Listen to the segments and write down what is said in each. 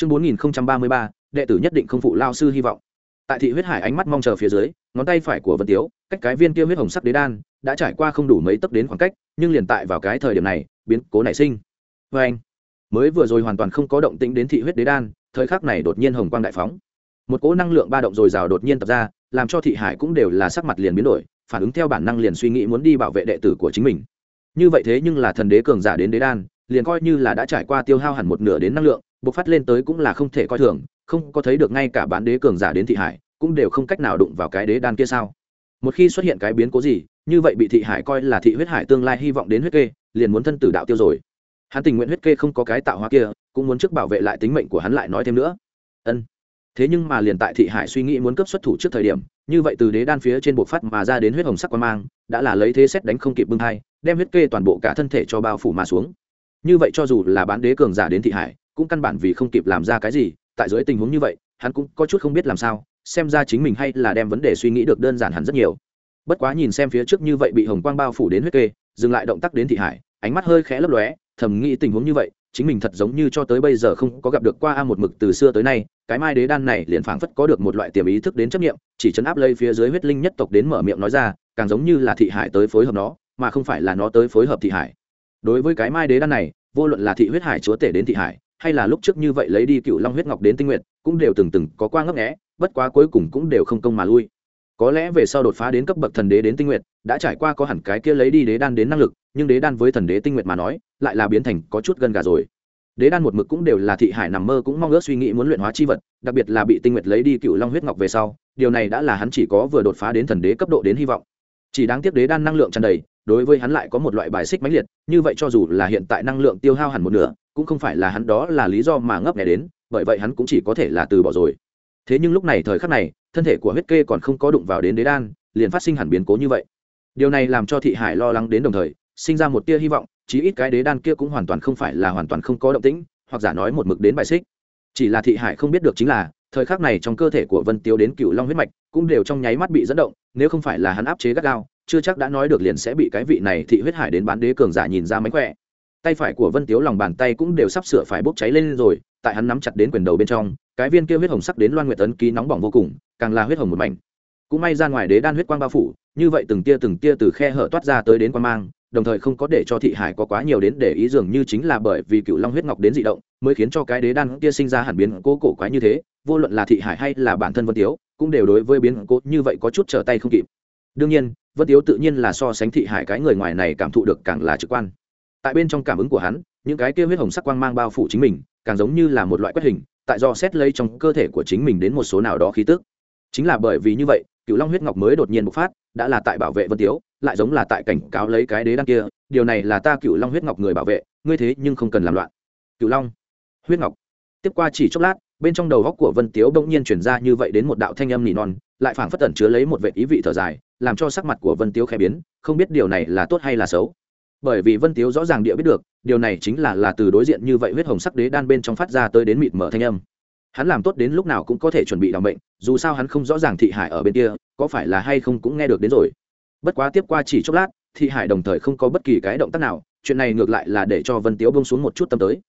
chương bốn nghìn ba mươi ba, đệ tử nhất định không phụ lao sư hy vọng. Tại thị huyết hải ánh mắt mong chờ phía dưới, ngón tay phải của vân tiếu, cách cái viên kia huyết hồng sắc đế đan, đã trải qua không đủ mấy tấc đến khoảng cách, nhưng liền tại vào cái thời điểm này, biến cố nảy sinh. Vê anh, mới vừa rồi hoàn toàn không có động tĩnh đến thị huyết đế đan, thời khắc này đột nhiên hồng quang đại phóng. Một cỗ năng lượng ba động dồi dào đột nhiên tập ra, làm cho thị hải cũng đều là sắc mặt liền biến đổi, phản ứng theo bản năng liền suy nghĩ muốn đi bảo vệ đệ tử của chính mình. Như vậy thế nhưng là thần đế cường giả đến đế đan, liền coi như là đã trải qua tiêu hao hẳn một nửa đến năng lượng bộc phát lên tới cũng là không thể coi thường, không có thấy được ngay cả bán đế cường giả đến thị hải, cũng đều không cách nào đụng vào cái đế đan kia sao? Một khi xuất hiện cái biến cố gì, như vậy bị thị hải coi là thị huyết hải tương lai hy vọng đến huyết kê, liền muốn thân tử đạo tiêu rồi. Hắn tình nguyện huyết kê không có cái tạo hóa kia, cũng muốn trước bảo vệ lại tính mệnh của hắn lại nói thêm nữa. Ân. Thế nhưng mà liền tại thị hải suy nghĩ muốn cấp xuất thủ trước thời điểm, như vậy từ đế đan phía trên bộc phát mà ra đến huyết hồng sắc quan mang, đã là lấy thế xét đánh không kịp bưng hai đem huyết kê toàn bộ cả thân thể cho bao phủ mà xuống. Như vậy cho dù là bán đế cường giả đến thị hải cũng căn bản vì không kịp làm ra cái gì, tại dưới tình huống như vậy, hắn cũng có chút không biết làm sao, xem ra chính mình hay là đem vấn đề suy nghĩ được đơn giản hẳn rất nhiều. Bất quá nhìn xem phía trước như vậy bị hồng quang bao phủ đến huyết kê, dừng lại động tác đến thị hải, ánh mắt hơi khẽ lấp lóe, thầm nghĩ tình huống như vậy, chính mình thật giống như cho tới bây giờ không có gặp được qua a một mực từ xưa tới nay, cái mai đế đan này liền phảng phất có được một loại tiềm ý thức đến chấp nghiệm chỉ chấn áp lây phía dưới huyết linh nhất tộc đến mở miệng nói ra, càng giống như là thị hải tới phối hợp nó, mà không phải là nó tới phối hợp thị hải. Đối với cái mai đế đan này, vô luận là thị huyết hải chúa tể đến thị hải hay là lúc trước như vậy lấy đi cựu long huyết ngọc đến tinh nguyện cũng đều từng từng có qua ngấp nghẽ bất quá cuối cùng cũng đều không công mà lui. Có lẽ về sau đột phá đến cấp bậc thần đế đến tinh nguyện đã trải qua có hẳn cái kia lấy đi đế đan đến năng lực, nhưng đế đan với thần đế tinh nguyện mà nói, lại là biến thành có chút gần gà rồi. Đế đan một mực cũng đều là thị hải nằm mơ cũng mong ước suy nghĩ muốn luyện hóa chi vật, đặc biệt là bị tinh Nguyệt lấy đi cựu long huyết ngọc về sau, điều này đã là hắn chỉ có vừa đột phá đến thần đế cấp độ đến hy vọng. Chỉ đáng tiếc đế đan năng lượng tràn đầy, đối với hắn lại có một loại bài xích mãnh liệt, như vậy cho dù là hiện tại năng lượng tiêu hao hẳn một nửa cũng không phải là hắn đó là lý do mà ngấp nghé đến, bởi vậy hắn cũng chỉ có thể là từ bỏ rồi. Thế nhưng lúc này thời khắc này, thân thể của huyết kê còn không có đụng vào đến đế đan, liền phát sinh hẳn biến cố như vậy. Điều này làm cho thị hải lo lắng đến đồng thời, sinh ra một tia hy vọng, chí ít cái đế đan kia cũng hoàn toàn không phải là hoàn toàn không có động tĩnh, hoặc giả nói một mực đến bài xích. Chỉ là thị hải không biết được chính là, thời khắc này trong cơ thể của vân tiêu đến cựu long huyết mạch cũng đều trong nháy mắt bị dẫn động, nếu không phải là hắn áp chế gắt gao, chưa chắc đã nói được liền sẽ bị cái vị này thị huyết hải đến bán đế cường giả nhìn ra mánh khỏe tay phải của vân tiếu lòng bàn tay cũng đều sắp sửa phải bốc cháy lên rồi, tại hắn nắm chặt đến quyền đầu bên trong, cái viên kia huyết hồng sắc đến loan nguyệt tấn ký nóng bỏng vô cùng, càng là huyết hồng một mảnh. Cũng may ra ngoài đế đan huyết quang bao phủ, như vậy từng tia từng tia từ khe hở toát ra tới đến quan mang, đồng thời không có để cho thị hải có quá nhiều đến để ý dường như chính là bởi vì cựu long huyết ngọc đến dị động, mới khiến cho cái đế đan kia sinh ra hẳn biến cố cổ quái như thế, vô luận là thị hải hay là bản thân vân tiếu, cũng đều đối với biến cố như vậy có chút trở tay không kịp. Đương nhiên, vân tiếu tự nhiên là so sánh thị hải cái người ngoài này cảm thụ được càng là trực quan tại bên trong cảm ứng của hắn, những cái kia huyết hồng sắc quang mang bao phủ chính mình, càng giống như là một loại quét hình, tại do xét lấy trong cơ thể của chính mình đến một số nào đó khí tức. Chính là bởi vì như vậy cựu long huyết ngọc mới đột nhiên bộc phát, đã là tại bảo vệ vân tiếu, lại giống là tại cảnh cáo lấy cái đế đăng kia, điều này là ta cựu long huyết ngọc người bảo vệ, ngươi thế nhưng không cần làm loạn. Cựu long huyết ngọc. Tiếp qua chỉ chốc lát, bên trong đầu góc của vân tiếu bỗng nhiên chuyển ra như vậy đến một đạo thanh âm nỉ non, lại phảng phất tẩn chứa lấy một vệ ý vị thở dài, làm cho sắc mặt của vân tiếu khẽ biến, không biết điều này là tốt hay là xấu bởi vì vân tiếu rõ ràng địa biết được, điều này chính là là từ đối diện như vậy huyết hồng sắc đế đan bên trong phát ra tới đến mịt mở thanh âm. Hắn làm tốt đến lúc nào cũng có thể chuẩn bị đ ò n bệnh dù sao hắn không rõ ràng thị hải ở bên kia, có phải là hay không cũng nghe được đến rồi. Bất quá tiếp qua chỉ chốc lát, thị hải đồng thời không có bất kỳ cái động tác nào, chuyện này ngược lại là để cho vân tiếu bông xuống một chút tâm tới.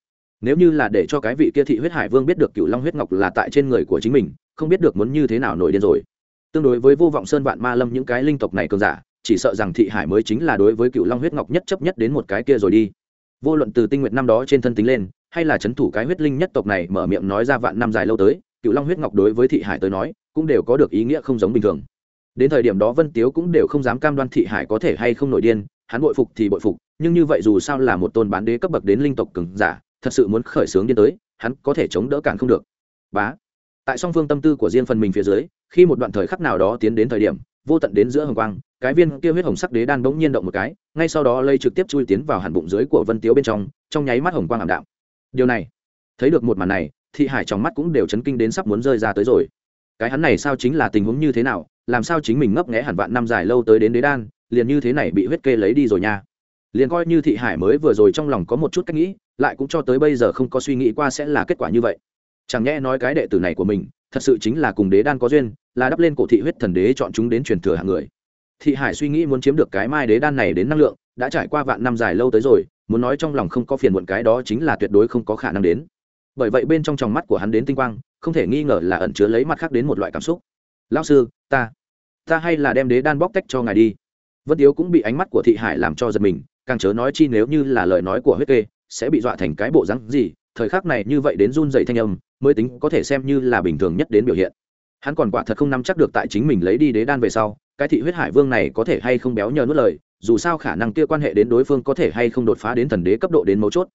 Nếu như là để cho cái vị kia thị huyết hải vương biết được cựu long huyết ngọc là tại trên người của chính mình, không biết được muốn như thế nào nổi điên rồi. Tương đối với vô vọng sơn vạn ma lâm những cái linh tộc này cường giả chỉ sợ rằng thị hải mới chính là đối với cựu long huyết ngọc nhất chấp nhất đến một cái kia rồi đi. Vô luận từ tinh nguyện năm đó trên thân tính lên, hay là c h ấ n thủ cái huyết linh nhất tộc này mở miệng nói ra vạn năm dài lâu tới, cựu long huyết ngọc đối với thị hải tới nói, cũng đều có được ý nghĩa không giống bình thường. Đến thời điểm đó vân tiếu cũng đều không dám cam đoan thị hải có thể hay không nổi điên, hắn bội phục thì bội phục, nhưng như vậy dù sao là một tôn bán đế cấp bậc đến linh tộc cường giả, thật sự muốn khởi xướng điên tới, hắn có thể chống đỡ cản không được. Bá. Tại song phương tâm tư của riêng phần mình phía dưới, khi một đoạn thời khắc nào đó tiến đến thời điểm, vô tận đến giữa hồng quang cái viên kia huyết hồng sắc đế đan bỗng nhiên động một cái, ngay sau đó lây trực tiếp chui tiến vào hẳn bụng dưới của vân tiếu bên trong trong nháy mắt hồng quang ảm đạm. Điều này, thấy được một màn này, thị hải trong mắt cũng đều chấn kinh đến sắp muốn rơi ra tới rồi. Cái hắn này sao chính là tình huống như thế nào, làm sao chính mình ngấp nghẽ hẳn vạn năm dài lâu tới đến đế đan, liền như thế này bị huyết kê lấy đi rồi nha. Liền coi như thị hải mới vừa rồi trong lòng có một chút cách nghĩ, lại cũng cho tới bây giờ không có suy nghĩ qua sẽ là kết quả như vậy. Chẳng nhẽ nói cái đệ tử này của mình, thật sự chính là cùng đế đan có duyên, là đắp lên cổ thị huyết thần đế chọn chúng đến truyền thừa hạng người thị hải suy nghĩ muốn chiếm được cái mai đế đan này đến năng lượng, đã trải qua vạn năm dài lâu tới rồi, muốn nói trong lòng không có phiền muộn cái đó chính là tuyệt đối không có khả năng đến. Bởi vậy bên trong tròng mắt của hắn đến tinh quang, không thể nghi ngờ là ẩn chứa lấy mặt khác đến một loại cảm xúc. Lao sư, ta ta hay là đem đế đan bóc tách cho ngài đi. Vân tiếu cũng bị ánh mắt của thị hải làm cho giật mình, càng chớ nói chi nếu như là lời nói của huyết kê, sẽ bị dọa thành cái bộ rắn gì, thời khắc này như vậy đến run dày thanh âm, mới tính có thể xem như là bình thường nhất đến biểu hiện. Hắn còn quả thật không nắm chắc được tại chính mình lấy đi đế đan về sau cái thị huyết hải vương này có thể hay không béo nhờ nuốt lời, dù sao khả năng kia quan hệ đến đối phương có thể hay không đột phá đến thần đế cấp độ đến mấu chốt.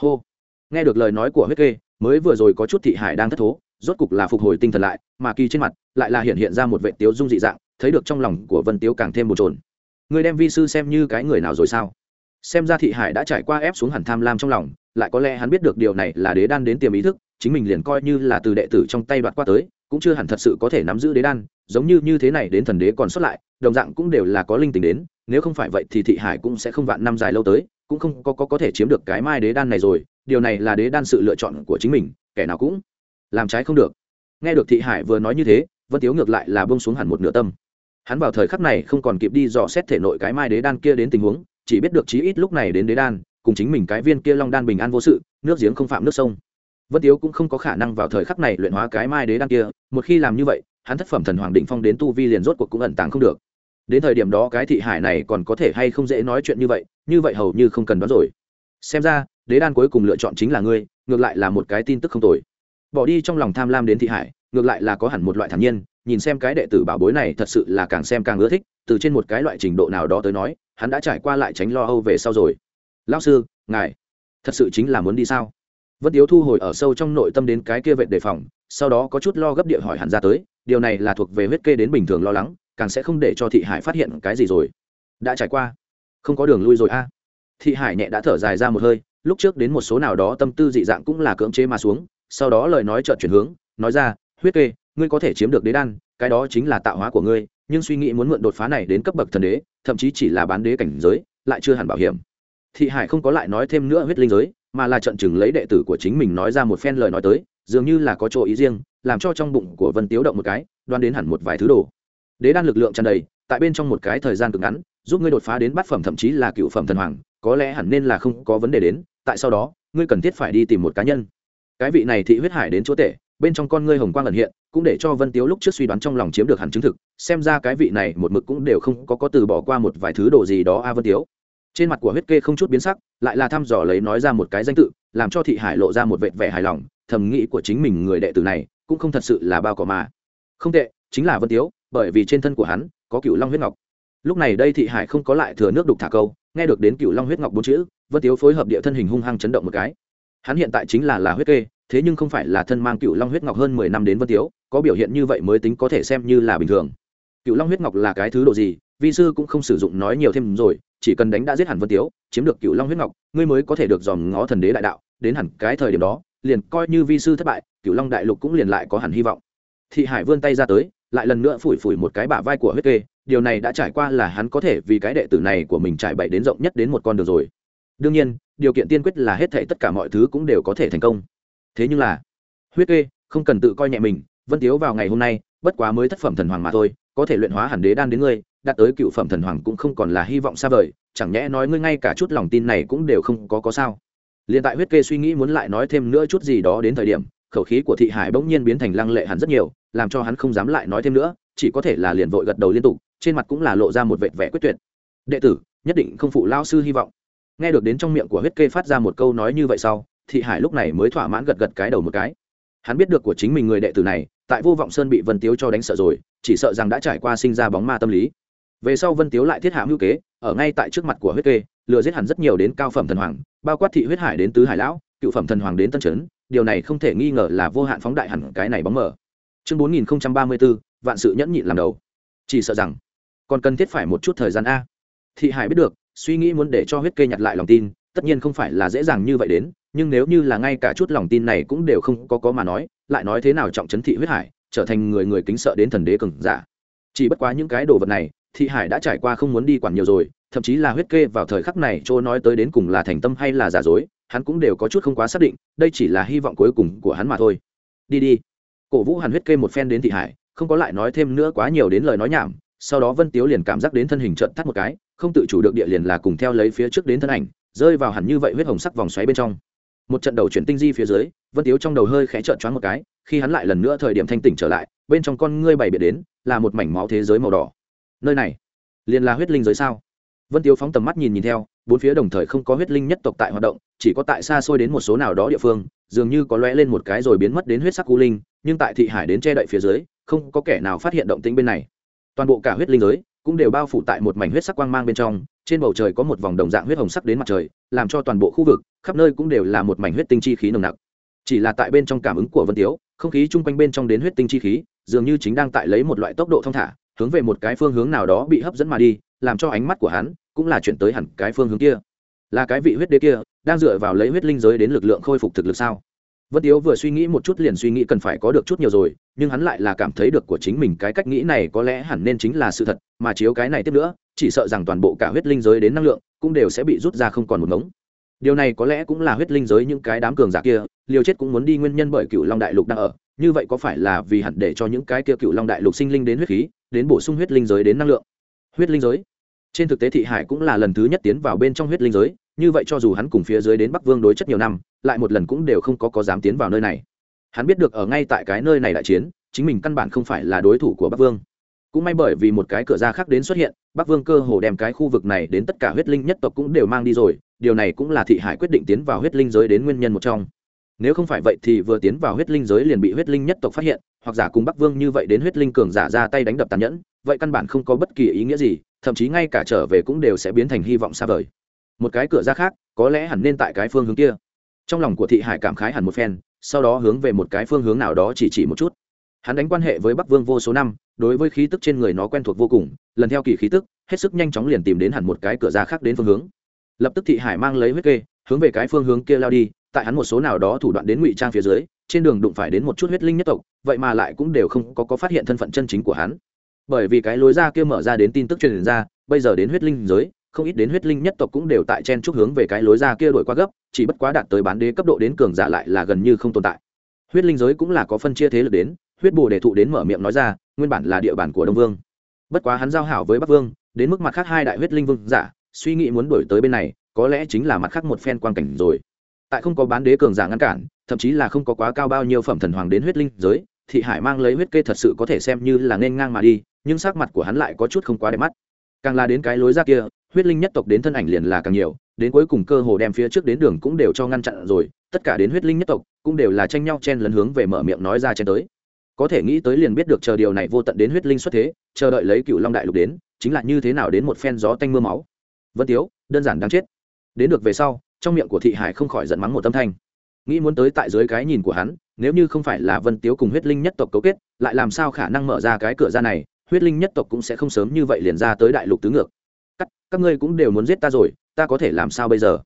Hô. Nghe được lời nói của huyết kê, mới vừa rồi có chút thị hải đang thất thố, rốt cục là phục hồi tinh thần lại, mà kỳ trên mặt lại là hiện hiện ra một vệ tiếu dung dị dạng, thấy được trong lòng của vân tiếu càng thêm một trồn người đem vi sư xem như cái người nào rồi sao? Xem ra thị hải đã trải qua ép xuống hẳn tham lam trong lòng, lại có lẽ hắn biết được điều này là đế đan đến tiềm ý thức, chính mình liền coi như là từ đệ tử trong tay đoạt qua tới, cũng chưa hẳn thật sự có thể nắm giữ đế đan giống như như thế này đến thần đế còn xuất lại đồng dạng cũng đều là có linh tính đến nếu không phải vậy thì thị hải cũng sẽ không vạn năm dài lâu tới cũng không có, có có thể chiếm được cái mai đế đan này rồi điều này là đế đan sự lựa chọn của chính mình kẻ nào cũng làm trái không được. Nghe được thị hải vừa nói như thế vân tiếu ngược lại là bông xuống hẳn một nửa tâm. Hắn vào thời khắc này không còn kịp đi dò xét thể nội cái mai đế đan kia đến tình huống chỉ biết được chí ít lúc này đến đế đan cùng chính mình cái viên kia long đan bình an vô sự nước giếng không phạm nước sông. Vân tiếu cũng không có khả năng vào thời khắc này luyện hóa cái mai đế đan kia một khi làm như vậy hắn thất phẩm thần hoàng định phong đến tu vi liền rốt cuộc cũng ẩn tàng không được. Đến thời điểm đó cái thị hải này còn có thể hay không dễ nói chuyện như vậy như vậy hầu như không cần đoán rồi. Xem ra, đế đan cuối cùng lựa chọn chính là ngươi, ngược lại là một cái tin tức không tồi. Bỏ đi trong lòng tham lam đến thị hải, ngược lại là có hẳn một loại thản nhiên, nhìn xem cái đệ tử bảo bối này thật sự là càng xem càng ưa thích, từ trên một cái loại trình độ nào đó tới nói, hắn đã trải qua lại tránh lo âu về sau rồi. Lão sư, ngài, thật sự chính là muốn đi sao? Vân tiếu thu hồi ở sâu trong nội tâm đến cái kia vệ đề phòng, sau đó có chút lo gấp địa hỏi hẳn ra tới điều này là thuộc về huyết kê đến bình thường lo lắng, càng sẽ không để cho thị hải phát hiện cái gì rồi. Đã trải qua. Không có đường lui rồi a. Thị hải nhẹ đã thở dài ra một hơi, lúc trước đến một số nào đó tâm tư dị dạng cũng là cưỡng chế mà xuống, sau đó lời nói trợn chuyển hướng, nói ra, huyết kê, ngươi có thể chiếm được đế đan, cái đó chính là tạo hóa của ngươi, nhưng suy nghĩ muốn mượn đột phá này đến cấp bậc thần đế, thậm chí chỉ là bán đế cảnh giới, lại chưa hẳn bảo hiểm. Thị hải không có lại nói thêm nữa huyết linh giới, mà là trận chừng lấy đệ tử của chính mình nói ra một phen lời nói tới, dường như là có chỗ ý riêng làm cho trong bụng của vân tiếu động một cái đoan đến hẳn một vài thứ đồ. Đế đan lực lượng tràn đầy, tại bên trong một cái thời gian cực ngắn, giúp ngươi đột phá đến bát phẩm thậm chí là cựu phẩm thần hoàng, có lẽ hẳn nên là không có vấn đề đến, tại sau đó, ngươi cần thiết phải đi tìm một cá nhân. Cái vị này thị huyết hải đến chỗ tệ, bên trong con ngươi hồng quang ẩn hiện, cũng để cho vân tiếu lúc trước suy đoán trong lòng chiếm được hẳn chứng thực, xem ra cái vị này một mực cũng đều không có có từ bỏ qua một vài thứ đồ gì đó a vân tiếu. Trên mặt của huyết kê không chút biến sắc, lại là thăm dò lấy nói ra một cái danh tự, làm cho thị hải lộ ra một vệt vẻ hài lòng, thầm nghĩ của chính mình người đệ tử này cũng không thật sự là bao cỏ mà. Không tệ, chính là vân tiếu, bởi vì trên thân của hắn có cựu long huyết ngọc. Lúc này đây thị hải không có lại thừa nước đục thả câu, nghe được đến cựu long huyết ngọc bốn chữ, vân tiếu phối hợp địa thân hình hung hăng chấn động một cái. Hắn hiện tại chính là là huyết kê, thế nhưng không phải là thân mang cựu long huyết ngọc hơn mười năm đến vân tiếu, có biểu hiện như vậy mới tính có thể xem như là bình thường. Cựu long huyết ngọc là cái thứ độ gì, vi sư cũng không sử dụng nói nhiều thêm rồi, chỉ cần đánh đã giết hẳn vân tiếu, chiếm được cựu long huyết ngọc, ngươi mới có thể được dòm ngó thần đế đại đạo, đến hẳn cái thời điểm đó liền coi như vi sư thất bại cựu long đại lục cũng liền lại có hẳn hy vọng. Thị hải vươn tay ra tới, lại lần nữa phủi phủi một cái bả vai của huyết kê, điều này đã trải qua là hắn có thể vì cái đệ tử này của mình trải bậy đến rộng nhất đến một con đường rồi. Đương nhiên, điều kiện tiên quyết là hết thảy tất cả mọi thứ cũng đều có thể thành công. Thế nhưng là, huyết kê, không cần tự coi nhẹ mình, vân tiếu vào ngày hôm nay, bất quá mới thất phẩm thần hoàng mà thôi, có thể luyện hóa hẳn đế đan đến ngươi, đạt tới cựu phẩm thần hoàng cũng không còn là hy vọng xa vời, chẳng nhẽ nói ngươi ngay cả chút lòng tin này cũng đều không có có sao? Liền tại huyết kê suy nghĩ muốn lại nói thêm nữa chút gì đó đến thời điểm, khẩu khí của thị hải bỗng nhiên biến thành lăng lệ hẳn rất nhiều, làm cho hắn không dám lại nói thêm nữa, chỉ có thể là liền vội gật đầu liên tục, trên mặt cũng là lộ ra một vệt vẻ quyết tuyệt. Đệ tử, nhất định không phụ lao sư hy vọng. Nghe được đến trong miệng của huyết kê phát ra một câu nói như vậy sau, thị hải lúc này mới thỏa mãn gật gật cái đầu một cái. Hắn biết được của chính mình người đệ tử này, tại vô vọng sơn bị vân tiếu cho đánh sợ rồi, chỉ sợ rằng đã trải qua sinh ra bóng ma tâm lý. Về sau vân tiếu lại thiết hạ mưu kế, ở ngay tại trước mặt của huyết kê, lừa giết hẳn rất nhiều đến cao phẩm thần hoàng bao quát thị huyết hải đến tứ hải lão, cựu phẩm thần hoàng đến tân trấn, điều này không thể nghi ngờ là vô hạn phóng đại hẳn cái này bóng mở chương bốn nghìn ba mươi bốn vạn sự nhẫn nhịn làm đầu. Chỉ sợ rằng, còn cần thiết phải một chút thời gian a. Thị hải biết được, suy nghĩ muốn để cho huyết kê nhặt lại lòng tin, tất nhiên không phải là dễ dàng như vậy đến, nhưng nếu như là ngay cả chút lòng tin này cũng đều không có có mà nói, lại nói thế nào trọng trấn thị huyết hải, trở thành người người kính sợ đến thần đế cường giả. Chỉ bất quá những cái đồ vật này, thị hải đã trải qua không muốn đi quản nhiều rồi thậm chí là huyết kê vào thời khắc này chỗ nói tới đến cùng là thành tâm hay là giả dối, hắn cũng đều có chút không quá xác định, đây chỉ là hy vọng cuối cùng của hắn mà thôi. Đi đi. Cổ vũ hàn huyết kê một phen đến thị hải, không có lại nói thêm nữa quá nhiều đến lời nói nhảm, sau đó vân tiếu liền cảm giác đến thân hình trận thắt một cái, không tự chủ được địa liền là cùng theo lấy phía trước đến thân ảnh, rơi vào hẳn như vậy huyết hồng sắc vòng xoáy bên trong. Một trận đầu chuyển tinh di phía dưới, vân tiếu trong đầu hơi khẽ trợn choáng một cái, khi hắn lại lần nữa thời điểm thanh tỉnh trở lại, bên trong con ngươi bày biệt đến, là một mảnh máu thế giới màu đỏ. Nơi này, liền là huyết linh giới sao? Vân tiếu phóng tầm mắt nhìn nhìn theo, bốn phía đồng thời không có huyết linh nhất tộc tại hoạt động, chỉ có tại xa xôi đến một số nào đó địa phương, dường như có lóe lên một cái rồi biến mất đến huyết sắc u linh, nhưng tại thị hải đến che đậy phía dưới, không có kẻ nào phát hiện động tĩnh bên này. Toàn bộ cả huyết linh giới cũng đều bao phủ tại một mảnh huyết sắc quang mang bên trong, trên bầu trời có một vòng đồng dạng huyết hồng sắc đến mặt trời, làm cho toàn bộ khu vực, khắp nơi cũng đều là một mảnh huyết tinh chi khí nồng nặc. Chỉ là tại bên trong cảm ứng của vân tiếu, không khí chung quanh bên trong đến huyết tinh chi khí, dường như chính đang tại lấy một loại tốc độ thong thả hướng về một cái phương hướng nào đó bị hấp dẫn mà đi, làm cho ánh mắt của hắn cũng là chuyển tới hẳn cái phương hướng kia. Là cái vị huyết đế kia, đang dựa vào lấy huyết linh giới đến lực lượng khôi phục thực lực sao? Vân tiếu vừa suy nghĩ một chút liền suy nghĩ cần phải có được chút nhiều rồi, nhưng hắn lại là cảm thấy được của chính mình cái cách nghĩ này có lẽ hẳn nên chính là sự thật, mà chiếu cái này tiếp nữa, chỉ sợ rằng toàn bộ cả huyết linh giới đến năng lượng cũng đều sẽ bị rút ra không còn một ngống. Điều này có lẽ cũng là huyết linh giới những cái đám cường giả kia, liều chết cũng muốn đi nguyên nhân bởi cựu long đại lục đang ở, như vậy có phải là vì hẳn để cho những cái kia cựu long đại lục sinh linh đến huyết khí đến bổ sung huyết linh giới đến năng lượng. Huyết linh giới? Trên thực tế thị hải cũng là lần thứ nhất tiến vào bên trong huyết linh giới, như vậy cho dù hắn cùng phía dưới đến bắc vương đối chất nhiều năm, lại một lần cũng đều không có có dám tiến vào nơi này. Hắn biết được ở ngay tại cái nơi này đại chiến, chính mình căn bản không phải là đối thủ của bắc vương. Cũng may bởi vì một cái cửa ra khác đến xuất hiện, bắc vương cơ hồ đem cái khu vực này đến tất cả huyết linh nhất tộc cũng đều mang đi rồi, điều này cũng là thị hải quyết định tiến vào huyết linh giới đến nguyên nhân một trong. Nếu không phải vậy thì vừa tiến vào huyết linh giới liền bị huyết linh nhất tộc phát hiện hoặc giả cùng bắc vương như vậy đến huyết linh cường giả ra tay đánh đập tàn nhẫn, vậy căn bản không có bất kỳ ý nghĩa gì, thậm chí ngay cả trở về cũng đều sẽ biến thành hy vọng xa vời. Một cái cửa ra khác, có lẽ hẳn nên tại cái phương hướng kia. Trong lòng của thị hải cảm khái hẳn một phen, sau đó hướng về một cái phương hướng nào đó chỉ chỉ một chút. Hắn đánh quan hệ với bắc vương vô số năm, đối với khí tức trên người nó quen thuộc vô cùng, lần theo kỳ khí tức, hết sức nhanh chóng liền tìm đến hẳn một cái cửa ra khác đến phương hướng. Lập tức thị hải mang lấy huyết kê, hướng về cái phương hướng kia lao đi, tại hắn một số nào đó thủ đoạn đến ngụy trang phía dưới trên đường đụng phải đến một chút huyết linh nhất tộc vậy mà lại cũng đều không có, có phát hiện thân phận chân chính của hắn. Bởi vì cái lối ra kia mở ra đến tin tức truyền ra bây giờ đến huyết linh giới không ít đến huyết linh nhất tộc cũng đều tại chen chúc hướng về cái lối ra kia đổi qua gấp chỉ bất quá đạt tới bán đế cấp độ đến cường giả lại là gần như không tồn tại. Huyết linh giới cũng là có phân chia thế lực đến huyết bồ đề thụ đến mở miệng nói ra nguyên bản là địa bàn của đông vương. Bất quá hắn giao hảo với bắc vương đến mức mặt khác hai đại huyết linh vương giả suy nghĩ muốn đổi tới bên này có lẽ chính là mặt khác một phen quan cảnh rồi tại không có bán đế cường giả ngăn cản, thậm chí là không có quá cao bao nhiêu phẩm thần hoàng đến huyết linh giới, thị hải mang lấy huyết kê thật sự có thể xem như là nên ngang mà đi, nhưng sắc mặt của hắn lại có chút không quá đẹp mắt. Càng là đến cái lối ra kia, huyết linh nhất tộc đến thân ảnh liền là càng nhiều, đến cuối cùng cơ hồ đem phía trước đến đường cũng đều cho ngăn chặn rồi, tất cả đến huyết linh nhất tộc cũng đều là tranh nhau chen lấn hướng về mở miệng nói ra chen tới. Có thể nghĩ tới liền biết được chờ điều này vô tận đến huyết linh xuất thế, chờ đợi lấy cựu long đại lục đến, chính là như thế nào đến một phen gió tanh mưa máu. Vân tiếu, đơn giản đáng chết. Đến được về sau trong miệng của thị hải không khỏi giận mắng một tâm thanh. Nghĩ muốn tới tại dưới cái nhìn của hắn nếu như không phải là vân tiếu cùng huyết linh nhất tộc cấu kết lại làm sao khả năng mở ra cái cửa ra này huyết linh nhất tộc cũng sẽ không sớm như vậy liền ra tới đại lục tứ ngược. Các, các ngươi cũng đều muốn giết ta rồi ta có thể làm sao bây giờ?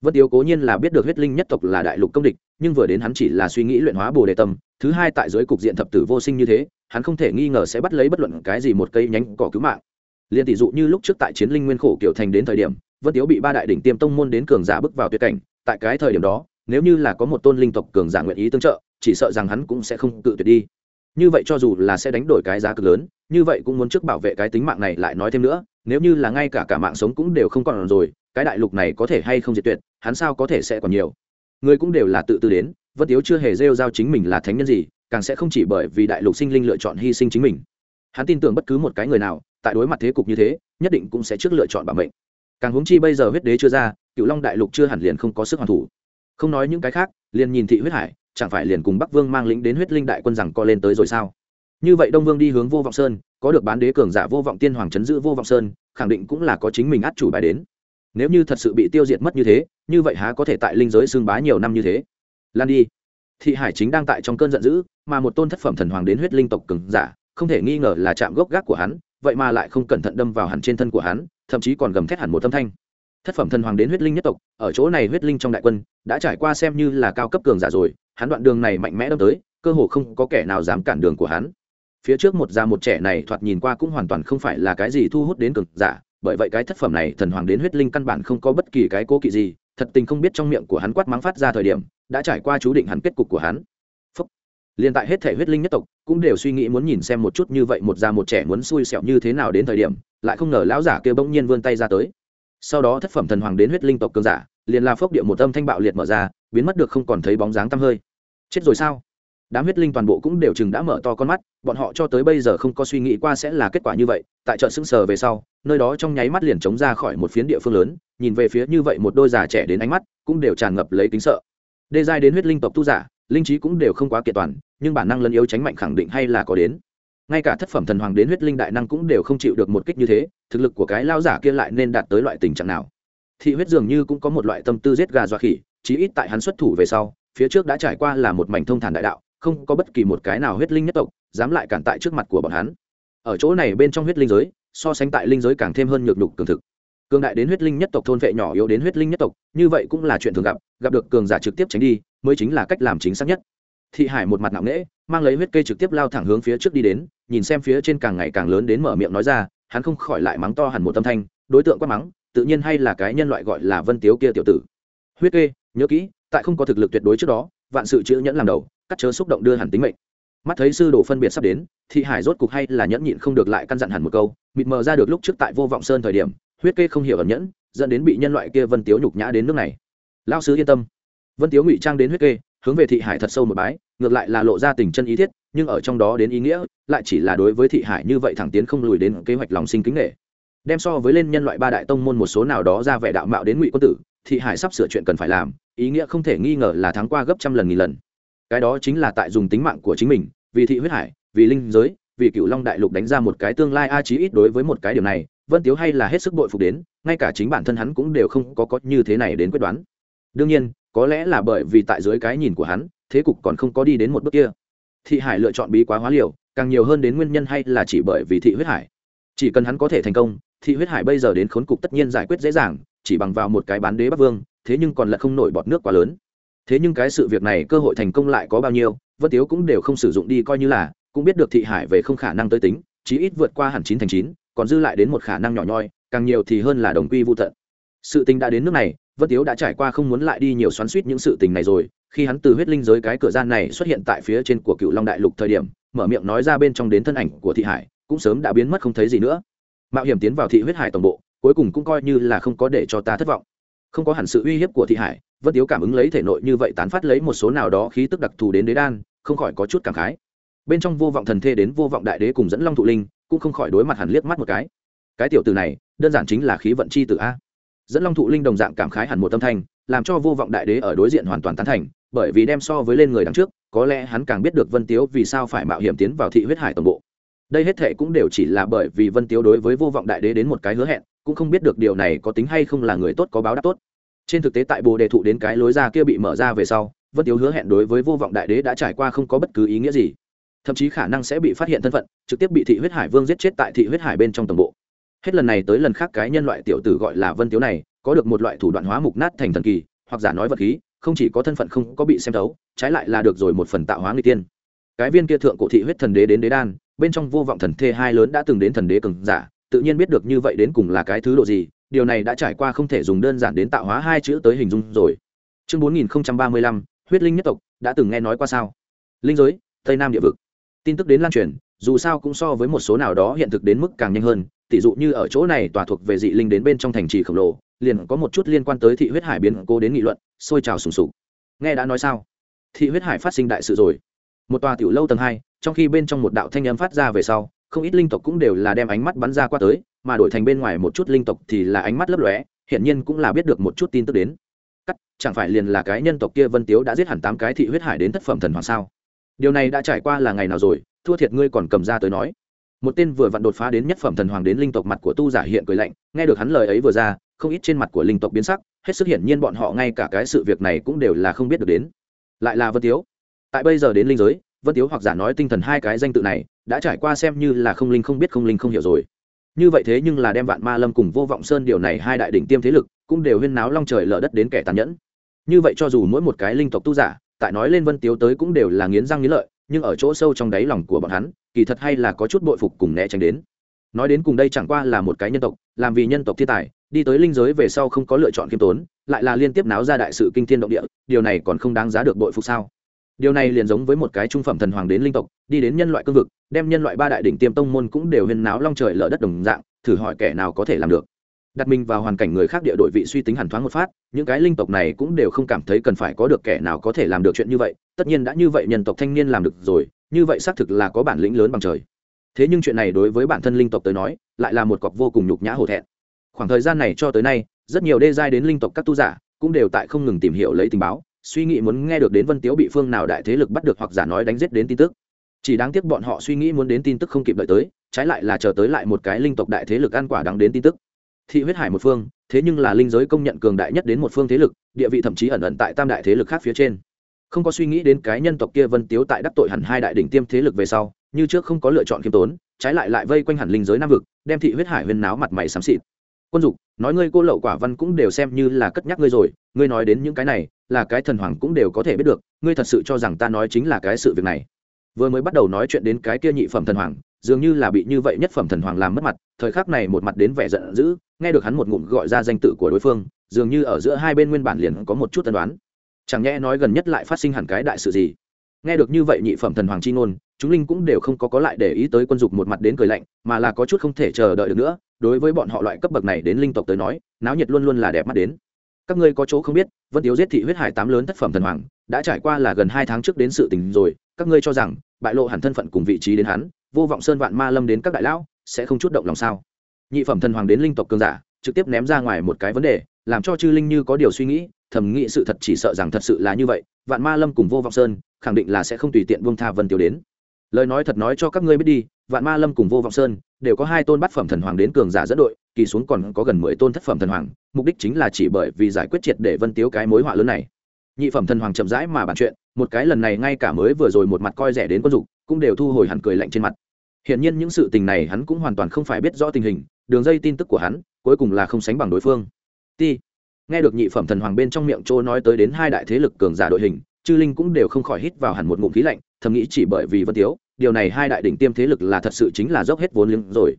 Vân tiếu cố nhiên là biết được huyết linh nhất tộc là đại lục công địch nhưng vừa đến hắn chỉ là suy nghĩ luyện hóa bồ đề tâm thứ hai tại dưới cục diện thập tử vô sinh như thế hắn không thể nghi ngờ sẽ bắt lấy bất luận cái gì một cây nhánh cỏ cứu mạng. Liền tỷ dụ như lúc trước tại chiến linh nguyên khổ kiểu thành đến thời điểm vân tiếu bị ba đại đỉnh tiêm tông môn đến cường giả bước vào tuyệt cảnh, tại cái thời điểm đó, nếu như là có một tôn linh tộc cường giả nguyện ý tương trợ, chỉ sợ rằng hắn cũng sẽ không tự tuyệt đi. Như vậy cho dù là sẽ đánh đổi cái giá cực lớn, như vậy cũng muốn trước bảo vệ cái tính mạng này lại nói thêm nữa, nếu như là ngay cả cả mạng sống cũng đều không còn rồi, cái đại lục này có thể hay không diệt tuyệt, hắn sao có thể sẽ còn nhiều? Người cũng đều là tự tư đến, vân tiếu chưa hề rêu giao chính mình là thánh nhân gì, càng sẽ không chỉ bởi vì đại lục sinh linh lựa chọn hy sinh chính mình. Hắn tin tưởng bất cứ một cái người nào, tại đối mặt thế cục như thế, nhất định cũng sẽ trước lựa chọn bảo mệnh càng huống chi bây giờ huyết đế chưa ra cựu long đại lục chưa hẳn liền không có sức hoàn thủ. Không nói những cái khác, liền nhìn thị huyết hải, chẳng phải liền cùng bắc vương mang lĩnh đến huyết linh đại quân rằng co lên tới rồi sao? Như vậy đông vương đi hướng vô vọng sơn, có được bán đế cường giả vô vọng tiên hoàng chấn giữ vô vọng sơn, khẳng định cũng là có chính mình át chủ bài đến. Nếu như thật sự bị tiêu diệt mất như thế, như vậy há có thể tại linh giới xương bá nhiều năm như thế? Lan đi. Thị hải chính đang tại trong cơn giận dữ, mà một tôn thất phẩm thần hoàng đến huyết linh tộc cường giả, không thể nghi ngờ là chạm gốc gác của hắn, vậy mà lại không cẩn thận đâm vào hẳn trên thân của hắn thậm chí còn gầm thét hẳn một âm thanh. Thất phẩm thần hoàng đến huyết linh nhất tộc, ở chỗ này huyết linh trong đại quân, đã trải qua xem như là cao cấp cường giả rồi, hắn đoạn đường này mạnh mẽ đâm tới, cơ hồ không có kẻ nào dám cản đường của hắn. Phía trước một già một trẻ này thoạt nhìn qua cũng hoàn toàn không phải là cái gì thu hút đến cường giả, bởi vậy cái thất phẩm này thần hoàng đến huyết linh căn bản không có bất kỳ cái cố kỵ gì, thật tình không biết trong miệng của hắn quát mắng phát ra thời điểm, đã trải qua chú định hắn kết cục của hắn. Phúc. liên tại hết thể huyết linh nhất tộc, cũng đều suy nghĩ muốn nhìn xem một chút như vậy một già một trẻ muốn xui xẻo như thế nào đến thời điểm lại không ngờ lão giả kia bỗng nhiên vươn tay ra tới. Sau đó thất phẩm thần hoàng đến huyết linh tộc cường giả, liền la phốc địa một âm thanh bạo liệt mở ra, biến mất được không còn thấy bóng dáng tăm hơi. Chết rồi sao? Đám huyết linh toàn bộ cũng đều chừng đã mở to con mắt, bọn họ cho tới bây giờ không có suy nghĩ qua sẽ là kết quả như vậy, tại chợ sững sờ về sau, nơi đó trong nháy mắt liền chống ra khỏi một phiến địa phương lớn, nhìn về phía như vậy một đôi già trẻ đến ánh mắt, cũng đều tràn ngập lấy tính sợ. Đê giai đến huyết linh tộc tu giả, linh trí cũng đều không quá kiện toàn, nhưng bản năng lân yếu tránh mạnh khẳng định hay là có đến ngay cả thất phẩm thần hoàng đến huyết linh đại năng cũng đều không chịu được một kích như thế, thực lực của cái lao giả kia lại nên đạt tới loại tình trạng nào? Thị huyết dường như cũng có một loại tâm tư giết gà dọa khỉ, chí ít tại hắn xuất thủ về sau, phía trước đã trải qua là một mảnh thông thản đại đạo, không có bất kỳ một cái nào huyết linh nhất tộc dám lại cản tại trước mặt của bọn hắn. Ở chỗ này bên trong huyết linh giới, so sánh tại linh giới càng thêm hơn nhược nhục cường thực. Cường đại đến huyết linh nhất tộc thôn vệ nhỏ yếu đến huyết linh nhất tộc, như vậy cũng là chuyện thường gặp gặp được cường giả trực tiếp tránh đi, mới chính là cách làm chính xác nhất thị hải một mặt nặng nễ mang lấy huyết cây trực tiếp lao thẳng hướng phía trước đi đến, nhìn xem phía trên càng ngày càng lớn đến mở miệng nói ra, hắn không khỏi lại mắng to hẳn một tâm thanh, đối tượng quát mắng, tự nhiên hay là cái nhân loại gọi là vân tiếu kia tiểu tử. Huyết kê nhớ kỹ, tại không có thực lực tuyệt đối trước đó, vạn sự chữ nhẫn làm đầu, cắt chớ xúc động đưa hẳn tính mệnh. Mắt thấy sư đồ phân biệt sắp đến, thị hải rốt cục hay là nhẫn nhịn không được lại căn dặn hẳn một câu, mịt mờ ra được lúc trước tại vô vọng sơn thời điểm, huyết kê không hiểu ẩn nhẫn, dẫn đến bị nhân loại kia vân tiếu nhục nhã đến nước này. Lao sứ yên tâm. Vân tiếu ngụy trang đến huyết kê hướng về thị hải thật sâu một bái ngược lại là lộ ra tình chân ý thiết, nhưng ở trong đó đến ý nghĩa, lại chỉ là đối với thị hải như vậy thẳng tiến không lùi đến kế hoạch lòng sinh kính nghệ đem so với lên nhân loại ba đại tông môn một số nào đó ra vẻ đạo mạo đến ngụy quân tử, thị hải sắp sửa chuyện cần phải làm, ý nghĩa không thể nghi ngờ là thắng qua gấp trăm lần nghìn lần. Cái đó chính là tại dùng tính mạng của chính mình, vì thị huyết hải, vì linh giới, vì cựu long đại lục đánh ra một cái tương lai a chí ít đối với một cái điều này, vân tiếu hay là hết sức bội phục đến, ngay cả chính bản thân hắn cũng đều không có có như thế này đến quyết đoán. Đương nhiên, có lẽ là bởi vì tại dưới cái nhìn của hắn thế cục còn không có đi đến một bước kia. Thị hải lựa chọn bí quá hóa liều, càng nhiều hơn đến nguyên nhân hay là chỉ bởi vì thị huyết hải. Chỉ cần hắn có thể thành công, thị huyết hải bây giờ đến khốn cục tất nhiên giải quyết dễ dàng, chỉ bằng vào một cái bán đế bắc vương, thế nhưng còn là không nổi bọt nước quá lớn. Thế nhưng cái sự việc này cơ hội thành công lại có bao nhiêu, vân tiếu cũng đều không sử dụng đi coi như là, cũng biết được thị hải về không khả năng tới tính, chí ít vượt qua hẳn chín thành chín, còn dư lại đến một khả năng nhỏ nhoi, càng nhiều thì hơn là đồng quy vô tận. Sự tình đã đến nước này vân tiếu đã trải qua không muốn lại đi nhiều xoắn suýt những sự tình này rồi, khi hắn từ huyết linh giới cái cửa gian này xuất hiện tại phía trên của cựu long đại lục thời điểm, mở miệng nói ra bên trong đến thân ảnh của thị hải, cũng sớm đã biến mất không thấy gì nữa. Mạo hiểm tiến vào thị huyết hải tổng bộ, cuối cùng cũng coi như là không có để cho ta thất vọng. Không có hẳn sự uy hiếp của thị hải, vân tiếu cảm ứng lấy thể nội như vậy tán phát lấy một số nào đó khí tức đặc thù đến đế đan, không khỏi có chút cảm khái. Bên trong vô vọng thần thê đến vô vọng đại đế cùng dẫn long thụ linh, cũng không khỏi đối mặt hẳn liếc mắt một cái. Cái tiểu từ này, đơn giản chính là khí vận chi từ a dẫn long thụ linh đồng dạng cảm khái hẳn một tâm thanh, làm cho vô vọng đại đế ở đối diện hoàn toàn tán thành, bởi vì đem so với lên người đằng trước, có lẽ hắn càng biết được vân tiếu vì sao phải mạo hiểm tiến vào thị huyết hải toàn bộ. Đây hết thệ cũng đều chỉ là bởi vì vân tiếu đối với vô vọng đại đế đến một cái hứa hẹn, cũng không biết được điều này có tính hay không là người tốt có báo đáp tốt. Trên thực tế tại bồ đề thụ đến cái lối ra kia bị mở ra về sau, vân tiếu hứa hẹn đối với vô vọng đại đế đã trải qua không có bất cứ ý nghĩa gì. Thậm chí khả năng sẽ bị phát hiện thân phận, trực tiếp bị thị huyết hải vương giết chết tại thị huyết hải bên trong tổng bộ hết lần này tới lần khác cái nhân loại tiểu tử gọi là vân tiếu này, có được một loại thủ đoạn hóa mục nát thành thần kỳ, hoặc giả nói vật khí, không chỉ có thân phận không có bị xem thấu, trái lại là được rồi một phần tạo hóa người tiên. Cái viên kia thượng cổ thị huyết thần đế đến đế đan, bên trong vô vọng thần thê hai lớn đã từng đến thần đế cường giả, tự nhiên biết được như vậy đến cùng là cái thứ độ gì, điều này đã trải qua không thể dùng đơn giản đến tạo hóa hai chữ tới hình dung rồi. Chương bốn nghìn ba mươi lăm, huyết linh nhất tộc, đã từng nghe nói qua sao? Linh giới, tây nam địa vực. Tin tức đến lan truyền, dù sao cũng so với một số nào đó hiện thực đến mức càng nhanh hơn tỷ dụ như ở chỗ này tòa thuộc về dị linh đến bên trong thành trì khổng lồ, liền có một chút liên quan tới thị huyết hải biến cố đến nghị luận, sôi trào sùng sục. Nghe đã nói sao? Thị huyết hải phát sinh đại sự rồi. Một tòa tiểu lâu tầng hai, trong khi bên trong một đạo thanh âm phát ra về sau, không ít linh tộc cũng đều là đem ánh mắt bắn ra qua tới, mà đổi thành bên ngoài một chút linh tộc thì là ánh mắt lấp lóe, hiển nhiên cũng là biết được một chút tin tức đến. Cắt, chẳng phải liền là cái nhân tộc kia vân tiếu đã giết hẳn tám cái thị huyết hải đến thất phẩm thần hoàng sao? Điều này đã trải qua là ngày nào rồi, thua thiệt ngươi còn cầm ra tới nói một tên vừa vặn đột phá đến nhất phẩm thần hoàng đến linh tộc mặt của tu giả hiện cười lạnh, nghe được hắn lời ấy vừa ra, không ít trên mặt của linh tộc biến sắc, hết sức hiển nhiên bọn họ ngay cả cái sự việc này cũng đều là không biết được đến. Lại là vân tiếu. Tại bây giờ đến linh giới, vân tiếu hoặc giả nói tinh thần hai cái danh tự này, đã trải qua xem như là không linh không biết không linh không hiểu rồi. Như vậy thế nhưng là đem vạn ma lâm cùng vô vọng sơn điều này hai đại đỉnh tiêm thế lực, cũng đều huyên náo long trời lở đất đến kẻ tàn nhẫn. Như vậy cho dù mỗi một cái linh tộc tu giả, tại nói lên vân tiếu tới cũng đều là nghiến răng nghiến lợi nhưng ở chỗ sâu trong đáy lòng của bọn hắn, kỳ thật hay là có chút bội phục cùng né tránh đến. Nói đến cùng đây chẳng qua là một cái nhân tộc, làm vì nhân tộc thiên tài, đi tới linh giới về sau không có lựa chọn khiêm tốn, lại là liên tiếp náo ra đại sự kinh thiên động địa, điều này còn không đáng giá được bội phục sao? Điều này liền giống với một cái trung phẩm thần hoàng đến linh tộc, đi đến nhân loại cương vực, đem nhân loại ba đại đỉnh tiêm tông môn cũng đều huyên náo long trời lở đất đồng dạng, thử hỏi kẻ nào có thể làm được đặt mình vào hoàn cảnh người khác địa đội vị suy tính hẳn thoáng một phát, những cái linh tộc này cũng đều không cảm thấy cần phải có được kẻ nào có thể làm được chuyện như vậy, tất nhiên đã như vậy nhân tộc thanh niên làm được rồi, như vậy xác thực là có bản lĩnh lớn bằng trời. Thế nhưng chuyện này đối với bản thân linh tộc tới nói, lại là một cọc vô cùng nhục nhã hổ thẹn. Khoảng thời gian này cho tới nay, rất nhiều đê giai đến linh tộc các tu giả cũng đều tại không ngừng tìm hiểu lấy tình báo, suy nghĩ muốn nghe được đến vân tiếu bị phương nào đại thế lực bắt được hoặc giả nói đánh giết đến tin tức. Chỉ đáng tiếc bọn họ suy nghĩ muốn đến tin tức không kịp đợi tới, trái lại là chờ tới lại một cái linh tộc đại thế lực ăn quả đáng đến tin tức thị huyết hải một phương, thế nhưng là linh giới công nhận cường đại nhất đến một phương thế lực, địa vị thậm chí ẩn ẩn tại tam đại thế lực khác phía trên. Không có suy nghĩ đến cái nhân tộc kia vân tiếu tại đắc tội hẳn hai đại đỉnh tiêm thế lực về sau, như trước không có lựa chọn khiêm tốn, trái lại lại vây quanh hẳn linh giới nam vực, đem thị huyết hải huyên náo mặt mày xám xịt. Quân dục, nói ngươi cô lậu quả văn cũng đều xem như là cất nhắc ngươi rồi, ngươi nói đến những cái này, là cái thần hoàng cũng đều có thể biết được, ngươi thật sự cho rằng ta nói chính là cái sự việc này. Vừa mới bắt đầu nói chuyện đến cái kia nhị phẩm thần hoàng dường như là bị như vậy nhất phẩm thần hoàng làm mất mặt, thời khắc này một mặt đến vẻ giận dữ, nghe được hắn một ngụm gọi ra danh tự của đối phương, dường như ở giữa hai bên nguyên bản liền có một chút tân đoán chẳng nhẽ nói gần nhất lại phát sinh hẳn cái đại sự gì? Nghe được như vậy nhị phẩm thần hoàng chi ngôn, chúng linh cũng đều không có có lại để ý tới quân dục một mặt đến cười lạnh, mà là có chút không thể chờ đợi được nữa, đối với bọn họ loại cấp bậc này đến linh tộc tới nói, náo nhiệt luôn luôn là đẹp mắt đến. Các ngươi có chỗ không biết, vân tiếu giết thị huyết hải tám lớn thất phẩm thần hoàng, đã trải qua là gần hai tháng trước đến sự tình rồi, các ngươi cho rằng, bại lộ hẳn thân phận cùng vị trí đến hắn vô vọng sơn vạn ma lâm đến các đại lão, sẽ không chút động lòng sao? Nhị phẩm thần hoàng đến linh tộc cường giả, trực tiếp ném ra ngoài một cái vấn đề, làm cho chư linh như có điều suy nghĩ, thầm nghĩ sự thật chỉ sợ rằng thật sự là như vậy, vạn ma lâm cùng vô vọng sơn, khẳng định là sẽ không tùy tiện buông tha vân tiêu đến. Lời nói thật nói cho các ngươi biết đi, vạn ma lâm cùng vô vọng sơn, đều có hai tôn bát phẩm thần hoàng đến cường giả dẫn đội, kỳ xuống còn có gần mười tôn thất phẩm thần hoàng, mục đích chính là chỉ bởi vì giải quyết triệt để vân tiếu cái mối họa lớn này. Nhị phẩm thần hoàng chậm rãi mà bàn chuyện, một cái lần này ngay cả mới vừa rồi một mặt coi rẻ đến quân dục, cũng đều thu hồi hẳn cười lạnh trên mặt hiển nhiên những sự tình này hắn cũng hoàn toàn không phải biết rõ tình hình, đường dây tin tức của hắn, cuối cùng là không sánh bằng đối phương. Ti nghe được nhị phẩm thần hoàng bên trong miệng Trô nói tới đến hai đại thế lực cường giả đội hình, chư linh cũng đều không khỏi hít vào hẳn một ngụm khí lạnh, thầm nghĩ chỉ bởi vì vân tiếu, điều này hai đại đỉnh tiêm thế lực là thật sự chính là dốc hết vốn liếng rồi.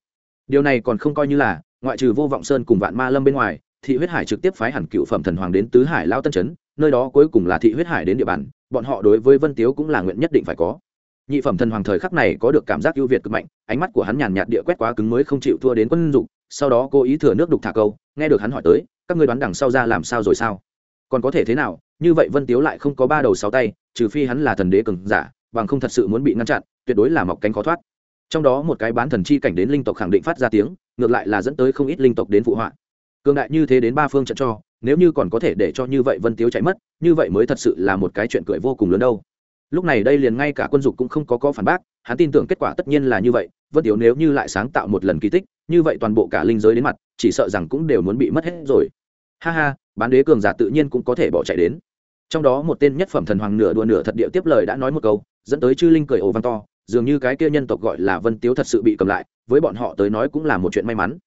Điều này còn không coi như là, ngoại trừ vô vọng sơn cùng vạn ma lâm bên ngoài, thị huyết hải trực tiếp phái hẳn cựu phẩm thần hoàng đến tứ hải lao tân chấn nơi đó cuối cùng là thị huyết hải đến địa bàn, bọn họ đối với vân tiếu cũng là nguyện nhất định phải có nhị phẩm thần hoàng thời khắc này có được cảm giác ưu việt cực mạnh, ánh mắt của hắn nhàn nhạt địa quét quá cứng mới không chịu thua đến quân dục sau đó cố ý thừa nước đục thả câu, nghe được hắn hỏi tới, các ngươi đoán đằng sau ra làm sao rồi sao? Còn có thể thế nào? Như vậy vân tiếu lại không có ba đầu sáu tay, trừ phi hắn là thần đế cường giả, bằng không thật sự muốn bị ngăn chặn, tuyệt đối là mọc cánh khó thoát. Trong đó một cái bán thần chi cảnh đến linh tộc khẳng định phát ra tiếng, ngược lại là dẫn tới không ít linh tộc đến phụ họa. Cường đại như thế đến ba phương trận cho, nếu như còn có thể để cho như vậy vân tiếu chạy mất, như vậy mới thật sự là một cái chuyện cười vô cùng lớn đâu lúc này đây liền ngay cả quân dục cũng không có có phản bác, hắn tin tưởng kết quả tất nhiên là như vậy, vân tiếu nếu như lại sáng tạo một lần kỳ tích, như vậy toàn bộ cả linh giới đến mặt, chỉ sợ rằng cũng đều muốn bị mất hết rồi. Ha ha, bán đế cường giả tự nhiên cũng có thể bỏ chạy đến. Trong đó một tên nhất phẩm thần hoàng nửa đùa nửa thật địa tiếp lời đã nói một câu, dẫn tới chư linh cười ồ văn to, dường như cái kia nhân tộc gọi là vân tiếu thật sự bị cầm lại, với bọn họ tới nói cũng là một chuyện may mắn.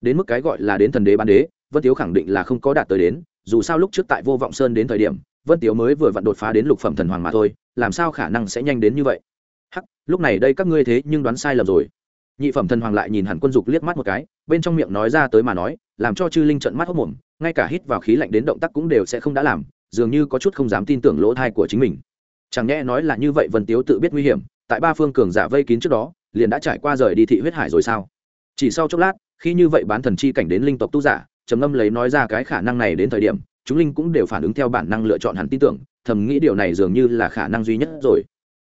Đến mức cái gọi là đến thần đế bán đế, vân tiếu khẳng định là không có đạt tới đến, dù sao lúc trước tại vô vọng sơn đến thời điểm, vân tiếu mới vừa vặn đột phá đến lục phẩm thần hoàng mà thôi làm sao khả năng sẽ nhanh đến như vậy? Hắc, lúc này đây các ngươi thế nhưng đoán sai lầm rồi. Nhị phẩm thần hoàng lại nhìn hẳn quân dục liếc mắt một cái, bên trong miệng nói ra tới mà nói, làm cho chư linh trận mắt hốc mồm, ngay cả hít vào khí lạnh đến động tác cũng đều sẽ không đã làm, dường như có chút không dám tin tưởng lỗ thai của chính mình. Chẳng nhẽ nói là như vậy vân tiếu tự biết nguy hiểm, tại ba phương cường giả vây kín trước đó, liền đã trải qua rời đi thị huyết hải rồi sao? Chỉ sau chốc lát, khi như vậy bán thần chi cảnh đến linh tộc tu giả, trầm ngâm lấy nói ra cái khả năng này đến thời điểm chúng linh cũng đều phản ứng theo bản năng lựa chọn hẳn tin tưởng, thầm nghĩ điều này dường như là khả năng duy nhất rồi.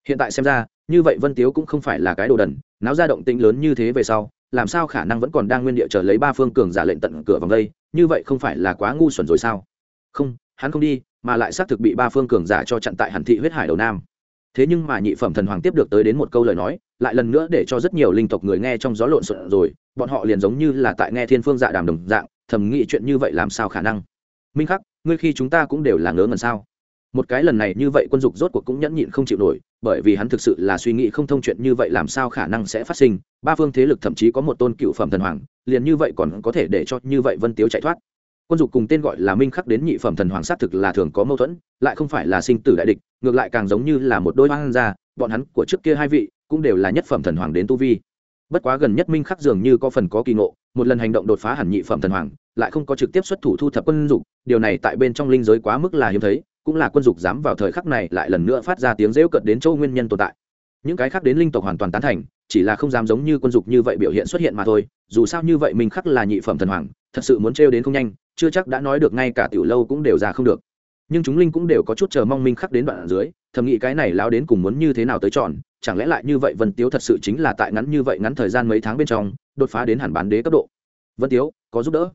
Hiện tại xem ra, như vậy vân tiếu cũng không phải là cái đồ đần, náo ra động tĩnh lớn như thế về sau, làm sao khả năng vẫn còn đang nguyên địa chờ lấy ba phương cường giả lệnh tận cửa vòng đây, như vậy không phải là quá ngu xuẩn rồi sao? Không, hắn không đi, mà lại xác thực bị ba phương cường giả cho chặn tại hàn thị huyết hải đầu nam. Thế nhưng mà nhị phẩm thần hoàng tiếp được tới đến một câu lời nói, lại lần nữa để cho rất nhiều linh tộc người nghe trong gió lộn xộn rồi, bọn họ liền giống như là tại nghe thiên phương dạ đàm đồng dạng, thầm nghĩ chuyện như vậy làm sao khả năng? Minh khắc, ngươi khi chúng ta cũng đều là ngớ ngẩn sao? Một cái lần này như vậy quân dục rốt cuộc cũng nhẫn nhịn không chịu nổi, bởi vì hắn thực sự là suy nghĩ không thông chuyện như vậy làm sao khả năng sẽ phát sinh. Ba phương thế lực thậm chí có một tôn cựu phẩm thần hoàng, liền như vậy còn có thể để cho như vậy vân tiếu chạy thoát. Quân dục cùng tên gọi là minh khắc đến nhị phẩm thần hoàng xác thực là thường có mâu thuẫn, lại không phải là sinh tử đại địch, ngược lại càng giống như là một đôi hoang gia, bọn hắn của trước kia hai vị cũng đều là nhất phẩm thần hoàng đến tu vi. Bất quá gần nhất minh khắc dường như có phần có kỳ ngộ, một lần hành động đột phá hẳn nhị phẩm thần hoàng lại không có trực tiếp xuất thủ thu thập quân dục, điều này tại bên trong linh giới quá mức là hiếm thấy, cũng là quân dục dám vào thời khắc này lại lần nữa phát ra tiếng rêu cợt đến châu nguyên nhân tồn tại. Những cái khác đến linh tộc hoàn toàn tán thành, chỉ là không dám giống như quân dục như vậy biểu hiện xuất hiện mà thôi, dù sao như vậy mình khắc là nhị phẩm thần hoàng, thật sự muốn trêu đến không nhanh, chưa chắc đã nói được ngay cả tiểu lâu cũng đều ra không được. Nhưng chúng linh cũng đều có chút chờ mong minh khắc đến đoạn ở dưới, thầm nghĩ cái này lao đến cùng muốn như thế nào tới chọn, chẳng lẽ lại như vậy vân tiếu thật sự chính là tại ngắn như vậy ngắn thời gian mấy tháng bên trong, đột phá đến hẳn bán đế cấp độ. Vân tiếu, có giúp đỡ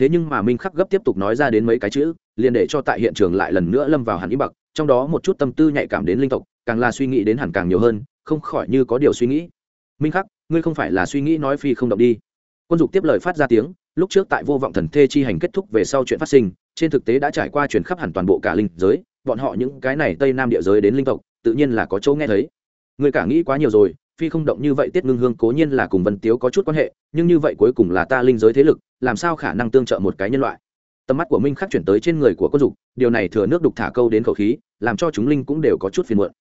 thế nhưng mà minh khắc gấp tiếp tục nói ra đến mấy cái chữ, liền để cho tại hiện trường lại lần nữa lâm vào hẳn ý bậc trong đó một chút tâm tư nhạy cảm đến linh tộc, càng là suy nghĩ đến hẳn càng nhiều hơn, không khỏi như có điều suy nghĩ. Minh khắc, ngươi không phải là suy nghĩ nói phi không động đi. Quân dục tiếp lời phát ra tiếng, lúc trước tại vô vọng thần thê chi hành kết thúc về sau chuyện phát sinh, trên thực tế đã trải qua chuyển khắp hẳn toàn bộ cả linh giới, bọn họ những cái này tây nam địa giới đến linh tộc, tự nhiên là có chỗ nghe thấy. Người cả nghĩ quá nhiều rồi phi không động như vậy tiết ngưng hương cố nhiên là cùng vân tiếu có chút quan hệ, nhưng như vậy cuối cùng là ta linh giới thế lực, làm sao khả năng tương trợ một cái nhân loại? Tầm mắt của minh khắc chuyển tới trên người của quân dục, điều này thừa nước đục thả câu đến khẩu khí, làm cho chúng linh cũng đều có chút phiền muộn.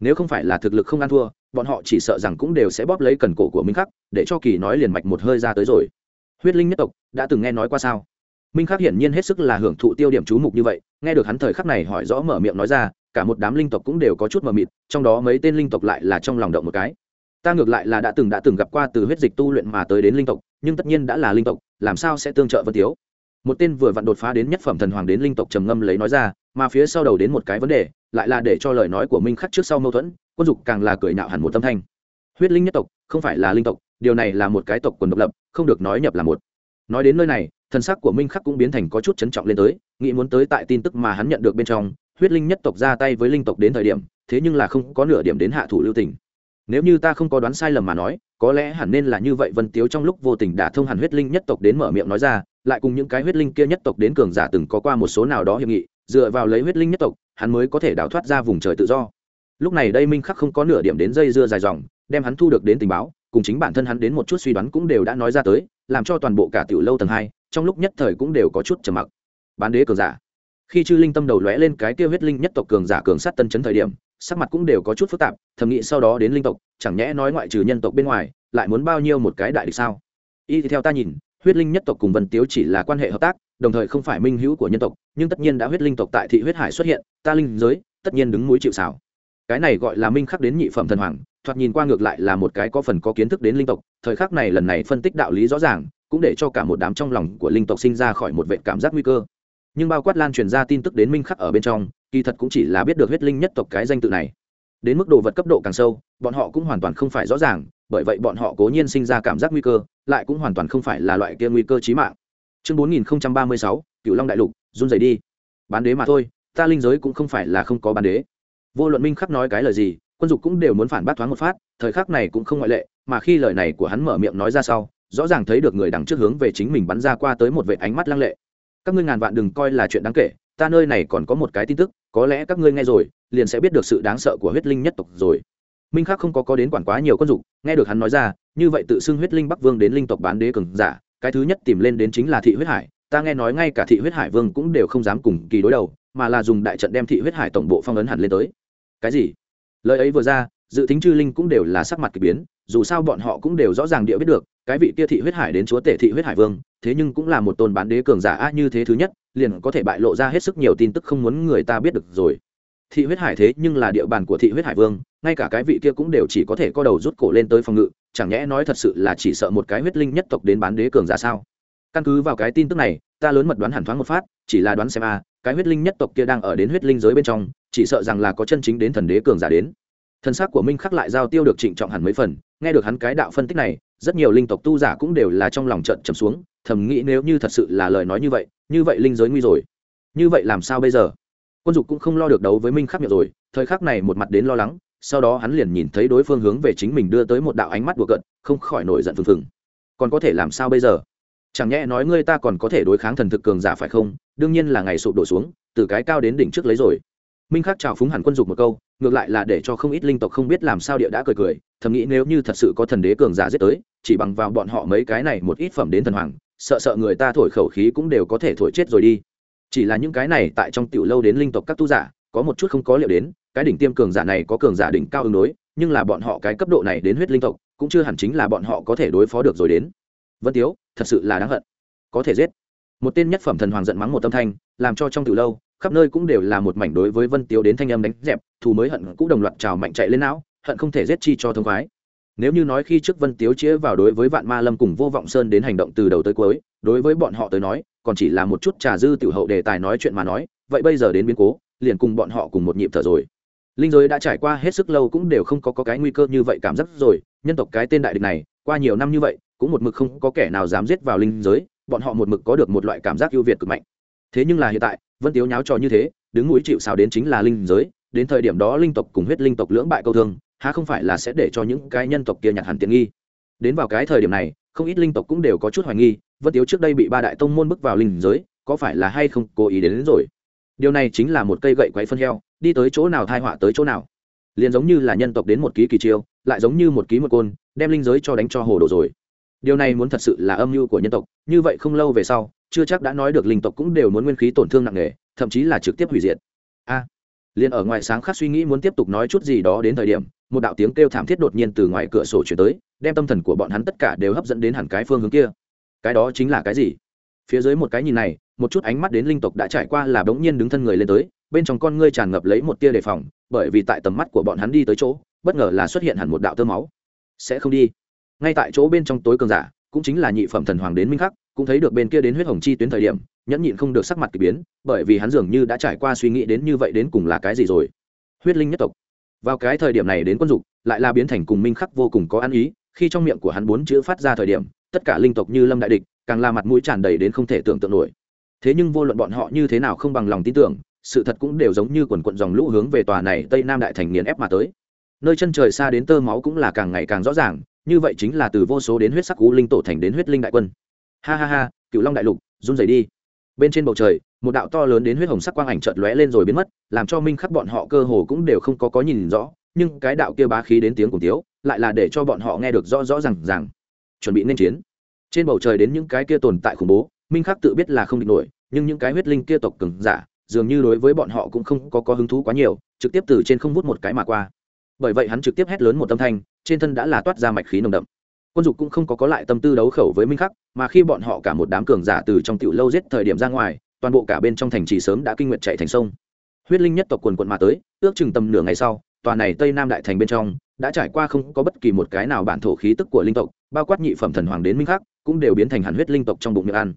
Nếu không phải là thực lực không ăn thua, bọn họ chỉ sợ rằng cũng đều sẽ bóp lấy cần cổ của minh khắc, để cho kỳ nói liền mạch một hơi ra tới rồi. Huyết linh nhất tộc, đã từng nghe nói qua sao? Minh khắc hiển nhiên hết sức là hưởng thụ tiêu điểm chú mục như vậy, nghe được hắn thời khắc này hỏi rõ mở miệng nói ra, cả một đám linh tộc cũng đều có chút mờ mịt, trong đó mấy tên linh tộc lại là trong lòng động một cái ta ngược lại là đã từng đã từng gặp qua từ huyết dịch tu luyện mà tới đến linh tộc, nhưng tất nhiên đã là linh tộc, làm sao sẽ tương trợ vân tiếu? Một tên vừa vặn đột phá đến nhất phẩm thần hoàng đến linh tộc trầm ngâm lấy nói ra, mà phía sau đầu đến một cái vấn đề, lại là để cho lời nói của minh khắc trước sau mâu thuẫn, quân dục càng là cười nạo hẳn một tâm thanh. Huyết linh nhất tộc, không phải là linh tộc, điều này là một cái tộc quần độc lập, không được nói nhập là một. Nói đến nơi này thân sắc của minh khắc cũng biến thành có chút chấn trọng lên tới, nghĩ muốn tới tại tin tức mà hắn nhận được bên trong, huyết linh nhất tộc ra tay với linh tộc đến thời điểm, thế nhưng là không có nửa điểm đến hạ thủ lưu tình nếu như ta không có đoán sai lầm mà nói, có lẽ hẳn nên là như vậy, vân tiếu trong lúc vô tình đã thông hẳn huyết linh nhất tộc đến mở miệng nói ra, lại cùng những cái huyết linh kia nhất tộc đến cường giả từng có qua một số nào đó hiệp nghị, dựa vào lấy huyết linh nhất tộc, hắn mới có thể đào thoát ra vùng trời tự do. Lúc này đây minh khắc không có nửa điểm đến dây dưa dài dòng, đem hắn thu được đến tình báo, cùng chính bản thân hắn đến một chút suy đoán cũng đều đã nói ra tới, làm cho toàn bộ cả tiểu lâu tầng hai, trong lúc nhất thời cũng đều có chút trầm mặc. Bán đế cường giả. Khi chư linh tâm đầu lóe lên cái kia huyết linh nhất tộc cường giả cường sát tân chấn thời điểm sắc mặt cũng đều có chút phức tạp, thầm nghĩ sau đó đến linh tộc, chẳng nhẽ nói ngoại trừ nhân tộc bên ngoài, lại muốn bao nhiêu một cái đại địch sao? Y theo ta nhìn, huyết linh nhất tộc cùng vân tiếu chỉ là quan hệ hợp tác, đồng thời không phải minh hữu của nhân tộc, nhưng tất nhiên đã huyết linh tộc tại thị huyết hải xuất hiện, ta linh giới, tất nhiên đứng mũi chịu xảo cái này gọi là minh khắc đến nhị phẩm thần hoàng, thoạt nhìn qua ngược lại là một cái có phần có kiến thức đến linh tộc, thời khắc này lần này phân tích đạo lý rõ ràng, cũng để cho cả một đám trong lòng của linh tộc sinh ra khỏi một vệ cảm giác nguy cơ. Nhưng bao quát lan truyền ra tin tức đến minh khắc ở bên trong kỳ thật cũng chỉ là biết được huyết linh nhất tộc cái danh tự này. Đến mức đồ vật cấp độ càng sâu, bọn họ cũng hoàn toàn không phải rõ ràng, bởi vậy bọn họ cố nhiên sinh ra cảm giác nguy cơ, lại cũng hoàn toàn không phải là loại kia nguy cơ chí mạng. Chương bốn nghìn ba mươi sáu cựu long đại lục, run rẩy đi. Bán đế mà thôi, ta linh giới cũng không phải là không có bán đế. Vô luận minh khắc nói cái lời gì, quân dục cũng đều muốn phản bác thoáng một phát, thời khắc này cũng không ngoại lệ, mà khi lời này của hắn mở miệng nói ra sau, rõ ràng thấy được người đằng trước hướng về chính mình bắn ra qua tới một vệ ánh mắt lăng lệ. Các ngươi ngàn vạn đừng coi là chuyện đáng kể, ta nơi này còn có một cái tin tức có lẽ các ngươi nghe rồi, liền sẽ biết được sự đáng sợ của huyết linh nhất tộc rồi. Minh khắc không có có đến quản quá nhiều quân dục, nghe được hắn nói ra, như vậy tự xưng huyết linh bắc vương đến linh tộc bán đế cường giả, cái thứ nhất tìm lên đến chính là thị huyết hải. Ta nghe nói ngay cả thị huyết hải vương cũng đều không dám cùng kỳ đối đầu, mà là dùng đại trận đem thị huyết hải tổng bộ phong ấn hẳn lên tới. Cái gì? Lời ấy vừa ra, dự tính chư linh cũng đều là sắc mặt k ỳ biến, dù sao bọn họ cũng đều rõ ràng địa biết được, cái vị kia thị huyết hải đến chúa tể thị huyết hải vương, thế nhưng cũng là một tôn bán đế cường giả a như thế thứ nhất liền có thể bại lộ ra hết sức nhiều tin tức không muốn người ta biết được rồi. Thị huyết hải thế nhưng là địa bàn của thị huyết hải vương, ngay cả cái vị kia cũng đều chỉ có thể co đầu rút cổ lên tới phòng ngự, chẳng nhẽ nói thật sự là chỉ sợ một cái huyết linh nhất tộc đến bán đế cường giả sao? Căn cứ vào cái tin tức này, ta lớn mật đoán hẳn thoáng một phát, chỉ là đoán xem a cái huyết linh nhất tộc kia đang ở đến huyết linh giới bên trong, chỉ sợ rằng là có chân chính đến thần đế cường giả đến. Thân xác của minh khắc lại giao tiêu được trịnh trọng hẳn mấy phần, nghe được hắn cái đạo phân tích này, rất nhiều linh tộc tu giả cũng đều là trong lòng trận trầm xuống thầm nghĩ nếu như thật sự là lời nói như vậy như vậy linh giới nguy rồi. Như vậy làm sao bây giờ? Quân dục cũng không lo được đấu với minh khắc miệng rồi, thời khắc này một mặt đến lo lắng, sau đó hắn liền nhìn thấy đối phương hướng về chính mình đưa tới một đạo ánh mắt đùa cận không khỏi nổi giận phừng phừng. Còn có thể làm sao bây giờ? Chẳng nhẽ nói ngươi ta còn có thể đối kháng thần thực cường giả phải không? Đương nhiên là ngày sụp đổ xuống, từ cái cao đến đỉnh trước lấy rồi. Minh khắc chào phúng hẳn quân dục một câu, ngược lại là để cho không ít linh tộc không biết làm sao địa đã cười cười, thầm nghĩ nếu như thật sự có thần đế cường giả giết tới, chỉ bằng vào bọn họ mấy cái này một ít phẩm đến thần hoàng sợ sợ người ta thổi khẩu khí cũng đều có thể thổi chết rồi đi. Chỉ là những cái này tại trong tiểu lâu đến linh tộc các tu giả, có một chút không có liệu đến, cái đỉnh tiêm cường giả này có cường giả đỉnh cao ứng đối, nhưng là bọn họ cái cấp độ này đến huyết linh tộc, cũng chưa hẳn chính là bọn họ có thể đối phó được rồi đến. Vân tiếu, thật sự là đáng hận. Có thể giết. Một tên nhất phẩm thần hoàng giận mắng một tâm thanh, làm cho trong tiểu lâu, khắp nơi cũng đều là một mảnh đối với vân tiếu đến thanh âm đánh dẹp, thù mới hận cũng đồng loạt trào mạnh chạy lên não, hận không thể giết chi cho thông khoái nếu như nói khi trước vân tiếu chĩa vào đối với vạn ma lâm cùng vô vọng sơn đến hành động từ đầu tới cuối đối với bọn họ tới nói còn chỉ là một chút trà dư tiểu hậu đề tài nói chuyện mà nói vậy bây giờ đến biến cố liền cùng bọn họ cùng một nhịp thở rồi. Linh giới đã trải qua hết sức lâu cũng đều không có, có cái nguy cơ như vậy cảm giác rồi nhân tộc cái tên đại địch này qua nhiều năm như vậy cũng một mực không có kẻ nào dám giết vào linh giới bọn họ một mực có được một loại cảm giác ưu việt cực mạnh. Thế nhưng là hiện tại vân tiếu nháo trò như thế đứng mũi chịu xào đến chính là linh giới đến thời điểm đó linh tộc cùng huyết linh tộc lưỡng bại câu thương há không phải là sẽ để cho những cái nhân tộc kia nhặt hẳn tiện nghi? Đến vào cái thời điểm này không ít linh tộc cũng đều có chút hoài nghi vân tiếu trước đây bị ba đại tông môn bước vào linh giới có phải là hay không cố ý đến, đến rồi? Điều này chính là một cây gậy quấy phân heo đi tới chỗ nào thai họa tới chỗ nào. Liền giống như là nhân tộc đến một ký kỳ chiêu lại giống như một ký một côn đem linh giới cho đánh cho hồ đồ rồi. Điều này muốn thật sự là âm mưu của nhân tộc như vậy không lâu về sau chưa chắc đã nói được linh tộc cũng đều muốn nguyên khí tổn thương nặng nề thậm chí là trực tiếp hủy diệt. A! Liền ở ngoài sáng khác suy nghĩ muốn tiếp tục nói chút gì đó đến thời điểm, một đạo tiếng kêu thảm thiết đột nhiên từ ngoài cửa sổ chuyển tới, đem tâm thần của bọn hắn tất cả đều hấp dẫn đến hẳn cái phương hướng kia. Cái đó chính là cái gì? Phía dưới một cái nhìn này, một chút ánh mắt đến linh tộc đã trải qua là bỗng nhiên đứng thân người lên tới, bên trong con ngươi tràn ngập lấy một tia đề phòng, bởi vì tại tầm mắt của bọn hắn đi tới chỗ, bất ngờ là xuất hiện hẳn một đạo tơ máu. Sẽ không đi. Ngay tại chỗ bên trong tối cường giả, cũng chính là nhị phẩm thần hoàng đến minh khắc, cũng thấy được bên kia đến huyết hồng chi tuyến thời điểm nhẫn nhịn không được sắc mặt k ỳ biến, bởi vì hắn dường như đã trải qua suy nghĩ đến như vậy đến cùng là cái gì rồi. Huyết linh nhất tộc. Vào cái thời điểm này đến quân dục, lại là biến thành cùng minh khắc vô cùng có ăn ý, khi trong miệng của hắn bốn chữ phát ra thời điểm, tất cả linh tộc như lâm đại địch, càng là mặt mũi tràn đầy đến không thể tưởng tượng nổi. Thế nhưng vô luận bọn họ như thế nào không bằng lòng tin tưởng, sự thật cũng đều giống như quần quận dòng lũ hướng về tòa này tây nam đại thành nghiền ép mà tới. Nơi chân trời xa đến tơ máu cũng là càng ngày càng rõ ràng, như vậy chính là từ vô số đến huyết sắc cú linh tổ thành đến huyết linh đại quân. Ha ha ha cựu long đại lục, run rẩy đi bên trên bầu trời, một đạo to lớn đến huyết hồng sắc quang ảnh chợt lóe lên rồi biến mất, làm cho minh khắc bọn họ cơ hồ cũng đều không có có nhìn rõ, nhưng cái đạo kia bá khí đến tiếng cùng tiếu, lại là để cho bọn họ nghe được rõ rõ rằng rằng chuẩn bị nên chiến. Trên bầu trời đến những cái kia tồn tại khủng bố, minh khắc tự biết là không địch nổi, nhưng những cái huyết linh kia tộc cường giả, dường như đối với bọn họ cũng không có có hứng thú quá nhiều, trực tiếp từ trên không vút một cái mà qua. Bởi vậy hắn trực tiếp hét lớn một âm thanh, trên thân đã là toát ra mạch khí nồng đậm quân dục cũng không có có lại tâm tư đấu khẩu với minh khắc, mà khi bọn họ cả một đám cường giả từ trong tiểu lâu giết thời điểm ra ngoài, toàn bộ cả bên trong thành trì sớm đã kinh nguyện chạy thành sông. Huyết linh nhất tộc quần quận mà tới, ước chừng tầm nửa ngày sau, tòa này tây nam đại thành bên trong, đã trải qua không có bất kỳ một cái nào bản thổ khí tức của linh tộc, bao quát nhị phẩm thần hoàng đến minh khắc, cũng đều biến thành hàn huyết linh tộc trong bụng miệng ăn.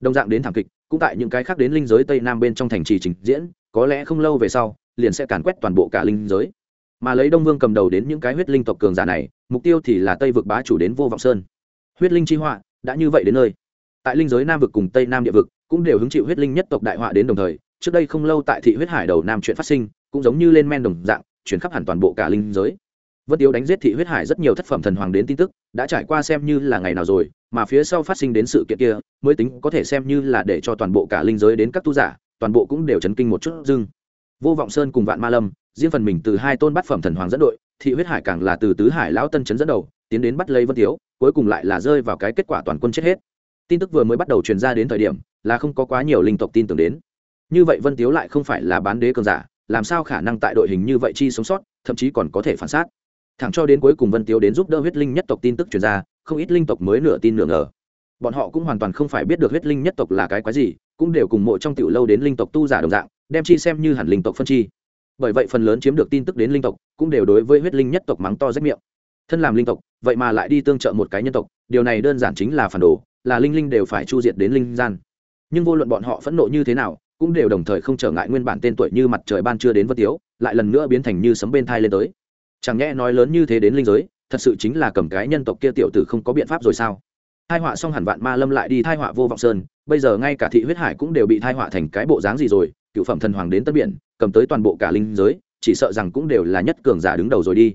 Đồng dạng đến thảm kịch, cũng tại những cái khác đến linh giới tây nam bên trong thành trì trình diễn, có lẽ không lâu về sau, liền sẽ càn quét toàn bộ cả linh giới mà lấy đông vương cầm đầu đến những cái huyết linh tộc cường giả này, mục tiêu thì là tây vực bá chủ đến vô vọng sơn. Huyết linh chi họa đã như vậy đến nơi. Tại linh giới nam vực cùng tây nam địa vực cũng đều hứng chịu huyết linh nhất tộc đại họa đến đồng thời, trước đây không lâu tại thị huyết hải đầu nam chuyện phát sinh, cũng giống như lên men đồng dạng, chuyển khắp hẳn toàn bộ cả linh giới. Vân tiếu đánh giết thị huyết hải rất nhiều thất phẩm thần hoàng đến tin tức, đã trải qua xem như là ngày nào rồi, mà phía sau phát sinh đến sự kiện kia, mới tính có thể xem như là để cho toàn bộ cả linh giới đến các tu giả, toàn bộ cũng đều chấn kinh một chút dưng. Vô vọng sơn cùng vạn ma lâm riêng phần mình từ hai tôn bát phẩm thần hoàng dẫn đội, thị huyết hải càng là từ tứ hải lão tân chấn dẫn đầu, tiến đến bắt lấy vân tiếu, cuối cùng lại là rơi vào cái kết quả toàn quân chết hết. Tin tức vừa mới bắt đầu truyền ra đến thời điểm, là không có quá nhiều linh tộc tin tưởng đến. Như vậy vân tiếu lại không phải là bán đế cường giả, làm sao khả năng tại đội hình như vậy chi sống sót, thậm chí còn có thể phản xác thẳng cho đến cuối cùng vân tiếu đến giúp đỡ huyết linh nhất tộc tin tức truyền ra, không ít linh tộc mới nửa tin nửa ngờ. Bọn họ cũng hoàn toàn không phải biết được huyết linh nhất tộc là cái quái gì, cũng đều cùng mộ trong tiểu lâu đến linh tộc tu giả đồng dạng, đem chi xem như hẳn linh tộc phân chi bởi vậy phần lớn chiếm được tin tức đến linh tộc, cũng đều đối với huyết linh nhất tộc mắng to rách miệng. Thân làm linh tộc, vậy mà lại đi tương trợ một cái nhân tộc, điều này đơn giản chính là phản đồ, là linh linh đều phải chu diệt đến linh gian. Nhưng vô luận bọn họ phẫn nộ như thế nào, cũng đều đồng thời không trở ngại nguyên bản tên tuổi như mặt trời ban chưa đến vân tiếu, lại lần nữa biến thành như sấm bên thai lên tới. Chẳng nhẽ nói lớn như thế đến linh giới, thật sự chính là cầm cái nhân tộc kia tiểu tử không có biện pháp rồi sao? Thai họa xong hẳn vạn ma lâm lại đi thai họa vô vọng sơn, bây giờ ngay cả thị huyết hải cũng đều bị thai họa thành cái bộ dáng gì rồi, cựu phẩm thần hoàng đến tân biển cầm tới toàn bộ cả linh giới, chỉ sợ rằng cũng đều là nhất cường giả đứng đầu rồi đi.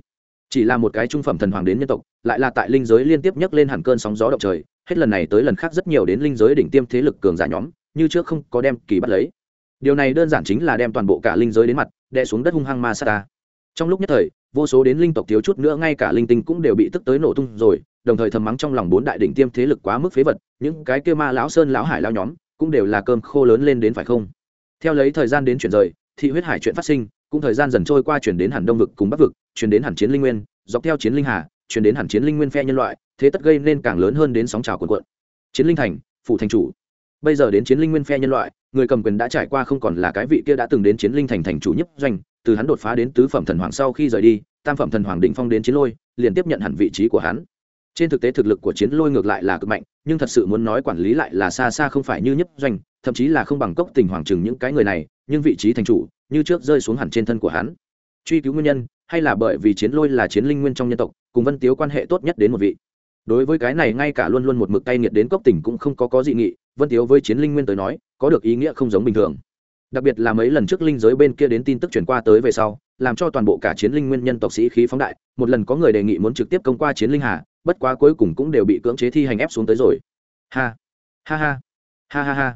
Chỉ là một cái trung phẩm thần hoàng đến nhân tộc, lại là tại linh giới liên tiếp nhấc lên hẳn cơn sóng gió động trời, hết lần này tới lần khác rất nhiều đến linh giới đỉnh tiêm thế lực cường giả nhóm, như trước không có đem kỳ bắt lấy. Điều này đơn giản chính là đem toàn bộ cả linh giới đến mặt, đè xuống đất hung hăng ma ta. trong lúc nhất thời, vô số đến linh tộc thiếu chút nữa ngay cả linh tinh cũng đều bị tức tới nổ tung rồi, đồng thời thầm mắng trong lòng bốn đại đỉnh tiêm thế lực quá mức phế vật, những cái kia ma lão sơn lão hải lao nhóm cũng đều là cơm khô lớn lên đến phải không? Theo lấy thời gian đến chuyển rời thị huyết hải chuyện phát sinh, cũng thời gian dần trôi qua chuyển đến hẳn đông vực cùng bắc vực, chuyển đến hẳn chiến linh nguyên, dọc theo chiến linh hà, chuyển đến hẳn chiến linh nguyên phe nhân loại, thế tất gây nên càng lớn hơn đến sóng trào quần quận chiến linh thành, phủ thành chủ. Bây giờ đến chiến linh nguyên phe nhân loại, người cầm quyền đã trải qua không còn là cái vị kia đã từng đến chiến linh thành thành chủ nhất doanh, từ hắn đột phá đến tứ phẩm thần hoàng sau khi rời đi, tam phẩm thần hoàng định phong đến chiến lôi, liền tiếp nhận hẳn vị trí của hắn trên thực tế thực lực của chiến lôi ngược lại là cực mạnh, nhưng thật sự muốn nói quản lý lại là xa xa không phải như nhất doanh, thậm chí là không bằng cốc tình hoàng chừng những cái người này, nhưng vị trí thành chủ, như trước rơi xuống hẳn trên thân của hắn. Truy cứu nguyên nhân, hay là bởi vì chiến lôi là chiến linh nguyên trong nhân tộc, cùng vân tiếu quan hệ tốt nhất đến một vị. Đối với cái này ngay cả luôn luôn một mực tay nghiệt đến cốc tỉnh cũng không có có dị nghị, vân tiếu với chiến linh nguyên tới nói, có được ý nghĩa không giống bình thường. Đặc biệt là mấy lần trước linh giới bên kia đến tin tức chuyển qua tới về sau, làm cho toàn bộ cả chiến linh nguyên nhân tộc sĩ khí phóng đại, một lần có người đề nghị muốn trực tiếp công qua chiến linh hà bất quá cuối cùng cũng đều bị cưỡng chế thi hành ép xuống tới rồi. Ha ha ha ha ha ha.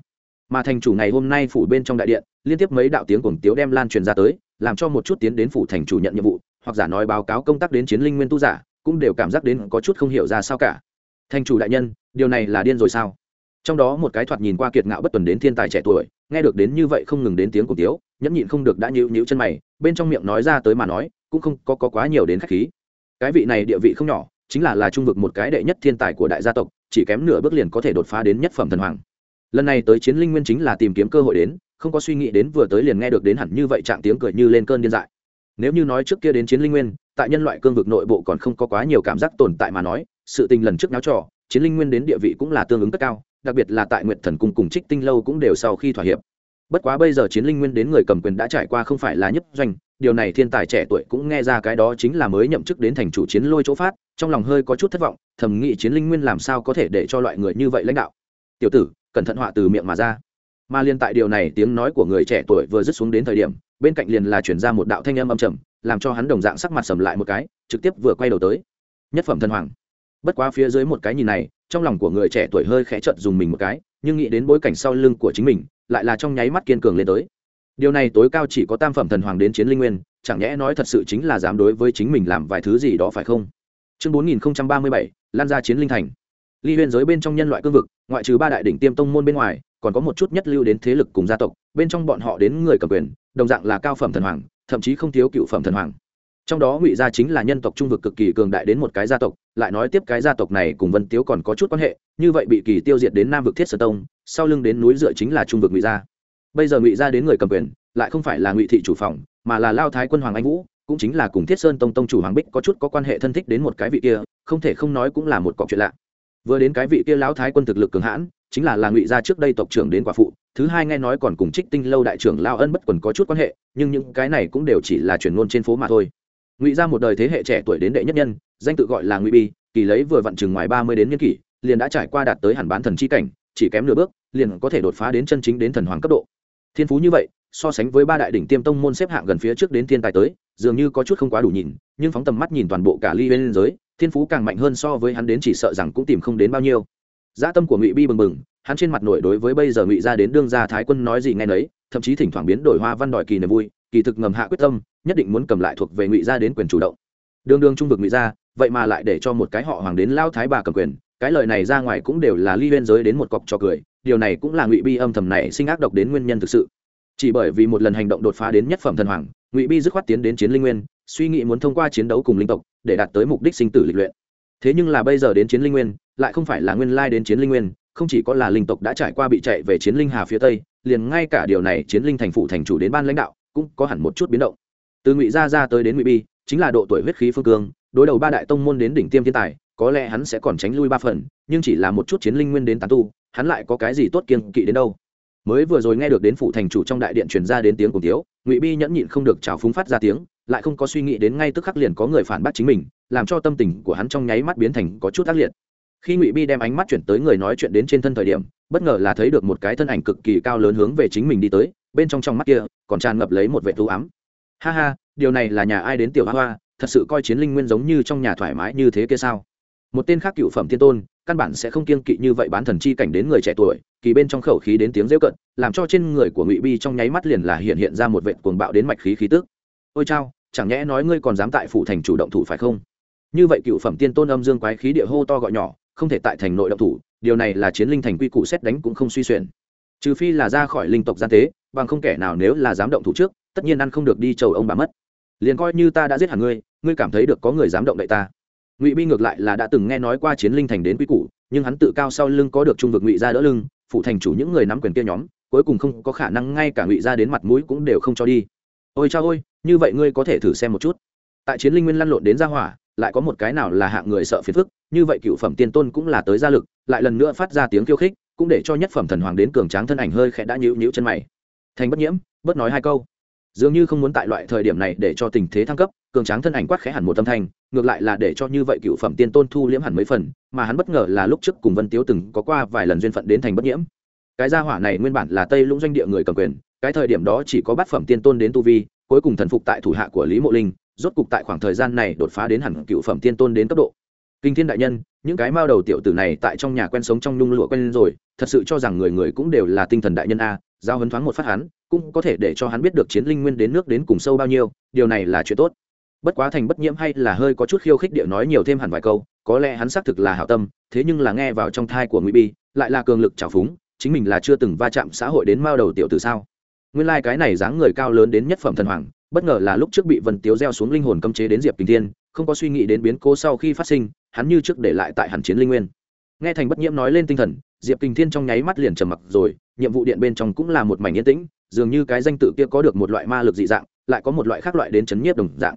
Mà thành chủ ngày hôm nay phủ bên trong đại điện liên tiếp mấy đạo tiếng cuồng tiếu đem lan truyền ra tới làm cho một chút tiến đến phủ thành chủ nhận nhiệm vụ hoặc giả nói báo cáo công tác đến chiến linh nguyên tu giả cũng đều cảm giác đến có chút không hiểu ra sao cả. Thành chủ đại nhân điều này là điên rồi sao? Trong đó một cái thoạt nhìn qua kiệt ngạo bất tuần đến thiên tài trẻ tuổi nghe được đến như vậy không ngừng đến tiếng cuồng tiếu nhẫn nhịn không được đã nhịu nhịu chân mày bên trong miệng nói ra tới mà nói cũng không có, có quá nhiều đến khách khí. Cái vị này địa vị không nhỏ chính là là trung vực một cái đệ nhất thiên tài của đại gia tộc, chỉ kém nửa bước liền có thể đột phá đến nhất phẩm thần hoàng. Lần này tới chiến linh nguyên chính là tìm kiếm cơ hội đến, không có suy nghĩ đến vừa tới liền nghe được đến hẳn như vậy trạng tiếng cười như lên cơn điên dại. Nếu như nói trước kia đến chiến linh nguyên, tại nhân loại cương vực nội bộ còn không có quá nhiều cảm giác tồn tại mà nói, sự tình lần trước náo trò, chiến linh nguyên đến địa vị cũng là tương ứng rất cao, đặc biệt là tại nguyện thần cung cùng trích tinh lâu cũng đều sau khi thỏa hiệp. Bất quá bây giờ chiến linh nguyên đến người cầm quyền đã trải qua không phải là nhất doanh, điều này thiên tài trẻ tuổi cũng nghe ra cái đó chính là mới nhậm chức đến thành chủ chiến lôi chỗ phát trong lòng hơi có chút thất vọng, thầm nghĩ chiến linh nguyên làm sao có thể để cho loại người như vậy lãnh đạo. Tiểu tử, cẩn thận họa từ miệng mà ra. Mà liên tại điều này tiếng nói của người trẻ tuổi vừa dứt xuống đến thời điểm, bên cạnh liền là chuyển ra một đạo thanh âm âm trầm, làm cho hắn đồng dạng sắc mặt sầm lại một cái, trực tiếp vừa quay đầu tới. Nhất phẩm thần hoàng. Bất quá phía dưới một cái nhìn này, trong lòng của người trẻ tuổi hơi khẽ trợt dùng mình một cái, nhưng nghĩ đến bối cảnh sau lưng của chính mình, lại là trong nháy mắt kiên cường lên tới. Điều này tối cao chỉ có tam phẩm thần hoàng đến chiến linh nguyên, chẳng nhẽ nói thật sự chính là dám đối với chính mình làm vài thứ gì đó phải không? Chương bốn nghìn ba mươi bảy, lan ra chiến linh thành. Ly huyên giới bên trong nhân loại cương vực, ngoại trừ ba đại đỉnh tiêm tông môn bên ngoài, còn có một chút nhất lưu đến thế lực cùng gia tộc, bên trong bọn họ đến người cầm quyền, đồng dạng là cao phẩm thần hoàng, thậm chí không thiếu cựu phẩm thần hoàng. Trong đó ngụy gia chính là nhân tộc trung vực cực kỳ cường đại đến một cái gia tộc, lại nói tiếp cái gia tộc này cùng vân tiếu còn có chút quan hệ, như vậy bị kỳ tiêu diệt đến nam vực thiết sở tông, sau lưng đến núi dựa chính là trung vực ngụy gia. Bây giờ ngụy gia đến người cầm quyền, lại không phải là ngụy thị chủ phòng, mà là lao thái quân hoàng anh vũ cũng chính là cùng thiết sơn tông tông chủ hoàng bích có chút có quan hệ thân thích đến một cái vị kia, không thể không nói cũng là một cọc chuyện lạ. Vừa đến cái vị kia lão thái quân thực lực cường hãn, chính là là ngụy gia trước đây tộc trưởng đến quả phụ, thứ hai nghe nói còn cùng trích tinh lâu đại trưởng lao ân bất quần có chút quan hệ, nhưng những cái này cũng đều chỉ là chuyển ngôn trên phố mà thôi. Ngụy gia một đời thế hệ trẻ tuổi đến đệ nhất nhân, danh tự gọi là ngụy bi, kỳ lấy vừa vặn chừng ngoài ba mươi đến niên kỷ, liền đã trải qua đạt tới hẳn bán thần chi cảnh, chỉ kém nửa bước, liền có thể đột phá đến chân chính đến thần hoàng cấp độ. Thiên phú như vậy, so sánh với ba đại đỉnh tiêm tông môn xếp hạng gần phía trước đến thiên tài tới dường như có chút không quá đủ nhìn, nhưng phóng tầm mắt nhìn toàn bộ cả ly bên giới, thiên phú càng mạnh hơn so với hắn đến chỉ sợ rằng cũng tìm không đến bao nhiêu. Dã tâm của ngụy bi bừng bừng, hắn trên mặt nổi đối với bây giờ ngụy gia đến đương gia thái quân nói gì nghe nấy, thậm chí thỉnh thoảng biến đổi hoa văn đòi kỳ niềm vui, kỳ thực ngầm hạ quyết tâm, nhất định muốn cầm lại thuộc về ngụy gia đến quyền chủ động. Đương đương trung vực ngụy gia, vậy mà lại để cho một cái họ hoàng đến lao thái bà cầm quyền, cái lời này ra ngoài cũng đều là ly biên giới đến một cọc cho cười, điều này cũng là ngụy bi âm thầm này sinh ác độc đến nguyên nhân thực sự chỉ bởi vì một lần hành động đột phá đến nhất phẩm thần hoàng, ngụy bi dứt khoát tiến đến chiến linh nguyên, suy nghĩ muốn thông qua chiến đấu cùng linh tộc để đạt tới mục đích sinh tử lịch luyện. Thế nhưng là bây giờ đến chiến linh nguyên, lại không phải là nguyên lai đến chiến linh nguyên, không chỉ có là linh tộc đã trải qua bị chạy về chiến linh hà phía tây, liền ngay cả điều này chiến linh thành phụ thành chủ đến ban lãnh đạo cũng có hẳn một chút biến động. Từ ngụy gia ra tới đến ngụy bi, chính là độ tuổi huyết khí phương cương, đối đầu ba đại tông môn đến đỉnh tiêm thiên tài, có lẽ hắn sẽ còn tránh lui ba phần, nhưng chỉ là một chút chiến linh nguyên đến tán tu, hắn lại có cái gì tốt kiên kỵ đến đâu? Mới vừa rồi nghe được đến phụ thành chủ trong đại điện truyền ra đến tiếng cùng tiếu ngụy bi nhẫn nhịn không được trào phúng phát ra tiếng, lại không có suy nghĩ đến ngay tức khắc liền có người phản bác chính mình, làm cho tâm tình của hắn trong nháy mắt biến thành có chút ác liệt. Khi ngụy bi đem ánh mắt chuyển tới người nói chuyện đến trên thân thời điểm, bất ngờ là thấy được một cái thân ảnh cực kỳ cao lớn hướng về chính mình đi tới, bên trong trong mắt kia, còn tràn ngập lấy một vệ thú ám. Ha ha, điều này là nhà ai đến tiểu hoa hoa, thật sự coi chiến linh nguyên giống như trong nhà thoải mái như thế kia sao? Một tên khác cựu phẩm thiên tôn căn bản sẽ không kiêng kỵ như vậy bán thần chi cảnh đến người trẻ tuổi, kỳ bên trong khẩu khí đến tiếng rêu cận, làm cho trên người của ngụy bi trong nháy mắt liền là hiện hiện ra một vệ cuồng bạo đến mạch khí khí tức. Ôi chao, chẳng nhẽ nói ngươi còn dám tại phủ thành chủ động thủ phải không? Như vậy cựu phẩm tiên tôn âm dương quái khí địa hô to gọi nhỏ, không thể tại thành nội động thủ, điều này là chiến linh thành quy củ xét đánh cũng không suy xuyển. Trừ phi là ra khỏi linh tộc gian tế, bằng không kẻ nào nếu là dám động thủ trước, tất nhiên ăn không được đi chầu ông bà mất. Liền coi như ta đã giết hẳn ngươi ngươi cảm thấy được có người dám động đậy ta ngụy bi ngược lại là đã từng nghe nói qua chiến linh thành đến quy củ, nhưng hắn tự cao sau lưng có được trung vực ngụy ra đỡ lưng phụ thành chủ những người nắm quyền kia nhóm, cuối cùng không có khả năng ngay cả ngụy ra đến mặt mũi cũng đều không cho đi. Ôi cha ôi, như vậy ngươi có thể thử xem một chút. Tại chiến linh nguyên lăn lộn đến ra hỏa, lại có một cái nào là hạng người sợ phiền phức, như vậy cựu phẩm tiên tôn cũng là tới gia lực, lại lần nữa phát ra tiếng khiêu khích, cũng để cho nhất phẩm thần hoàng đến cường tráng thân ảnh hơi khẽ đã nhíu nhíu chân mày. Thành bất nhiễm, bớt nói hai câu dường như không muốn tại loại thời điểm này để cho tình thế thăng cấp, cường tráng thân ảnh quát khẽ hẳn một tâm thanh, ngược lại là để cho như vậy cựu phẩm tiên tôn thu liễm hẳn mấy phần, mà hắn bất ngờ là lúc trước cùng vân tiếu từng có qua vài lần duyên phận đến thành bất nhiễm. Cái gia hỏa này nguyên bản là tây lũng doanh địa người cầm quyền, cái thời điểm đó chỉ có bát phẩm tiên tôn đến tu vi, cuối cùng thần phục tại thủ hạ của lý mộ linh, rốt cục tại khoảng thời gian này đột phá đến hẳn cựu phẩm tiên tôn đến cấp độ kinh thiên đại nhân, những cái mao đầu tiểu tử này tại trong nhà quen sống trong nhung lụa quen rồi, thật sự cho rằng người người cũng đều là tinh thần đại nhân a, giao hấn thoáng một phát hắn, cũng có thể để cho hắn biết được chiến linh nguyên đến nước đến cùng sâu bao nhiêu, điều này là chuyện tốt. Bất quá thành bất nhiễm hay là hơi có chút khiêu khích địa nói nhiều thêm hẳn vài câu, có lẽ hắn xác thực là hảo tâm, thế nhưng là nghe vào trong thai của ngụy bi, lại là cường lực trào phúng, chính mình là chưa từng va chạm xã hội đến mao đầu tiểu từ sao? Nguyên lai、like、cái này dáng người cao lớn đến nhất phẩm thần hoàng, bất ngờ là lúc trước bị vần tiếu gieo xuống linh hồn cấm chế đến diệp kinh thiên không có suy nghĩ đến biến cố sau khi phát sinh, hắn như trước để lại tại hàn chiến linh nguyên. Nghe thành bất nhiễm nói lên tinh thần, diệp kình thiên trong nháy mắt liền trầm mặc rồi, nhiệm vụ điện bên trong cũng là một mảnh yên tĩnh, dường như cái danh tự kia có được một loại ma lực dị dạng, lại có một loại khác loại đến chấn nhiếp đồng dạng.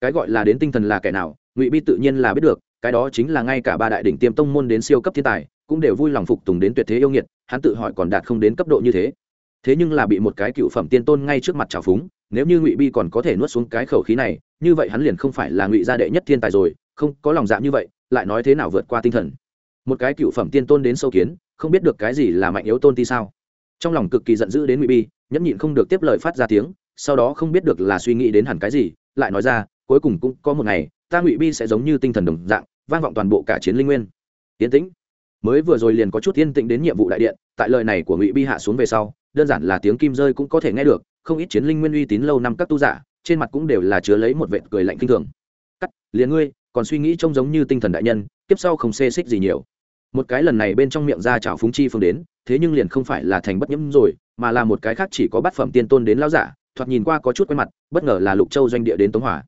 Cái gọi là đến tinh thần là kẻ nào, ngụy bi tự nhiên là biết được, cái đó chính là ngay cả ba đại đỉnh tiêm tông môn đến siêu cấp thiên tài, cũng đều vui lòng phục tùng đến tuyệt thế yêu nghiệt, hắn tự hỏi còn đạt không đến cấp độ như thế. Thế nhưng là bị một cái cựu phẩm tiên tôn ngay trước mặt trào phúng, nếu như ngụy bi còn có thể nuốt xuống cái khẩu khí này như vậy hắn liền không phải là ngụy gia đệ nhất thiên tài rồi, không, có lòng dạ như vậy, lại nói thế nào vượt qua tinh thần. Một cái cựu phẩm tiên tôn đến sâu kiến, không biết được cái gì là mạnh yếu tôn ti sao. Trong lòng cực kỳ giận dữ đến ngụy bi, nhẫn nhịn không được tiếp lời phát ra tiếng, sau đó không biết được là suy nghĩ đến hẳn cái gì, lại nói ra, cuối cùng cũng có một ngày, ta ngụy bi sẽ giống như tinh thần đồng dạng, vang vọng toàn bộ cả chiến linh nguyên. Tiến tĩnh. Mới vừa rồi liền có chút yên tĩnh đến nhiệm vụ đại điện, tại lời này của ngụy bi hạ xuống về sau, đơn giản là tiếng kim rơi cũng có thể nghe được, không ít chiến linh nguyên uy tín lâu năm các tu giả trên mặt cũng đều là chứa lấy một vệt cười lạnh kinh thường. Cắt, liền ngươi, còn suy nghĩ trông giống như tinh thần đại nhân tiếp sau không xê xích gì nhiều. Một cái lần này bên trong miệng ra chảo phúng chi phương đến, thế nhưng liền không phải là thành bất nhiễm rồi, mà là một cái khác chỉ có bát phẩm tiên tôn đến lao giả, thoạt nhìn qua có chút quen mặt, bất ngờ là lục châu doanh địa đến tống hòa.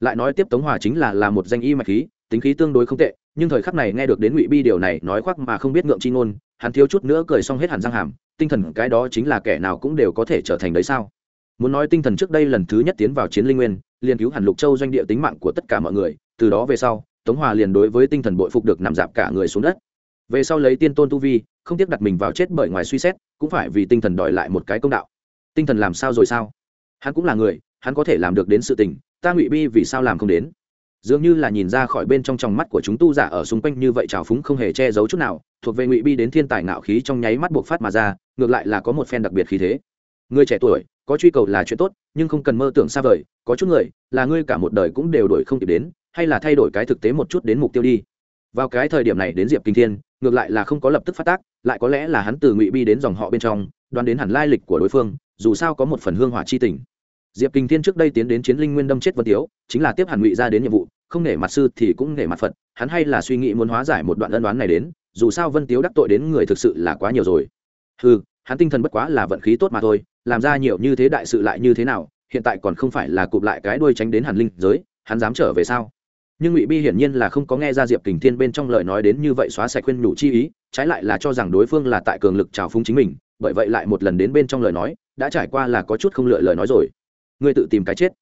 Lại nói tiếp tống hòa chính là là một danh y mạch khí, tính khí tương đối không tệ, nhưng thời khắc này nghe được đến ngụy bi điều này nói khoác mà không biết ngượng chi ngôn, hắn thiếu chút nữa cười xong hết hẳn răng hàm, tinh thần cái đó chính là kẻ nào cũng đều có thể trở thành đấy sao? Muốn nói tinh thần trước đây lần thứ nhất tiến vào chiến linh nguyên, liền cứu hẳn lục châu doanh địa tính mạng của tất cả mọi người, từ đó về sau, tống hòa liền đối với tinh thần bội phục được nằm dạp cả người xuống đất. Về sau lấy tiên tôn tu vi, không tiếp đặt mình vào chết bởi ngoài suy xét, cũng phải vì tinh thần đòi lại một cái công đạo. Tinh thần làm sao rồi sao? Hắn cũng là người, hắn có thể làm được đến sự tình, ta ngụy bi vì sao làm không đến? Dường như là nhìn ra khỏi bên trong tròng mắt của chúng tu giả ở xung quanh như vậy trào phúng không hề che giấu chút nào, thuộc về ngụy bi đến thiên tài ngạo khí trong nháy mắt buộc phát mà ra, ngược lại là có một phen đặc biệt khí thế người trẻ tuổi, có truy cầu là chuyện tốt, nhưng không cần mơ tưởng xa vời, có chút người, là ngươi cả một đời cũng đều đổi không kịp đến, hay là thay đổi cái thực tế một chút đến mục tiêu đi. Vào cái thời điểm này đến diệp kinh thiên, ngược lại là không có lập tức phát tác, lại có lẽ là hắn từ ngụy bi đến dòng họ bên trong, đoán đến hẳn lai lịch của đối phương, dù sao có một phần hương hỏa chi tình. Diệp kinh thiên trước đây tiến đến chiến linh nguyên đâm chết vân tiếu, chính là tiếp hẳn ngụy ra đến nhiệm vụ, không nể mặt sư thì cũng nể mặt phật, hắn hay là suy nghĩ muốn hóa giải một đoạn ân đoán này đến, dù sao vân tiếu đắc tội đến người thực sự là quá nhiều rồi. Ừ hắn tinh thần bất quá là vận khí tốt mà thôi làm ra nhiều như thế đại sự lại như thế nào, hiện tại còn không phải là cụp lại cái đuôi tránh đến hàn linh giới, hắn dám trở về sao? Nhưng ngụy bi hiển nhiên là không có nghe ra diệp kình thiên bên trong lời nói đến như vậy xóa sạch khuyên nhủ chi ý, trái lại là cho rằng đối phương là tại cường lực trào phúng chính mình, bởi vậy lại một lần đến bên trong lời nói, đã trải qua là có chút không lựa lời nói rồi. Ngươi tự tìm cái chết.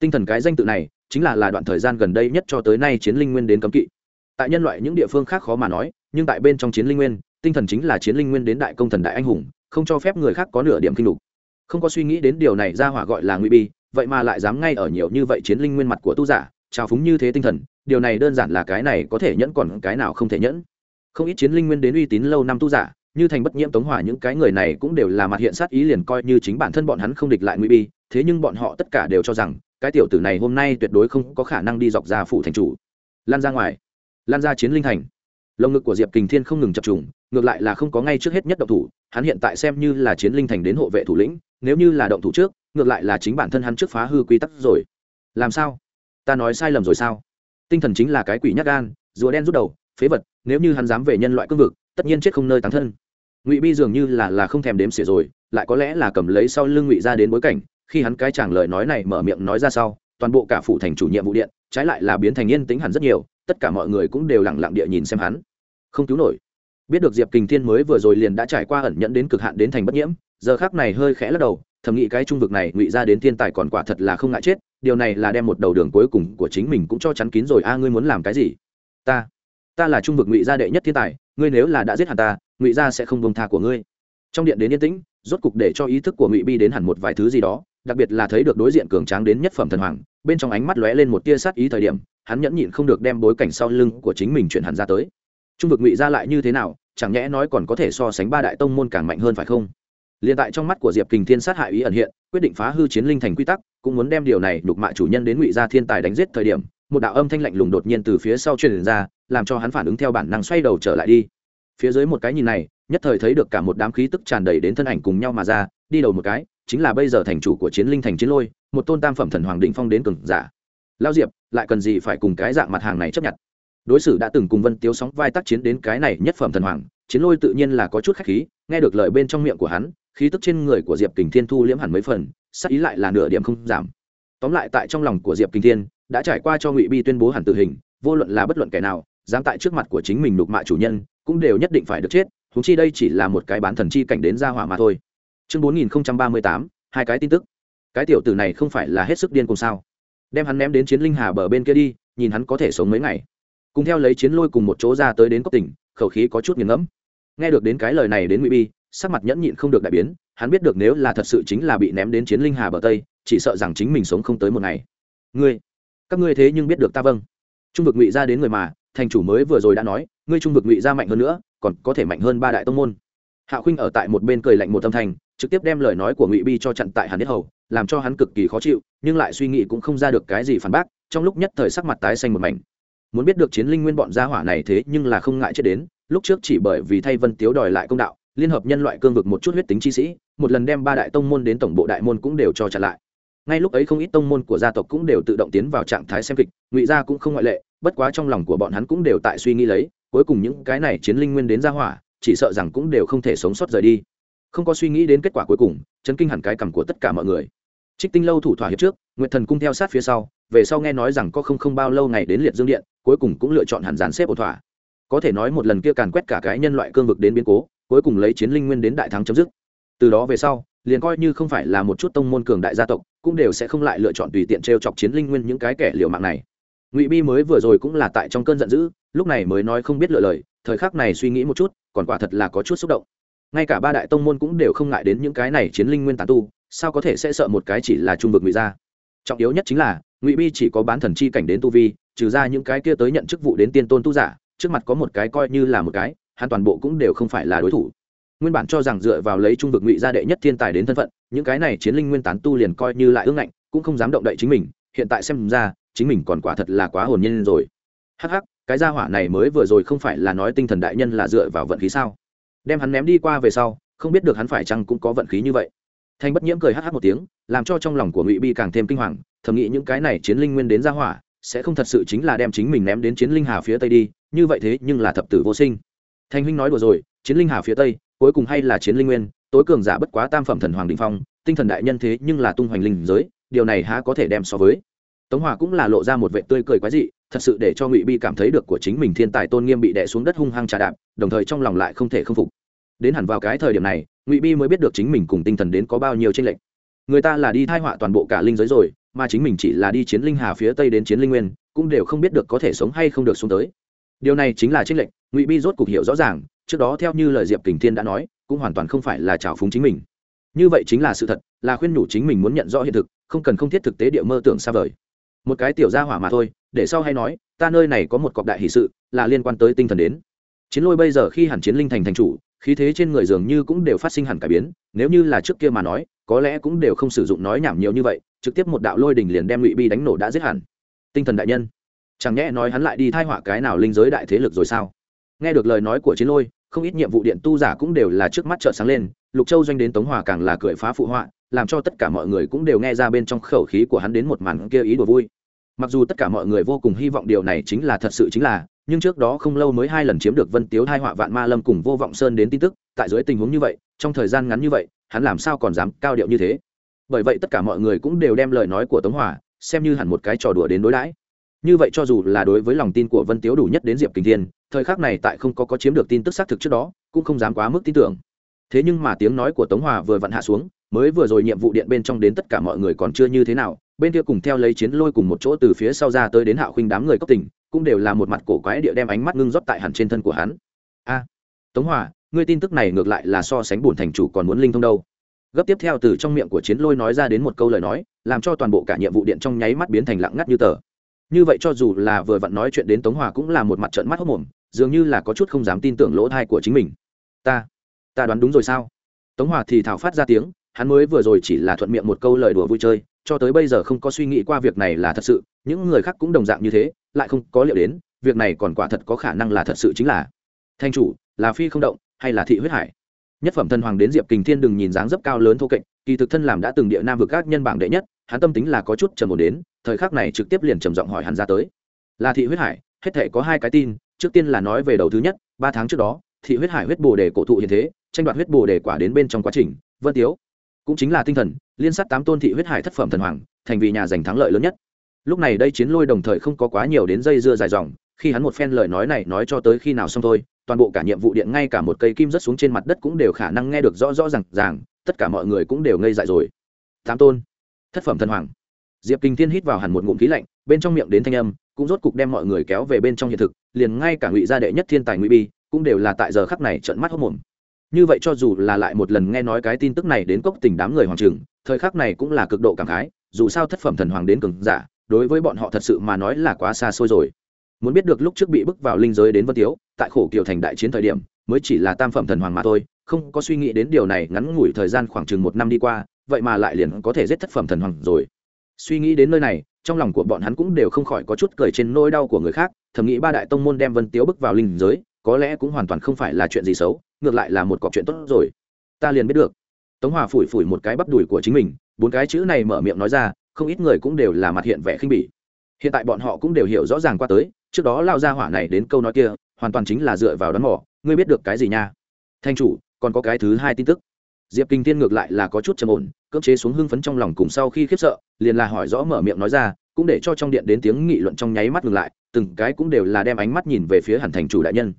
Tinh thần cái danh tự này, chính là là đoạn thời gian gần đây nhất cho tới nay chiến linh nguyên đến cấm kỵ. Tại nhân loại những địa phương khác khó mà nói, nhưng tại bên trong chiến linh nguyên, tinh thần chính là chiến linh nguyên đến đại công thần đại anh hùng, không cho phép người khác có nửa điểm kinh đục không có suy nghĩ đến điều này ra hỏa gọi là nguy bi, vậy mà lại dám ngay ở nhiều như vậy chiến linh nguyên mặt của tu giả, trào phúng như thế tinh thần, điều này đơn giản là cái này có thể nhẫn còn cái nào không thể nhẫn. Không ít chiến linh nguyên đến uy tín lâu năm tu giả, như thành bất nhiễm tống hỏa những cái người này cũng đều là mặt hiện sát ý liền coi như chính bản thân bọn hắn không địch lại nguy bi, thế nhưng bọn họ tất cả đều cho rằng, cái tiểu tử này hôm nay tuyệt đối không có khả năng đi dọc ra phủ thành chủ. Lan ra ngoài. Lan ra chiến linh thành lồng ngực của diệp kình thiên không ngừng chập trùng, ngược lại là không có ngay trước hết nhất động thủ, hắn hiện tại xem như là chiến linh thành đến hộ vệ thủ lĩnh nếu như là động thủ trước, ngược lại là chính bản thân hắn trước phá hư quy tắc rồi. Làm sao? Ta nói sai lầm rồi sao? Tinh thần chính là cái quỷ nhát gan, rùa đen rút đầu, phế vật, nếu như hắn dám về nhân loại cương vực, tất nhiên chết không nơi tán thân. Ngụy bi dường như là là không thèm đếm xỉa rồi, lại có lẽ là cầm lấy sau lưng ngụy ra đến bối cảnh, khi hắn cái chàng lời nói này mở miệng nói ra sau, toàn bộ cả phủ thành chủ nhiệm vụ điện, trái lại là biến thành yên tĩnh hẳn rất nhiều, tất cả mọi người cũng đều lẳng lặng địa nhìn xem hắn. Không cứu nổi. Biết được diệp kình thiên mới vừa rồi liền đã trải qua ẩn nhận đến cực hạn đến thành bất nhiễm giờ khác này hơi khẽ lắc đầu, thầm nghĩ cái trung vực này ngụy ra đến thiên tài còn quả thật là không ngại chết, điều này là đem một đầu đường cuối cùng của chính mình cũng cho chắn kín rồi. A, ngươi muốn làm cái gì? Ta ta là trung vực ngụy gia đệ nhất thiên tài, ngươi nếu là đã giết hẳn ta, ngụy gia sẽ không bông tha của ngươi. Trong điện đến yên tĩnh, rốt cục để cho ý thức của ngụy bi đến hẳn một vài thứ gì đó, đặc biệt là thấy được đối diện cường tráng đến nhất phẩm thần hoàng, bên trong ánh mắt lóe lên một tia sát ý thời điểm, hắn nhẫn nhịn không được đem bối cảnh sau lưng của chính mình chuyển hẳn ra tới. Trung vực ngụy gia lại như thế nào, chẳng nhẽ nói còn có thể so sánh ba đại tông môn càng mạnh hơn phải không? Liền tại trong mắt của diệp kình thiên sát hại ý ẩn hiện, quyết định phá hư chiến linh thành quy tắc, cũng muốn đem điều này đục mạ chủ nhân đến ngụy gia thiên tài đánh giết thời điểm, một đạo âm thanh lạnh lùng đột nhiên từ phía sau truyền ra, làm cho hắn phản ứng theo bản năng xoay đầu trở lại đi. Phía dưới một cái nhìn này, nhất thời thấy được cả một đám khí tức tràn đầy đến thân ảnh cùng nhau mà ra, đi đầu một cái, chính là bây giờ thành chủ của chiến linh thành chiến lôi, một tôn tam phẩm thần hoàng định phong đến cường giả. Lao diệp, lại cần gì phải cùng cái dạng mặt hàng này chấp nhận? Đối xử đã từng cùng vân tiếu sóng vai tác chiến đến cái này nhất phẩm thần hoàng chiến lôi tự nhiên là có chút khách khí, nghe được lời bên trong miệng của hắn, khí tức trên người của diệp kình thiên thu liễm hẳn mấy phần, sắc ý lại là nửa điểm không giảm. Tóm lại tại trong lòng của diệp kình thiên, đã trải qua cho ngụy bi tuyên bố hẳn tử hình, vô luận là bất luận kẻ nào, dám tại trước mặt của chính mình đục mạ chủ nhân, cũng đều nhất định phải được chết thúng chi đây chỉ là một cái bán thần chi cảnh đến ra hỏa mà thôi. Chương bốn nghìn ba mươi tám, hai cái tin tức. Cái tiểu tử này không phải là hết sức điên cùng sao? Đem hắn ném đến chiến linh hà bờ bên kia đi, nhìn hắn có thể sống mấy ngày. Cùng theo lấy chiến lôi cùng một chỗ ra tới đến cốc tỉnh, khẩu khí có chút nghiền ngẫm nghe được đến cái lời này đến ngụy bi sắc mặt nhẫn nhịn không được đại biến hắn biết được nếu là thật sự chính là bị ném đến chiến linh hà bờ tây chỉ sợ rằng chính mình sống không tới một ngày. Ngươi các ngươi thế nhưng biết được ta vâng. Trung vực ngụy ra đến người mà thành chủ mới vừa rồi đã nói ngươi trung vực ngụy ra mạnh hơn nữa còn có thể mạnh hơn ba đại tông môn. Hạ khuynh ở tại một bên cười lạnh một tâm thành, trực tiếp đem lời nói của ngụy bi cho chặn tại hắn nhất hầu làm cho hắn cực kỳ khó chịu nhưng lại suy nghĩ cũng không ra được cái gì phản bác trong lúc nhất thời sắc mặt tái xanh một mảnh muốn biết được chiến linh nguyên bọn gia hỏa này thế nhưng là không ngại chết đến, lúc trước chỉ bởi vì thay vân tiếu đòi lại công đạo, liên hợp nhân loại cương vực một chút huyết tính chi sĩ, một lần đem ba đại tông môn đến tổng bộ đại môn cũng đều cho chặn lại. Ngay lúc ấy không ít tông môn của gia tộc cũng đều tự động tiến vào trạng thái xem kịch, ngụy gia cũng không ngoại lệ, bất quá trong lòng của bọn hắn cũng đều tại suy nghĩ lấy, cuối cùng những cái này chiến linh nguyên đến gia hỏa, chỉ sợ rằng cũng đều không thể sống sót rời đi. Không có suy nghĩ đến kết quả cuối cùng, chấn kinh hẳn cái cằm của tất cả mọi người trích tinh lâu thủ thỏa hiệp trước nguyện thần cung theo sát phía sau, về sau nghe nói rằng có không không bao lâu ngày đến liệt dương điện, cuối cùng cũng lựa chọn hẳn dàn xếp ổn thỏa. Có thể nói một lần kia càn quét cả cái nhân loại cương vực đến biến cố, cuối cùng lấy chiến linh nguyên đến đại thắng chấm dứt. Từ đó về sau, liền coi như không phải là một chút tông môn cường đại gia tộc, cũng đều sẽ không lại lựa chọn tùy tiện t r e o chọc chiến linh nguyên những cái kẻ liều mạng này. Ngụy bi mới vừa rồi cũng là tại trong cơn giận dữ, lúc này mới nói không biết lựa lời, thời khắc này suy nghĩ một chút, còn quả thật là có chút xúc động ngay cả ba đại tông môn cũng đều không ngại đến những cái này chiến linh nguyên tán tu, sao có thể sẽ sợ một cái chỉ là trung vực ngụy gia? Trọng yếu nhất chính là, ngụy bi chỉ có bán thần chi cảnh đến tu vi, trừ ra những cái kia tới nhận chức vụ đến tiên tôn tu giả, trước mặt có một cái coi như là một cái, hắn toàn bộ cũng đều không phải là đối thủ. Nguyên bản cho rằng dựa vào lấy trung vực ngụy gia đệ nhất thiên tài đến thân phận, những cái này chiến linh nguyên tán tu liền coi như lại ương ngạnh, cũng không dám động đậy chính mình, hiện tại xem ra, chính mình còn quả thật là quá hồn nhiên rồi. Hắc hắc, cái gia hỏa này mới vừa rồi không phải là nói tinh thần đại nhân là dựa vào vận khí sao? Đem hắn ném đi qua về sau, không biết được hắn phải chăng cũng có vận khí như vậy. Thanh bất nhiễm cười hắc hắc một tiếng, làm cho trong lòng của ngụy bi càng thêm kinh hoàng, thầm nghĩ những cái này chiến linh nguyên đến Ra hỏa, sẽ không thật sự chính là đem chính mình ném đến chiến linh hà phía tây đi, như vậy thế nhưng là thập tử vô sinh. Thanh huynh nói đùa rồi, chiến linh hà phía tây, cuối cùng hay là chiến linh nguyên, tối cường giả bất quá tam phẩm thần hoàng đình phong, tinh thần đại nhân thế nhưng là tung hoành linh giới, điều này há có thể đem so với tống hòa cũng là lộ ra một vệ tươi cười quái dị, thật sự để cho ngụy bi cảm thấy được của chính mình thiên tài tôn nghiêm bị đè xuống đất hung hăng trà đạp, đồng thời trong lòng lại không thể k phục. Đến hẳn vào cái thời điểm này, ngụy bi mới biết được chính mình cùng tinh thần đến có bao nhiêu tranh lệch. Người ta là đi thai họa toàn bộ cả linh giới rồi, mà chính mình chỉ là đi chiến linh hà phía tây đến chiến linh nguyên, cũng đều không biết được có thể sống hay không được xuống tới. Điều này chính là tranh lệch, ngụy bi rốt cục hiểu rõ ràng, trước đó theo như lời diệp kình thiên đã nói, cũng hoàn toàn không phải là trào phúng chính mình. Như vậy chính là sự thật, là khuyên nhủ chính mình muốn nhận rõ hiện thực, không cần không thiết thực tế địa mơ tưởng xa vời một cái tiểu gia hỏa mà thôi, để sau hay nói, ta nơi này có một cọc đại hỷ sự, là liên quan tới tinh thần đến. Chiến lôi bây giờ khi hẳn chiến linh thành thành chủ, khí thế trên người dường như cũng đều phát sinh hẳn cải biến, nếu như là trước kia mà nói, có lẽ cũng đều không sử dụng nói nhảm nhiều như vậy, trực tiếp một đạo lôi đình liền đem ngụy bi đánh nổ đã giết hẳn. Tinh thần đại nhân, chẳng nhẽ nói hắn lại đi thai họa cái nào linh giới đại thế lực rồi sao? Nghe được lời nói của chiến lôi, không ít nhiệm vụ điện tu giả cũng đều là trước mắt trợ sáng lên, lục châu doanh đến tống hòa càng là cười phá phụ họa, làm cho tất cả mọi người cũng đều nghe ra bên trong khẩu khí của hắn đến một màn kia ý đồ vui. Mặc dù tất cả mọi người vô cùng hy vọng điều này chính là thật sự chính là, nhưng trước đó không lâu mới hai lần chiếm được vân tiếu hai họa vạn ma lâm cùng vô vọng sơn đến tin tức, tại dưới tình huống như vậy, trong thời gian ngắn như vậy, hắn làm sao còn dám cao điệu như thế? Bởi vậy tất cả mọi người cũng đều đem lời nói của tống hòa, xem như hẳn một cái trò đùa đến đối đãi như vậy cho dù là đối với lòng tin của vân tiếu đủ nhất đến diệp kinh thiên, thời khắc này tại không có có chiếm được tin tức xác thực trước đó, cũng không dám quá mức tin tưởng. Thế nhưng mà tiếng nói của tống hòa vừa vặn hạ xuống, mới vừa rồi nhiệm vụ điện bên trong đến tất cả mọi người còn chưa như thế nào, bên kia cùng theo lấy chiến lôi cùng một chỗ từ phía sau ra tới đến hạo khuynh đám người cấp tỉnh, cũng đều là một mặt cổ quái địa đem ánh mắt ngưng rót tại hẳn trên thân của hắn. A, tống hòa, ngươi tin tức này ngược lại là so sánh bổn thành chủ còn muốn linh thông đâu? Gấp tiếp theo từ trong miệng của chiến lôi nói ra đến một câu lời nói, làm cho toàn bộ cả nhiệm vụ điện trong nháy mắt biến thành lặng ngắt như tờ như vậy cho dù là vừa vặn nói chuyện đến tống hòa cũng là một mặt trận mắt hốc mồm, dường như là có chút không dám tin tưởng lỗ thai của chính mình. Ta ta đoán đúng rồi sao? Tống hòa thì thảo phát ra tiếng, hắn mới vừa rồi chỉ là thuận miệng một câu lời đùa vui chơi, cho tới bây giờ không có suy nghĩ qua việc này là thật sự, những người khác cũng đồng dạng như thế, lại không có liệu đến, việc này còn quả thật có khả năng là thật sự chính là. Thanh chủ, là phi không động, hay là thị huyết hải? Nhất phẩm thần hoàng đến diệp kình thiên đừng nhìn dáng dấp cao lớn thô kệch, kỳ thực thân làm đã từng địa nam vực các nhân bảng đệ nhất hắn tâm tính là có chút trầm ổn đến, thời khắc này trực tiếp liền trầm giọng hỏi hắn ra tới. Là thị huyết hải, hết thể có hai cái tin, trước tiên là nói về đầu thứ nhất, ba tháng trước đó, thị huyết hải huyết bồ đề cổ thụ hiện thế, tranh đoạt huyết bồ đề quả đến bên trong quá trình, vân tiếu, cũng chính là tinh thần, liên sát tám tôn thị huyết hải thất phẩm thần hoàng, thành vì nhà giành thắng lợi lớn nhất. Lúc này đây chiến lôi đồng thời không có quá nhiều đến dây dưa dài dòng, khi hắn một phen lời nói này nói cho tới khi nào xong thôi, toàn bộ cả nhiệm vụ điện ngay cả một cây kim rớt xuống trên mặt đất cũng đều khả năng nghe được rõ rõ r à n g ràng, tất cả mọi người cũng đều ngây dại rồi. Tám tôn thất phẩm thần hoàng. Diệp kinh thiên hít vào hẳn một ngụm khí lạnh, bên trong miệng đến thanh âm, cũng rốt cục đem mọi người kéo về bên trong hiện thực, liền ngay cả ngụy gia đệ nhất thiên tài ngụy bi, cũng đều là tại giờ khắc này trận mắt hốc mồm. Như vậy cho dù là lại một lần nghe nói cái tin tức này đến cốc tình đám người hoàng trường, thời khắc này cũng là cực độ cảm khái, dù sao thất phẩm thần hoàng đến cường giả, đối với bọn họ thật sự mà nói là quá xa xôi rồi. Muốn biết được lúc trước bị bức vào linh giới đến vân tiếu, tại khổ kiều thành đại chiến thời điểm, mới chỉ là tam phẩm thần hoàng mà thôi, không có suy nghĩ đến điều này ngắn ngủi thời gian khoảng chừng một năm đi qua vậy mà lại liền có thể giết thất phẩm thần hoàng rồi. Suy nghĩ đến nơi này, trong lòng của bọn hắn cũng đều không khỏi có chút cười trên nỗi đau của người khác, thầm nghĩ ba đại tông môn đem vân tiếu bức vào linh giới, có lẽ cũng hoàn toàn không phải là chuyện gì xấu, ngược lại là một cọc chuyện tốt rồi. Ta liền biết được. Tống hòa phủi phủi một cái bắp đùi của chính mình, bốn cái chữ này mở miệng nói ra, không ít người cũng đều là mặt hiện vẻ khinh bỉ. Hiện tại bọn họ cũng đều hiểu rõ ràng qua tới, trước đó lao ra hỏa này đến câu nói kia, hoàn toàn chính là dựa vào đón mỏ ngươi biết được cái gì nha? Thanh chủ, còn có cái thứ hai tin tức. Diệp kinh tiên ngược lại là có chút trầm ổn cưỡng chế xuống hưng phấn trong lòng cùng sau khi khiếp sợ, liền là hỏi rõ mở miệng nói ra, cũng để cho trong điện đến tiếng nghị luận trong nháy mắt ngừng lại, từng cái cũng đều là đem ánh mắt nhìn về phía hẳn thành chủ đại nhân.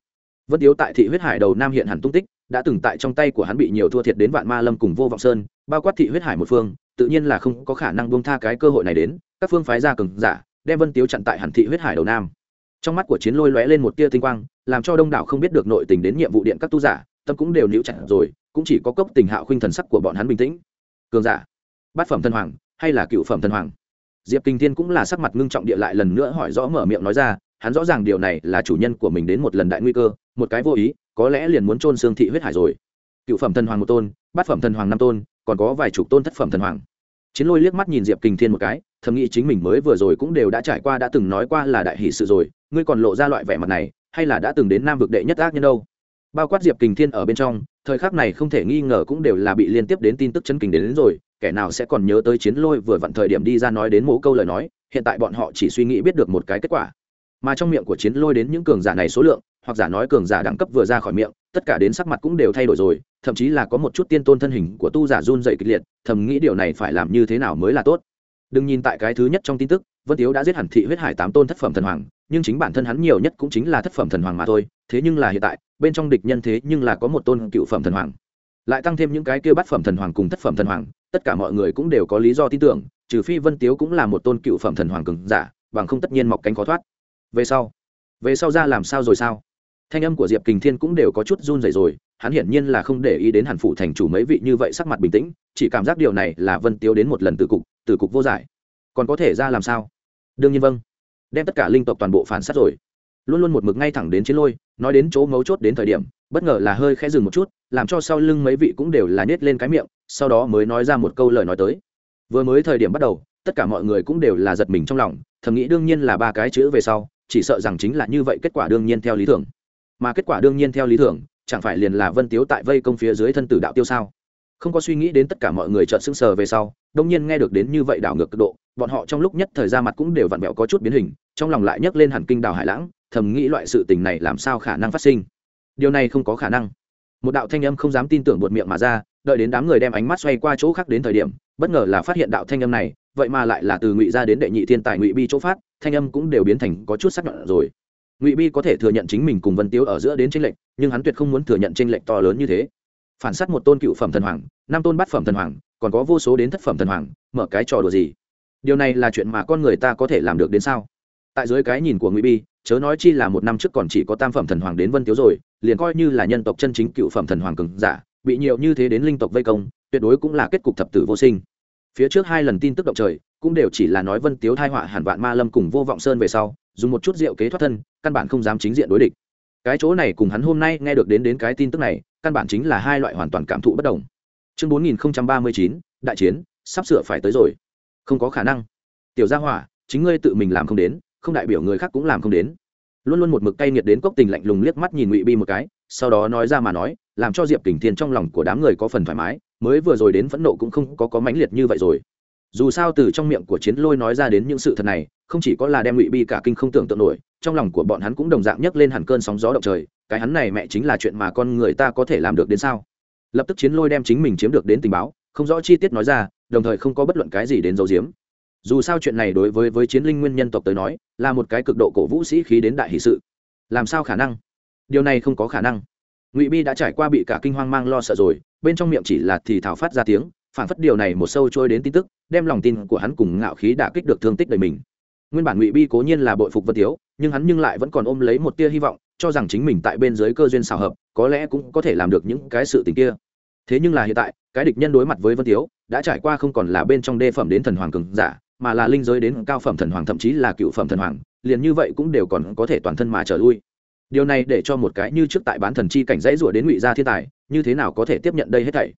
Vân tiếu tại thị huyết hải đầu nam hiện hẳn tung tích, đã từng tại trong tay của hắn bị nhiều thua thiệt đến vạn ma lâm cùng vô vọng sơn, bao quát thị huyết hải một phương, tự nhiên là không có khả năng buông tha cái cơ hội này đến, các phương phái ra cường giả, đem vân tiếu chặn tại hẳn thị huyết hải đầu nam. Trong mắt của chiến lôi lóe lên một tia tinh quang, làm cho đông đảo không biết được nội tình đến nhiệm vụ điện các tu giả, tâm cũng đều níu chặt rồi, cũng chỉ có cốc tình hạo khuynh thần sắc của bọn hắn bình tĩnh cường giả. Bát phẩm thần hoàng, hay là cựu phẩm thần hoàng? Diệp kinh thiên cũng là sắc mặt ngưng trọng địa lại lần nữa hỏi rõ mở miệng nói ra, hắn rõ ràng điều này là chủ nhân của mình đến một lần đại nguy cơ, một cái vô ý, có lẽ liền muốn trôn xương thị huyết hải rồi. Cựu phẩm thần hoàng một tôn, bát phẩm thần hoàng năm tôn, còn có vài chục tôn thất phẩm thần hoàng. Chiến lôi liếc mắt nhìn diệp kinh thiên một cái, thầm nghĩ chính mình mới vừa rồi cũng đều đã trải qua đã từng nói qua là đại hỷ sự rồi, ngươi còn lộ ra loại vẻ mặt này, hay là đã từng đến nam vực đệ nhất ác nhân đâu? Bao quát diệp kinh thiên ở bên trong thời khắc này không thể nghi ngờ cũng đều là bị liên tiếp đến tin tức chân kinh đến, đến rồi kẻ nào sẽ còn nhớ tới chiến lôi vừa vặn thời điểm đi ra nói đến mố câu lời nói hiện tại bọn họ chỉ suy nghĩ biết được một cái kết quả. Mà trong miệng của chiến lôi đến những cường giả này số lượng hoặc giả nói cường giả đẳng cấp vừa ra khỏi miệng tất cả đến sắc mặt cũng đều thay đổi rồi thậm chí là có một chút tiên tôn thân hình của tu giả run dậy kịch liệt thầm nghĩ điều này phải làm như thế nào mới là tốt. Đừng nhìn tại cái thứ nhất trong tin tức vân tiếu đã giết hẳn thị huyết hải tám tôn thất phẩm thần hoàng nhưng chính bản thân hắn nhiều nhất cũng chính là thất phẩm thần hoàng mà thôi thế nhưng là hiện tại, bên trong địch nhân thế nhưng là có một tôn cựu phẩm thần hoàng. Lại tăng thêm những cái kia bát phẩm thần hoàng cùng thất phẩm thần hoàng, tất cả mọi người cũng đều có lý do tin tưởng, trừ phi vân tiếu cũng là một tôn cựu phẩm thần hoàng cường giả, bằng không tất nhiên mọc cánh khó thoát. Về sau về sau ra làm sao rồi sao? Thanh âm của diệp kình thiên cũng đều có chút run rẩy rồi, hắn hiển nhiên là không để ý đến hàn phụ thành chủ mấy vị như vậy sắc mặt bình tĩnh, chỉ cảm giác điều này là vân tiếu đến một lần từ cục từ cục vô giải. Còn có thể ra làm sao? Đương nhiên vâng. Đem tất cả linh tộc toàn bộ phản sát rồi luôn luôn một mực ngay thẳng đến chiến lôi, nói đến chỗ mấu chốt đến thời điểm, bất ngờ là hơi khẽ dừng một chút, làm cho sau lưng mấy vị cũng đều là nhét lên cái miệng, sau đó mới nói ra một câu lời nói tới. Vừa mới thời điểm bắt đầu, tất cả mọi người cũng đều là giật mình trong lòng, thầm nghĩ đương nhiên là ba cái chữ về sau, chỉ sợ rằng chính là như vậy kết quả đương nhiên theo lý tưởng. Mà kết quả đương nhiên theo lý tưởng, chẳng phải liền là vân tiếu tại vây công phía dưới thân tử đạo tiêu sao? Không có suy nghĩ đến tất cả mọi người trợn sững sờ về sau đông nhiên nghe được đến như vậy đảo ngược cực độ bọn họ trong lúc nhất thời ra mặt cũng đều vặn vẹo có chút biến hình, trong lòng lại nhấc lên hẳn kinh đảo hải lãng, thầm nghĩ loại sự tình này làm sao khả năng phát sinh. Điều này không có khả năng. Một đạo thanh âm không dám tin tưởng buột miệng mà ra, đợi đến đám người đem ánh mắt xoay qua chỗ khác đến thời điểm, bất ngờ là phát hiện đạo thanh âm này, vậy mà lại là từ ngụy ra đến đệ nhị thiên tài ngụy bi chỗ phát, thanh âm cũng đều biến thành có chút sắc nhọn rồi. Ngụy bi có thể thừa nhận chính mình cùng vân tiếu ở giữa đến tranh lệch, nhưng hắn tuyệt không muốn thừa nhận tranh lệch to lớn như thế. Phản s á t một tôn cựu phẩm thần hoàng, năm tôn bát phẩm thần hoàng, còn có vô số đến thất phẩm thần hoàng, mở cái trò đùa gì? Điều này là chuyện mà con người ta có thể làm được đến sao? Tại dưới cái nhìn của ngụy bi, chớ nói chi là một năm trước còn chỉ có tam phẩm thần hoàng đến vân tiếu rồi, liền coi như là nhân tộc chân chính cựu phẩm thần hoàng cường giả, bị nhiều như thế đến linh tộc vây công, tuyệt đối cũng là kết cục thập tử vô sinh. Phía trước hai lần tin tức động trời, cũng đều chỉ là nói vân tiếu thai họa hàn vạn ma lâm cùng vô vọng sơn về sau, dùng một chút rượu kế thoát thân, căn bản không dám chính diện đối địch. Cái chỗ này cùng hắn hôm nay nghe được đến đến cái tin tức này, căn bản chính là hai loại hoàn toàn cảm thụ bất đồng. Chương bốn nghìn ba mươi chín, đại chiến, sắp sửa phải tới rồi không có khả năng. Tiểu gia hỏa, chính ngươi tự mình làm không đến, không đại biểu người khác cũng làm không đến. Luôn luôn một mực cay nghiệt đến cốc tình lạnh lùng liếc mắt nhìn ngụy bi một cái, sau đó nói ra mà nói, làm cho diệp kình thiên trong lòng của đám người có phần thoải mái, mới vừa rồi đến phẫn nộ cũng không có có mãnh liệt như vậy rồi. Dù sao từ trong miệng của chiến lôi nói ra đến những sự thật này, không chỉ có là đem ngụy bi cả kinh không tưởng tượng nổi, trong lòng của bọn hắn cũng đồng dạng nhấc lên hẳn cơn sóng gió động trời, cái hắn này mẹ chính là chuyện mà con người ta có thể làm được đến sao? Lập tức chiến lôi đem chính mình chiếm được đến tình báo không rõ chi tiết nói ra, đồng thời không có bất luận cái gì đến dấu diếm. Dù sao chuyện này đối với với chiến linh nguyên nhân tộc tới nói, là một cái cực độ cổ vũ sĩ khí đến đại hì sự. Làm sao khả năng? Điều này không có khả năng. Ngụy bi đã trải qua bị cả kinh hoang mang lo sợ rồi, bên trong miệng chỉ là thì thảo phát ra tiếng phản phất điều này một sâu trôi đến tin tức, đem lòng tin của hắn cùng ngạo khí đã kích được thương tích đời mình. Nguyên bản ngụy bi cố nhiên là bội phục vân tiếu, nhưng hắn nhưng lại vẫn còn ôm lấy một tia hy vọng, cho rằng chính mình tại bên dưới cơ duyên xào hợp, có lẽ cũng có thể làm được những cái sự tình kia thế nhưng là hiện tại, cái địch nhân đối mặt với vân tiếu, đã trải qua không còn là bên trong đê phẩm đến thần hoàng cường giả, mà là linh giới đến cao phẩm thần hoàng, thậm chí là cựu phẩm thần hoàng, liền như vậy cũng đều còn có thể toàn thân mà trở lui. Điều này để cho một cái như trước tại bán thần chi cảnh dãy rủa đến ngụy gia thiên tài, như thế nào có thể tiếp nhận đây hết thảy?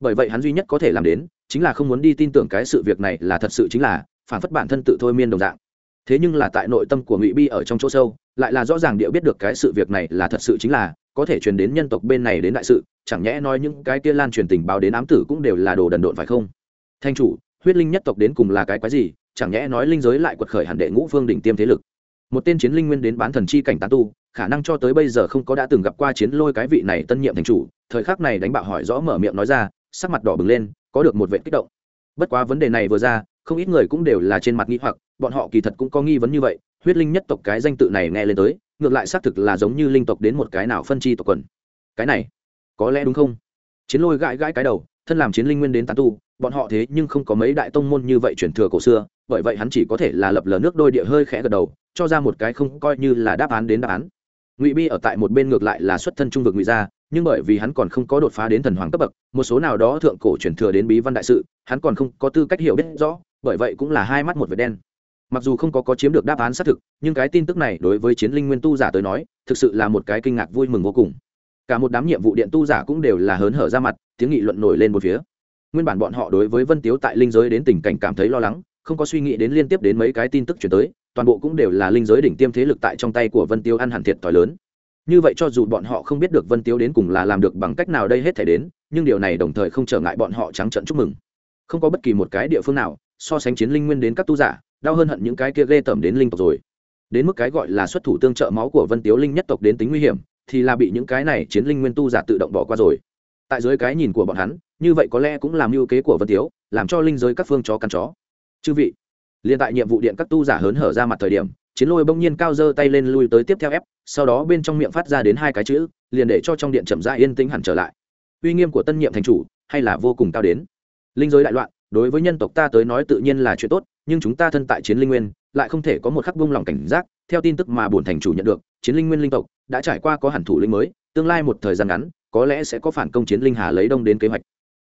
Bởi vậy hắn duy nhất có thể làm đến, chính là không muốn đi tin tưởng cái sự việc này là thật sự chính là, phản phất bản thân tự thôi miên đồng dạng thế nhưng là tại nội tâm của ngụy bi ở trong chỗ sâu, lại là rõ ràng địa biết được cái sự việc này là thật sự chính là, có thể truyền đến nhân tộc bên này đến đại sự, chẳng nhẽ nói những cái kia lan truyền tình báo đến ám tử cũng đều là đồ đần độn phải không? Thanh chủ, huyết linh nhất tộc đến cùng là cái quái gì? Chẳng nhẽ nói linh giới lại quật khởi hẳn đệ ngũ phương đỉnh tiêm thế lực? Một tên chiến linh nguyên đến bán thần chi cảnh tán tu, khả năng cho tới bây giờ không có đã từng gặp qua chiến lôi cái vị này tân nhiệm thành chủ, thời khắc này đánh bạo hỏi rõ mở miệng nói ra, sắc mặt đỏ bừng lên, có được một vệ kích động. Bất quá vấn đề này vừa ra không ít người cũng đều là trên mặt nghi hoặc, bọn họ kỳ thật cũng có nghi vấn như vậy, huyết linh nhất tộc cái danh tự này nghe lên tới, ngược lại xác thực là giống như linh tộc đến một cái nào phân chi tộc quần. Cái này, có lẽ đúng không? Chiến lôi gãi gãi cái đầu, thân làm chiến linh nguyên đến tán tu, bọn họ thế nhưng không có mấy đại tông môn như vậy truyền thừa cổ xưa, bởi vậy hắn chỉ có thể là lập lờ nước đôi địa hơi khẽ gật đầu, cho ra một cái không coi như là đáp án đến đáp án. Ngụy bi ở tại một bên ngược lại là xuất thân trung vực ngụy gia, nhưng bởi vì hắn còn không có đột phá đến thần hoàng cấp bậc, một số nào đó thượng cổ truyền thừa đến bí văn đại sự, hắn còn không có tư cách hiểu biết rõ bởi vậy cũng là hai mắt một vệt đen. Mặc dù không có có chiếm được đáp án xác thực, nhưng cái tin tức này đối với chiến linh nguyên tu giả tới nói, thực sự là một cái kinh ngạc vui mừng vô cùng. Cả một đám nhiệm vụ điện tu giả cũng đều là hớn hở ra mặt, tiếng nghị luận nổi lên một phía. Nguyên bản bọn họ đối với vân tiếu tại linh giới đến tình cảnh cảm thấy lo lắng, không có suy nghĩ đến liên tiếp đến mấy cái tin tức chuyển tới, toàn bộ cũng đều là linh giới đỉnh tiêm thế lực tại trong tay của vân tiêu ăn hẳn thiệt to lớn. Như vậy cho dù bọn họ không biết được vân tiêu đến cùng là làm được bằng cách nào đây hết thể đến, nhưng điều này đồng thời không trở ngại bọn họ trắng trận chúc mừng. Không có bất kỳ một cái địa phương nào so sánh chiến linh nguyên đến các tu giả, đau hơn hận những cái kia ghê tởm đến linh tộc rồi. Đến mức cái gọi là xuất thủ tương trợ máu của vân tiếu linh nhất tộc đến tính nguy hiểm, thì là bị những cái này chiến linh nguyên tu giả tự động bỏ qua rồi. Tại dưới cái nhìn của bọn hắn, như vậy có lẽ cũng làm ưu kế của vân tiếu, làm cho linh giới các phương chó căn chó. Chư vị, liên tại nhiệm vụ điện các tu giả hớn hở ra mặt thời điểm, chiến lôi bỗng nhiên cao giơ tay lên lui tới tiếp theo ép, sau đó bên trong miệng phát ra đến hai cái chữ, liền để cho trong điện chậm ra yên tĩnh hẳn trở lại. Uy nghiêm của tân nhiệm thành chủ, hay là vô cùng cao đến. Linh giới đại loạn đối với nhân tộc ta tới nói tự nhiên là chuyện tốt, nhưng chúng ta thân tại chiến linh nguyên, lại không thể có một khắc buông lòng cảnh giác, theo tin tức mà bổn thành chủ nhận được, chiến linh nguyên linh tộc đã trải qua có hẳn thủ linh mới, tương lai một thời gian ngắn, có lẽ sẽ có phản công chiến linh hà lấy đông đến kế hoạch.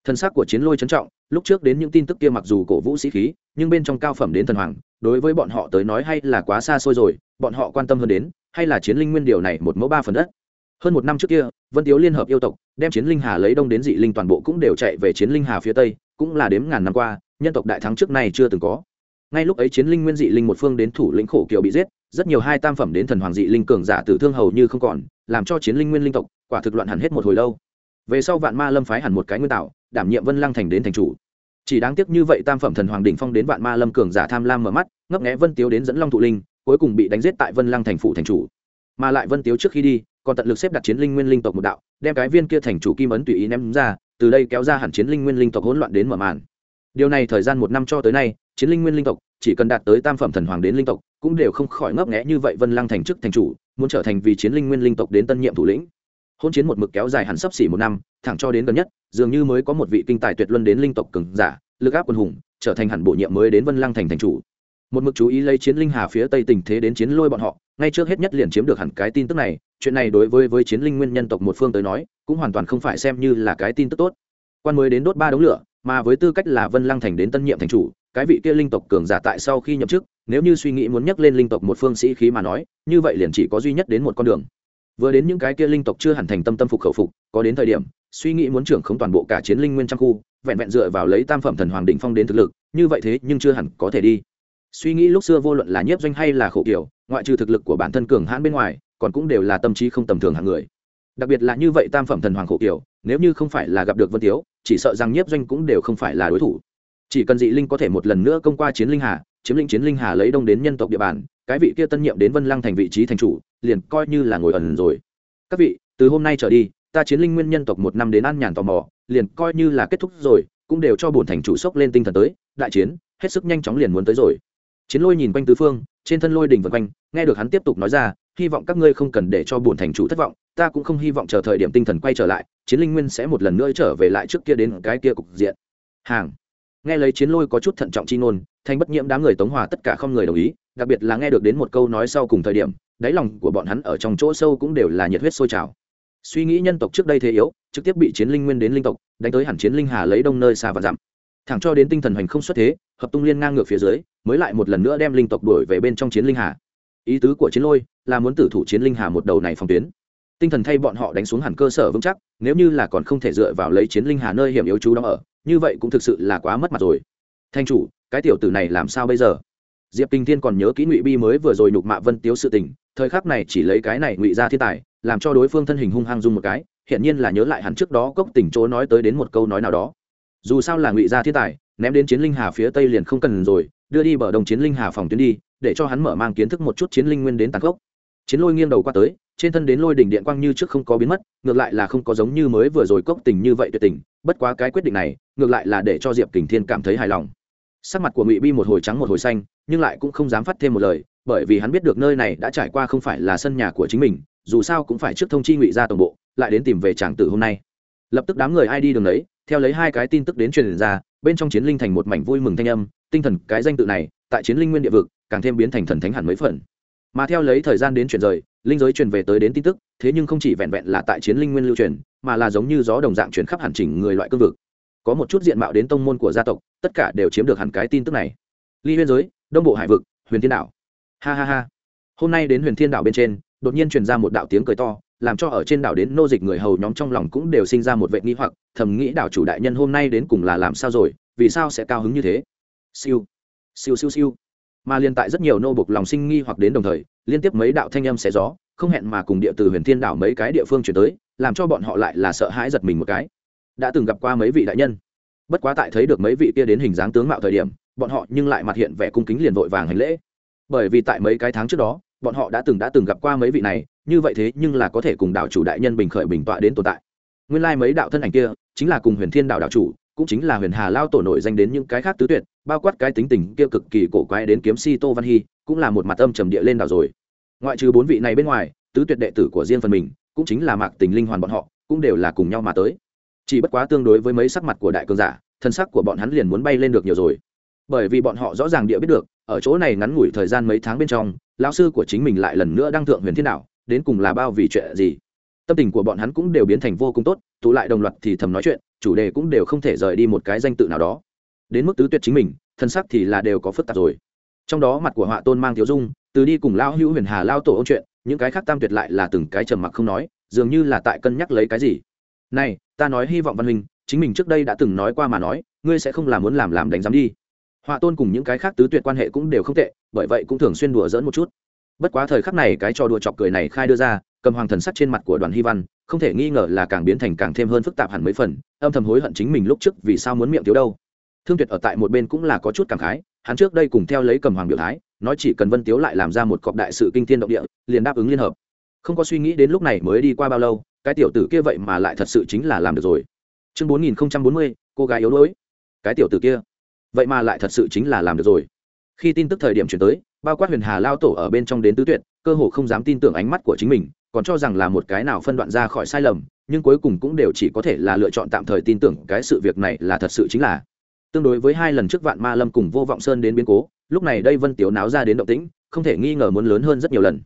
Thân xác của chiến lôi trấn trọng, lúc trước đến những tin tức kia mặc dù cổ vũ sĩ khí, nhưng bên trong cao phẩm đến thần hoàng, đối với bọn họ tới nói hay là quá xa xôi rồi, bọn họ quan tâm hơn đến, hay là chiến linh nguyên điều này một mẫu ba phần đất. Hơn một năm trước kia, vân tiếu liên hợp yêu tộc, đem chiến linh hà lấy đông đến dị linh toàn bộ cũng đều chạy về chiến linh hà phía tây cũng là đếm ngàn năm qua, nhân tộc đại thắng trước nay chưa từng có. Ngay lúc ấy chiến linh nguyên dị linh một phương đến thủ lĩnh khổ kiều bị giết, rất nhiều hai tam phẩm đến thần hoàng dị linh cường giả tử thương hầu như không còn, làm cho chiến linh nguyên linh tộc, quả thực loạn hẳn hết một hồi lâu. Về sau vạn ma lâm phái hẳn một cái nguyên tạo, đảm nhiệm vân lăng thành đến thành chủ. Chỉ đáng tiếc như vậy tam phẩm thần hoàng đỉnh phong đến vạn ma lâm cường giả tham lam mở mắt, ngấp nghẽ vân tiếu đến dẫn long thụ linh, cuối cùng bị đánh giết tại vân lăng thành phủ thành chủ. Mà lại vân tiếu trước khi đi, còn tận lực xếp đặt chiến linh nguyên linh tộc một đạo, đem cái viên kia thành chủ kim ấn tùy ý ném ra từ đây kéo ra hẳn chiến linh nguyên linh tộc hỗn loạn đến mở màn. Điều này thời gian một năm cho tới nay, chiến linh nguyên linh tộc chỉ cần đạt tới tam phẩm thần hoàng đến linh tộc cũng đều không khỏi ngấp nghẽ như vậy vân lăng thành chức thành chủ, muốn trở thành vì chiến linh nguyên linh tộc đến tân nhiệm thủ lĩnh. Hôn chiến một mực kéo dài hẳn sấp xỉ một năm, thẳng cho đến gần nhất, dường như mới có một vị kinh tài tuyệt luân đến linh tộc cường giả, lực áp quân hùng, trở thành hẳn bổ nhiệm mới đến vân lăng thành thành chủ. Một mực chú ý lấy chiến linh hà phía tây tình thế đến chiến lôi bọn họ ngay trước hết nhất liền chiếm được hẳn cái tin tức này, chuyện này đối với với chiến linh nguyên nhân tộc một phương tới nói, cũng hoàn toàn không phải xem như là cái tin tức tốt. Quan mới đến đốt ba đống lửa, mà với tư cách là vân lăng thành đến tân nhiệm thành chủ, cái vị kia linh tộc cường giả tại sau khi nhậm chức, nếu như suy nghĩ muốn nhắc lên linh tộc một phương sĩ khí mà nói, như vậy liền chỉ có duy nhất đến một con đường. Vừa đến những cái kia linh tộc chưa hẳn thành tâm tâm phục khẩu phục, có đến thời điểm, suy nghĩ muốn trưởng không toàn bộ cả chiến linh nguyên trang khu, vẹn vẹn dựa vào lấy tam phẩm thần hoàng định phong đến thực lực, như vậy thế nhưng chưa hẳn có thể đi. Suy nghĩ lúc xưa vô luận là nhiếp doanh hay là khổ kiểu ngoại trừ thực lực của bản thân cường hãn bên ngoài, còn cũng đều là tâm trí không tầm thường hạng người. Đặc biệt là như vậy tam phẩm thần hoàng khổ kiểu nếu như không phải là gặp được vân tiếu, chỉ sợ rằng nhiếp doanh cũng đều không phải là đối thủ. Chỉ cần dị linh có thể một lần nữa công qua chiến linh hà, chiếm lĩnh chiến linh hà lấy đông đến nhân tộc địa bàn, cái vị kia tân nhiệm đến vân lăng thành vị trí thành chủ, liền coi như là ngồi ẩn rồi. Các vị, từ hôm nay trở đi, ta chiến linh nguyên nhân tộc một năm đến ăn nhàn tò mò, liền coi như là kết thúc rồi, cũng đều cho bổn thành chủ sốc lên tinh thần tới, đại chiến, hết sức nhanh chóng liền muốn tới rồi. Chiến lôi nhìn quanh tứ phương trên thân lôi đình vân quanh, nghe được hắn tiếp tục nói ra, hy vọng các ngươi không cần để cho bổn thành chủ thất vọng, ta cũng không hy vọng chờ thời điểm tinh thần quay trở lại, chiến linh nguyên sẽ một lần nữa trở về lại trước kia đến cái kia cục diện. Hàng. Nghe lấy chiến lôi có chút thận trọng chi ngôn thanh bất nhiễm đám người tống hòa tất cả không người đồng ý, đặc biệt là nghe được đến một câu nói sau cùng thời điểm, đáy lòng của bọn hắn ở trong chỗ sâu cũng đều là nhiệt huyết sôi trào. Suy nghĩ nhân tộc trước đây thế yếu, trực tiếp bị chiến linh nguyên đến linh tộc, đánh tới hẳn chiến linh hà lấy đông nơi xa và dặm. Thẳng cho đến tinh thần hành không xuất thế hợp tung liên ngang ngược phía dưới, mới lại một lần nữa đem linh tộc đuổi về bên trong chiến linh hà. Ý tứ của chiến lôi là muốn tử thủ chiến linh hà một đầu này phòng tuyến. Tinh thần thay bọn họ đánh xuống hẳn cơ sở vững chắc, nếu như là còn không thể dựa vào lấy chiến linh hà nơi hiểm yếu chú đó ở, như vậy cũng thực sự là quá mất mặt rồi. Thanh chủ, cái tiểu tử này làm sao bây giờ? Diệp kinh thiên còn nhớ kỹ ngụy bi mới vừa rồi nhục mạ vân tiếu sự tình, thời khắc này chỉ lấy cái này ngụy ra thiên tài, làm cho đối phương thân hình hung hăng dung một cái hiện nhiên là nhớ lại hẳn trước đó cốc tỉnh chỗ nói tới đến một câu nói nào đó dù sao là ngụy gia thiên tài, ném đến chiến linh hà phía tây liền không cần rồi, đưa đi bờ đồng chiến linh hà phòng tuyến đi, để cho hắn mở mang kiến thức một chút chiến linh nguyên đến tàn gốc chiến lôi nghiêng đầu qua tới, trên thân đến lôi đỉnh điện quang như trước không có biến mất, ngược lại là không có giống như mới vừa rồi cốc tình như vậy tuyệt tình, bất quá cái quyết định này, ngược lại là để cho diệp kình thiên cảm thấy hài lòng. Sắc mặt của ngụy bi một hồi trắng một hồi xanh, nhưng lại cũng không dám phát thêm một lời, bởi vì hắn biết được nơi này đã trải qua không phải là sân nhà của chính mình, dù sao cũng phải trước thông chi ngụy ra tổng bộ, lại đến tìm về tràng tử hôm nay. Lập tức đám người ai đi đường đấy theo lấy hai cái tin tức đến truyền ra, bên trong chiến linh thành một mảnh vui mừng thanh âm, tinh thần cái danh tự này, tại chiến linh nguyên địa vực, càng thêm biến thành thần thánh hẳn mấy phần. Mà theo lấy thời gian đến chuyển rời, linh giới truyền về tới đến tin tức, thế nhưng không chỉ vẹn vẹn là tại chiến linh nguyên lưu truyền, mà là giống như gió đồng dạng truyền khắp hẳn chỉnh người loại cương vực. Có một chút diện mạo đến tông môn của gia tộc, tất cả đều chiếm được hẳn cái tin tức này. Ly huyên giới, đông bộ hải vực, huyền thiên đảo. Ha ha ha. Hôm nay đến huyền thiên đảo bên trên, đột nhiên truyền ra một đạo tiếng cười to làm cho ở trên đảo đến nô dịch người hầu nhóm trong lòng cũng đều sinh ra một vệ nghi hoặc, thầm nghĩ đảo chủ đại nhân hôm nay đến cùng là làm sao rồi, vì sao sẽ cao hứng như thế? Siêu siêu siêu siêu. Mà liên tại rất nhiều nô bục lòng sinh nghi hoặc đến đồng thời, liên tiếp mấy đạo thanh âm xé gió, không hẹn mà cùng địa từ huyền thiên đảo mấy cái địa phương chuyển tới, làm cho bọn họ lại là sợ hãi giật mình một cái. Đã từng gặp qua mấy vị đại nhân. Bất quá tại thấy được mấy vị kia đến hình dáng tướng mạo thời điểm, bọn họ nhưng lại mặt hiện vẻ cung kính liền vội vàng hành lễ. Bởi vì tại mấy cái tháng trước đó, bọn họ đã từng đã từng gặp qua mấy vị này như vậy thế nhưng là có thể cùng đạo chủ đại nhân bình khởi bình tọa đến tồn tại. Nguyên lai mấy đạo thân ảnh kia, chính là cùng huyền thiên đạo đạo chủ, cũng chính là huyền hà lao tổ nổi danh đến những cái khác tứ tuyệt, bao quát cái tính tình kia cực kỳ cổ quái đến kiếm si tô văn hy, cũng là một mặt âm trầm địa lên đảo rồi. Ngoại trừ bốn vị này bên ngoài, tứ tuyệt đệ tử của riêng phần mình, cũng chính là mạc tình linh hoàn bọn họ, cũng đều là cùng nhau mà tới. Chỉ bất quá tương đối với mấy sắc mặt của đại cường giả, thân sắc của bọn hắn liền muốn bay lên được nhiều rồi. Bởi vì bọn họ rõ ràng địa biết được, ở chỗ này ngắn ngủi thời gian mấy tháng bên trong, lão sư của chính mình lại lần nữa đăng thượng huyền thiên đạo đến cùng là bao vì chuyện gì. Tâm tình của bọn hắn cũng đều biến thành vô cùng tốt, tụ lại đồng loạt thì thầm nói chuyện, chủ đề cũng đều không thể rời đi một cái danh tự nào đó. Đến mức tứ tuyệt chính mình, thân sắc thì là đều có phức tạp rồi. Trong đó mặt của họa tôn mang thiếu dung, từ đi cùng lao hữu huyền hà lao tổ ông chuyện, những cái khác tam tuyệt lại là từng cái trầm mặc không nói, dường như là tại cân nhắc lấy cái gì. Này, ta nói hy vọng văn minh chính mình trước đây đã từng nói qua mà nói, ngươi sẽ không làm muốn làm làm đánh giám đi. Họa tôn cùng những cái khác tứ tuyệt quan hệ cũng đều không tệ, bởi vậy cũng thường xuyên đùa dỡn một chút bất quá thời khắc này cái trò đùa chọc cười này khai đưa ra, cầm hoàng thần sắc trên mặt của đoàn hy văn, không thể nghi ngờ là càng biến thành càng thêm hơn phức tạp hẳn mấy phần, âm thầm hối hận chính mình lúc trước vì sao muốn miệng thiếu đâu. Thương tuyệt ở tại một bên cũng là có chút cảm khái, hắn trước đây cùng theo lấy cầm hoàng biểu thái, nói chỉ cần vân tiếu lại làm ra một cọc đại sự kinh thiên động địa, liền đáp ứng liên hợp. Không có suy nghĩ đến lúc này mới đi qua bao lâu, cái tiểu tử kia vậy mà lại thật sự chính là làm được rồi. Chương bốn nghìn bốn mươi, cô gái yếu đuối. Cái tiểu tử kia, vậy mà lại thật sự chính là làm được rồi khi tin tức thời điểm chuyển tới, bao quát huyền hà lao tổ ở bên trong đến tứ tuyệt, cơ hồ không dám tin tưởng ánh mắt của chính mình, còn cho rằng là một cái nào phân đoạn ra khỏi sai lầm, nhưng cuối cùng cũng đều chỉ có thể là lựa chọn tạm thời tin tưởng cái sự việc này là thật sự chính là. Tương đối với hai lần trước vạn ma lâm cùng vô vọng sơn đến biến cố, lúc này đây vân tiếu náo ra đến động tĩnh, không thể nghi ngờ muốn lớn hơn rất nhiều lần.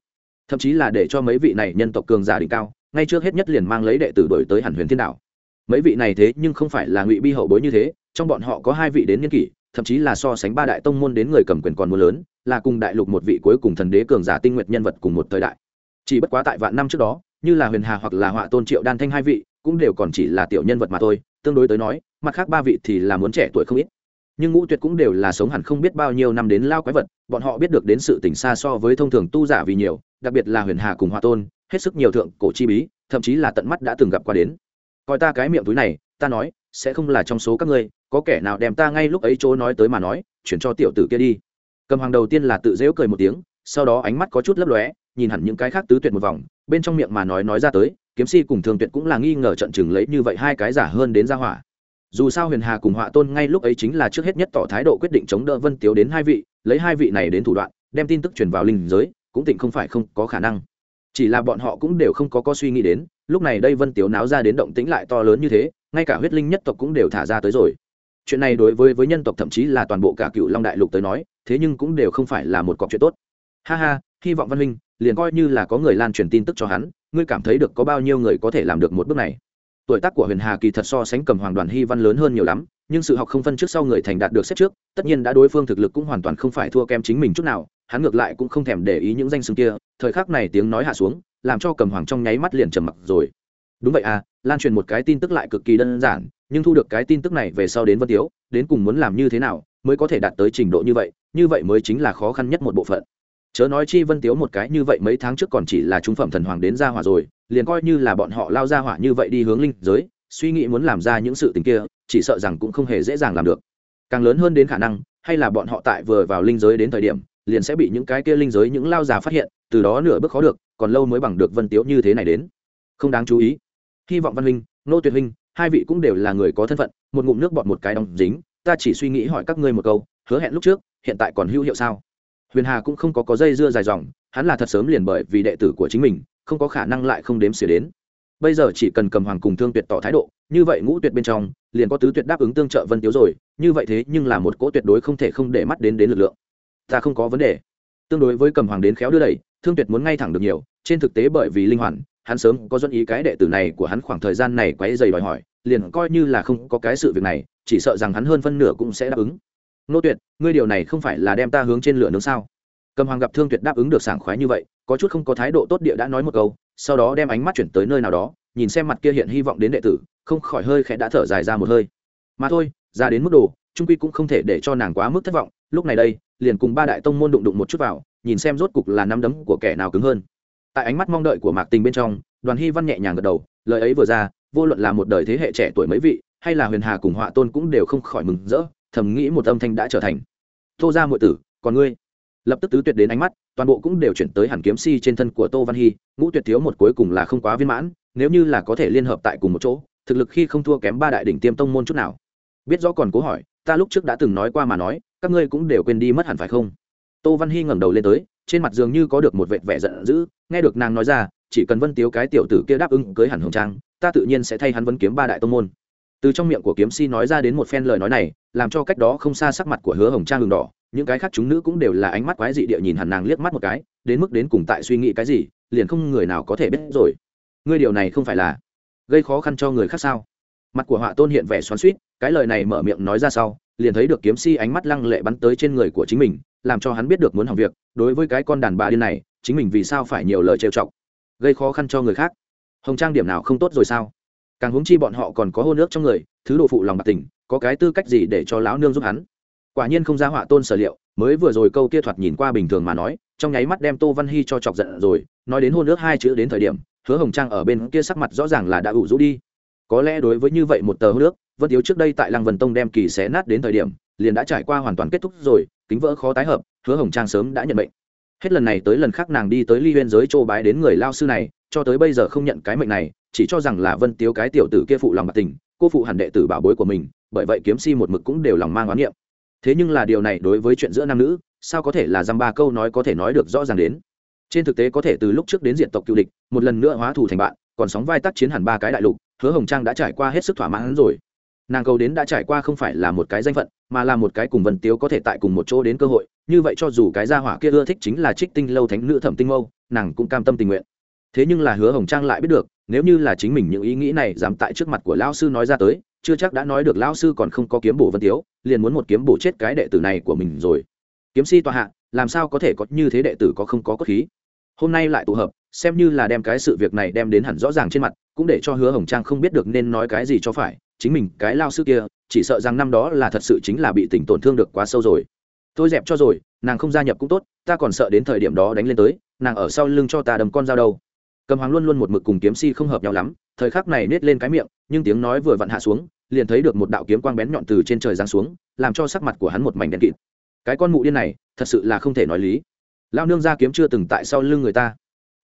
Thậm chí là để cho mấy vị này nhân tộc cường giả đỉnh cao, ngay trước hết nhất liền mang lấy đệ tử đổi tới hẳn huyền thiên đạo mấy vị này thế nhưng không phải là ngụy bi hậu bối như thế, trong bọn họ có hai vị đến niên kỷ thậm chí là so sánh ba đại tông môn đến người cầm quyền còn mưa lớn, là cùng đại lục một vị cuối cùng thần đế cường giả tinh nguyện nhân vật cùng một thời đại. Chỉ bất quá tại vạn năm trước đó, như là huyền hà hoặc là họa tôn triệu đan thanh hai vị, cũng đều còn chỉ là tiểu nhân vật mà thôi, tương đối tới nói, mặt khác ba vị thì là muốn trẻ tuổi không ít. Nhưng ngũ tuyệt cũng đều là sống hẳn không biết bao nhiêu năm đến lao quái vật, bọn họ biết được đến sự tỉnh xa so với thông thường tu giả vì nhiều, đặc biệt là huyền hà cùng họa tôn, hết sức nhiều thượng cổ chi bí, thậm chí là tận mắt đã từng gặp qua đến. Coi ta cái miệng túi này, ta nói, sẽ không là trong số các ngươi có kẻ nào đem ta ngay lúc ấy chỗ nói tới mà nói, chuyển cho tiểu tử kia đi. Cầm hoàng đầu tiên là tự dễu cười một tiếng, sau đó ánh mắt có chút lấp lóe, nhìn hẳn những cái khác tứ tuyệt một vòng, bên trong miệng mà nói nói ra tới, kiếm si cùng thường tuyệt cũng là nghi ngờ trận chừng lấy như vậy hai cái giả hơn đến ra hỏa. Dù sao huyền hà cùng họa tôn ngay lúc ấy chính là trước hết nhất tỏ thái độ quyết định chống đỡ vân tiếu đến hai vị, lấy hai vị này đến thủ đoạn, đem tin tức truyền vào linh giới, cũng tỉnh không phải không có khả năng. Chỉ là bọn họ cũng đều không có có suy nghĩ đến, lúc này đây vân tiếu náo ra đến động tĩnh lại to lớn như thế, ngay cả huyết linh nhất tộc cũng đều thả ra tới rồi chuyện này đối với với nhân tộc thậm chí là toàn bộ cả cựu long đại lục tới nói, thế nhưng cũng đều không phải là một cọc chuyện tốt. Ha ha, hy vọng văn Minh liền coi như là có người lan truyền tin tức cho hắn, ngươi cảm thấy được có bao nhiêu người có thể làm được một bước này. Tuổi tác của huyền hà kỳ thật so sánh cầm hoàng đoàn hy văn lớn hơn nhiều lắm, nhưng sự học không phân trước sau người thành đạt được xếp trước, tất nhiên đã đối phương thực lực cũng hoàn toàn không phải thua kém chính mình chút nào, hắn ngược lại cũng không thèm để ý những danh xưng kia, thời khắc này tiếng nói hạ xuống, làm cho cầm hoàng trong nháy mắt liền trầm mặc rồi. Đúng vậy à lan truyền một cái tin tức lại cực kỳ đơn giản nhưng thu được cái tin tức này về sau đến vân tiếu, đến cùng muốn làm như thế nào mới có thể đạt tới trình độ như vậy như vậy mới chính là khó khăn nhất một bộ phận. Chớ nói chi vân tiếu một cái như vậy mấy tháng trước còn chỉ là trung phẩm thần hoàng đến gia hỏa rồi, liền coi như là bọn họ lao ra hỏa như vậy đi hướng linh giới, suy nghĩ muốn làm ra những sự tình kia, chỉ sợ rằng cũng không hề dễ dàng làm được. Càng lớn hơn đến khả năng, hay là bọn họ tại vừa vào linh giới đến thời điểm, liền sẽ bị những cái kia linh giới những lao già phát hiện, từ đó nửa bước khó được, còn lâu mới bằng được vân tiếu như thế này đến. Không đáng chú ý. Hy vọng văn huynh, nô tuyệt huynh hai vị cũng đều là người có thân phận, một ngụm nước bọt một cái đóng dính, ta chỉ suy nghĩ hỏi các ngươi một câu, hứa hẹn lúc trước, hiện tại còn hữu hiệu sao? Huyền hà cũng không có có dây dưa dài dòng, hắn là thật sớm liền bởi vì đệ tử của chính mình, không có khả năng lại không đếm xỉa đến. Bây giờ chỉ cần cầm hoàng cùng thương tuyệt tỏ thái độ, như vậy ngũ tuyệt bên trong, liền có tứ tuyệt đáp ứng tương trợ vân tiếu rồi, như vậy thế nhưng là một cỗ tuyệt đối không thể không để mắt đến đến lực lượng. Ta không có vấn đề. Tương đối với cầm hoàng đến khéo đưa đẩy, thương tuyệt muốn ngay thẳng được nhiều, trên thực tế bởi vì linh hoàn hắn sớm có dẫn ý cái đệ tử này của hắn khoảng thời gian này quấy dày đòi hỏi, liền coi như là không có cái sự việc này, chỉ sợ rằng hắn hơn phân nửa cũng sẽ đáp ứng. Nô tuyệt, ngươi điều này không phải là đem ta hướng trên lửa nướng sao? Cầm hoàng gặp thương tuyệt đáp ứng được sảng khoái như vậy, có chút không có thái độ tốt địa đã nói một câu, sau đó đem ánh mắt chuyển tới nơi nào đó, nhìn xem mặt kia hiện hy vọng đến đệ tử, không khỏi hơi khẽ đã thở dài ra một hơi. Mà thôi, ra đến mức độ trung quy cũng không thể để cho nàng quá mức thất vọng, lúc này đây, liền cùng ba đại tông môn đụng đụng một chút vào, nhìn xem rốt cục là nắm đấm của kẻ nào cứng hơn tại ánh mắt mong đợi của mạc tình bên trong, đoàn hy văn nhẹ nhàng gật đầu, lời ấy vừa ra, vô luận là một đời thế hệ trẻ tuổi mấy vị, hay là huyền hà cùng họa tôn cũng đều không khỏi mừng rỡ, thầm nghĩ một âm thanh đã trở thành. Tô ra muội tử, còn ngươi? Lập tức tứ tuyệt đến ánh mắt, toàn bộ cũng đều chuyển tới hẳn kiếm si trên thân của tô văn hy, ngũ tuyệt thiếu một cuối cùng là không quá viên mãn, nếu như là có thể liên hợp tại cùng một chỗ, thực lực khi không thua kém ba đại đỉnh tiêm tông môn chút nào. Biết rõ còn cố hỏi, ta lúc trước đã từng nói qua mà nói, các ngươi cũng đều quên đi mất hẳn phải không? Tô văn hy ngẩng đầu lên tới, trên mặt dường như có được một vệt vẻ giận dữ nghe được nàng nói ra, chỉ cần vân tiếu cái tiểu tử kia đáp ứng cưới hẳn hồng trang, ta tự nhiên sẽ thay hắn vấn kiếm ba đại tông môn. Từ trong miệng của kiếm si nói ra đến một phen lời nói này, làm cho cách đó không xa sắc mặt của hứa hồng trang đường đỏ, những cái khác chúng nữ cũng đều là ánh mắt quái dị địa nhìn hẳn nàng liếc mắt một cái, đến mức đến cùng tại suy nghĩ cái gì, liền không người nào có thể biết rồi. Ngươi điều này không phải là gây khó khăn cho người khác sao? Mặt của họa tôn hiện vẻ xoắn suýt cái lời này mở miệng nói ra sau, liền thấy được kiếm si ánh mắt lăng lệ bắn tới trên người của chính mình, làm cho hắn biết được muốn hỏng việc, đối với cái con đàn bà điên này chính mình vì sao phải nhiều lời trêu chọc, gây khó khăn cho người khác. Hồng trang điểm nào không tốt rồi sao? Càng huống chi bọn họ còn có hô nước trong người, thứ đồ phụ lòng bạc tình, có cái tư cách gì để cho lão nương giúp hắn? Quả nhiên không ra họa tôn sở liệu, mới vừa rồi câu kia thoạt nhìn qua bình thường mà nói, trong nháy mắt đem tô văn hy cho chọc giận rồi, nói đến hôn nước hai chữ đến thời điểm, hứa hồng trang ở bên kia sắc mặt rõ ràng là đã ủ rũ đi. Có lẽ đối với như vậy một tờ hôn nước, vân thiếu trước đây tại lăng vân tông đem kỳ xé nát đến thời điểm, liền đã trải qua hoàn toàn kết thúc rồi, kính vỡ khó tái hợp, hứa hồng trang sớm đã nhận bệnh hết lần này tới lần khác nàng đi tới ly huyên giới châu bái đến người lao sư này, cho tới bây giờ không nhận cái mệnh này, chỉ cho rằng là vân tiếu cái tiểu tử kia phụ lòng bạc tình, cô phụ hẳn đệ tử bảo bối của mình, bởi vậy kiếm si một mực cũng đều lòng mang oán niệm. Thế nhưng là điều này đối với chuyện giữa nam nữ, sao có thể là dăm ba câu nói có thể nói được rõ ràng đến? Trên thực tế có thể từ lúc trước đến diện tộc cựu địch, một lần nữa hóa thù thành bạn, còn sóng vai tác chiến hẳn ba cái đại lục, hứa hồng trang đã trải qua hết sức thỏa mãn rồi nàng cầu đến đã trải qua không phải là một cái danh phận, mà là một cái cùng vân tiếu có thể tại cùng một chỗ đến cơ hội. Như vậy cho dù cái gia hỏa kia ưa thích chính là trích tinh lâu thánh nữ thẩm tinh mâu, nàng cũng cam tâm tình nguyện. Thế nhưng là hứa hồng trang lại biết được, nếu như là chính mình những ý nghĩ này dám tại trước mặt của lão sư nói ra tới, chưa chắc đã nói được lão sư còn không có kiếm bổ vân tiếu, liền muốn một kiếm bổ chết cái đệ tử này của mình rồi. Kiếm si tòa hạ, làm sao có thể có như thế đệ tử có không có cốt khí? Hôm nay lại tụ hợp, xem như là đem cái sự việc này đem đến hẳn rõ ràng trên mặt, cũng để cho hứa hồng trang không biết được nên nói cái gì cho phải chính mình cái lao sư kia, chỉ sợ rằng năm đó là thật sự chính là bị tỉnh tổn thương được quá sâu rồi. Tôi dẹp cho rồi, nàng không gia nhập cũng tốt, ta còn sợ đến thời điểm đó đánh lên tới, nàng ở sau lưng cho ta đầm con dao đâu. Cầm hoàng luôn luôn một mực cùng kiếm si không hợp nhau lắm, thời khắc này nết lên cái miệng, nhưng tiếng nói vừa vặn hạ xuống, liền thấy được một đạo kiếm quang bén nhọn từ trên trời giáng xuống, làm cho sắc mặt của hắn một mảnh đen kịt. Cái con mụ điên này, thật sự là không thể nói lý. Lao nương ra kiếm chưa từng tại sau lưng người ta.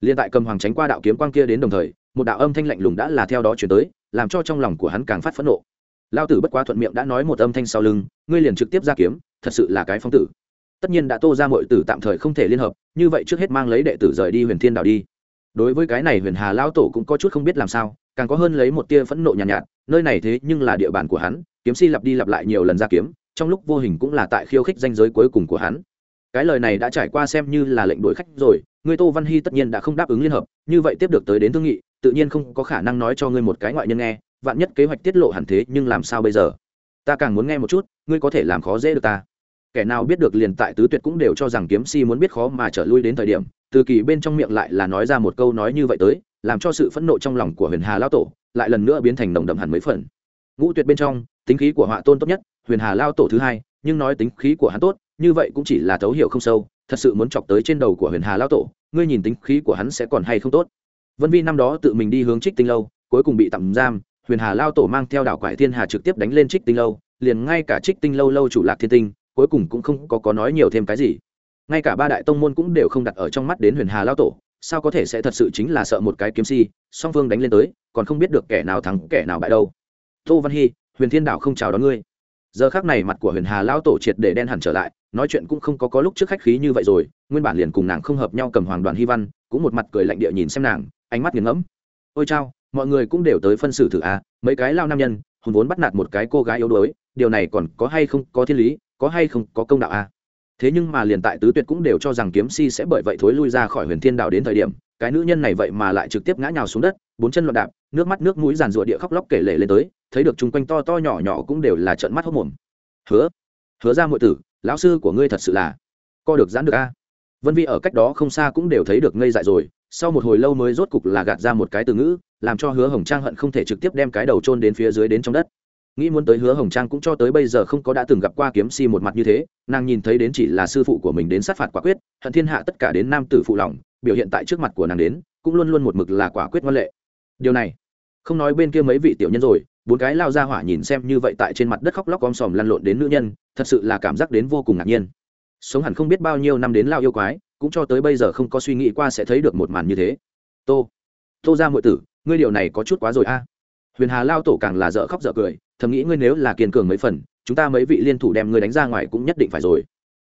Liền tại cầm hoàng tránh qua đạo kiếm quang kia đến đồng thời, một đạo âm thanh lạnh lùng đã là theo đó chuyển tới làm cho trong lòng của hắn càng phát phẫn nộ. Lao tử bất quá thuận miệng đã nói một âm thanh sau lưng ngươi liền trực tiếp ra kiếm thật sự là cái phong tử. Tất nhiên đã tô ra mọi tử tạm thời không thể liên hợp như vậy trước hết mang lấy đệ tử rời đi huyền thiên đảo đi. Đối với cái này huyền hà lao tổ cũng có chút không biết làm sao càng có hơn lấy một tia phẫn nộ nhàn nhạt, nhạt nơi này thế nhưng là địa bàn của hắn kiếm si lặp đi lặp lại nhiều lần ra kiếm trong lúc vô hình cũng là tại khiêu khích danh giới cuối cùng của hắn. Cái lời này đã trải qua xem như là lệnh đuổi khách rồi ngươi tô văn hy tất nhiên đã không đáp ứng liên hợp như vậy tiếp được tới đến thương nghị tự nhiên không có khả năng nói cho ngươi một cái ngoại nhân nghe, vạn nhất kế hoạch tiết lộ hẳn thế, nhưng làm sao bây giờ? Ta càng muốn nghe một chút, ngươi có thể làm khó dễ được ta. Kẻ nào biết được liền tại tứ tuyệt cũng đều cho rằng kiếm si muốn biết khó mà trở lui đến thời điểm, từ kỳ bên trong miệng lại là nói ra một câu nói như vậy tới, làm cho sự phẫn nộ trong lòng của huyền hà lao tổ lại lần nữa biến thành nồng đậm hẳn mấy phần. Ngũ tuyệt bên trong, tính khí của họa tôn tốt nhất, huyền hà lao tổ thứ hai, nhưng nói tính khí của hắn tốt, như vậy cũng chỉ là thấu hiểu không sâu, thật sự muốn chọc tới trên đầu của huyền hà lao tổ, ngươi nhìn tính khí của hắn sẽ còn hay không tốt? Vân vi năm đó tự mình đi hướng trích tinh lâu cuối cùng bị tạm giam huyền hà lao tổ mang theo đảo quải thiên hà trực tiếp đánh lên trích tinh lâu liền ngay cả trích tinh lâu lâu chủ lạc thiên tinh cuối cùng cũng không có, có nói nhiều thêm cái gì. Ngay cả ba đại tông môn cũng đều không đặt ở trong mắt đến huyền hà lao tổ sao có thể sẽ thật sự chính là sợ một cái kiếm si song phương đánh lên tới còn không biết được kẻ nào thắng kẻ nào bại đâu. Tô văn hy huyền thiên đạo không chào đón ngươi giờ khác này mặt của huyền hà lao tổ triệt để đen hẳn trở lại, nói chuyện cũng không có có lúc trước khách khí như vậy rồi, nguyên bản liền cùng nàng không hợp nhau cầm hoàng đoàn hy văn, cũng một mặt cười lạnh địa nhìn xem nàng, ánh mắt nghiền ngẫm. Ôi chao, mọi người cũng đều tới phân xử thử à mấy cái lao nam nhân hùng vốn bắt nạt một cái cô gái yếu đuối, điều này còn có hay không có thiên lý, có hay không có công đạo à? Thế nhưng mà liền tại tứ tuyệt cũng đều cho rằng kiếm si sẽ bởi vậy thối lui ra khỏi huyền thiên đạo đến thời điểm, cái nữ nhân này vậy mà lại trực tiếp ngã nhào xuống đất, bốn chân loạn đạp, nước mắt nước mũi giàn rụa địa khóc lóc kể lể lên tới thấy được chung quanh to to nhỏ nhỏ cũng đều là trợn mắt hốc mồm. Hứa hứa ra muội tử, lão sư của ngươi thật sự là co được giãn được a. Vân vi ở cách đó không xa cũng đều thấy được ngây dại rồi, sau một hồi lâu mới rốt cục là gạt ra một cái từ ngữ, làm cho hứa hồng trang hận không thể trực tiếp đem cái đầu trôn đến phía dưới đến trong đất. Nghĩ muốn tới hứa hồng trang cũng cho tới bây giờ không có đã từng gặp qua kiếm si một mặt như thế, nàng nhìn thấy đến chỉ là sư phụ của mình đến sát phạt quả quyết, hận thiên hạ tất cả đến nam tử phụ lòng, biểu hiện tại trước mặt của nàng đến, cũng luôn luôn một mực là quả quyết ngoan lệ. Điều này, không nói bên kia mấy vị tiểu nhân rồi bốn cái lao ra hỏa nhìn xem như vậy tại trên mặt đất khóc lóc om sòm lăn lộn đến nữ nhân, thật sự là cảm giác đến vô cùng ngạc nhiên. Sống hẳn không biết bao nhiêu năm đến lao yêu quái, cũng cho tới bây giờ không có suy nghĩ qua sẽ thấy được một màn như thế. Tô tô ra mọi tử, ngươi điều này có chút quá rồi a. Huyền hà lao tổ càng là dở khóc dở cười, thầm nghĩ ngươi nếu là kiên cường mấy phần, chúng ta mấy vị liên thủ đem ngươi đánh ra ngoài cũng nhất định phải rồi.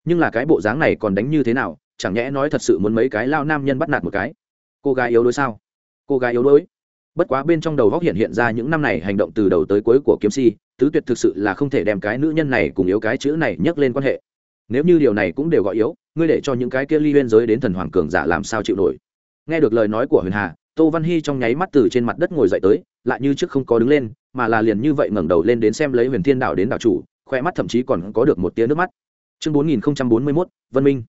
Nhưng là cái bộ dáng này còn đánh như thế nào, chẳng nhẽ nói thật sự muốn mấy cái lao nam nhân bắt nạt một cái. Cô gái yếu đuối sao? Cô gái yếu đuối? Bất quá bên trong đầu góc hiện hiện ra những năm này hành động từ đầu tới cuối của kiếm si, tứ tuyệt thực sự là không thể đem cái nữ nhân này cùng yếu cái chữ này nhắc lên quan hệ. Nếu như điều này cũng đều gọi yếu, ngươi để cho những cái kia ly bên giới đến thần hoàng cường giả làm sao chịu nổi? Nghe được lời nói của huyền hà, tô văn hy trong nháy mắt từ trên mặt đất ngồi dậy tới, lại như trước không có đứng lên, mà là liền như vậy ngẩng đầu lên đến xem lấy huyền thiên đạo đến đạo chủ, khoe mắt thậm chí còn có được một tia nước mắt. Chương bốn nghìn bốn mươi mốt, vân minh.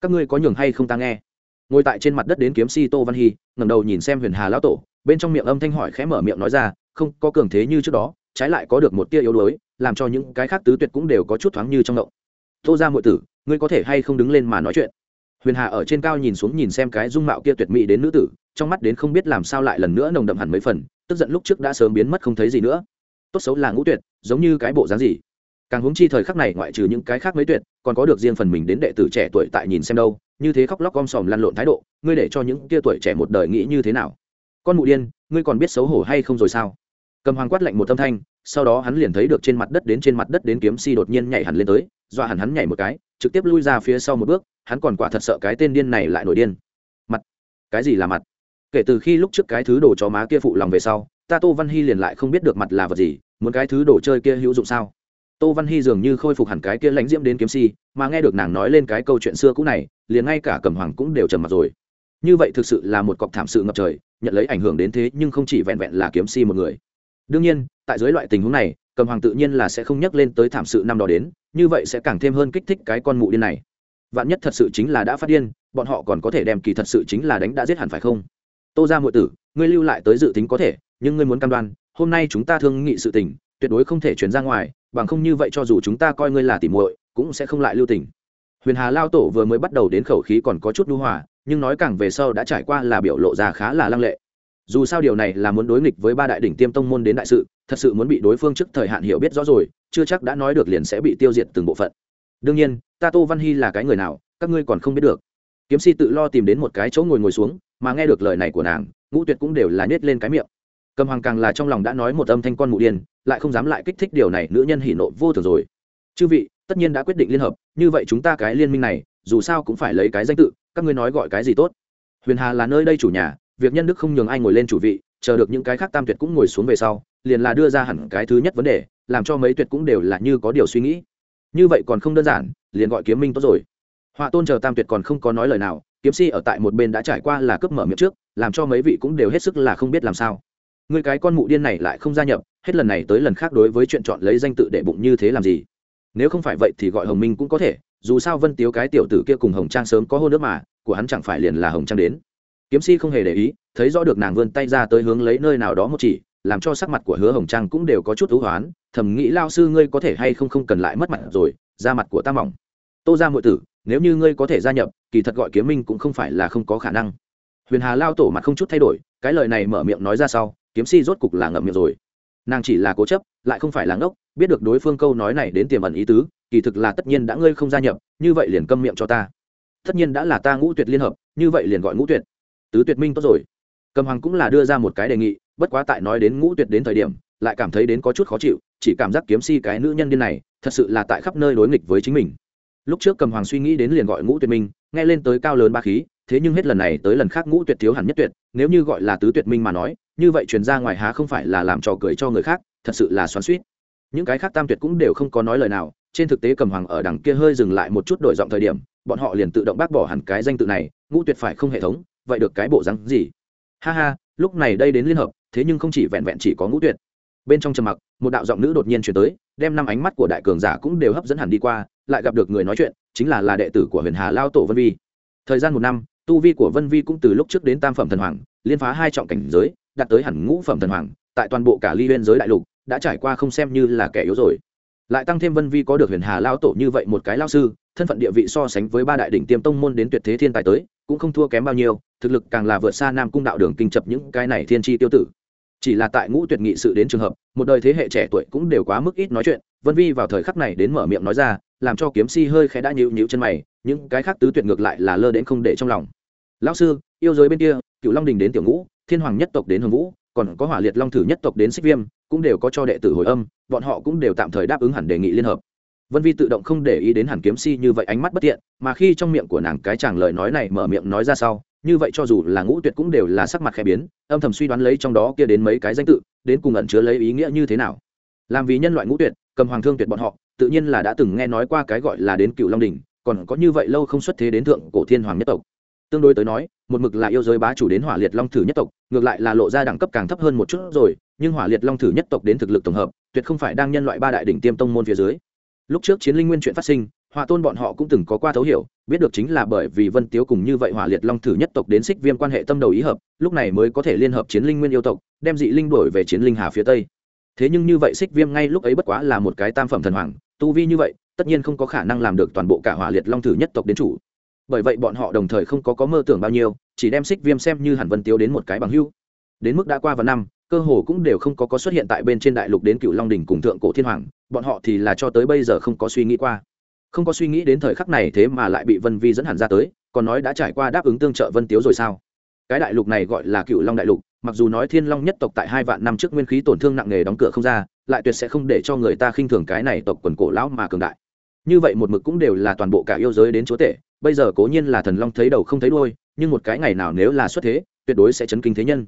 Các ngươi có nhường hay không ta nghe? Ngồi tại trên mặt đất đến kiếm si tô văn hy, ngẩng đầu nhìn xem huyền hà lão tổ, bên trong miệng âm thanh hỏi khẽ mở miệng nói ra, không, có cường thế như trước đó, trái lại có được một tia yếu đuối, làm cho những cái khác tứ tuyệt cũng đều có chút thoáng như trong động tô ra muội tử, ngươi có thể hay không đứng lên mà nói chuyện? Huyền hà ở trên cao nhìn xuống nhìn xem cái dung mạo kia tuyệt mỹ đến nữ tử, trong mắt đến không biết làm sao lại lần nữa nồng đậm hẳn mấy phần, tức giận lúc trước đã sớm biến mất không thấy gì nữa. Tốt xấu là ngũ tuyệt, giống như cái bộ dáng gì? Càng huống chi thời khắc này ngoại trừ những cái khác mấy tuyệt, còn có được riêng phần mình đến đệ tử trẻ tuổi tại nhìn xem đâu như thế khóc lóc gom sòm lăn lộn thái độ, ngươi để cho những kia tuổi trẻ một đời nghĩ như thế nào? Con mụ điên, ngươi còn biết xấu hổ hay không rồi sao? Cầm hoàng quát lạnh một âm thanh, sau đó hắn liền thấy được trên mặt đất đến trên mặt đất đến kiếm si đột nhiên nhảy hẳn lên tới, dọa hẳn hắn nhảy một cái, trực tiếp lui ra phía sau một bước, hắn còn quả thật sợ cái tên điên này lại nổi điên. Mặt, cái gì là mặt? Kể từ khi lúc trước cái thứ đồ chó má kia phụ lòng về sau, ta tô văn hy liền lại không biết được mặt là vật gì, muốn cái thứ đồ chơi kia hữu dụng sao? Tô văn hy dường như khôi phục hẳn cái kia lãnh diễm đến kiếm si, mà nghe được nàng nói lên cái câu chuyện xưa cũ này, liền ngay cả cầm hoàng cũng đều trầm mặt rồi. Như vậy thực sự là một cọc thảm sự ngập trời, nhận lấy ảnh hưởng đến thế nhưng không chỉ vẹn vẹn là kiếm si một người. Đương nhiên, tại dưới loại tình huống này cầm hoàng tự nhiên là sẽ không nhắc lên tới thảm sự năm đó đến, như vậy sẽ càng thêm hơn kích thích cái con mụ điên này. Vạn nhất thật sự chính là đã phát điên, bọn họ còn có thể đem kỳ thật sự chính là đánh đã giết hẳn phải không? Tô ra muội tử, ngươi lưu lại tới dự tính có thể, nhưng ngươi muốn cam đoan, hôm nay chúng ta thương nghị sự tình, tuyệt đối không thể chuyển ra ngoài bằng không như vậy cho dù chúng ta coi ngươi là tỉ muội, cũng sẽ không lại lưu tình. Huyền hà lao tổ vừa mới bắt đầu đến khẩu khí còn có chút nhu hòa, nhưng nói càng về sau đã trải qua là biểu lộ ra khá là lăng lệ. Dù sao điều này là muốn đối nghịch với ba đại đỉnh tiêm tông môn đến đại sự, thật sự muốn bị đối phương trước thời hạn hiểu biết rõ rồi, chưa chắc đã nói được liền sẽ bị tiêu diệt từng bộ phận. Đương nhiên, ta tô văn hy là cái người nào, các ngươi còn không biết được. Kiếm si tự lo tìm đến một cái chỗ ngồi ngồi xuống, mà nghe được lời này của nàng, ngũ tuyệt cũng đều là nhét lên cái miệng cầm hoàng càng là trong lòng đã nói một âm thanh con mụ điên, lại không dám lại kích thích điều này, nữ nhân hỉ nộ vô thường rồi. Chư vị, tất nhiên đã quyết định liên hợp, như vậy chúng ta cái liên minh này, dù sao cũng phải lấy cái danh tự, các ngươi nói gọi cái gì tốt? Huyền hà là nơi đây chủ nhà, việc nhân đức không nhường ai ngồi lên chủ vị, chờ được những cái khác tam tuyệt cũng ngồi xuống về sau, liền là đưa ra hẳn cái thứ nhất vấn đề, làm cho mấy tuyệt cũng đều là như có điều suy nghĩ. Như vậy còn không đơn giản, liền gọi kiếm minh tốt rồi. Họa tôn chờ tam tuyệt còn không có nói lời nào, kiếm si ở tại một bên đã trải qua là cướp mở miệng trước, làm cho mấy vị cũng đều hết sức là không biết làm sao người cái con mụ điên này lại không gia nhập, hết lần này tới lần khác đối với chuyện chọn lấy danh tự để bụng như thế làm gì? Nếu không phải vậy thì gọi hồng minh cũng có thể, dù sao vân tiếu cái tiểu tử kia cùng hồng trang sớm có hôn nước mà, của hắn chẳng phải liền là hồng trang đến. Kiếm si không hề để ý, thấy rõ được nàng vươn tay ra tới hướng lấy nơi nào đó một chỉ, làm cho sắc mặt của hứa hồng trang cũng đều có chút thú hoán, thầm nghĩ lao sư ngươi có thể hay không không cần lại mất mặt rồi ra mặt của ta mỏng. Tô ra mọi tử, nếu như ngươi có thể gia nhập, kỳ thật gọi kiếm minh cũng không phải là không có khả năng. Huyền hà lao tổ mặt không chút thay đổi, cái lời này mở miệng nói ra sau kiếm si rốt cục là ngậm miệng rồi. Nàng chỉ là cố chấp, lại không phải là ngốc, biết được đối phương câu nói này đến tiềm ẩn ý tứ, kỳ thực là tất nhiên đã ngươi không gia nhập, như vậy liền câm miệng cho ta. Tất nhiên đã là ta ngũ tuyệt liên hợp, như vậy liền gọi ngũ tuyệt. Tứ tuyệt minh tốt rồi. Cầm hoàng cũng là đưa ra một cái đề nghị, bất quá tại nói đến ngũ tuyệt đến thời điểm, lại cảm thấy đến có chút khó chịu, chỉ cảm giác kiếm si cái nữ nhân điên này, thật sự là tại khắp nơi đối nghịch với chính mình. Lúc trước cầm hoàng suy nghĩ đến liền gọi ngũ tuyệt minh, nghe lên tới cao lớn ba khí thế nhưng hết lần này tới lần khác ngũ tuyệt thiếu hẳn nhất tuyệt, nếu như gọi là tứ tuyệt minh mà nói, như vậy truyền ra ngoài há không phải là làm trò cười cho người khác, thật sự là xoắn suýt những cái khác tam tuyệt cũng đều không có nói lời nào, trên thực tế cầm hoàng ở đằng kia hơi dừng lại một chút đổi giọng thời điểm, bọn họ liền tự động bác bỏ hẳn cái danh tự này, ngũ tuyệt phải không hệ thống, vậy được cái bộ rắn gì? Ha ha, lúc này đây đến liên hợp, thế nhưng không chỉ vẹn vẹn chỉ có ngũ tuyệt. Bên trong trầm mặc, một đạo giọng nữ đột nhiên chuyển tới, đem năm ánh mắt của đại cường giả cũng đều hấp dẫn hẳn đi qua, lại gặp được người nói chuyện, chính là là đệ tử của huyền hà lao tổ vân vi. Thời gian một năm tu vi của vân vi cũng từ lúc trước đến tam phẩm thần hoàng, liên phá hai trọng cảnh giới, đạt tới hẳn ngũ phẩm thần hoàng, tại toàn bộ cả ly biên giới đại lục, đã trải qua không xem như là kẻ yếu rồi. Lại tăng thêm vân vi có được huyền hà lao tổ như vậy một cái lao sư, thân phận địa vị so sánh với ba đại đỉnh tiêm tông môn đến tuyệt thế thiên tài tới, cũng không thua kém bao nhiêu, thực lực càng là vượt xa nam cung đạo đường kinh chập những cái này thiên tri tiêu tử. Chỉ là tại ngũ tuyệt nghị sự đến trường hợp, một đời thế hệ trẻ tuổi cũng đều quá mức ít nói chuyện, vân vi vào thời khắc này đến mở miệng nói ra, làm cho kiếm si hơi khẽ đã nhịu nhịu chân mày, những cái khác tứ tuyệt ngược lại là lơ đến không để trong lòng lão sư, yêu giới bên kia cựu long đình đến tiểu ngũ, thiên hoàng nhất tộc đến hồng vũ còn có hỏa liệt long thử nhất tộc đến xích viêm, cũng đều có cho đệ tử hồi âm, bọn họ cũng đều tạm thời đáp ứng hẳn đề nghị liên hợp. Vân vi tự động không để ý đến hẳn kiếm si như vậy ánh mắt bất tiện mà khi trong miệng của nàng cái chàng lời nói này mở miệng nói ra sau, như vậy cho dù là ngũ tuyệt cũng đều là sắc mặt khẽ biến, âm thầm suy đoán lấy trong đó kia đến mấy cái danh tự, đến cùng ẩn chứa lấy ý nghĩa như thế nào. Làm vì nhân loại ngũ tuyệt, cầm hoàng thương tuyệt bọn họ, tự nhiên là đã từng nghe nói qua cái gọi là đến cựu long đình, còn có như vậy lâu không xuất thế đến thượng cổ thiên hoàng nhất tộc tương đối tới nói, một mực là yêu giới bá chủ đến hỏa liệt long thử nhất tộc, ngược lại là lộ ra đẳng cấp càng thấp hơn một chút rồi, nhưng hỏa liệt long thử nhất tộc đến thực lực tổng hợp, tuyệt không phải đang nhân loại ba đại đỉnh tiêm tông môn phía dưới. Lúc trước chiến linh nguyên chuyện phát sinh, hỏa tôn bọn họ cũng từng có qua thấu hiểu, biết được chính là bởi vì vân tiếu cùng như vậy hỏa liệt long thử nhất tộc đến xích viêm quan hệ tâm đầu ý hợp, lúc này mới có thể liên hợp chiến linh nguyên yêu tộc, đem dị linh đổi về chiến linh hà phía tây. Thế nhưng như vậy xích viêm ngay lúc ấy bất quá là một cái tam phẩm thần hoàng, tu vi như vậy, tất nhiên không có khả năng làm được toàn bộ cả hỏa liệt long thử nhất tộc đến chủ bởi vậy bọn họ đồng thời không có có mơ tưởng bao nhiêu, chỉ đem xích viêm xem như hẳn vân tiếu đến một cái bằng hưu đến mức đã qua vào năm, cơ hồ cũng đều không có có xuất hiện tại bên trên đại lục đến cựu long đình cùng thượng cổ thiên hoàng, bọn họ thì là cho tới bây giờ không có suy nghĩ qua. Không có suy nghĩ đến thời khắc này thế mà lại bị vân vi dẫn hẳn ra tới, còn nói đã trải qua đáp ứng tương trợ vân tiếu rồi sao? Cái đại lục này gọi là cựu long đại lục, mặc dù nói thiên long nhất tộc tại hai vạn năm trước nguyên khí tổn thương nặng nề đóng cửa không ra, lại tuyệt sẽ không để cho người ta khinh thường cái này tộc quần cổ lão mà cường đại như vậy một mực cũng đều là toàn bộ cả yêu giới đến chúa tể, bây giờ cố nhiên là thần long thấy đầu không thấy đôi nhưng một cái ngày nào nếu là xuất thế, tuyệt đối sẽ chấn kinh thế nhân.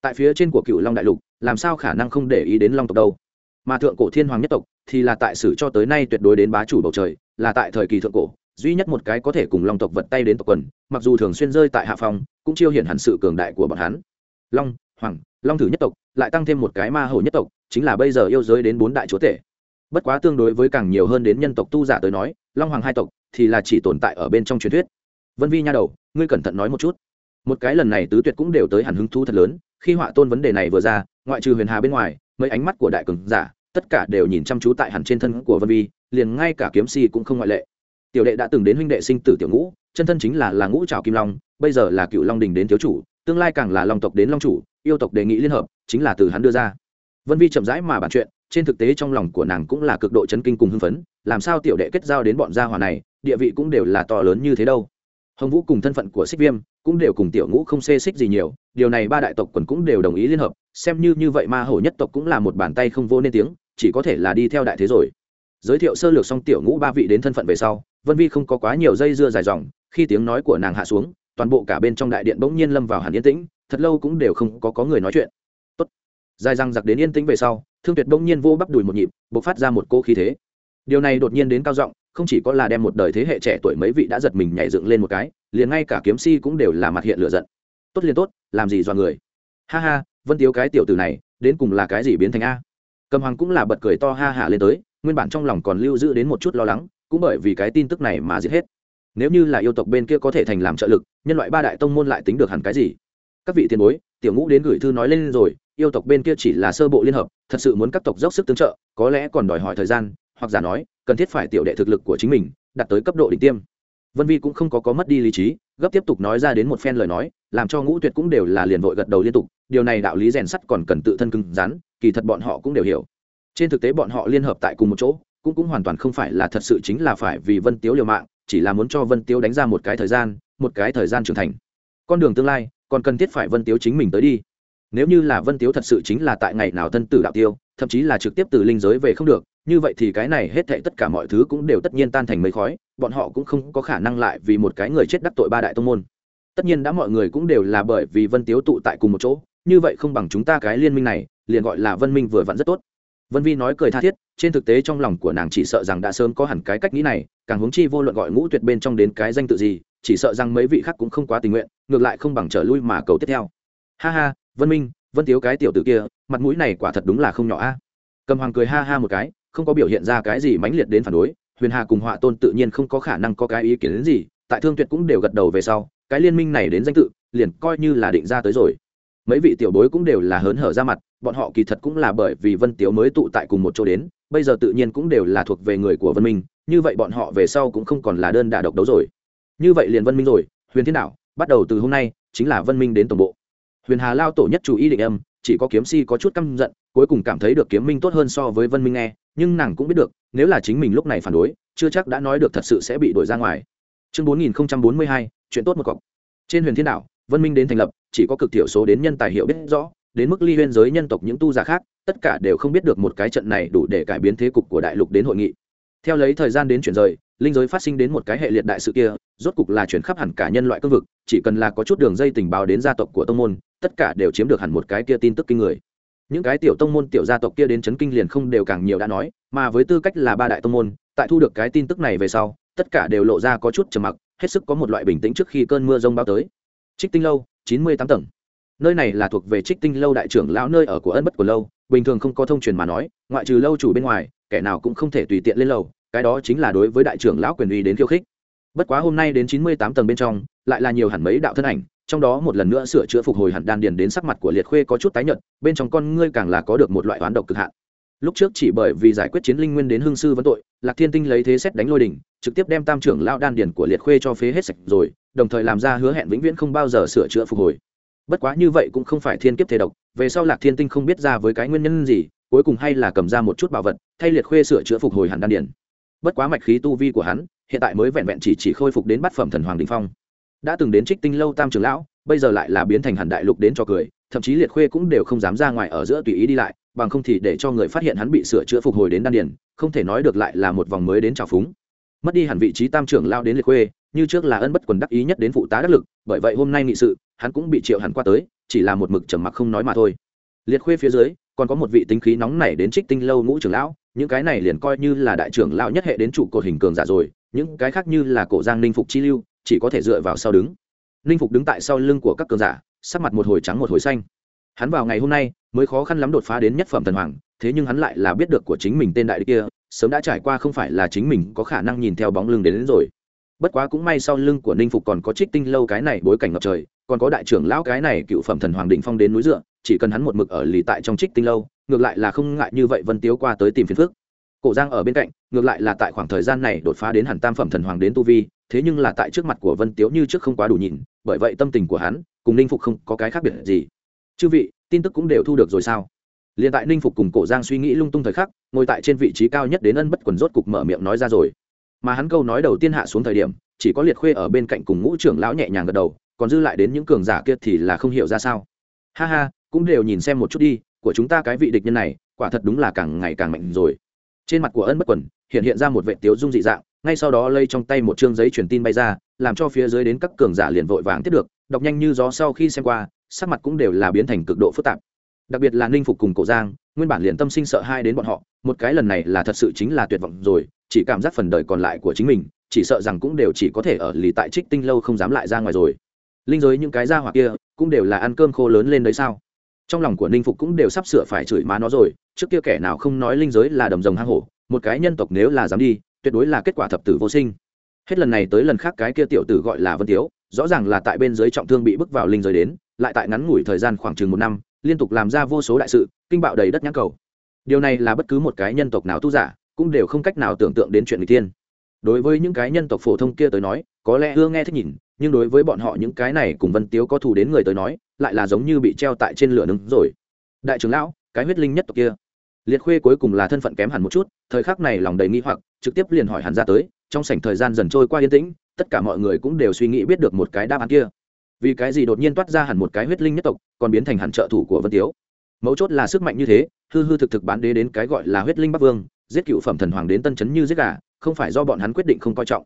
Tại phía trên của cựu long đại lục, làm sao khả năng không để ý đến long tộc đâu? Mà thượng cổ thiên hoàng nhất tộc thì là tại sử cho tới nay tuyệt đối đến bá chủ bầu trời, là tại thời kỳ thượng cổ, duy nhất một cái có thể cùng long tộc vật tay đến tộc quần, mặc dù thường xuyên rơi tại hạ phòng cũng chiêu hiển hẳn sự cường đại của bọn hắn. Long, hoàng, long thử nhất tộc, lại tăng thêm một cái ma hổ nhất tộc, chính là bây giờ yêu giới đến bốn đại chúa tể bất quá tương đối với càng nhiều hơn đến nhân tộc tu giả tới nói, long hoàng hai tộc thì là chỉ tồn tại ở bên trong truyền thuyết. Vân vi nha đầu, ngươi cẩn thận nói một chút. Một cái lần này tứ tuyệt cũng đều tới hẳn hứng thú thật lớn, khi họa tôn vấn đề này vừa ra, ngoại trừ huyền hà bên ngoài, mấy ánh mắt của đại cường giả, tất cả đều nhìn chăm chú tại hẳn trên thân của vân vi, liền ngay cả kiếm si cũng không ngoại lệ. Tiểu đệ đã từng đến huynh đệ sinh tử tiểu ngũ, chân thân chính là là ngũ trào kim long, bây giờ là cựu long đình đến thiếu chủ, tương lai càng là long tộc đến long chủ, yêu tộc đề nghị liên hợp, chính là từ hắn đưa ra. Vân vi chậm rãi mà bàn chuyện trên thực tế trong lòng của nàng cũng là cực độ chấn kinh cùng hưng phấn làm sao tiểu đệ kết giao đến bọn gia hòa này địa vị cũng đều là to lớn như thế đâu. Hồng vũ cùng thân phận của xích viêm cũng đều cùng tiểu ngũ không xê xích gì nhiều điều này ba đại tộc quần cũng đều đồng ý liên hợp xem như như vậy ma hổ nhất tộc cũng là một bàn tay không vô nên tiếng chỉ có thể là đi theo đại thế rồi. Giới thiệu sơ lược xong tiểu ngũ ba vị đến thân phận về sau vân vi không có quá nhiều dây dưa dài dòng khi tiếng nói của nàng hạ xuống toàn bộ cả bên trong đại điện bỗng nhiên lâm vào hẳn yên tĩnh thật lâu cũng đều không có, có người nói chuyện. Tốt. Dài răng giặc đến yên tĩnh về sau thương tuyệt bỗng nhiên vô bắp đùi một nhịp, bộc phát ra một cô khí thế. Điều này đột nhiên đến cao giọng, không chỉ có là đem một đời thế hệ trẻ tuổi mấy vị đã giật mình nhảy dựng lên một cái, liền ngay cả kiếm si cũng đều là mặt hiện lửa giận. Tốt liền tốt, làm gì do người. Ha ha, vân tiếu cái tiểu tử này, đến cùng là cái gì biến thành a? Cầm hoàng cũng là bật cười to ha hả lên tới, nguyên bản trong lòng còn lưu giữ đến một chút lo lắng, cũng bởi vì cái tin tức này mà giết hết. Nếu như là yêu tộc bên kia có thể thành làm trợ lực, nhân loại ba đại tông môn lại tính được hẳn cái gì? Các vị tiền bối, tiểu ngũ đến gửi thư nói lên rồi, yêu tộc bên kia chỉ là sơ bộ liên hợp thật sự muốn các tộc dốc sức tương trợ, có lẽ còn đòi hỏi thời gian, hoặc giả nói, cần thiết phải tiểu đệ thực lực của chính mình, đạt tới cấp độ đỉnh tiêm. Vân vi cũng không có có mất đi lý trí, gấp tiếp tục nói ra đến một phen lời nói, làm cho ngũ tuyệt cũng đều là liền vội gật đầu liên tục, điều này đạo lý rèn sắt còn cần tự thân cứng rắn, kỳ thật bọn họ cũng đều hiểu. Trên thực tế bọn họ liên hợp tại cùng một chỗ, cũng cũng hoàn toàn không phải là thật sự chính là phải vì vân tiếu liều mạng, chỉ là muốn cho vân tiếu đánh ra một cái thời gian, một cái thời gian trưởng thành. Con đường tương lai, còn cần thiết phải vân tiếu chính mình tới đi nếu như là vân tiếu thật sự chính là tại ngày nào thân tử đạo tiêu, thậm chí là trực tiếp từ linh giới về không được, như vậy thì cái này hết thệ tất cả mọi thứ cũng đều tất nhiên tan thành mấy khói, bọn họ cũng không có khả năng lại vì một cái người chết đắc tội ba đại tông môn. Tất nhiên đã mọi người cũng đều là bởi vì vân tiếu tụ tại cùng một chỗ, như vậy không bằng chúng ta cái liên minh này, liền gọi là vân minh vừa vặn rất tốt. Vân vi nói cười tha thiết, trên thực tế trong lòng của nàng chỉ sợ rằng đã sớm có hẳn cái cách nghĩ này, càng huống chi vô luận gọi ngũ tuyệt bên trong đến cái danh tự gì, chỉ sợ rằng mấy vị khác cũng không quá tình nguyện, ngược lại không bằng trở lui mà cầu tiếp theo. Ha ha vân minh, vân tiếu cái tiểu tử kia, mặt mũi này quả thật đúng là không nhỏ a. Cầm hoàng cười ha ha một cái, không có biểu hiện ra cái gì mãnh liệt đến phản đối, huyền hà cùng họa tôn tự nhiên không có khả năng có cái ý kiến đến gì, tại thương tuyệt cũng đều gật đầu về sau, cái liên minh này đến danh tự, liền coi như là định ra tới rồi. Mấy vị tiểu bối cũng đều là hớn hở ra mặt, bọn họ kỳ thật cũng là bởi vì vân tiếu mới tụ tại cùng một chỗ đến, bây giờ tự nhiên cũng đều là thuộc về người của vân minh, như vậy bọn họ về sau cũng không còn là đơn đả độc đấu rồi. Như vậy liền vân minh rồi, huyền thiên đạo bắt đầu từ hôm nay, chính là vân minh đến tổng bộ huyền hà lao tổ nhất chủ ý định âm, chỉ có kiếm si có chút căm giận, cuối cùng cảm thấy được kiếm minh tốt hơn so với vân minh nghe, nhưng nàng cũng biết được, nếu là chính mình lúc này phản đối, chưa chắc đã nói được thật sự sẽ bị đuổi ra ngoài. Chương bốn nghìn bốn mươi hai, chuyện tốt một cọc. Trên huyền thiên đạo vân minh đến thành lập, chỉ có cực thiểu số đến nhân tài hiểu biết rõ, đến mức ly huyên giới nhân tộc những tu giả khác, tất cả đều không biết được một cái trận này đủ để cải biến thế cục của đại lục đến hội nghị. Theo lấy thời gian đến chuyển rời, linh giới phát sinh đến một cái hệ liệt đại sự kia, rốt cục là chuyển khắp hẳn cả nhân loại cương vực, chỉ cần là có chút đường dây tình báo đến gia tộc của tông môn tất cả đều chiếm được hẳn một cái kia tin tức kinh người. Những cái tiểu tông môn tiểu gia tộc kia đến chấn kinh liền không đều càng nhiều đã nói, mà với tư cách là ba đại tông môn, tại thu được cái tin tức này về sau, tất cả đều lộ ra có chút trầm mặc, hết sức có một loại bình tĩnh trước khi cơn mưa rông bao tới. Trích tinh lâu, chín mươi tám tầng. Nơi này là thuộc về trích tinh lâu đại trưởng lão nơi ở của ân bất của lâu, bình thường không có thông truyền mà nói, ngoại trừ lâu chủ bên ngoài, kẻ nào cũng không thể tùy tiện lên lầu, cái đó chính là đối với đại trưởng lão quyền uy đến khiêu khích. Bất quá hôm nay đến chín mươi tám tầng bên trong, lại là nhiều hẳn mấy đạo thân ảnh trong đó một lần nữa sửa chữa phục hồi hẳn đan điền đến sắc mặt của liệt khuê có chút tái nhợt, bên trong con ngươi càng là có được một loại oán độc cực hạn. Lúc trước chỉ bởi vì giải quyết chiến linh nguyên đến hương sư vấn tội, lạc thiên tinh lấy thế xét đánh lôi đỉnh, trực tiếp đem tam trưởng lao đan điền của liệt khuê cho phế hết sạch rồi, đồng thời làm ra hứa hẹn vĩnh viễn không bao giờ sửa chữa phục hồi. Bất quá như vậy cũng không phải thiên kiếp thế độc, về sau lạc thiên tinh không biết ra với cái nguyên nhân gì, cuối cùng hay là cầm ra một chút bảo vật, thay liệt khuê sửa chữa phục hồi hẳn đan điền. Bất quá mạch khí tu vi của hắn, hiện tại mới vẹn vẹn chỉ chỉ khôi phục đến bát phẩm thần hoàng đình phong đã từng đến trích tinh lâu tam trưởng lão, bây giờ lại là biến thành hẳn đại lục đến cho cười, thậm chí liệt khuê cũng đều không dám ra ngoài ở giữa tùy ý đi lại, bằng không thì để cho người phát hiện hắn bị sửa chữa phục hồi đến đan điền, không thể nói được lại là một vòng mới đến trào phúng. Mất đi hẳn vị trí tam trưởng lao đến liệt khuê, như trước là ân bất quần đắc ý nhất đến phụ tá đắc lực, bởi vậy hôm nay nghị sự, hắn cũng bị triệu hẳn qua tới, chỉ là một mực trầm mặc không nói mà thôi. Liệt khuê phía dưới, còn có một vị tính khí nóng nảy đến trích tinh lâu ngũ trưởng lão, những cái này liền coi như là đại trưởng lão nhất hệ đến trụ cột hình cường giả rồi, những cái khác như là cổ giang ninh phục chi lưu chỉ có thể dựa vào sau đứng. Ninh phục đứng tại sau lưng của các cường giả sắc mặt một hồi trắng một hồi xanh. Hắn vào ngày hôm nay mới khó khăn lắm đột phá đến nhất phẩm thần hoàng thế nhưng hắn lại là biết được của chính mình tên đại đế kia sớm đã trải qua không phải là chính mình có khả năng nhìn theo bóng lưng đến, đến rồi. Bất quá cũng may sau lưng của ninh phục còn có trích tinh lâu cái này bối cảnh ngập trời còn có đại trưởng lão cái này cựu phẩm thần hoàng định phong đến núi dựa chỉ cần hắn một mực ở lì tại trong trích tinh lâu ngược lại là không ngại như vậy vân tiếu qua tới tìm phiền phước cổ giang ở bên cạnh ngược lại là tại khoảng thời gian này đột phá đến hẳn tam phẩm thần hoàng đến tu vi thế nhưng là tại trước mặt của vân tiếu như trước không quá đủ nhìn, bởi vậy tâm tình của hắn cùng ninh phục không có cái khác biệt gì. Chư vị, tin tức cũng đều thu được rồi sao? Liền tại ninh phục cùng cổ giang suy nghĩ lung tung thời khắc, ngồi tại trên vị trí cao nhất đến ân bất quần rốt cục mở miệng nói ra rồi. Mà hắn câu nói đầu tiên hạ xuống thời điểm, chỉ có liệt khuê ở bên cạnh cùng ngũ trưởng lão nhẹ nhàng gật đầu, còn dư lại đến những cường giả kia thì là không hiểu ra sao. Ha ha, cũng đều nhìn xem một chút đi, của chúng ta cái vị địch nhân này, quả thật đúng là càng ngày càng mạnh rồi. Trên mặt của ân bất quần hiện hiện ra một vệ tiếu dung dị dạng ngay sau đó lây trong tay một chương giấy truyền tin bay ra, làm cho phía dưới đến các cường giả liền vội vàng tiếp được, đọc nhanh như gió sau khi xem qua, sắc mặt cũng đều là biến thành cực độ phức tạp. Đặc biệt là ninh phục cùng cổ giang, nguyên bản liền tâm sinh sợ hai đến bọn họ, một cái lần này là thật sự chính là tuyệt vọng rồi, chỉ cảm giác phần đời còn lại của chính mình, chỉ sợ rằng cũng đều chỉ có thể ở lì tại trích tinh lâu không dám lại ra ngoài rồi. Linh giới những cái ra hoặc kia, cũng đều là ăn cơm khô lớn lên đấy sao? Trong lòng của ninh phục cũng đều sắp sửa phải chửi má nó rồi, trước kia kẻ nào không nói linh giới là đầm rồng hang hổ, một cái nhân tộc nếu là dám đi tuyệt đối là kết quả thập tử vô sinh. Hết lần này tới lần khác cái kia tiểu tử gọi là vân tiếu, rõ ràng là tại bên giới trọng thương bị bước vào linh giới đến, lại tại ngắn ngủi thời gian khoảng chừng một năm, liên tục làm ra vô số đại sự, kinh bạo đầy đất nhãn cầu. Điều này là bất cứ một cái nhân tộc nào tu giả, cũng đều không cách nào tưởng tượng đến chuyện người tiên đối với những cái nhân tộc phổ thông kia tới nói, có lẽ ưa nghe thích nhìn, nhưng đối với bọn họ những cái này cùng vân tiếu có thù đến người tới nói, lại là giống như bị treo tại trên lửa nướng rồi. Đại trưởng lão, cái huyết linh nhất tộc kia liệt khuê cuối cùng là thân phận kém hẳn một chút, thời khắc này lòng đầy nghi hoặc, trực tiếp liền hỏi hẳn ra tới, trong sảnh thời gian dần trôi qua yên tĩnh, tất cả mọi người cũng đều suy nghĩ biết được một cái đáp án kia. Vì cái gì đột nhiên toát ra hẳn một cái huyết linh nhất tộc, còn biến thành hẳn trợ thủ của vân tiếu? Mấu chốt là sức mạnh như thế, hư hư thực thực bán đế đến cái gọi là huyết linh bắc vương, giết cựu phẩm thần hoàng đến tân chấn như giết gà, không phải do bọn hắn quyết định không coi trọng.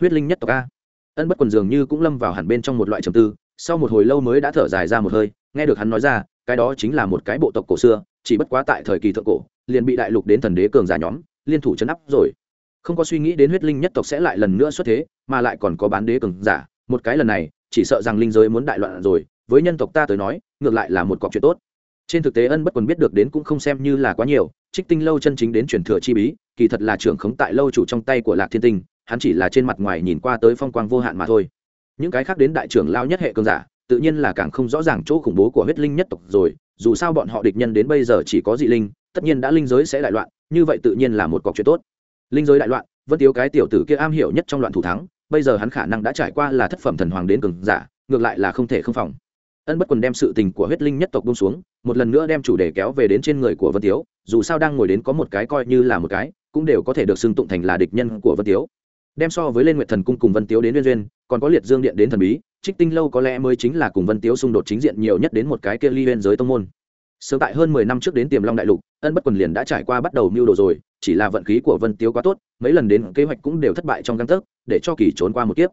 Huyết linh nhất tộc a. Ân bất quần dường như cũng lâm vào hẳn bên trong một loại trầm tư, sau một hồi lâu mới đã thở dài ra một hơi, nghe được hắn nói ra, cái đó chính là một cái bộ tộc cổ xưa chỉ bất quá tại thời kỳ thượng cổ, liền bị đại lục đến thần đế cường giả nhóm, liên thủ chấn áp rồi. Không có suy nghĩ đến huyết linh nhất tộc sẽ lại lần nữa xuất thế, mà lại còn có bán đế cường giả. Một cái lần này, chỉ sợ rằng linh giới muốn đại loạn rồi. Với nhân tộc ta tới nói, ngược lại là một cọc chuyện tốt. Trên thực tế ân bất quần biết được đến cũng không xem như là quá nhiều, trích tinh lâu chân chính đến truyền thừa chi bí, kỳ thật là trưởng khống tại lâu chủ trong tay của lạc thiên tinh, hắn chỉ là trên mặt ngoài nhìn qua tới phong quang vô hạn mà thôi. Những cái khác đến đại trưởng lao nhất hệ cường giả, tự nhiên là càng không rõ ràng chỗ khủng bố của huyết linh nhất tộc rồi dù sao bọn họ địch nhân đến bây giờ chỉ có dị linh, tất nhiên đã linh giới sẽ đại loạn, như vậy tự nhiên là một cọc chuyện tốt. Linh giới đại loạn vân tiếu cái tiểu tử kia am hiểu nhất trong loạn thủ thắng, bây giờ hắn khả năng đã trải qua là thất phẩm thần hoàng đến cường giả, ngược lại là không thể không phòng. Ân bất quần đem sự tình của huyết linh nhất tộc bông xuống, một lần nữa đem chủ đề kéo về đến trên người của vân tiếu, dù sao đang ngồi đến có một cái coi như là một cái, cũng đều có thể được xưng tụng thành là địch nhân của vân tiếu. Đem so với lên nguyệt thần cung cùng vân tiếu đến liên duyên, còn có liệt dương điện đến thần bí trích tinh lâu có lẽ mới chính là cùng vân tiếu xung đột chính diện nhiều nhất đến một cái kia ly liên giới tông môn. Sớm tại hơn mười năm trước đến tiềm long đại lục, ân bất quần liền đã trải qua bắt đầu mưu đồ rồi, chỉ là vận khí của vân tiếu quá tốt, mấy lần đến kế hoạch cũng đều thất bại trong găng tấc, để cho kỳ trốn qua một kiếp.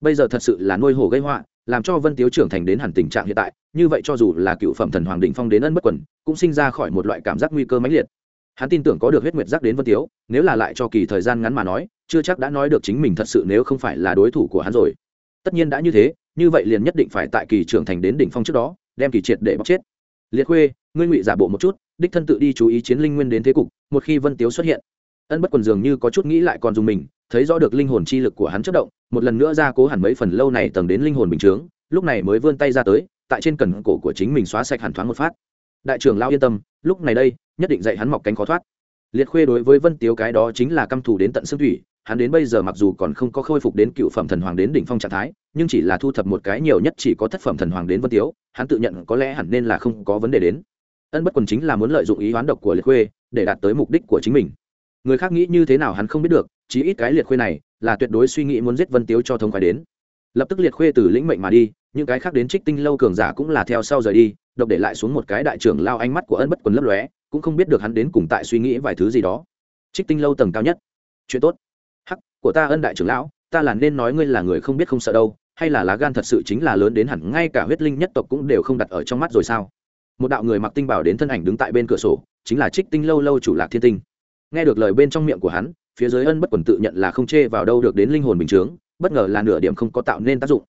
Bây giờ thật sự là nuôi hổ gây họa, làm cho vân tiếu trưởng thành đến hẳn tình trạng hiện tại, như vậy cho dù là cựu phẩm thần hoàng định phong đến ân bất quần, cũng sinh ra khỏi một loại cảm giác nguy cơ mãnh liệt. Hắn tin tưởng có được huyết nguyệt giác đến vân tiếu, nếu là lại cho kỳ thời gian ngắn mà nói, chưa chắc đã nói được chính mình thật sự nếu không phải là đối thủ của hắn rồi tất nhiên đã như thế, như vậy liền nhất định phải tại kỳ trưởng thành đến đỉnh phong trước đó, đem kỳ triệt để bóc chết. Liệt khuê, ngươi ngụy giả bộ một chút, đích thân tự đi chú ý chiến linh nguyên đến thế cục, một khi vân tiếu xuất hiện, ân bất quần dường như có chút nghĩ lại còn dùng mình, thấy rõ được linh hồn chi lực của hắn chất động, một lần nữa ra cố hẳn mấy phần lâu này tầng đến linh hồn bình chướng, lúc này mới vươn tay ra tới, tại trên cần cổ của chính mình xóa sạch hẳn thoáng một phát. Đại trưởng lao yên tâm, lúc này đây, nhất định dạy hắn mọc cánh khó thoát. Liệt khuê đối với vân tiếu cái đó chính là căm thù đến tận xương thủy hắn đến bây giờ mặc dù còn không có khôi phục đến cựu phẩm thần hoàng đến đỉnh phong trạng thái, nhưng chỉ là thu thập một cái nhiều nhất chỉ có thất phẩm thần hoàng đến vân tiếu, hắn tự nhận có lẽ hẳn nên là không có vấn đề đến. Ân bất quần chính là muốn lợi dụng ý hoán độc của liệt khuê để đạt tới mục đích của chính mình. Người khác nghĩ như thế nào hắn không biết được, chí ít cái liệt khuê này là tuyệt đối suy nghĩ muốn giết vân tiếu cho thông khoái đến. Lập tức liệt khuê từ lĩnh mệnh mà đi, những cái khác đến trích tinh lâu cường giả cũng là theo sau rời đi, độc để lại xuống một cái đại trưởng lao ánh mắt của ân bất quần lấp lóe, cũng không biết được hắn đến cùng tại suy nghĩ vài thứ gì đó. Trích tinh lâu tầng cao nhất. Chuyện tốt của ta ân đại trưởng lão, ta là nên nói ngươi là người không biết không sợ đâu, hay là lá gan thật sự chính là lớn đến hẳn, ngay cả huyết linh nhất tộc cũng đều không đặt ở trong mắt rồi sao? Một đạo người mặc tinh bảo đến thân ảnh đứng tại bên cửa sổ, chính là trích tinh lâu lâu chủ lạc thiên tinh. Nghe được lời bên trong miệng của hắn, phía dưới ân bất quần tự nhận là không chê vào đâu được đến linh hồn bình chướng, bất ngờ là nửa điểm không có tạo nên tác dụng.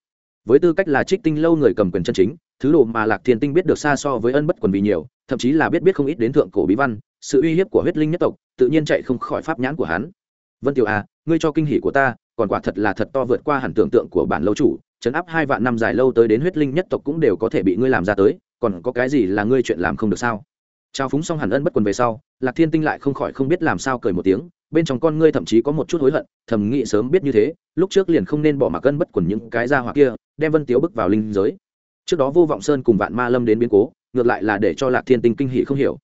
Với tư cách là trích tinh lâu người cầm quyền chân chính, thứ đồ mà lạc thiên tinh biết được xa so với ân bất quần vì nhiều, thậm chí là biết biết không ít đến thượng cổ bí văn, sự uy hiếp của huyết linh nhất tộc, tự nhiên chạy không khỏi pháp nhãn của hắn vân tiểu à ngươi cho kinh hỉ của ta, còn quả thật là thật to vượt qua hẳn tưởng tượng của bản lâu chủ, chấn áp hai vạn năm dài lâu tới đến huyết linh nhất tộc cũng đều có thể bị ngươi làm ra tới, còn có cái gì là ngươi chuyện làm không được sao? Trao phúng xong hẳn ân bất quần về sau, lạc thiên tinh lại không khỏi không biết làm sao cười một tiếng, bên trong con ngươi thậm chí có một chút hối hận, thầm nghĩ sớm biết như thế, lúc trước liền không nên bỏ mặc ân bất quần những cái ra hoặc kia, đem vân tiếu bước vào linh giới. Trước đó vô vọng sơn cùng vạn ma lâm đến biến cố, ngược lại là để cho lạc thiên tinh kinh hỷ không hiểu.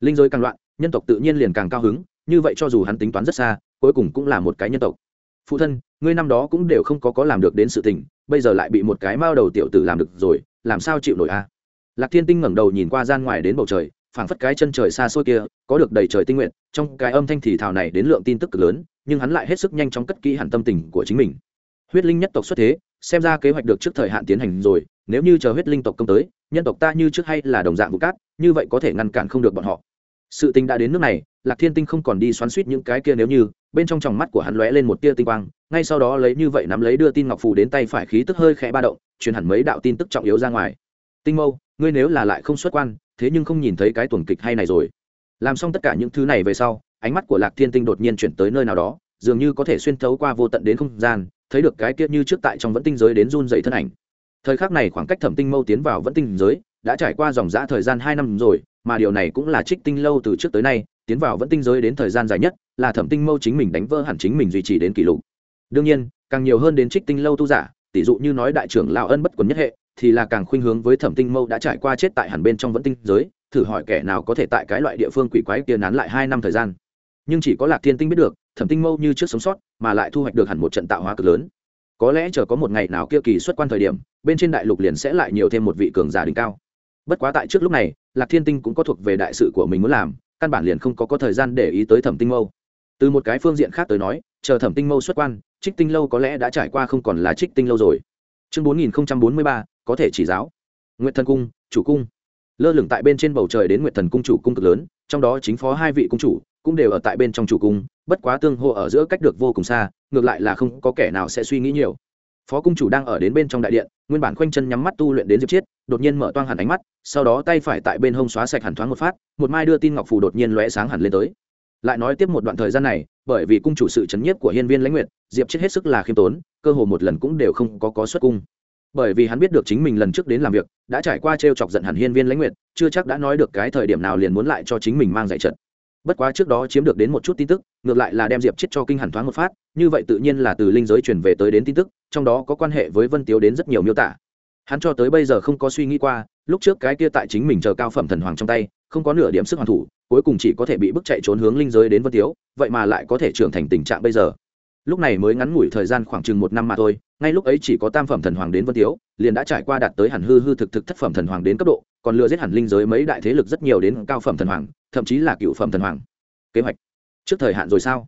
Linh giới càng loạn, nhân tộc tự nhiên liền càng cao hứng, như vậy cho dù hắn tính toán rất xa cuối cùng cũng là một cái nhân tộc. Phụ thân, ngươi năm đó cũng đều không có có làm được đến sự tình, bây giờ lại bị một cái mao đầu tiểu tử làm được rồi, làm sao chịu nổi a? Lạc thiên tinh ngẩng đầu nhìn qua gian ngoài đến bầu trời, phảng phất cái chân trời xa xôi kia, có được đầy trời tinh nguyện, trong cái âm thanh thì thảo này đến lượng tin tức cực lớn, nhưng hắn lại hết sức nhanh chóng cất kỹ hẳn tâm tình của chính mình. Huyết linh nhất tộc xuất thế, xem ra kế hoạch được trước thời hạn tiến hành rồi, nếu như chờ huyết linh tộc công tới, nhân tộc ta như trước hay là đồng dạng vụ cát, như vậy có thể ngăn cản không được bọn họ. Sự tình đã đến nước này, lạc thiên tinh không còn đi xoắn suýt những cái kia nếu như bên trong tròng mắt của hắn lóe lên một tia tinh quang, ngay sau đó lấy như vậy nắm lấy đưa tin ngọc phù đến tay phải khí tức hơi khẽ ba động, truyền hẳn mấy đạo tin tức trọng yếu ra ngoài. Tinh mâu, ngươi nếu là lại không xuất quan, thế nhưng không nhìn thấy cái tuần kịch hay này rồi. Làm xong tất cả những thứ này về sau, ánh mắt của lạc thiên tinh đột nhiên chuyển tới nơi nào đó, dường như có thể xuyên thấu qua vô tận đến không gian, thấy được cái kia như trước tại trong vẫn tinh giới đến run rẩy thân ảnh. Thời khắc này khoảng cách thẩm tinh mâu tiến vào vẫn tinh giới đã trải qua dòng giã thời gian hai năm rồi, mà điều này cũng là trích tinh lâu từ trước tới nay tiến vào vẫn tinh giới đến thời gian dài nhất là thẩm tinh mâu chính mình đánh vỡ hẳn chính mình duy trì đến kỷ lục. Đương nhiên, càng nhiều hơn đến trích tinh lâu tu giả tỷ dụ như nói đại trưởng lão ân bất quần nhất hệ, thì là càng khuynh hướng với thẩm tinh mâu đã trải qua chết tại hẳn bên trong vẫn tinh giới, thử hỏi kẻ nào có thể tại cái loại địa phương quỷ quái kia nán lại hai năm thời gian. Nhưng chỉ có lạc thiên tinh biết được, thẩm tinh mâu như trước sống sót, mà lại thu hoạch được hẳn một trận tạo hóa cực lớn. Có lẽ chờ có một ngày nào kia kỳ xuất quan thời điểm, bên trên đại lục liền sẽ lại nhiều thêm một vị cường giả đỉnh cao. Bất quá tại trước lúc này, lạc thiên tinh cũng có thuộc về đại sự của mình muốn làm, căn bản liền không có có thời gian để ý tới thẩm tinh mâu từ một cái phương diện khác tới nói, chờ thẩm tinh mâu xuất quan, trích tinh lâu có lẽ đã trải qua không còn là trích tinh lâu rồi. Chương bốn nghìn bốn mươi ba, có thể chỉ giáo. Nguyện thần cung, chủ cung. Lơ lửng tại bên trên bầu trời đến nguyện thần cung chủ cung cực lớn, trong đó chính phó hai vị cung chủ cũng đều ở tại bên trong chủ cung, bất quá tương hô ở giữa cách được vô cùng xa, ngược lại là không có kẻ nào sẽ suy nghĩ nhiều. Phó cung chủ đang ở đến bên trong đại điện, nguyên bản khoanh chân nhắm mắt tu luyện đến diệp chiết, đột nhiên mở toang hẳn ánh mắt, sau đó tay phải tại bên hông xóa sạch hẳn thoáng một phát, một mai đưa tin ngọc phù đột nhiên lóe sáng hẳn lên tới lại nói tiếp một đoạn thời gian này, bởi vì cung chủ sự chấn nhiếp của hiên viên lãnh nguyệt, diệp chết hết sức là khiêm tốn, cơ hồ một lần cũng đều không có có xuất cung. Bởi vì hắn biết được chính mình lần trước đến làm việc, đã trải qua t r e o chọc giận hẳn hiên viên lãnh nguyệt, chưa chắc đã nói được cái thời điểm nào liền muốn lại cho chính mình mang giải trận. Bất quá trước đó chiếm được đến một chút tin tức, ngược lại là đem diệp chết cho kinh hẳn thoáng một phát, như vậy tự nhiên là từ linh giới chuyển về tới đến tin tức, trong đó có quan hệ với vân tiếu đến rất nhiều miêu tả. Hắn cho tới bây giờ không có suy nghĩ qua, lúc trước cái kia tại chính mình chờ cao phẩm thần hoàng trong tay, không có nửa điểm sức hoàn thủ cuối cùng chỉ có thể bị bức chạy trốn hướng linh giới đến vân tiếu, vậy mà lại có thể trưởng thành tình trạng bây giờ. Lúc này mới ngắn ngủi thời gian khoảng chừng một năm mà thôi, ngay lúc ấy chỉ có tam phẩm thần hoàng đến vân tiếu, liền đã trải qua đạt tới hẳn hư hư thực thực thất phẩm thần hoàng đến cấp độ, còn lừa giết hẳn linh giới mấy đại thế lực rất nhiều đến cao phẩm thần hoàng, thậm chí là cựu phẩm thần hoàng. Kế hoạch. Trước thời hạn rồi sao?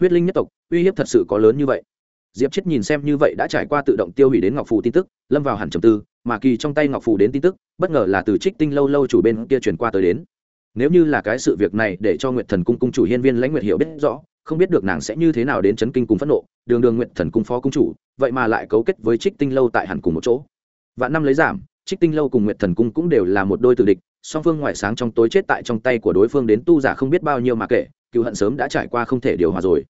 Huyết linh nhất tộc, uy hiếp thật sự có lớn như vậy. Diệp chết nhìn xem như vậy đã trải qua tự động tiêu hủy đến ngọc phù tin tức, lâm vào hẳn trầm tư, mà kỳ trong tay ngọc phù đến tin tức, bất ngờ là từ trích tinh lâu lâu chủ bên kia truyền qua tới đến nếu như là cái sự việc này để cho nguyệt thần cung cung chủ hiên viên lãnh nguyệt hiểu biết rõ, không biết được nàng sẽ như thế nào đến chấn kinh cùng phẫn nộ, đường đường nguyện thần cung phó cung chủ, vậy mà lại cấu kết với trích tinh lâu tại hẳn cùng một chỗ. Vạn năm lấy giảm, trích tinh lâu cùng nguyện thần cung cũng đều là một đôi tử địch, song phương ngoại sáng trong tối chết tại trong tay của đối phương đến tu giả không biết bao nhiêu mà kể, cựu hận sớm đã trải qua không thể điều hòa rồi.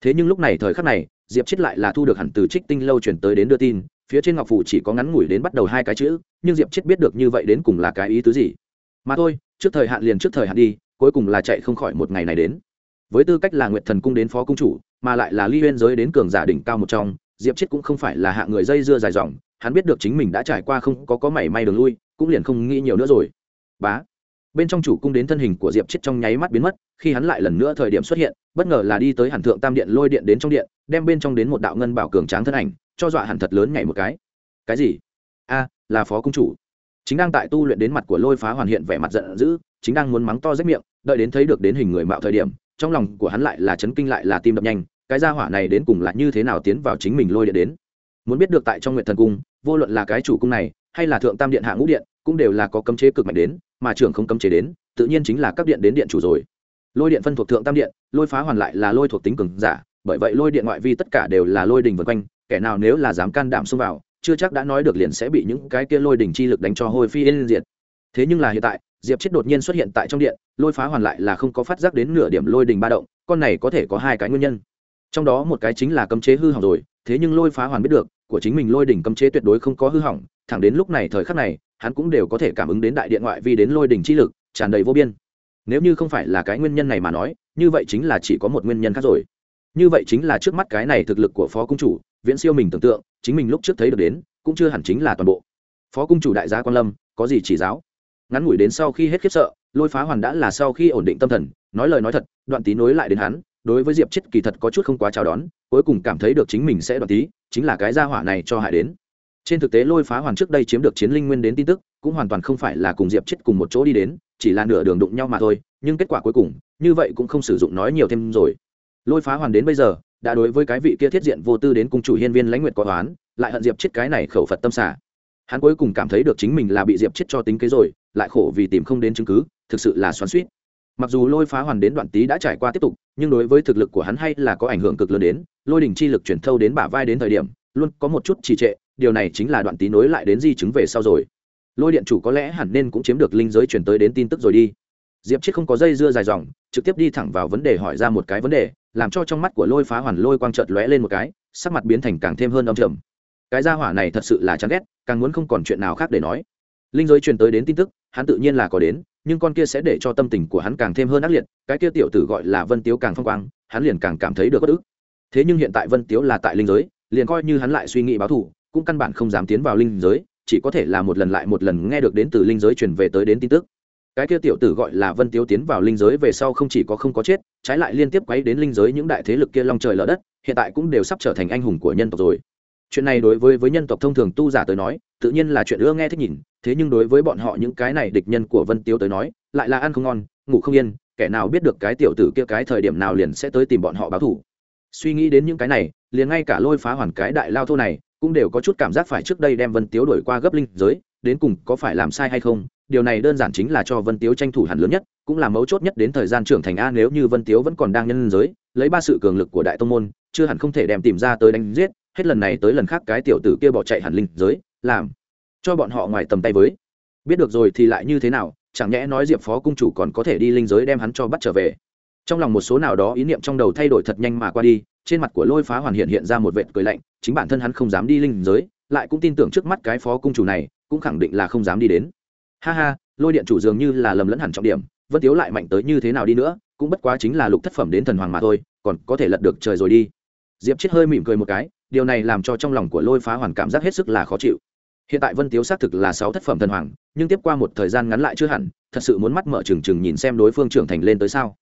Thế nhưng lúc này thời khắc này, diệp chết lại là thu được hẳn từ trích tinh lâu chuyển tới đến đưa tin, phía trên ngọc phủ chỉ có ngắn ngủi đến bắt đầu hai cái chữ, nhưng diệp chết biết được như vậy đến cùng là cái ý tứ gì. Mà thôi trước thời hạn liền trước thời hạn đi, cuối cùng là chạy không khỏi một ngày này đến. Với tư cách là nguyệt thần cung đến phó cung chủ, mà lại là ly huyên giới đến cường giả đỉnh cao một trong, diệp chết cũng không phải là hạng người dây dưa dài dòng, hắn biết được chính mình đã trải qua không có có mảy may đường lui, cũng liền không nghĩ nhiều nữa rồi. Bá. Bên trong chủ cung đến thân hình của diệp chết trong nháy mắt biến mất, khi hắn lại lần nữa thời điểm xuất hiện, bất ngờ là đi tới hẳn thượng tam điện lôi điện đến trong điện, đem bên trong đến một đạo ngân bảo cường tráng thân ảnh, cho dọa hẳn thật lớn nhảy một cái. Cái gì? A, là phó cung chủ chính đang tại tu luyện đến mặt của lôi phá hoàn hiện vẻ mặt giận dữ, chính đang muốn mắng to rách miệng, đợi đến thấy được đến hình người mạo thời điểm, trong lòng của hắn lại là chấn kinh lại là tim đập nhanh, cái gia hỏa này đến cùng là như thế nào tiến vào chính mình lôi điện đến? Muốn biết được tại trong nguyện thần cung, vô luận là cái chủ cung này, hay là thượng tam điện hạ ngũ điện, cũng đều là có cấm chế cực mạnh đến, mà trưởng không cấm chế đến, tự nhiên chính là các điện đến điện chủ rồi. Lôi điện phân thuộc thượng tam điện, lôi phá hoàn lại là lôi thuộc tính cường giả, bởi vậy lôi điện ngoại vi tất cả đều là lôi đình vân quanh, kẻ nào nếu là dám can đảm xông vào chưa chắc đã nói được liền sẽ bị những cái kia lôi đỉnh chi lực đánh cho hôi phi yên diệt. Thế nhưng là hiện tại, diệp chết đột nhiên xuất hiện tại trong điện, lôi phá hoàn lại là không có phát giác đến nửa điểm lôi đình ba động, con này có thể có hai cái nguyên nhân. Trong đó một cái chính là cấm chế hư hỏng rồi, thế nhưng lôi phá hoàn biết được, của chính mình lôi đỉnh cấm chế tuyệt đối không có hư hỏng, thẳng đến lúc này thời khắc này, hắn cũng đều có thể cảm ứng đến đại điện ngoại vi đến lôi đỉnh chi lực, tràn đầy vô biên. Nếu như không phải là cái nguyên nhân này mà nói, như vậy chính là chỉ có một nguyên nhân khác rồi. Như vậy chính là trước mắt cái này thực lực của phó cung chủ viễn siêu mình tưởng tượng, chính mình lúc trước thấy được đến, cũng chưa hẳn chính là toàn bộ. Phó cung chủ đại gia quan lâm, có gì chỉ giáo? Ngắn ngủi đến sau khi hết khiếp sợ, lôi phá hoàn đã là sau khi ổn định tâm thần, nói lời nói thật, đoạn tí nối lại đến hắn, đối với diệp chết kỳ thật có chút không quá chào đón, cuối cùng cảm thấy được chính mình sẽ đoạn tí, chính là cái gia hỏa này cho hại đến. Trên thực tế lôi phá hoàn trước đây chiếm được chiến linh nguyên đến tin tức, cũng hoàn toàn không phải là cùng diệp chết cùng một chỗ đi đến, chỉ là nửa đường đụng nhau mà thôi, nhưng kết quả cuối cùng, như vậy cũng không sử dụng nói nhiều thêm rồi. Lôi phá hoàn đến bây giờ đã đối với cái vị kia thiết diện vô tư đến cung chủ hiên viên lãnh nguyệt có toán lại hận diệp chết cái này khẩu phật tâm xả. Hắn cuối cùng cảm thấy được chính mình là bị diệp chết cho tính kế rồi, lại khổ vì tìm không đến chứng cứ, thực sự là xoắn suýt mặc dù lôi phá hoàn đến đoạn tí đã trải qua tiếp tục, nhưng đối với thực lực của hắn hay là có ảnh hưởng cực lớn đến, lôi đỉnh chi lực chuyển thâu đến bả vai đến thời điểm, luôn có một chút trì trệ, điều này chính là đoạn tí nối lại đến di chứng về sau rồi. Lôi điện chủ có lẽ hẳn nên cũng chiếm được linh giới chuyển tới đến tin tức rồi đi. Diệp chết không có dây dưa dài dòng, trực tiếp đi thẳng vào vấn đề hỏi ra một cái vấn đề làm cho trong mắt của lôi phá hoàn lôi quang trợt lóe lên một cái, sắc mặt biến thành càng thêm hơn âm trầm. Cái gia hỏa này thật sự là chán ghét, càng muốn không còn chuyện nào khác để nói. Linh giới truyền tới đến tin tức, hắn tự nhiên là có đến, nhưng con kia sẽ để cho tâm tình của hắn càng thêm hơn ác liệt, cái kia tiểu tử gọi là vân tiếu càng phong quang, hắn liền càng cảm thấy được bất ức. Thế nhưng hiện tại vân tiếu là tại linh giới, liền coi như hắn lại suy nghĩ báo thù, cũng căn bản không dám tiến vào linh giới, chỉ có thể là một lần lại một lần nghe được đến từ linh giới truyền về tới đến tin tức cái kia tiểu tử gọi là vân tiếu tiến vào linh giới về sau không chỉ có không có chết, trái lại liên tiếp quấy đến linh giới những đại thế lực kia long trời lở đất, hiện tại cũng đều sắp trở thành anh hùng của nhân tộc rồi. Chuyện này đối với với nhân tộc thông thường tu giả tới nói, tự nhiên là chuyện ưa nghe thích nhìn, thế nhưng đối với bọn họ những cái này địch nhân của vân tiếu tới nói, lại là ăn không ngon, ngủ không yên, kẻ nào biết được cái tiểu tử kia cái thời điểm nào liền sẽ tới tìm bọn họ báo thủ suy nghĩ đến những cái này, liền ngay cả lôi phá hoàn cái đại lao thô này, cũng đều có chút cảm giác phải trước đây đem vân tiếu đổi qua gấp linh giới đến cùng có phải làm sai hay không, điều này đơn giản chính là cho vân tiếu tranh thủ hẳn lớn nhất, cũng là mấu chốt nhất đến thời gian trưởng thành a nếu như vân tiếu vẫn còn đang nhân giới, lấy ba sự cường lực của đại tông môn, chưa hẳn không thể đem tìm ra tới đánh giết, hết lần này tới lần khác cái tiểu tử kia bỏ chạy hẳn linh giới, làm cho bọn họ ngoài tầm tay với. Biết được rồi thì lại như thế nào, chẳng nhẽ nói diệp phó cung chủ còn có thể đi linh giới đem hắn cho bắt trở về. Trong lòng một số nào đó ý niệm trong đầu thay đổi thật nhanh mà qua đi, trên mặt của lôi phá hoàn hiện hiện ra một vệt cười lạnh, chính bản thân hắn không dám đi linh giới, lại cũng tin tưởng trước mắt cái phó cung chủ này cũng khẳng định là không dám đi đến. Ha ha, lôi điện chủ dường như là lầm lẫn hẳn trọng điểm, vân tiếu lại mạnh tới như thế nào đi nữa, cũng bất quá chính là lục thất phẩm đến thần hoàng mà thôi, còn có thể lật được trời rồi đi. Diệp chết hơi mỉm cười một cái, điều này làm cho trong lòng của lôi phá hoàn cảm giác hết sức là khó chịu. Hiện tại vân tiếu xác thực là sáu thất phẩm thần hoàng, nhưng tiếp qua một thời gian ngắn lại chưa hẳn, thật sự muốn mắt mở trừng trừng nhìn xem đối phương trưởng thành lên tới sao.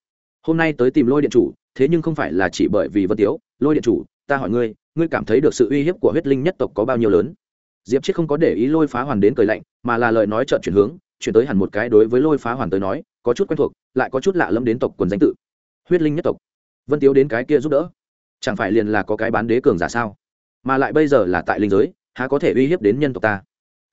Hôm nay tới tìm lôi điện chủ, thế nhưng không phải là chỉ bởi vì vân tiếu, lôi điện chủ, ta hỏi ngươi ngươi cảm thấy được sự uy hiếp của huyết linh nhất tộc có bao nhiêu lớn? Diệp chết không có để ý lôi phá hoàn đến cười lạnh, mà là lời nói trợn chuyển hướng, chuyển tới hẳn một cái đối với lôi phá hoàn tới nói, có chút quen thuộc, lại có chút lạ lẫm đến tộc quần danh tự. Huyết linh nhất tộc. Vân tiếu đến cái kia giúp đỡ. Chẳng phải liền là có cái bán đế cường giả sao? Mà lại bây giờ là tại linh giới, há có thể uy hiếp đến nhân tộc ta?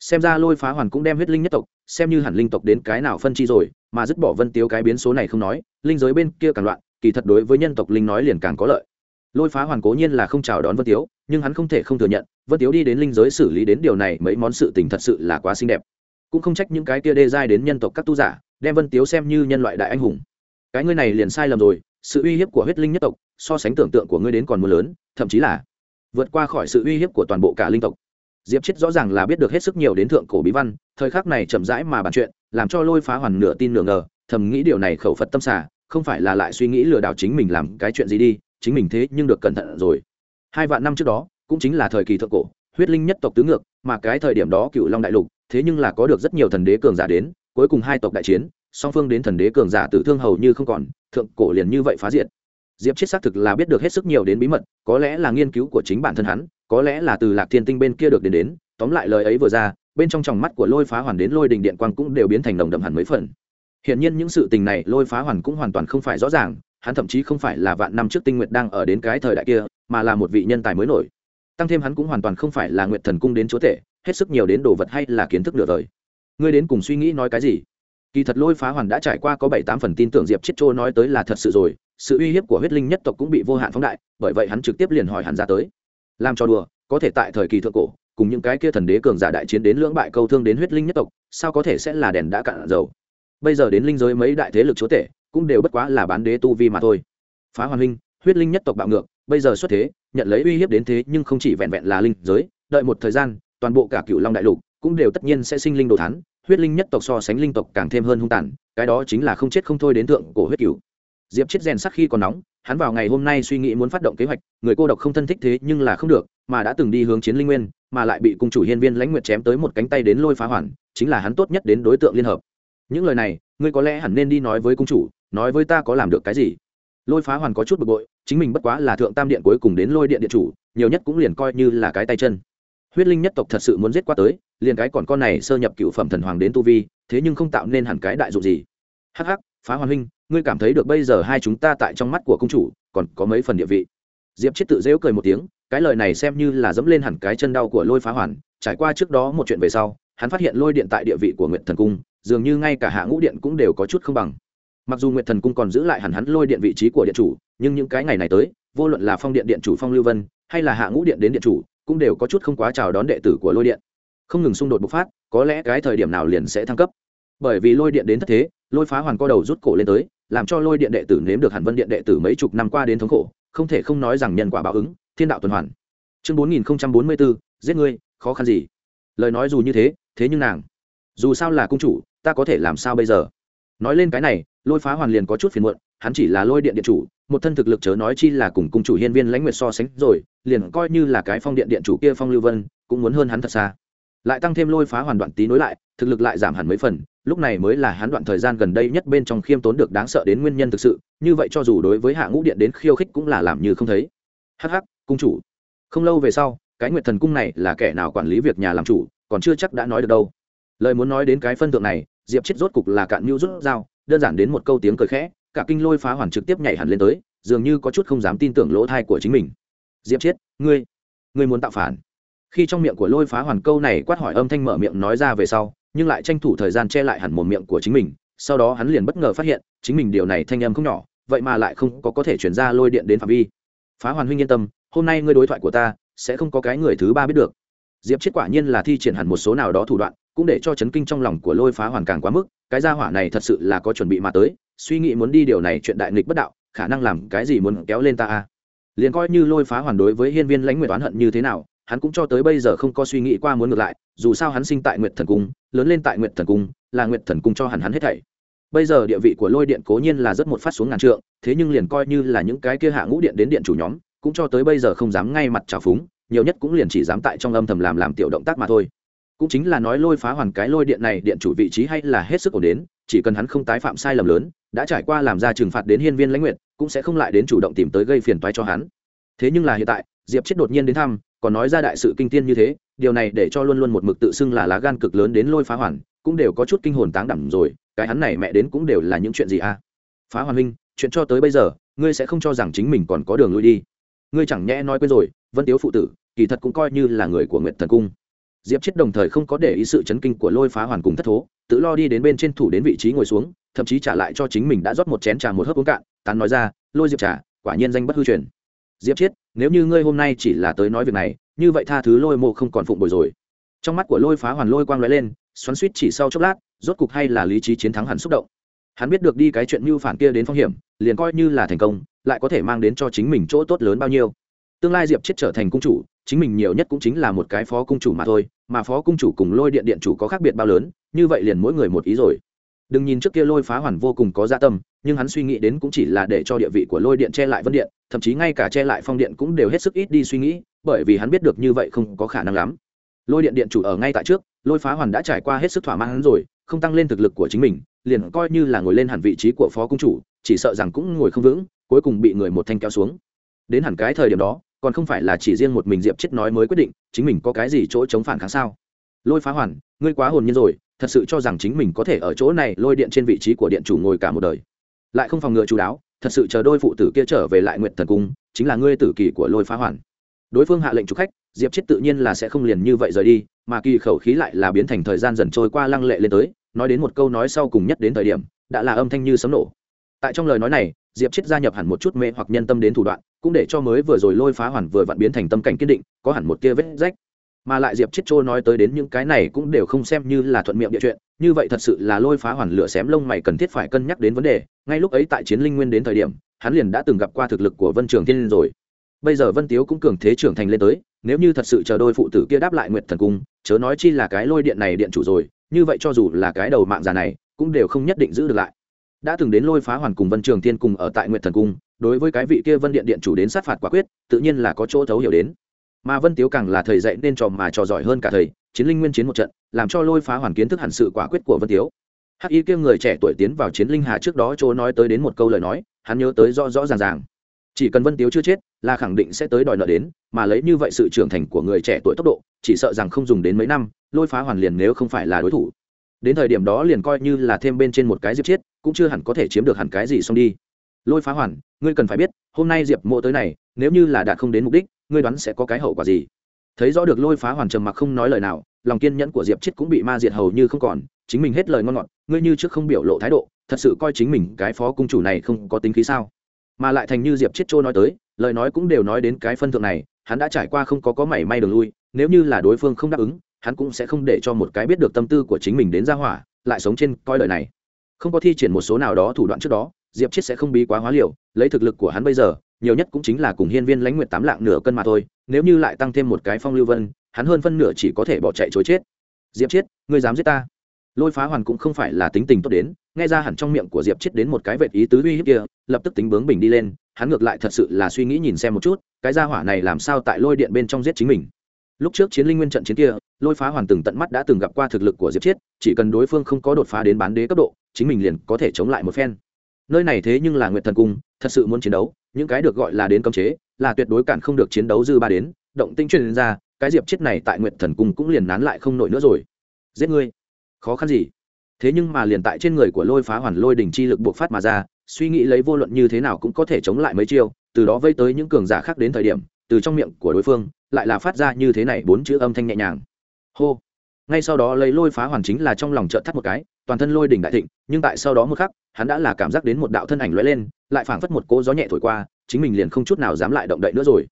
Xem ra lôi phá hoàn cũng đem huyết linh nhất tộc, xem như hẳn linh tộc đến cái nào phân chi rồi, mà dứt bỏ vân tiếu cái biến số này không nói, linh giới bên kia càng loạn, kỳ thật đối với nhân tộc linh nói liền càng có lợi. Lôi phá hoàn cố nhiên là không chào đón vân tiếu nhưng hắn không thể không thừa nhận, vân tiếu đi đến linh giới xử lý đến điều này, mấy món sự tình thật sự là quá xinh đẹp. Cũng không trách những cái kia đê giai đến nhân tộc các tu giả, đem vân tiếu xem như nhân loại đại anh hùng. Cái ngươi này liền sai lầm rồi, sự uy hiếp của huyết linh nhất tộc, so sánh tưởng tượng của ngươi đến còn mưa lớn, thậm chí là vượt qua khỏi sự uy hiếp của toàn bộ cả linh tộc. Diệp chết rõ ràng là biết được hết sức nhiều đến thượng cổ bí văn, thời khắc này chậm rãi mà bàn chuyện, làm cho lôi phá hoàn nửa tin nửa ngờ, thầm nghĩ điều này khẩu phật tâm xả, không phải là lại suy nghĩ lừa đảo chính mình làm cái chuyện gì đi, chính mình thế nhưng được cẩn thận rồi hai vạn năm trước đó, cũng chính là thời kỳ thượng cổ, huyết linh nhất tộc tứ ngược, mà cái thời điểm đó cựu long đại lục, thế nhưng là có được rất nhiều thần đế cường giả đến, cuối cùng hai tộc đại chiến, song phương đến thần đế cường giả tử thương hầu như không còn, thượng cổ liền như vậy phá diện. diệp chết xác thực là biết được hết sức nhiều đến bí mật, có lẽ là nghiên cứu của chính bản thân hắn, có lẽ là từ lạc thiên tinh bên kia được đến đến, tóm lại lời ấy vừa ra, bên trong tròng mắt của lôi phá hoàn đến lôi đình điện quang cũng đều biến thành nồng đậm hẳn mấy phần Hiện nhiên những sự tình này lôi phá hoàn cũng hoàn toàn không phải rõ ràng, hắn thậm chí không phải là vạn năm trước tinh nguyệt đang ở đến cái thời đại kia mà là một vị nhân tài mới nổi. Tăng thêm hắn cũng hoàn toàn không phải là nguyện thần cung đến chúa tể, hết sức nhiều đến đồ vật hay là kiến thức nửa đời. Ngươi đến cùng suy nghĩ nói cái gì? Kỳ thật lôi phá hoàn đã trải qua có bảy tám phần tin tưởng diệp chết trô nói tới là thật sự rồi, sự uy hiếp của huyết linh nhất tộc cũng bị vô hạn phóng đại, bởi vậy hắn trực tiếp liền hỏi hắn ra tới. Làm cho đùa, có thể tại thời kỳ thượng cổ, cùng những cái kia thần đế cường giả đại chiến đến lưỡng bại câu thương đến huyết linh nhất tộc, sao có thể sẽ là đèn đã cạn dầu? Bây giờ đến linh giới mấy đại thế lực chúa tể, cũng đều bất quá là bán đế tu vi mà thôi. Phá hoàn huynh, huyết linh nhất tộc bạo ngược bây giờ xuất thế, nhận lấy uy hiếp đến thế nhưng không chỉ vẹn vẹn là linh giới, đợi một thời gian, toàn bộ cả cựu long đại lục cũng đều tất nhiên sẽ sinh linh đồ thán, huyết linh nhất tộc so sánh linh tộc càng thêm hơn hung tàn, cái đó chính là không chết không thôi đến thượng cổ huyết cửu. Diệp chết rèn sắc khi còn nóng, hắn vào ngày hôm nay suy nghĩ muốn phát động kế hoạch, người cô độc không thân thích thế nhưng là không được, mà đã từng đi hướng chiến linh nguyên, mà lại bị cung chủ hiên viên lãnh nguyệt chém tới một cánh tay đến lôi phá hoàn, chính là hắn tốt nhất đến đối tượng liên hợp. Những lời này, ngươi có lẽ hẳn nên đi nói với cung chủ, nói với ta có làm được cái gì? Lôi phá hoàn có chút bực bội chính mình bất quá là thượng tam điện cuối cùng đến lôi điện điện chủ, nhiều nhất cũng liền coi như là cái tay chân. Huyết linh nhất tộc thật sự muốn giết qua tới, liền cái còn con này sơ nhập cựu phẩm thần hoàng đến tu vi, thế nhưng không tạo nên hẳn cái đại dụng gì. Hắc hắc, phá hoàn huynh, ngươi cảm thấy được bây giờ hai chúng ta tại trong mắt của công chủ, còn có mấy phần địa vị? Diệp chết tự dễu cười một tiếng, cái lời này xem như là dẫm lên hẳn cái chân đau của lôi phá hoàn, trải qua trước đó một chuyện về sau, hắn phát hiện lôi điện tại địa vị của nguyện thần cung, dường như ngay cả hạ ngũ điện cũng đều có chút không bằng mặc dù nguyện thần cung còn giữ lại hẳn hắn lôi điện vị trí của điện chủ, nhưng những cái ngày này tới, vô luận là phong điện điện chủ phong lưu vân, hay là hạ ngũ điện đến điện chủ, cũng đều có chút không quá chào đón đệ tử của lôi điện. Không ngừng xung đột bộc phát, có lẽ cái thời điểm nào liền sẽ thăng cấp. Bởi vì lôi điện đến thất thế, lôi phá hoàn co đầu rút cổ lên tới, làm cho lôi điện đệ tử nếm được hẳn vân điện đệ tử mấy chục năm qua đến thống khổ, không thể không nói rằng nhân quả báo ứng, thiên đạo tuần hoàn. Chương bốn nghìn bốn mươi bốn giết ngươi, khó khăn gì? Lời nói dù như thế thế nhưng nàng, dù sao là cung chủ, ta có thể làm sao bây giờ? Nói lên cái này lôi phá hoàn liền có chút phiền muộn, hắn chỉ là lôi điện điện chủ, một thân thực lực chớ nói chi là cùng cung chủ hiên viên lãnh nguyệt so sánh rồi, liền coi như là cái phong điện điện chủ kia phong lưu vân, cũng muốn hơn hắn thật xa. Lại tăng thêm lôi phá hoàn đoạn tí nối lại, thực lực lại giảm hẳn mấy phần, lúc này mới là hắn đoạn thời gian gần đây nhất bên trong khiêm tốn được đáng sợ đến nguyên nhân thực sự, như vậy cho dù đối với hạ ngũ điện đến khiêu khích cũng là làm như không thấy. Hh cung chủ. Không lâu về sau, cái nguyệt thần cung này là kẻ nào quản lý việc nhà làm chủ, còn chưa chắc đã nói được đâu. Lời muốn nói đến cái phân tượng này, diệp chết rốt cục là cạn mưu rút dao đơn giản đến một câu tiếng cười khẽ, cả kinh lôi phá hoàn trực tiếp nhảy hẳn lên tới, dường như có chút không dám tin tưởng lỗ thai của chính mình. Diệp chết ngươi ngươi muốn tạo phản. Khi trong miệng của lôi phá hoàn câu này quát hỏi âm thanh mở miệng nói ra về sau, nhưng lại tranh thủ thời gian che lại hẳn một miệng của chính mình, sau đó hắn liền bất ngờ phát hiện, chính mình điều này thanh âm không nhỏ, vậy mà lại không có có thể chuyển ra lôi điện đến phạm vi. Phá hoàn huynh yên tâm, hôm nay ngươi đối thoại của ta, sẽ không có cái người thứ ba biết được. Diệp chết quả nhiên là thi triển hẳn một số nào đó thủ đoạn cũng để cho chấn kinh trong lòng của lôi phá hoàn càng quá mức, cái gia hỏa này thật sự là có chuẩn bị mà tới, suy nghĩ muốn đi điều này chuyện đại nghịch bất đạo, khả năng làm cái gì muốn kéo lên ta a liền coi như lôi phá hoàn đối với hiên viên lãnh nguyện oán hận như thế nào, hắn cũng cho tới bây giờ không có suy nghĩ qua muốn ngược lại, dù sao hắn sinh tại nguyệt thần cung, lớn lên tại nguyệt thần cung, là nguyệt thần cung cho hẳn hắn hết thảy. Bây giờ địa vị của lôi điện cố nhiên là rất một phát xuống ngàn trượng, thế nhưng liền coi như là những cái kia hạ ngũ điện đến điện chủ nhóm, cũng cho tới bây giờ không dám ngay mặt trào phúng, nhiều nhất cũng liền chỉ dám tại trong âm thầm làm làm tiểu động tác mà thôi cũng chính là nói lôi phá hoàn cái lôi điện này, điện chủ vị trí hay là hết sức ổn đến, chỉ cần hắn không tái phạm sai lầm lớn, đã trải qua làm ra trừng phạt đến hiên viên lãnh nguyện cũng sẽ không lại đến chủ động tìm tới gây phiền toái cho hắn. Thế nhưng là hiện tại, diệp chết đột nhiên đến thăm, còn nói ra đại sự kinh tiên như thế, điều này để cho luôn luôn một mực tự xưng là lá gan cực lớn đến lôi phá hoàn, cũng đều có chút kinh hồn táng đảm rồi, cái hắn này mẹ đến cũng đều là những chuyện gì à? Phá hoàn huynh, chuyện cho tới bây giờ, ngươi sẽ không cho rằng chính mình còn có đường lui đi. Ngươi chẳng nhẽ nói quên rồi, vân tiếu phụ tử, kỳ thật cũng coi như là người của nguyệt thần cung diệp chết đồng thời không có để ý sự chấn kinh của lôi phá hoàn cùng thất thố, tự lo đi đến bên trên thủ đến vị trí ngồi xuống, thậm chí trả lại cho chính mình đã rót một chén trà một hớp uống cạn, tán nói ra, lôi diệp trà, quả nhiên danh bất hư truyền. Diệp chết, nếu như ngươi hôm nay chỉ là tới nói việc này, như vậy tha thứ lôi mộ không còn phụng bồi rồi. Trong mắt của lôi phá hoàn lôi quang lóe lên, xoắn suýt chỉ sau chốc lát, rốt cục hay là lý trí chiến thắng hẳn xúc động. Hắn biết được đi cái chuyện mưu phản kia đến phong hiểm, liền coi như là thành công, lại có thể mang đến cho chính mình chỗ tốt lớn bao nhiêu tương lai diệp chết trở thành cung chủ, chính mình nhiều nhất cũng chính là một cái phó cung chủ mà thôi, mà phó cung chủ cùng lôi điện điện chủ có khác biệt bao lớn, như vậy liền mỗi người một ý rồi. Đừng nhìn trước kia lôi phá hoàn vô cùng có gia dạ tâm, nhưng hắn suy nghĩ đến cũng chỉ là để cho địa vị của lôi điện che lại vân điện, thậm chí ngay cả che lại phong điện cũng đều hết sức ít đi suy nghĩ, bởi vì hắn biết được như vậy không có khả năng lắm. Lôi điện điện chủ ở ngay tại trước, lôi phá hoàn đã trải qua hết sức thỏa mãn hắn rồi, không tăng lên thực lực của chính mình, liền coi như là ngồi lên hẳn vị trí của phó cung chủ, chỉ sợ rằng cũng ngồi không vững, cuối cùng bị người một thanh kéo xuống. Đến hẳn cái thời điểm đó còn không phải là chỉ riêng một mình diệp chết nói mới quyết định, chính mình có cái gì chỗ chống phản kháng sao? Lôi phá hoàn, ngươi quá hồn nhiên rồi, thật sự cho rằng chính mình có thể ở chỗ này lôi điện trên vị trí của điện chủ ngồi cả một đời. Lại không phòng ngừa chú đáo, thật sự chờ đôi phụ tử kia trở về lại nguyện thần cung, chính là ngươi tử kỳ của lôi phá hoàn. Đối phương hạ lệnh chủ khách, diệp chết tự nhiên là sẽ không liền như vậy rời đi, mà kỳ khẩu khí lại là biến thành thời gian dần trôi qua lăng lệ lên tới, nói đến một câu nói sau cùng nhất đến thời điểm, đã là âm thanh như sấm nổ. Tại trong lời nói này, diệp chết gia nhập hẳn một chút mê hoặc nhân tâm đến thủ đoạn cũng để cho mới vừa rồi lôi phá hoàn vừa vặn biến thành tâm cảnh kiên định, có hẳn một tia vết rách. Mà lại diệp chết trô nói tới đến những cái này cũng đều không xem như là thuận miệng địa chuyện, như vậy thật sự là lôi phá hoàn lửa xém lông mày cần thiết phải cân nhắc đến vấn đề. Ngay lúc ấy tại chiến linh nguyên đến thời điểm, hắn liền đã từng gặp qua thực lực của vân trường thiên rồi. Bây giờ vân tiếu cũng cường thế trưởng thành lên tới, nếu như thật sự chờ đôi phụ tử kia đáp lại nguyệt thần cung, chớ nói chi là cái lôi điện này điện chủ rồi, như vậy cho dù là cái đầu mạng già này, cũng đều không nhất định giữ được lại đã từng đến lôi phá hoàn cùng vân trường thiên cùng ở tại nguyện thần cung, đối với cái vị kia vân điện điện chủ đến sát phạt quả quyết, tự nhiên là có chỗ thấu hiểu đến. Mà vân tiếu càng là thầy dạy nên trò mà trò giỏi hơn cả thầy, chiến linh nguyên chiến một trận, làm cho lôi phá hoàn kiến thức hẳn sự quả quyết của vân tiếu. Hắc y kia người trẻ tuổi tiến vào chiến linh hà trước đó chỗ nói tới đến một câu lời nói, hắn nhớ tới rõ rõ ràng ràng. Chỉ cần vân tiếu chưa chết, là khẳng định sẽ tới đòi nợ đến, mà lấy như vậy sự trưởng thành của người trẻ tuổi tốc độ, chỉ sợ rằng không dùng đến mấy năm, lôi phá hoàn liền nếu không phải là đối thủ đến thời điểm đó liền coi như là thêm bên trên một cái diệp chết, cũng chưa hẳn có thể chiếm được hẳn cái gì xong đi. Lôi phá hoàn, ngươi cần phải biết, hôm nay diệp mộ tới này, nếu như là đạt không đến mục đích, ngươi đoán sẽ có cái hậu quả gì? Thấy rõ được lôi phá hoàn trầm mặc không nói lời nào, lòng kiên nhẫn của diệp chết cũng bị ma diệt hầu như không còn, chính mình hết lời ngon ngọt, ngươi như trước không biểu lộ thái độ, thật sự coi chính mình cái phó cung chủ này không có tính khí sao? Mà lại thành như diệp chết trôi nói tới, lời nói cũng đều nói đến cái phân thượng này, hắn đã trải qua không có có mảy may đường lui, nếu như là đối phương không đáp ứng hắn cũng sẽ không để cho một cái biết được tâm tư của chính mình đến ra hỏa, lại sống trên coi đời này. Không có thi triển một số nào đó thủ đoạn trước đó, diệp chết sẽ không bí quá hóa liều, lấy thực lực của hắn bây giờ, nhiều nhất cũng chính là cùng hiên viên lãnh nguyệt tám lạng nửa cân mà thôi, nếu như lại tăng thêm một cái phong lưu vân, hắn hơn phân nửa chỉ có thể bỏ chạy chối chết. Diệp chết, ngươi dám giết ta? Lôi phá hoàn cũng không phải là tính tình tốt đến, nghe ra hẳn trong miệng của diệp chết đến một cái vệt ý tứ uy hiếp kia, lập tức tính bướng bình đi lên, hắn ngược lại thật sự là suy nghĩ nhìn xem một chút, cái gia hỏa này làm sao tại lôi điện bên trong giết chính mình. Lúc trước chiến linh nguyên trận chiến kia lôi phá hoàn từng tận mắt đã từng gặp qua thực lực của diệp chiết, chỉ cần đối phương không có đột phá đến bán đế cấp độ, chính mình liền có thể chống lại một phen. Nơi này thế nhưng là nguyệt thần cung, thật sự muốn chiến đấu, những cái được gọi là đến cấm chế, là tuyệt đối cản không được chiến đấu dư ba đến, động tinh truyền ra, cái diệp chết này tại nguyệt thần cung cũng liền nán lại không nổi nữa rồi. Giết ngươi. Khó khăn gì? Thế nhưng mà liền tại trên người của lôi phá hoàn lôi đỉnh chi lực buộc phát mà ra, suy nghĩ lấy vô luận như thế nào cũng có thể chống lại mấy chiêu, từ đó vây tới những cường giả khác đến thời điểm, từ trong miệng của đối phương, lại là phát ra như thế này bốn chữ âm thanh nhẹ nhàng hô. Ngay sau đó lấy lôi phá hoàn chính là trong lòng trợn thắt một cái, toàn thân lôi đỉnh đại thịnh, nhưng tại sau đó một khắc, hắn đã là cảm giác đến một đạo thân ảnh lóe lên, lại phảng phất một cỗ gió nhẹ thổi qua, chính mình liền không chút nào dám lại động đậy nữa rồi.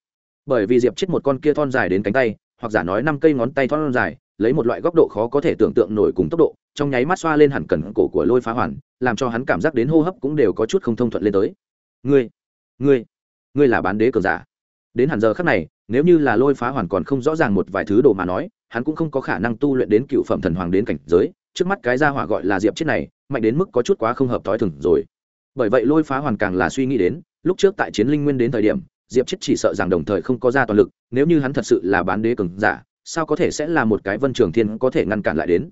Bởi vì diệp chết một con kia thon dài đến cánh tay, hoặc giả nói năm cây ngón tay thon dài, lấy một loại góc độ khó có thể tưởng tượng nổi cùng tốc độ, trong nháy mắt xoa lên hẳn cẩn cổ của lôi phá hoàn, làm cho hắn cảm giác đến hô hấp cũng đều có chút không thông thuận lên tới. Ngươi ngươi ngươi là bán đế cường giả. Đến hẳn giờ khắc này nếu như là lôi phá hoàn còn không rõ ràng một vài thứ đồ mà nói, hắn cũng không có khả năng tu luyện đến cựu phẩm thần hoàng đến cảnh giới, trước mắt cái gia hỏa gọi là diệp chết này, mạnh đến mức có chút quá không hợp thói thường rồi. Bởi vậy lôi phá hoàn càng là suy nghĩ đến, lúc trước tại chiến linh nguyên đến thời điểm, diệp chết chỉ sợ rằng đồng thời không có ra toàn lực, nếu như hắn thật sự là bán đế cường giả, sao có thể sẽ là một cái vân trường thiên có thể ngăn cản lại đến?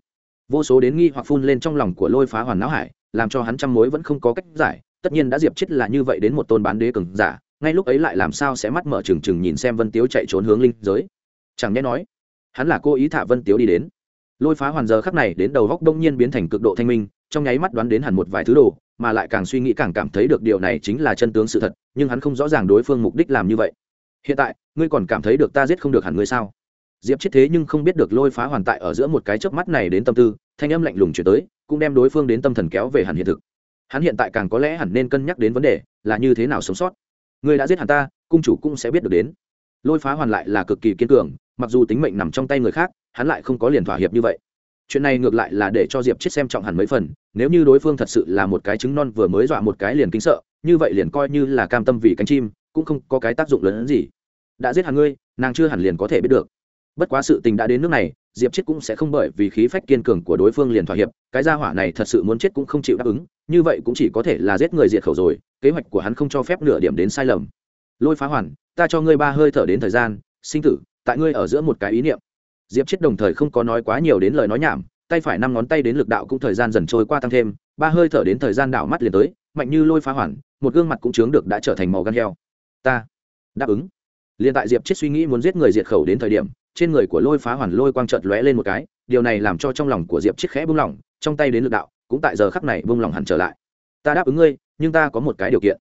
Vô số đến nghi hoặc phun lên trong lòng của lôi phá hoàn não hải, làm cho hắn trăm mối vẫn không có cách giải, tất nhiên đã diệp chết là như vậy đến một tôn bán đế cường giả ngay lúc ấy lại làm sao sẽ mắt mở trừng trừng nhìn xem vân tiếu chạy trốn hướng linh giới? Chẳng nhẽ nói, hắn là cố ý thả vân tiếu đi đến. Lôi phá hoàn giờ khắc này đến đầu góc đông nhiên biến thành cực độ thanh minh, trong nháy mắt đoán đến hẳn một vài thứ đồ, mà lại càng suy nghĩ càng cảm thấy được điều này chính là chân tướng sự thật, nhưng hắn không rõ ràng đối phương mục đích làm như vậy. Hiện tại, ngươi còn cảm thấy được ta giết không được hẳn ngươi sao? Diệp chết thế nhưng không biết được lôi phá hoàn tại ở giữa một cái chớp mắt này đến tâm tư, thanh âm lạnh lùng chuyển tới, cũng đem đối phương đến tâm thần kéo về hẳn hiện thực. Hắn hiện tại càng có lẽ hẳn nên cân nhắc đến vấn đề là như thế nào sống sót người đã giết hẳn ta, cung chủ cũng sẽ biết được đến. Lôi phá hoàn lại là cực kỳ kiên cường, mặc dù tính mệnh nằm trong tay người khác, hắn lại không có liền thỏa hiệp như vậy. Chuyện này ngược lại là để cho diệp chết xem trọng hẳn mấy phần, nếu như đối phương thật sự là một cái trứng non vừa mới dọa một cái liền kính sợ, như vậy liền coi như là cam tâm vì cánh chim, cũng không có cái tác dụng lớn hơn gì. Đã giết hẳn ngươi, nàng chưa hẳn liền có thể biết được. Bất quá sự tình đã đến nước này, diệp chết cũng sẽ không bởi vì khí phách kiên cường của đối phương liền thỏa hiệp, cái gia hỏa này thật sự muốn chết cũng không chịu đáp ứng như vậy cũng chỉ có thể là giết người diệt khẩu rồi, kế hoạch của hắn không cho phép nửa điểm đến sai lầm. Lôi phá hoàn, ta cho ngươi ba hơi thở đến thời gian, sinh tử, tại ngươi ở giữa một cái ý niệm. Diệp chết đồng thời không có nói quá nhiều đến lời nói nhảm, tay phải năm ngón tay đến lực đạo cũng thời gian dần trôi qua tăng thêm, ba hơi thở đến thời gian đảo mắt liền tới, mạnh như lôi phá hoàn, một gương mặt cũng chướng được đã trở thành màu gan heo. Ta đáp ứng. Liền tại diệp chết suy nghĩ muốn giết người diệt khẩu đến thời điểm, trên người của lôi phá hoàn lôi quang trợt lóe lên một cái, điều này làm cho trong lòng của diệp chết khẽ bung lỏng, trong tay đến lực đạo cũng tại giờ khắc này bung lòng hẳn trở lại. Ta đáp ứng ngươi, nhưng ta có một cái điều kiện.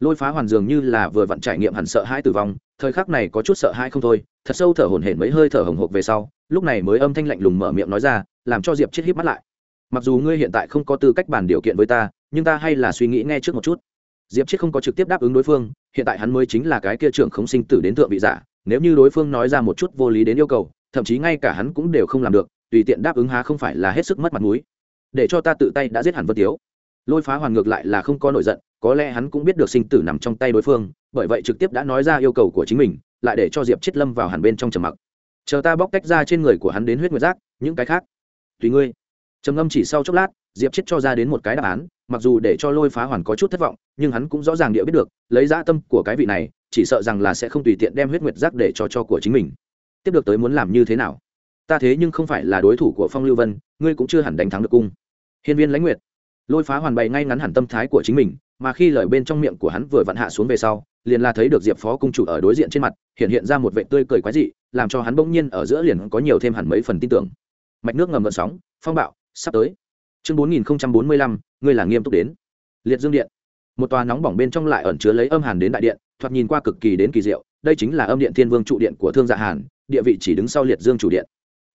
Lôi phá hoàn dường như là vừa vặn trải nghiệm hẳn sợ hãi tử vong, thời khắc này có chút sợ hãi không thôi, thật sâu thở hổn hển mấy hơi thở hồng hộc về sau, lúc này mới âm thanh lạnh lùng mở miệng nói ra, làm cho diệp chết híp mắt lại. Mặc dù ngươi hiện tại không có tư cách bàn điều kiện với ta, nhưng ta hay là suy nghĩ nghe trước một chút. Diệp chết không có trực tiếp đáp ứng đối phương, hiện tại hắn mới chính là cái kia trưởng khống sinh tử đến thượng vị giả, nếu như đối phương nói ra một chút vô lý đến yêu cầu, thậm chí ngay cả hắn cũng đều không làm được, tùy tiện đáp ứng há không phải là hết sức mất mặt mũi để cho ta tự tay đã giết hẳn vân tiếu. Lôi phá hoàn ngược lại là không có nổi giận, có lẽ hắn cũng biết được sinh tử nằm trong tay đối phương, bởi vậy trực tiếp đã nói ra yêu cầu của chính mình, lại để cho diệp chết lâm vào hẳn bên trong trầm mặc. Chờ ta bóc tách ra trên người của hắn đến huyết nguyệt giác, những cái khác. Tùy ngươi. Trầm ngâm chỉ sau chốc lát, diệp chết cho ra đến một cái đáp án, mặc dù để cho lôi phá hoàn có chút thất vọng, nhưng hắn cũng rõ ràng địa biết được, lấy dã tâm của cái vị này, chỉ sợ rằng là sẽ không tùy tiện đem huyết nguyệt giác để cho cho của chính mình. Tiếp được tới muốn làm như thế nào? Ta thế nhưng không phải là đối thủ của phong lưu vân, ngươi cũng chưa hẳn đánh thắng được cung. Hiên viên lãnh nguyệt, lôi phá hoàn bày ngay ngắn hẳn tâm thái của chính mình, mà khi lời bên trong miệng của hắn vừa vặn hạ xuống về sau, liền là thấy được diệp phó cung chủ ở đối diện trên mặt, hiện hiện ra một vệ tươi cười quái dị, làm cho hắn bỗng nhiên ở giữa liền có nhiều thêm hẳn mấy phần tin tưởng. Mạch nước ngầm gợn sóng, phong bạo, sắp tới. Chương bốn nghìn bốn mươi lăm, ngươi là nghiêm túc đến. Liệt dương điện. Một tòa nóng bỏng bên trong lại ẩn chứa lấy âm hàn đến đại điện, thoạt nhìn qua cực kỳ đến kỳ diệu, đây chính là âm điện thiên vương trụ điện của thương dạ hàn, địa vị chỉ đứng sau liệt dương chủ điện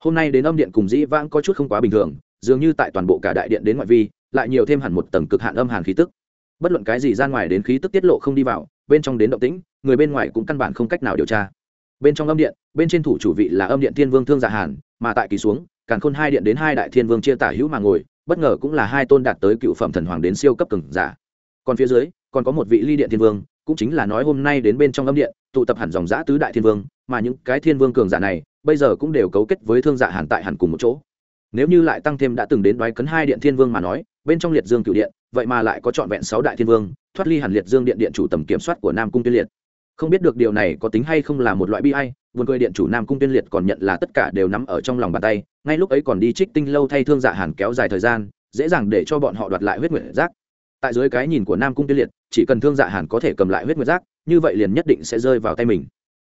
hôm nay đến âm điện cùng dĩ vãng có chút không quá bình thường, dường như tại toàn bộ cả đại điện đến ngoại vi, lại nhiều thêm hẳn một tầng cực hạn âm hàn khí tức. Bất luận cái gì ra ngoài đến khí tức tiết lộ không đi vào, bên trong đến động tĩnh, người bên ngoài cũng căn bản không cách nào điều tra. Bên trong âm điện, bên trên thủ chủ vị là âm điện thiên vương thương dạ hàn, mà tại kỳ xuống càng khôn hai điện đến hai đại thiên vương chia tả hữu mà ngồi, bất ngờ cũng là hai tôn đạt tới cựu phẩm thần hoàng đến siêu cấp cường giả. Còn phía dưới, còn có một vị ly điện thiên vương, cũng chính là nói hôm nay đến bên trong âm điện, tụ tập hẳn dòng giã tứ đại thiên vương, mà những cái thiên vương cường giả này bây giờ cũng đều cấu kết với thương dạ hàn tại hẳn cùng một chỗ. Nếu như lại tăng thêm đã từng đến đoái cấn hai điện thiên vương mà nói, bên trong liệt dương cựu điện, vậy mà lại có trọn vẹn sáu đại thiên vương, thoát ly hẳn liệt dương điện điện chủ tầm kiểm soát của nam cung tuyên liệt. Không biết được điều này có tính hay không là một loại bi hay vườn cười điện chủ nam cung tuyên liệt còn nhận là tất cả đều nắm ở trong lòng bàn tay, ngay lúc ấy còn đi trích tinh lâu thay thương dạ hàn kéo dài thời gian, dễ dàng để cho bọn họ đoạt lại huyết nguyệt giác. Tại dưới cái nhìn của nam cung tuyên liệt, chỉ cần thương dạ hàn có thể cầm lại huyết nguyệt giác, như vậy liền nhất định sẽ rơi vào tay mình.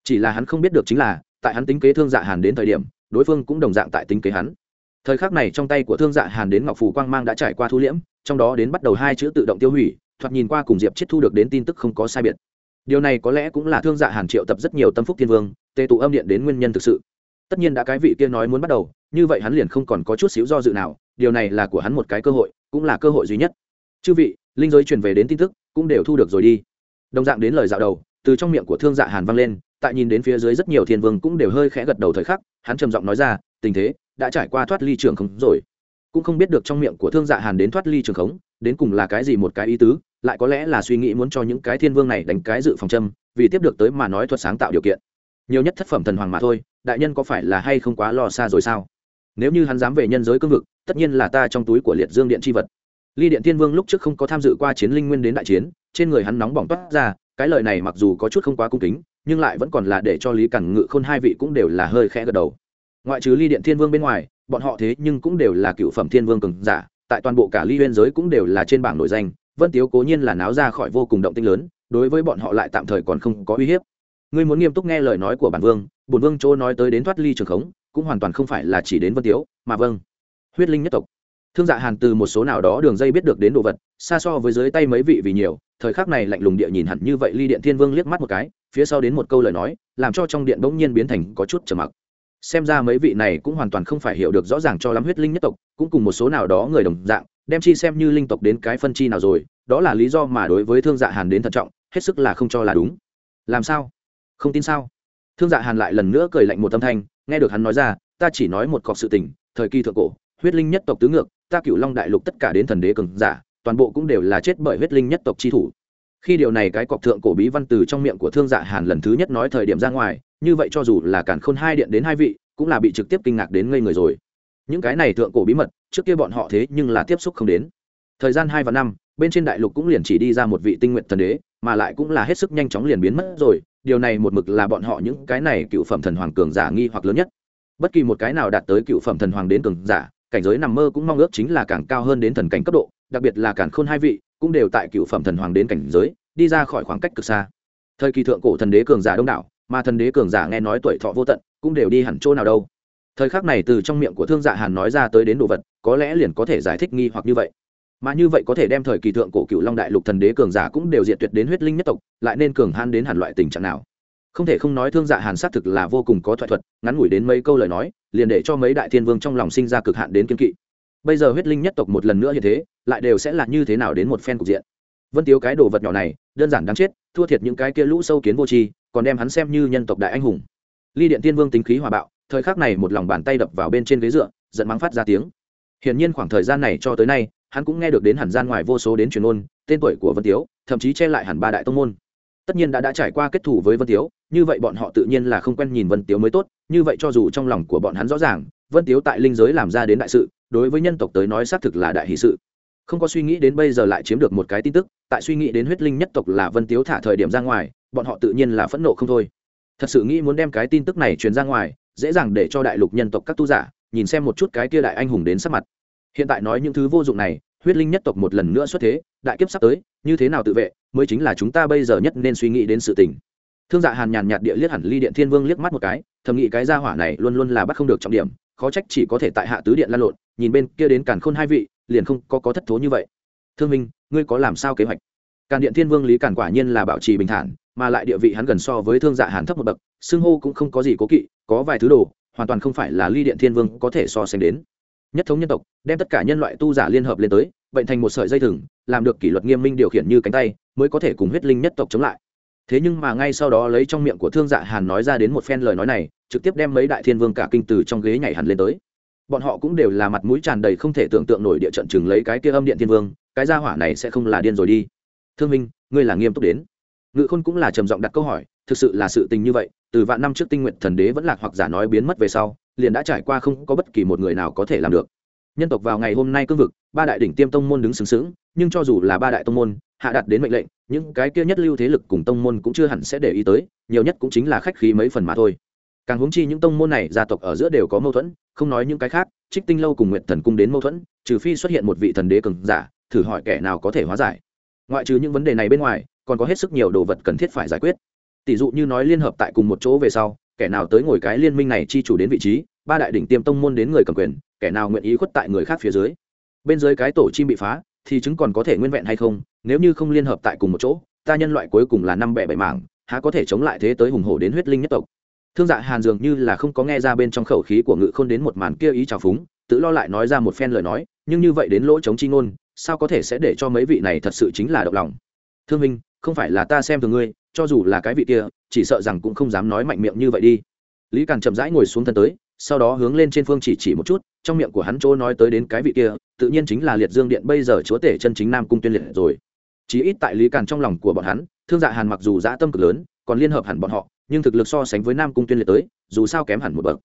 Chỉ là hắn không biết được chính là tại hắn tính kế thương dạ hàn đến thời điểm, đối phương cũng đồng dạng tại tính kế hắn. Thời khắc này trong tay của thương dạ hàn đến ngọc Phủ quang mang đã trải qua thu liễm, trong đó đến bắt đầu hai chữ tự động tiêu hủy, thoạt nhìn qua cùng diệp chết thu được đến tin tức không có sai biệt. Điều này có lẽ cũng là thương dạ hàn triệu tập rất nhiều tâm phúc thiên vương tê tụ âm điện đến nguyên nhân thực sự. Tất nhiên đã cái vị kia nói muốn bắt đầu, như vậy hắn liền không còn có chút xíu do dự nào, điều này là của hắn một cái cơ hội, cũng là cơ hội duy nhất. Chư vị, linh giới truyền về đến tin tức, cũng đều thu được rồi đi. Đồng dạng đến lời dạo đầu, từ trong miệng của thương dạ hàn vang lên tại nhìn đến phía dưới rất nhiều thiên vương cũng đều hơi khẽ gật đầu thời khắc, hắn trầm giọng nói ra, tình thế, đã trải qua thoát ly trường khống rồi. Cũng không biết được trong miệng của thương dạ hàn đến thoát ly trường khống, đến cùng là cái gì một cái ý tứ, lại có lẽ là suy nghĩ muốn cho những cái thiên vương này đánh cái dự phòng châm, vì tiếp được tới mà nói thuật sáng tạo điều kiện. Nhiều nhất thất phẩm thần hoàng mà thôi, đại nhân có phải là hay không quá lo xa rồi sao? Nếu như hắn dám về nhân giới cương vực, tất nhiên là ta trong túi của liệt dương điện c h i vật. Ly điện thiên vương lúc trước không có tham dự qua chiến linh nguyên đến đại chiến, trên người hắn nóng bỏng toát ra, cái lời này mặc dù có chút không quá cung kính nhưng lại vẫn còn là để cho lý cẳng ngự khôn hai vị cũng đều là hơi khẽ gật đầu. Ngoại trừ ly điện thiên vương bên ngoài, bọn họ thế nhưng cũng đều là cựu phẩm thiên vương cường giả, tại toàn bộ cả ly huyên giới cũng đều là trên bảng nổi danh, vân tiếu cố nhiên là náo ra khỏi vô cùng động tinh lớn, đối với bọn họ lại tạm thời còn không có uy hiếp. Ngươi muốn nghiêm túc nghe lời nói của bản vương, bổn vương chỗ nói tới đến thoát ly trường khống, cũng hoàn toàn không phải là chỉ đến vân tiếu, mà vâng. Huyết linh nhất tộc thương dạ hàn từ một số nào đó đường dây biết được đến đồ vật, xa so với dưới tay mấy vị vì nhiều, thời khắc này lạnh lùng địa nhìn hẳn như vậy ly điện thiên vương liếc mắt một cái, phía sau đến một câu lời nói, làm cho trong điện bỗng nhiên biến thành có chút trầm mặc. Xem ra mấy vị này cũng hoàn toàn không phải hiểu được rõ ràng cho lắm huyết linh nhất tộc, cũng cùng một số nào đó người đồng dạng, đem chi xem như linh tộc đến cái phân chi nào rồi, đó là lý do mà đối với thương dạ hàn đến thận trọng, hết sức là không cho là đúng. Làm sao? Không tin sao? Thương dạ hàn lại lần nữa cười lạnh một âm thanh, nghe được hắn nói ra, ta chỉ nói một cọc sự tình, thời kỳ thượng cổ, huyết linh nhất tộc tứ ngược ta cựu long đại lục tất cả đến thần đế cường giả, toàn bộ cũng đều là chết bởi huyết linh nhất tộc chi thủ. Khi điều này cái cọc thượng cổ bí văn từ trong miệng của thương dạ hàn lần thứ nhất nói thời điểm ra ngoài, như vậy cho dù là cản khôn hai điện đến hai vị, cũng là bị trực tiếp kinh ngạc đến ngây người rồi. Những cái này thượng cổ bí mật, trước kia bọn họ thế nhưng là tiếp xúc không đến. Thời gian hai và năm, bên trên đại lục cũng liền chỉ đi ra một vị tinh nguyện thần đế, mà lại cũng là hết sức nhanh chóng liền biến mất rồi. Điều này một mực là bọn họ những cái này cựu phẩm thần hoàng cường giả nghi hoặc lớn nhất. Bất kỳ một cái nào đạt tới cựu phẩm thần hoàng đến cường giả cảnh giới nằm mơ cũng mong ước chính là càng cao hơn đến thần cảnh cấp độ, đặc biệt là càng khôn hai vị, cũng đều tại cựu phẩm thần hoàng đến cảnh giới, đi ra khỏi khoảng cách cực xa. Thời kỳ thượng cổ thần đế cường giả đông đảo, mà thần đế cường giả nghe nói tuổi thọ vô tận, cũng đều đi hẳn chỗ nào đâu. Thời khắc này từ trong miệng của thương dạ hàn nói ra tới đến đồ vật, có lẽ liền có thể giải thích nghi hoặc như vậy. Mà như vậy có thể đem thời kỳ thượng cổ cựu long đại lục thần đế cường giả cũng đều diệt tuyệt đến huyết linh nhất tộc, lại nên cường han đến hẳn loại tình trạng nào? Không thể không nói thương dạ hàn xác thực là vô cùng có thoại thuật, ngắn ngủi đến mấy câu lời nói liền để cho mấy đại thiên vương trong lòng sinh ra cực hạn đến kiên kỵ. Bây giờ huyết linh nhất tộc một lần nữa như thế, lại đều sẽ là như thế nào đến một phen cục diện? Vân tiếu cái đồ vật nhỏ này, đơn giản đáng chết, thua thiệt những cái kia lũ sâu kiến vô tri, còn đem hắn xem như nhân tộc đại anh hùng. Ly điện tiên vương tính khí hòa bạo, thời khắc này một lòng bàn tay đập vào bên trên ghế dựa, giận mắng phát ra tiếng. Hiển nhiên khoảng thời gian này cho tới nay, hắn cũng nghe được đến hẳn gian ngoài vô số đến truyền ôn tên tuổi của vân tiếu, thậm chí che lại hẳn ba đại tông môn. Tất nhiên đã đã trải qua kết thủ với vân tiếu như vậy bọn họ tự nhiên là không quen nhìn vân tiếu mới tốt, như vậy cho dù trong lòng của bọn hắn rõ ràng, vân tiếu tại linh giới làm ra đến đại sự, đối với nhân tộc tới nói xác thực là đại hỷ sự. Không có suy nghĩ đến bây giờ lại chiếm được một cái tin tức, tại suy nghĩ đến huyết linh nhất tộc là vân tiếu thả thời điểm ra ngoài, bọn họ tự nhiên là phẫn nộ không thôi. Thật sự nghĩ muốn đem cái tin tức này truyền ra ngoài, dễ dàng để cho đại lục nhân tộc các tu giả, nhìn xem một chút cái kia đại anh hùng đến sắc mặt. Hiện tại nói những thứ vô dụng này, huyết linh nhất tộc một lần nữa xuất thế, đại kiếp sắp tới, như thế nào tự vệ, mới chính là chúng ta bây giờ nhất nên suy nghĩ đến sự tình thương dạ hàn nhàn nhạt địa liếc hẳn ly điện thiên vương liếc mắt một cái, thầm nghĩ cái gia hỏa này luôn luôn là bắt không được trọng điểm, khó trách chỉ có thể tại hạ tứ điện lan lộn, nhìn bên kia đến càn khôn hai vị, liền không có có thất thố như vậy. Thương minh, ngươi có làm sao kế hoạch? Càn điện thiên vương lý càn quả nhiên là bảo trì bình thản, mà lại địa vị hắn gần so với thương dạ hàn thấp một bậc, xưng hô cũng không có gì cố kỵ, có vài thứ đồ, hoàn toàn không phải là ly điện thiên vương có thể so sánh đến. Nhất thống nhân tộc, đem tất cả nhân loại tu giả liên hợp lên tới, bệnh thành một sợi dây thừng, làm được kỷ luật nghiêm minh điều khiển như cánh tay, mới có thể cùng huyết linh nhất tộc chống lại thế nhưng mà ngay sau đó lấy trong miệng của thương dạ hàn nói ra đến một phen lời nói này, trực tiếp đem mấy đại thiên vương cả kinh từ trong ghế nhảy hẳn lên tới. Bọn họ cũng đều là mặt mũi tràn đầy không thể tưởng tượng nổi địa trận chừng lấy cái kia âm điện thiên vương, cái gia hỏa này sẽ không là điên rồi đi. Thương minh, ngươi là nghiêm túc đến. Ngự khôn cũng là trầm giọng đặt câu hỏi, thực sự là sự tình như vậy, từ vạn năm trước tinh nguyện thần đế vẫn lạc hoặc giả nói biến mất về sau, liền đã trải qua không có bất kỳ một người nào có thể làm được. Nhân tộc vào ngày hôm nay cương vực, ba đại đỉnh tiêm tông môn đứng xứng xứng nhưng cho dù là ba đại tông môn hạ đặt đến mệnh lệnh, những cái kia nhất lưu thế lực cùng tông môn cũng chưa hẳn sẽ để ý tới, nhiều nhất cũng chính là khách khí mấy phần mà thôi. Càng huống chi những tông môn này, gia tộc ở giữa đều có mâu thuẫn, không nói những cái khác, trích tinh lâu cùng nguyện thần cung đến mâu thuẫn, trừ phi xuất hiện một vị thần đế cường giả, thử hỏi kẻ nào có thể hóa giải. Ngoại trừ những vấn đề này bên ngoài, còn có hết sức nhiều đồ vật cần thiết phải giải quyết. Tỷ dụ như nói liên hợp tại cùng một chỗ về sau, kẻ nào tới ngồi cái liên minh này chi chủ đến vị trí, ba đại đỉnh tiêm tông môn đến người cầm quyền, kẻ nào nguyện ý khuất tại người khác phía dưới. Bên dưới cái tổ chim bị phá, thì chứng còn có thể nguyên vẹn hay không nếu như không liên hợp tại cùng một chỗ, ta nhân loại cuối cùng là năm bẻ bảy mảng, há có thể chống lại thế tới hùng hổ đến huyết linh nhất tộc? Thương dạ hàn dường như là không có nghe ra bên trong khẩu khí của ngự khôn đến một màn kia ý trào phúng, tự lo lại nói ra một phen lời nói, nhưng như vậy đến lỗ chống chi ngôn, sao có thể sẽ để cho mấy vị này thật sự chính là động lòng? Thương minh không phải là ta xem thường ngươi, cho dù là cái vị kia, chỉ sợ rằng cũng không dám nói mạnh miệng như vậy đi. Lý càn chậm rãi ngồi xuống thân tới, sau đó hướng lên trên phương chỉ chỉ một chút, trong miệng của hắn chỗ nói tới đến cái vị kia, tự nhiên chính là liệt dương điện, bây giờ chúa tể chân chính nam cung tuyên liệt rồi chí ít tại lý càn trong lòng của bọn hắn, thương dạ hàn mặc dù dã tâm cực lớn, còn liên hợp hẳn bọn họ, nhưng thực lực so sánh với nam cung tuyên liệt tới, dù sao kém hẳn một bậc.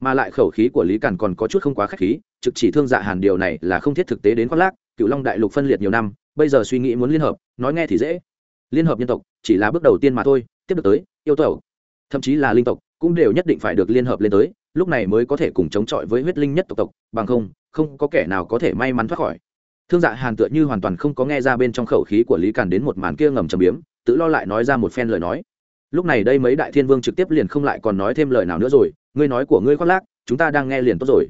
Mà lại khẩu khí của lý càn còn có chút không quá k h á c h khí, trực chỉ thương dạ hàn điều này là không thiết thực tế đến khoác lác, cựu long đại lục phân liệt nhiều năm, bây giờ suy nghĩ muốn liên hợp, nói nghe thì dễ. Liên hợp nhân tộc, chỉ là bước đầu tiên mà thôi, tiếp được tới, yêu tẩu thậm chí là linh tộc, cũng đều nhất định phải được liên hợp lên tới, lúc này mới có thể cùng chống chọi với huyết linh nhất tộc tộc, bằng không không có kẻ nào có thể may mắn thoát khỏi thương dạ hàn tựa như hoàn toàn không có nghe ra bên trong khẩu khí của lý càn đến một màn kia ngầm trầm biếm, tự lo lại nói ra một phen lời nói. Lúc này đây mấy đại thiên vương trực tiếp liền không lại còn nói thêm lời nào nữa rồi, ngươi nói của ngươi khoác lác, chúng ta đang nghe liền tốt rồi.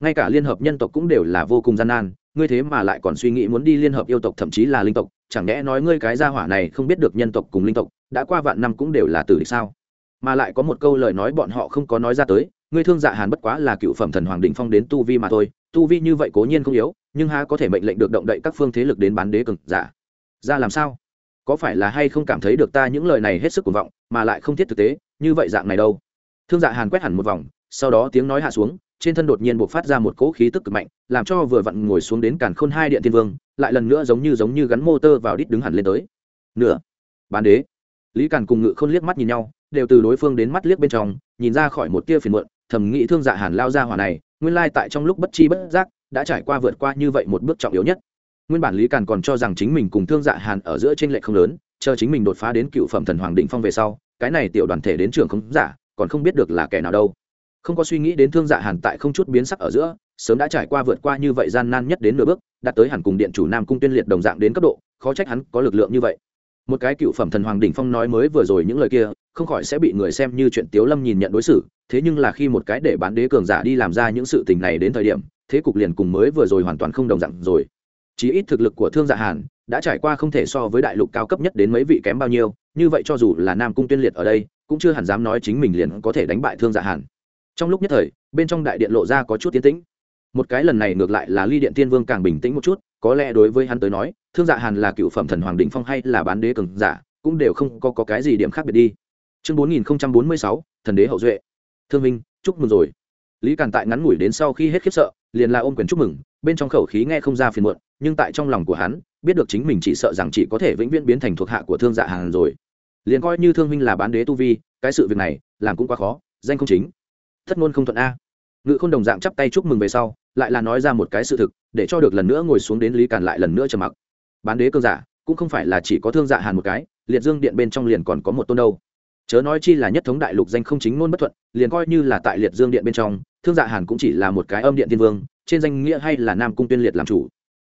Ngay cả liên hợp nhân tộc cũng đều là vô cùng gian nan, ngươi thế mà lại còn suy nghĩ muốn đi liên hợp yêu tộc thậm chí là linh tộc, chẳng lẽ nói ngươi cái gia hỏa này không biết được nhân tộc cùng linh tộc, đã qua vạn năm cũng đều là tử địch sao? Mà lại có một câu lời nói bọn họ không có nói ra tới, ngươi thương dạ hàn bất quá là cựu phẩm thần hoàng đỉnh phong đến tu vi mà thôi, tu vi như vậy cố nhiên không yếu nhưng ha có thể mệnh lệnh được động đậy các phương thế lực đến bán đế cường giả? Ra làm sao? Có phải là hay không cảm thấy được ta những lời này hết sức cuồng vọng, mà lại không thiết thực tế, như vậy dạng này đâu? Thương dạ hàn quét hẳn một vòng, sau đó tiếng nói hạ xuống, trên thân đột nhiên buộc phát ra một cỗ khí tức cực mạnh, làm cho vừa vặn ngồi xuống đến càn khôn hai điện thiên vương, lại lần nữa giống như giống như gắn motor vào đít đứng hẳn lên tới. Nửa, bán đế. Lý càn cùng ngự khôn liếc mắt nhìn nhau, đều từ đối phương đến mắt liếc bên trong, nhìn ra khỏi một tia phiền muộn, thầm nghĩ thương dạ hàn lao ra hỏa này, nguyên lai tại trong lúc bất chi bất giác đã trải qua vượt qua như vậy một bước trọng yếu nhất. Nguyên bản lý càn còn cho rằng chính mình cùng thương dạ hàn ở giữa trên lệ không lớn, chờ chính mình đột phá đến cựu phẩm thần hoàng định phong về sau, cái này tiểu đoàn thể đến trường không giả, còn không biết được là kẻ nào đâu. Không có suy nghĩ đến thương dạ hàn tại không chút biến sắc ở giữa, sớm đã trải qua vượt qua như vậy gian nan nhất đến nửa bước, đạt tới hẳn cùng điện chủ nam cung tuyên liệt đồng dạng đến cấp độ, khó trách hắn có lực lượng như vậy. Một cái cựu phẩm thần hoàng đỉnh phong nói mới vừa rồi những lời kia, không khỏi sẽ bị người xem như chuyện tiếu lâm nhìn nhận đối xử, thế nhưng là khi một cái để bán đế cường giả đi làm ra những sự tình này đến thời điểm thế cục liền cùng mới vừa rồi hoàn toàn không đồng dạng rồi. Chí ít thực lực của thương dạ hàn đã trải qua không thể so với đại lục cao cấp nhất đến mấy vị kém bao nhiêu như vậy cho dù là nam cung tuyên liệt ở đây cũng chưa hẳn dám nói chính mình liền có thể đánh bại thương dạ hàn. Trong lúc nhất thời bên trong đại điện lộ ra có chút tiến tĩnh. Một cái lần này ngược lại là ly điện tiên vương càng bình tĩnh một chút có lẽ đối với hắn tới nói thương dạ hàn là cựu phẩm thần hoàng Đỉnh phong hay là bán đế cường giả cũng đều không có, có cái gì điểm khác biệt đi. Chương bốn nghìn bốn mươi sáu thần đế hậu duệ. Thương minh chúc mừng rồi lý càn tại ngắn ngủi đến sau khi hết khiếp sợ, liền là ôm quyền chúc mừng, bên trong khẩu khí nghe không ra phiền muộn, nhưng tại trong lòng của hắn, biết được chính mình chỉ sợ rằng chỉ có thể vĩnh viễn biến thành thuộc hạ của thương dạ hàn rồi. Liền coi như thương minh là bán đế tu vi, cái sự việc này, làm cũng quá khó, danh không chính. Thất ngôn không thuận a. Ngự k h ô n đồng dạng chắp tay chúc mừng về sau, lại là nói ra một cái sự thực, để cho được lần nữa ngồi xuống đến lý càn lại lần nữa trầm mặc. Bán đế cơn giả, cũng không phải là chỉ có thương dạ hàn một cái, liệt dương điện bên trong liền còn có một tôn đâu. Chớ nói chi là nhất thống đại lục danh không chính ngôn bất thuận, liền coi như là tại liệt dương điện bên trong thương dạ hàn cũng chỉ là một cái âm điện tiên vương, trên danh nghĩa hay là nam cung tuyên liệt làm chủ.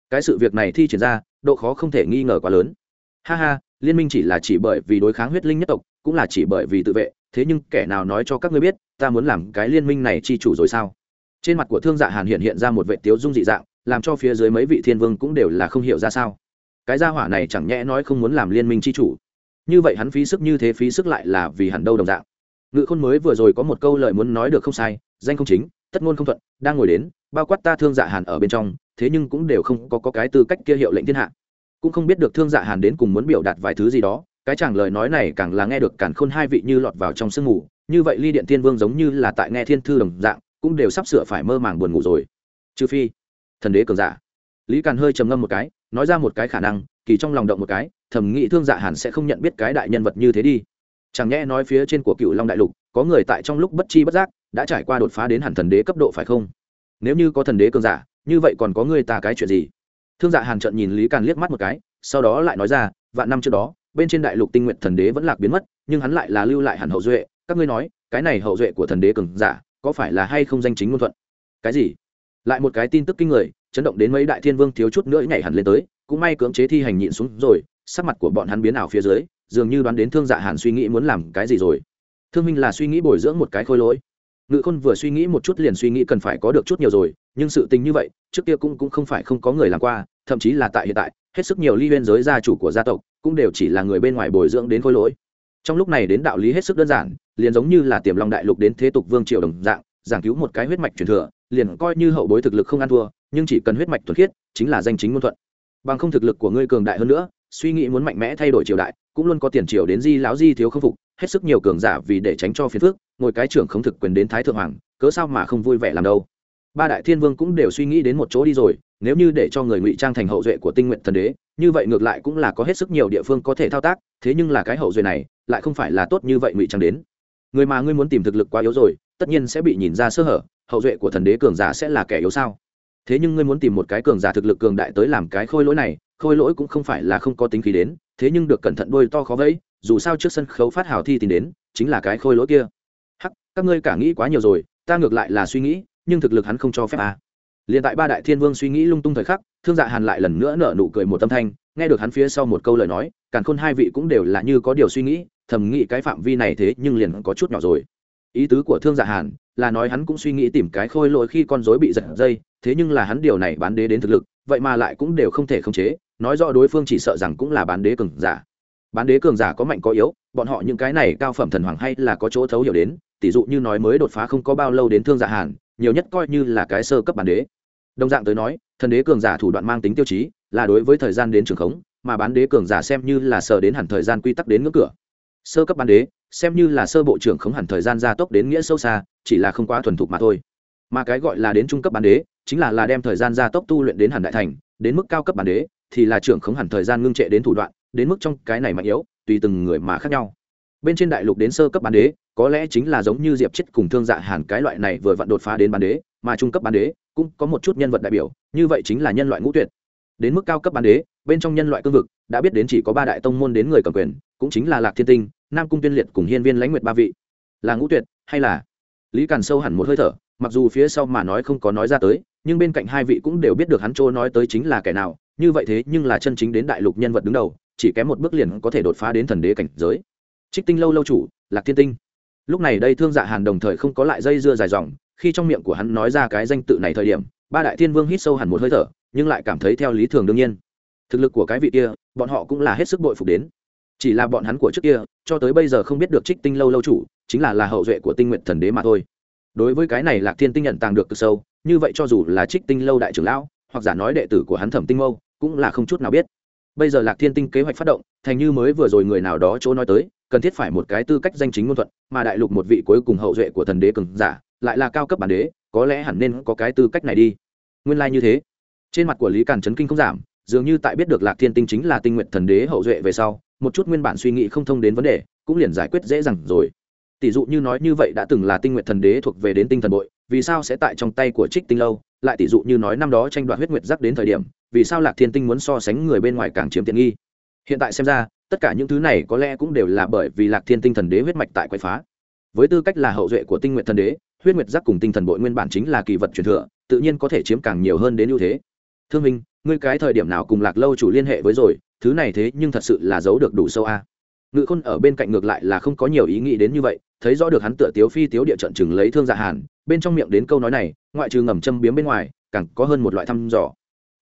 Cái sự việc này thi triển ra, độ khó không thể nghi ngờ quá lớn. Ha ha, liên minh chỉ là chỉ bởi vì đối kháng huyết linh nhất tộc, cũng là chỉ bởi vì tự vệ, thế nhưng kẻ nào nói cho các ngươi biết, ta muốn làm cái liên minh này chi chủ rồi sao? Trên mặt của thương dạ hàn hiện hiện ra một vệ tiếu dung dị dạng, làm cho phía dưới mấy vị thiên vương cũng đều là không hiểu ra sao. Cái gia hỏa này chẳng nhẽ nói không muốn làm liên minh chi chủ. Như vậy hắn phí sức như thế phí sức lại là vì hẳn đâu đồng dạng ngự khôn mới vừa rồi có một câu lời muốn nói được không sai danh không chính tất ngôn không thuận đang ngồi đến bao quát ta thương dạ hàn ở bên trong thế nhưng cũng đều không có, có cái tư cách kia hiệu lệnh thiên hạ. Cũng không biết được thương dạ hàn đến cùng muốn biểu đạt vài thứ gì đó cái chàng lời nói này càng là nghe được càng khôn hai vị như lọt vào trong sương ngủ như vậy ly điện thiên vương giống như là tại nghe thiên thư đồng dạng cũng đều sắp sửa phải mơ màng buồn ngủ rồi. Trừ phi thần đế cường giả. Lý càn hơi trầm ngâm một cái nói ra một cái khả năng kỳ trong lòng động một cái thầm nghĩ thương dạ hàn sẽ không nhận biết cái đại nhân vật như thế đi chẳng nhẽ nói phía trên của cựu long đại lục, có người tại trong lúc bất chi bất giác đã trải qua đột phá đến hẳn thần đế cấp độ phải không? Nếu như có thần đế cường giả, như vậy còn có người ta cái chuyện gì? Thương dạ hàn trận nhìn lý càn liếc mắt một cái, sau đó lại nói ra, vạn năm trước đó, bên trên đại lục tinh nguyện thần đế vẫn lạc biến mất, nhưng hắn lại là lưu lại hẳn hậu duệ. Các ngươi nói, cái này hậu duệ của thần đế cường giả, có phải là hay không danh chính ngôn thuận? Cái gì? Lại một cái tin tức kinh người, chấn động đến mấy đại thiên vương thiếu chút nữa nhảy hẳn lên tới, cũng may cưỡng chế thi hành nhịn xuống rồi, sắc mặt của bọn hắn biến ảo phía dưới dường như đoán đến thương dạ hàn suy nghĩ muốn làm cái gì rồi. Thương minh là suy nghĩ bồi dưỡng một cái khôi lỗi. Ngự khôn vừa suy nghĩ một chút liền suy nghĩ cần phải có được chút nhiều rồi, nhưng sự tình như vậy, trước kia cũng cũng không phải không có người làm qua, thậm chí là tại hiện tại, hết sức nhiều ly huyên giới gia chủ của gia tộc cũng đều chỉ là người bên ngoài bồi dưỡng đến khôi lỗi. Trong lúc này đến đạo lý hết sức đơn giản, liền giống như là tiềm long đại lục đến thế tục vương triều đồng dạng, giảng cứu một cái huyết mạch truyền thừa, liền coi như hậu bối thực lực không ăn thua, nhưng chỉ cần huyết mạch thuần khiết, chính là danh chính ngôn thuận. Bằng không thực lực của ngươi cường đại hơn nữa, suy nghĩ muốn mạnh mẽ thay đổi triều đại cũng luôn có tiền triều đến di lão di thiếu không phục, hết sức nhiều cường giả vì để tránh cho phiền phước ngồi cái trưởng không thực quyền đến thái thượng hoàng, cớ sao mà không vui vẻ làm đâu. Ba đại thiên vương cũng đều suy nghĩ đến một chỗ đi rồi, nếu như để cho người ngụy trang thành hậu duệ của tinh nguyện thần đế, như vậy ngược lại cũng là có hết sức nhiều địa phương có thể thao tác, thế nhưng là cái hậu duệ này, lại không phải là tốt như vậy ngụy trang đến. Người mà ngươi muốn tìm thực lực quá yếu rồi, tất nhiên sẽ bị nhìn ra sơ hở, hậu duệ của thần đế cường giả sẽ là kẻ yếu sao? Thế nhưng ngươi muốn tìm một cái cường giả thực lực cường đại tới làm cái khôi lỗi này khôi lỗi cũng không phải là không có tính khí đến, thế nhưng được cẩn thận đôi to khó vẫy, dù sao trước sân khấu phát hào thi tìm đến, chính là cái khôi lỗi kia hắc, các ngươi cả nghĩ quá nhiều rồi, ta ngược lại là suy nghĩ, nhưng thực lực hắn không cho phép à. liền tại ba đại thiên vương suy nghĩ lung tung thời khắc, thương dạ hàn lại lần nữa nở nụ cười một tâm thanh, nghe được hắn phía sau một câu lời nói, càn khôn hai vị cũng đều là như có điều suy nghĩ, thầm nghĩ cái phạm vi này thế nhưng liền có chút nhỏ rồi ý tứ của thương dạ hàn là nói hắn cũng suy nghĩ tìm cái khôi lỗi khi con rối bị giật dây thế nhưng là hắn điều này bán đế đến thực lực, vậy mà lại cũng đều không thể khống chế, nói rõ đối phương chỉ sợ rằng cũng là bán đế cường giả. Bán đế cường giả có mạnh có yếu, bọn họ những cái này cao phẩm thần hoàng hay là có chỗ thấu hiểu đến tỷ dụ như nói mới đột phá không có bao lâu đến thương dạ hàn, nhiều nhất coi như là cái sơ cấp bán đế. Đồng dạng tới nói, thần đế cường giả thủ đoạn mang tính tiêu chí, là đối với thời gian đến trường khống, mà bán đế cường giả xem như là sờ đến hẳn thời gian quy tắc đến ngưỡng cửa. Sơ cấp bán đế, xem như là sơ bộ trưởng khống hẳn thời gian gia tốc đến nghĩa sâu xa, chỉ là không quá thuần thục mà thôi. Mà cái gọi là đến trung cấp bán đế chính là là đem thời gian gia tốc tu luyện đến hẳn đại thành, đến mức cao cấp bản đế, thì là trưởng khống hẳn thời gian ngưng trệ đến thủ đoạn, đến mức trong cái này mạnh yếu, tùy từng người mà khác nhau. Bên trên đại lục đến sơ cấp bán đế, có lẽ chính là giống như diệp chết cùng thương dạ hàn cái loại này vừa vặn đột phá đến bán đế, mà trung cấp bán đế cũng có một chút nhân vật đại biểu, như vậy chính là nhân loại ngũ tuyệt. Đến mức cao cấp bán đế, bên trong nhân loại cương vực, đã biết đến chỉ có ba đại tông môn đến người cầm quyền, cũng chính là lạc thiên tinh, nam cung tuyên liệt cùng hiên viên lãnh nguyệt ba vị. Là ngũ tuyệt hay là? Lý càn sâu hẳn một hơi thở, mặc dù phía sau mà nói không có nói ra tới nhưng bên cạnh hai vị cũng đều biết được hắn chỗ nói tới chính là kẻ nào, như vậy thế nhưng là chân chính đến đại lục nhân vật đứng đầu, chỉ kém một bước liền có thể đột phá đến thần đế cảnh giới. Trích tinh lâu lâu chủ, lạc thiên tinh. Lúc này đây thương dạ hàn đồng thời không có lại dây dưa dài dòng, khi trong miệng của hắn nói ra cái danh tự này thời điểm, ba đại thiên vương hít sâu hẳn một hơi thở, nhưng lại cảm thấy theo lý thường đương nhiên. Thực lực của cái vị kia, bọn họ cũng là hết sức bội phục đến. Chỉ là bọn hắn của trước kia, cho tới bây giờ không biết được trích tinh lâu lâu chủ, chính là là hậu duệ của tinh nguyện thần đế mà thôi đối với cái này lạc thiên tinh nhận tàng được cực sâu, như vậy cho dù là trích tinh lâu đại trưởng lão, hoặc giả nói đệ tử của hắn thẩm tinh mâu, cũng là không chút nào biết. Bây giờ lạc thiên tinh kế hoạch phát động, thành như mới vừa rồi người nào đó chỗ nói tới, cần thiết phải một cái tư cách danh chính ngôn thuận, mà đại lục một vị cuối cùng hậu duệ của thần đế cường giả, lại là cao cấp bản đế, có lẽ hẳn nên có cái tư cách này đi. Nguyên lai、like、như thế. Trên mặt của lý càn trấn kinh không giảm, dường như tại biết được lạc thiên tinh chính là tinh nguyện thần đế hậu duệ về sau, một chút nguyên bản suy nghĩ không thông đến vấn đề, cũng liền giải quyết dễ dàng rồi tỷ dụ như nói như vậy đã từng là tinh nguyện thần đế thuộc về đến tinh thần bội, vì sao sẽ tại trong tay của trích tinh lâu? Lại tỷ dụ như nói năm đó tranh đoạt huyết nguyệt giác đến thời điểm, vì sao lạc thiên tinh muốn so sánh người bên ngoài càng chiếm tiện nghi? Hiện tại xem ra, tất cả những thứ này có lẽ cũng đều là bởi vì lạc thiên tinh thần đế huyết mạch tại quậy phá. Với tư cách là hậu duệ của tinh nguyện thần đế, huyết nguyệt giác cùng tinh thần bội nguyên bản chính là kỳ vật truyền thừa, tự nhiên có thể chiếm càng nhiều hơn đến ưu thế. Thương minh, ngươi cái thời điểm nào cùng lạc lâu chủ liên hệ với rồi, thứ này thế nhưng thật sự là giấu được đủ sâu a. Ngự khôn ở bên cạnh ngược lại là không có nhiều ý nghĩ đến như vậy thấy rõ được hắn tựa tiếu phi tiếu địa trận chừng lấy thương dạ hàn, bên trong miệng đến câu nói này, ngoại trừ ngầm châm biếm bên ngoài, càng có hơn một loại thăm dò.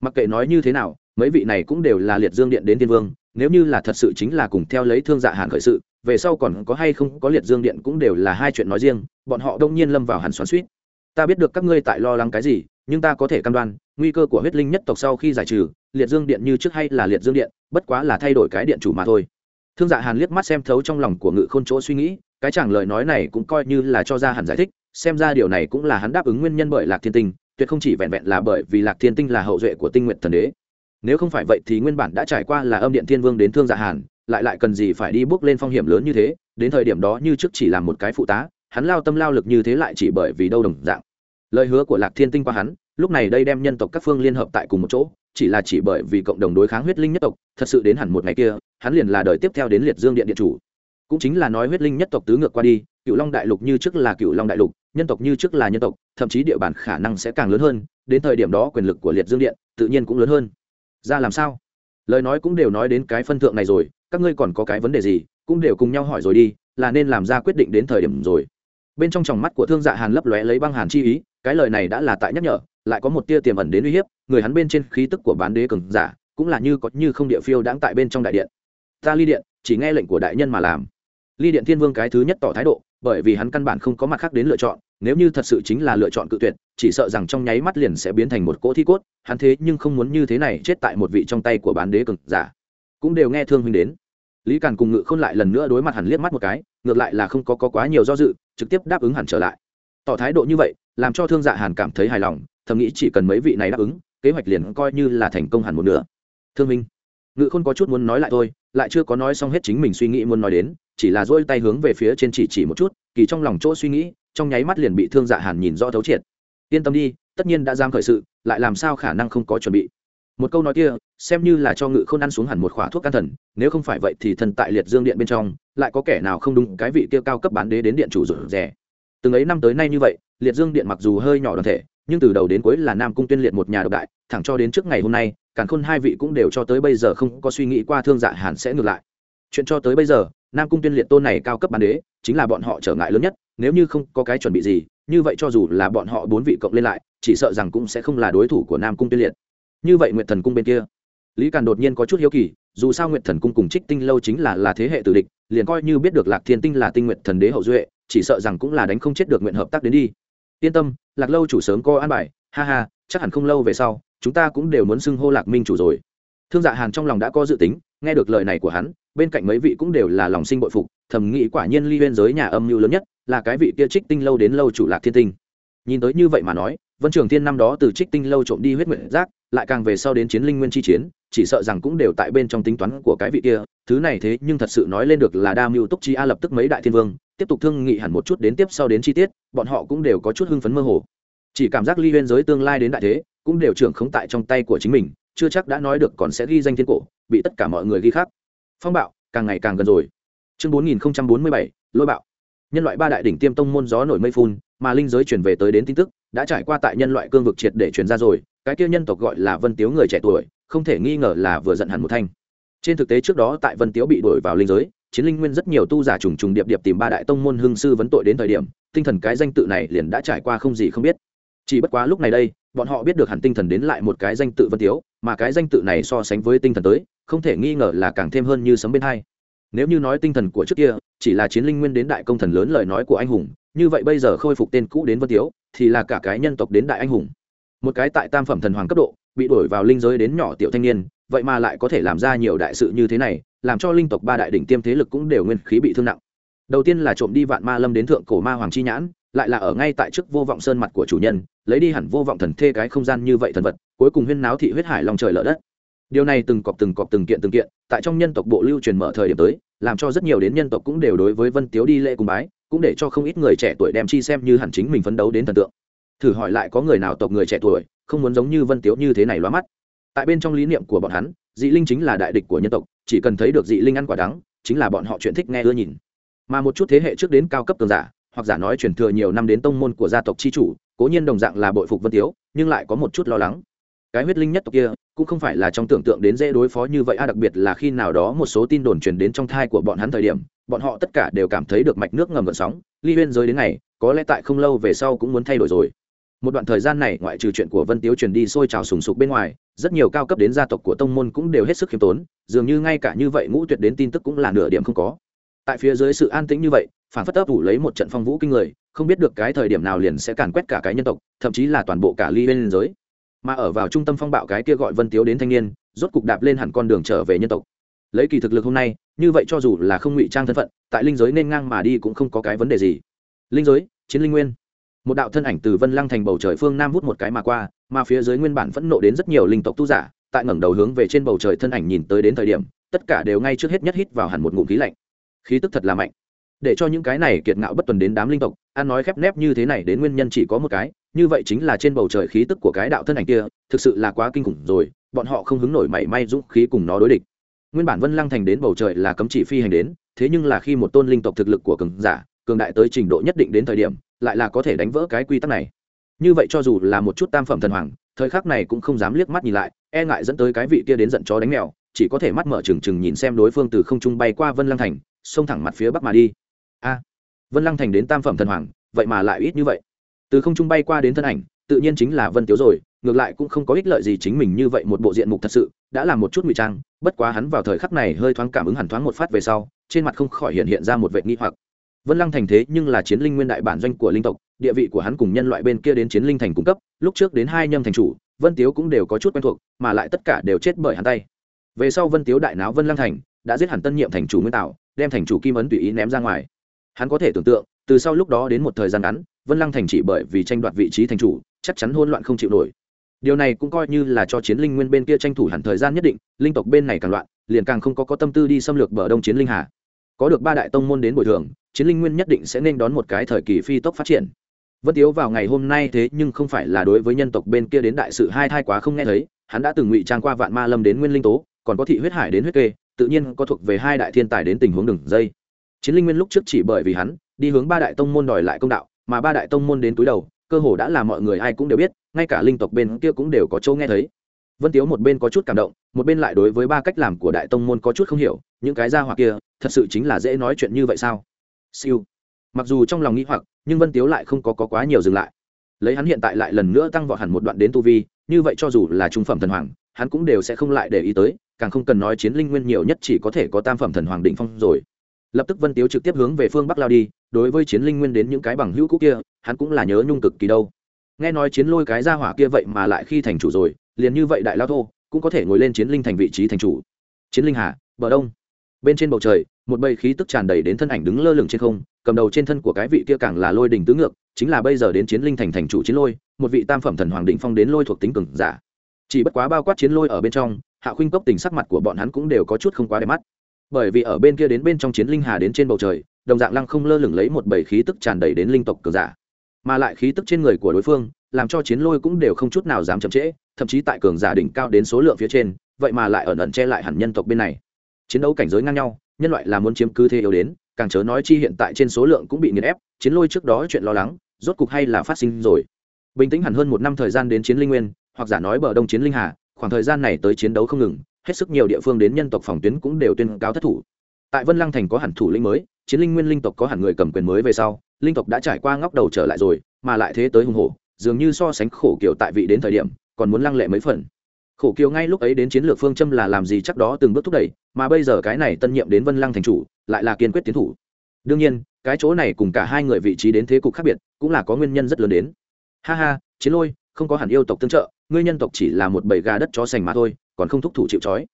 Mặc kệ nói như thế nào, mấy vị này cũng đều là liệt dương điện đến tiên vương, nếu như là thật sự chính là cùng theo lấy thương dạ hàn khởi sự, về sau còn có hay không có liệt dương điện cũng đều là hai chuyện nói riêng, bọn họ đông nhiên lâm vào hẳn xoắn suýt. Ta biết được các ngươi tại lo lắng cái gì, nhưng ta có thể căn đoan, nguy cơ của huyết linh nhất tộc sau khi giải trừ, liệt dương điện như trước hay là liệt dương điện, bất quá là thay đổi cái điện chủ mà thôi thương dạ hàn liếc mắt xem thấu trong lòng của ngự khôn chỗ suy nghĩ, cái chẳng lời nói này cũng coi như là cho ra hẳn giải thích, xem ra điều này cũng là hắn đáp ứng nguyên nhân bởi lạc thiên tinh, tuyệt không chỉ vẹn vẹn là bởi vì lạc thiên tinh là hậu duệ của tinh nguyện thần đế. Nếu không phải vậy thì nguyên bản đã trải qua là âm điện thiên vương đến thương dạ hàn, lại lại cần gì phải đi bước lên phong hiểm lớn như thế, đến thời điểm đó như trước chỉ là một cái phụ tá, hắn lao tâm lao lực như thế lại chỉ bởi vì đâu đồng dạng. Lời hứa của lạc thiên tinh qua hắn, lúc này đây đem nhân tộc các phương liên hợp tại cùng một chỗ chỉ là chỉ bởi vì cộng đồng đối kháng huyết linh nhất tộc, thật sự đến hẳn một ngày kia, hắn liền là đời tiếp theo đến liệt dương điện điện chủ. Cũng chính là nói huyết linh nhất tộc tứ ngược qua đi cựu long đại lục như trước là cựu long đại lục, nhân tộc như trước là nhân tộc, thậm chí địa bàn khả năng sẽ càng lớn hơn, đến thời điểm đó quyền lực của liệt dương điện tự nhiên cũng lớn hơn. Ra làm sao? Lời nói cũng đều nói đến cái phân thượng này rồi, các ngươi còn có cái vấn đề gì, cũng đều cùng nhau hỏi rồi đi, là nên làm ra quyết định đến thời điểm rồi. Bên trong tròng mắt của thương dạ hàn lấp lóe lấy băng hàn chi ý, cái lời này đã là tại nhắc nhở lại có một tia tiềm ẩn đến uy hiếp người hắn bên trên khí tức của bán đế cường giả cũng là như có như không địa phiêu đãng tại bên trong đại điện. Ta ly điện chỉ nghe lệnh của đại nhân mà làm. Ly điện thiên vương cái thứ nhất tỏ thái độ bởi vì hắn căn bản không có mặt khác đến lựa chọn nếu như thật sự chính là lựa chọn cự tuyệt chỉ sợ rằng trong nháy mắt liền sẽ biến thành một cỗ thi cốt hắn thế nhưng không muốn như thế này chết tại một vị trong tay của bán đế cường giả. Cũng đều nghe thương huynh đến. Lý càn cùng ngự k h ô n lại lần nữa đối mặt hẳn liếc mắt một cái ngược lại là không có, có quá nhiều do dự trực tiếp đáp ứng hẳn trở lại. Tỏ thái độ như vậy làm cho thương dạ hàn cảm thấy hài lòng thầm nghĩ chỉ cần mấy vị này đáp ứng, kế hoạch liền coi như là thành công hẳn một nửa. Thương minh, ngự khôn có chút muốn nói lại thôi, lại chưa có nói xong hết chính mình suy nghĩ muốn nói đến, chỉ là dỗi tay hướng về phía trên chỉ chỉ một chút, kỳ trong lòng chỗ suy nghĩ, trong nháy mắt liền bị thương dạ hàn nhìn rõ thấu triệt. Yên tâm đi, tất nhiên đã giam khởi sự, lại làm sao khả năng không có chuẩn bị. Một câu nói kia, xem như là cho ngự k h ô n ăn xuống hẳn một khỏa thuốc can thần, nếu không phải vậy thì thần tại liệt dương điện bên trong, lại có kẻ nào không đúng cái vị kia cao cấp bán đế đến điện chủ rủ rẻ từng ấy năm tới nay như vậy, liệt dương điện mặc dù hơi nhỏ đoàn thể nhưng từ đầu đến cuối là nam cung tuyên liệt một nhà độc đại, thẳng cho đến trước ngày hôm nay, càn khôn hai vị cũng đều cho tới bây giờ không có suy nghĩ qua thương dạ hàn sẽ ngược lại. Chuyện cho tới bây giờ, nam cung tuyên liệt tôn này cao cấp bán đế, chính là bọn họ trở ngại lớn nhất, nếu như không có cái chuẩn bị gì, như vậy cho dù là bọn họ bốn vị cộng lên lại, chỉ sợ rằng cũng sẽ không là đối thủ của nam cung tuyên liệt. Như vậy nguyệt thần cung bên kia, lý càn đột nhiên có chút hiếu kỳ, dù sao nguyệt thần cung cùng trích tinh lâu chính là là thế hệ tử địch, liền coi như biết được lạc thiên tinh là tinh nguyệt thần đế hậu duệ, chỉ sợ rằng cũng là đánh không chết được nguyện hợp tác đến đi yên tâm, lạc lâu chủ sớm co an bài. Ha ha, chắc hẳn không lâu về sau, chúng ta cũng đều muốn xưng hô lạc minh chủ rồi. Thương dạ hàn trong lòng đã có dự tính, nghe được lời này của hắn, bên cạnh mấy vị cũng đều là lòng sinh bội phục, thầm nghĩ quả nhiên ly bên giới nhà âm mưu lớn nhất, là cái vị kia trích tinh lâu đến lâu chủ lạc thiên tinh. Nhìn tới như vậy mà nói, vân trường thiên năm đó từ trích tinh lâu trộm đi huyết nguyện giác, lại càng về sau đến chiến linh nguyên chi chiến, chỉ sợ rằng cũng đều tại bên trong tính toán của cái vị kia. Thứ này thế nhưng thật sự nói lên được là đa mưu túc chi a lập tức mấy đại thiên vương tiếp tục thương nghị hẳn một chút đến tiếp sau đến chi tiết, bọn họ cũng đều có chút hưng phấn mơ hồ. Chỉ cảm giác ly huyên giới tương lai đến đại thế, cũng đều trưởng khống tại trong tay của chính mình, chưa chắc đã nói được còn sẽ ghi danh thiên cổ, bị tất cả mọi người ghi khác phong bạo, càng ngày càng gần rồi. Chương bốn nghìn bốn mươi bảy, lôi bạo. Nhân loại ba đại đỉnh tiêm tông môn gió nổi mây phun, mà linh giới chuyển về tới đến tin tức, đã trải qua tại nhân loại cương vực triệt để truyền ra rồi, cái kia nhân tộc gọi là vân tiếu người trẻ tuổi, không thể nghi ngờ là vừa giận hẳn một thanh. Trên thực tế trước đó tại vân tiếu bị đuổi vào linh giới chiến linh nguyên rất nhiều tu giả trùng trùng điệp điệp tìm ba đại tông môn hương sư vấn tội đến thời điểm, tinh thần cái danh tự này liền đã trải qua không gì không biết. Chỉ bất quá lúc này đây, bọn họ biết được hẳn tinh thần đến lại một cái danh tự vân tiếu, mà cái danh tự này so sánh với tinh thần tới, không thể nghi ngờ là càng thêm hơn như sấm bên hai. Nếu như nói tinh thần của trước kia, chỉ là chiến linh nguyên đến đại công thần lớn lời nói của anh hùng, như vậy bây giờ khôi phục tên cũ đến vân tiếu, thì là cả cái nhân tộc đến đại anh hùng. Một cái tại tam phẩm thần hoàng cấp độ, bị đổi vào linh giới đến nhỏ tiểu thanh niên vậy mà lại có thể làm ra nhiều đại sự như thế này, làm cho linh tộc ba đại đỉnh tiêm thế lực cũng đều nguyên khí bị thương nặng. Đầu tiên là trộm đi vạn ma lâm đến thượng cổ ma hoàng chi nhãn, lại là ở ngay tại trước vô vọng sơn mặt của chủ nhân, lấy đi hẳn vô vọng thần thê cái không gian như vậy thần vật, cuối cùng huyên náo thị huyết hải lòng trời lở đất. Điều này từng cọp từng cọp từng kiện từng kiện, tại trong nhân tộc bộ lưu truyền mở thời điểm tới, làm cho rất nhiều đến nhân tộc cũng đều đối với vân tiếu đi lễ cùng bái, cũng để cho không ít người trẻ tuổi đem chi xem như hẳn chính mình phấn đấu đến thần tượng. Thử hỏi lại có người nào tộc người trẻ tuổi, không muốn giống như vân tiếu như thế này loa mắt? Tại bên trong lý niệm của bọn hắn, dị linh chính là đại địch của nhân tộc, chỉ cần thấy được dị linh ăn quả đắng, chính là bọn họ chuyện thích nghe ưa nhìn. Mà một chút thế hệ trước đến cao cấp cường giả, hoặc giả nói truyền thừa nhiều năm đến tông môn của gia tộc chi chủ, cố nhiên đồng dạng là bội phục vân tiếu, nhưng lại có một chút lo lắng. Cái huyết linh nhất tộc kia, cũng không phải là trong tưởng tượng đến dễ đối phó như vậy, a, đặc biệt là khi nào đó một số tin đồn truyền đến trong thai của bọn hắn thời điểm, bọn họ tất cả đều cảm thấy được mạch nước ngầm gợn sóng. Ly huyên giới đến ngày, có lẽ tại không lâu về sau cũng muốn thay đổi rồi một đoạn thời gian này, ngoại trừ chuyện của vân tiếu truyền đi sôi trào sùng sục bên ngoài, rất nhiều cao cấp đến gia tộc của tông môn cũng đều hết sức khiêm tốn, dường như ngay cả như vậy ngũ tuyệt đến tin tức cũng là nửa điểm không có. Tại phía dưới sự an tĩnh như vậy, phản phất ấp ủ lấy một trận phong vũ kinh người, không biết được cái thời điểm nào liền sẽ càn quét cả cái nhân tộc, thậm chí là toàn bộ cả ly bên giới. Mà ở vào trung tâm phong bạo cái kia gọi vân tiếu đến thanh niên, rốt cục đạp lên hẳn con đường trở về nhân tộc. Lấy kỳ thực lực hôm nay, như vậy cho dù là không ngụy trang thân phận, tại linh giới nên ngang mà đi cũng không có cái vấn đề gì. Linh giới, chiến linh nguyên một đạo thân ảnh từ vân lăng thành bầu trời phương nam hút một cái mà qua, mà phía dưới nguyên bản phẫn nộ đến rất nhiều linh tộc tu giả, tại ngẩng đầu hướng về trên bầu trời thân ảnh nhìn tới đến thời điểm, tất cả đều ngay trước hết nhất hít vào hẳn một ngụm khí lạnh. Khí tức thật là mạnh. Để cho những cái này kiệt ngạo bất tuần đến đám linh tộc, ăn nói khép nép như thế này đến nguyên nhân chỉ có một cái, như vậy chính là trên bầu trời khí tức của cái đạo thân ảnh kia, thực sự là quá kinh khủng rồi, bọn họ không hứng nổi mảy may dũng khí cùng nó đối địch. Nguyên bản vân lăng thành đến bầu trời là cấm chỉ phi hành đến, thế nhưng là khi một tôn linh tộc thực lực của cường giả, cường đại tới trình độ nhất định đến thời điểm lại là có thể đánh vỡ cái quy tắc này. Như vậy cho dù là một chút tam phẩm thần hoàng, thời khắc này cũng không dám liếc mắt nhìn lại e ngại dẫn tới cái vị kia đến giận chó đánh mèo, chỉ có thể mắt mở trừng trừng nhìn xem đối phương từ không trung bay qua vân lăng thành, xông thẳng mặt phía bắc mà đi. A, vân lăng thành đến tam phẩm thần hoàng, vậy mà lại ít như vậy. Từ không trung bay qua đến thân ảnh, tự nhiên chính là vân tiếu rồi, ngược lại cũng không có ích lợi gì chính mình như vậy một bộ diện mục thật sự, đã làm một chút ngụy trang, bất quá hắn vào thời khắc này hơi thoáng cảm ứng hẳn thoáng một phát về sau, trên mặt không khỏi hiện hiện ra một vệ nghi hoặc vân lăng thành thế nhưng là chiến linh nguyên đại bản doanh của linh tộc, địa vị của hắn cùng nhân loại bên kia đến chiến linh thành cung cấp, lúc trước đến hai nhâm thành chủ, vân tiếu cũng đều có chút quen thuộc, mà lại tất cả đều chết bởi hắn tay. Về sau vân tiếu đại náo vân lăng thành, đã giết hẳn tân nhiệm thành chủ nguyên tạo đem thành chủ kim ấn tùy ý ném ra ngoài. Hắn có thể tưởng tượng, từ sau lúc đó đến một thời gian ngắn, vân lăng thành chỉ bởi vì tranh đoạt vị trí thành chủ, chắc chắn hôn loạn không chịu nổi. Điều này cũng coi như là cho chiến linh nguyên bên kia tranh thủ hẳn thời gian nhất định, linh tộc bên này càng loạn, liền càng không có có tâm tư đi xâm lược bờ đông chiến linh hà có được ba đại tông môn đến bồi thường, chiến linh nguyên nhất định sẽ nên đón một cái thời kỳ phi tốc phát triển. Vân tiếu vào ngày hôm nay thế nhưng không phải là đối với nhân tộc bên kia đến đại sự hai thai quá không nghe thấy, hắn đã từng ngụy trang qua vạn ma lâm đến nguyên linh tố, còn có thị huyết hải đến huyết kê, tự nhiên có thuộc về hai đại thiên tài đến tình huống đường dây. Chiến linh nguyên lúc trước chỉ bởi vì hắn, đi hướng ba đại tông môn đòi lại công đạo, mà ba đại tông môn đến túi đầu, cơ hồ đã là mọi người ai cũng đều biết, ngay cả linh tộc bên kia cũng đều có chỗ nghe thấy. Vân tiếu một bên có chút cảm động, một bên lại đối với ba cách làm của đại tông môn có chút không hiểu, những cái ra hoặc kia thật sự chính là dễ nói chuyện như vậy sao? Siêu. Mặc dù trong lòng nghĩ hoặc nhưng vân tiếu lại không có, có quá nhiều dừng lại. Lấy hắn hiện tại lại lần nữa tăng vọt hẳn một đoạn đến tu vi như vậy cho dù là trung phẩm thần hoàng hắn cũng đều sẽ không lại để ý tới càng không cần nói chiến linh nguyên nhiều nhất chỉ có thể có tam phẩm thần hoàng định phong rồi. Lập tức vân tiếu trực tiếp hướng về phương bắc lao đi đối với chiến linh nguyên đến những cái bằng hữu cũ kia hắn cũng là nhớ nhung cực kỳ đâu. Nghe nói chiến lôi cái ra hỏa kia vậy mà lại khi thành chủ rồi liền như vậy đại lao thô cũng có thể ngồi lên chiến linh thành vị trí thành chủ. Chiến linh hà bờ đông bên trên bầu trời, một bầy khí tức tràn đầy đến thân ảnh đứng lơ lửng trên không, cầm đầu trên thân của cái vị kia càng là lôi đình tứ ngược, chính là bây giờ đến chiến linh thành thành chủ chiến lôi, một vị tam phẩm thần hoàng định phong đến lôi thuộc tính cường giả. Chỉ bất quá bao quát chiến lôi ở bên trong, hạ khuynh cốc tình sắc mặt của bọn hắn cũng đều có chút không quá đẹp mắt. Bởi vì ở bên kia đến bên trong chiến linh hà đến trên bầu trời, đồng dạng lăng không lơ lửng lấy một bầy khí tức tràn đầy đến linh tộc cường giả. Mà lại khí tức trên người của đối phương, làm cho chiến lôi cũng đều không chút nào dám chậm trễ, thậm chí tại cường giả đỉnh cao đến số lượng phía trên, vậy mà lại ẩn ẩn che lại hẳn nhân tộc bên này chiến đấu cảnh giới ngang nhau, nhân loại là muốn chiếm cứ thế yếu đến, càng chớ nói chi hiện tại trên số lượng cũng bị nghiền ép, chiến lôi trước đó chuyện lo lắng, rốt cục hay là phát sinh rồi. Bình tĩnh hẳn hơn một năm thời gian đến chiến linh nguyên, hoặc giả nói bờ đông chiến linh hà, khoảng thời gian này tới chiến đấu không ngừng, hết sức nhiều địa phương đến nhân tộc phòng tuyến cũng đều tuyên cáo thất thủ. Tại vân lăng thành có hẳn thủ lĩnh mới, chiến linh nguyên linh tộc có hẳn người cầm quyền mới về sau, linh tộc đã trải qua ngóc đầu trở lại rồi, mà lại thế tới hùng hổ, dường như so sánh khổ kiểu tại vị đến thời điểm, còn muốn lăng lệ mấy phần khổ kiều ngay lúc ấy đến chiến lược phương châm là làm gì chắc đó từng bước thúc đẩy, mà bây giờ cái này tân nhiệm đến vân lăng thành chủ, lại là kiên quyết tiến thủ. Đương nhiên, cái chỗ này cùng cả hai người vị trí đến thế cục khác biệt, cũng là có nguyên nhân rất lớn đến. Ha ha, chiến lôi, không có hẳn yêu tộc tương trợ, ngươi nhân tộc chỉ là một bầy gà đất chó sành mà thôi, còn không thúc thủ chịu trói.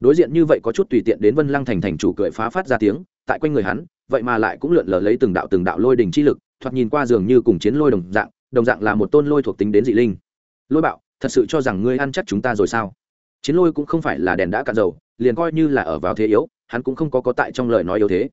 Đối diện như vậy có chút tùy tiện đến vân lăng thành thành chủ cười phá phát ra tiếng, tại quanh người hắn, vậy mà lại cũng lượn lờ lấy từng đạo từng đạo lôi đình chi lực, thoạt nhìn qua dường như cùng chiến lôi đồng dạng đồng dạng là một tôn lôi thuộc tính đến dị linh. Lôi bạo thật sự cho rằng ngươi ăn chắc chúng ta rồi sao? Chiến lôi cũng không phải là đèn đã cạn dầu, liền coi như là ở vào thế yếu, hắn cũng không có có tại trong lời nói yếu thế.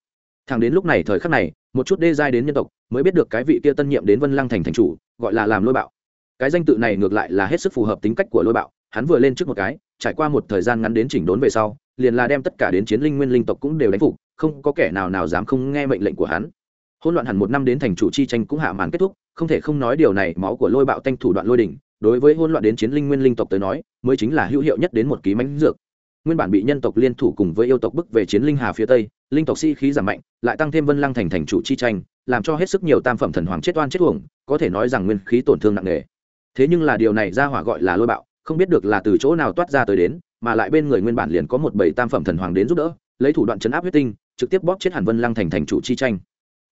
Thằng đến lúc này thời khắc này, một chút đê giai đến nhân tộc, mới biết được cái vị kia tân nhiệm đến vân lăng thành thành chủ, gọi là làm lôi bạo. Cái danh tự này ngược lại là hết sức phù hợp tính cách của lôi bạo, hắn vừa lên trước một cái, trải qua một thời gian ngắn đến chỉnh đốn về sau, liền là đem tất cả đến chiến linh nguyên linh tộc cũng đều đánh phục, không có kẻ nào nào dám không nghe mệnh lệnh của hắn. Hỗn loạn hẳn một năm đến thành chủ chi tranh cũng hạ màn kết thúc, không thể không nói điều này, máu của lôi bạo tanh thủ đoạn lôi đỉnh đối với hỗn loạn đến chiến linh nguyên linh tộc tới nói, mới chính là hữu hiệu nhất đến một ký mánh dược. Nguyên bản bị nhân tộc liên thủ cùng với yêu tộc bức về chiến linh hà phía tây, linh tộc sĩ khí giảm mạnh, lại tăng thêm vân lăng thành thành chủ chi tranh, làm cho hết sức nhiều tam phẩm thần hoàng chết oan chết uổng, có thể nói rằng nguyên khí tổn thương nặng nề. Thế nhưng là điều này ra hỏa gọi là lôi bạo, không biết được là từ chỗ nào toát ra tới đến, mà lại bên người nguyên bản liền có một bảy tam phẩm thần hoàng đến giúp đỡ, lấy thủ đoạn chấn áp huyết tinh, trực tiếp bóp chết hàn vân lăng thành thành chủ chi tranh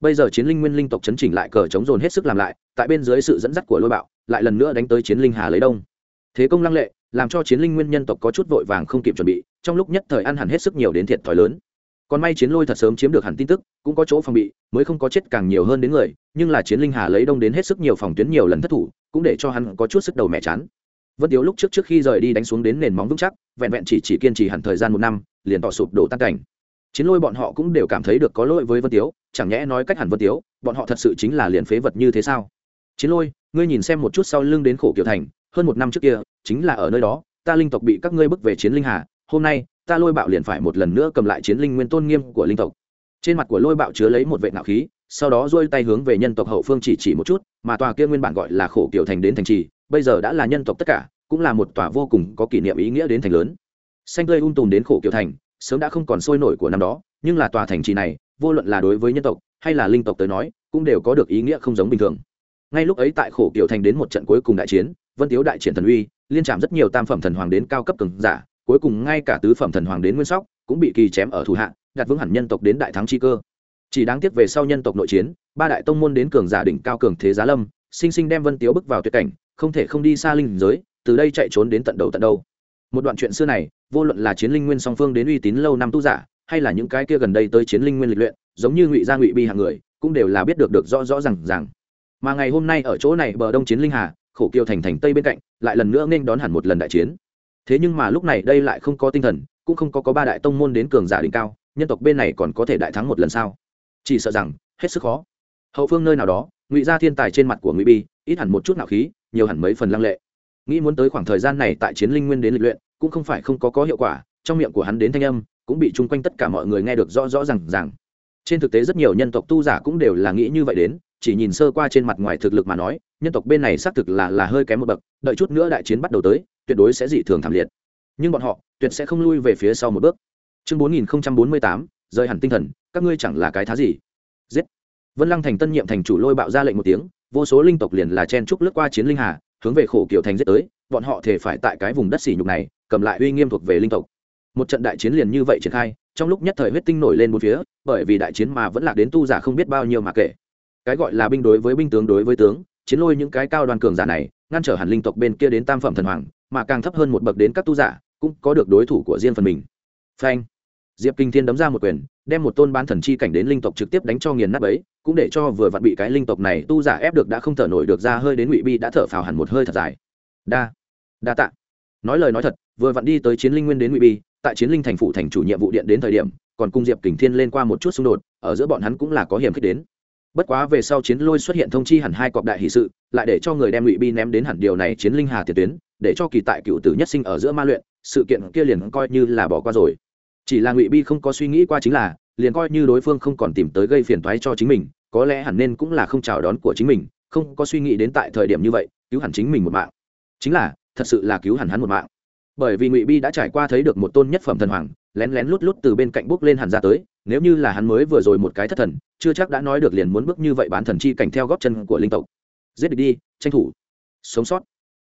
bây giờ chiến linh nguyên linh tộc chấn chỉnh lại cờ chống dồn hết sức làm lại, tại bên dưới sự dẫn dắt của lôi bạo, lại lần nữa đánh tới chiến linh hà lấy đông. Thế công lăng lệ, làm cho chiến linh nguyên nhân tộc có chút vội vàng không kịp chuẩn bị, trong lúc nhất thời ăn hẳn hết sức nhiều đến thiệt thòi lớn. Còn may chiến lôi thật sớm chiếm được hẳn tin tức, cũng có chỗ phòng bị, mới không có chết càng nhiều hơn đến người, nhưng là chiến linh hà lấy đông đến hết sức nhiều phòng tuyến nhiều lần thất thủ, cũng để cho hắn có chút sức đầu mẹ chán. Vân tiếu lúc trước trước khi rời đi đánh xuống đến nền móng vững chắc, vẹn vẹn chỉ chỉ kiên trì hẳn thời gian một năm, liền tỏ sụp đổ tan cảnh chiến lôi bọn họ cũng đều cảm thấy được có lỗi với vân tiếu, chẳng nhẽ nói cách hẳn vân tiếu, bọn họ thật sự chính là liền phế vật như thế sao? Chiến lôi, ngươi nhìn xem một chút sau lưng đến khổ kiểu thành, hơn một năm trước kia, chính là ở nơi đó, ta linh tộc bị các ngươi bức về chiến linh hà, hôm nay, ta lôi bạo liền phải một lần nữa cầm lại chiến linh nguyên tôn nghiêm của linh tộc. Trên mặt của lôi bạo chứa lấy một vệ nạo khí, sau đó dôi tay hướng về nhân tộc hậu phương chỉ chỉ một chút, mà tòa kia nguyên bản gọi là khổ kiểu thành đến thành trì, bây giờ đã là nhân tộc tất cả, cũng là một tòa vô cùng có kỷ niệm ý nghĩa đến thành lớn. Xanh tươi um tùm đến khổ kiểu thành sớm đã không còn sôi nổi của năm đó, nhưng là tòa thành trì này, vô luận là đối với nhân tộc hay là linh tộc tới nói, cũng đều có được ý nghĩa không giống bình thường. Ngay lúc ấy tại khổ kiểu thành đến một trận cuối cùng đại chiến, vân tiếu đại triển thần uy, liên trạm rất nhiều tam phẩm thần hoàng đến cao cấp cường giả, cuối cùng ngay cả tứ phẩm thần hoàng đến nguyên sóc cũng bị kỳ chém ở thủ hạ, đặt vững hẳn nhân tộc đến đại thắng chi cơ. Chỉ đáng tiếc về sau nhân tộc nội chiến, ba đại tông môn đến cường giả đỉnh cao cường thế giá lâm, sinh sinh đem vân tiếu bước vào tuyệt cảnh, không thể không đi xa linh giới, từ đây chạy trốn đến tận đầu tận đâu một đoạn chuyện xưa này, vô luận là chiến linh nguyên song phương đến uy tín lâu năm tu giả, hay là những cái kia gần đây tới chiến linh nguyên lịch luyện, giống như ngụy gia ngụy bi hàng người, cũng đều là biết được được rõ rõ rằng rằng mà ngày hôm nay ở chỗ này bờ đông chiến linh hà, khổ kiều thành thành tây bên cạnh, lại lần nữa nên đón hẳn một lần đại chiến. Thế nhưng mà lúc này đây lại không có tinh thần, cũng không có có ba đại tông môn đến cường giả đỉnh cao, nhân tộc bên này còn có thể đại thắng một lần sao? Chỉ sợ rằng, hết sức khó. Hậu phương nơi nào đó, ngụy gia thiên tài trên mặt của ngụy bi, ít hẳn một chút nạo khí, nhiều hẳn mấy phần lăng lệ nghĩ muốn tới khoảng thời gian này tại chiến linh nguyên đến lịch luyện, cũng không phải không có có hiệu quả, trong miệng của hắn đến thanh âm cũng bị chung quanh tất cả mọi người nghe được rõ rõ r à n g rằng trên thực tế rất nhiều nhân tộc tu giả cũng đều là nghĩ như vậy đến, chỉ nhìn sơ qua trên mặt ngoài thực lực mà nói, nhân tộc bên này xác thực là là hơi kém một bậc, đợi chút nữa đại chiến bắt đầu tới, tuyệt đối sẽ dị thường thảm liệt. Nhưng bọn họ, tuyệt sẽ không lui về phía sau một bước. Chương bốn nghìn bốn mươi tám, rời hẳn tinh thần, các ngươi chẳng là cái thá gì. Giết. Vân lăng thành tân nhiệm thành chủ lôi bạo ra lệnh một tiếng, vô số linh tộc liền là chen trúc lướt qua chiến linh hà hướng về khổ kiểu thành giết tới, bọn họ thể phải tại cái vùng đất xỉ nhục này, cầm lại uy nghiêm thuộc về linh tộc. Một trận đại chiến liền như vậy triển khai, trong lúc nhất thời huyết tinh nổi lên một phía, bởi vì đại chiến mà vẫn lạc đến tu giả không biết bao nhiêu mà kể. Cái gọi là binh đối với binh tướng đối với tướng, chiến lôi những cái cao đoàn cường giả này, ngăn trở hẳn linh tộc bên kia đến tam phẩm thần hoàng, mà càng thấp hơn một bậc đến các tu giả, cũng có được đối thủ của riêng phần mình. Phanh diệp kinh thiên đấm ra một quyền, đem một tôn bán thần chi cảnh đến linh tộc trực tiếp đánh cho nghiền nát ấy cũng để cho vừa vặn bị cái linh tộc này tu giả ép được đã không thở nổi được ra hơi đến ngụy bi đã thở phào hẳn một hơi thật dài. Đa đa tạ. Nói lời nói thật, vừa vặn đi tới chiến linh nguyên đến ngụy bi, tại chiến linh thành phủ thành chủ nhiệm vụ điện đến thời điểm, còn cung diệp kình thiên lên qua một chút xung đột, ở giữa bọn hắn cũng là có hiểm khích đến. Bất quá về sau chiến lôi xuất hiện thông chi hẳn hai cọp đại hỷ sự, lại để cho người đem ngụy bi ném đến hẳn điều này chiến linh hà tiền tuyến, để cho kỳ tại cựu tử nhất sinh ở giữa ma luyện, sự kiện kia liền coi như là bỏ qua rồi chỉ là ngụy bi không có suy nghĩ qua chính là, liền coi như đối phương không còn tìm tới gây phiền toái cho chính mình, có lẽ hẳn nên cũng là không chào đón của chính mình, không có suy nghĩ đến tại thời điểm như vậy, cứu hẳn chính mình một mạng. Chính là, thật sự là cứu hẳn hắn một mạng. Bởi vì ngụy bi đã trải qua thấy được một tôn nhất phẩm thần hoàng, lén lén lút lút từ bên cạnh bước lên hẳn ra tới, nếu như là hắn mới vừa rồi một cái thất thần, chưa chắc đã nói được liền muốn bước như vậy bán thần chi cảnh theo góp chân của linh tộc. Giết địch đi, tranh thủ. Sống sót.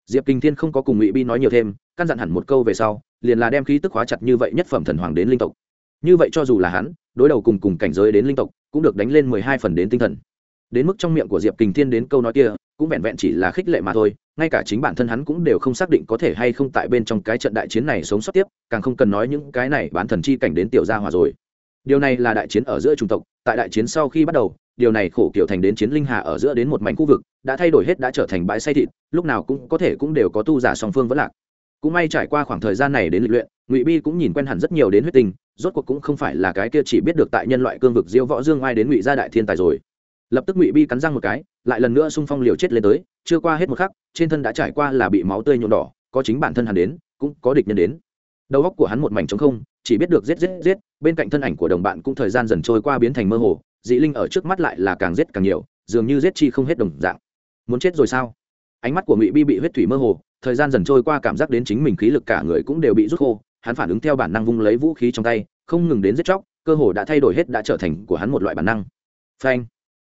Diệp kinh thiên không có cùng ngụy bi nói nhiều thêm, căn dặn hẳn một câu về sau liền là đem khí tức hóa chặt như vậy nhất phẩm thần hoàng đến linh tộc. Như vậy cho dù là hắn, đối đầu cùng cùng cảnh giới đến linh tộc, cũng được đánh lên mười hai phần đến tinh thần. Đến mức trong miệng của diệp kình thiên đến câu nói kia, cũng vẹn vẹn chỉ là khích lệ mà thôi, ngay cả chính bản thân hắn cũng đều không xác định có thể hay không tại bên trong cái trận đại chiến này sống sót tiếp, càng không cần nói những cái này bán thần chi cảnh đến tiểu gia hòa rồi. Điều này là đại chiến ở giữa chủng tộc, tại đại chiến sau khi bắt đầu, điều này khổ kiểu thành đến chiến linh hà ở giữa đến một mảnh khu vực, đã thay đổi hết đã trở thành bãi say thịt, lúc nào cũng có thể cũng đều có tu giả song phương vẫn lạc cũng may trải qua khoảng thời gian này đến lịch luyện, ngụy bi cũng nhìn quen hẳn rất nhiều đến huyết tình rốt cuộc cũng không phải là cái kia chỉ biết được tại nhân loại cương vực diễu võ dương ai đến ngụy gia đại thiên tài rồi. Lập tức ngụy bi cắn răng một cái, lại lần nữa xung phong liều chết lên tới, chưa qua hết một khắc, trên thân đã trải qua là bị máu tươi nhuộm đỏ, có chính bản thân hắn đến, cũng có địch nhân đến. Đầu óc của hắn một mảnh trống không, chỉ biết được giết giết giết, bên cạnh thân ảnh của đồng bạn cũng thời gian dần trôi qua biến thành mơ hồ, dị linh ở trước mắt lại là càng giết càng nhiều, dường như giết chi không hết đồng dạng. Muốn chết rồi sao? Ánh mắt của ngụy bi bị huyết thủy mơ hồ thời gian dần trôi qua cảm giác đến chính mình khí lực cả người cũng đều bị rút khô, hắn phản ứng theo bản năng vung lấy vũ khí trong tay, không ngừng đến giết chóc, cơ hồ đã thay đổi hết đã trở thành của hắn một loại bản năng. Phanh.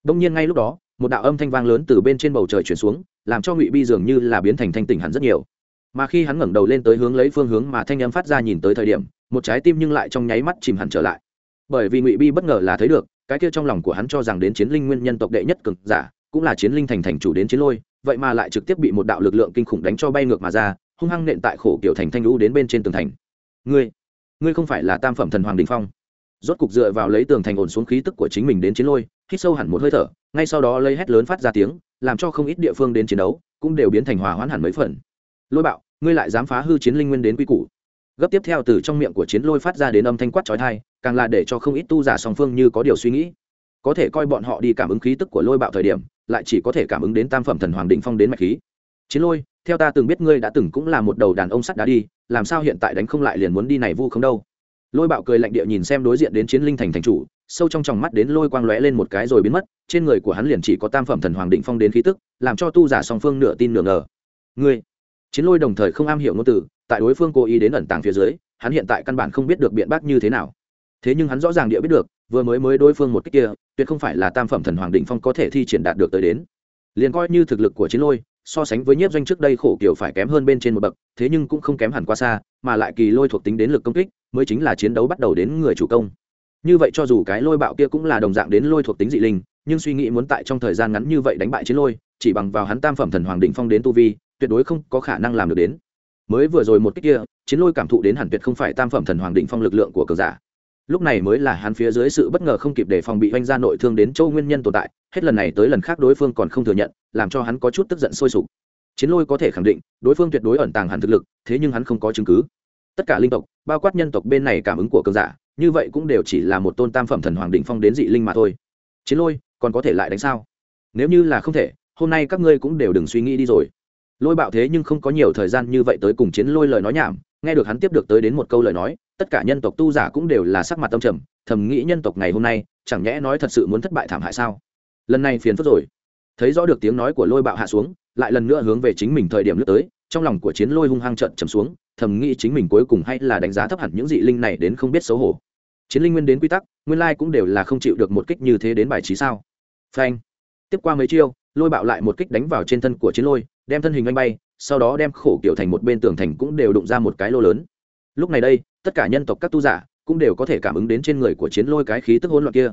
Đông nhiên ngay lúc đó, một đạo âm thanh vang lớn từ bên trên bầu trời chuyển xuống, làm cho ngụy bi dường như là biến thành thanh tỉnh hẳn rất nhiều. Mà khi hắn ngẩng đầu lên tới hướng lấy phương hướng mà thanh âm phát ra nhìn tới thời điểm, một trái tim nhưng lại trong nháy mắt chìm hẳn trở lại. Bởi vì ngụy bi bất ngờ là thấy được, cái kia trong lòng của hắn cho rằng đến chiến linh nguyên nhân tộc đệ nhất cực giả, cũng là chiến linh thành thành chủ đến chiến lôi vậy mà lại trực tiếp bị một đạo lực lượng kinh khủng đánh cho bay ngược mà ra, hung hăng nện tại khổ kiểu thành thanh lũ đến bên trên tường thành. Ngươi ngươi không phải là tam phẩm thần hoàng đình phong. Rốt cục dựa vào lấy tường thành ổn xuống khí tức của chính mình đến chiến lôi, hít sâu hẳn một hơi thở, ngay sau đó lấy hét lớn phát ra tiếng, làm cho không ít địa phương đến chiến đấu cũng đều biến thành hòa hoãn hẳn mấy phần. Lôi bạo, ngươi lại dám phá hư chiến linh nguyên đến quy củ. Gấp tiếp theo từ trong miệng của chiến lôi phát ra đến âm thanh quát trói thai càng là để cho không ít tu giả song phương như có điều suy nghĩ. Có thể coi bọn họ đi cảm ứng khí tức của lôi bạo thời điểm lại chỉ có thể cảm ứng đến tam phẩm thần hoàng định phong đến mạch khí. Chiến lôi, theo ta từng biết ngươi đã từng cũng là một đầu đàn ông sắt đá đi, làm sao hiện tại đánh không lại liền muốn đi này vu không đâu. Lôi bạo cười lạnh địa nhìn xem đối diện đến chiến linh thành thành chủ, sâu trong tròng mắt đến lôi quang lóe lên một cái rồi biến mất, trên người của hắn liền chỉ có tam phẩm thần hoàng định phong đến khí tức, làm cho tu giả song phương nửa tin nửa ngờ. Ngươi, chiến lôi đồng thời không am hiểu ngôn từ, tại đối phương cố ý đến ẩn tàng phía dưới, hắn hiện tại căn bản không biết được biện bác như thế nào. Thế nhưng hắn rõ ràng địa biết được, vừa mới mới đối phương một cách kia tuyệt không phải là tam phẩm thần hoàng định phong có thể thi triển đạt được tới đến. Liền coi như thực lực của chiến lôi, so sánh với nhiếp doanh trước đây khổ kiểu phải kém hơn bên trên một bậc, thế nhưng cũng không kém hẳn quá xa, mà lại kỳ lôi thuộc tính đến lực công kích, mới chính là chiến đấu bắt đầu đến người chủ công. Như vậy cho dù cái lôi bạo kia cũng là đồng dạng đến lôi thuộc tính dị linh, nhưng suy nghĩ muốn tại trong thời gian ngắn như vậy đánh bại chiến lôi, chỉ bằng vào hắn tam phẩm thần hoàng định phong đến tu vi, tuyệt đối không có khả năng làm được đến. Mới vừa rồi một cách kia, chiến lôi cảm thụ đến hẳn tuyệt không phải tam phẩm thần hoàng định phong lực lượng của cờ giả lúc này mới là hắn phía dưới sự bất ngờ không kịp để phòng bị oanh ra nội thương đến châu nguyên nhân tồn tại, hết lần này tới lần khác đối phương còn không thừa nhận, làm cho hắn có chút tức giận sôi sục. Chiến lôi có thể khẳng định, đối phương tuyệt đối ẩn tàng hẳn thực lực, thế nhưng hắn không có chứng cứ. Tất cả linh tộc, bao quát nhân tộc bên này cảm ứng của cường giả, như vậy cũng đều chỉ là một tôn tam phẩm thần hoàng định phong đến dị linh mà thôi. Chiến lôi, còn có thể lại đánh sao? Nếu như là không thể, hôm nay các ngươi cũng đều đừng suy nghĩ đi rồi lôi bạo thế nhưng không có nhiều thời gian như vậy tới cùng chiến lôi lời nói nhảm, nghe được hắn tiếp được tới đến một câu lời nói, tất cả nhân tộc tu giả cũng đều là sắc mặt tâm trầm, thầm nghĩ nhân tộc ngày hôm nay, chẳng nhẽ nói thật sự muốn thất bại thảm hại sao? Lần này phiền phức rồi. Thấy rõ được tiếng nói của lôi bạo hạ xuống, lại lần nữa hướng về chính mình thời điểm lướt tới, trong lòng của chiến lôi hung hăng trận trầm xuống, thầm nghĩ chính mình cuối cùng hay là đánh giá thấp hẳn những dị linh này đến không biết xấu hổ. Chiến linh nguyên đến quy tắc, nguyên lai cũng đều là không chịu được một kích như thế đến bài trí sao? Phanh. Tiếp qua mấy chiêu, lôi bạo lại một kích đánh vào trên thân của chiến lôi đem thân hình anh bay, sau đó đem khổ kiểu thành một bên tường thành cũng đều đụng ra một cái lô lớn. Lúc này đây, tất cả nhân tộc các tu giả cũng đều có thể cảm ứng đến trên người của chiến lôi cái khí tức hỗn loạn kia.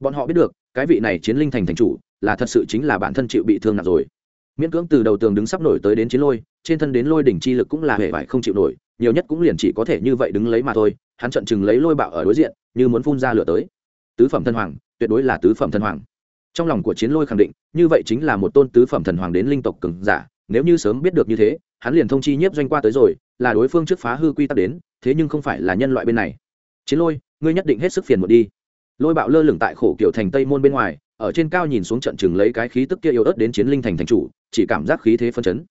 Bọn họ biết được, cái vị này chiến linh thành thành chủ là thật sự chính là bản thân chịu bị thương nặng rồi. Miễn cưỡng từ đầu tường đứng sắp nổi tới đến chiến lôi, trên thân đến lôi đỉnh chi lực cũng là hề vải không chịu nổi, nhiều nhất cũng liền chỉ có thể như vậy đứng lấy mà thôi, hắn trận chừng lấy lôi bạo ở đối diện, như muốn phun ra lửa tới. Tứ phẩm thân hoàng, tuyệt đối là tứ phẩm thân hoàng. Trong lòng của chiến lôi khẳng định, như vậy chính là một tôn tứ phẩm thần hoàng đến linh tộc cường giả nếu như sớm biết được như thế, hắn liền thông chi nhiếp doanh qua tới rồi, là đối phương trước phá hư quy tắc đến, thế nhưng không phải là nhân loại bên này. Chiến lôi, ngươi nhất định hết sức phiền một đi. Lôi bạo lơ lửng tại khổ kiểu thành tây môn bên ngoài, ở trên cao nhìn xuống trận chừng lấy cái khí tức kia yếu ớt đến chiến linh thành thành chủ, chỉ cảm giác khí thế phân chấn.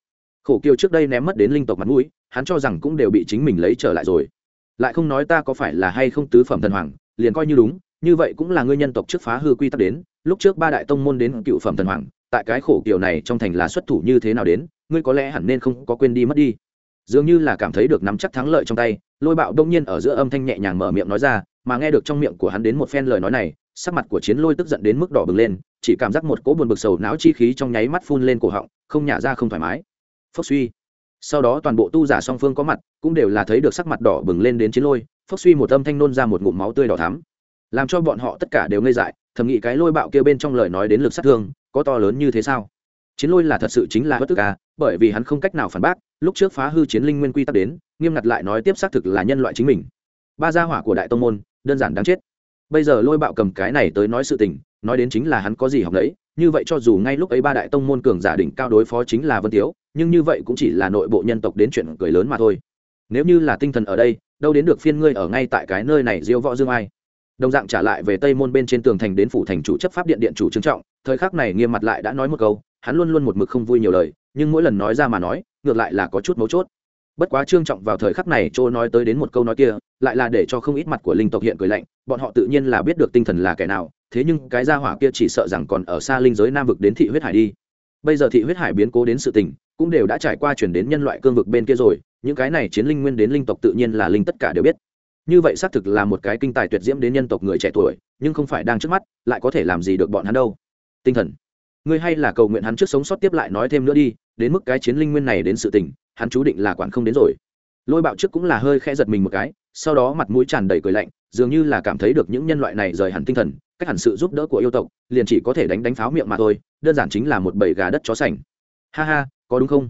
Khổ kiều trước đây ném mất đến linh tộc mặt mũi, hắn cho rằng cũng đều bị chính mình lấy trở lại rồi. Lại không nói ta có phải là hay không tứ phẩm thần hoàng, liền coi như đúng, như vậy cũng là ngươi nhân tộc trước phá hư quy tắc đến, lúc trước ba đại tông môn đến cựu phẩm thần hoàng tại cái khổ kiểu này trong thành là xuất thủ như thế nào đến, ngươi có lẽ hẳn nên không có quên đi mất đi. Dường như là cảm thấy được nắm chắc thắng lợi trong tay, lôi bạo đông nhiên ở giữa âm thanh nhẹ nhàng mở miệng nói ra, mà nghe được trong miệng của hắn đến một phen lời nói này, sắc mặt của chiến lôi tức giận đến mức đỏ bừng lên, chỉ cảm giác một cỗ buồn bực sầu não chi khí trong nháy mắt phun lên cổ họng, không nhả ra không thoải mái. Phốc suy. Sau đó toàn bộ tu giả song phương có mặt, cũng đều là thấy được sắc mặt đỏ bừng lên đến chiến lôi, phốc suy một âm thanh nôn ra một ngụm máu tươi đỏ thắm. Làm cho bọn họ tất cả đều ngây dại, thầm nghĩ cái lôi bạo kia bên trong lời nói đến lực sát thương có to lớn như thế sao? Chiến lôi là thật sự chính là bất tức à bởi vì hắn không cách nào phản bác, lúc trước phá hư chiến linh nguyên quy tắc đến, nghiêm ngặt lại nói tiếp xác thực là nhân loại chính mình. Ba gia hỏa của đại tông môn, đơn giản đáng chết. Bây giờ lôi bạo cầm cái này tới nói sự tình, nói đến chính là hắn có gì học đấy như vậy cho dù ngay lúc ấy ba đại tông môn cường giả đỉnh cao đối phó chính là vân tiếu, nhưng như vậy cũng chỉ là nội bộ nhân tộc đến chuyện cười lớn mà thôi. Nếu như là tinh thần ở đây, đâu đến được phiên ngươi ở ngay tại cái nơi này diêu võ dương ai. Đồng dạng trả lại về tây môn bên trên tường thành đến phủ thành chủ chấp pháp điện điện chủ trương trọng thời khắc này nghiêm mặt lại đã nói một câu, hắn luôn luôn một mực không vui nhiều lời, nhưng mỗi lần nói ra mà nói, ngược lại là có chút mấu chốt. Bất quá trương trọng vào thời khắc này chỗ nói tới đến một câu nói kia, lại là để cho không ít mặt của linh tộc hiện cười lạnh, bọn họ tự nhiên là biết được tinh thần là kẻ nào, thế nhưng cái gia hỏa kia chỉ sợ rằng còn ở xa linh giới nam vực đến thị huyết hải đi. Bây giờ thị huyết hải biến cố đến sự tình, cũng đều đã trải qua chuyển đến nhân loại cương vực bên kia rồi, những cái này chiến linh nguyên đến linh tộc tự nhiên là linh tất cả đều biết. Như vậy xác thực là một cái kinh tài tuyệt diễm đến nhân tộc người trẻ tuổi, nhưng không phải đang trước mắt, lại có thể làm gì được bọn hắn đâu tinh thần. Ngươi hay là cầu nguyện hắn trước sống sót tiếp lại nói thêm nữa đi, đến mức cái chiến linh nguyên này đến sự tình, hắn chú định là quản không đến rồi. Lôi bạo trước cũng là hơi khẽ giật mình một cái, sau đó mặt mũi tràn đầy cười lạnh, dường như là cảm thấy được những nhân loại này rời hẳn tinh thần, cách hẳn sự giúp đỡ của yêu tộc, liền chỉ có thể đánh đánh pháo miệng mà thôi, đơn giản chính là một bầy gà đất chó sành. Ha ha, có đúng không?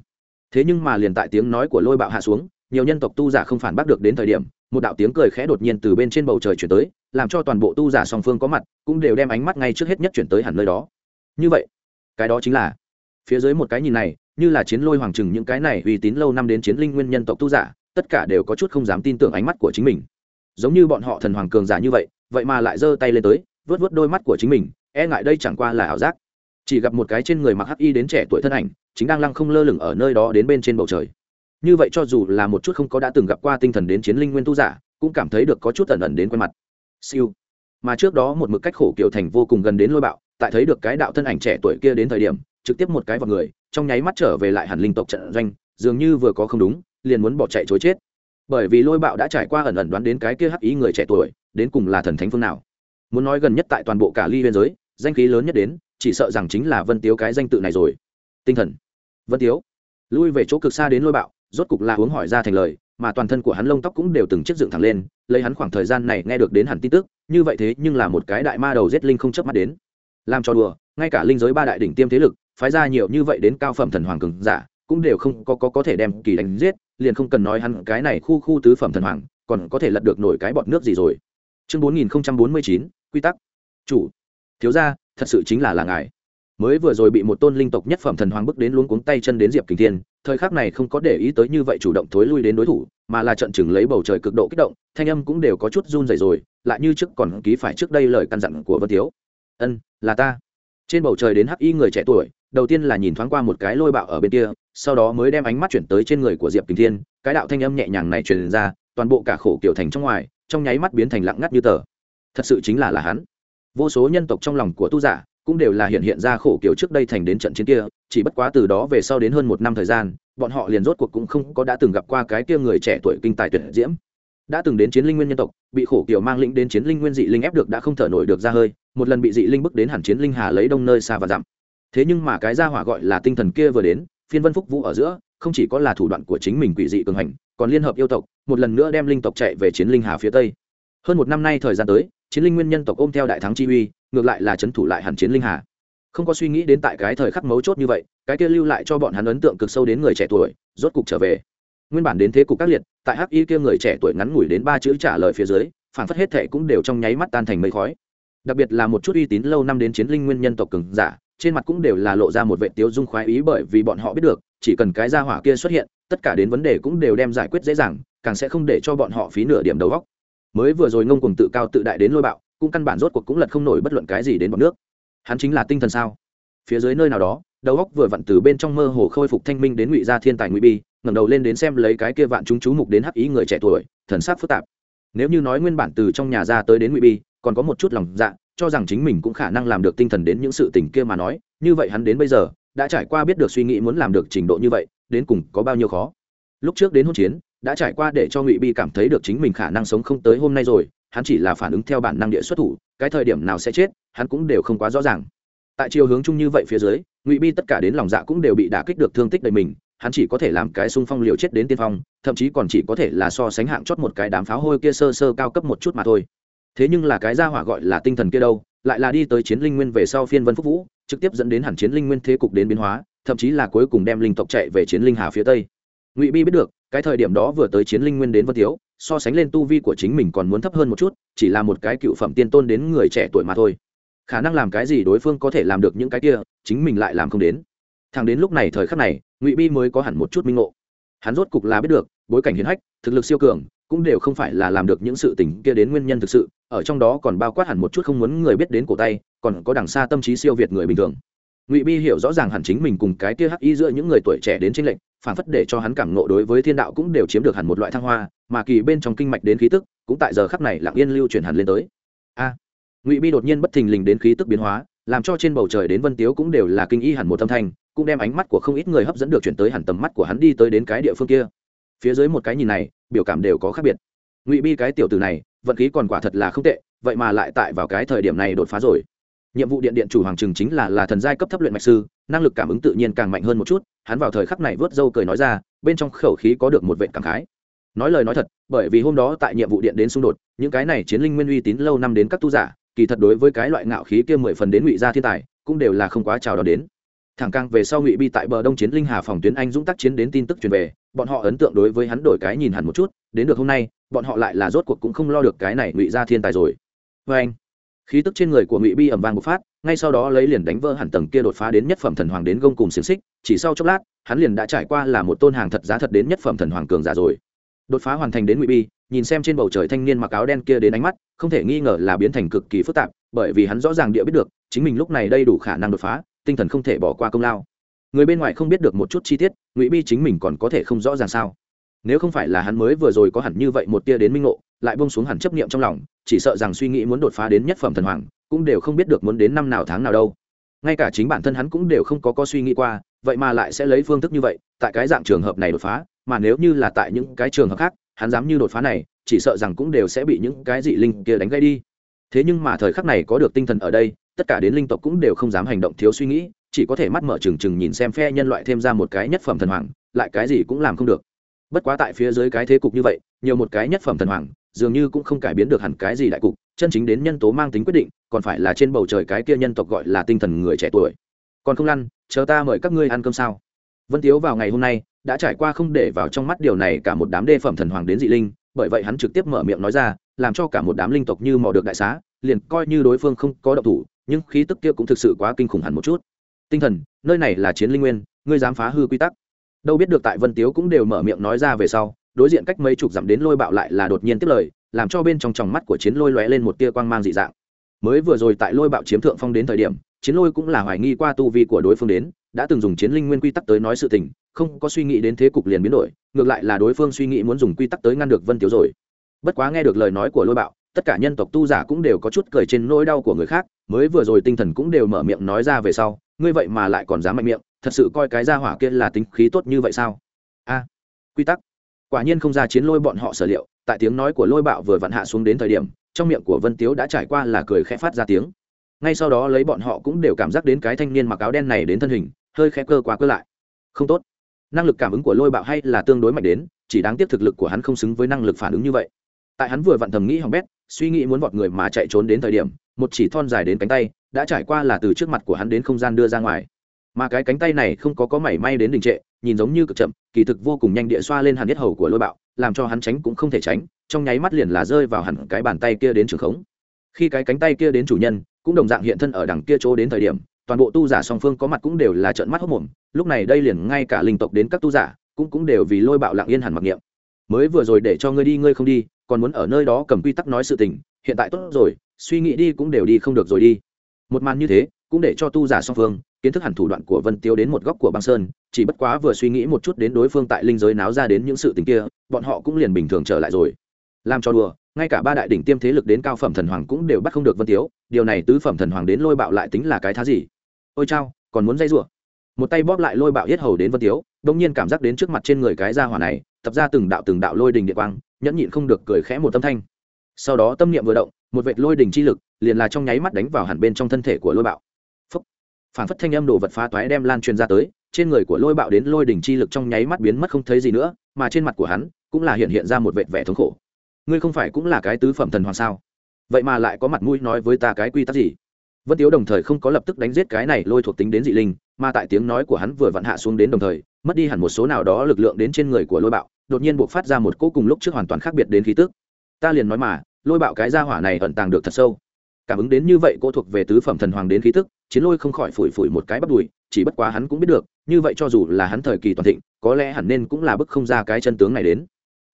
Thế nhưng mà liền tại tiếng nói của lôi bạo hạ xuống, nhiều nhân tộc tu giả không phản bác được đến thời điểm, một đạo tiếng cười khẽ đột nhiên từ bên trên bầu trời chuyển tới, làm cho toàn bộ tu giả song phương có mặt, cũng đều đem ánh mắt ngay trước hết nhất chuyển tới hẳn nơi đó như vậy, cái đó chính là, phía dưới một cái nhìn này, như là chiến lôi hoàng trừng những cái này uy tín lâu năm đến chiến linh nguyên nhân tộc tu giả, tất cả đều có chút không dám tin tưởng ánh mắt của chính mình. Giống như bọn họ thần hoàng cường giả như vậy vậy mà lại giơ tay lên tới, vớt vớt đôi mắt của chính mình e ngại đây chẳng qua là ảo giác. Chỉ gặp một cái trên người mặc hắc y đến trẻ tuổi thân ảnh, chính đang lăng không lơ lửng ở nơi đó đến bên trên bầu trời. Như vậy cho dù là một chút không có đã từng gặp qua tinh thần đến chiến linh nguyên tu giả, cũng cảm thấy được có chút ẩn ẩn đến quen mặt. Siêu. Mà trước đó một mực cách khổ kiểu thành vô cùng gần đến lôi bạo tại thấy được cái đạo thân ảnh trẻ tuổi kia đến thời điểm, trực tiếp một cái vào người, trong nháy mắt trở về lại hẳn linh tộc trận doanh, dường như vừa có không đúng, liền muốn bỏ chạy chối chết. Bởi vì lôi bạo đã trải qua ẩn ẩn đoán đến cái kia hắc ý người trẻ tuổi, đến cùng là thần thánh phương nào. Muốn nói gần nhất tại toàn bộ cả ly biên giới, danh khí lớn nhất đến, chỉ sợ rằng chính là vân tiếu cái danh tự này rồi. Tinh thần. Vân tiếu. Lui về chỗ cực xa đến lôi bạo, rốt cục là hướng hỏi ra thành lời, mà toàn thân của hắn lông tóc cũng đều từng chiếc dựng thẳng lên, lấy hắn khoảng thời gian này nghe được đến hẳn tin tức, như vậy thế nhưng là một cái đại ma đầu giết linh không chớp mắt đến làm cho đùa ngay cả linh giới ba đại đỉnh tiêm thế lực phái ra nhiều như vậy đến cao phẩm thần hoàng cường giả cũng đều không có, có có thể đem kỳ đánh giết liền không cần nói hắn cái này khu khu tứ phẩm thần hoàng còn có thể lật được nổi cái bọt nước gì rồi. Chương bốn nghìn bốn mươi chín quy tắc. Chủ. Thiếu gia thật sự chính là là ngài. Mới vừa rồi bị một tôn linh tộc nhất phẩm thần hoàng bước đến luống cuống tay chân đến diệp kình thiên thời khắc này không có để ý tới như vậy chủ động thối lui đến đối thủ mà là trận chừng lấy bầu trời cực độ kích động thanh âm cũng đều có chút run rẩy rồi lại như trước còn ký phải trước đây lời căn dặn của vân thiếu. Ân là ta. Trên bầu trời đến hắc y người trẻ tuổi, đầu tiên là nhìn thoáng qua một cái lôi bạo ở bên kia, sau đó mới đem ánh mắt chuyển tới trên người của diệp kình thiên, cái đạo thanh âm nhẹ nhàng này truyền ra, toàn bộ cả khổ kiểu thành trong ngoài, trong nháy mắt biến thành lặng ngắt như tờ. Thật sự chính là là hắn. Vô số nhân tộc trong lòng của tu giả cũng đều là hiện hiện ra khổ kiểu trước đây thành đến trận chiến kia, chỉ bất quá từ đó về sau đến hơn một năm thời gian, bọn họ liền rốt cuộc cũng không có đã từng gặp qua cái kia người trẻ tuổi kinh tài tuyệt diễm đã từng đến chiến linh nguyên nhân tộc, bị khổ kiểu mang lĩnh đến chiến linh nguyên dị linh ép được đã không thở nổi được ra hơi, một lần bị dị linh bước đến hẳn chiến linh hà lấy đông nơi xa và dặm. Thế nhưng mà cái gia hỏa gọi là tinh thần kia vừa đến, phiên vân phúc vũ ở giữa, không chỉ có là thủ đoạn của chính mình quỷ dị cường hành, còn liên hợp yêu tộc, một lần nữa đem linh tộc chạy về chiến linh hà phía tây. Hơn một năm nay thời gian tới, chiến linh nguyên nhân tộc ôm theo đại thắng chi uy, ngược lại là c h ấ n thủ lại hẳn chiến linh hà. Không có suy nghĩ đến tại cái thời khắc mấu chốt như vậy, cái kia lưu lại cho bọn hắn ấn tượng cực sâu đến người trẻ tuổi, rốt cục trở về nguyên bản đến thế cục các liệt, tại hắc y kia người trẻ tuổi ngắn ngủi đến ba chữ trả lời phía dưới, phản phất hết thệ cũng đều trong nháy mắt tan thành mây khói. Đặc biệt là một chút uy tín lâu năm đến chiến linh nguyên nhân tộc cường giả, trên mặt cũng đều là lộ ra một vệ tiêu dung khoái ý bởi vì bọn họ biết được, chỉ cần cái gia hỏa kia xuất hiện, tất cả đến vấn đề cũng đều đem giải quyết dễ dàng, càng sẽ không để cho bọn họ phí nửa điểm đầu góc mới vừa rồi ngông cùng tự cao tự đại đến lôi bạo, cũng căn bản rốt cuộc cũng lật không nổi bất luận cái gì đến bọn nước. Hắn chính là tinh thần sao? Phía dưới nơi nào đó, đầu góc vừa vặn từ bên trong mơ hồ khôi phục thanh minh đến ngụy gia thiên tài ngụy bi ngẩng đầu lên đến xem lấy cái kia vạn chúng chú mục đến hắc ý người trẻ tuổi, thần sắc phức tạp. Nếu như nói nguyên bản từ trong nhà ra tới đến ngụy bi, còn có một chút lòng dạ cho rằng chính mình cũng khả năng làm được tinh thần đến những sự tình kia mà nói, như vậy hắn đến bây giờ, đã trải qua biết được suy nghĩ muốn làm được trình độ như vậy, đến cùng có bao nhiêu khó. Lúc trước đến hôn chiến, đã trải qua để cho ngụy bi cảm thấy được chính mình khả năng sống không tới hôm nay rồi, hắn chỉ là phản ứng theo bản năng địa xuất thủ, cái thời điểm nào sẽ chết, hắn cũng đều không quá rõ ràng. Tại chiều hướng chung như vậy phía dưới, ngụy bi tất cả đến lòng dạ cũng đều bị đả kích được thương tích đầy mình hắn chỉ có thể làm cái xung phong liều chết đến tiên phong thậm chí còn chỉ có thể là so sánh hạng chót một cái đám pháo hôi kia sơ sơ cao cấp một chút mà thôi. Thế nhưng là cái gia hỏa gọi là tinh thần kia đâu lại là đi tới chiến linh nguyên về sau phiên vân phúc vũ trực tiếp dẫn đến hẳn chiến linh nguyên thế cục đến biến hóa thậm chí là cuối cùng đem linh tộc chạy về chiến linh hà phía tây. Ngụy bi biết được cái thời điểm đó vừa tới chiến linh nguyên đến vân thiếu, so sánh lên tu vi của chính mình còn muốn thấp hơn một chút chỉ là một cái cựu phẩm tiên tôn đến người trẻ tuổi mà thôi. Khả năng làm cái gì đối phương có thể làm được những cái kia chính mình lại làm không đến. Thằng đến lúc này thời khắc này ngụy bi mới có hẳn một chút minh ngộ. Hắn rốt cục là biết được, bối cảnh hiến hách, thực lực siêu cường, cũng đều không phải là làm được những sự tình kia đến nguyên nhân thực sự, ở trong đó còn bao quát hẳn một chút không muốn người biết đến cổ tay, còn có đằng xa tâm trí siêu việt người bình thường. Ngụy bi hiểu rõ ràng hẳn chính mình cùng cái kia hắc y giữa những người tuổi trẻ đến tranh lệnh phản phất để cho hắn cảm nộ đối với thiên đạo cũng đều chiếm được hẳn một loại thăng hoa, mà kỳ bên trong kinh mạch đến khí tức, cũng tại giờ khắc này lặng yên lưu chuyển hẳn lên tới. A! Ngụy bi đột nhiên bất thình lình đến khí tức biến hóa, làm cho trên bầu trời đến vân tiếu cũng đều là kinh y hẳn một âm thanh cũng đem ánh mắt của không ít người hấp dẫn được chuyển tới hẳn tầm mắt của hắn đi tới đến cái địa phương kia. Phía dưới một cái nhìn này, biểu cảm đều có khác biệt. Ngụy bi cái tiểu tử này, vận khí còn quả thật là không tệ, vậy mà lại tại vào cái thời điểm này đột phá rồi. Nhiệm vụ điện điện chủ hoàng trừng chính là là thần giai cấp thấp luyện mạch sư, năng lực cảm ứng tự nhiên càng mạnh hơn một chút, hắn vào thời khắc này vớt râu cười nói ra, bên trong khẩu khí có được một vệ cảm khái. Nói lời nói thật, bởi vì hôm đó tại nhiệm vụ điện đến xung đột, những cái này chiến linh nguyên uy tín lâu năm đến các tu giả, kỳ thật đối với cái loại ngạo khí kia mười phần đến ngụy gia thiên tài, cũng đều là không quá chào đón đến thẳng càng về sau ngụy bi tại bờ đông chiến linh hà phòng tuyến anh dũng tác chiến đến tin tức truyền về, bọn họ ấn tượng đối với hắn đổi cái nhìn hẳn một chút, đến được hôm nay, bọn họ lại là rốt cuộc cũng không lo được cái này ngụy gia thiên tài rồi. Vê anh, khí tức trên người của ngụy bi ẩm vang một phát, ngay sau đó lấy liền đánh vỡ hẳn tầng kia đột phá đến nhất phẩm thần hoàng đến gông cùng xiềng xích, chỉ sau chốc lát, hắn liền đã trải qua là một tôn hàng thật giá thật đến nhất phẩm thần hoàng cường giả rồi. Đột phá hoàn thành đến ngụy bi, nhìn xem trên bầu trời thanh niên mặc áo đen kia đến ánh mắt, không thể nghi ngờ là biến thành cực kỳ phức tạp, bởi vì hắn rõ ràng địa biết được, chính mình lúc này đây đủ khả năng đột phá tinh thần không thể bỏ qua công lao. Người bên ngoài không biết được một chút chi tiết, ngụy bi chính mình còn có thể không rõ ràng sao? Nếu không phải là hắn mới vừa rồi có hẳn như vậy một tia đến minh ngộ, lại bông xuống hẳn chấp niệm trong lòng, chỉ sợ rằng suy nghĩ muốn đột phá đến nhất phẩm thần hoàng, cũng đều không biết được muốn đến năm nào tháng nào đâu. Ngay cả chính bản thân hắn cũng đều không có có suy nghĩ qua, vậy mà lại sẽ lấy phương thức như vậy, tại cái dạng trường hợp này đột phá, mà nếu như là tại những cái trường hợp khác, hắn dám như đột phá này, chỉ sợ rằng cũng đều sẽ bị những cái dị linh kia đánh gây đi. Thế nhưng mà thời khắc này có được tinh thần ở đây tất cả đến linh tộc cũng đều không dám hành động thiếu suy nghĩ, chỉ có thể mắt mở trừng trừng nhìn xem phe nhân loại thêm ra một cái nhất phẩm thần hoàng, lại cái gì cũng làm không được. Bất quá tại phía dưới cái thế cục như vậy, nhiều một cái nhất phẩm thần hoàng, dường như cũng không cải biến được hẳn cái gì đại cục, chân chính đến nhân tố mang tính quyết định, còn phải là trên bầu trời cái kia nhân tộc gọi là tinh thần người trẻ tuổi. Còn không lăn, chờ ta mời các ngươi ăn cơm sao? Vân tiếu vào ngày hôm nay, đã trải qua không để vào trong mắt điều này cả một đám đê phẩm thần hoàng đến dị linh, bởi vậy hắn trực tiếp mở miệng nói ra, làm cho cả một đám linh tộc như mò được đại xá, liền coi như đối phương không có động thủ nhưng khí tức kia cũng thực sự quá kinh khủng hẳn một chút. Tinh thần, nơi này là chiến linh nguyên, ngươi dám phá hư quy tắc. Đâu biết được tại vân tiếu cũng đều mở miệng nói ra về sau, đối diện cách mấy chục dặm đến lôi bạo lại là đột nhiên tiếp lời, làm cho bên trong tròng mắt của chiến lôi lóe lên một tia quang mang dị dạng. Mới vừa rồi tại lôi bạo chiếm thượng phong đến thời điểm, chiến lôi cũng là hoài nghi qua tu vi của đối phương đến, đã từng dùng chiến linh nguyên quy tắc tới nói sự tình, không có suy nghĩ đến thế cục liền biến đổi, ngược lại là đối phương suy nghĩ muốn dùng quy tắc tới ngăn được vân tiếu rồi. Bất quá nghe được lời nói của lôi bạo tất cả nhân tộc tu giả cũng đều có chút cười trên nỗi đau của người khác, mới vừa rồi tinh thần cũng đều mở miệng nói ra về sau, ngươi vậy mà lại còn dám mạnh miệng, thật sự coi cái ra hỏa kia là tính khí tốt như vậy sao? A, quy tắc. Quả nhiên không ra chiến lôi bọn họ sở liệu, tại tiếng nói của lôi bạo vừa vặn hạ xuống đến thời điểm, trong miệng của vân tiếu đã trải qua là cười khẽ phát ra tiếng. Ngay sau đó lấy bọn họ cũng đều cảm giác đến cái thanh niên mặc áo đen này đến thân hình, hơi khẽ cơ quá cơ lại. Không tốt. Năng lực cảm ứng của lôi bạo hay là tương đối mạnh đến, chỉ đáng tiếc thực lực của hắn không xứng với năng lực phản ứng như vậy. Tại hắn vừa vặn thầm nghĩ hỏng bét suy nghĩ muốn vọt người mà chạy trốn đến thời điểm, một chỉ thon dài đến cánh tay đã trải qua là từ trước mặt của hắn đến không gian đưa ra ngoài. Mà cái cánh tay này không có có mảy may đến đình trệ, nhìn giống như cực chậm, kỳ thực vô cùng nhanh địa xoa lên hàn nhất hầu của lôi bạo, làm cho hắn tránh cũng không thể tránh, trong nháy mắt liền là rơi vào hẳn cái bàn tay kia đến trường khống. Khi cái cánh tay kia đến chủ nhân, cũng đồng dạng hiện thân ở đằng kia chỗ đến thời điểm, toàn bộ tu giả song phương có mặt cũng đều là trợn mắt hốc mồm, lúc này đây liền ngay cả linh tộc đến các tu giả cũng cũng đều vì lôi bạo lặng yên hẳn mặc niệm. Mới vừa rồi để cho ngươi đi, ngươi không đi còn muốn ở nơi đó cầm quy tắc nói sự tình, hiện tại tốt rồi, suy nghĩ đi cũng đều đi không được rồi đi. Một màn như thế, cũng để cho tu giả song phương, kiến thức hẳn thủ đoạn của vân tiêu đến một góc của băng sơn, chỉ bất quá vừa suy nghĩ một chút đến đối phương tại linh giới náo ra đến những sự tình kia, bọn họ cũng liền bình thường trở lại rồi. Làm cho đùa, ngay cả ba đại đỉnh tiêm thế lực đến cao phẩm thần hoàng cũng đều bắt không được vân tiếu điều này tứ phẩm thần hoàng đến lôi bạo lại tính là cái thá gì? Ôi chao, còn muốn dây rủa? Một tay bóp lại lôi bạo hết hầu đến vân tiếu đông nhiên cảm giác đến trước mặt trên người cái ra hỏa này, tập ra từng đạo từng đạo lôi đình địa quang nhẫn nhịn không được cười khẽ một tâm thanh. Sau đó tâm niệm vừa động, một vệt lôi đình chi lực liền là trong nháy mắt đánh vào hẳn bên trong thân thể của lôi bạo. Phúc. Phản phất thanh âm đồ vật phá toái đem lan truyền ra tới, trên người của lôi bạo đến lôi đỉnh chi lực trong nháy mắt biến mất không thấy gì nữa, mà trên mặt của hắn cũng là hiện hiện ra một vệt vẻ thống khổ. Ngươi không phải cũng là cái tứ phẩm thần hoàng sao? Vậy mà lại có mặt mũi nói với ta cái quy tắc gì? Vân tiếu đồng thời không có lập tức đánh giết cái này lôi thuộc tính đến dị linh, mà tại tiếng nói của hắn vừa vặn hạ xuống đến đồng thời, mất đi hẳn một số nào đó lực lượng đến trên người của lôi bạo đột nhiên buộc phát ra một cỗ cùng lúc trước hoàn toàn khác biệt đến khí tức. Ta liền nói mà, lôi bạo cái gia hỏa này ẩn tàng được thật sâu. Cảm ứng đến như vậy cô thuộc về tứ phẩm thần hoàng đến khí tức, chiến lôi không khỏi phủi phủi một cái bắt đùi, chỉ bất quá hắn cũng biết được, như vậy cho dù là hắn thời kỳ toàn thịnh, có lẽ hẳn nên cũng là bức không ra cái chân tướng này đến.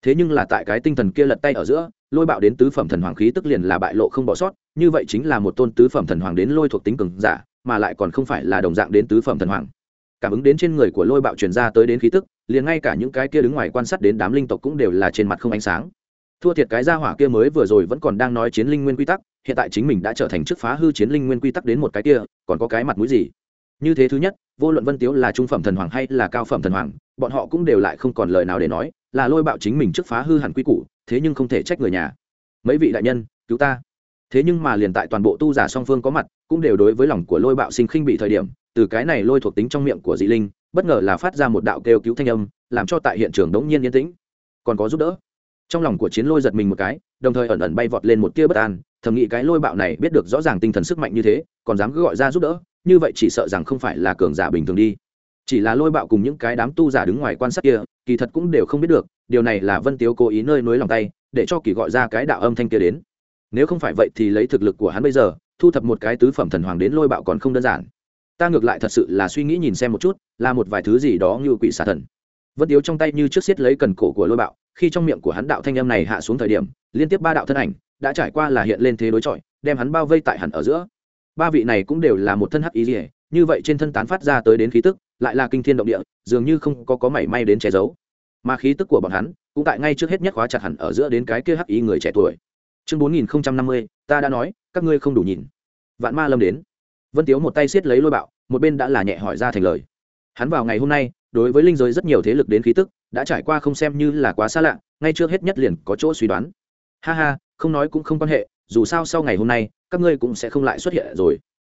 Thế nhưng là tại cái tinh thần kia lật tay ở giữa, lôi bạo đến tứ phẩm thần hoàng khí tức liền là bại lộ không bỏ sót, như vậy chính là một tôn tứ phẩm thần hoàng đến lôi thuộc tính cường giả, mà lại còn không phải là đồng dạng đến tứ phẩm thần hoàng. Cảm ứng đến trên người của lôi bạo truyền ra tới đến khí tức liền ngay cả những cái kia đứng ngoài quan sát đến đám linh tộc cũng đều là trên mặt không ánh sáng. Thua thiệt cái gia hỏa kia mới vừa rồi vẫn còn đang nói chiến linh nguyên quy tắc, hiện tại chính mình đã trở thành chức phá hư chiến linh nguyên quy tắc đến một cái kia, còn có cái mặt mũi gì? Như thế thứ nhất, vô luận vân tiếu là trung phẩm thần hoàng hay là cao phẩm thần hoàng, bọn họ cũng đều lại không còn lời nào để nói, là lôi bạo chính mình trước phá hư hẳn quy củ, thế nhưng không thể trách người nhà. Mấy vị đại nhân, cứu ta. Thế nhưng mà liền tại toàn bộ tu giả song phương có mặt, cũng đều đối với lòng của lôi bạo sinh khinh bị thời điểm từ cái này lôi thuộc tính trong miệng của dị linh, bất ngờ là phát ra một đạo kêu cứu thanh âm, làm cho tại hiện trường đống nhiên yên tĩnh. Còn có giúp đỡ. Trong lòng của chiến lôi giật mình một cái, đồng thời ẩn ẩn bay vọt lên một tia bất an, thầm nghĩ cái lôi bạo này biết được rõ ràng tinh thần sức mạnh như thế, còn dám cứ gọi ra giúp đỡ, như vậy chỉ sợ rằng không phải là cường giả bình thường đi. Chỉ là lôi bạo cùng những cái đám tu giả đứng ngoài quan sát kia, kỳ thật cũng đều không biết được, điều này là vân tiếu cố ý nơi nối lòng tay, để cho kỳ gọi ra cái đạo âm thanh kia đến. Nếu không phải vậy thì lấy thực lực của hắn bây giờ, thu thập một cái tứ phẩm thần hoàng đến lôi bạo còn không đơn giản ta ngược lại thật sự là suy nghĩ nhìn xem một chút, là một vài thứ gì đó như quỷ xà thần. Vân tiếu trong tay như trước xiết lấy cần cổ của lôi bạo, khi trong miệng của hắn đạo thanh âm này hạ xuống thời điểm, liên tiếp ba đạo thân ảnh đã trải qua là hiện lên thế đối chọi, đem hắn bao vây tại hẳn ở giữa. Ba vị này cũng đều là một thân hắc ý gì như vậy trên thân tán phát ra tới đến khí tức, lại là kinh thiên động địa, dường như không có có mảy may đến che giấu. Mà khí tức của bọn hắn cũng tại ngay trước hết nhất khóa chặt hẳn ở giữa đến cái kia hắc ý người trẻ tuổi. Chương bốn nghìn năm mươi, ta đã nói, các ngươi không đủ nhìn. Vạn ma lâm đến vân tiếu một tay siết lấy lôi bạo, một bên đã là nhẹ hỏi ra thành lời. Hắn vào ngày hôm nay, đối với linh giới rất nhiều thế lực đến khí tức, đã trải qua không xem như là quá xa lạ, ngay trước hết nhất liền có chỗ suy đoán. Ha ha, không nói cũng không quan hệ, dù sao sau ngày hôm nay, các ngươi cũng sẽ không lại xuất hiện rồi.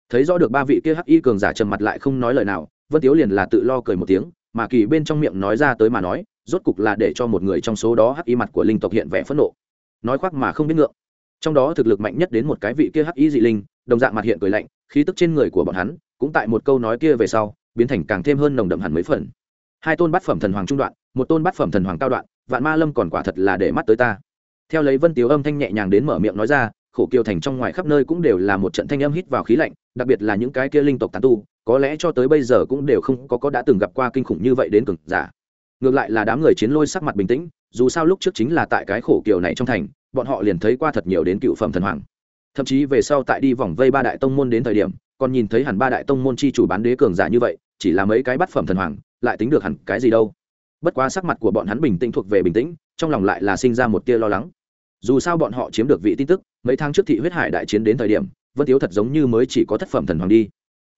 Thấy rõ được ba vị kia hắc y cường giả trầm mặt lại không nói lời nào, vân tiếu liền là tự lo cười một tiếng, mà kỳ bên trong miệng nói ra tới mà nói, rốt cục là để cho một người trong số đó hắc y mặt của linh tộc hiện vẻ phẫn nộ. Nói khoác mà không biết ngượng. Trong đó thực lực mạnh nhất đến một cái vị kia hắc y dị linh đồng dạng mặt hiện cười lạnh, khí tức trên người của bọn hắn cũng tại một câu nói kia về sau biến thành càng thêm hơn nồng đậm hẳn mấy phần. Hai tôn bát phẩm thần hoàng trung đoạn, một tôn bát phẩm thần hoàng cao đoạn, vạn ma lâm còn quả thật là để mắt tới ta. Theo lấy vân tiếu âm thanh nhẹ nhàng đến mở miệng nói ra, khổ kiều thành trong ngoài khắp nơi cũng đều là một trận thanh âm hít vào khí lạnh, đặc biệt là những cái kia linh tộc tán tu, có lẽ cho tới bây giờ cũng đều không có có đã từng gặp qua kinh khủng như vậy đến cực giả. Ngược lại là đám người chiến lôi sắc mặt bình tĩnh, dù sao lúc trước chính là tại cái khổ kiều này trong thành, bọn họ liền thấy qua thật nhiều đến cựu phẩm thần hoàng thậm chí về sau tại đi vòng vây ba đại tông môn đến thời điểm, còn nhìn thấy hẳn ba đại tông môn chi chủ bán đế cường giả như vậy, chỉ là mấy cái bắt phẩm thần hoàng, lại tính được hẳn cái gì đâu. Bất quá sắc mặt của bọn hắn bình tĩnh thuộc về bình tĩnh, trong lòng lại là sinh ra một tia lo lắng. Dù sao bọn họ chiếm được vị tin tức, mấy tháng trước thị huyết hải đại chiến đến thời điểm, vân tiếu thật giống như mới chỉ có thất phẩm thần hoàng đi.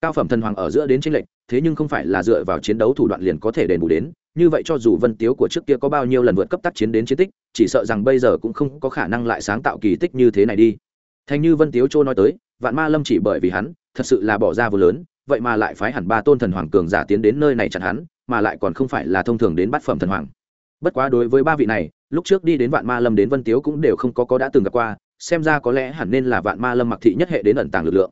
Cao phẩm thần hoàng ở giữa đến tranh lệch, thế nhưng không phải là dựa vào chiến đấu thủ đoạn liền có thể đền bù đến, như vậy cho dù vân tiếu của trước kia có bao nhiêu lần vượt cấp tác chiến đến chiến tích, chỉ sợ rằng bây giờ cũng không có khả năng lại sáng tạo kỳ tích như thế này đi thành như vân tiếu châu nói tới, vạn ma lâm chỉ bởi vì hắn, thật sự là bỏ ra vô lớn, vậy mà lại phái hẳn ba tôn thần hoàng cường giả tiến đến nơi này chặn hắn, mà lại còn không phải là thông thường đến bát phẩm thần hoàng. Bất quá đối với ba vị này, lúc trước đi đến vạn ma lâm đến vân tiếu cũng đều không có có đã từng gặp qua, xem ra có lẽ hẳn nên là vạn ma lâm mặc thị nhất hệ đến ẩn tàng lực lượng.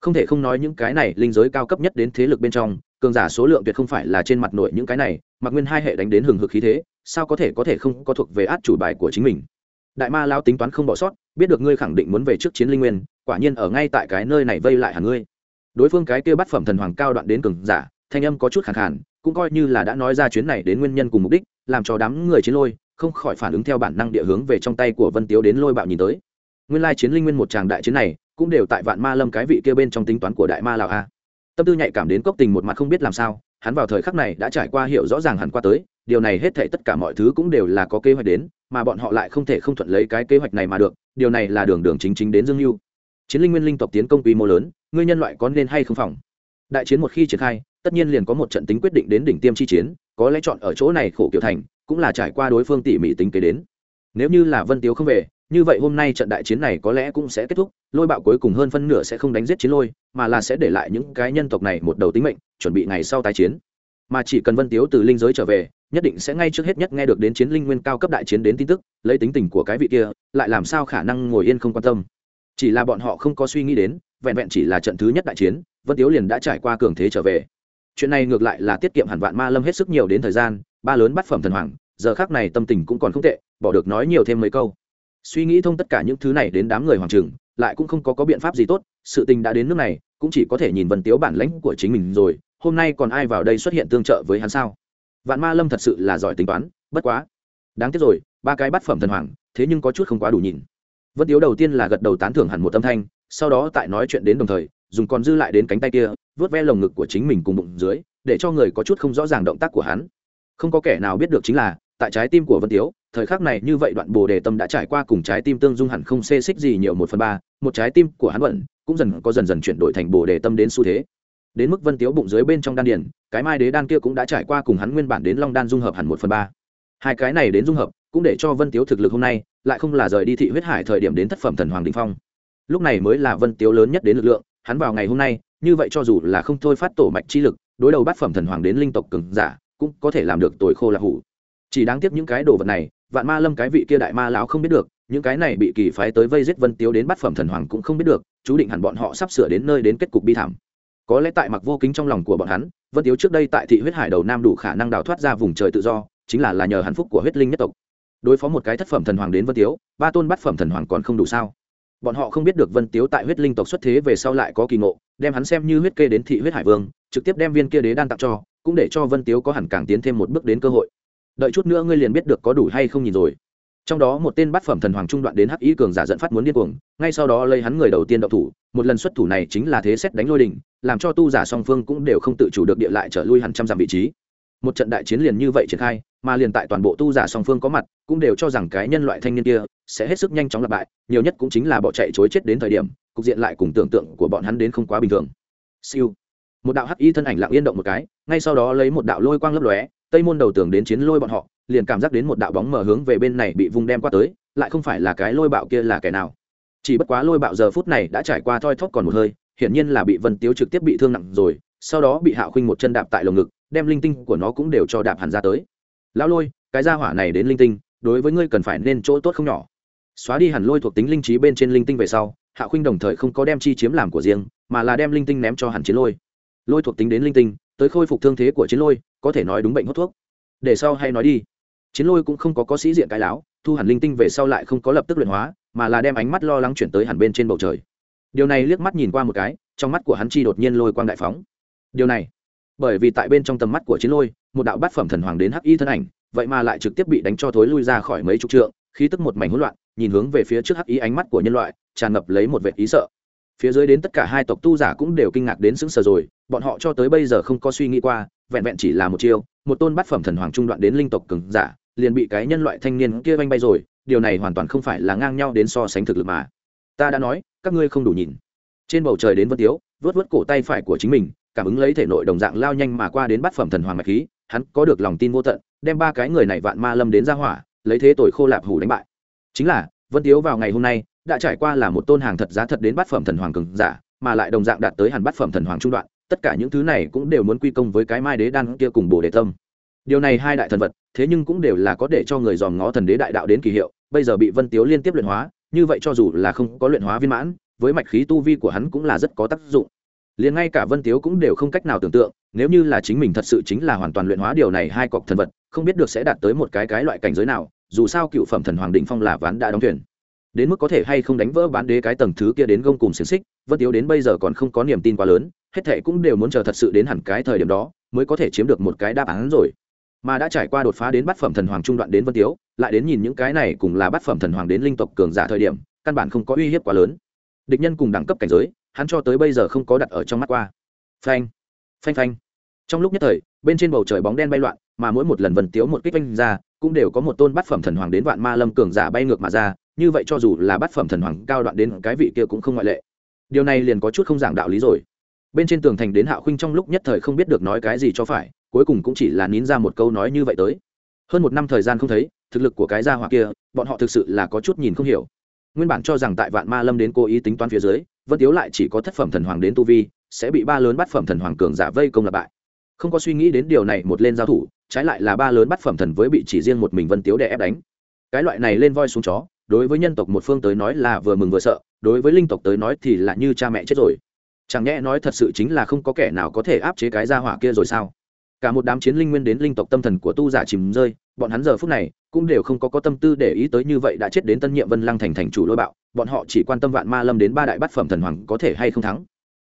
Không thể không nói những cái này linh giới cao cấp nhất đến thế lực bên trong, cường giả số lượng tuyệt không phải là trên mặt nội những cái này mặc nguyên hai hệ đánh đến hừng hực khí thế, sao có thể có thể không có thuộc về át chủ bài của chính mình? Đại ma lao tính toán không bỏ sót, biết được ngươi khẳng định muốn về trước chiến linh nguyên, quả nhiên ở ngay tại cái nơi này vây lại hẳn ngươi. Đối phương cái kia bắt phẩm thần hoàng cao đoạn đến cường giả, thanh âm có chút khẳng khàn, cũng coi như là đã nói ra chuyến này đến nguyên nhân cùng mục đích, làm cho đám người chiến lôi, không khỏi phản ứng theo bản năng địa hướng về trong tay của vân tiếu đến lôi bạo nhìn tới. Nguyên lai chiến linh nguyên một tràng đại chiến này, cũng đều tại vạn ma lâm cái vị kia bên trong tính toán của đại ma lào a. Tâm tư nhạy cảm đến cốc tình một mặt không biết làm sao, hắn vào thời khắc này đã trải qua hiểu rõ ràng hẳn qua tới điều này hết thảy tất cả mọi thứ cũng đều là có kế hoạch đến, mà bọn họ lại không thể không thuận lấy cái kế hoạch này mà được, điều này là đường đường chính chính đến dương Lưu chiến linh nguyên linh tộc tiến công quy mô lớn, ngươi nhân loại có nên hay không phòng? Đại chiến một khi triển khai, tất nhiên liền có một trận tính quyết định đến đỉnh tiêm chi chiến, có lẽ chọn ở chỗ này khổ kiểu thành, cũng là trải qua đối phương tỉ mỉ tính kế đến. Nếu như là vân tiếu không về, như vậy hôm nay trận đại chiến này có lẽ cũng sẽ kết thúc, lôi bạo cuối cùng hơn phân nửa sẽ không đánh giết chiến lôi, mà là sẽ để lại những cái nhân tộc này một đầu tính mệnh, chuẩn bị ngày sau tái chiến. Mà chỉ cần vân tiếu từ linh giới trở về nhất định sẽ ngay trước hết nhất nghe được đến chiến linh nguyên cao cấp đại chiến đến tin tức lấy tính tình của cái vị kia lại làm sao khả năng ngồi yên không quan tâm. Chỉ là bọn họ không có suy nghĩ đến vẹn vẹn chỉ là trận thứ nhất đại chiến vân tiếu liền đã trải qua cường thế trở về. Chuyện này ngược lại là tiết kiệm hẳn vạn ma lâm hết sức nhiều đến thời gian ba lớn bắt phẩm thần hoàng giờ khác này tâm tình cũng còn không tệ bỏ được nói nhiều thêm mấy câu. Suy nghĩ thông tất cả những thứ này đến đám người hoàng trừng lại cũng không có, có biện pháp gì tốt sự tình đã đến nước này cũng chỉ có thể nhìn vân tiếu bản lãnh của chính mình rồi hôm nay còn ai vào đây xuất hiện tương trợ với hắn sao? Vạn ma lâm thật sự là giỏi tính toán, bất quá. Đáng tiếc rồi, ba cái bát phẩm thần hoàng, thế nhưng có chút không quá đủ nhìn. Vân tiếu đầu tiên là gật đầu tán thưởng hẳn một âm thanh, sau đó tại nói chuyện đến đồng thời, dùng còn dư lại đến cánh tay kia vớt ve lồng ngực của chính mình cùng bụng dưới, để cho người có chút không rõ ràng động tác của hắn. Không có kẻ nào biết được chính là, tại trái tim của vân tiếu, thời khắc này như vậy đoạn bồ đề tâm đã trải qua cùng trái tim tương dung hẳn không xê xích gì nhiều một phần ba, một trái tim của hắn vẫn cũng dần có dần dần chuyển đổi thành bồ đề tâm đến xu thế đến mức vân tiếu bụng dưới bên trong đan điền, cái mai đế đan kia cũng đã trải qua cùng hắn nguyên bản đến long đan dung hợp hẳn một phần ba. Hai cái này đến dung hợp, cũng để cho vân tiếu thực lực hôm nay lại không là rời đi thị huyết hải thời điểm đến thất phẩm thần hoàng đình phong. Lúc này mới là vân tiếu lớn nhất đến lực lượng, hắn vào ngày hôm nay, như vậy cho dù là không thôi phát tổ mạch chi lực, đối đầu bát phẩm thần hoàng đến linh tộc cường giả, cũng có thể làm được tồi khô là hủ. Chỉ đáng tiếc những cái đồ vật này, vạn ma lâm cái vị kia đại ma lão không biết được, những cái này bị kỳ phái tới vây giết vân tiếu đến bát phẩm thần hoàng cũng không biết được, chú định hẳn bọn họ sắp sửa đến nơi đến kết cục bi thảm có lẽ tại mặc vô kính trong lòng của bọn hắn, vân tiếu trước đây tại thị huyết hải đầu nam đủ khả năng đào thoát ra vùng trời tự do, chính là là nhờ hạnh phúc của huyết linh nhất tộc. Đối phó một cái thất phẩm thần hoàng đến vân tiếu, ba tôn bát phẩm thần hoàng còn không đủ sao? Bọn họ không biết được vân tiếu tại huyết linh tộc xuất thế về sau lại có kỳ ngộ, đem hắn xem như huyết kê đến thị huyết hải vương, trực tiếp đem viên kia đế đan tặng cho, cũng để cho vân tiếu có hẳn càng tiến thêm một bước đến cơ hội. Đợi chút nữa ngươi liền biết được có đủ hay không nhìn rồi trong đó một tên bát phẩm thần hoàng trung đoạn đến hắc ý cường giả dẫn phát muốn điên cuồng, ngay sau đó lấy hắn người đầu tiên đậu thủ, một lần xuất thủ này chính là thế xét đánh lôi đỉnh, làm cho tu giả song phương cũng đều không tự chủ được địa lại trở lui hàng trăm dặm vị trí. Một trận đại chiến liền như vậy triển khai, mà liền tại toàn bộ tu giả song phương có mặt, cũng đều cho rằng cái nhân loại thanh niên kia sẽ hết sức nhanh chóng lặp bại, nhiều nhất cũng chính là bỏ chạy chối chết đến thời điểm, cục diện lại cùng tưởng tượng của bọn hắn đến không quá bình thường. Siêu. Một đạo hắc y thân ảnh lặng yên động một cái, ngay sau đó lấy một đạo lôi quang lấp lóe, tây môn đầu tưởng đến chiến lôi bọn họ liền cảm giác đến một đạo bóng mở hướng về bên này bị vung đem qua tới, lại không phải là cái lôi bạo kia là kẻ nào. Chỉ bất quá lôi bạo giờ phút này đã trải qua thoi thóp còn một hơi, hiển nhiên là bị vân tiếu trực tiếp bị thương nặng rồi, sau đó bị hạo khinh một chân đạp tại lồng ngực, đem linh tinh của nó cũng đều cho đạp hẳn ra tới. Lão lôi, cái gia hỏa này đến linh tinh, đối với ngươi cần phải nên chỗ tốt không nhỏ. Xóa đi hẳn lôi thuộc tính linh trí bên trên linh tinh về sau hạo khinh đồng thời không có đem chi chiếm làm của riêng, mà là đem linh tinh ném cho hẳn chiến lôi. Lôi thuộc tính đến linh tinh, tới khôi phục thương thế của chiến lôi, có thể nói đúng bệnh hốt thuốc. Để sau hay nói đi chiến lôi cũng không có có sĩ diện cái láo, thu hẳn linh tinh về sau lại không có lập tức luyện hóa, mà là đem ánh mắt lo lắng chuyển tới hẳn bên trên bầu trời. Điều này liếc mắt nhìn qua một cái, trong mắt của hắn chi đột nhiên lôi quang đại phóng. Điều này, bởi vì tại bên trong tầm mắt của chiến lôi, một đạo bát phẩm thần hoàng đến hắc y thân ảnh, vậy mà lại trực tiếp bị đánh cho thối lui ra khỏi mấy chục trượng, khí tức một mảnh hỗn loạn, nhìn hướng về phía trước hắc y ánh mắt của nhân loại, tràn ngập lấy một vệ ý sợ. Phía dưới đến tất cả hai tộc tu giả cũng đều kinh ngạc đến sững sờ rồi, bọn họ cho tới bây giờ không có suy nghĩ qua, vẹn vẹn chỉ là một chiêu, một tôn bát phẩm thần hoàng trung đoạn đến linh tộc cường giả liền bị cái nhân loại thanh niên kia vanh bay rồi, điều này hoàn toàn không phải là ngang nhau đến so sánh thực lực mà. Ta đã nói, các ngươi không đủ nhìn. Trên bầu trời đến vân tiếu, vớt vớt cổ tay phải của chính mình, cảm ứng lấy thể nội đồng dạng lao nhanh mà qua đến bát phẩm thần hoàng mạch khí, hắn có được lòng tin vô tận, đem ba cái người này vạn ma lâm đến ra hỏa, lấy thế tội khô lạp hủ đánh bại. Chính là, vân tiếu vào ngày hôm nay, đã trải qua là một tôn hàng thật giá thật đến bát phẩm thần hoàng cường giả, mà lại đồng dạng đạt tới hẳn bát phẩm thần hoàng trung đoạn, tất cả những thứ này cũng đều muốn quy công với cái mai đế đan kia cùng bồ đề tâm điều này hai đại thần vật, thế nhưng cũng đều là có để cho người dòm ngó thần đế đại đạo đến kỳ hiệu, bây giờ bị vân tiếu liên tiếp luyện hóa, như vậy cho dù là không có luyện hóa viên mãn, với mạch khí tu vi của hắn cũng là rất có tác dụng. Liền ngay cả vân tiếu cũng đều không cách nào tưởng tượng, nếu như là chính mình thật sự chính là hoàn toàn luyện hóa điều này hai cọc thần vật, không biết được sẽ đạt tới một cái cái loại cảnh giới nào, dù sao cựu phẩm thần hoàng định phong là ván đã đóng thuyền. Đến mức có thể hay không đánh vỡ bán đế cái tầng thứ kia đến gông cùng xiềng xích, vân tiếu đến bây giờ còn không có niềm tin quá lớn, hết thệ cũng đều muốn chờ thật sự đến hẳn cái thời điểm đó, mới có thể chiếm được một cái đáp án rồi mà đã trải qua đột phá đến bát phẩm thần hoàng trung đoạn đến vân tiếu, lại đến nhìn những cái này cùng là bát phẩm thần hoàng đến linh tộc cường giả thời điểm, căn bản không có uy hiếp quá lớn. Địch nhân cùng đẳng cấp cảnh giới, hắn cho tới bây giờ không có đặt ở trong mắt qua. Phanh phanh phanh. Trong lúc nhất thời, bên trên bầu trời bóng đen bay loạn, mà mỗi một lần vân tiếu một kích vanh ra, cũng đều có một tôn bát phẩm thần hoàng đến vạn ma lâm cường giả bay ngược mà ra, như vậy cho dù là bát phẩm thần hoàng cao đoạn đến cái vị kia cũng không ngoại lệ. Điều này liền có chút không giảng đạo lý rồi. Bên trên tường thành đến hạo khuynh trong lúc nhất thời không biết được nói cái gì cho phải cuối cùng cũng chỉ là nín ra một câu nói như vậy tới. Hơn một năm thời gian không thấy, thực lực của cái gia hỏa kia, bọn họ thực sự là có chút nhìn không hiểu. Nguyên bản cho rằng tại vạn ma lâm đến cố ý tính toán phía dưới, vân tiếu lại chỉ có thất phẩm thần hoàng đến tu vi, sẽ bị ba lớn bắt phẩm thần hoàng cường giả vây công là bại. Không có suy nghĩ đến điều này, một lên giao thủ, trái lại là ba lớn bắt phẩm thần với bị chỉ riêng một mình vân tiếu đè ép đánh. Cái loại này lên voi xuống chó, đối với nhân tộc một phương tới nói là vừa mừng vừa sợ, đối với linh tộc tới nói thì là như cha mẹ chết rồi. Chẳng nhẽ nói thật sự chính là không có kẻ nào có thể áp chế cái gia hỏa kia rồi sao? Cả một đám chiến linh nguyên đến linh tộc tâm thần của tu giả chìm rơi, bọn hắn giờ phút này cũng đều không có có tâm tư để ý tới như vậy đã chết đến tân nhiệm vân lăng thành thành chủ lôi bạo, bọn họ chỉ quan tâm vạn ma lâm đến ba đại bát phẩm thần hoàng có thể hay không thắng.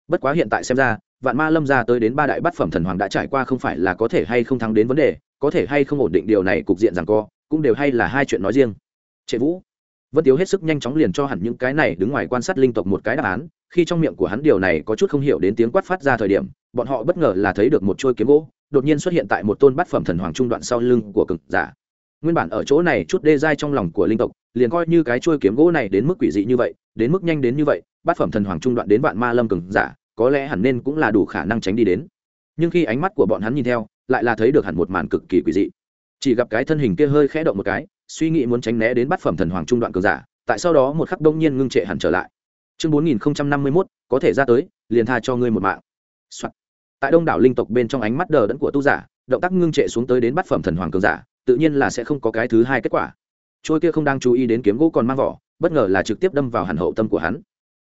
Bất quá hiện tại xem ra, vạn ma lâm ra tới đến ba đại bát phẩm thần hoàng đã trải qua không phải là có thể hay không thắng đến vấn đề, có thể hay không ổn định điều này cục diện rằng co, cũng đều hay là hai chuyện nói riêng. Trệ vũ, vân tiếu hết sức nhanh chóng liền cho hẳn những cái này đứng ngoài quan sát linh tộc một cái đáp án, khi trong miệng của hắn điều này có chút không hiểu đến tiếng quát phát ra thời điểm, bọn họ bất ngờ là thấy được một trôi kiếm gỗ đột nhiên xuất hiện tại một tôn bát phẩm thần hoàng trung đoạn sau lưng của cực giả. Nguyên bản ở chỗ này chút đê dai trong lòng của linh tộc, liền coi như cái chuôi kiếm gỗ này đến mức quỷ dị như vậy, đến mức nhanh đến như vậy, bát phẩm thần hoàng trung đoạn đến vạn ma lâm cực giả, có lẽ hẳn nên cũng là đủ khả năng tránh đi đến. Nhưng khi ánh mắt của bọn hắn nhìn theo, lại là thấy được hẳn một màn cực kỳ quỷ dị. Chỉ gặp cái thân hình kia hơi khẽ động một cái, suy nghĩ muốn tránh né đến bát phẩm thần hoàng trung đoạn cường giả, tại sau đó một khắc đông nhiên ngưng trệ hẳn trở lại. Chương bốn nghìn năm mươi mốt, có thể ra tới, liền tha cho ngươi một mạng、Soạn tại đông đảo linh tộc bên trong ánh mắt đờ đẫn của tu giả, động tác ngưng trệ xuống tới đến bát phẩm thần hoàng cường giả, tự nhiên là sẽ không có cái thứ hai kết quả. Trôi kia không đang chú ý đến kiếm gỗ còn mang vỏ, bất ngờ là trực tiếp đâm vào hẳn hậu tâm của hắn.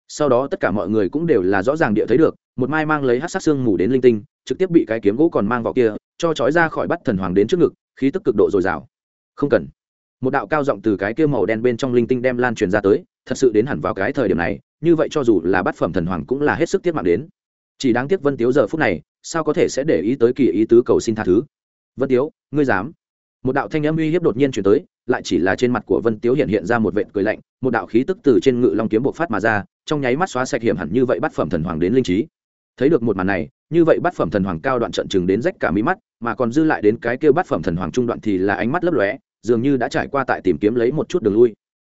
Sau đó tất cả mọi người cũng đều là rõ ràng địa thấy được, một mai mang lấy hát sát xương mù đến linh tinh, trực tiếp bị cái kiếm gỗ còn mang vỏ kia, cho trói ra khỏi bắt thần hoàng đến trước ngực, khí tức cực độ dồi dào. Không cần. Một đạo cao giọng từ cái kia màu đen bên trong linh tinh đem lan truyền ra tới, thật sự đến hẳn vào cái thời điểm này, như vậy cho dù là bát phẩm thần hoàng cũng là hết sức tiết mạng đến chỉ đáng tiếc vân tiếu giờ phút này, sao có thể sẽ để ý tới kỳ ý tứ cầu xin tha thứ? Vân tiếu, ngươi dám? Một đạo thanh âm uy hiếp đột nhiên chuyển tới, lại chỉ là trên mặt của vân tiếu hiện hiện ra một vệt cười lạnh, một đạo khí tức từ trên ngự long kiếm bộc phát mà ra, trong nháy mắt xóa sạch hiểm hẳn như vậy bắt phẩm thần hoàng đến linh trí. Thấy được một màn này, như vậy bắt phẩm thần hoàng cao đoạn trận chừng đến rách cả mí mắt, mà còn dư lại đến cái kêu bắt phẩm thần hoàng trung đoạn thì là ánh mắt lấp lóe, dường như đã trải qua tại tìm kiếm lấy một chút đường lui.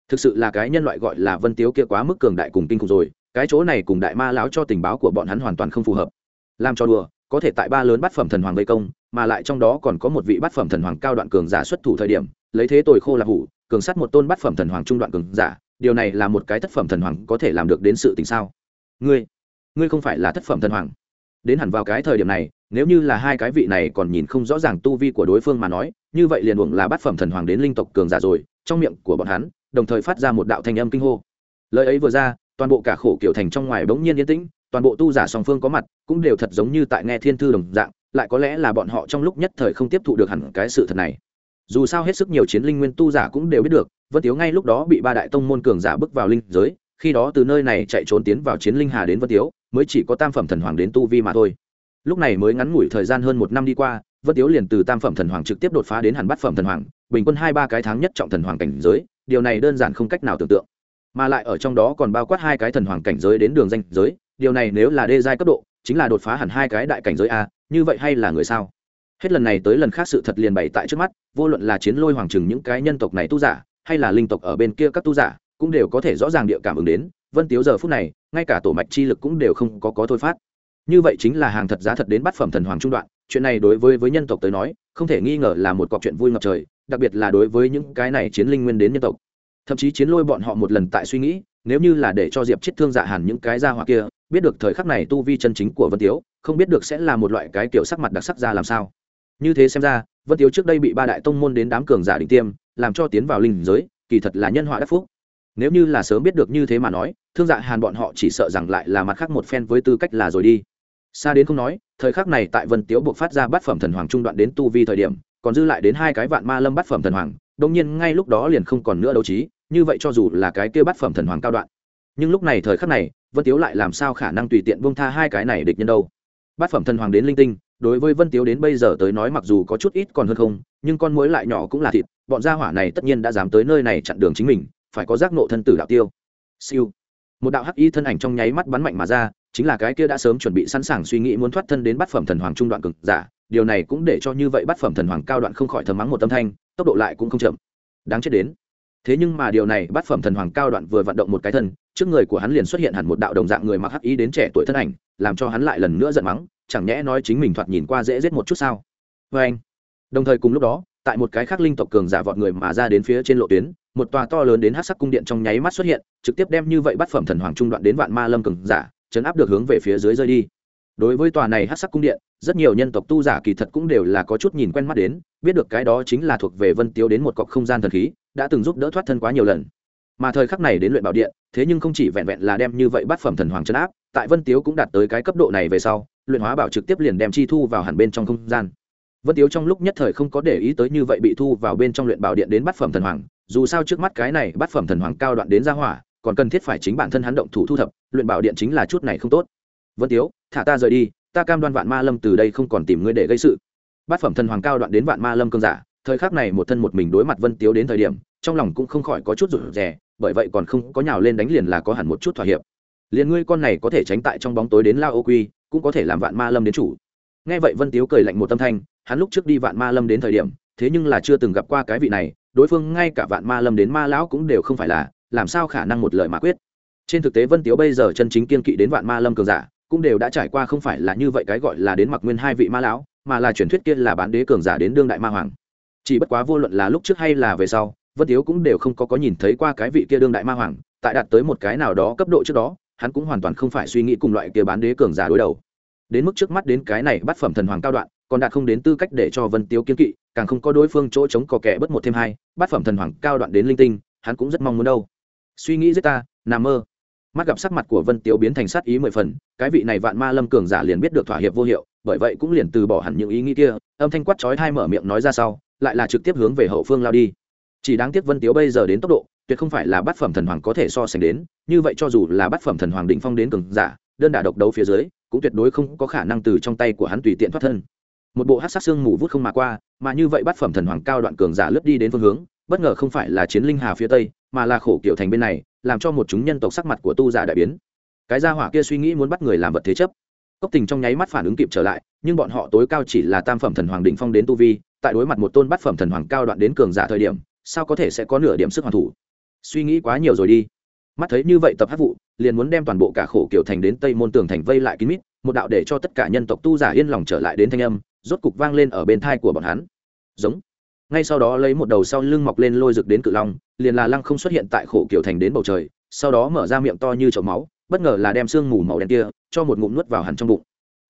Thực sự là cái nhân loại gọi là vân tiếu kia quá mức cường đại cùng kinh khủng rồi cái chỗ này cùng đại ma lão cho tình báo của bọn hắn hoàn toàn không phù hợp. Làm cho đùa, có thể tại ba lớn bát phẩm thần hoàng vây công, mà lại trong đó còn có một vị bát phẩm thần hoàng cao đoạn cường giả xuất thủ thời điểm, lấy thế tồi khô là hủ, cường sát một tôn bát phẩm thần hoàng trung đoạn cường giả, điều này là một cái thất phẩm thần hoàng có thể làm được đến sự tình sao? Ngươi ngươi không phải là thất phẩm thần hoàng. Đến hẳn vào cái thời điểm này, nếu như là hai cái vị này còn nhìn không rõ ràng tu vi của đối phương mà nói, như vậy liền uổng là bát phẩm thần hoàng đến linh tộc cường giả rồi, trong miệng của bọn hắn, đồng thời phát ra một đạo thanh âm kinh hô. Lời ấy vừa ra toàn bộ cả khổ kiểu thành trong ngoài bỗng nhiên yên tĩnh, toàn bộ tu giả song phương có mặt, cũng đều thật giống như tại nghe thiên thư đồng dạng, lại có lẽ là bọn họ trong lúc nhất thời không tiếp thụ được hẳn cái sự thật này. Dù sao hết sức nhiều chiến linh nguyên tu giả cũng đều biết được, vân tiếu ngay lúc đó bị ba đại tông môn cường giả bước vào linh giới, khi đó từ nơi này chạy trốn tiến vào chiến linh hà đến vân tiếu, mới chỉ có tam phẩm thần hoàng đến tu vi mà thôi. Lúc này mới ngắn ngủi thời gian hơn một năm đi qua, vân tiếu liền từ tam phẩm thần hoàng trực tiếp đột phá đến hẳn bát phẩm thần hoàng, bình quân hai ba cái tháng nhất trọng thần hoàng cảnh giới, điều này đơn giản không cách nào tưởng tượng mà lại ở trong đó còn bao quát hai cái thần hoàng cảnh giới đến đường danh giới, điều này nếu là đê giai cấp độ, chính là đột phá hẳn hai cái đại cảnh giới a, như vậy hay là người sao? Hết lần này tới lần khác sự thật liền bày tại trước mắt, vô luận là chiến lôi hoàng trừng những cái nhân tộc này tu giả, hay là linh tộc ở bên kia các tu giả, cũng đều có thể rõ ràng địa cảm ứng đến, vân tiếu giờ phút này, ngay cả tổ mạch chi lực cũng đều không có có thôi phát. Như vậy chính là hàng thật giá thật đến bát phẩm thần hoàng trung đoạn, chuyện này đối với với nhân tộc tới nói, không thể nghi ngờ là một cọc chuyện vui ngập trời, đặc biệt là đối với những cái này chiến linh nguyên đến nhân tộc thậm chí chiến lôi bọn họ một lần tại suy nghĩ, nếu như là để cho diệp chết thương dạ hàn những cái ra hoặc kia, biết được thời khắc này tu vi chân chính của vân tiếu, không biết được sẽ là một loại cái kiểu sắc mặt đặc sắc ra làm sao. Như thế xem ra, vân tiếu trước đây bị ba đại tông môn đến đám cường giả định tiêm, làm cho tiến vào linh giới, kỳ thật là nhân họa đắc phúc. Nếu như là sớm biết được như thế mà nói, thương dạ hàn bọn họ chỉ sợ rằng lại là mặt khác một phen với tư cách là rồi đi. Xa đến không nói, thời khắc này tại vân tiếu buộc phát ra bát phẩm thần hoàng trung đoạn đến tu vi thời điểm, còn dư lại đến hai cái vạn ma lâm bát phẩm thần hoàng đông nhiên ngay lúc đó liền không còn nữa đấu trí như vậy cho dù là cái kia bát phẩm thần hoàng cao đoạn, nhưng lúc này thời khắc này, vân tiếu lại làm sao khả năng tùy tiện bông tha hai cái này địch nhân đâu? Bát phẩm thần hoàng đến linh tinh, đối với vân tiếu đến bây giờ tới nói mặc dù có chút ít còn hơn không, nhưng con mối lại nhỏ cũng là thịt, bọn gia hỏa này tất nhiên đã dám tới nơi này chặn đường chính mình, phải có giác nộ thân tử đạo tiêu. Siêu. Một đạo hắc y thân ảnh trong nháy mắt bắn mạnh mà ra, chính là cái kia đã sớm chuẩn bị sẵn sàng suy nghĩ muốn thoát thân đến bát phẩm thần hoàng trung đoạn cực giả, điều này cũng để cho như vậy bát phẩm thần hoàng cao đoạn không khỏi thầm mắng một tâm thanh, tốc độ lại cũng không chậm. Đáng chết đến thế nhưng mà điều này bát phẩm thần hoàng cao đoạn vừa vận động một cái thân, trước người của hắn liền xuất hiện hẳn một đạo đồng dạng người mặc hắc ý đến trẻ tuổi thân ảnh, làm cho hắn lại lần nữa giận mắng, chẳng nhẽ nói chính mình thoạt nhìn qua dễ giết một chút sao? Vê anh, đồng thời cùng lúc đó, tại một cái khác linh tộc cường giả vọt người mà ra đến phía trên lộ tuyến, một tòa to lớn đến hát sắc cung điện trong nháy mắt xuất hiện, trực tiếp đem như vậy bát phẩm thần hoàng trung đoạn đến vạn ma lâm cường giả, chấn áp được hướng về phía dưới rơi đi. Đối với tòa này hát sắc cung điện, rất nhiều nhân tộc tu giả kỳ thật cũng đều là có chút nhìn quen mắt đến, biết được cái đó chính là thuộc về vân tiếu đến một cọc không gian thần khí đã từng giúp đỡ thoát thân quá nhiều lần. Mà thời khắc này đến luyện bảo điện, thế nhưng không chỉ vẹn vẹn là đem như vậy bắt phẩm thần hoàng chân áp, tại vân tiếu cũng đạt tới cái cấp độ này về sau, luyện hóa bảo trực tiếp liền đem chi thu vào hẳn bên trong không gian. Vân tiếu trong lúc nhất thời không có để ý tới như vậy bị thu vào bên trong luyện bảo điện đến bắt phẩm thần hoàng, dù sao trước mắt cái này bắt phẩm thần hoàng cao đoạn đến ra hỏa, còn cần thiết phải chính bản thân hắn động thủ thu thập, luyện bảo điện chính là chút này không tốt. Vân tiếu, thả ta rời đi, ta cam đoan vạn ma lâm từ đây không còn tìm ngươi để gây sự. Bát phẩm thần hoàng cao đoạn đến vạn ma lâm cơn giả, thời khắc này một thân một mình đối mặt vân tiếu đến thời điểm trong lòng cũng không khỏi có chút rụt rè, bởi vậy còn không có nhào lên đánh liền là có hẳn một chút thỏa hiệp. Liền ngươi con này có thể tránh tại trong bóng tối đến lao ô quy, cũng có thể làm vạn ma lâm đến chủ. Nghe vậy vân tiếu cười lạnh một tâm thanh, hắn lúc trước đi vạn ma lâm đến thời điểm, thế nhưng là chưa từng gặp qua cái vị này, đối phương ngay cả vạn ma lâm đến ma lão cũng đều không phải là, làm sao khả năng một lời mà quyết. Trên thực tế vân tiếu bây giờ chân chính kiên kỵ đến vạn ma lâm cường giả, cũng đều đã trải qua không phải là như vậy cái gọi là đến mặc nguyên hai vị ma lão, mà là truyền thuyết kia là bán đế cường giả đến đương đại ma hoàng. Chỉ bất quá vô luận là lúc trước hay là về sau vân tiếu cũng đều không có có nhìn thấy qua cái vị kia đương đại ma hoàng, tại đạt tới một cái nào đó cấp độ trước đó, hắn cũng hoàn toàn không phải suy nghĩ cùng loại kia bán đế cường giả đối đầu. Đến mức trước mắt đến cái này bắt phẩm thần hoàng cao đoạn, còn đạt không đến tư cách để cho vân tiếu kiên kỵ, càng không có đối phương chỗ chống cò kẻ bất một thêm hai bắt phẩm thần hoàng cao đoạn đến linh tinh, hắn cũng rất mong muốn đâu. Suy nghĩ giết ta, nằm mơ. Mắt gặp sắc mặt của vân tiếu biến thành sát ý mười phần, cái vị này vạn ma lâm cường giả liền biết được thỏa hiệp vô hiệu, bởi vậy cũng liền từ bỏ hẳn những ý nghĩ kia, âm thanh quát chói hai mở miệng nói ra sau, lại là trực tiếp hướng về hậu phương lao đi chỉ đáng tiếc vân tiếu bây giờ đến tốc độ, tuyệt không phải là bát phẩm thần hoàng có thể so sánh đến, như vậy cho dù là bát phẩm thần hoàng định phong đến cường giả, đơn đả độc đấu phía dưới, cũng tuyệt đối không có khả năng từ trong tay của hắn tùy tiện thoát thân. Một bộ hát sắc xương mù vút không mà qua, mà như vậy bát phẩm thần hoàng cao đoạn cường giả lướt đi đến phương hướng, bất ngờ không phải là chiến linh hà phía tây, mà là khổ kiểu thành bên này, làm cho một chúng nhân tộc sắc mặt của tu giả đại biến. Cái gia hỏa kia suy nghĩ muốn bắt người làm vật thế chấp. Cốc tình trong nháy mắt phản ứng kịp trở lại, nhưng bọn họ tối cao chỉ là tam phẩm thần hoàng đỉnh phong đến tu vi, tại đối mặt một tôn bát phẩm thần hoàng cao đoạn đến cường giả thời điểm sao có thể sẽ có nửa điểm sức hoàn thủ? Suy nghĩ quá nhiều rồi đi. Mắt thấy như vậy tập hát vụ, liền muốn đem toàn bộ cả khổ kiểu thành đến tây môn tường thành vây lại kín mít, một đạo để cho tất cả nhân tộc tu giả yên lòng trở lại đến thanh âm, rốt cục vang lên ở bên thai của bọn hắn. Giống. Ngay sau đó lấy một đầu sau lưng mọc lên lôi rực đến cự long, liền là lăng không xuất hiện tại khổ kiểu thành đến bầu trời, sau đó mở ra miệng to như chậu máu, bất ngờ là đem sương mù màu đen kia cho một ngụm nuốt vào hẳn trong bụng.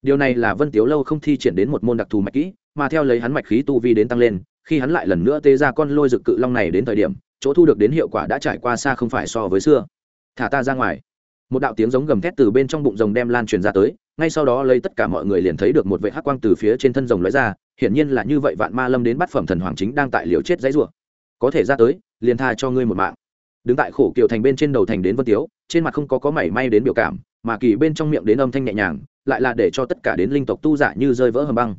Điều này là vân tiếu lâu không thi triển đến một môn đặc thù mạch kỹ mà theo lấy hắn mạch khí tu vi đến tăng lên, khi hắn lại lần nữa tê ra con lôi rực cự long này đến thời điểm, chỗ thu được đến hiệu quả đã trải qua xa không phải so với xưa. Thả ta ra ngoài. Một đạo tiếng giống gầm thét từ bên trong bụng rồng đem lan truyền ra tới, ngay sau đó lấy tất cả mọi người liền thấy được một vệ hắc quang từ phía trên thân rồng lóe ra, hiển nhiên là như vậy vạn ma lâm đến bắt phẩm thần hoàng chính đang tại liều chết dãy rủa. Có thể ra tới, liền tha cho ngươi một mạng. Đứng tại khổ kiều thành bên trên đầu thành đến vân tiếu, trên mặt không có có mảy may đến biểu cảm, mà kỳ bên trong miệng đến âm thanh nhẹ nhàng, lại là để cho tất cả đến linh tộc tu giả như rơi vỡ hầm băng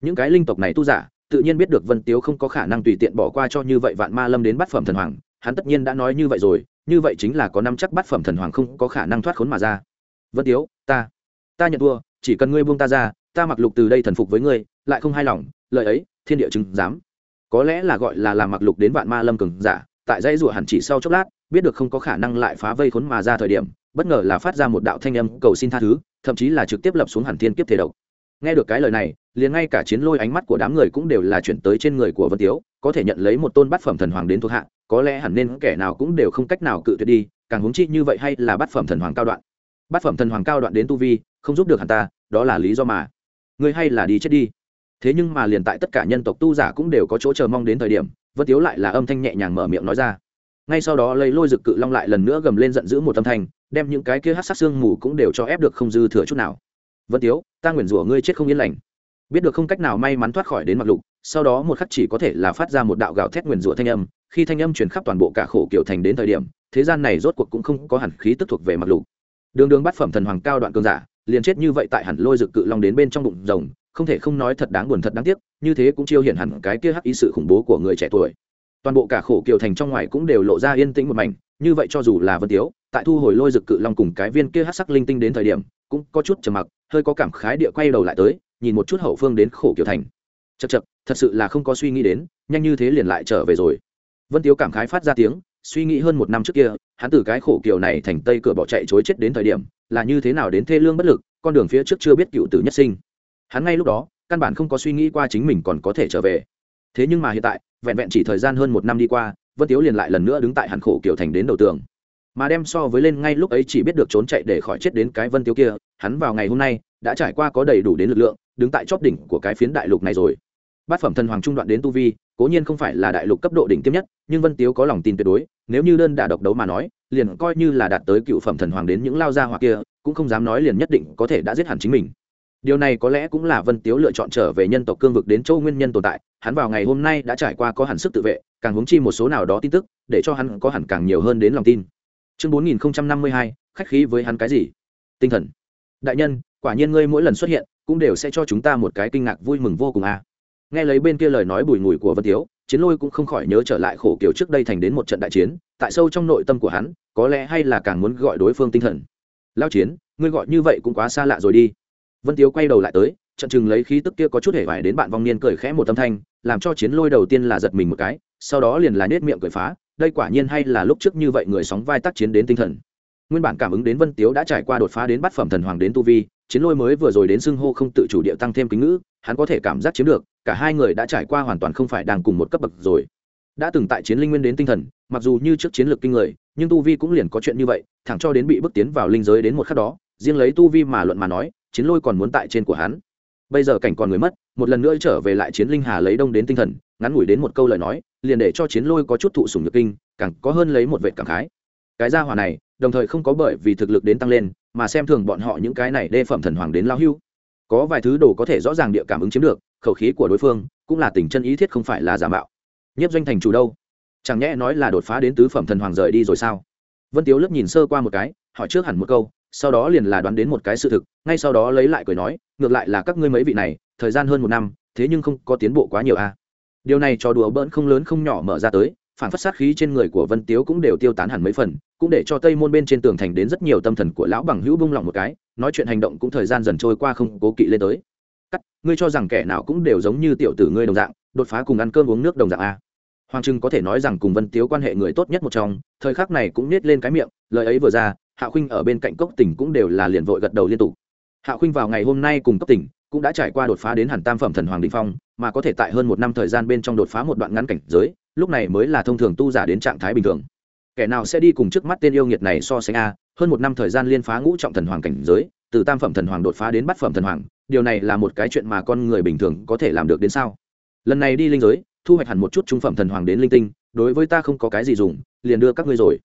những cái linh tộc này tu giả, tự nhiên biết được vân tiếu không có khả năng tùy tiện bỏ qua cho như vậy vạn ma lâm đến bắt phẩm thần hoàng, hắn tất nhiên đã nói như vậy rồi, như vậy chính là có năm chắc bắt phẩm thần hoàng không có khả năng thoát khốn mà ra. Vân tiếu, ta ta nhận thua, chỉ cần ngươi buông ta ra, ta mặc lục từ đây thần phục với ngươi, lại không hài lòng, lời ấy, thiên địa chứng dám có lẽ là gọi là làm mặc lục đến vạn ma lâm cường giả, tại dãy rủa hẳn chỉ sau chốc lát, biết được không có khả năng lại phá vây khốn mà ra thời điểm, bất ngờ là phát ra một đạo thanh âm cầu xin tha thứ, thậm chí là trực tiếp lập xuống hẳn thiên kiếp thể độc nghe được cái lời này, liền ngay cả chiến lôi ánh mắt của đám người cũng đều là chuyển tới trên người của vân tiếu, có thể nhận lấy một tôn bát phẩm thần hoàng đến thuộc hạ, có lẽ hẳn nên kẻ nào cũng đều không cách nào cự tuyệt đi, càng huống chi như vậy hay là bát phẩm thần hoàng cao đoạn. Bát phẩm thần hoàng cao đoạn đến tu vi, không giúp được hẳn ta, đó là lý do mà. Ngươi hay là đi chết đi. Thế nhưng mà liền tại tất cả nhân tộc tu giả cũng đều có chỗ chờ mong đến thời điểm, vân tiếu lại là âm thanh nhẹ nhàng mở miệng nói ra. Ngay sau đó lấy lôi rực cự long lại lần nữa gầm lên giận dữ một âm thanh, đem những cái kia hát sát xương mù cũng đều cho ép được không dư thừa chút nào vân tiếu, ta nguyền rủa ngươi chết không yên lành. Biết được không cách nào may mắn thoát khỏi đến mặt lục, sau đó một khắc chỉ có thể là phát ra một đạo gạo thét nguyền rủa thanh âm. Khi thanh âm truyền khắp toàn bộ cả khổ kiểu thành đến thời điểm, thế gian này rốt cuộc cũng không có hẳn khí tức thuộc về mặt lục. Đường đường bắt phẩm thần hoàng cao đoạn cường giả, liền chết như vậy tại hẳn lôi rực cự long đến bên trong bụng rồng, không thể không nói thật đáng buồn thật đáng tiếc, như thế cũng chiêu hiện hẳn cái kia hắc ý sự khủng bố của người trẻ tuổi. Toàn bộ cả khổ kiều thành trong ngoài cũng đều lộ ra yên tĩnh một mảnh, như vậy cho dù là vân tiếu, tại thu hồi lôi rực cự long cùng cái viên kia hắc sắc linh tinh đến thời điểm, cũng có chút trầm mặc hơi có cảm khái địa quay đầu lại tới, nhìn một chút hậu phương đến khổ kiều thành. Chật chật thật sự là không có suy nghĩ đến, nhanh như thế liền lại trở về rồi. Vân tiếu cảm khái phát ra tiếng, suy nghĩ hơn một năm trước kia, hắn từ cái khổ kiều này thành tây cửa bỏ chạy chối chết đến thời điểm, là như thế nào đến thê lương bất lực, con đường phía trước chưa biết cựu tử nhất sinh. Hắn ngay lúc đó, căn bản không có suy nghĩ qua chính mình còn có thể trở về. Thế nhưng mà hiện tại, vẹn vẹn chỉ thời gian hơn một năm đi qua, vân tiếu liền lại lần nữa đứng tại hàn khổ kiểu thành đến đầu tường mà đem so với lên ngay lúc ấy chỉ biết được trốn chạy để khỏi chết đến cái vân tiếu kia, hắn vào ngày hôm nay đã trải qua có đầy đủ đến lực lượng, đứng tại chóp đỉnh của cái phiến đại lục này rồi. Bát phẩm thần hoàng trung đoạn đến tu vi, cố nhiên không phải là đại lục cấp độ đỉnh tiêm nhất, nhưng vân tiếu có lòng tin tuyệt đối, nếu như đơn đả độc đấu mà nói, liền coi như là đạt tới cựu phẩm thần hoàng đến những lao gia hoặc kia, cũng không dám nói liền nhất định có thể đã giết hẳn chính mình. Điều này có lẽ cũng là vân tiếu lựa chọn trở về nhân tộc cương vực đến châu nguyên nhân tồn tại, hắn vào ngày hôm nay đã trải qua có hẳn sức tự vệ, càng hướng chi một số nào đó tin tức, để cho hắn có hẳn càng nhiều hơn đến lòng tin chương bốn nghìn năm mươi hai, khách khí với hắn cái gì? Tinh thần. Đại nhân, quả nhiên ngươi mỗi lần xuất hiện, cũng đều sẽ cho chúng ta một cái kinh ngạc vui mừng vô cùng à. nghe lấy bên kia lời nói bùi ngùi của vân tiếu, chiến lôi cũng không khỏi nhớ trở lại khổ kiểu trước đây thành đến một trận đại chiến, tại sâu trong nội tâm của hắn, có lẽ hay là càng muốn gọi đối phương tinh thần. Lao chiến, ngươi gọi như vậy cũng quá xa lạ rồi đi. Vân tiếu quay đầu lại tới, trận chừng lấy khí tức kia có chút hề vải đến bạn vong niên cười khẽ một âm thanh, làm cho chiến lôi đầu tiên là giật mình một cái, sau đó liền là nết miệng cười phá đây quả nhiên hay là lúc trước như vậy người sóng vai tác chiến đến tinh thần. Nguyên bản cảm ứng đến vân tiếu đã trải qua đột phá đến bát phẩm thần hoàng đến tu vi, chiến lôi mới vừa rồi đến xưng hô không tự chủ địa tăng thêm kính ngữ, hắn có thể cảm giác chiếm được, cả hai người đã trải qua hoàn toàn không phải đang cùng một cấp bậc rồi. Đã từng tại chiến linh nguyên đến tinh thần, mặc dù như trước chiến lược kinh người, nhưng tu vi cũng liền có chuyện như vậy, thẳng cho đến bị bước tiến vào linh giới đến một khắc đó, riêng lấy tu vi mà luận mà nói, chiến lôi còn muốn tại trên của hắn bây giờ cảnh còn người mất, một lần nữa trở về lại chiến linh hà lấy đông đến tinh thần, ngắn ngủi đến một câu lời nói, liền để cho chiến lôi có chút thụ sùng nhược kinh, càng có hơn lấy một vệ cảm khái. Cái gia hỏa này, đồng thời không có bởi vì thực lực đến tăng lên, mà xem thường bọn họ những cái này đê phẩm thần hoàng đến lao hưu. Có vài thứ đồ có thể rõ ràng địa cảm ứng chiếm được, khẩu khí của đối phương cũng là tình chân ý thiết không phải là giả mạo. Nhất doanh thành chủ đâu? Chẳng nhẽ nói là đột phá đến tứ phẩm thần hoàng rời đi rồi sao? Vân tiếu lớp nhìn sơ qua một cái, hỏi trước hẳn một câu sau đó liền là đoán đến một cái sự thực, ngay sau đó lấy lại cười nói, ngược lại là các ngươi mấy vị này, thời gian hơn một năm, thế nhưng không có tiến bộ quá nhiều a à. điều này cho đùa bỡn không lớn không nhỏ mở ra tới, phản phát sát khí trên người của vân tiếu cũng đều tiêu tán hẳn mấy phần, cũng để cho tây môn bên trên tường thành đến rất nhiều tâm thần của lão bằng hữu bung lòng một cái, nói chuyện hành động cũng thời gian dần trôi qua không cố kỵ lên tới cắt, ngươi cho rằng kẻ nào cũng đều giống như tiểu tử ngươi đồng dạng, đột phá cùng ăn cơm uống nước đồng dạng a hoàng trưng có thể nói rằng cùng vân tiếu quan hệ người tốt nhất một trong, thời khắc này cũng nết lên cái miệng, lời ấy vừa ra hạ khuynh ở bên cạnh cốc tỉnh cũng đều là liền vội gật đầu liên tục. Hạ khuynh vào ngày hôm nay cùng cốc tỉnh cũng đã trải qua đột phá đến hẳn tam phẩm thần hoàng đình phong, mà có thể tại hơn một năm thời gian bên trong đột phá một đoạn ngắn cảnh giới, lúc này mới là thông thường tu giả đến trạng thái bình thường. Kẻ nào sẽ đi cùng trước mắt tên yêu nghiệt này so sánh a, hơn một năm thời gian liên phá ngũ trọng thần hoàng cảnh giới, từ tam phẩm thần hoàng đột phá đến bát phẩm thần hoàng, điều này là một cái chuyện mà con người bình thường có thể làm được đến sao? Lần này đi linh giới, thu hoạch hẳn một chút trung phẩm thần hoàng đến linh tinh, đối với ta không có cái gì dùng, liền đưa các ngươi rồi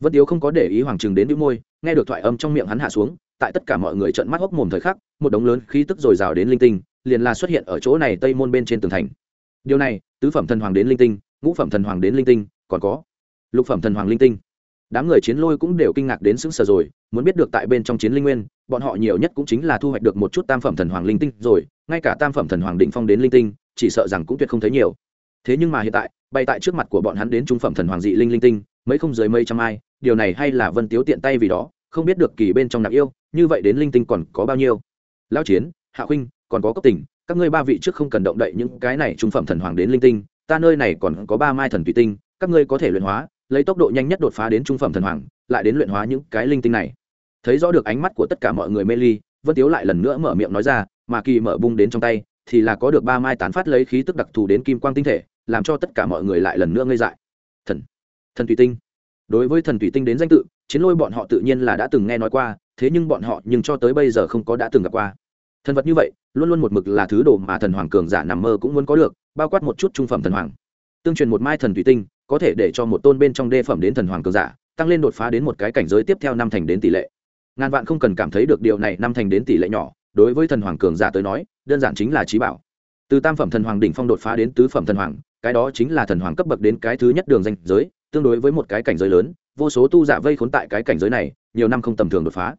vân tiếu không có để ý hoàng trừng đến đĩu môi, nghe được thoại âm trong miệng hắn hạ xuống, tại tất cả mọi người trợn mắt hốc mồm thời khắc, một đống lớn khí tức dồi dào đến linh tinh, liền là xuất hiện ở chỗ này tây môn bên trên tường thành. Điều này, tứ phẩm thần hoàng đến linh tinh, ngũ phẩm thần hoàng đến linh tinh, còn có lục phẩm thần hoàng linh tinh. Đám người chiến lôi cũng đều kinh ngạc đến sững sờ rồi, muốn biết được tại bên trong chiến linh nguyên, bọn họ nhiều nhất cũng chính là thu hoạch được một chút tam phẩm thần hoàng linh tinh rồi, ngay cả tam phẩm thần hoàng định phong đến linh tinh, chỉ sợ rằng cũng tuyệt không thấy nhiều. Thế nhưng mà hiện tại bay tại trước mặt của bọn hắn đến trung phẩm thần hoàng dị linh linh tinh, mấy không dưới mấy trăm ai điều này hay là vân tiếu tiện tay vì đó, không biết được kỳ bên trong nạp yêu, như vậy đến linh tinh còn có bao nhiêu? Lao chiến, hạ huynh còn có cấp tỉnh, các ngươi ba vị trước không cần động đậy những cái này trung phẩm thần hoàng đến linh tinh, ta nơi này còn có ba mai thần tùy tinh, các ngươi có thể luyện hóa, lấy tốc độ nhanh nhất đột phá đến trung phẩm thần hoàng, lại đến luyện hóa những cái linh tinh này. Thấy rõ được ánh mắt của tất cả mọi người mê ly, vân tiếu lại lần nữa mở miệng nói ra, mà kỳ mở bung đến trong tay, thì là có được ba mai tán phát lấy khí tức đặc thù đến kim quang tinh thể, làm cho tất cả mọi người lại lần nữa ngây dại. Thần thần thủy tinh đối với thần thủy tinh đến danh tự, chiến lôi bọn họ tự nhiên là đã từng nghe nói qua, thế nhưng bọn họ nhưng cho tới bây giờ không có đã từng gặp qua. Thần vật như vậy, luôn luôn một mực là thứ đồ mà thần hoàng cường giả nằm mơ cũng muốn có được, bao quát một chút trung phẩm thần hoàng. Tương truyền một mai thần thủy tinh, có thể để cho một tôn bên trong đê phẩm đến thần hoàng cường giả, tăng lên đột phá đến một cái cảnh giới tiếp theo năm thành đến tỷ lệ. Ngàn vạn không cần cảm thấy được điều này năm thành đến tỷ lệ nhỏ, đối với thần hoàng cường giả tới nói, đơn giản chính là trí bảo. Từ tam phẩm thần hoàng đỉnh phong đột phá đến tứ phẩm thần hoàng, cái đó chính là thần hoàng cấp bậc đến cái thứ nhất đường danh giới tương đối với một cái cảnh giới lớn, vô số tu giả vây khốn tại cái cảnh giới này, nhiều năm không tầm thường đột phá.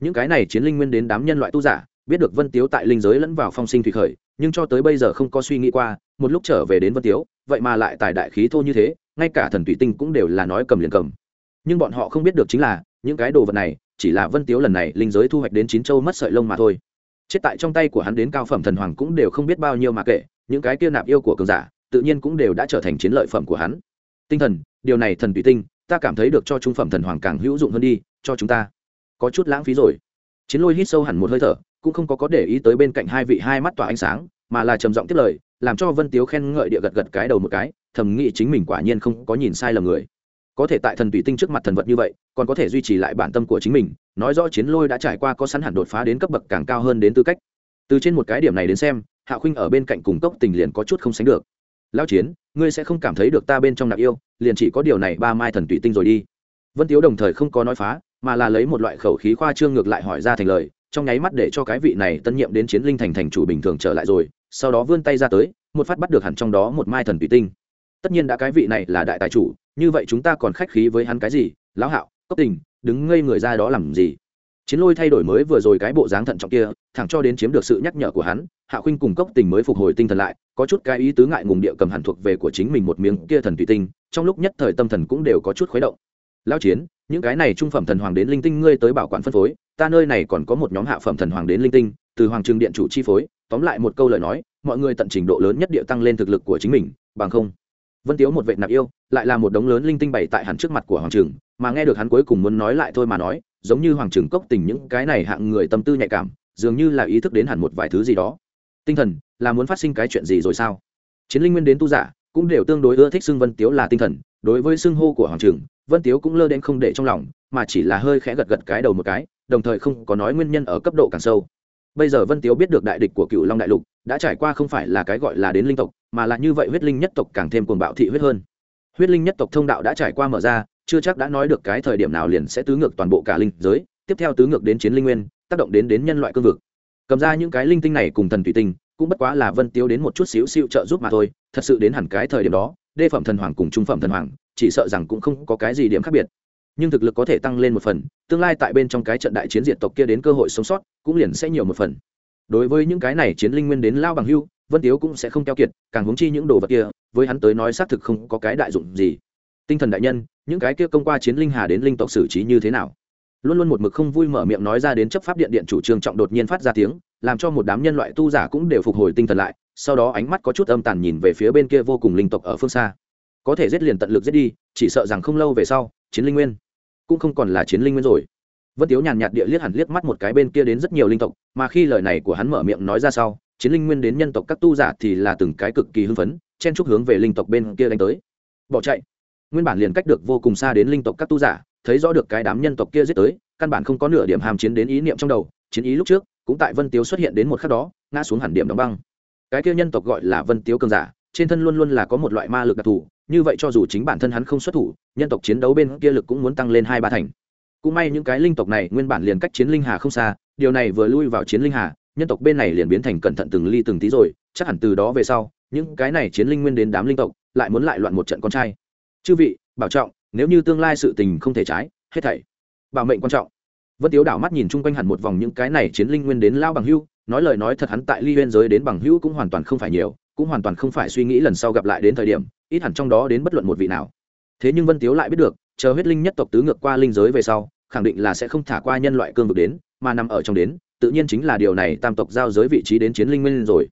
Những cái này chiến linh nguyên đến đám nhân loại tu giả, biết được vân tiếu tại linh giới lẫn vào phong sinh thủy khởi, nhưng cho tới bây giờ không có suy nghĩ qua, một lúc trở về đến vân tiếu, vậy mà lại tài đại khí thô như thế, ngay cả thần thủy tinh cũng đều là nói cầm liền cầm. Nhưng bọn họ không biết được chính là, những cái đồ vật này, chỉ là vân tiếu lần này linh giới thu hoạch đến chín châu mất sợi lông mà thôi. Chết tại trong tay của hắn đến cao phẩm thần hoàng cũng đều không biết bao nhiêu mà kể, những cái kia nạp yêu của cường giả, tự nhiên cũng đều đã trở thành chiến lợi phẩm của hắn. Tinh thần điều này thần tùy tinh, ta cảm thấy được cho trung phẩm thần hoàng càng hữu dụng hơn đi, cho chúng ta. Có chút lãng phí rồi. Chiến lôi hít sâu hẳn một hơi thở, cũng không có có để ý tới bên cạnh hai vị hai mắt tỏa ánh sáng, mà là trầm giọng tiếp lời, làm cho vân tiếu khen ngợi địa gật gật cái đầu một cái, thầm nghĩ chính mình quả nhiên không có nhìn sai lầm người. Có thể tại thần tùy tinh trước mặt thần vật như vậy, còn có thể duy trì lại bản tâm của chính mình, nói rõ chiến lôi đã trải qua có sẵn hẳn đột phá đến cấp bậc càng cao hơn đến tư cách. Từ trên một cái điểm này đến xem, hạ khuynh ở bên cạnh cùng cốc tình liền có chút không sánh được lao chiến, ngươi sẽ không cảm thấy được ta bên trong nạp yêu, liền chỉ có điều này ba mai thần tụy tinh rồi đi. Vân tiếu đồng thời không có nói phá, mà là lấy một loại khẩu khí khoa trương ngược lại hỏi ra thành lời, trong nháy mắt để cho cái vị này tân nhiệm đến chiến linh thành thành chủ bình thường trở lại rồi, sau đó vươn tay ra tới, một phát bắt được hẳn trong đó một mai thần tụy tinh. Tất nhiên đã cái vị này là đại tài chủ, như vậy chúng ta còn khách khí với hắn cái gì? Lão hạo, cốc tình, đứng ngây người ra đó làm gì? Chiến lôi thay đổi mới vừa rồi cái bộ dáng thận trọng kia, thẳng cho đến chiếm được sự nhắc nhở của hắn hạ khuynh cùng cốc tình mới phục hồi tinh thần lại có chút cái ý tứ ngại ngùng địa cầm hẳn thuộc về của chính mình một miếng kia thần tùy tinh trong lúc nhất thời tâm thần cũng đều có chút khuấy động. Lao chiến những cái này trung phẩm thần hoàng đến linh tinh ngươi tới bảo quản phân phối ta nơi này còn có một nhóm hạ phẩm thần hoàng đến linh tinh từ hoàng trường điện chủ chi phối tóm lại một câu lời nói mọi người tận trình độ lớn nhất địa tăng lên thực lực của chính mình bằng không. Vân tiếu một vệ nạp yêu lại là một đống lớn linh tinh bày tại hẳn trước mặt của hoàng trường, mà nghe được hắn cuối cùng muốn nói lại thôi mà nói giống như hoàng trường cốc tình những cái này hạng người tâm tư nhạy cảm dường như là ý thức đến hẳn một vài thứ gì đó tinh thần, là muốn phát sinh cái chuyện gì rồi sao? Chiến linh nguyên đến tu giả, cũng đều tương đối ưa thích xưng vân tiếu là tinh thần, đối với xưng hô của hoàng trường vân tiếu cũng lơ đen không để trong lòng, mà chỉ là hơi khẽ gật gật cái đầu một cái, đồng thời không có nói nguyên nhân ở cấp độ càng sâu. Bây giờ vân tiếu biết được đại địch của cựu long đại lục, đã trải qua không phải là cái gọi là đến linh tộc, mà là như vậy huyết linh nhất tộc càng thêm cuồng bạo thị huyết hơn. Huyết linh nhất tộc thông đạo đã trải qua mở ra, chưa chắc đã nói được cái thời điểm nào liền sẽ tứ ngược toàn bộ cả linh giới, tiếp theo tứ ngược đến chiến linh nguyên, tác động đến đến nhân loại cương vực cầm ra những cái linh tinh này cùng thần thủy tinh, cũng bất quá là vân tiếu đến một chút xíu xíu trợ giúp mà thôi, thật sự đến hẳn cái thời điểm đó, đê phẩm thần hoàng cùng trung phẩm thần hoàng, chỉ sợ rằng cũng không có cái gì điểm khác biệt. Nhưng thực lực có thể tăng lên một phần, tương lai tại bên trong cái trận đại chiến diệt tộc kia đến cơ hội sống sót, cũng liền sẽ nhiều một phần. Đối với những cái này chiến linh nguyên đến lao bằng hưu, vân tiếu cũng sẽ không keo kiệt, càng hướng chi những đồ vật kia, với hắn tới nói xác thực không có cái đại dụng gì. Tinh thần đại nhân, những cái kia công qua chiến linh hà đến linh tộc xử trí như thế nào? Luôn luôn một mực không vui mở miệng nói ra đến chấp pháp điện điện chủ trương trọng đột nhiên phát ra tiếng, làm cho một đám nhân loại tu giả cũng đều phục hồi tinh thần lại, sau đó ánh mắt có chút âm tàn nhìn về phía bên kia vô cùng linh tộc ở phương xa. Có thể giết liền tận lực giết đi, chỉ sợ rằng không lâu về sau, chiến linh nguyên cũng không còn là chiến linh nguyên rồi. Vân tiếu nhàn nhạt địa liếc hẳn liếc mắt một cái bên kia đến rất nhiều linh tộc, mà khi lời này của hắn mở miệng nói ra sau, chiến linh nguyên đến nhân tộc các tu giả thì là từng cái cực kỳ hưng phấn, chen chúc hướng về linh tộc bên kia đánh tới. Bỏ chạy. Nguyên bản liền cách được vô cùng xa đến linh tộc các tu giả thấy rõ được cái đám nhân tộc kia giết tới, căn bản không có nửa điểm hàm chiến đến ý niệm trong đầu, chiến ý lúc trước, cũng tại vân tiếu xuất hiện đến một khắc đó, ngã xuống hẳn điểm đóng băng. Cái kia nhân tộc gọi là vân tiếu cường giả, trên thân luôn luôn là có một loại ma lực đặc thù, như vậy cho dù chính bản thân hắn không xuất thủ, nhân tộc chiến đấu bên kia lực cũng muốn tăng lên hai ba thành. Cũng may những cái linh tộc này nguyên bản liền cách chiến linh hà không xa, điều này vừa lui vào chiến linh hà, nhân tộc bên này liền biến thành cẩn thận từng ly từng tí rồi, chắc hẳn từ đó về sau, những cái này chiến linh nguyên đến đám linh tộc, lại muốn lại loạn một trận con trai. Chư vị, bảo trọng nếu như tương lai sự tình không thể trái, hết thảy. Bảo mệnh quan trọng. Vân tiếu đảo mắt nhìn chung quanh hẳn một vòng những cái này chiến linh nguyên đến lao bằng hưu, nói lời nói thật hắn tại ly huyên giới đến bằng hữu cũng hoàn toàn không phải nhiều, cũng hoàn toàn không phải suy nghĩ lần sau gặp lại đến thời điểm, ít hẳn trong đó đến bất luận một vị nào. Thế nhưng vân tiếu lại biết được, chờ huyết linh nhất tộc tứ ngược qua linh giới về sau, khẳng định là sẽ không thả qua nhân loại cương vực đến, mà nằm ở trong đến, tự nhiên chính là điều này tam tộc giao giới vị trí đến chiến linh nguyên rồi.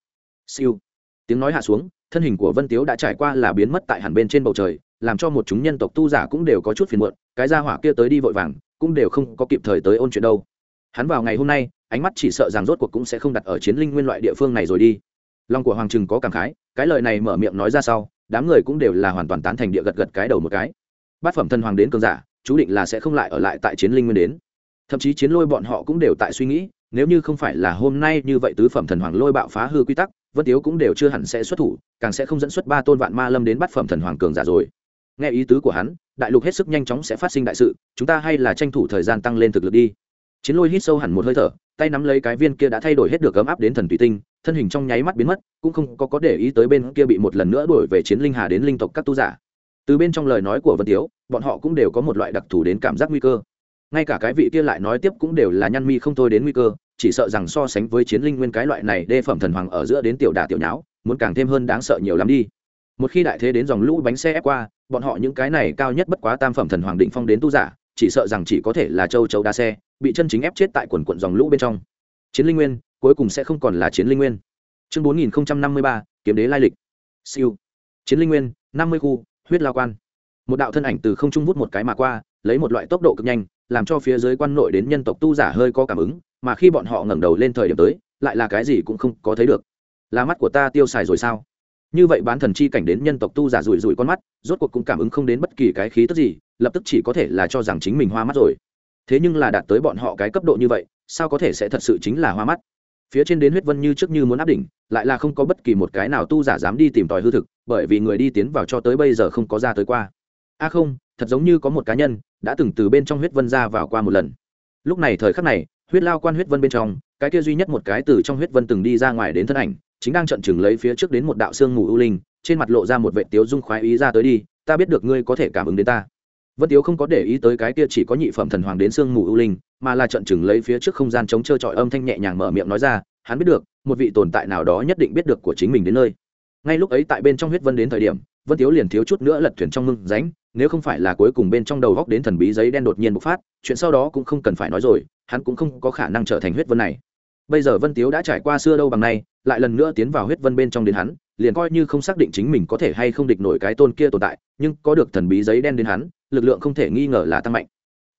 Siêu. Tiếng nói hạ xuống, thân hình của vân tiếu đã trải qua là biến mất tại hẳn bên trên bầu trời làm cho một chúng nhân tộc tu giả cũng đều có chút phiền muộn, cái gia hỏa kia tới đi vội vàng, cũng đều không có kịp thời tới ôn chuyện đâu. Hắn vào ngày hôm nay, ánh mắt chỉ sợ rằng rốt cuộc cũng sẽ không đặt ở chiến linh nguyên loại địa phương này rồi đi. Lòng của hoàng trừng có cảm khái, cái lời này mở miệng nói ra sau, đám người cũng đều là hoàn toàn tán thành địa gật gật cái đầu một cái. Bát phẩm thân hoàng đến cường giả, chú định là sẽ không lại ở lại tại chiến linh nguyên đến. Thậm chí chiến lôi bọn họ cũng đều tại suy nghĩ, nếu như không phải là hôm nay như vậy tứ phẩm thần hoàng lôi bạo phá hư quy tắc, vân tiếu cũng đều chưa hẳn sẽ xuất thủ, càng sẽ không dẫn xuất ba tôn vạn ma lâm đến bát phẩm thần hoàng cường giả rồi nghe ý tứ của hắn, đại lục hết sức nhanh chóng sẽ phát sinh đại sự, chúng ta hay là tranh thủ thời gian tăng lên thực lực đi. Chiến lôi hít sâu hẳn một hơi thở, tay nắm lấy cái viên kia đã thay đổi hết được ấm áp đến thần tùy tinh, thân hình trong nháy mắt biến mất, cũng không có có để ý tới bên kia bị một lần nữa đổi về chiến linh hà đến linh tộc các tu giả. Từ bên trong lời nói của vân tiếu, bọn họ cũng đều có một loại đặc thù đến cảm giác nguy cơ. Ngay cả cái vị kia lại nói tiếp cũng đều là nhăn mi không thôi đến nguy cơ, chỉ sợ rằng so sánh với chiến linh nguyên cái loại này đê phẩm thần hoàng ở giữa đến tiểu đà tiểu nháo, muốn càng thêm hơn đáng sợ nhiều lắm đi. Một khi đại thế đến dòng lũ bánh xe ép qua bọn họ những cái này cao nhất bất quá tam phẩm thần hoàng định phong đến tu giả, chỉ sợ rằng chỉ có thể là châu châu đa xe, bị chân chính ép chết tại quần quận dòng lũ bên trong. Chiến linh nguyên, cuối cùng sẽ không còn là chiến linh nguyên. Chương bốn nghìn năm mươi ba, kiếm đế lai lịch. Siêu. Chiến linh nguyên, năm mươi khu, huyết lao quan. Một đạo thân ảnh từ không trung vút một cái mà qua, lấy một loại tốc độ cực nhanh, làm cho phía dưới quan nội đến nhân tộc tu giả hơi có cảm ứng, mà khi bọn họ ngẩng đầu lên thời điểm tới, lại là cái gì cũng không có thấy được. Là mắt của ta tiêu xài rồi sao? Như vậy bán thần chi cảnh đến nhân tộc tu giả rủi rủi con mắt, rốt cuộc cũng cảm ứng không đến bất kỳ cái khí tức gì, lập tức chỉ có thể là cho rằng chính mình hoa mắt rồi. Thế nhưng là đạt tới bọn họ cái cấp độ như vậy, sao có thể sẽ thật sự chính là hoa mắt? Phía trên đến huyết vân như trước như muốn áp đỉnh, lại là không có bất kỳ một cái nào tu giả dám đi tìm tòi hư thực, bởi vì người đi tiến vào cho tới bây giờ không có ra tới qua. A không, thật giống như có một cá nhân đã từng từ bên trong huyết vân ra vào qua một lần. Lúc này thời khắc này, huyết lao quan huyết vân bên trong, cái kia duy nhất một cái từ trong huyết vân từng đi ra ngoài đến thân ảnh chính đang trận chừng lấy phía trước đến một đạo xương mù ưu linh, trên mặt lộ ra một vệ tiếu dung khoái ý ra tới đi, ta biết được ngươi có thể cảm ứng đến ta. Vân tiếu không có để ý tới cái kia chỉ có nhị phẩm thần hoàng đến xương mù ưu linh, mà là trận chừng lấy phía trước không gian chống trơ trọi âm thanh nhẹ nhàng mở miệng nói ra, hắn biết được, một vị tồn tại nào đó nhất định biết được của chính mình đến nơi. Ngay lúc ấy tại bên trong huyết vân đến thời điểm, vân tiếu liền thiếu chút nữa lật thuyền trong mưng ránh nếu không phải là cuối cùng bên trong đầu góc đến thần bí giấy đen đột nhiên bộc phát, chuyện sau đó cũng không cần phải nói rồi, hắn cũng không có khả năng trở thành huyết vân này bây giờ vân tiếu đã trải qua xưa đâu bằng nay, lại lần nữa tiến vào huyết vân bên trong đến hắn, liền coi như không xác định chính mình có thể hay không địch nổi cái tôn kia tồn tại, nhưng có được thần bí giấy đen đến hắn, lực lượng không thể nghi ngờ là tăng mạnh.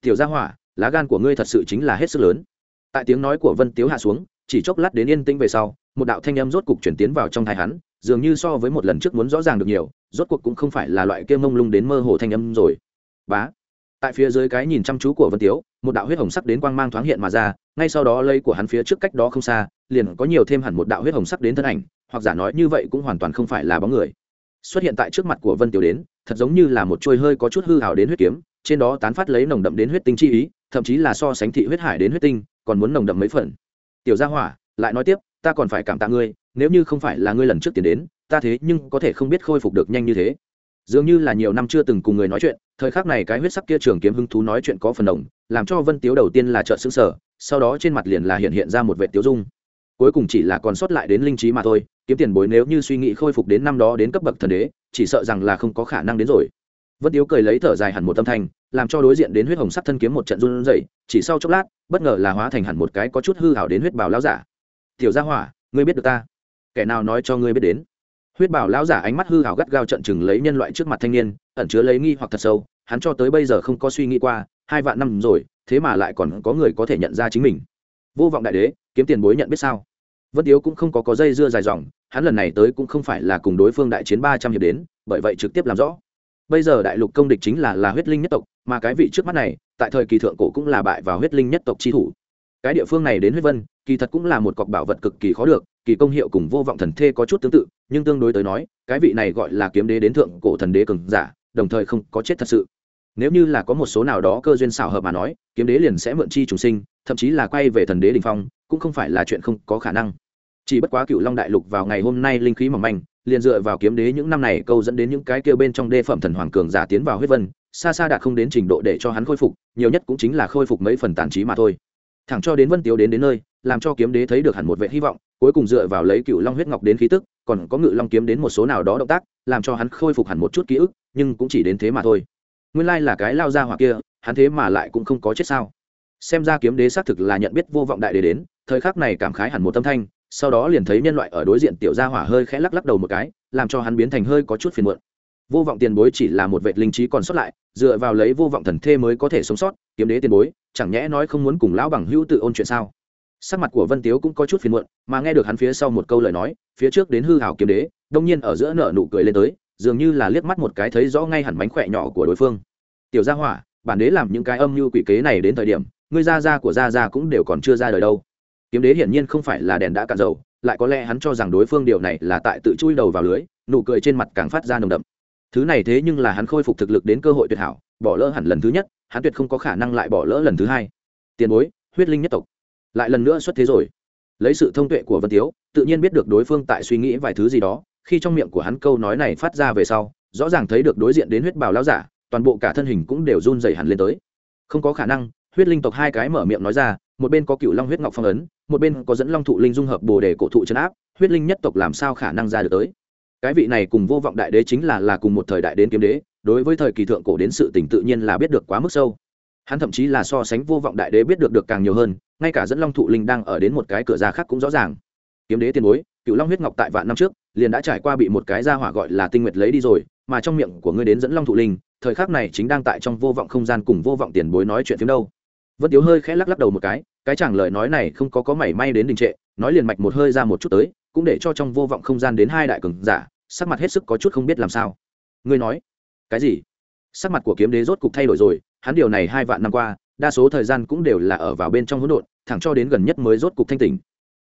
Tiểu gia hỏa, lá gan của ngươi thật sự chính là hết sức lớn. Tại tiếng nói của vân tiếu hạ xuống, chỉ chốc lát đến yên tĩnh về sau, một đạo thanh âm rốt cục chuyển tiến vào trong thai hắn, dường như so với một lần trước muốn rõ ràng được nhiều, rốt cuộc cũng không phải là loại kia mông lung đến mơ hồ thanh âm rồi. Bá, tại phía dưới cái nhìn chăm chú của vân tiếu một đạo huyết hồng sắc đến quang mang thoáng hiện mà ra, ngay sau đó lây của hắn phía trước cách đó không xa, liền có nhiều thêm hẳn một đạo huyết hồng sắc đến thân ảnh, hoặc giả nói như vậy cũng hoàn toàn không phải là bóng người. Xuất hiện tại trước mặt của vân Tiểu đến, thật giống như là một trôi hơi có chút hư hào đến huyết kiếm, trên đó tán phát lấy nồng đậm đến huyết tinh chi ý, thậm chí là so sánh thị huyết hải đến huyết tinh, còn muốn nồng đậm mấy phần. Tiểu gia hỏa, lại nói tiếp, ta còn phải cảm tạ ngươi, nếu như không phải là ngươi lần trước tiến đến, ta thế nhưng có thể không biết khôi phục được nhanh như thế. Dường như là nhiều năm chưa từng cùng người nói chuyện, thời khắc này cái huyết sắc kia trường kiếm hứng thú nói chuyện có phần đồng làm cho vân tiếu đầu tiên là trợn xứng sở sau đó trên mặt liền là hiện hiện ra một vệ tiếu dung. Cuối cùng chỉ là còn sót lại đến linh trí mà thôi, kiếm tiền bối nếu như suy nghĩ khôi phục đến năm đó đến cấp bậc thần đế, chỉ sợ rằng là không có khả năng đến rồi. Vân tiếu cười lấy thở dài hẳn một tâm thanh, làm cho đối diện đến huyết hồng sắc thân kiếm một trận run rẩy, chỉ sau chốc lát, bất ngờ là hóa thành hẳn một cái có chút hư hảo đến huyết bào lão giả. Tiểu gia hỏa, ngươi biết được ta? Kẻ nào nói cho ngươi biết đến? Huyết bảo lão giả ánh mắt hư hảo gắt gao trận chừng lấy nhân loại trước mặt thanh niên, ẩn chứa lấy nghi hoặc thật sâu, hắn cho tới bây giờ không có suy nghĩ qua hai vạn năm rồi, thế mà lại còn có người có thể nhận ra chính mình. Vô vọng đại đế, kiếm tiền bối nhận biết sao? Vân tiếu cũng không có có dây dưa dài dòng, hắn lần này tới cũng không phải là cùng đối phương đại chiến ba trăm hiệp đến, bởi vậy trực tiếp làm rõ. Bây giờ đại lục công địch chính là là huyết linh nhất tộc, mà cái vị trước mắt này, tại thời kỳ thượng cổ cũng là bại vào huyết linh nhất tộc chi thủ. Cái địa phương này đến huyết vân, kỳ thật cũng là một cọc bảo vật cực kỳ khó được, kỳ công hiệu cùng vô vọng thần thê có chút tương tự, nhưng tương đối tới nói, cái vị này gọi là kiếm đế đến thượng cổ thần đế cường giả, đồng thời không có chết thật sự nếu như là có một số nào đó cơ duyên xảo hợp mà nói, kiếm đế liền sẽ mượn chi trùng sinh, thậm chí là quay về thần đế đình phong, cũng không phải là chuyện không có khả năng. Chỉ bất quá cựu long đại lục vào ngày hôm nay linh khí mỏng manh, liền dựa vào kiếm đế những năm này câu dẫn đến những cái kêu bên trong đê phẩm thần hoàng cường giả tiến vào huyết vân, xa xa đạt không đến trình độ để cho hắn khôi phục, nhiều nhất cũng chính là khôi phục mấy phần tàn trí mà thôi. Thẳng cho đến vân tiếu đến đến nơi, làm cho kiếm đế thấy được hẳn một vệ hy vọng, cuối cùng dựa vào lấy cựu long huyết ngọc đến khí tức, còn có ngự long kiếm đến một số nào đó động tác, làm cho hắn khôi phục hẳn một chút ký ức, nhưng cũng chỉ đến thế mà thôi nguyên lai là cái lao ra hoặc kia, hắn thế mà lại cũng không có chết sao? Xem ra kiếm đế xác thực là nhận biết vô vọng đại đế đến, thời khắc này cảm khái hẳn một tâm thanh, sau đó liền thấy nhân loại ở đối diện tiểu gia hỏa hơi khẽ lắc lắc đầu một cái, làm cho hắn biến thành hơi có chút phiền muộn. Vô vọng tiền bối chỉ là một vệ linh trí còn sót lại, dựa vào lấy vô vọng thần thê mới có thể sống sót, kiếm đế tiền bối, chẳng nhẽ nói không muốn cùng lão bằng hữu tự ôn chuyện sao? Sắc mặt của vân tiếu cũng có chút phiền muộn, mà nghe được hắn phía sau một câu lời nói, phía trước đến hư hảo kiếm đế, đông nhiên ở giữa nợ nụ cười lên tới dường như là liếc mắt một cái thấy rõ ngay hẳn mánh khỏe nhỏ của đối phương. Tiểu gia hỏa, bản đế làm những cái âm mưu quỷ kế này đến thời điểm, ngươi gia gia của gia gia cũng đều còn chưa ra đời đâu. Kiếm đế hiển nhiên không phải là đèn đã cạn dầu, lại có lẽ hắn cho rằng đối phương điều này là tại tự chui đầu vào lưới, nụ cười trên mặt càng phát ra nồng đậm. Thứ này thế nhưng là hắn khôi phục thực lực đến cơ hội tuyệt hảo, bỏ lỡ hẳn lần thứ nhất, hắn tuyệt không có khả năng lại bỏ lỡ lần thứ hai. Tiền bối, huyết linh nhất tộc, lại lần nữa xuất thế rồi. Lấy sự thông tuệ của vân tiếu, tự nhiên biết được đối phương tại suy nghĩ vài thứ gì đó khi trong miệng của hắn câu nói này phát ra về sau, rõ ràng thấy được đối diện đến huyết bào lao giả, toàn bộ cả thân hình cũng đều run dày hẳn lên tới. Không có khả năng, huyết linh tộc hai cái mở miệng nói ra, một bên có cựu long huyết ngọc phong ấn, một bên có dẫn long thụ linh dung hợp bồ đề cổ thụ chấn áp, huyết linh nhất tộc làm sao khả năng ra được tới? Cái vị này cùng vô vọng đại đế chính là là cùng một thời đại đến kiếm đế, đối với thời kỳ thượng cổ đến sự tình tự nhiên là biết được quá mức sâu. Hắn thậm chí là so sánh vô vọng đại đế biết được được càng nhiều hơn, ngay cả dẫn long thụ linh đang ở đến một cái cửa ra khác cũng rõ ràng. Kiếm đế tiền bối, cựu long huyết ngọc tại vạn năm trước liền đã trải qua bị một cái gia hỏa gọi là tinh nguyệt lấy đi rồi, mà trong miệng của ngươi đến dẫn long thụ linh, thời khắc này chính đang tại trong vô vọng không gian cùng vô vọng tiền bối nói chuyện phiếm đâu. Vân tiếu hơi khẽ lắc lắc đầu một cái cái chẳng lời nói này không có có mảy may đến đình trệ, nói liền mạch một hơi ra một chút tới, cũng để cho trong vô vọng không gian đến hai đại cường giả, sắc mặt hết sức có chút không biết làm sao. Ngươi nói, cái gì? Sắc mặt của kiếm đế rốt cục thay đổi rồi, hắn điều này hai vạn năm qua, đa số thời gian cũng đều là ở vào bên trong hỗn độn, thẳng cho đến gần nhất mới rốt cục thanh tỉnh.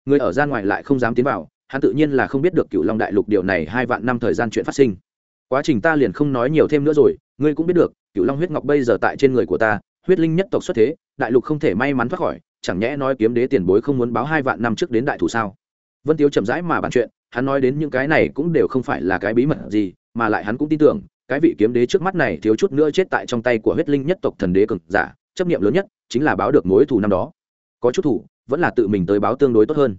Người ở gian ngoài lại không dám tiến vào hắn tự nhiên là không biết được cựu long đại lục điều này hai vạn năm thời gian chuyện phát sinh. Quá trình ta liền không nói nhiều thêm nữa rồi, ngươi cũng biết được cựu long huyết ngọc bây giờ tại trên người của ta, huyết linh nhất tộc xuất thế, đại lục không thể may mắn thoát khỏi, chẳng nhẽ nói kiếm đế tiền bối không muốn báo hai vạn năm trước đến đại thủ sao? Vân tiếu chậm rãi mà bàn chuyện, hắn nói đến những cái này cũng đều không phải là cái bí mật gì, mà lại hắn cũng tin tưởng, cái vị kiếm đế trước mắt này thiếu chút nữa chết tại trong tay của huyết linh nhất tộc thần đế cực giả, chấp niệm lớn nhất chính là báo được mối thù năm đó. Có chút thủ, vẫn là tự mình tới báo tương đối tốt hơn.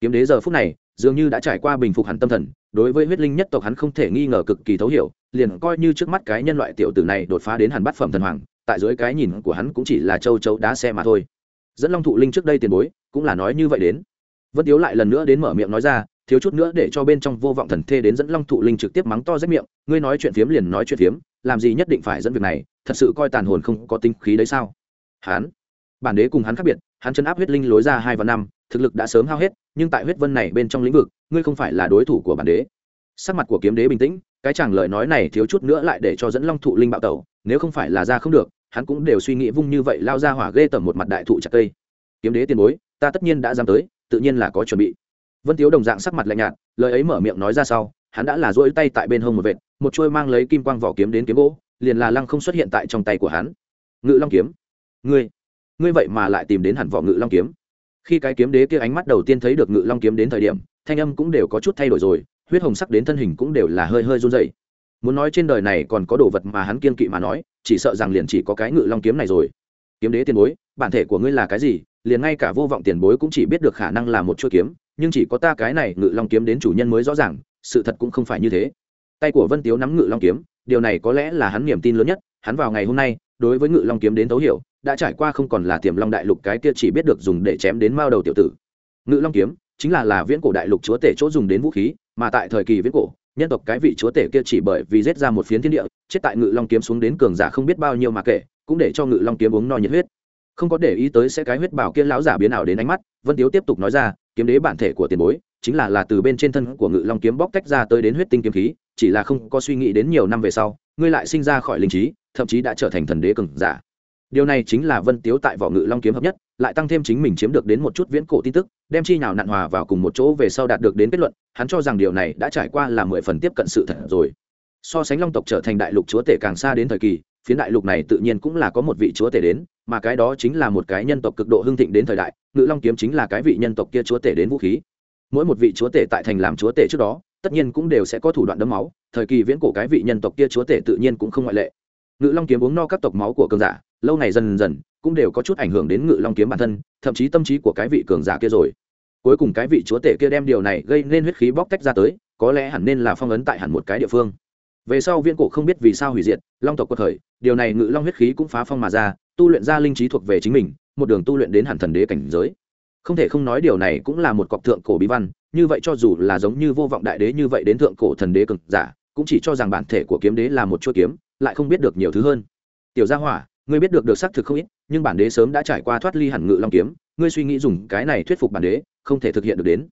Kiếm đế giờ phút này dường như đã trải qua bình phục hẳn tâm thần, đối với huyết linh nhất tộc hắn không thể nghi ngờ cực kỳ thấu hiểu, liền coi như trước mắt cái nhân loại tiểu tử này đột phá đến hẳn bát phẩm thần hoàng, tại dưới cái nhìn của hắn cũng chỉ là châu chấu đá xe mà thôi. Dẫn long thụ linh trước đây tiền bối, cũng là nói như vậy đến. Vân tiếu lại lần nữa đến mở miệng nói ra, thiếu chút nữa để cho bên trong vô vọng thần thê đến dẫn long thụ linh trực tiếp mắng to rách miệng, ngươi nói chuyện phiếm liền nói chuyện phiếm, làm gì nhất định phải dẫn việc này, thật sự coi tàn hồn không có tinh khí đấy sao? Hắn bản đế cùng hắn khác biệt, hắn chân áp huyết linh lối ra hai và năm, thực lực đã sớm hao hết nhưng tại huyết vân này bên trong lĩnh vực, ngươi không phải là đối thủ của bản đế. Sắc mặt của kiếm đế bình tĩnh, cái chàng lời nói này thiếu chút nữa lại để cho dẫn long thụ linh bạo tẩu, nếu không phải là ra không được, hắn cũng đều suy nghĩ vung như vậy lao ra hỏa ghê tởm một mặt đại thụ chặt cây. Kiếm đế tiền bối, ta tất nhiên đã dám tới, tự nhiên là có chuẩn bị. Vân tiếu đồng dạng sắc mặt lạnh nhạt, lời ấy mở miệng nói ra sau, hắn đã là rỗi tay tại bên hông một vệt, một chuôi mang lấy kim quang vỏ kiếm đến kiếm gỗ, liền là lăng không xuất hiện tại trong tay của hắn. Ngự long kiếm. Ngươi ngươi vậy mà lại tìm đến hẳn vỏ ngự long kiếm khi cái kiếm đế kia ánh mắt đầu tiên thấy được ngự long kiếm đến thời điểm, thanh âm cũng đều có chút thay đổi rồi, huyết hồng sắc đến thân hình cũng đều là hơi hơi run dày muốn nói trên đời này còn có đồ vật mà hắn kiên kỵ mà nói, chỉ sợ rằng liền chỉ có cái ngự long kiếm này rồi. Kiếm đế tiền bối, bản thể của ngươi là cái gì? Liền ngay cả vô vọng tiền bối cũng chỉ biết được khả năng là một chuỗi kiếm, nhưng chỉ có ta cái này ngự long kiếm đến chủ nhân mới rõ ràng, sự thật cũng không phải như thế. Tay của vân tiếu nắm ngự long kiếm, điều này có lẽ là hắn niềm tin lớn nhất, hắn vào ngày hôm nay, đối với ngự long kiếm đến thấu hiểu đã trải qua không còn là tiềm long đại lục cái kia chỉ biết được dùng để chém đến mao đầu tiểu tử. Ngự long kiếm, chính là là viễn cổ đại lục chúa tể chỗ dùng đến vũ khí, mà tại thời kỳ viễn cổ, nhân tộc cái vị chúa tể kia chỉ bởi vì giết ra một phiến thiên địa, chết tại ngự long kiếm xuống đến cường giả không biết bao nhiêu mà kể, cũng để cho ngự long kiếm uống no nhiệt huyết. Không có để ý tới sẽ cái huyết bảo kia lão giả biến ảo đến ánh mắt, vân tiếu tiếp tục nói ra, kiếm đế bản thể của tiền bối, chính là là từ bên trên thân của ngự long kiếm bóc tách ra tới đến huyết tinh kiếm khí, chỉ là không có suy nghĩ đến nhiều năm về sau, ngươi lại sinh ra khỏi linh trí, thậm chí đã trở thành thần đế cường giả điều này chính là vân tiếu tại vỏ ngự long kiếm hợp nhất, lại tăng thêm chính mình chiếm được đến một chút viễn cổ tin tức, đem chi nào nặn hòa vào cùng một chỗ về sau đạt được đến kết luận, hắn cho rằng điều này đã trải qua là mười phần tiếp cận sự thật rồi. So sánh long tộc trở thành đại lục chúa tể càng xa đến thời kỳ, phiến đại lục này tự nhiên cũng là có một vị chúa tể đến, mà cái đó chính là một cái nhân tộc cực độ hưng thịnh đến thời đại, ngự long kiếm chính là cái vị nhân tộc kia chúa tể đến vũ khí. Mỗi một vị chúa tể tại thành làm chúa tể trước đó, tất nhiên cũng đều sẽ có thủ đoạn đấm máu, thời kỳ viễn cổ cái vị nhân tộc kia chúa tể tự nhiên cũng không ngoại lệ ngự long kiếm uống no các tộc máu của cường giả, lâu ngày dần dần, cũng đều có chút ảnh hưởng đến ngự long kiếm bản thân, thậm chí tâm trí của cái vị cường giả kia rồi. Cuối cùng cái vị chúa tể kia đem điều này gây nên huyết khí bóc tách ra tới, có lẽ hẳn nên là phong ấn tại hẳn một cái địa phương. Về sau viễn cổ không biết vì sao hủy diệt, long tộc cuộc khởi, điều này ngự long huyết khí cũng phá phong mà ra, tu luyện ra linh trí thuộc về chính mình, một đường tu luyện đến hẳn thần đế cảnh giới. Không thể không nói điều này cũng là một cọc thượng cổ bí văn, như vậy cho dù là giống như vô vọng đại đế như vậy đến thượng cổ thần đế cực giả, cũng chỉ cho rằng bản thể của kiếm đế là một chuỗi kiếm lại không biết được nhiều thứ hơn. Tiểu gia hỏa, ngươi biết được được xác thực không ít, nhưng bản đế sớm đã trải qua thoát ly hẳn ngự long kiếm, ngươi suy nghĩ dùng cái này thuyết phục bản đế, không thể thực hiện được đến.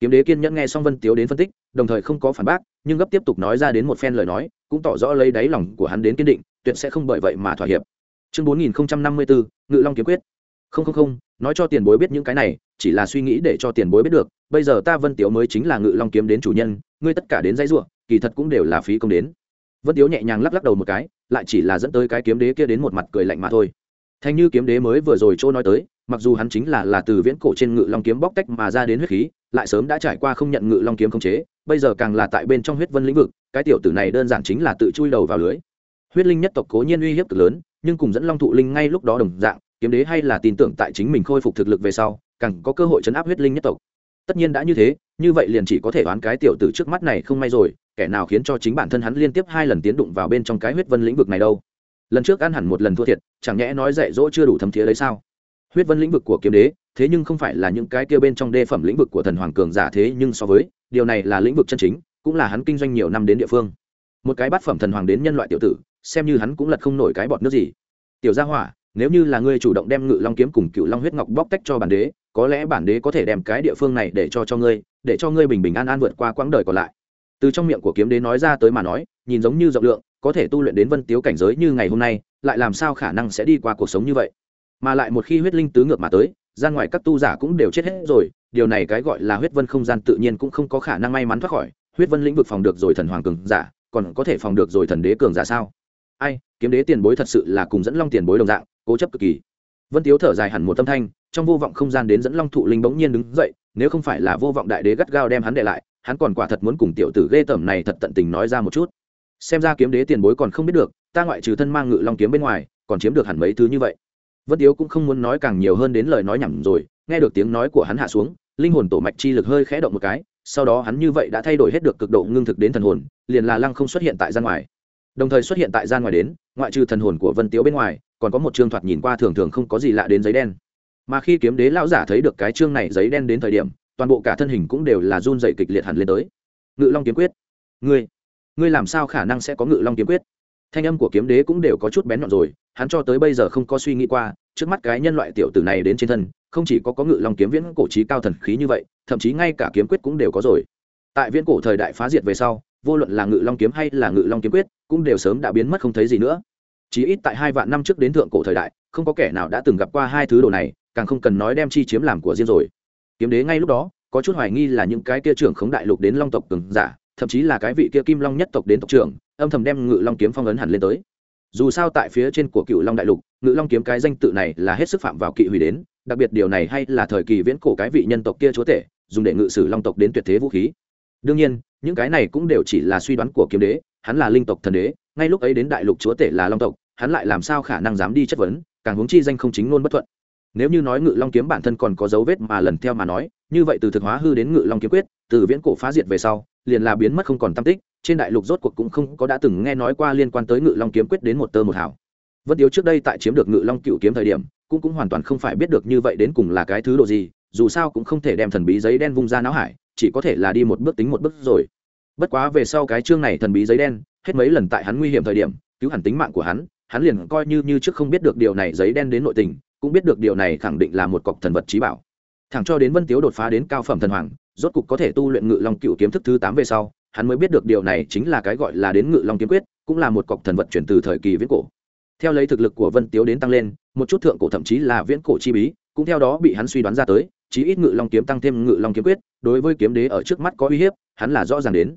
Kiếm đế kiên nhẫn nghe xong vân tiếu đến phân tích, đồng thời không có phản bác, nhưng gấp tiếp tục nói ra đến một phen lời nói, cũng tỏ rõ lấy đáy lòng của hắn đến kiên định, tuyệt sẽ không bởi vậy mà thỏa hiệp. Chương bốn nghìn năm mươi bốn ngự long kiếm quyết. Không không không, nói cho tiền bối biết những cái này, chỉ là suy nghĩ để cho tiền bối biết được, bây giờ ta vân tiếu mới chính là ngự long kiếm đến chủ nhân, ngươi tất cả đến dãy ruộng, kỳ thật cũng đều là phí công đến vân tiếu nhẹ nhàng lắc lắc đầu một cái, lại chỉ là dẫn tới cái kiếm đế kia đến một mặt cười lạnh mà thôi. Thành như kiếm đế mới vừa rồi chỗ nói tới, mặc dù hắn chính là là từ viễn cổ trên ngự long kiếm bóc tách mà ra đến huyết khí, lại sớm đã trải qua không nhận ngự long kiếm khống chế, bây giờ càng là tại bên trong huyết vân lĩnh vực, cái tiểu tử này đơn giản chính là tự chui đầu vào lưới. Huyết linh nhất tộc cố nhiên uy hiếp cực lớn, nhưng cùng dẫn long thụ linh ngay lúc đó đồng dạng, kiếm đế hay là tin tưởng tại chính mình khôi phục thực lực về sau, càng có cơ hội chấn áp huyết linh nhất tộc. Tất nhiên đã như thế, như vậy liền chỉ có thể đoán cái tiểu tử trước mắt này không may rồi kẻ nào khiến cho chính bản thân hắn liên tiếp hai lần tiến đụng vào bên trong cái huyết vân lĩnh vực này đâu? Lần trước ăn hẳn một lần thua thiệt, chẳng nhẽ nói dạy dỗ chưa đủ thấm thiế đấy sao? Huyết vân lĩnh vực của kiếm đế, thế nhưng không phải là những cái kia bên trong đê phẩm lĩnh vực của thần hoàng cường giả thế, nhưng so với, điều này là lĩnh vực chân chính, cũng là hắn kinh doanh nhiều năm đến địa phương. Một cái bát phẩm thần hoàng đến nhân loại tiểu tử, xem như hắn cũng lật không nổi cái bọt nước gì. Tiểu gia hỏa, nếu như là ngươi chủ động đem ngự long kiếm cùng cựu long huyết ngọc bóc tách cho bản đế, có lẽ bản đế có thể đem cái địa phương này để cho cho ngươi, để cho ngươi bình bình an an vượt qua quãng đời còn lại từ trong miệng của kiếm đế nói ra tới mà nói, nhìn giống như rộng lượng, có thể tu luyện đến vân tiếu cảnh giới như ngày hôm nay, lại làm sao khả năng sẽ đi qua cuộc sống như vậy? Mà lại một khi huyết linh tứ ngược mà tới, ra ngoài các tu giả cũng đều chết hết rồi, điều này cái gọi là huyết vân không gian tự nhiên cũng không có khả năng may mắn thoát khỏi. Huyết vân lĩnh vực phòng được rồi thần hoàng cường giả, còn có thể phòng được rồi thần đế cường giả sao? Ai, kiếm đế tiền bối thật sự là cùng dẫn long tiền bối đồng dạng, cố chấp cực kỳ. Vân tiếu thở dài hẳn một tâm thanh, trong vô vọng không gian đến dẫn long thụ linh bỗng nhiên đứng dậy, nếu không phải là vô vọng đại đế gắt gao đem hắn để lại hắn còn quả thật muốn cùng tiểu tử ghê tởm này thật tận tình nói ra một chút. Xem ra kiếm đế tiền bối còn không biết được, ta ngoại trừ thân mang ngự long kiếm bên ngoài, còn chiếm được hẳn mấy thứ như vậy. Vân tiếu cũng không muốn nói càng nhiều hơn đến lời nói nhảm rồi, nghe được tiếng nói của hắn hạ xuống, linh hồn tổ mạch chi lực hơi khẽ động một cái, sau đó hắn như vậy đã thay đổi hết được cực độ ngưng thực đến thần hồn, liền là lăng không xuất hiện tại gian ngoài. Đồng thời xuất hiện tại gian ngoài đến, ngoại trừ thần hồn của vân tiếu bên ngoài, còn có một chương thoạt nhìn qua thường thường không có gì lạ đến giấy đen. Mà khi kiếm đế lão giả thấy được cái chương này giấy đen đến thời điểm toàn bộ cả thân hình cũng đều là run dày kịch liệt hẳn lên tới. Ngự long kiếm quyết. Ngươi ngươi làm sao khả năng sẽ có ngự long kiếm quyết? Thanh âm của kiếm đế cũng đều có chút bén nhọn rồi, hắn cho tới bây giờ không có suy nghĩ qua, trước mắt cái nhân loại tiểu tử này đến trên thân, không chỉ có có ngự long kiếm viễn cổ trí cao thần khí như vậy, thậm chí ngay cả kiếm quyết cũng đều có rồi. Tại viễn cổ thời đại phá diệt về sau, vô luận là ngự long kiếm hay là ngự long kiếm quyết, cũng đều sớm đã biến mất không thấy gì nữa. Chỉ ít tại hai vạn năm trước đến thượng cổ thời đại, không có kẻ nào đã từng gặp qua hai thứ đồ này, càng không cần nói đem chi chiếm làm của riêng rồi kiếm đế ngay lúc đó, có chút hoài nghi là những cái kia trưởng khống đại lục đến long tộc cường giả, thậm chí là cái vị kia kim long nhất tộc đến tộc trưởng, âm thầm đem ngự long kiếm phong ấn hẳn lên tới. Dù sao tại phía trên của cựu long đại lục, ngự long kiếm cái danh tự này là hết sức phạm vào kỵ hủy đến, đặc biệt điều này hay là thời kỳ viễn cổ cái vị nhân tộc kia chúa tể, dùng để ngự sử long tộc đến tuyệt thế vũ khí. Đương nhiên, những cái này cũng đều chỉ là suy đoán của kiếm đế, hắn là linh tộc thần đế, ngay lúc ấy đến đại lục chúa tể là long tộc, hắn lại làm sao khả năng dám đi chất vấn, càng huống chi danh không chính ngôn bất thuận nếu như nói ngự long kiếm bản thân còn có dấu vết mà lần theo mà nói, như vậy từ thực hóa hư đến ngự long kiếm quyết, từ viễn cổ phá diệt về sau, liền là biến mất không còn tam tích, trên đại lục rốt cuộc cũng không có đã từng nghe nói qua liên quan tới ngự long kiếm quyết đến một tơ một hảo vân tiếu trước đây tại chiếm được ngự long cựu kiếm thời điểm, cũng cũng hoàn toàn không phải biết được như vậy đến cùng là cái thứ độ gì, dù sao cũng không thể đem thần bí giấy đen vung ra não hải, chỉ có thể là đi một bước tính một bước rồi. Bất quá về sau cái chương này thần bí giấy đen, hết mấy lần tại hắn nguy hiểm thời điểm, cứu hẳn tính mạng của hắn hắn liền coi như như trước không biết được điều này giấy đen đến nội tình cũng biết được điều này khẳng định là một cọc thần vật trí bảo. Thẳng cho đến vân tiếu đột phá đến cao phẩm thần hoàng, rốt cục có thể tu luyện ngự long cựu kiếm thức thứ tám về sau, hắn mới biết được điều này chính là cái gọi là đến ngự long kiếm quyết, cũng là một cọc thần vật chuyển từ thời kỳ viễn cổ. Theo lấy thực lực của vân tiếu đến tăng lên, một chút thượng cổ thậm chí là viễn cổ chi bí, cũng theo đó bị hắn suy đoán ra tới, chí ít ngự long kiếm tăng thêm ngự long kiếm quyết, đối với kiếm đế ở trước mắt có uy hiếp, hắn là rõ ràng đến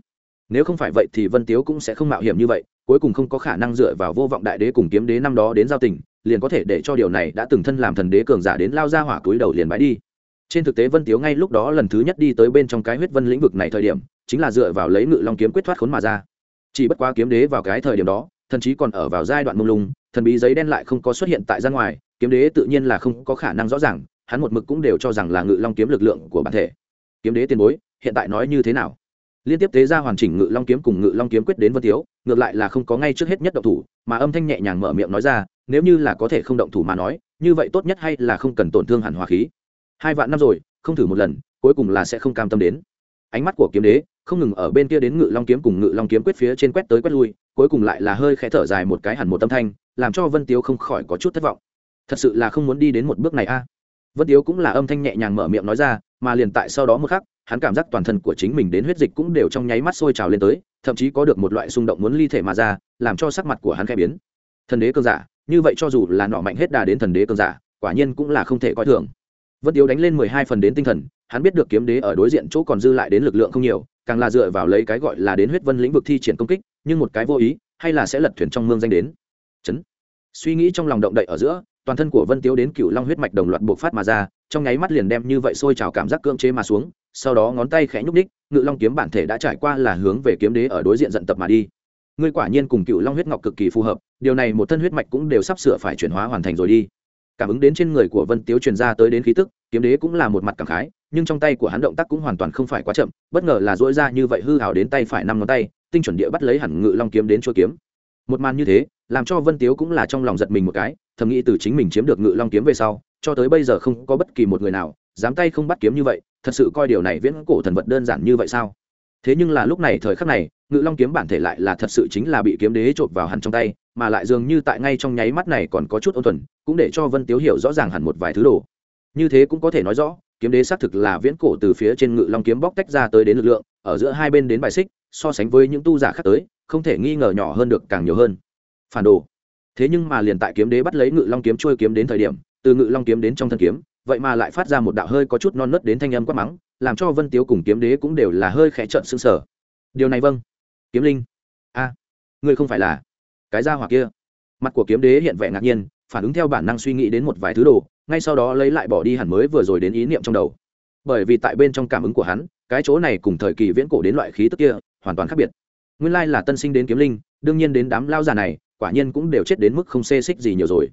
nếu không phải vậy thì vân tiếu cũng sẽ không mạo hiểm như vậy, cuối cùng không có khả năng dựa vào vô vọng đại đế cùng kiếm đế năm đó đến giao tình, liền có thể để cho điều này đã từng thân làm thần đế cường giả đến lao ra hỏa túi đầu liền bãi đi. Trên thực tế vân tiếu ngay lúc đó lần thứ nhất đi tới bên trong cái huyết vân lĩnh vực này thời điểm, chính là dựa vào lấy ngự long kiếm quyết thoát khốn mà ra. Chỉ bất quá kiếm đế vào cái thời điểm đó, thậm chí còn ở vào giai đoạn mông lung, thần bí giấy đen lại không có xuất hiện tại ra ngoài, kiếm đế tự nhiên là không có khả năng rõ ràng, hắn một mực cũng đều cho rằng là ngự long kiếm lực lượng của bản thể. Kiếm đế tiền bối, hiện tại nói như thế nào? Liên tiếp tế ra hoàn chỉnh ngự long kiếm cùng ngự long kiếm quyết đến vân tiếu, ngược lại là không có ngay trước hết nhất động thủ, mà âm thanh nhẹ nhàng mở miệng nói ra, nếu như là có thể không động thủ mà nói, như vậy tốt nhất hay là không cần tổn thương hẳn hòa khí. Hai vạn năm rồi, không thử một lần, cuối cùng là sẽ không cam tâm đến. Ánh mắt của kiếm đế không ngừng ở bên kia đến ngự long kiếm cùng ngự long kiếm quyết phía trên quét tới quét lui, cuối cùng lại là hơi khẽ thở dài một cái hẳn một tâm thanh, làm cho vân tiếu không khỏi có chút thất vọng. Thật sự là không muốn đi đến một bước này a. Vân tiếu cũng là âm thanh nhẹ nhàng mở miệng nói ra, mà liền tại sau đó một khắc hắn cảm giác toàn thân của chính mình đến huyết dịch cũng đều trong nháy mắt sôi trào lên tới, thậm chí có được một loại xung động muốn ly thể mà ra, làm cho sắc mặt của hắn khẽ biến. Thần đế cơn giả, như vậy cho dù là nọ mạnh hết đà đến thần đế cơn giả, quả nhiên cũng là không thể coi thường. Vân tiếu đánh lên mười hai phần đến tinh thần, hắn biết được kiếm đế ở đối diện chỗ còn dư lại đến lực lượng không nhiều, càng là dựa vào lấy cái gọi là đến huyết vân lĩnh vực thi triển công kích, nhưng một cái vô ý, hay là sẽ lật thuyền trong mương danh đến. Chấn. Suy nghĩ trong lòng động đậy ở giữa, toàn thân của vân tiếu đến cựu long huyết mạch đồng loạt buộc phát mà ra, trong nháy mắt liền đem như vậy sôi trào cảm giác cưỡng chế mà xuống sau đó ngón tay khẽ nhúc ních ngự long kiếm bản thể đã trải qua là hướng về kiếm đế ở đối diện dận tập mà đi. Ngươi quả nhiên cùng cựu long huyết ngọc cực kỳ phù hợp, điều này một thân huyết mạch cũng đều sắp sửa phải chuyển hóa hoàn thành rồi đi. Cảm ứng đến trên người của vân tiếu truyền ra tới đến khí tức, kiếm đế cũng là một mặt cảm khái, nhưng trong tay của hắn động tác cũng hoàn toàn không phải quá chậm, bất ngờ là dỗi ra như vậy hư hào đến tay phải năm ngón tay, tinh chuẩn địa bắt lấy hẳn ngự long kiếm đến chỗ kiếm. Một màn như thế, làm cho vân tiếu cũng là trong lòng giật mình một cái, thầm nghĩ từ chính mình chiếm được ngự long kiếm về sau, cho tới bây giờ không có bất kỳ một người nào dám tay không bắt kiếm như vậy thật sự coi điều này viễn cổ thần vật đơn giản như vậy sao? Thế nhưng là lúc này thời khắc này, ngự long kiếm bản thể lại là thật sự chính là bị kiếm đế trộm vào hẳn trong tay, mà lại dường như tại ngay trong nháy mắt này còn có chút ôn thuần, cũng để cho vân tiếu hiểu rõ ràng hẳn một vài thứ đồ. Như thế cũng có thể nói rõ, kiếm đế xác thực là viễn cổ từ phía trên ngự long kiếm bóc tách ra tới đến lực lượng, ở giữa hai bên đến bài xích, so sánh với những tu giả khác tới, không thể nghi ngờ nhỏ hơn được càng nhiều hơn. Phản đồ. Thế nhưng mà liền tại kiếm đế bắt lấy ngự long kiếm trôi kiếm đến thời điểm, từ ngự long kiếm đến trong thân kiếm vậy mà lại phát ra một đạo hơi có chút non nớt đến thanh âm quát mắng, làm cho vân tiếu cùng kiếm đế cũng đều là hơi khẽ trợn xương sở điều này vâng. Kiếm linh. A, ngươi không phải là cái gia hỏa kia. Mặt của kiếm đế hiện vẻ ngạc nhiên, phản ứng theo bản năng suy nghĩ đến một vài thứ đồ, ngay sau đó lấy lại bỏ đi hẳn mới vừa rồi đến ý niệm trong đầu. Bởi vì tại bên trong cảm ứng của hắn, cái chỗ này cùng thời kỳ viễn cổ đến loại khí tức kia, hoàn toàn khác biệt. Nguyên lai là tân sinh đến kiếm linh, đương nhiên đến đám lao già này, quả nhiên cũng đều chết đến mức không xê xích gì nhiều rồi.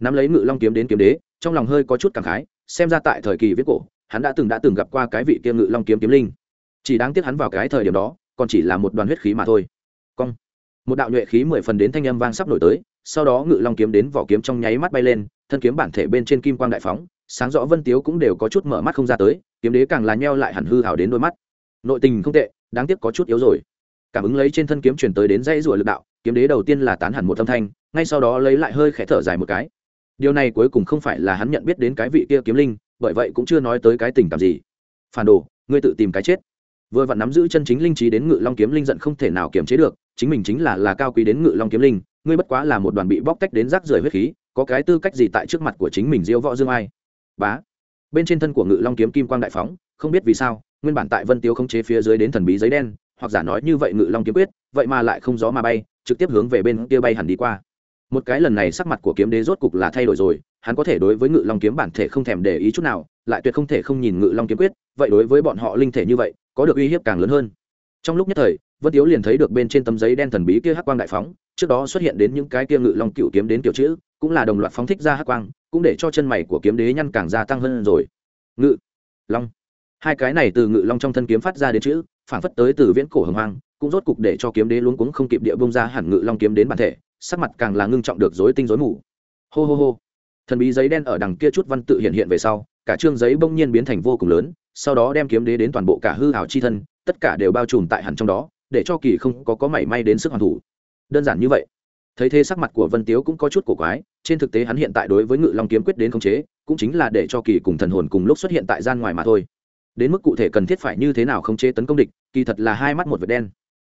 Nắm lấy ngự long kiếm đến kiếm đế, trong lòng hơi có chút cảm khái xem ra tại thời kỳ viết cổ, hắn đã từng đã từng gặp qua cái vị kia ngự long kiếm kiếm linh. Chỉ đáng tiếc hắn vào cái thời điểm đó, còn chỉ là một đoàn huyết khí mà thôi. Cong. Một đạo nhuệ khí mười phần đến thanh âm vang sắp nổi tới, sau đó ngự long kiếm đến vỏ kiếm trong nháy mắt bay lên, thân kiếm bản thể bên trên kim quang đại phóng, sáng rõ vân tiếu cũng đều có chút mở mắt không ra tới, kiếm đế càng là nheo lại hẳn hư hào đến đôi mắt. Nội tình không tệ, đáng tiếc có chút yếu rồi. Cảm ứng lấy trên thân kiếm truyền tới đến dãy rủa lực đạo, kiếm đế đầu tiên là tán hẳn một âm thanh, ngay sau đó lấy lại hơi khẽ thở dài một cái điều này cuối cùng không phải là hắn nhận biết đến cái vị kia kiếm linh, bởi vậy cũng chưa nói tới cái tình cảm gì. Phản đồ, ngươi tự tìm cái chết. Vừa vặn nắm giữ chân chính linh trí đến ngự long kiếm linh giận không thể nào kiềm chế được, chính mình chính là là cao quý đến ngự long kiếm linh, ngươi bất quá là một đoàn bị bóc tách đến rác rưởi huyết khí, có cái tư cách gì tại trước mặt của chính mình diễu võ dương ai? Bá. Bên trên thân của ngự long kiếm kim quang đại phóng, không biết vì sao, nguyên bản tại vân tiêu không chế phía dưới đến thần bí giấy đen, hoặc giả nói như vậy ngự long kiếm quyết, vậy mà lại không gió mà bay, trực tiếp hướng về bên kia bay hẳn đi qua một cái lần này sắc mặt của kiếm đế rốt cục là thay đổi rồi, hắn có thể đối với ngự long kiếm bản thể không thèm để ý chút nào, lại tuyệt không thể không nhìn ngự long kiếm quyết, vậy đối với bọn họ linh thể như vậy, có được uy hiếp càng lớn hơn. Trong lúc nhất thời, vân tiếu liền thấy được bên trên tấm giấy đen thần bí kia hắc quang đại phóng, trước đó xuất hiện đến những cái kia ngự long cựu kiếm đến kiểu chữ, cũng là đồng loạt phóng thích ra hắc quang, cũng để cho chân mày của kiếm đế nhăn càng gia tăng hơn rồi. Ngự long. Hai cái này từ ngự long trong thân kiếm phát ra đến chữ, phản phất tới từ viễn cổ hồng hoang, cũng rốt cục để cho kiếm đế luống cuống không kịp địa bông ra hẳn ngự long kiếm đến bản thể sắc mặt càng là ngưng trọng được rối tinh rối mù. Hô hô hô. Thần bí giấy đen ở đằng kia chút văn tự hiện hiện về sau, cả chương giấy bỗng nhiên biến thành vô cùng lớn, sau đó đem kiếm đế đến toàn bộ cả hư hảo chi thân, tất cả đều bao trùm tại hẳn trong đó, để cho kỳ không có có mảy may đến sức hoàn thủ. Đơn giản như vậy. Thấy thế sắc mặt của vân tiếu cũng có chút cổ quái, trên thực tế hắn hiện tại đối với ngự long kiếm quyết đến khống chế, cũng chính là để cho kỳ cùng thần hồn cùng lúc xuất hiện tại gian ngoài mà thôi. Đến mức cụ thể cần thiết phải như thế nào khống chế tấn công địch, kỳ thật là hai mắt một vệt đen.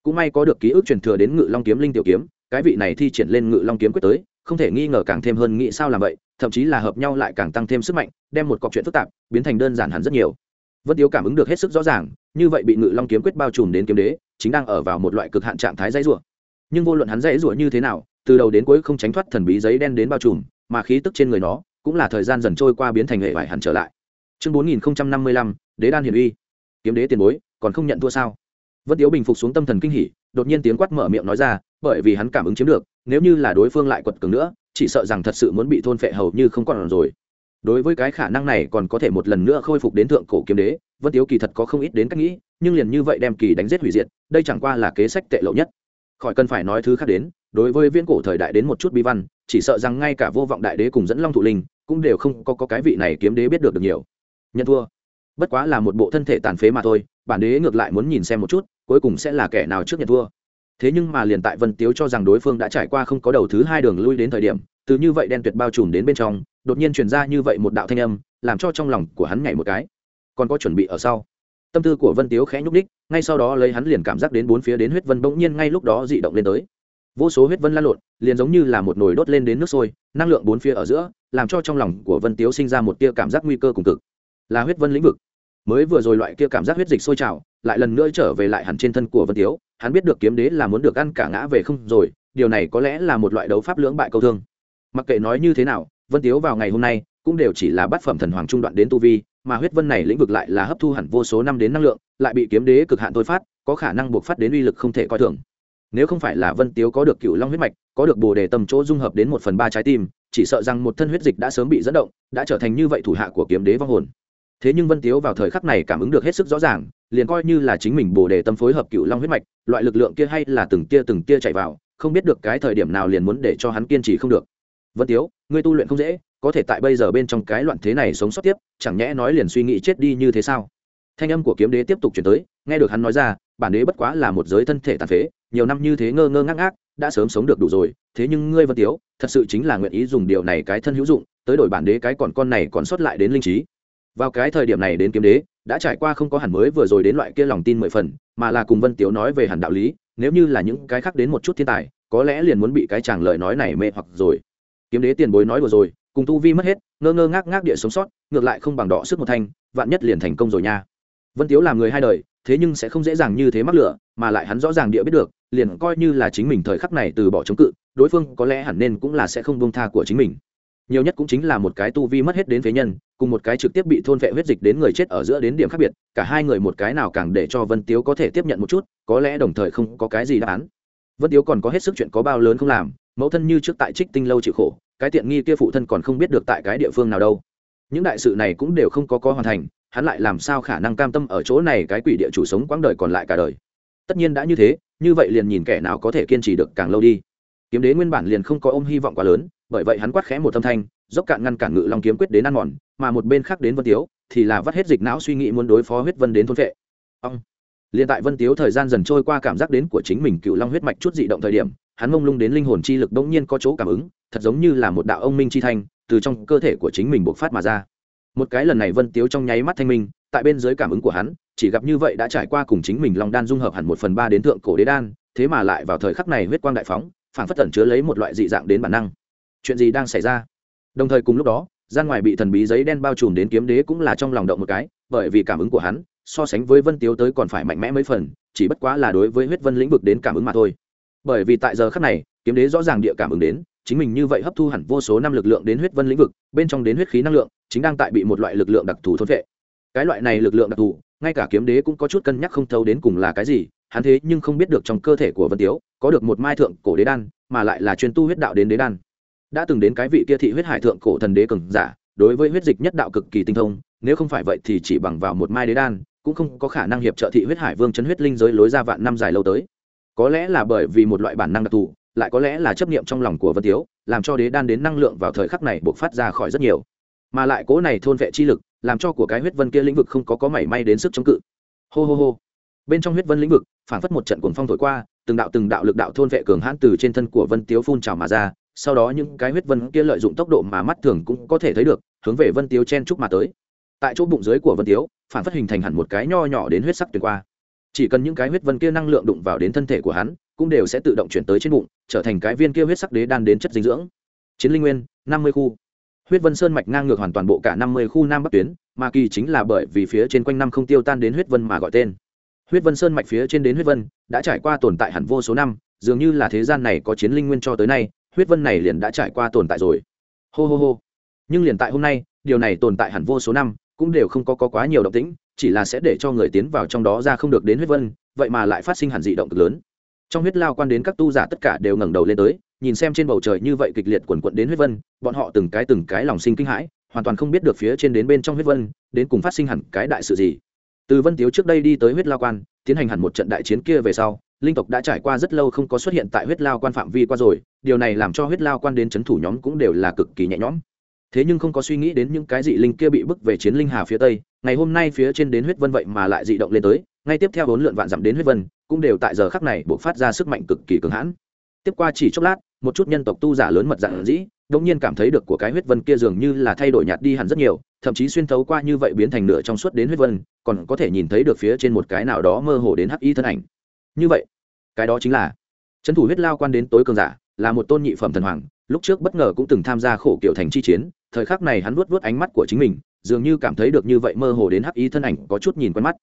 Cũng may có được ký ức truyền thừa đến ngự long kiếm linh tiểu kiếm cái vị này thi triển lên ngự long kiếm quyết tới, không thể nghi ngờ càng thêm hơn nghĩ sao làm vậy, thậm chí là hợp nhau lại càng tăng thêm sức mạnh, đem một cọc chuyện phức tạp biến thành đơn giản hẳn rất nhiều. Vân tiếu cảm ứng được hết sức rõ ràng, như vậy bị ngự long kiếm quyết bao trùm đến kiếm đế, chính đang ở vào một loại cực hạn trạng thái dãy rủa. Nhưng vô luận hắn dãy rủa như thế nào, từ đầu đến cuối không tránh thoát thần bí giấy đen đến bao trùm, mà khí tức trên người nó cũng là thời gian dần trôi qua biến thành hệ vải hẳn trở lại. Chương bốn nghìn năm mươi lăm, đế đan hiển uy. Kiếm đế tiền bối, còn không nhận thua sao? Vân tiếu bình phục xuống tâm thần kinh hỉ, đột nhiên tiếng quát mở miệng nói ra bởi vì hắn cảm ứng chiếm được nếu như là đối phương lại quật cường nữa chỉ sợ rằng thật sự muốn bị thôn phệ hầu như không còn rồi. Đối với cái khả năng này còn có thể một lần nữa khôi phục đến thượng cổ kiếm đế vân tiếu kỳ thật có không ít đến cách nghĩ nhưng liền như vậy đem kỳ đánh giết hủy diệt đây chẳng qua là kế sách tệ lộ nhất. Khỏi cần phải nói thứ khác đến đối với viễn cổ thời đại đến một chút bi văn chỉ sợ rằng ngay cả vô vọng đại đế cùng dẫn long thụ linh cũng đều không có, có cái vị này kiếm đế biết được được nhiều. Nhận thua. Bất quá là một bộ thân thể tàn phế mà thôi bản đế ngược lại muốn nhìn xem một chút cuối cùng sẽ là kẻ nào trước nhận thua thế nhưng mà liền tại vân tiếu cho rằng đối phương đã trải qua không có đầu thứ hai đường lui đến thời điểm, từ như vậy đen tuyệt bao trùm đến bên trong, đột nhiên truyền ra như vậy một đạo thanh âm, làm cho trong lòng của hắn nhảy một cái. Còn có chuẩn bị ở sau. Tâm tư của vân tiếu khẽ nhúc đích ngay sau đó lấy hắn liền cảm giác đến bốn phía đến huyết vân bỗng nhiên ngay lúc đó dị động lên tới. Vô số huyết vân lan lộn, liền giống như là một nồi đốt lên đến nước sôi, năng lượng bốn phía ở giữa, làm cho trong lòng của vân tiếu sinh ra một tia cảm giác nguy cơ cùng cực. Là huyết vân lĩnh vực. Mới vừa rồi loại kia cảm giác huyết dịch sôi trào, lại lần nữa trở về lại hẳn trên thân của vân tiếu hắn biết được kiếm đế là muốn được ăn cả ngã về không rồi, điều này có lẽ là một loại đấu pháp lưỡng bại câu thương. Mặc kệ nói như thế nào, vân tiếu vào ngày hôm nay cũng đều chỉ là bát phẩm thần hoàng trung đoạn đến tu vi, mà huyết vân này lĩnh vực lại là hấp thu hẳn vô số năm đến năng lượng, lại bị kiếm đế cực hạn thôi phát, có khả năng buộc phát đến uy lực không thể coi thường. Nếu không phải là vân tiếu có được cựu long huyết mạch, có được bồ đề tầm chỗ dung hợp đến một phần ba trái tim, chỉ sợ rằng một thân huyết dịch đã sớm bị dẫn động, đã trở thành như vậy thủ hạ của kiếm đế vong hồn thế nhưng vân tiếu vào thời khắc này cảm ứng được hết sức rõ ràng, liền coi như là chính mình bồ đề tâm phối hợp cựu long huyết mạch, loại lực lượng kia hay là từng tia từng tia chạy vào, không biết được cái thời điểm nào liền muốn để cho hắn kiên trì không được. Vân tiếu, ngươi tu luyện không dễ, có thể tại bây giờ bên trong cái loạn thế này sống sót tiếp, chẳng nhẽ nói liền suy nghĩ chết đi như thế sao? Thanh âm của kiếm đế tiếp tục chuyển tới, nghe được hắn nói ra, bản đế bất quá là một giới thân thể tàn phế, nhiều năm như thế ngơ ngơ ngác ngác, đã sớm sống được đủ rồi, thế nhưng ngươi vân tiếu, thật sự chính là nguyện ý dùng điều này cái thân hữu dụng, tới đổi bản đế cái còn con này còn sót lại đến linh trí vào cái thời điểm này đến kiếm đế, đã trải qua không có hẳn mới vừa rồi đến loại kia lòng tin mười phần, mà là cùng vân tiếu nói về hẳn đạo lý, nếu như là những cái khác đến một chút thiên tài, có lẽ liền muốn bị cái chàng lời nói này mê hoặc rồi. Kiếm đế tiền bối nói vừa rồi, cùng tu vi mất hết, ngơ ngơ ngác ngác địa sống sót, ngược lại không bằng đỏ sức một thanh, vạn nhất liền thành công rồi nha. Vân tiếu làm người hai đời, thế nhưng sẽ không dễ dàng như thế mắc lửa, mà lại hắn rõ ràng địa biết được, liền coi như là chính mình thời khắc này từ bỏ chống cự, đối phương có lẽ hẳn nên cũng là sẽ không bông tha của chính mình nhiều nhất cũng chính là một cái tu vi mất hết đến phế nhân, cùng một cái trực tiếp bị thôn vệ huyết dịch đến người chết ở giữa đến điểm khác biệt, cả hai người một cái nào càng để cho vân tiếu có thể tiếp nhận một chút, có lẽ đồng thời không có cái gì đáp án. Vân tiếu còn có hết sức chuyện có bao lớn không làm, mẫu thân như trước tại trích tinh lâu chịu khổ, cái tiện nghi kia phụ thân còn không biết được tại cái địa phương nào đâu. Những đại sự này cũng đều không có có hoàn thành, hắn lại làm sao khả năng cam tâm ở chỗ này cái quỷ địa chủ sống quãng đời còn lại cả đời. Tất nhiên đã như thế, như vậy liền nhìn kẻ nào có thể kiên trì được càng lâu đi kiếm đế nguyên bản liền không có ôm hy vọng quá lớn, bởi vậy hắn quát khẽ một âm thanh, dốc cạn ngăn cản ngự long kiếm quyết đến ăn mòn, mà một bên khác đến vân tiếu, thì là vắt hết dịch não suy nghĩ muốn đối phó huyết vân đến thôn vệ. Ông! Liền tại vân tiếu thời gian dần trôi qua cảm giác đến của chính mình cựu long huyết mạch chút dị động thời điểm, hắn mông lung đến linh hồn chi lực đ nhiên có chỗ cảm ứng, thật giống như là một đạo ông minh chi thanh, từ trong cơ thể của chính mình bộc phát mà ra. Một cái lần này vân tiếu trong nháy mắt thanh minh, tại bên dưới cảm ứng của hắn, chỉ gặp như vậy đã trải qua cùng chính mình long đan dung hợp hẳn một phần ba đến thượng cổ đế đan, thế mà lại vào thời khắc này huyết quang đại phóng phản phất tẩn chứa lấy một loại dị dạng đến bản năng. Chuyện gì đang xảy ra? Đồng thời cùng lúc đó gian ngoài bị thần bí giấy đen bao trùm đến kiếm đế cũng là trong lòng động một cái, bởi vì cảm ứng của hắn, so sánh với vân tiếu tới còn phải mạnh mẽ mấy phần, chỉ bất quá là đối với huyết vân lĩnh vực đến cảm ứng mà thôi. Bởi vì tại giờ khắc này, kiếm đế rõ ràng địa cảm ứng đến, chính mình như vậy hấp thu hẳn vô số năm lực lượng đến huyết vân lĩnh vực, bên trong đến huyết khí năng lượng, chính đang tại bị một loại lực lượng đặc thù thôn vệ cái loại này lực lượng đặc thù ngay cả kiếm đế cũng có chút cân nhắc không thấu đến cùng là cái gì, hắn thế nhưng không biết được trong cơ thể của vân tiếu, có được một mai thượng cổ đế đan, mà lại là chuyên tu huyết đạo đến đế đan. Đã từng đến cái vị kia thị huyết hải thượng cổ thần đế cường giả, đối với huyết dịch nhất đạo cực kỳ tinh thông, nếu không phải vậy thì chỉ bằng vào một mai đế đan, cũng không có khả năng hiệp trợ thị huyết hải vương chấn huyết linh giới lối ra vạn năm dài lâu tới. Có lẽ là bởi vì một loại bản năng đặc thù, lại có lẽ là chấp niệm trong lòng của vân tiếu, làm cho đế đan đến năng lượng vào thời khắc này buộc phát ra khỏi rất nhiều. Mà lại cố này thôn vệ chi lực làm cho của cái huyết vân kia lĩnh vực không có có mảy may đến sức chống cự. Hô hô hô. Bên trong huyết vân lĩnh vực phản phất một trận cuồng phong thổi qua, từng đạo từng đạo lực đạo thôn vệ cường hãn từ trên thân của vân tiếu phun trào mà ra, sau đó những cái huyết vân kia lợi dụng tốc độ mà mắt thường cũng có thể thấy được, hướng về vân tiếu chen trúc mà tới. Tại chỗ bụng dưới của vân tiếu phản phất hình thành hẳn một cái nho nhỏ đến huyết sắc tuyệt qua. Chỉ cần những cái huyết vân kia năng lượng đụng vào đến thân thể của hắn, cũng đều sẽ tự động chuyển tới trên bụng, trở thành cái viên kia huyết sắc đế đan đến chất dinh dưỡng. Chiến linh nguyên, năm mươi khu huyết vân sơn mạch ngang ngược hoàn toàn bộ cả năm mươi khu nam bắc tuyến mà kỳ chính là bởi vì phía trên quanh năm không tiêu tan đến huyết vân mà gọi tên. Huyết vân sơn mạch phía trên đến huyết vân đã trải qua tồn tại hẳn vô số năm dường như là thế gian này có chiến linh nguyên cho tới nay huyết vân này liền đã trải qua tồn tại rồi. Hô hô hô. Nhưng liền tại hôm nay điều này tồn tại hẳn vô số năm cũng đều không có, có quá nhiều động tĩnh chỉ là sẽ để cho người tiến vào trong đó ra không được đến huyết vân vậy mà lại phát sinh hẳn dị động cực lớn. Trong huyết lao quan đến các tu giả tất cả đều ngẩng đầu lên tới nhìn xem trên bầu trời như vậy kịch liệt quần quận đến huyết vân, bọn họ từng cái từng cái lòng sinh kinh hãi, hoàn toàn không biết được phía trên đến bên trong huyết vân, đến cùng phát sinh hẳn cái đại sự gì. Từ vân tiếu trước đây đi tới huyết lao quan, tiến hành hẳn một trận đại chiến kia về sau, linh tộc đã trải qua rất lâu không có xuất hiện tại huyết lao quan phạm vi qua rồi, điều này làm cho huyết lao quan đến c h ấ n thủ nhóm cũng đều là cực kỳ nhẹ nhõm. Thế nhưng không có suy nghĩ đến những cái dị linh kia bị bức về chiến linh hà phía tây, ngày hôm nay phía trên đến huyết vân vậy mà lại dị động lên tới, ngay tiếp theo bốn lượn vạn dặm đến huyết vân, cũng đều tại giờ khắc này buộc phát ra sức mạnh cực kỳ cường hãn. Tiếp qua chỉ chốc lát một chút nhân tộc tu giả lớn mật dạng dĩ đông nhiên cảm thấy được của cái huyết vân kia dường như là thay đổi nhạt đi hẳn rất nhiều, thậm chí xuyên thấu qua như vậy biến thành nửa trong suốt đến huyết vân, còn có thể nhìn thấy được phía trên một cái nào đó mơ hồ đến hắc y thân ảnh. Như vậy, cái đó chính là trấn thủ huyết lao quan đến tối cường giả, là một tôn nhị phẩm thần hoàng, lúc trước bất ngờ cũng từng tham gia khổ kiểu thành chi chiến, thời khắc này hắn vuốt vuốt ánh mắt của chính mình, dường như cảm thấy được như vậy mơ hồ đến hắc y thân ảnh, có chút nhìn quen mắt.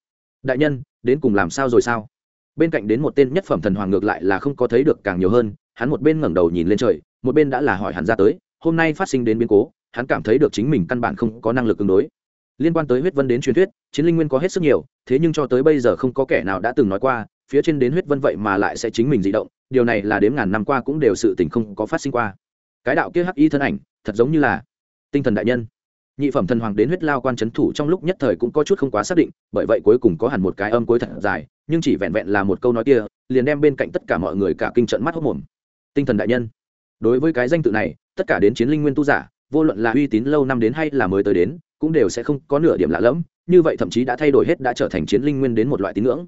Đại nhân, đến cùng làm sao rồi sao? Bên cạnh đến một tên nhất phẩm thần hoàng ngược lại là không có thấy được càng nhiều hơn hắn một bên ngẩng đầu nhìn lên trời, một bên đã là hỏi hắn ra tới, hôm nay phát sinh đến biến cố, hắn cảm thấy được chính mình căn bản không có năng lực ứng đối. Liên quan tới huyết vân đến truyền thuyết, chiến linh nguyên có hết sức nhiều, thế nhưng cho tới bây giờ không có kẻ nào đã từng nói qua, phía trên đến huyết vân vậy mà lại sẽ chính mình di động, điều này là đếm ngàn năm qua cũng đều sự tình không có phát sinh qua. Cái đạo kia hắc y thân ảnh, thật giống như là tinh thần đại nhân. Nhị phẩm thần hoàng đến huyết lao quan c h ấ n thủ trong lúc nhất thời cũng có chút không quá xác định, bởi vậy cuối cùng có hẳn một cái âm cuối thật dài, nhưng chỉ vẹn vẹn là một câu nói kia, liền đem bên cạnh tất cả mọi người cả kinh trận mắt hốc mồm tinh thần đại nhân. Đối với cái danh tự này, tất cả đến chiến linh nguyên tu giả, vô luận là uy tín lâu năm đến hay là mới tới đến, cũng đều sẽ không có nửa điểm lạ lẫm, như vậy thậm chí đã thay đổi hết đã trở thành chiến linh nguyên đến một loại tín ngưỡng.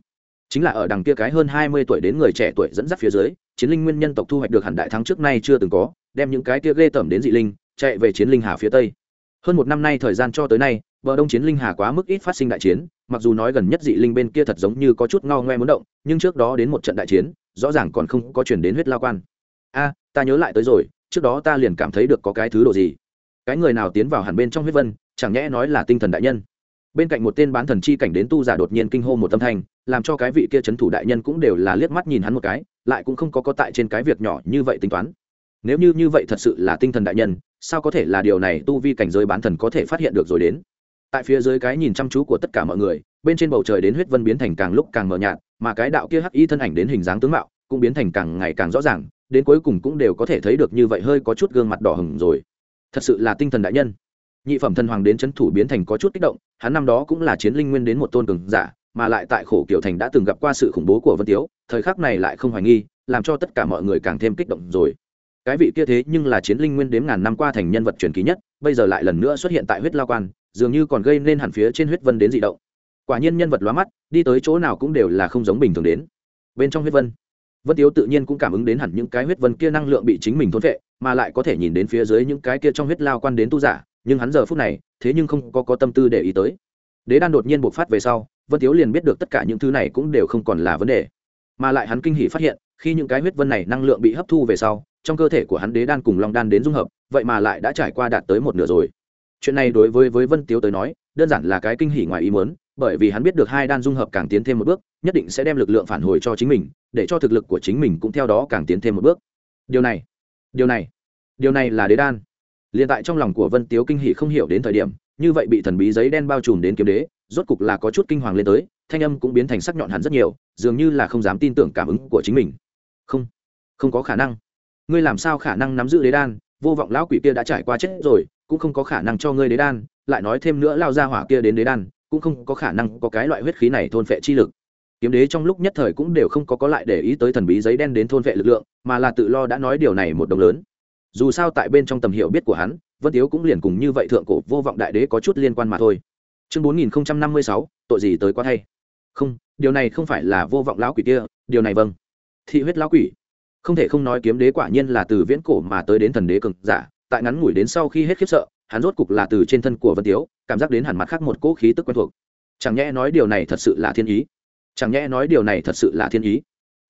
Chính là ở đằng kia cái hơn hai mươi tuổi đến người trẻ tuổi dẫn dắt phía dưới, chiến linh nguyên nhân tộc thu hoạch được hẳn đại thắng trước nay chưa từng có, đem những cái kia ghê tởm đến dị linh, chạy về chiến linh hà phía tây. Hơn một năm nay thời gian cho tới nay, bờ đông chiến linh hà quá mức ít phát sinh đại chiến, mặc dù nói gần nhất dị linh bên kia thật giống như có chút ngao ngoe muốn động, nhưng trước đó đến một trận đại chiến, rõ ràng còn không có chuyển đến huyết lao quan a, ta nhớ lại tới rồi, trước đó ta liền cảm thấy được có cái thứ đồ gì. Cái người nào tiến vào hẳn bên trong huyết vân, chẳng nhẽ nói là tinh thần đại nhân. Bên cạnh một tên bán thần chi cảnh đến tu giả đột nhiên kinh hô một tâm thanh, làm cho cái vị kia c h ấ n thủ đại nhân cũng đều là liếc mắt nhìn hắn một cái, lại cũng không có có tại trên cái việc nhỏ như vậy tính toán. Nếu như như vậy thật sự là tinh thần đại nhân, sao có thể là điều này tu vi cảnh giới bán thần có thể phát hiện được rồi đến? Tại phía dưới cái nhìn chăm chú của tất cả mọi người, bên trên bầu trời đến huyết vân biến thành càng lúc càng mờ nhạt, mà cái đạo kia hắc y thân ảnh đến hình dáng tướng mạo, cũng biến thành càng ngày càng rõ ràng đến cuối cùng cũng đều có thể thấy được như vậy hơi có chút gương mặt đỏ hừng rồi. Thật sự là tinh thần đại nhân. Nhị phẩm thần hoàng đến c h ấ n thủ biến thành có chút kích động, hắn năm đó cũng là chiến linh nguyên đến một tôn cường giả, mà lại tại khổ kiểu thành đã từng gặp qua sự khủng bố của vân tiếu, thời khắc này lại không hoài nghi, làm cho tất cả mọi người càng thêm kích động rồi. Cái vị kia thế nhưng là chiến linh nguyên đếm ngàn năm qua thành nhân vật truyền kỳ nhất, bây giờ lại lần nữa xuất hiện tại huyết lao quan, dường như còn gây nên hẳn phía trên huyết vân đến dị động. Quả nhiên nhân vật lóa mắt, đi tới chỗ nào cũng đều là không giống bình thường đến. Bên trong huyết vân vân tiếu tự nhiên cũng cảm ứng đến hẳn những cái huyết vân kia năng lượng bị chính mình thôn vệ mà lại có thể nhìn đến phía dưới những cái kia trong huyết lao quan đến tu giả nhưng hắn giờ phút này thế nhưng không có, có tâm tư để ý tới. Đế đan đột nhiên bộc phát về sau vân tiếu liền biết được tất cả những thứ này cũng đều không còn là vấn đề. Mà lại hắn kinh hỉ phát hiện khi những cái huyết vân này năng lượng bị hấp thu về sau trong cơ thể của hắn đế đan cùng long đan đến dung hợp vậy mà lại đã trải qua đạt tới một nửa rồi. Chuyện này đối với với vân tiếu tới nói đơn giản là cái kinh hỉ ngoài ý muốn bởi vì hắn biết được hai đan dung hợp càng tiến thêm một bước, nhất định sẽ đem lực lượng phản hồi cho chính mình, để cho thực lực của chính mình cũng theo đó càng tiến thêm một bước. Điều này điều này điều này là đế đan. Liền tại trong lòng của vân tiếu kinh hỷ không hiểu đến thời điểm, như vậy bị thần bí giấy đen bao trùm đến kiếm đế, rốt cục là có chút kinh hoàng lên tới, thanh âm cũng biến thành sắc nhọn hẳn rất nhiều, dường như là không dám tin tưởng cảm ứng của chính mình. Không không có khả năng. Ngươi làm sao khả năng nắm giữ đế đan? Vô vọng lão quỷ kia đã trải qua chết rồi, cũng không có khả năng cho ngươi đế đan, lại nói thêm nữa lao ra hỏa kia đến đế đan cũng không có khả năng có cái loại huyết khí này thôn phệ chi lực. Kiếm đế trong lúc nhất thời cũng đều không có có lại để ý tới thần bí giấy đen đến thôn vệ lực lượng, mà là tự lo đã nói điều này một đồng lớn. Dù sao tại bên trong tầm hiểu biết của hắn, vân tiếu cũng liền cùng như vậy thượng cổ vô vọng đại đế có chút liên quan mà thôi. Chương bốn nghìn năm mươi sáu, tội gì tới quá thay. Không, điều này không phải là vô vọng lão quỷ kia, điều này vâng. Thị huyết lão quỷ. Không thể không nói kiếm đế quả nhiên là từ viễn cổ mà tới đến thần đế cực giả, tại ngắn ngủi đến sau khi hết khiếp sợ hắn rốt cục là từ trên thân của vân tiếu, cảm giác đến hẳn mặt khác một cỗ khí tức quen thuộc. Chẳng nhẽ nói điều này thật sự là thiên ý? Chẳng nhẽ nói điều này thật sự là thiên ý?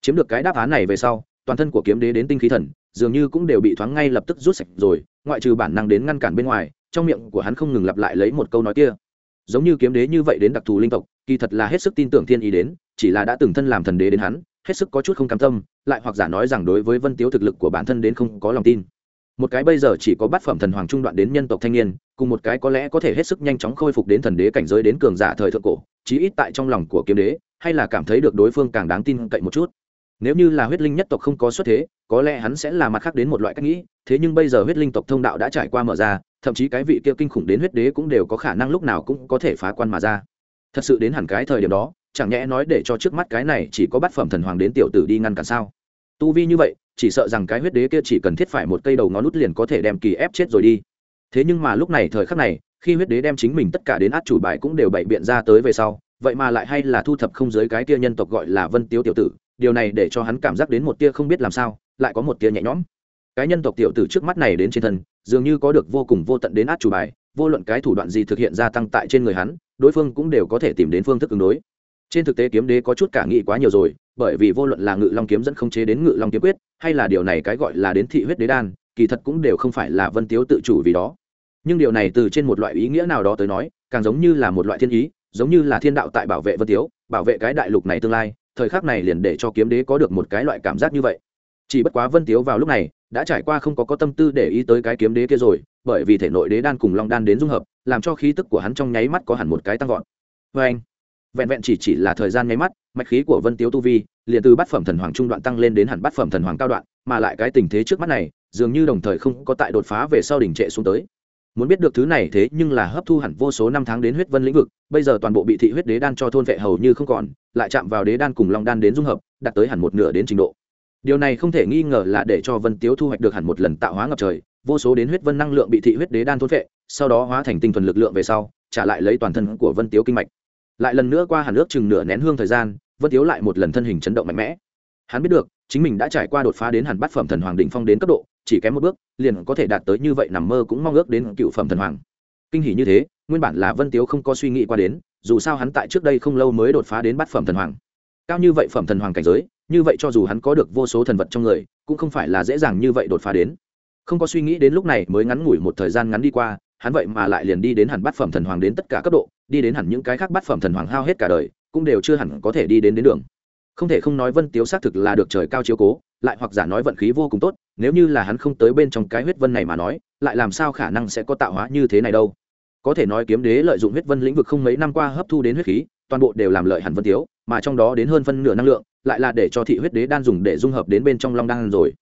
Chiếm được cái đáp án này về sau, toàn thân của kiếm đế đến tinh khí thần, dường như cũng đều bị thoáng ngay lập tức rút sạch rồi, ngoại trừ bản năng đến ngăn cản bên ngoài, trong miệng của hắn không ngừng lặp lại lấy một câu nói kia. Giống như kiếm đế như vậy đến đặc thù linh tộc, kỳ thật là hết sức tin tưởng thiên ý đến, chỉ là đã từng thân làm thần đế đến hắn, hết sức có chút không cam tâm, lại hoặc giả nói rằng đối với vân tiếu thực lực của bản thân đến không có lòng tin một cái bây giờ chỉ có bát phẩm thần hoàng trung đoạn đến nhân tộc thanh niên, cùng một cái có lẽ có thể hết sức nhanh chóng khôi phục đến thần đế cảnh giới đến cường giả thời thượng cổ, chí ít tại trong lòng của kiếm đế, hay là cảm thấy được đối phương càng đáng tin cậy một chút. Nếu như là huyết linh nhất tộc không có xuất thế, có lẽ hắn sẽ là mặt khác đến một loại cách nghĩ, thế nhưng bây giờ huyết linh tộc thông đạo đã trải qua mở ra, thậm chí cái vị kia kinh khủng đến huyết đế cũng đều có khả năng lúc nào cũng có thể phá quan mà ra. Thật sự đến hẳn cái thời điểm đó, chẳng nhẽ nói để cho trước mắt cái này chỉ có bát phẩm thần hoàng đến tiểu tử đi ngăn cản sao? Tu vi như vậy chỉ sợ rằng cái huyết đế kia chỉ cần thiết phải một cây đầu ngón nút liền có thể đem kỳ ép chết rồi đi. Thế nhưng mà lúc này thời khắc này, khi huyết đế đem chính mình tất cả đến át chủ bài cũng đều bày biện ra tới về sau, vậy mà lại hay là thu thập không giới cái tia nhân tộc gọi là vân tiếu tiểu tử, điều này để cho hắn cảm giác đến một tia không biết làm sao, lại có một tia nhẹ nhõm. Cái nhân tộc tiểu tử trước mắt này đến trên thân, dường như có được vô cùng vô tận đến át chủ bài, vô luận cái thủ đoạn gì thực hiện gia tăng tại trên người hắn, đối phương cũng đều có thể tìm đến phương thức ứng đối. Trên thực tế kiếm đế có chút cả nghị quá nhiều rồi bởi vì vô luận là ngự long kiếm dẫn không chế đến ngự long kiếm quyết, hay là điều này cái gọi là đến thị huyết đế đan, kỳ thật cũng đều không phải là vân tiếu tự chủ vì đó. Nhưng điều này từ trên một loại ý nghĩa nào đó tới nói, càng giống như là một loại thiên ý, giống như là thiên đạo tại bảo vệ vân tiếu, bảo vệ cái đại lục này tương lai, thời khắc này liền để cho kiếm đế có được một cái loại cảm giác như vậy. Chỉ bất quá vân tiếu vào lúc này, đã trải qua không có có tâm tư để ý tới cái kiếm đế kia rồi, bởi vì thể nội đế đan cùng long đan đến dung hợp, làm cho khí tức của hắn trong nháy mắt có hẳn một cái tăng vọt. Vê anh vẹn vẹn chỉ chỉ là thời gian nháy mắt, mạch khí của vân tiếu tu vi liền từ bát phẩm thần hoàng trung đoạn tăng lên đến hẳn bát phẩm thần hoàng cao đoạn, mà lại cái tình thế trước mắt này, dường như đồng thời không có tại đột phá về sau đỉnh trệ xuống tới. Muốn biết được thứ này thế nhưng là hấp thu hẳn vô số năm tháng đến huyết vân lĩnh vực, bây giờ toàn bộ bị thị huyết đế đan cho thôn vệ hầu như không còn, lại chạm vào đế đan cùng long đan đến dung hợp, đạt tới hẳn một nửa đến trình độ. Điều này không thể nghi ngờ là để cho vân tiếu thu hoạch được hẳn một lần tạo hóa ngập trời, vô số đến huyết vân năng lượng bị thị huyết đế đan thôn vệ, sau đó hóa thành tinh thuần lực lượng về sau, trả lại lấy toàn thân của vân tiếu kinh mạch lại lần nữa qua hẳn ước chừng nửa nén hương thời gian, vân tiếu lại một lần thân hình chấn động mạnh mẽ. Hắn biết được, chính mình đã trải qua đột phá đến hẳn bát phẩm thần hoàng đỉnh phong đến cấp độ, chỉ kém một bước, liền có thể đạt tới như vậy nằm mơ cũng mong ước đến cựu phẩm thần hoàng. Kinh hỉ như thế, nguyên bản là vân tiếu không có suy nghĩ qua đến, dù sao hắn tại trước đây không lâu mới đột phá đến bát phẩm thần hoàng. Cao như vậy phẩm thần hoàng cảnh giới, như vậy cho dù hắn có được vô số thần vật trong người, cũng không phải là dễ dàng như vậy đột phá đến. Không có suy nghĩ đến lúc này mới ngắn ngủi một thời gian ngắn đi qua hắn vậy mà lại liền đi đến hẳn bát phẩm thần hoàng đến tất cả cấp độ, đi đến hẳn những cái khác bát phẩm thần hoàng hao hết cả đời, cũng đều chưa hẳn có thể đi đến đến đường. Không thể không nói vân tiếu xác thực là được trời cao chiếu cố, lại hoặc giả nói vận khí vô cùng tốt, nếu như là hắn không tới bên trong cái huyết vân này mà nói, lại làm sao khả năng sẽ có tạo hóa như thế này đâu? Có thể nói kiếm đế lợi dụng huyết vân lĩnh vực không mấy năm qua hấp thu đến huyết khí, toàn bộ đều làm lợi hẳn vân tiếu, mà trong đó đến hơn phân nửa năng lượng, lại là để cho thị huyết đế đan dùng để dung hợp đến bên trong long đan rồi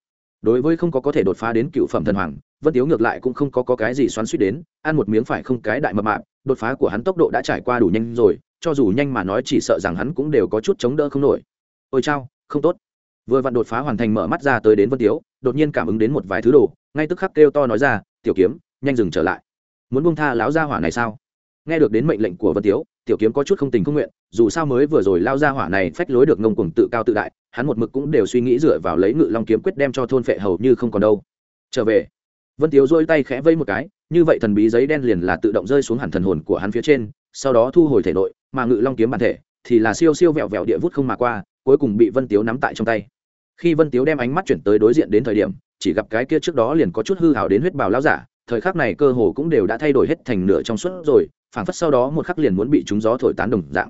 đối với không có có thể đột phá đến cựu phẩm thần hoàng vân tiếu ngược lại cũng không có, có cái gì xoắn suýt đến ăn một miếng phải không cái đại mập mạp đột phá của hắn tốc độ đã trải qua đủ nhanh rồi cho dù nhanh mà nói chỉ sợ rằng hắn cũng đều có chút chống đỡ không nổi. Ôi chao không tốt. Vừa vặn đột phá hoàn thành mở mắt ra tới đến vân tiếu đột nhiên cảm ứng đến một vài thứ đồ ngay tức khắc kêu to nói ra tiểu kiếm nhanh dừng trở lại. Muốn buông tha láo ra hỏa này sao? Nghe được đến mệnh lệnh của vân tiếu tiểu kiếm có chút không tình không nguyện, dù sao mới vừa rồi lao ra hỏa này phách lối được ngông cuồng tự cao tự đại, hắn một mực cũng đều suy nghĩ dựa vào lấy ngự long kiếm quyết đem cho thôn phệ hầu như không còn đâu. Trở về. Vân tiếu dôi tay khẽ vây một cái, như vậy thần bí giấy đen liền là tự động rơi xuống hẳn thần hồn của hắn phía trên, sau đó thu hồi thể nội, mà ngự long kiếm bản thể thì là siêu siêu vẹo vẹo địa vút không mà qua, cuối cùng bị vân tiếu nắm tại trong tay. Khi vân tiếu đem ánh mắt chuyển tới đối diện đến thời điểm, chỉ gặp cái kia trước đó liền có chút hư hảo đến huyết bào lao giả thời khắc này cơ hồ cũng đều đã thay đổi hết thành nửa trong suốt rồi, phảng phất sau đó một khắc liền muốn bị chúng gió thổi tán đồng dạng.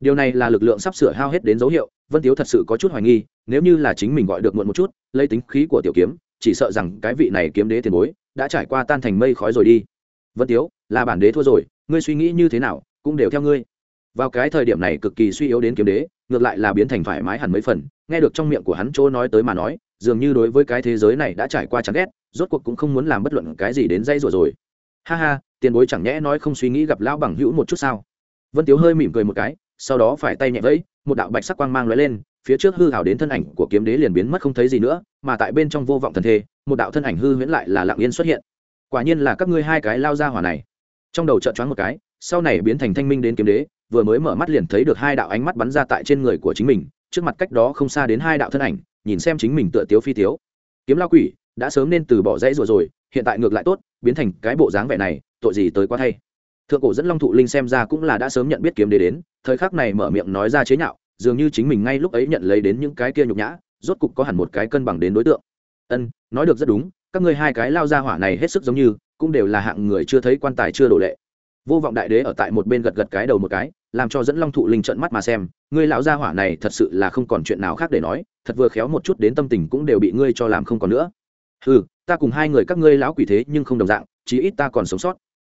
Điều này là lực lượng sắp sửa hao hết đến dấu hiệu, vân tiếu thật sự có chút hoài nghi, nếu như là chính mình gọi được muộn một chút, lấy tính khí của tiểu kiếm, chỉ sợ rằng cái vị này kiếm đế tiền bối đã trải qua tan thành mây khói rồi đi. Vân tiếu, là bản đế thua rồi, ngươi suy nghĩ như thế nào, cũng đều theo ngươi. Vào cái thời điểm này cực kỳ suy yếu đến kiếm đế, ngược lại là biến thành thoải mái hẳn mấy phần, nghe được trong miệng của hắn chỗ nói tới mà nói, dường như đối với cái thế giới này đã trải qua chán ghét rốt cuộc cũng không muốn làm bất luận cái gì đến dây rồi rồi. Ha ha, tiền bối chẳng nhẽ nói không suy nghĩ gặp lão bằng hữu một chút sao? Vân tiếu hơi mỉm cười một cái, sau đó phải tay nhẹ vẫy, một đạo bạch sắc quang mang lóe lên, phía trước hư hào đến thân ảnh của kiếm đế liền biến mất không thấy gì nữa, mà tại bên trong vô vọng thần thê, một đạo thân ảnh hư huyễn lại là lặng yên xuất hiện. Quả nhiên là các ngươi hai cái lao ra hỏa này. Trong đầu trợn choáng một cái, sau này biến thành thanh minh đến kiếm đế, vừa mới mở mắt liền thấy được hai đạo ánh mắt bắn ra tại trên người của chính mình, trước mặt cách đó không xa đến hai đạo thân ảnh, nhìn xem chính mình tựa tiếu phi tiếu. Kiếm lao quỷ đã sớm nên từ bỏ dãy rồi rồi, hiện tại ngược lại tốt, biến thành cái bộ dáng vẻ này, tội gì tới quá thay. Thượng cổ dẫn long thụ linh xem ra cũng là đã sớm nhận biết kiếm đế đến, thời khắc này mở miệng nói ra chế nhạo, dường như chính mình ngay lúc ấy nhận lấy đến những cái kia nhục nhã, rốt cục có hẳn một cái cân bằng đến đối tượng. Ân, nói được rất đúng, các ngươi hai cái lao ra hỏa này hết sức giống như, cũng đều là hạng người chưa thấy quan tài chưa đổ lệ. Vô vọng đại đế ở tại một bên gật gật cái đầu một cái, làm cho dẫn long thụ linh trợn mắt mà xem, ngươi lão gia hỏa này thật sự là không còn chuyện nào khác để nói, thật vừa khéo một chút đến tâm tình cũng đều bị ngươi cho làm không còn nữa ừ ta cùng hai người các ngươi lão quỷ thế nhưng không đồng dạng, chí ít ta còn sống sót.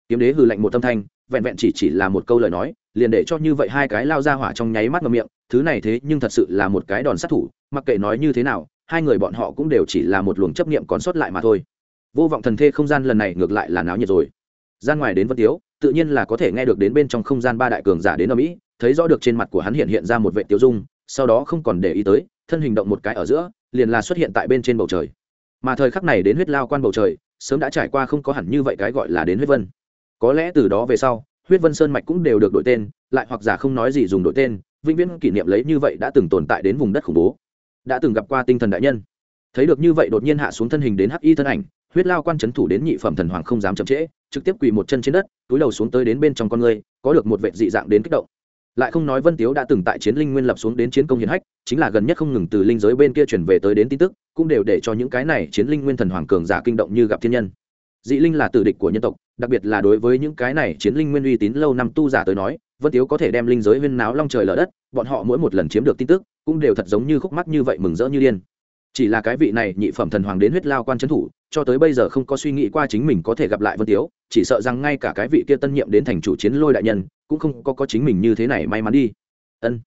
Kiếm đế hừ lạnh một tâm thanh, vẹn vẹn chỉ chỉ là một câu lời nói, liền để cho như vậy hai cái lao ra hỏa trong nháy mắt ngậm miệng, thứ này thế nhưng thật sự là một cái đòn sát thủ, mặc kệ nói như thế nào, hai người bọn họ cũng đều chỉ là một luồng chấp niệm còn sót lại mà thôi. Vô vọng thần thê không gian lần này ngược lại là náo nhiệt rồi. Gian ngoài đến vân tiếu, tự nhiên là có thể nghe được đến bên trong không gian ba đại cường giả đến ở mỹ, thấy rõ được trên mặt của hắn hiện hiện ra một vệ tiêu dung, sau đó không còn để ý tới, thân hình động một cái ở giữa, liền là xuất hiện tại bên trên bầu trời mà thời khắc này đến huyết lao quan bầu trời, sớm đã trải qua không có hẳn như vậy cái gọi là đến huyết vân. Có lẽ từ đó về sau, huyết vân sơn mạch cũng đều được đổi tên, lại hoặc giả không nói gì dùng đổi tên, vĩnh viễn kỷ niệm lấy như vậy đã từng tồn tại đến vùng đất khủng bố. Đã từng gặp qua tinh thần đại nhân. Thấy được như vậy đột nhiên hạ xuống thân hình đến hắc y thân ảnh, huyết lao quan c h ấ n thủ đến nhị phẩm thần hoàng không dám chậm trễ, trực tiếp quỳ một chân trên đất, túi đầu xuống tới đến bên trong con người, có được một vệ dị dạng đến kích động lại không nói vân tiếu đã từng tại chiến linh nguyên lập xuống đến chiến công hiển hách, chính là gần nhất không ngừng từ linh giới bên kia chuyển về tới đến tin tức, cũng đều để cho những cái này chiến linh nguyên thần hoàng cường giả kinh động như gặp thiên nhân. Dị linh là tử địch của nhân tộc, đặc biệt là đối với những cái này chiến linh nguyên uy tín lâu năm tu giả tới nói, vân tiếu có thể đem linh giới huyên náo long trời lở đất, bọn họ mỗi một lần chiếm được tin tức, cũng đều thật giống như khúc mắt như vậy mừng rỡ như điên chỉ là cái vị này nhị phẩm thần hoàng đến huyết lao quan trấn thủ, cho tới bây giờ không có suy nghĩ qua chính mình có thể gặp lại vân tiếu, chỉ sợ rằng ngay cả cái vị kia tân nhiệm đến thành chủ chiến lôi đại nhân, cũng không có có chính mình như thế này may mắn đi. Ân.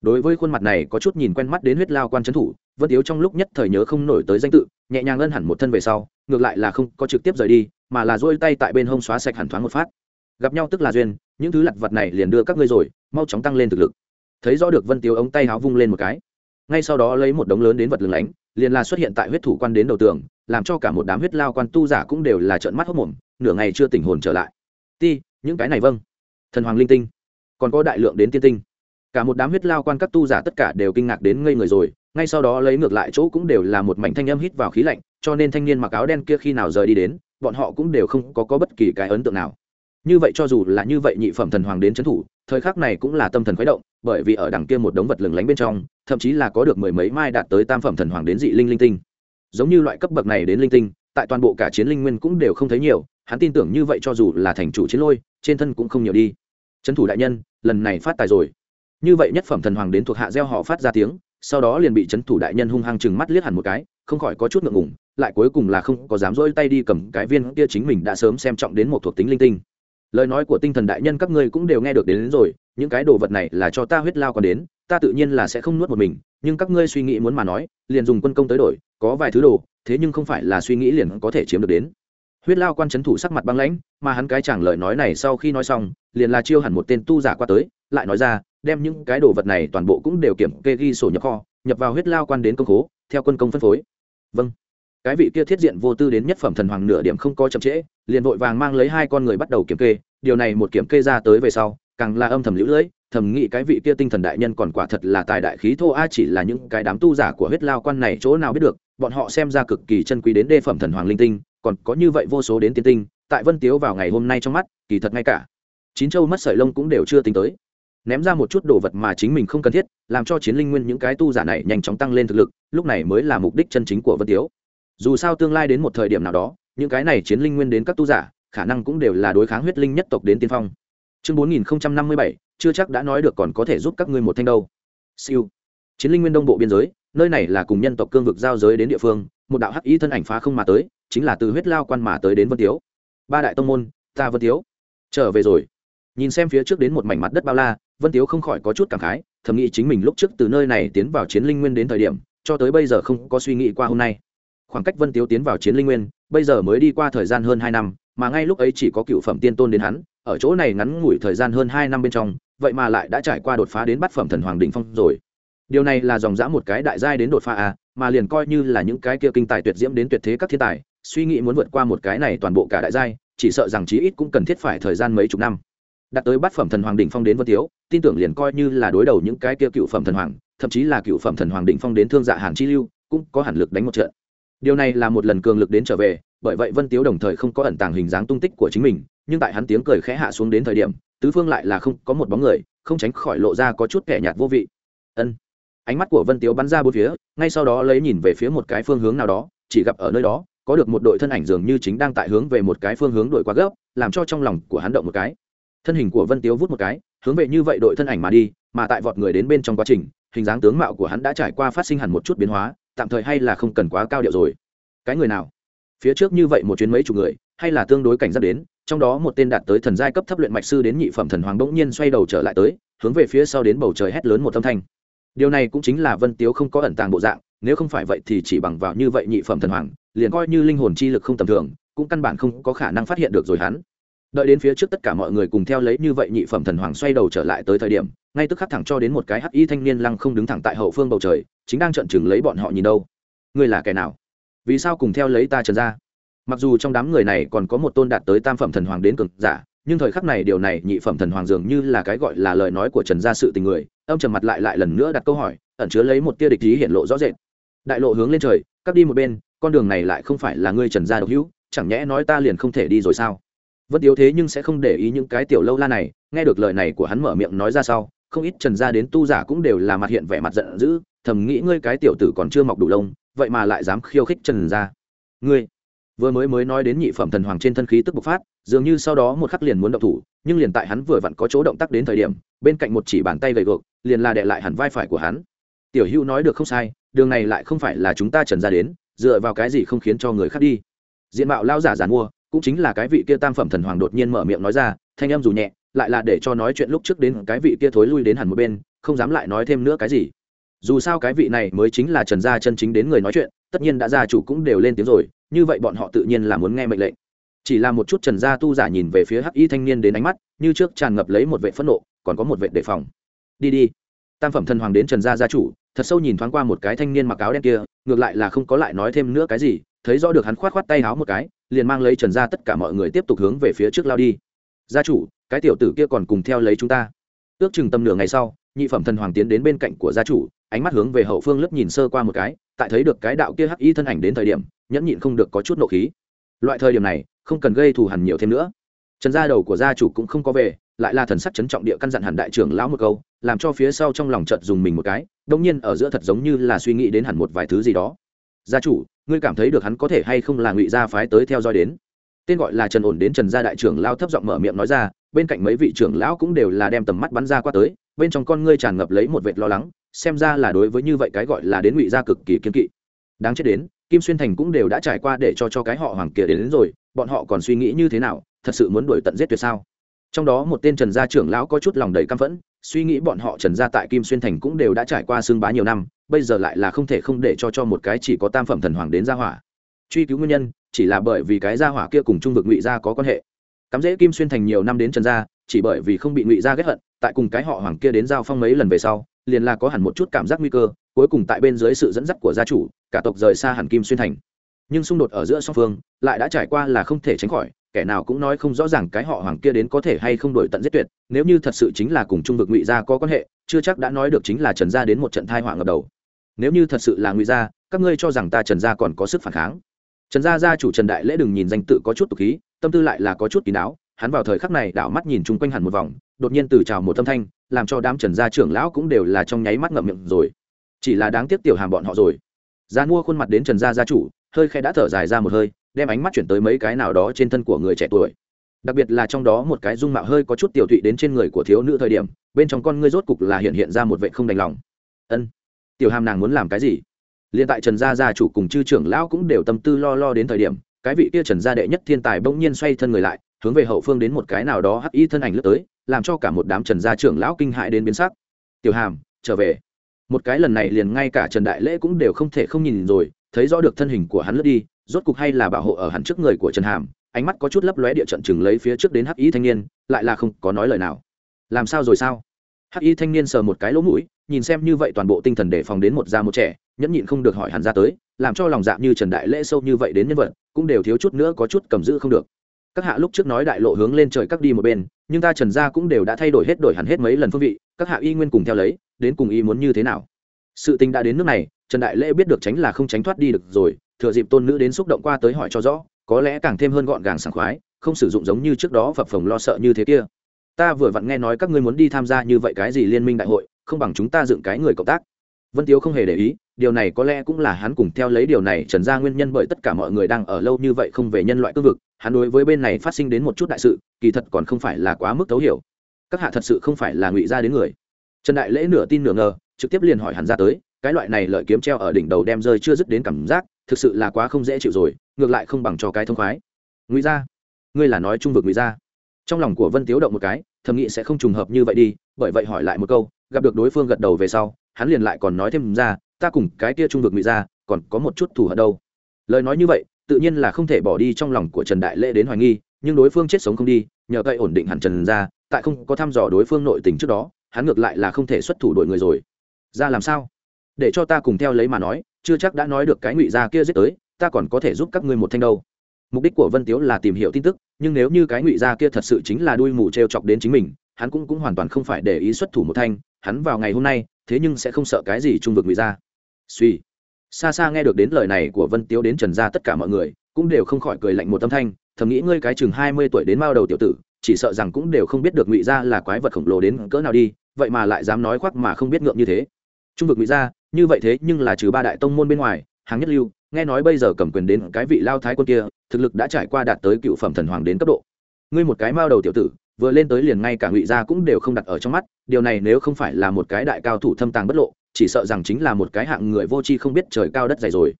Đối với khuôn mặt này có chút nhìn quen mắt đến huyết lao quan trấn thủ, vân tiếu trong lúc nhất thời nhớ không nổi tới danh tự, nhẹ nhàng ân hẳn một thân về sau, ngược lại là không có trực tiếp rời đi, mà là dôi tay tại bên hông xóa sạch hẳn thoáng một phát. Gặp nhau tức là duyên, những thứ lặt vặt này liền đưa các ngươi rồi, mau chóng tăng lên thực lực. Thấy rõ được vân tiếu ống tay háo vung lên một cái. Ngay sau đó lấy một đống lớn đến vật lửng lánh liền là xuất hiện tại huyết thủ quan đến đầu tường làm cho cả một đám huyết lao quan tu giả cũng đều là trợn mắt hốc mồm nửa ngày chưa tỉnh hồn trở lại. Ti những cái này vâng. Thần hoàng linh tinh. Còn có đại lượng đến tiên tinh. Cả một đám huyết lao quan các tu giả tất cả đều kinh ngạc đến ngây người rồi ngay sau đó lấy ngược lại chỗ cũng đều là một mảnh thanh âm hít vào khí lạnh cho nên thanh niên mặc áo đen kia khi nào rời đi đến bọn họ cũng đều không có, có bất kỳ cái ấn tượng nào. Như vậy cho dù là như vậy nhị phẩm thần hoàng đến trấn thủ thời khắc này cũng là tâm thần khuấy động bởi vì ở đằng kia một đống vật lừng lánh bên trong thậm chí là có được mười mấy mai đạt tới tam phẩm thần hoàng đến dị linh linh tinh. Giống như loại cấp bậc này đến linh tinh tại toàn bộ cả chiến linh nguyên cũng đều không thấy nhiều hắn tin tưởng như vậy cho dù là thành chủ chiến lôi trên thân cũng không nhiều đi. Trấn thủ đại nhân lần này phát tài rồi. Như vậy nhất phẩm thần hoàng đến thuộc hạ gieo họ phát ra tiếng sau đó liền bị trấn thủ đại nhân hung hăng chừng mắt liếc hẳn một cái không khỏi có chút ngượng ngùng lại cuối cùng là không có dám dỗi tay đi cầm cái viên kia chính mình đã sớm xem trọng đến một thuộc tính linh tinh. Lời nói của tinh thần đại nhân các ngươi cũng đều nghe được đến, đến rồi những cái đồ vật này là cho ta huyết lao còn đến, ta tự nhiên là sẽ không nuốt một mình, nhưng các ngươi suy nghĩ muốn mà nói, liền dùng quân công tới đổi, có vài thứ đồ, thế nhưng không phải là suy nghĩ liền có thể chiếm được đến. Huyết lao quan c h ấ n thủ sắc mặt băng lãnh, mà hắn cái chẳng lời nói này sau khi nói xong, liền là chiêu hẳn một tên tu giả qua tới, lại nói ra, đem những cái đồ vật này toàn bộ cũng đều kiểm kê ghi sổ nhập kho, nhập vào huyết lao quan đến công khố, theo quân công phân phối. Vâng. Cái vị kia thiết diện vô tư đến nhất phẩm thần hoàng nửa điểm không có chậm trễ, liền vội vàng mang lấy hai con người bắt đầu kiểm kê, điều này một kiểm kê ra tới về sau càng là âm thầm lũ lưỡi thầm nghĩ cái vị kia tinh thần đại nhân còn quả thật là tài đại khí thô a, chỉ là những cái đám tu giả của huyết lao quan này chỗ nào biết được, bọn họ xem ra cực kỳ chân quý đến đê phẩm thần hoàng linh tinh, còn có như vậy vô số đến tiên tinh, tại vân tiếu vào ngày hôm nay trong mắt, kỳ thật ngay cả chín châu mất sợi lông cũng đều chưa tính tới. Ném ra một chút đồ vật mà chính mình không cần thiết, làm cho chiến linh nguyên những cái tu giả này nhanh chóng tăng lên thực lực, lúc này mới là mục đích chân chính của vân tiếu. Dù sao tương lai đến một thời điểm nào đó, những cái này chiến linh nguyên đến các tu giả, khả năng cũng đều là đối kháng huyết linh nhất tộc đến tiên phong chương bốn nghìn năm mươi bảy, chưa chắc đã nói được còn có thể giúp các ngươi một thanh đâu. Siêu. Chiến linh nguyên đông bộ biên giới, nơi này là cùng nhân tộc cương vực giao giới đến địa phương, một đạo hắc ý thân ảnh phá không mà tới, chính là từ huyết lao quan mà tới đến vân tiếu. Ba đại tông môn, ta vân tiếu. Trở về rồi. Nhìn xem phía trước đến một mảnh mặt đất bao la, vân tiếu không khỏi có chút cảm khái, thầm nghĩ chính mình lúc trước từ nơi này tiến vào chiến linh nguyên đến thời điểm, cho tới bây giờ không có suy nghĩ qua hôm nay. Khoảng cách vân tiếu tiến vào chiến linh nguyên, bây giờ mới đi qua thời gian hơn hai năm, mà ngay lúc ấy chỉ có cựu phẩm tiên tôn đến hắn ở chỗ này ngắn ngủi thời gian hơn hai năm bên trong, vậy mà lại đã trải qua đột phá đến bát phẩm thần hoàng đ ỉ n h phong rồi. Điều này là dòng dã một cái đại giai đến đột phá à mà liền coi như là những cái kia kinh tài tuyệt diễm đến tuyệt thế các thiên tài, suy nghĩ muốn vượt qua một cái này toàn bộ cả đại giai, chỉ sợ rằng chí ít cũng cần thiết phải thời gian mấy chục năm. Đạt tới bát phẩm thần hoàng đỉnh phong đến vân tiếu, tin tưởng liền coi như là đối đầu những cái kia cựu phẩm thần hoàng, thậm chí là cựu phẩm thần hoàng đỉnh phong đến thương dạ hàn chi lưu, cũng có hẳn lực đánh một trận. Điều này là một lần cường lực đến trở về, bởi vậy vân tiếu đồng thời không có ẩn tàng hình dáng tung tích của chính mình nhưng tại hắn tiếng cười khẽ hạ xuống đến thời điểm, tứ phương lại là không có một bóng người, không tránh khỏi lộ ra có chút kẻ nhạt vô vị. Ân. Ánh mắt của vân tiếu bắn ra bốn phía, ngay sau đó lấy nhìn về phía một cái phương hướng nào đó, chỉ gặp ở nơi đó, có được một đội thân ảnh dường như chính đang tại hướng về một cái phương hướng đội quá gấp, làm cho trong lòng của hắn động một cái. Thân hình của vân tiếu vút một cái, hướng về như vậy đội thân ảnh mà đi, mà tại vọt người đến bên trong quá trình, hình dáng tướng mạo của hắn đã trải qua phát sinh hẳn một chút biến hóa, tạm thời hay là không cần quá cao điệu rồi. Cái người nào? Phía trước như vậy một chuyến mấy chục người hay là tương đối cảnh giác đến, trong đó một tên đạt tới thần giai cấp thấp luyện mạch sư đến nhị phẩm thần hoàng bỗng nhiên xoay đầu trở lại tới, hướng về phía sau đến bầu trời hét lớn một âm thanh. Điều này cũng chính là vân tiếu không có ẩn tàng bộ dạng, nếu không phải vậy thì chỉ bằng vào như vậy nhị phẩm thần hoàng, liền coi như linh hồn chi lực không tầm thường, cũng căn bản không có khả năng phát hiện được rồi hắn. Đợi đến phía trước tất cả mọi người cùng theo lấy như vậy nhị phẩm thần hoàng xoay đầu trở lại tới thời điểm, ngay tức khắc thẳng cho đến một cái hắc y thanh niên lăng không đứng thẳng tại hậu phương bầu trời, chính đang trợn chừng lấy bọn họ nhìn đâu. Ngươi là kẻ nào? Vì sao cùng theo lấy ta trần ra? Mặc dù trong đám người này còn có một tôn đạt tới tam phẩm thần hoàng đến cực giả, nhưng thời khắc này điều này nhị phẩm thần hoàng dường như là cái gọi là lời nói của trần gia sự tình người, ông trầm mặt lại lại lần nữa đặt câu hỏi, ẩn chứa lấy một tia địch ý hiện lộ rõ rệt. Đại lộ hướng lên trời, cắt đi một bên, con đường này lại không phải là ngươi trần gia độc hữu, chẳng nhẽ nói ta liền không thể đi rồi sao? Vẫn yếu thế nhưng sẽ không để ý những cái tiểu lâu la này, nghe được lời này của hắn mở miệng nói ra sau, không ít trần gia đến tu giả cũng đều là mặt hiện vẻ mặt giận dữ, thầm nghĩ ngươi cái tiểu tử còn chưa mọc đủ lông, vậy mà lại dám khiêu khích trần gia. Ngươi vừa mới mới nói đến nhị phẩm thần hoàng trên thân khí tức bộc phát, dường như sau đó một khắc liền muốn động thủ, nhưng liền tại hắn vừa vặn có chỗ động tác đến thời điểm, bên cạnh một chỉ bàn tay gầy gộc, liền là đệ lại hẳn vai phải của hắn. Tiểu hữu nói được không sai, đường này lại không phải là chúng ta trần ra đến, dựa vào cái gì không khiến cho người khác đi. Diện mạo lao giả giàn mua, cũng chính là cái vị kia tam phẩm thần hoàng đột nhiên mở miệng nói ra, thanh em dù nhẹ, lại là để cho nói chuyện lúc trước đến cái vị kia thối lui đến hẳn một bên, không dám lại nói thêm nữa cái gì. Dù sao cái vị này mới chính là trần gia chân chính đến người nói chuyện, tất nhiên đã gia chủ cũng đều lên tiếng rồi như vậy bọn họ tự nhiên là muốn nghe mệnh lệnh. Chỉ là một chút trần gia tu giả nhìn về phía hắc y thanh niên đến ánh mắt, như trước tràn ngập lấy một vệ phẫn nộ, còn có một vệ đề phòng. Đi đi. Tam phẩm thần hoàng đến trần gia gia chủ, thật sâu nhìn thoáng qua một cái thanh niên mặc áo đen kia, ngược lại là không có lại nói thêm nữa cái gì, thấy rõ được hắn khoát khoát tay háo một cái, liền mang lấy trần gia tất cả mọi người tiếp tục hướng về phía trước lao đi. Gia chủ, cái tiểu tử kia còn cùng theo lấy chúng ta. Ước chừng tầm nửa ngày sau nhị phẩm thần hoàng tiến đến bên cạnh của gia chủ, ánh mắt hướng về hậu phương lướt nhìn sơ qua một cái, tại thấy được cái đạo kia hắc y thân ảnh đến thời điểm, nhẫn nhịn không được có chút nộ khí. Loại thời điểm này, không cần gây thù hằn nhiều thêm nữa. Trần gia đầu của gia chủ cũng không có về, lại là thần sắc chấn trọng địa căn dặn hẳn đại trưởng lão một câu, làm cho phía sau trong lòng chợt dùng mình một cái đông nhiên ở giữa thật giống như là suy nghĩ đến hẳn một vài thứ gì đó. Gia chủ, ngươi cảm thấy được hắn có thể hay không là ngụy gia phái tới theo dõi đến? Tên gọi là trần ổn đến trần gia đại trưởng lao thấp giọng mở miệng nói ra, bên cạnh mấy vị trưởng lão cũng đều là đem tầm mắt bắn ra qua tới bên trong con ngươi tràn ngập lấy một vệt lo lắng xem ra là đối với như vậy cái gọi là đến ngụy gia cực kỳ kiên kỵ. Đáng chết đến kim xuyên thành cũng đều đã trải qua để cho cho cái họ hoàng kia đến, đến rồi bọn họ còn suy nghĩ như thế nào thật sự muốn đuổi tận giết tuyệt sao? Trong đó một tên trần gia trưởng lão có chút lòng đầy căm phẫn suy nghĩ bọn họ trần gia tại kim xuyên thành cũng đều đã trải qua xương bá nhiều năm bây giờ lại là không thể không để cho cho một cái chỉ có tam phẩm thần hoàng đến gia hỏa. Truy cứu nguyên nhân chỉ là bởi vì cái gia hỏa kia cùng trung vực ngụy gia có quan hệ cắm dễ kim xuyên thành nhiều năm đến trần gia, chỉ bởi vì không bị ngụy gia ghét hận, tại cùng cái họ hoàng kia đến giao phong mấy lần về sau, liền là có hẳn một chút cảm giác nguy cơ, cuối cùng tại bên dưới sự dẫn dắt của gia chủ, cả tộc rời xa hẳn kim xuyên thành. Nhưng xung đột ở giữa song phương, lại đã trải qua là không thể tránh khỏi, kẻ nào cũng nói không rõ ràng cái họ hoàng kia đến có thể hay không đổi tận giết tuyệt, nếu như thật sự chính là cùng trung vực ngụy gia có quan hệ, chưa chắc đã nói được chính là trần gia đến một trận thai họa ngập đầu. Nếu như thật sự là ngụy gia, các ngươi cho rằng ta trần gia còn có sức phản kháng trần gia gia chủ trần đại lễ đừng nhìn danh tự có chút tục khí, tâm tư lại là có chút kín đáo. Hắn vào thời khắc này đảo mắt nhìn chung quanh hẳn một vòng, đột nhiên từ chào một tâm thanh, làm cho đám trần gia trưởng lão cũng đều là trong nháy mắt ngậm miệng rồi. Chỉ là đáng tiếc tiểu hàm bọn họ rồi. Gia mua khuôn mặt đến trần gia gia chủ, hơi khẽ đã thở dài ra một hơi, đem ánh mắt chuyển tới mấy cái nào đó trên thân của người trẻ tuổi. Đặc biệt là trong đó một cái dung mạo hơi có chút tiểu thụy đến trên người của thiếu nữ thời điểm, bên trong con ngươi rốt cục là hiện hiện ra một vệ không đành lòng. Ân, tiểu hàm nàng muốn làm cái gì? Liên tại trần gia gia chủ cùng chư trưởng lão cũng đều tâm tư lo lo đến thời điểm, cái vị kia trần gia đệ nhất thiên tài bỗng nhiên xoay thân người lại, hướng về hậu phương đến một cái nào đó hắc y thân ảnh lướt tới, làm cho cả một đám trần gia trưởng lão kinh hại đến biến sắc. Tiểu hàm, trở về. Một cái lần này liền ngay cả trần đại lễ cũng đều không thể không nhìn rồi, thấy rõ được thân hình của hắn lướt đi, rốt cục hay là bảo hộ ở hắn trước người của trần hàm, ánh mắt có chút lấp lóe địa trận chừng lấy phía trước đến hắc y thanh niên, lại là không có nói lời nào. Làm sao rồi sao? Hắc y thanh niên sờ một cái lỗ mũi, nhìn xem như vậy toàn bộ tinh thần đề phòng đến một da một trẻ, nhẫn nhịn không được hỏi hẳn ra tới, làm cho lòng dạ như trần đại lễ sâu như vậy đến nhân vật, cũng đều thiếu chút nữa có chút cầm giữ không được. Các hạ lúc trước nói đại lộ hướng lên trời các đi một bên, nhưng ta trần gia cũng đều đã thay đổi hết đổi hẳn hết mấy lần phương vị, các hạ y nguyên cùng theo lấy, đến cùng y muốn như thế nào? Sự tình đã đến nước này, trần đại lễ biết được tránh là không tránh thoát đi được rồi, thừa dịp tôn nữ đến xúc động qua tới hỏi cho rõ, có lẽ càng thêm hơn gọn gàng sảng khoái, không sử dụng giống như trước đó phập phồng lo sợ như thế kia ta vừa vặn nghe nói các ngươi muốn đi tham gia như vậy cái gì liên minh đại hội, không bằng chúng ta dựng cái người cộng tác. Vân tiếu không hề để ý, điều này có lẽ cũng là hắn cùng theo lấy điều này trần ra nguyên nhân bởi tất cả mọi người đang ở lâu như vậy không về nhân loại cương vực, hắn đối với bên này phát sinh đến một chút đại sự, kỳ thật còn không phải là quá mức thấu hiểu. Các hạ thật sự không phải là ngụy ra đến người. Trần đại lễ nửa tin nửa ngờ, trực tiếp liền hỏi hắn ra tới, cái loại này lợi kiếm treo ở đỉnh đầu đem rơi chưa dứt đến cảm giác, thực sự là quá không dễ chịu rồi, ngược lại không bằng cho cái thông khoái. Ngụy ra ngươi là nói trung vực ngụy ra trong lòng của vân tiếu động một cái, thầm nghĩ sẽ không trùng hợp như vậy đi, bởi vậy hỏi lại một câu, gặp được đối phương gật đầu về sau, hắn liền lại còn nói thêm ra, ta cùng cái kia trung vực ngụy ra còn có một chút thủ hận đâu. Lời nói như vậy, tự nhiên là không thể bỏ đi trong lòng của trần đại lễ đến hoài nghi, nhưng đối phương chết sống không đi, nhờ cậy ổn định hẳn trần ra tại không có thăm dò đối phương nội tình trước đó, hắn ngược lại là không thể xuất thủ đội người rồi. Ra làm sao? Để cho ta cùng theo lấy mà nói, chưa chắc đã nói được cái ngụy gia kia giết tới, ta còn có thể giúp các ngươi một thanh đâu. Mục đích của vân tiếu là tìm hiểu tin tức nhưng nếu như cái ngụy gia kia thật sự chính là đuôi mù t r e o chọc đến chính mình, hắn cũng cũng hoàn toàn không phải để ý xuất thủ một thanh, hắn vào ngày hôm nay, thế nhưng sẽ không sợ cái gì trung vực ngụy gia. Suy. Xa xa nghe được đến lời này của vân tiếu đến trần gia tất cả mọi người, cũng đều không khỏi cười lạnh một tâm thanh, thầm nghĩ ngươi cái chừng hai mươi tuổi đến mao đầu tiểu tử, chỉ sợ rằng cũng đều không biết được ngụy gia là quái vật khổng lồ đến cỡ nào đi, vậy mà lại dám nói khoác mà không biết ngượng như thế. Trung vực ngụy gia, như vậy thế nhưng là trừ ba đại tông môn bên ngoài, hàng nhất lưu nghe nói bây giờ cầm quyền đến cái vị lao thái quân kia, thực lực đã trải qua đạt tới cựu phẩm thần hoàng đến cấp độ. Ngươi một cái mao đầu tiểu tử, vừa lên tới liền ngay cả ngụy gia cũng đều không đặt ở trong mắt, điều này nếu không phải là một cái đại cao thủ thâm tàng bất lộ, chỉ sợ rằng chính là một cái hạng người vô tri không biết trời cao đất dày rồi.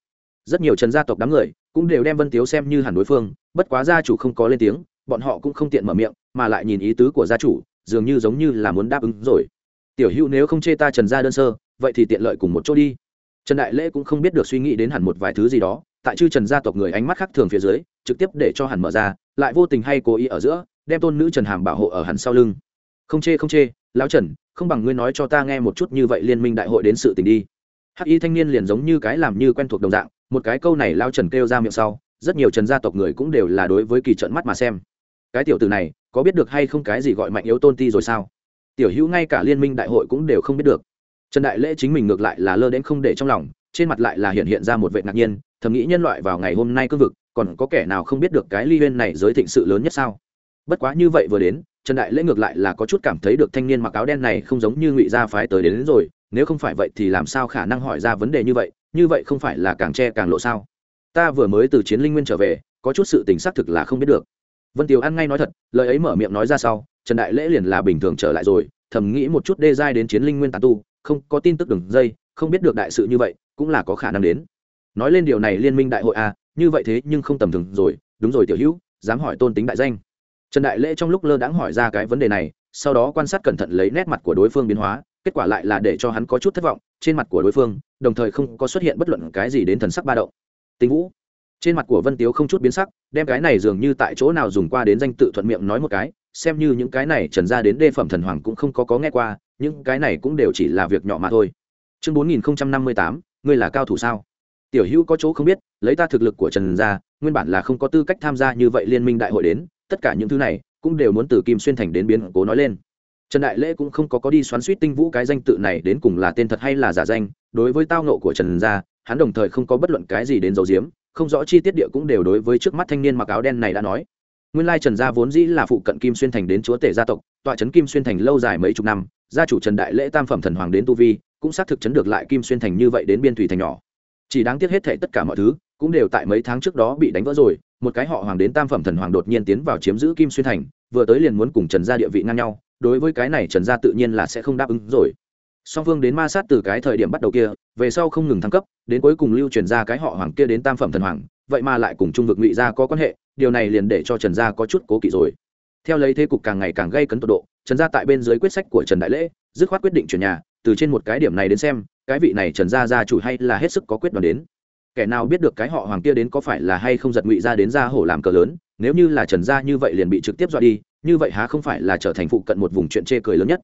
Rất nhiều trần gia tộc đám người cũng đều đem vân tiếu xem như hẳn đối phương, bất quá gia chủ không có lên tiếng, bọn họ cũng không tiện mở miệng, mà lại nhìn ý tứ của gia chủ, dường như giống như là muốn đáp ứng rồi. Tiểu hữu nếu không chê ta trần gia đơn sơ, vậy thì tiện lợi cùng một chỗ đi trần đại lễ cũng không biết được suy nghĩ đến hẳn một vài thứ gì đó, tại chư trần gia tộc người ánh mắt khác thường phía dưới, trực tiếp để cho hẳn mở ra, lại vô tình hay cố ý ở giữa, đem tôn nữ trần hàm bảo hộ ở hẳn sau lưng. Không chê không chê, lão trần, không bằng ngươi nói cho ta nghe một chút như vậy liên minh đại hội đến sự tình đi. Hắc y thanh niên liền giống như cái làm như quen thuộc đồng dạng, một cái câu này lao trần kêu ra miệng sau, rất nhiều trần gia tộc người cũng đều là đối với kỳ trận mắt mà xem. Cái tiểu từ này, có biết được hay không cái gì gọi mạnh yếu tôn ti rồi sao? Tiểu hữu ngay cả liên minh đại hội cũng đều không biết được trần đại lễ chính mình ngược lại là lơ đến không để trong lòng trên mặt lại là hiện hiện ra một vệ ngạc nhiên thầm nghĩ nhân loại vào ngày hôm nay cương vực còn có kẻ nào không biết được cái ly huyên này giới thịnh sự lớn nhất sao? Bất quá như vậy vừa đến trần đại lễ ngược lại là có chút cảm thấy được thanh niên mặc áo đen này không giống như ngụy gia phái tới đến, đến rồi nếu không phải vậy thì làm sao khả năng hỏi ra vấn đề như vậy như vậy không phải là càng che càng lộ sao? Ta vừa mới từ chiến linh nguyên trở về có chút sự tình xác thực là không biết được. Vân tiều ăn ngay nói thật lời ấy mở miệng nói ra sau trần đại lễ liền là bình thường trở lại rồi thầm nghĩ một chút đê giai đến chiến linh nguyên tàn tu không có tin tức đường dây, không biết được đại sự như vậy, cũng là có khả năng đến. Nói lên điều này liên minh đại hội à như vậy thế nhưng không tầm thường rồi, đúng rồi tiểu hữu, dám hỏi tôn tính đại danh. Trần đại lễ trong lúc lơ đãng hỏi ra cái vấn đề này, sau đó quan sát cẩn thận lấy nét mặt của đối phương biến hóa, kết quả lại là để cho hắn có chút thất vọng, trên mặt của đối phương, đồng thời không có xuất hiện bất luận cái gì đến thần sắc ba động. Tinh vũ. Trên mặt của vân tiếu không chút biến sắc, đem cái này dường như tại chỗ nào dùng qua đến danh tự thuận miệng nói một cái xem như những cái này trần ra đến đê phẩm thần hoàng cũng không có có nghe qua, những cái này cũng đều chỉ là việc nhỏ mà thôi. Chương bốn nghìn năm mươi tám, ngươi là cao thủ sao? Tiểu hữu có chỗ không biết, lấy ta thực lực của trần gia, nguyên bản là không có tư cách tham gia như vậy liên minh đại hội đến, tất cả những thứ này cũng đều muốn từ kim xuyên thành đến biến cố nói lên. Trần đại lễ cũng không có có đi xoắn suýt tinh vũ cái danh tự này đến cùng là tên thật hay là giả danh, đối với tao nộ của trần gia, hắn đồng thời không có bất luận cái gì đến dấu diếm không rõ chi tiết địa cũng đều đối với trước mắt thanh niên mặc áo đen này đã nói nguyên lai trần gia vốn dĩ là phụ cận kim xuyên thành đến chúa tể gia tộc, tọa trấn kim xuyên thành lâu dài mấy chục năm, gia chủ trần đại lễ tam phẩm thần hoàng đến tu vi, cũng xác thực chấn được lại kim xuyên thành như vậy đến biên thủy thành nhỏ. Chỉ đáng tiếc hết thệ tất cả mọi thứ, cũng đều tại mấy tháng trước đó bị đánh vỡ rồi, một cái họ hoàng đến tam phẩm thần hoàng đột nhiên tiến vào chiếm giữ kim xuyên thành, vừa tới liền muốn cùng trần gia địa vị ngang nhau, đối với cái này trần gia tự nhiên là sẽ không đáp ứng rồi. Song phương đến ma sát từ cái thời điểm bắt đầu kia, về sau không ngừng thăng cấp, đến cuối cùng lưu truyền ra cái họ hoàng kia đến tam phẩm thần hoàng, vậy mà lại cùng trung vực ngụy gia có quan hệ điều này liền để cho trần gia có chút cố kỵ rồi. Theo lấy thế cục càng ngày càng gây cấn tột độ, trần gia tại bên dưới quyết sách của trần đại lễ, dứt khoát quyết định chuyển nhà, từ trên một cái điểm này đến xem, cái vị này trần gia gia chủ hay là hết sức có quyết đoán đến. Kẻ nào biết được cái họ hoàng kia đến có phải là hay không giật ngụy ra đến gia hổ làm cờ lớn, nếu như là trần gia như vậy liền bị trực tiếp dọa đi, như vậy há không phải là trở thành phụ cận một vùng chuyện chê cười lớn nhất.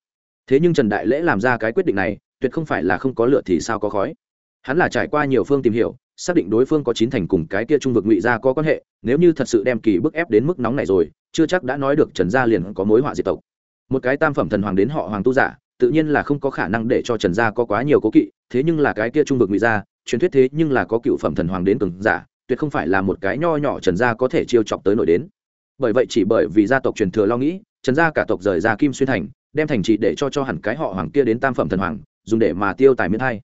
Thế nhưng trần đại lễ làm ra cái quyết định này, tuyệt không phải là không có lựa thì sao có khói. Hắn là trải qua nhiều phương tìm hiểu xác định đối phương có chín thành cùng cái kia trung vực ngụy gia có quan hệ, nếu như thật sự đem kỳ bức ép đến mức nóng này rồi, chưa chắc đã nói được trần gia liền có mối họa diệt tộc. Một cái tam phẩm thần hoàng đến họ hoàng tu giả, tự nhiên là không có khả năng để cho trần gia có quá nhiều cố kỵ, thế nhưng là cái kia trung vực ngụy gia, truyền thuyết thế nhưng là có cựu phẩm thần hoàng đến cường giả, tuyệt không phải là một cái nho nhỏ trần gia có thể chiêu chọc tới nổi đến. Bởi vậy chỉ bởi vì gia tộc truyền thừa lo nghĩ, trần gia cả tộc rời ra kim xuyên thành, đem thành trị để cho cho hẳn cái họ hoàng kia đến tam phẩm thần hoàng, dùng để mà tiêu tài miễn thay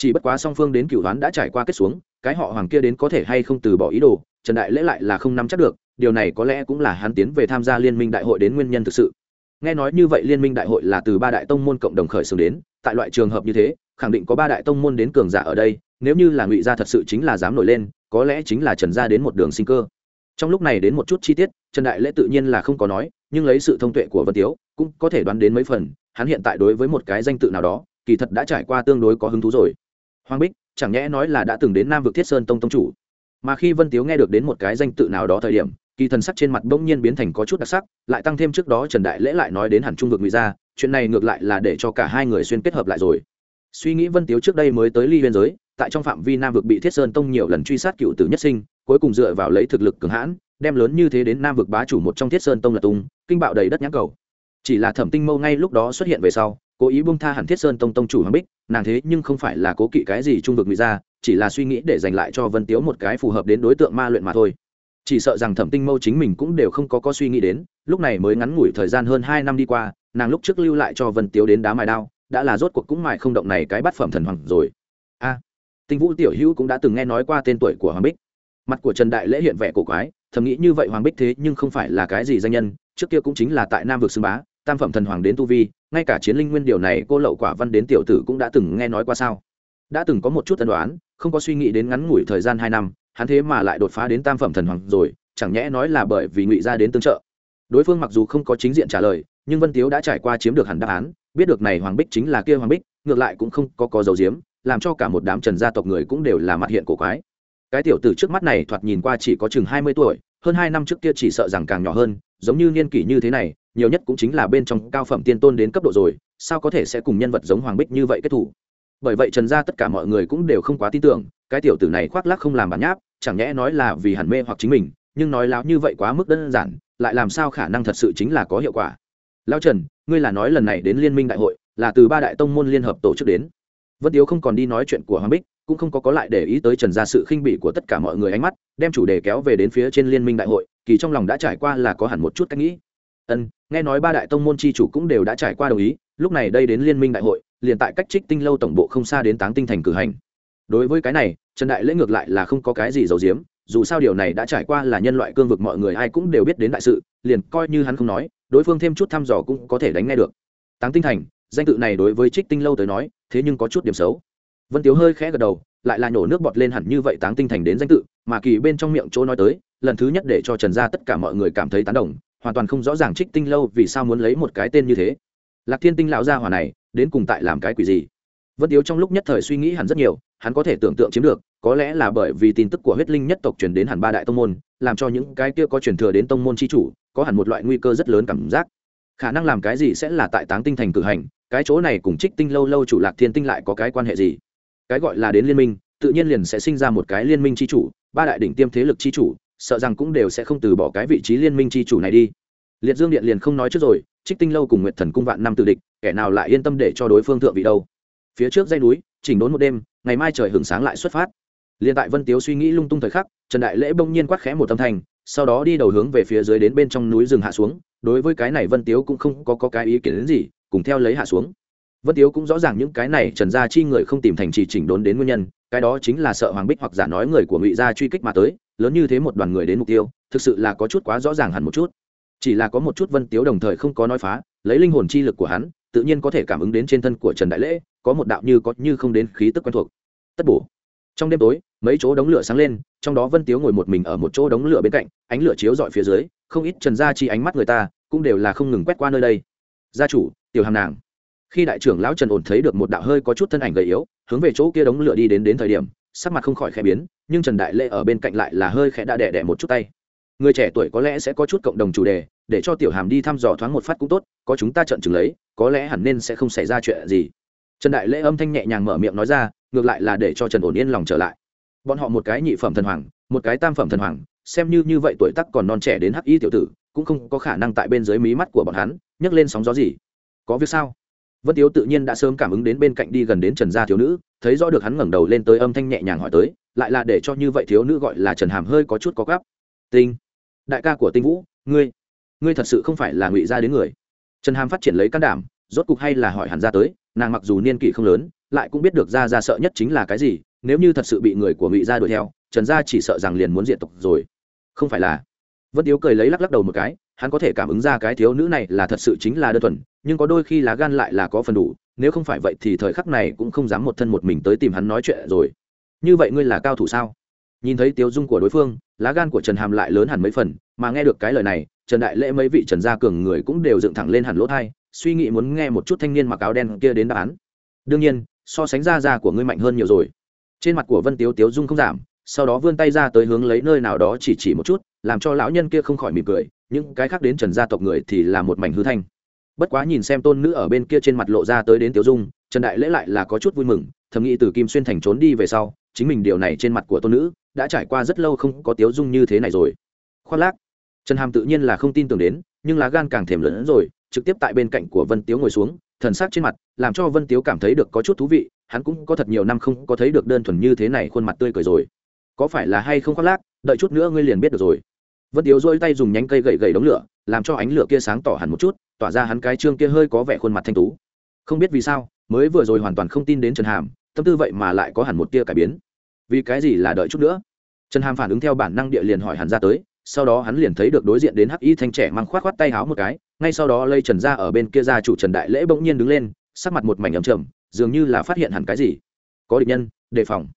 chỉ bất quá song phương đến cựu đoán đã trải qua kết xuống cái họ hoàng kia đến có thể hay không từ bỏ ý đồ, trần đại lễ lại là không nắm chắc được, điều này có lẽ cũng là hắn tiến về tham gia liên minh đại hội đến nguyên nhân thực sự. Nghe nói như vậy liên minh đại hội là từ ba đại tông môn cộng đồng khởi xướng đến, tại loại trường hợp như thế, khẳng định có ba đại tông môn đến cường giả ở đây, nếu như là ngụy gia thật sự chính là dám nổi lên, có lẽ chính là trần gia đến một đường sinh cơ. Trong lúc này đến một chút chi tiết, trần đại lễ tự nhiên là không có nói, nhưng lấy sự thông tuệ của vân tiếu, cũng có thể đoán đến mấy phần, hắn hiện tại đối với một cái danh tự nào đó, kỳ thật đã trải qua tương đối có hứng thú rồi. Hoàng bích chẳng nhẽ nói là đã từng đến nam vực thiết sơn tông tông chủ. Mà khi vân tiếu nghe được đến một cái danh tự nào đó thời điểm, kỳ thần sắc trên mặt bỗng nhiên biến thành có chút đặc sắc, lại tăng thêm trước đó trần đại lễ lại nói đến hẳn trung vực ngụy gia, chuyện này ngược lại là để cho cả hai người xuyên kết hợp lại rồi. Suy nghĩ vân tiếu trước đây mới tới ly biên giới, tại trong phạm vi nam vực bị thiết sơn tông nhiều lần truy sát cựu tử nhất sinh, cuối cùng dựa vào lấy thực lực cường hãn, đem lớn như thế đến nam vực bá chủ một trong thiết sơn tông là tung, kinh bạo đầy đất nhãn cầu. Chỉ là thẩm tinh mâu ngay lúc đó xuất hiện về sau cố ý bung tha hẳn thiết sơn tông tông chủ hoàng bích, nàng thế nhưng không phải là cố kỵ cái gì trung vực ngụy ra chỉ là suy nghĩ để giành lại cho vân tiếu một cái phù hợp đến đối tượng ma luyện mà thôi. Chỉ sợ rằng thẩm tinh mâu chính mình cũng đều không có có suy nghĩ đến, lúc này mới ngắn ngủi thời gian hơn hai năm đi qua, nàng lúc trước lưu lại cho vân tiếu đến đá mài đao, đã là rốt cuộc cũng mài không động này cái bát phẩm thần hoàng rồi. A à, tinh vũ tiểu hữu cũng đã từng nghe nói qua tên tuổi của hoàng bích. Mặt của trần đại lễ hiện vẻ cổ quái, thầm nghĩ như vậy hoàng bích thế nhưng không phải là cái gì danh nhân, trước kia cũng chính là tại nam vực xưng bá tam phẩm thần hoàng đến tu vi, ngay cả chiến linh nguyên điều này cô lậu quả văn đến tiểu tử cũng đã từng nghe nói qua sao? Đã từng có một chút tân đoán không có suy nghĩ đến ngắn ngủi thời gian hai năm, hắn thế mà lại đột phá đến tam phẩm thần hoàng rồi, chẳng nhẽ nói là bởi vì ngụy ra đến tương trợ? Đối phương mặc dù không có chính diện trả lời, nhưng vân tiếu đã trải qua chiếm được hẳn đáp án, biết được này hoàng bích chính là kia hoàng bích, ngược lại cũng không có có dấu diếm làm cho cả một đám trần gia tộc người cũng đều là mặt hiện cổ quái. Cái tiểu tử trước mắt này thoạt nhìn qua chỉ có chừng hai mươi tuổi, hơn hai năm trước kia chỉ sợ rằng càng nhỏ hơn, giống như niên kỷ như thế này nhiều nhất cũng chính là bên trong cao phẩm tiên tôn đến cấp độ rồi, sao có thể sẽ cùng nhân vật giống hoàng bích như vậy kết thủ? Bởi vậy trần gia tất cả mọi người cũng đều không quá tin tưởng, cái tiểu tử này khoác lác không làm bản nháp, chẳng nhẽ nói là vì hẳn mê hoặc chính mình, nhưng nói láo như vậy quá mức đơn giản, lại làm sao khả năng thật sự chính là có hiệu quả? Lao trần, ngươi là nói lần này đến liên minh đại hội, là từ ba đại tông môn liên hợp tổ chức đến. Vân tiếu không còn đi nói chuyện của hoàng bích, cũng không có có lại để ý tới trần gia sự khinh bỉ của tất cả mọi người ánh mắt, đem chủ đề kéo về đến phía trên liên minh đại hội, kỳ trong lòng đã trải qua là có hẳn một chút cách nghĩ ân, nghe nói ba đại tông môn c h i chủ cũng đều đã trải qua đồng ý, lúc này đây đến liên minh đại hội, liền tại cách trích tinh lâu tổng bộ không xa đến táng tinh thành cử hành. Đối với cái này, trần đại lễ ngược lại là không có cái gì giấu giếm, dù sao điều này đã trải qua là nhân loại cương vực mọi người ai cũng đều biết đến đại sự, liền coi như hắn không nói, đối phương thêm chút thăm dò cũng có thể đánh nghe được. Táng tinh thành, danh tự này đối với trích tinh lâu tới nói, thế nhưng có chút điểm xấu. Vân tiếu hơi khẽ gật đầu, lại là nhổ nước bọt lên hẳn như vậy táng tinh thành đến danh tự, mà kỳ bên trong miệng chỗ nói tới, lần thứ nhất để cho trần gia tất cả mọi người cảm thấy tán đồng hoàn toàn không rõ ràng trích tinh lâu vì sao muốn lấy một cái tên như thế. Lạc thiên tinh lão gia hòa này, đến cùng tại làm cái quỷ gì? Vân tiếu trong lúc nhất thời suy nghĩ hẳn rất nhiều, hắn có thể tưởng tượng chiếm được, có lẽ là bởi vì tin tức của huyết linh nhất tộc truyền đến hẳn ba đại tông môn, làm cho những cái kia có truyền thừa đến tông môn chi chủ, có hẳn một loại nguy cơ rất lớn cảm giác. Khả năng làm cái gì sẽ là tại táng tinh thành cử hành, cái chỗ này cùng trích tinh lâu lâu chủ lạc thiên tinh lại có cái quan hệ gì? Cái gọi là đến liên minh, tự nhiên liền sẽ sinh ra một cái liên minh chi chủ, ba đại đỉnh tiêm thế lực chi chủ sợ rằng cũng đều sẽ không từ bỏ cái vị trí liên minh chi chủ này đi. Liệt dương điện liền không nói trước rồi trích tinh lâu cùng nguyệt thần cung vạn năm tự địch kẻ nào lại yên tâm để cho đối phương thượng vị đâu? Phía trước dây núi chỉnh đốn một đêm ngày mai trời hưởng sáng lại xuất phát. Liền tại vân tiếu suy nghĩ lung tung thời khắc trần đại lễ bỗng nhiên quát khẽ một âm thanh sau đó đi đầu hướng về phía dưới đến bên trong núi rừng hạ xuống đối với cái này vân tiếu cũng không có, có cái ý kiến đến gì cùng theo lấy hạ xuống. Vân tiếu cũng rõ ràng những cái này trần gia chi người không tìm thành trì chỉnh đốn đến nguyên nhân cái đó chính là sợ hoàng bích hoặc giả nói người của ngụy gia truy kích mà tới lớn như thế một đoàn người đến mục tiêu, thực sự là có chút quá rõ ràng hẳn một chút. Chỉ là có một chút vân tiếu đồng thời không có nói phá, lấy linh hồn chi lực của hắn, tự nhiên có thể cảm ứng đến trên thân của trần đại lễ, có một đạo như có như không đến khí tức quen thuộc. Tất bổ. Trong đêm tối, mấy chỗ đống lửa sáng lên, trong đó vân tiếu ngồi một mình ở một chỗ đống lửa bên cạnh, ánh lửa chiếu dọi phía dưới, không ít trần gia chi ánh mắt người ta, cũng đều là không ngừng quét qua nơi đây. Gia chủ, tiểu hàm nàng. Khi đại trưởng lão trần ổn thấy được một đạo hơi có chút thân ảnh gầy yếu, hướng về chỗ kia đống lửa đi đến đến thời điểm sắc mặt không khỏi khẽ biến, nhưng trần đại Lễ ở bên cạnh lại là hơi khẽ đã đẻ đẻ một chút tay. Người trẻ tuổi có lẽ sẽ có chút cộng đồng chủ đề, để cho tiểu hàm đi thăm dò thoáng một phát cũng tốt, có chúng ta trận chừng lấy, có lẽ hẳn nên sẽ không xảy ra chuyện gì. Trần đại lễ âm thanh nhẹ nhàng mở miệng nói ra, ngược lại là để cho trần ổn yên lòng trở lại. Bọn họ một cái nhị phẩm thần hoàng, một cái tam phẩm thần hoàng, xem như như vậy tuổi tắc còn non trẻ đến hắc y tiểu tử, cũng không có khả năng tại bên dưới mí mắt của bọn hắn, nhấc lên sóng gió gì. Có việc sao? Vân tiếu tự nhiên đã sớm cảm ứng đến bên cạnh đi gần đến trần gia thiếu nữ, thấy rõ được hắn ngẩng đầu lên tới âm thanh nhẹ nhàng hỏi tới, lại là để cho như vậy thiếu nữ gọi là trần hàm hơi có chút có gắp. Tinh, đại ca của tinh vũ, ngươi ngươi thật sự không phải là ngụy gia đến người. Trần hàm phát triển lấy can đảm, rốt cục hay là hỏi hẳn ra tới, nàng mặc dù niên kỷ không lớn, lại cũng biết được ra ra sợ nhất chính là cái gì, nếu như thật sự bị người của ngụy gia đuổi theo, trần gia chỉ sợ rằng liền muốn diện tộc rồi. Không phải là. Vân tiếu cười lấy lắc lắc đầu một cái hắn có thể cảm ứng ra cái thiếu nữ này là thật sự chính là đơn thuần, nhưng có đôi khi lá gan lại là có phần đủ, nếu không phải vậy thì thời khắc này cũng không dám một thân một mình tới tìm hắn nói chuyện rồi. Như vậy ngươi là cao thủ sao? Nhìn thấy tiếu dung của đối phương, lá gan của trần hàm lại lớn hẳn mấy phần, mà nghe được cái lời này, trần đại lễ mấy vị trần gia cường người cũng đều dựng thẳng lên hẳn lỗ thai, suy nghĩ muốn nghe một chút thanh niên mặc áo đen kia đến đáp án. Đương nhiên, so sánh ra ra của ngươi mạnh hơn nhiều rồi. Trên mặt của vân tiếu tiếu dung không giảm sau đó vươn tay ra tới hướng lấy nơi nào đó chỉ chỉ một chút, làm cho lão nhân kia không khỏi mỉm cười, những cái khác đến trần gia tộc người thì là một mảnh hư thanh. Bất quá nhìn xem tôn nữ ở bên kia trên mặt lộ ra tới đến tiểu dung, trần đại lễ lại là có chút vui mừng, thầm nghĩ từ kim xuyên thành trốn đi về sau, chính mình điều này trên mặt của tôn nữ đã trải qua rất lâu không có tiếu dung như thế này rồi. Khoác lác. Trần hàm tự nhiên là không tin tưởng đến, nhưng lá gan càng thèm lớn hơn rồi, trực tiếp tại bên cạnh của vân tiếu ngồi xuống, thần sắc trên mặt làm cho vân tiếu cảm thấy được có chút thú vị, hắn cũng có thật nhiều năm không có thấy được đơn thuần như thế này khuôn mặt tươi cười rồi có phải là hay không khoác lác, đợi chút nữa ngươi liền biết được rồi. Vân tiếu dôi tay dùng nhánh cây gậy gậy đống lửa, làm cho ánh lửa kia sáng tỏ hẳn một chút, tỏa ra hắn cái trương kia hơi có vẻ khuôn mặt thanh tú. Không biết vì sao, mới vừa rồi hoàn toàn không tin đến trần hàm, tâm tư vậy mà lại có hẳn một tia cải biến. Vì cái gì là đợi chút nữa? Trần hàm phản ứng theo bản năng địa liền hỏi hẳn ra tới, sau đó hắn liền thấy được đối diện đến hắc y thanh trẻ mang khoát khoát tay háo một cái, ngay sau đó lây trần ra ở bên kia ra chủ trần đại lễ bỗng nhiên đứng lên, sắc mặt một mảnh ấm trầm, dường như là phát hiện hẳn cái gì. Có địch nhân, đề phòng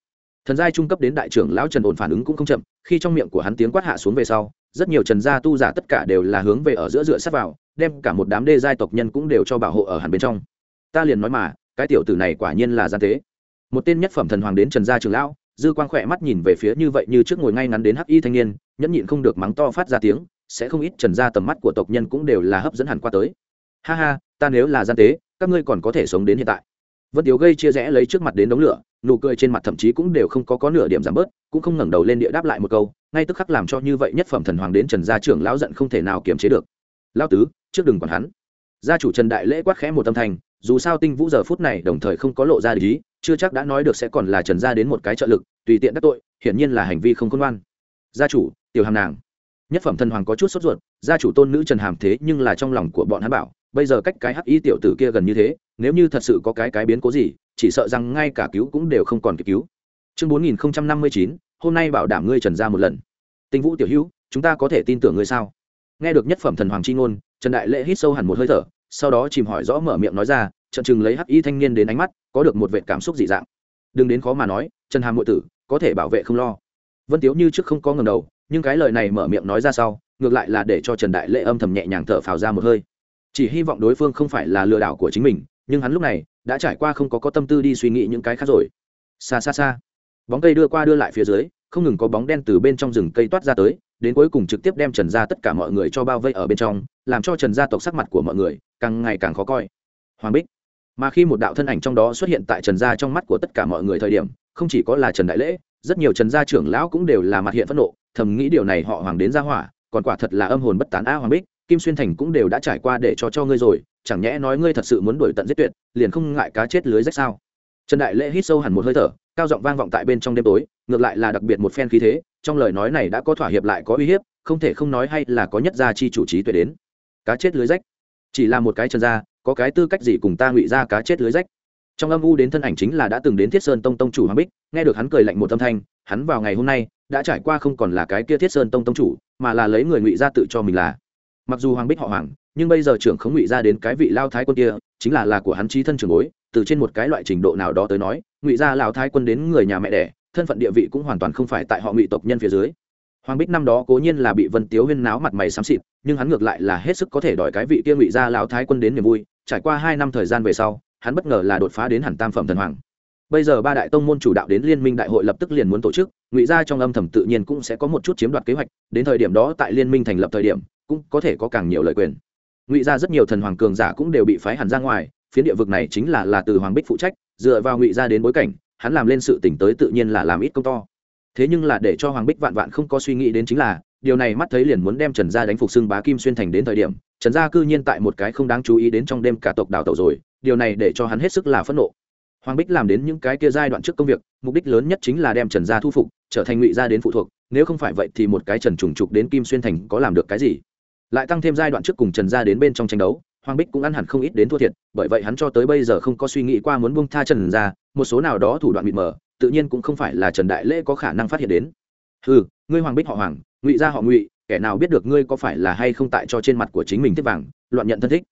thần giai trung cấp đến đại trưởng lão trần ổn phản ứng cũng không chậm, khi trong miệng của hắn tiếng quát hạ xuống về sau, rất nhiều trần gia tu giả tất cả đều là hướng về ở giữa dựa sát vào, đem cả một đám đê giai tộc nhân cũng đều cho bảo hộ ở hẳn bên trong. Ta liền nói mà, cái tiểu tử này quả nhiên là gian tế một tên nhất phẩm thần hoàng đến trần gia trường lão, dư quang khỏe mắt nhìn về phía như vậy như trước ngồi ngay ngắn đến hắc y thanh niên, nhẫn nhịn không được mắng to phát ra tiếng, sẽ không ít trần gia tầm mắt của tộc nhân cũng đều là hấp dẫn hẳn qua tới. Ha ha, ta nếu là gian tế các ngươi còn có thể sống đến hiện tại vân tiếu gây chia rẽ lấy trước mặt đến đống lửa, nụ cười trên mặt thậm chí cũng đều không có có nửa điểm giảm bớt, cũng không ngẩng đầu lên địa đáp lại một câu, ngay tức khắc làm cho như vậy nhất phẩm thần hoàng đến trần gia trưởng lão giận không thể nào kiềm chế được. Lão tứ, trước đừng còn hắn. Gia chủ trần đại lễ quát khẽ một tâm thành dù sao tinh vũ giờ phút này đồng thời không có lộ ra lý chưa chắc đã nói được sẽ còn là trần gia đến một cái trợ lực, tùy tiện đắc tội, hiển nhiên là hành vi không khôn ngoan. Gia chủ, tiểu hàm nàng nhất phẩm thần hoàng có chút sốt ruột, gia chủ tôn nữ trần hàm thế nhưng là trong lòng của bọn hắn bảo, bây giờ cách cái hắc y tiểu tử kia gần như thế, nếu như thật sự có cái cái biến cố gì, chỉ sợ rằng ngay cả cứu cũng đều không còn kịp cứu. Chương bốn nghìn năm mươi chín, hôm nay bảo đảm ngươi trần ra một lần. Tinh vũ tiểu hữu, chúng ta có thể tin tưởng ngươi sao? Nghe được nhất phẩm thần hoàng c h i ngôn, trần đại lễ hít sâu hẳn một hơi thở, sau đó chìm hỏi rõ mở miệng nói ra, trận chừng lấy hắc y thanh niên đến ánh mắt, có được một vệ cảm xúc dị dạng. Đừng đến khó mà nói, trần hàm ngụy tử, có thể bảo vệ không lo. Vân tiếu như trước không có ngầm đầu nhưng cái lời này mở miệng nói ra sau, ngược lại là để cho trần đại lễ âm thầm nhẹ nhàng thở phào ra một hơi. Chỉ hy vọng đối phương không phải là lừa đảo của chính mình, nhưng hắn lúc này đã trải qua không có có tâm tư đi suy nghĩ những cái khác rồi. Xa xa xa, bóng cây đưa qua đưa lại phía dưới, không ngừng có bóng đen từ bên trong rừng cây toát ra tới, đến cuối cùng trực tiếp đem trần ra tất cả mọi người cho bao vây ở bên trong, làm cho trần gia tộc sắc mặt của mọi người càng ngày càng khó coi. Hoàng bích, mà khi một đạo thân ảnh trong đó xuất hiện tại trần gia trong mắt của tất cả mọi người thời điểm, không chỉ có là trần đại lễ, rất nhiều trần gia trưởng lão cũng đều là mặt hiện phẫn nộ thầm nghĩ điều này họ hoàng đến gia hỏa, còn quả thật là âm hồn bất tán a hoàng bích, kim xuyên thành cũng đều đã trải qua để cho cho ngươi rồi, chẳng nhẽ nói ngươi thật sự muốn đuổi tận giết tuyệt, liền không ngại cá chết lưới rách sao? Trần đại lễ hít sâu hẳn một hơi thở, cao giọng vang vọng tại bên trong đêm tối, ngược lại là đặc biệt một phen khí thế, trong lời nói này đã có thỏa hiệp lại có uy hiếp, không thể không nói hay là có nhất gia chi chủ trí tuệ đến. Cá chết lưới rách. Chỉ là một cái trần gia, có cái tư cách gì cùng ta ngụy ra cá chết lưới rách? Trong âm u đến thân ảnh chính là đã từng đến thiết sơn tông tông chủ hoàng bích, nghe được hắn cười lạnh một âm thanh, hắn vào ngày hôm nay, đã trải qua không còn là cái kia thiết sơn tông tông chủ, mà là lấy người ngụy ra tự cho mình là. Mặc dù hoàng bích họ hoàng, nhưng bây giờ trưởng không ngụy ra đến cái vị lao thái quân kia, chính là là của hắn trí thân trường bối, từ trên một cái loại trình độ nào đó tới nói, ngụy ra lao thái quân đến người nhà mẹ đẻ, thân phận địa vị cũng hoàn toàn không phải tại họ ngụy tộc nhân phía dưới. Hoàng bích năm đó cố nhiên là bị vân tiếu huyên náo mặt mày xám xịt, nhưng hắn ngược lại là hết sức có thể đòi cái vị kia ngụy ra lao thái quân đến niềm vui. Trải qua hai năm thời gian về sau hắn bất ngờ là đột phá đến hẳn tam phẩm thần hoàng. Bây giờ ba đại tông môn chủ đạo đến liên minh đại hội lập tức liền muốn tổ chức, ngụy ra trong âm thầm tự nhiên cũng sẽ có một chút chiếm đoạt kế hoạch, đến thời điểm đó tại liên minh thành lập thời điểm, cũng có thể có càng nhiều lời quyền. Ngụy ra rất nhiều thần hoàng cường giả cũng đều bị phái hẳn ra ngoài, phiến địa vực này chính là là từ hoàng bích phụ trách, dựa vào ngụy ra đến bối cảnh, hắn làm lên sự tỉnh tới tự nhiên là làm ít công to. Thế nhưng là để cho hoàng bích vạn vạn không có suy nghĩ đến chính là, điều này mắt thấy liền muốn đem trần gia đánh phục xưng bá kim xuyên thành đến thời điểm, trần gia cư nhiên tại một cái không đáng chú ý đến trong đêm cả tộc đào tẩu rồi điều này để cho hắn hết sức là phẫn nộ. Hoàng bích làm đến những cái kia giai đoạn trước công việc, mục đích lớn nhất chính là đem trần gia thu phục, trở thành ngụy gia đến phụ thuộc, nếu không phải vậy thì một cái trần trùng trục đến kim xuyên thành có làm được cái gì? Lại tăng thêm giai đoạn trước cùng trần gia đến bên trong tranh đấu, hoàng bích cũng ăn hẳn không ít đến thua thiệt, bởi vậy hắn cho tới bây giờ không có suy nghĩ qua muốn buông tha trần gia, một số nào đó thủ đoạn mịt mờ, tự nhiên cũng không phải là trần đại lễ có khả năng phát hiện đến. Ừ ngươi hoàng bích họ hoàng, ngụy gia họ ngụy, kẻ nào biết được ngươi có phải là hay không tại cho trên mặt của chính mình tiếp vàng, loạn nhận thân thích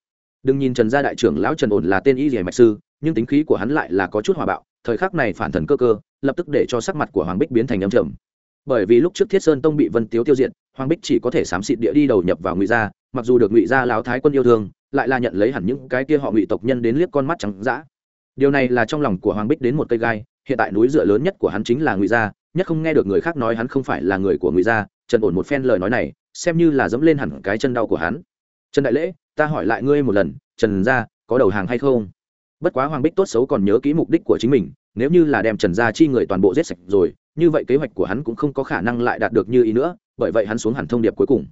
đừng nhìn trần gia đại trưởng lão trần ổn là tên y dì mạch sư, nhưng tính khí của hắn lại là có chút hòa bạo, thời khắc này phản thần cơ cơ, lập tức để cho sắc mặt của hoàng bích biến thành âm trầm. Bởi vì lúc trước thiết sơn tông bị vân tiếu tiêu diệt, hoàng bích chỉ có thể xám xịt địa đi đầu nhập vào ngụy gia, mặc dù được ngụy gia lão thái quân yêu thương, lại là nhận lấy hẳn những cái kia họ ngụy tộc nhân đến liếc con mắt trắng dã. Điều này là trong lòng của hoàng bích đến một cây gai, hiện tại núi dựa lớn nhất của hắn chính là ngụy gia, nhất không nghe được người khác nói hắn không phải là người của ngụy gia, trần ổn một phen lời nói này, xem như là dẫm lên hẳn cái chân đau của hắn. Trần đại lễ ta hỏi lại ngươi một lần, trần gia, có đầu hàng hay không? Bất quá hoàng bích tốt xấu còn nhớ kỹ mục đích của chính mình, nếu như là đem trần gia chi người toàn bộ giết sạch rồi, như vậy kế hoạch của hắn cũng không có khả năng lại đạt được như ý nữa, bởi vậy hắn xuống hẳn thông điệp cuối cùng.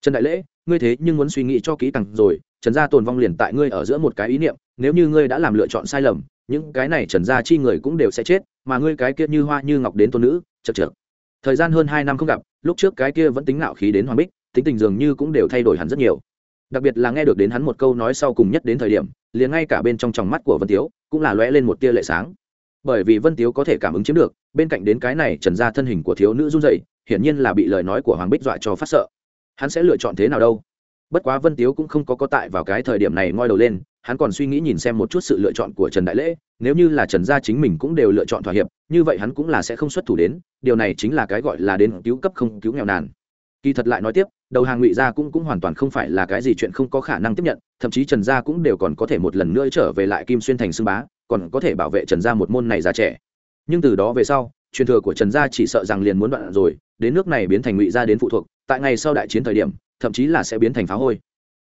Trần đại lễ, ngươi thế nhưng muốn suy nghĩ cho kỹ càng rồi, trần gia tồn vong liền tại ngươi ở giữa một cái ý niệm, nếu như ngươi đã làm lựa chọn sai lầm, những cái này trần gia chi người cũng đều sẽ chết, mà ngươi cái kia như hoa như ngọc đến tôn nữ, chật chật thời gian hơn hai năm không gặp, lúc trước cái kia vẫn tính nạo khí đến hoàng bích, tính tình dường như cũng đều thay đổi hẳn rất nhiều đặc biệt là nghe được đến hắn một câu nói sau cùng nhất đến thời điểm, liền ngay cả bên trong tròng mắt của vân tiếu cũng là lóe lên một tia lệ sáng. Bởi vì vân tiếu có thể cảm ứng chiếm được, bên cạnh đến cái này trần ra thân hình của thiếu nữ run dậy hiển nhiên là bị lời nói của hoàng bích dọa cho phát sợ. Hắn sẽ lựa chọn thế nào đâu? Bất quá vân tiếu cũng không có có tại vào cái thời điểm này ngoi đầu lên, hắn còn suy nghĩ nhìn xem một chút sự lựa chọn của trần đại lễ, nếu như là trần gia chính mình cũng đều lựa chọn thỏa hiệp, như vậy hắn cũng là sẽ không xuất thủ đến, điều này chính là cái gọi là đến cứu cấp không cứu nghèo nàn. Kỳ thật lại nói tiếp đầu hàng ngụy gia cũng cũng hoàn toàn không phải là cái gì chuyện không có khả năng tiếp nhận, thậm chí trần gia cũng đều còn có thể một lần nữa trở về lại kim xuyên thành xưng bá, còn có thể bảo vệ trần gia một môn này già trẻ. Nhưng từ đó về sau, truyền thừa của trần gia chỉ sợ rằng liền muốn đoạn rồi, đến nước này biến thành ngụy gia đến phụ thuộc, tại ngày sau đại chiến thời điểm, thậm chí là sẽ biến thành phá hôi.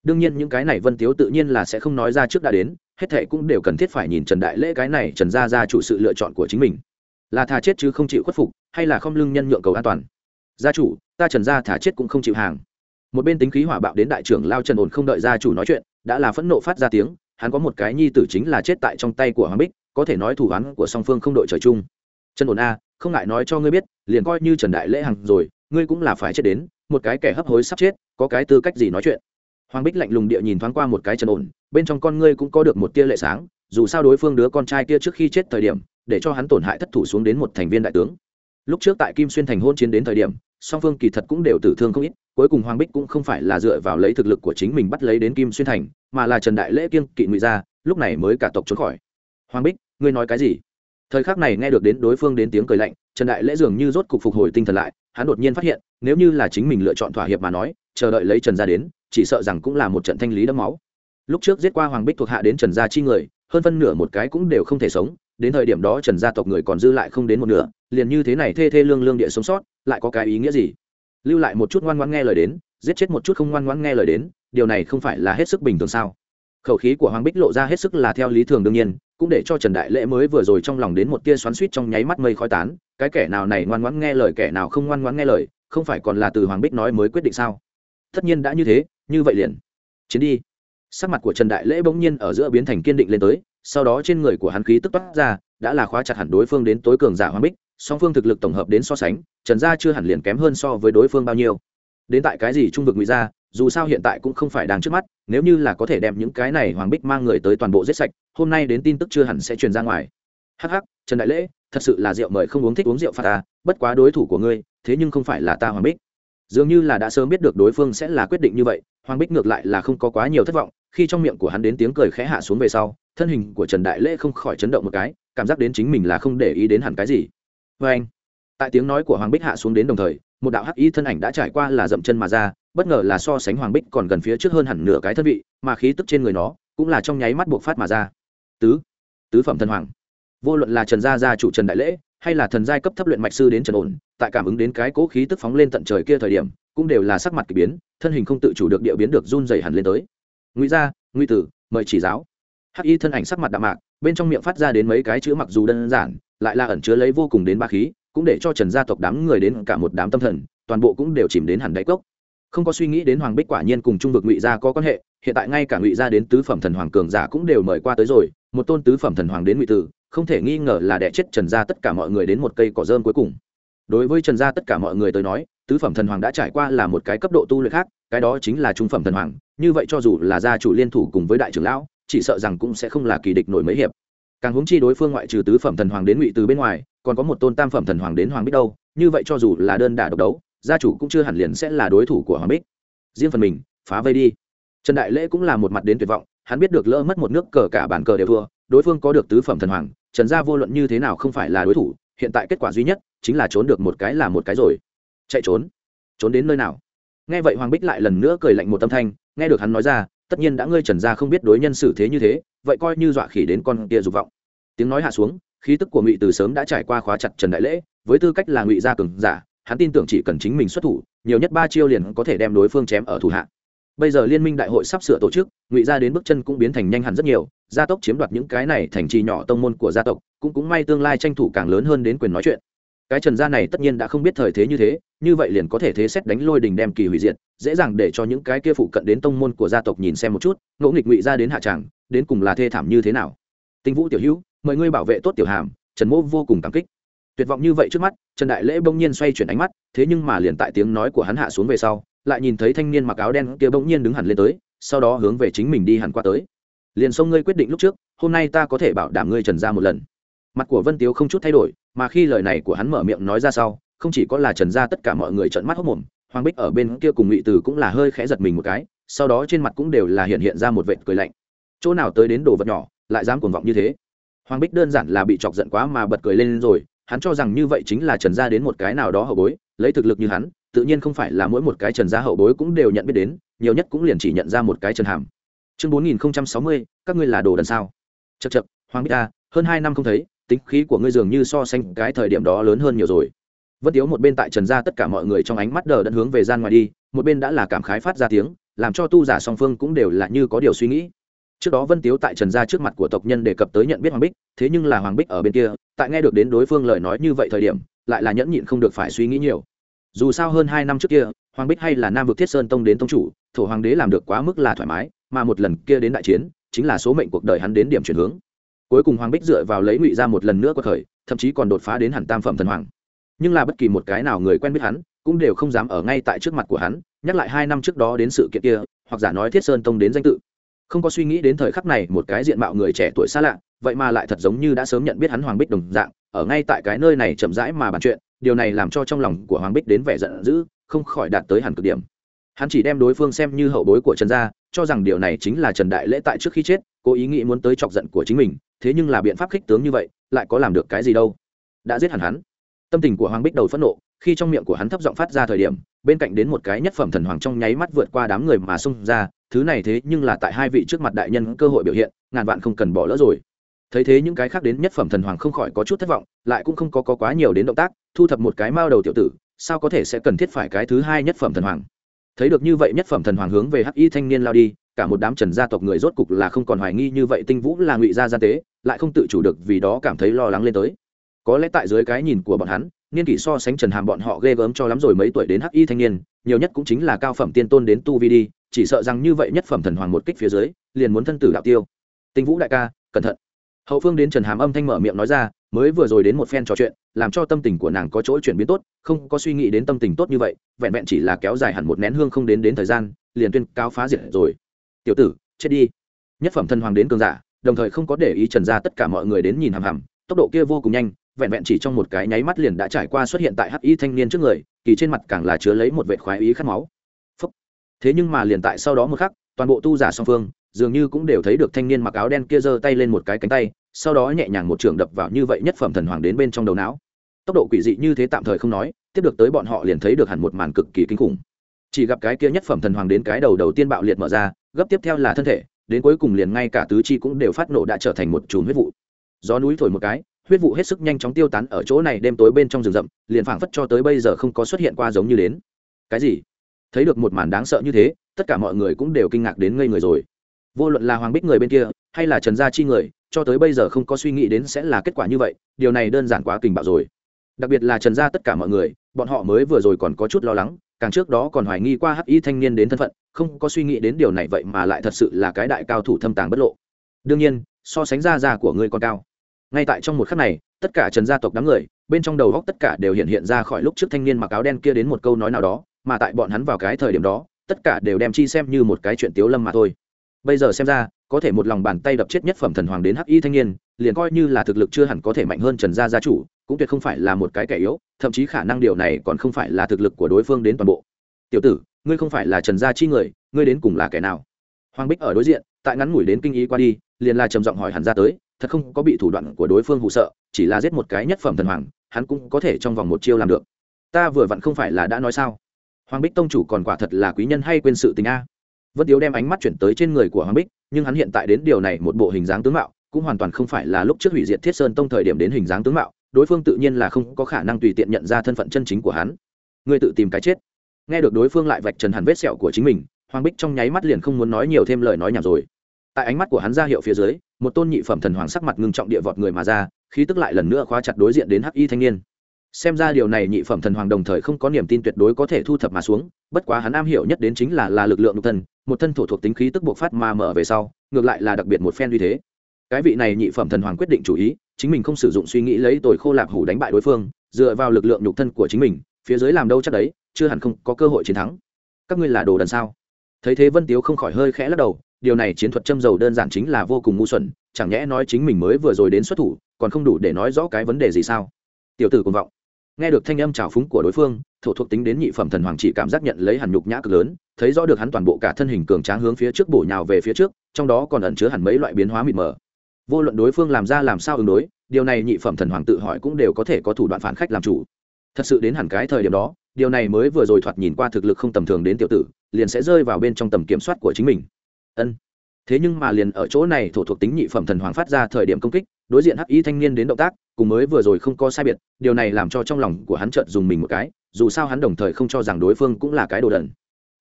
Đương nhiên những cái này vân tiếu tự nhiên là sẽ không nói ra trước đã đến, hết thệ cũng đều cần thiết phải nhìn trần đại lễ cái này trần gia ra chủ sự lựa chọn của chính mình. Là thà chết chứ không chịu khuất phục, hay là không lưng nhân nhượng cầu an toàn? Gia chủ, ta trần gia thả chết cũng không chịu hàng một bên tính khí hỏa bạo đến đại trưởng lao trần ổn không đợi gia chủ nói chuyện, đã là phẫn nộ phát ra tiếng, hắn có một cái nhi tử chính là chết tại trong tay của hoàng bích, có thể nói thủ hắn của song phương không đội trời chung. Trần ổn a, không ngại nói cho ngươi biết, liền coi như trần đại lễ hằng rồi, ngươi cũng là phải chết đến, một cái kẻ hấp hối sắp chết, có cái tư cách gì nói chuyện? Hoàng bích lạnh lùng địa nhìn thoáng qua một cái trần ổn, bên trong con ngươi cũng có được một tia lệ sáng, dù sao đối phương đứa con trai kia trước khi chết thời điểm, để cho hắn tổn hại thất thủ xuống đến một thành viên đại tướng. Lúc trước tại kim xuyên thành hôn chiến đến thời điểm song phương kỳ thật cũng đều tử thương không ít, cuối cùng hoàng bích cũng không phải là dựa vào lấy thực lực của chính mình bắt lấy đến kim xuyên thành, mà là trần đại lễ kiêng kỵ ngụy ra lúc này mới cả tộc trốn khỏi. Hoàng bích, ngươi nói cái gì? Thời khắc này nghe được đến đối phương đến tiếng cười lạnh, trần đại lễ dường như rốt cục phục hồi tinh thần lại, hắn đột nhiên phát hiện, nếu như là chính mình lựa chọn thỏa hiệp mà nói, chờ đợi lấy trần gia đến, chỉ sợ rằng cũng là một trận thanh lý đẫm máu. Lúc trước giết qua hoàng bích thuộc hạ đến trần gia chi người, hơn phân nửa một cái cũng đều không thể sống, đến thời điểm đó trần gia tộc người còn dư lại không đến một nửa, liền như thế này thê thê lương lương địa sống sót lại có cái ý nghĩa gì? Lưu lại một chút ngoan ngoan nghe lời đến, giết chết một chút không ngoan ngoan nghe lời đến, điều này không phải là hết sức bình thường sao? Khẩu khí của hoàng bích lộ ra hết sức là theo lý thường đương nhiên, cũng để cho trần đại lễ mới vừa rồi trong lòng đến một tia xoắn suýt trong nháy mắt mây khói tán, cái kẻ nào này ngoan ngoãn nghe lời, kẻ nào không ngoan ngoãn nghe lời, không phải còn là từ hoàng bích nói mới quyết định sao? Tất nhiên đã như thế, như vậy liền. Chiến đi. Sắc mặt của trần đại lễ bỗng nhiên ở giữa biến thành kiên định lên tới, sau đó trên người của hắn khí tức toát ra, đã là khóa chặt hẳn đối phương đến tối cường giả hoàng bích song phương thực lực tổng hợp đến so sánh, trần gia chưa hẳn liền kém hơn so với đối phương bao nhiêu. Đến tại cái gì trung vực ngụy gia dù sao hiện tại cũng không phải đang trước mắt, nếu như là có thể đem những cái này hoàng bích mang người tới toàn bộ giết sạch, hôm nay đến tin tức chưa hẳn sẽ truyền ra ngoài. Hắc hắc, trần đại lễ, thật sự là rượu mời không uống thích uống rượu pha ta, bất quá đối thủ của ngươi, thế nhưng không phải là ta hoàng bích. Dường như là đã sớm biết được đối phương sẽ là quyết định như vậy, hoàng bích ngược lại là không có quá nhiều thất vọng, khi trong miệng của hắn đến tiếng cười khẽ hạ xuống về sau, thân hình của trần đại lễ không khỏi chấn động một cái, cảm giác đến chính mình là không để ý đến hẳn cái gì vê anh, tại tiếng nói của hoàng bích hạ xuống đến đồng thời, một đạo hắc y thân ảnh đã trải qua là dậm chân mà ra, bất ngờ là so sánh hoàng bích còn gần phía trước hơn hẳn nửa cái thân vị, mà khí tức trên người nó cũng là trong nháy mắt buộc phát mà ra. Tứ tứ phẩm thần hoàng. Vô luận là trần gia gia chủ trần đại lễ, hay là thần giai cấp thấp luyện mạch sư đến trần ổn, tại cảm ứng đến cái cố khí tức phóng lên tận trời kia thời điểm, cũng đều là sắc mặt k ỳ biến, thân hình không tự chủ được địa biến được run dày hẳn lên tới. Ngụy gia, ngụy tử, mời chỉ giáo. Hắc y thân ảnh sắc mặt đạm mạc, bên trong miệng phát ra đến mấy cái chữ mặc dù đơn giản lại là ẩn chứa lấy vô cùng đến ba khí, cũng để cho trần gia tộc đám người đến cả một đám tâm thần, toàn bộ cũng đều chìm đến hẳn đáy cốc. Không có suy nghĩ đến hoàng bích quả nhiên cùng trung vực ngụy gia có quan hệ, hiện tại ngay cả ngụy gia đến tứ phẩm thần hoàng cường giả cũng đều mời qua tới rồi, một tôn tứ phẩm thần hoàng đến ngụy tử, không thể nghi ngờ là đẻ chết trần gia tất cả mọi người đến một cây cỏ dơm cuối cùng. Đối với trần gia tất cả mọi người tới nói, tứ phẩm thần hoàng đã trải qua là một cái cấp độ tu luyện khác, cái đó chính là trung phẩm thần hoàng, như vậy cho dù là gia chủ liên thủ cùng với đại trưởng lão, chỉ sợ rằng cũng sẽ không là kỳ địch nổi mấy hiệp càng hướng chi đối phương ngoại trừ tứ phẩm thần hoàng đến ngụy từ bên ngoài, còn có một tôn tam phẩm thần hoàng đến hoàng bích đâu, như vậy cho dù là đơn đả độc đấu, gia chủ cũng chưa hẳn liền sẽ là đối thủ của hoàng bích. Riêng phần mình, phá vây đi. Trần đại lễ cũng là một mặt đến tuyệt vọng, hắn biết được lỡ mất một nước cờ cả bản cờ đều thua, đối phương có được tứ phẩm thần hoàng, trần gia vô luận như thế nào không phải là đối thủ, hiện tại kết quả duy nhất chính là trốn được một cái là một cái rồi. Chạy trốn. Trốn đến nơi nào? Nghe vậy hoàng bích lại lần nữa cười lạnh một tâm thanh, nghe được hắn nói ra, tất nhiên đã ngươi trần gia không biết đối nhân xử thế như thế vậy coi như dọa khỉ đến con kia dục vọng. Tiếng nói hạ xuống, khí tức của ngụy từ sớm đã trải qua khóa chặt trần đại lễ, với tư cách là ngụy gia cường giả, hắn tin tưởng chỉ cần chính mình xuất thủ, nhiều nhất ba chiêu liền có thể đem đối phương chém ở thủ hạ. Bây giờ liên minh đại hội sắp sửa tổ chức, ngụy gia đến bước chân cũng biến thành nhanh hẳn rất nhiều, gia tốc chiếm đoạt những cái này thành trì nhỏ tông môn của gia tộc, cũng cũng may tương lai tranh thủ càng lớn hơn đến quyền nói chuyện. Cái trần gia này tất nhiên đã không biết thời thế như thế, như vậy liền có thể thế xét đánh lôi đình đem kỳ hủy diệt, dễ dàng để cho những cái kia phụ cận đến tông môn của gia tộc nhìn xem một chút, ngỗ nghịch ngụy ra đến hạ tràng đến cùng là thê thảm như thế nào? Tinh vũ tiểu hữu, mời ngươi bảo vệ tốt tiểu hàm, trần mô vô cùng cảm kích. Tuyệt vọng như vậy trước mắt, trần đại lễ bỗng nhiên xoay chuyển ánh mắt, thế nhưng mà liền tại tiếng nói của hắn hạ xuống về sau, lại nhìn thấy thanh niên mặc áo đen kia bỗng nhiên đứng hẳn lên tới, sau đó hướng về chính mình đi hẳn qua tới. Liền xông ngươi quyết định lúc trước, hôm nay ta có thể bảo đảm ngươi trần ra một lần. Mặt của vân tiếu không chút thay đổi, mà khi lời này của hắn mở miệng nói ra sau, không chỉ có là trần ra tất cả mọi người trợn mắt hốc mồm, hoàng bích ở bên kia cùng ngụy từ cũng là hơi khẽ giật mình một cái, sau đó trên mặt cũng đều là hiện hiện ra một vệt cười lạnh chỗ nào tới đến đồ vật nhỏ, lại dám cuồng vọng như thế? Hoàng bích đơn giản là bị chọc giận quá mà bật cười lên rồi, hắn cho rằng như vậy chính là trần gia đến một cái nào đó hậu bối, lấy thực lực như hắn, tự nhiên không phải là mỗi một cái trần gia hậu bối cũng đều nhận biết đến, nhiều nhất cũng liền chỉ nhận ra một cái trần hàm. Chương bốn nghìn sáu mươi, các ngươi là đồ đần sao? Chật chật hoàng bích ta hơn hai năm không thấy, tính khí của ngươi dường như so sánh cái thời điểm đó lớn hơn nhiều rồi. Vân tiếu một bên tại trần gia tất cả mọi người trong ánh mắt đờ đẫn hướng về gian ngoài đi, một bên đã là cảm khái phát ra tiếng, làm cho tu giả song phương cũng đều là như có điều suy nghĩ trước đó vân tiếu tại trần gia trước mặt của tộc nhân đề cập tới nhận biết hoàng bích, thế nhưng là hoàng bích ở bên kia, tại nghe được đến đối phương lời nói như vậy thời điểm, lại là nhẫn nhịn không được phải suy nghĩ nhiều. Dù sao hơn hai năm trước kia, hoàng bích hay là nam vực thiết sơn tông đến tông chủ, thổ hoàng đế làm được quá mức là thoải mái, mà một lần kia đến đại chiến, chính là số mệnh cuộc đời hắn đến điểm chuyển hướng. Cuối cùng hoàng bích dựa vào lấy ngụy ra một lần nữa qua thời, thậm chí còn đột phá đến hẳn tam phẩm thần hoàng. Nhưng là bất kỳ một cái nào người quen biết hắn, cũng đều không dám ở ngay tại trước mặt của hắn, nhắc lại hai năm trước đó đến sự kiện kia, hoặc giả nói thiết sơn tông đến danh tự không có suy nghĩ đến thời khắc này một cái diện mạo người trẻ tuổi xa lạ, vậy mà lại thật giống như đã sớm nhận biết hắn hoàng bích đồng dạng, ở ngay tại cái nơi này chậm rãi mà bàn chuyện, điều này làm cho trong lòng của hoàng bích đến vẻ giận dữ, không khỏi đạt tới hẳn cực điểm. Hắn chỉ đem đối phương xem như hậu bối của trần gia, cho rằng điều này chính là trần đại lễ tại trước khi chết, cố ý nghĩ muốn tới chọc giận của chính mình, thế nhưng là biện pháp khích tướng như vậy, lại có làm được cái gì đâu. Đã giết hẳn hắn. Tâm tình của hoàng bích đầu phẫn nộ, khi trong miệng của hắn thấp giọng phát ra thời điểm bên cạnh đến một cái nhất phẩm thần hoàng trong nháy mắt vượt qua đám người mà xông ra thứ này thế nhưng là tại hai vị trước mặt đại nhân cơ hội biểu hiện ngàn vạn không cần bỏ lỡ rồi. Thấy thế những cái khác đến nhất phẩm thần hoàng không khỏi có chút thất vọng lại cũng không có, có quá nhiều đến động tác thu thập một cái mao đầu tiểu tử sao có thể sẽ cần thiết phải cái thứ hai nhất phẩm thần hoàng? Thấy được như vậy nhất phẩm thần hoàng hướng về hắc y thanh niên lao đi cả một đám trần gia tộc người rốt cục là không còn hoài nghi như vậy tinh vũ là ngụy gia gian tế lại không tự chủ được vì đó cảm thấy lo lắng lên tới. Có lẽ tại dưới cái nhìn của bọn hắn niên kỷ so sánh trần hàm bọn họ ghê gớm cho lắm rồi mấy tuổi đến hắc y thanh niên, nhiều nhất cũng chính là cao phẩm tiên tôn đến tu vi đi, chỉ sợ rằng như vậy nhất phẩm thần hoàng một kích phía dưới, liền muốn thân tử đạo tiêu. Tinh vũ đại ca, cẩn thận. Hậu phương đến trần hàm âm thanh mở miệng nói ra, mới vừa rồi đến một phen trò chuyện, làm cho tâm tình của nàng có chỗ chuyển biến tốt, không có suy nghĩ đến tâm tình tốt như vậy, vẹn vẹn chỉ là kéo dài hẳn một nén hương không đến đến thời gian, liền tuyên cáo phá diệt rồi. Tiểu tử, chết đi. Nhất phẩm thần hoàng đến cường giả, đồng thời không có để ý trần ra tất cả mọi người đến nhìn hằm hằm, tốc độ kia vô cùng nhanh vẹn vẹn chỉ trong một cái nháy mắt liền đã trải qua xuất hiện tại hắc y thanh niên trước người, kỳ trên mặt càng là chứa lấy một vệ khoái ý khát máu. Phúc. thế nhưng mà liền tại sau đó một khắc, toàn bộ tu giả song phương dường như cũng đều thấy được thanh niên mặc áo đen kia giơ tay lên một cái cánh tay, sau đó nhẹ nhàng một trường đập vào như vậy nhất phẩm thần hoàng đến bên trong đầu não. Tốc độ quỷ dị như thế tạm thời không nói, tiếp được tới bọn họ liền thấy được hẳn một màn cực kỳ kinh khủng. Chỉ gặp cái kia nhất phẩm thần hoàng đến cái đầu đầu tiên bạo liệt mở ra, gấp tiếp theo là thân thể, đến cuối cùng liền ngay cả tứ chi cũng đều phát nổ đã trở thành một chùm huyết vụ. Gió núi thổi một cái huyết vụ hết sức nhanh chóng tiêu tán ở chỗ này, đêm tối bên trong rừng rậm, liền phảng phất cho tới bây giờ không có xuất hiện qua giống như đến. Cái gì? Thấy được một màn đáng sợ như thế, tất cả mọi người cũng đều kinh ngạc đến ngây người rồi. Vô luận là hoàng bích người bên kia, hay là trần gia chi người, cho tới bây giờ không có suy nghĩ đến sẽ là kết quả như vậy, điều này đơn giản quá kình bạo rồi. Đặc biệt là trần gia tất cả mọi người, bọn họ mới vừa rồi còn có chút lo lắng, càng trước đó còn hoài nghi qua hắc y thanh niên đến thân phận, không có suy nghĩ đến điều này vậy mà lại thật sự là cái đại cao thủ thâm tàng bất lộ. Đương nhiên, so sánh ra già của ngươi còn cao ngay tại trong một khắc này, tất cả trần gia tộc đám người, bên trong đầu góc tất cả đều hiện hiện ra khỏi lúc trước thanh niên mặc áo đen kia đến một câu nói nào đó, mà tại bọn hắn vào cái thời điểm đó, tất cả đều đem chi xem như một cái chuyện tiếu lâm mà thôi. Bây giờ xem ra, có thể một lòng bàn tay đập chết nhất phẩm thần hoàng đến hắc y thanh niên, liền coi như là thực lực chưa hẳn có thể mạnh hơn trần gia gia chủ, cũng tuyệt không phải là một cái kẻ yếu, thậm chí khả năng điều này còn không phải là thực lực của đối phương đến toàn bộ. Tiểu tử, ngươi không phải là trần gia chi người, ngươi đến cùng là kẻ nào? Hoàng bích ở đối diện, tại ngắn ngủi đến kinh ý qua đi, liền là trầm giọng hỏi hẳn ra tới thật không có bị thủ đoạn của đối phương hụ sợ, chỉ là giết một cái nhất phẩm thần hoàng, hắn cũng có thể trong vòng một chiêu làm được. Ta vừa vặn không phải là đã nói sao? Hoàng bích tông chủ còn quả thật là quý nhân hay quên sự tình a. Vân tiếu đem ánh mắt chuyển tới trên người của hoàng bích, nhưng hắn hiện tại đến điều này một bộ hình dáng tướng mạo, cũng hoàn toàn không phải là lúc trước hủy diệt thiết sơn tông thời điểm đến hình dáng tướng mạo, đối phương tự nhiên là không có khả năng tùy tiện nhận ra thân phận chân chính của hắn. Ngươi tự tìm cái chết. Nghe được đối phương lại vạch trần hẳn vết sẹo của chính mình, hoàng bích trong nháy mắt liền không muốn nói nhiều thêm lời nói nhảm rồi tại ánh mắt của hắn ra hiệu phía dưới, một tôn nhị phẩm thần hoàng sắc mặt ngưng trọng địa vọt người mà ra, khí tức lại lần nữa khóa chặt đối diện đến hắc y thanh niên. Xem ra điều này nhị phẩm thần hoàng đồng thời không có niềm tin tuyệt đối có thể thu thập mà xuống, bất quá hắn am hiểu nhất đến chính là là lực lượng nhục thân, một thân thổ thuộc tính khí tức bộc phát mà mở về sau, ngược lại là đặc biệt một phen uy thế. Cái vị này nhị phẩm thần hoàng quyết định chủ ý, chính mình không sử dụng suy nghĩ lấy tồi khô lạp hủ đánh bại đối phương, dựa vào lực lượng nhục thân của chính mình, phía dưới làm đâu chắc đấy, chưa hẳn không có cơ hội chiến thắng. Các ngươi là đồ đần sao? Thấy thế vân tiếu không khỏi hơi khẽ lắc đầu điều này chiến thuật châm dầu đơn giản chính là vô cùng ngu xuẩn, chẳng nhẽ nói chính mình mới vừa rồi đến xuất thủ, còn không đủ để nói rõ cái vấn đề gì sao? Tiểu tử cùng vọng. Nghe được thanh âm trào phúng của đối phương, thổ thuộc tính đến nhị phẩm thần hoàng chỉ cảm giác nhận lấy hẳn nhục nhã cực lớn, thấy rõ được hắn toàn bộ cả thân hình cường tráng hướng phía trước bổ nhào về phía trước, trong đó còn ẩn chứa hẳn mấy loại biến hóa mịt mờ. Vô luận đối phương làm ra làm sao ứng đối, điều này nhị phẩm thần hoàng tự hỏi cũng đều có thể có thủ đoạn phản khách làm chủ. Thật sự đến hẳn cái thời điểm đó, điều này mới vừa rồi thoạt nhìn qua thực lực không tầm thường đến tiểu tử, liền sẽ rơi vào bên trong tầm kiểm soát của chính mình ân. Thế nhưng mà liền ở chỗ này thổ thuộc tính nhị phẩm thần hoàng phát ra thời điểm công kích, đối diện hắc y thanh niên đến động tác, cùng mới vừa rồi không có sai biệt, điều này làm cho trong lòng của hắn chợt dùng mình một cái, dù sao hắn đồng thời không cho rằng đối phương cũng là cái đồ đần.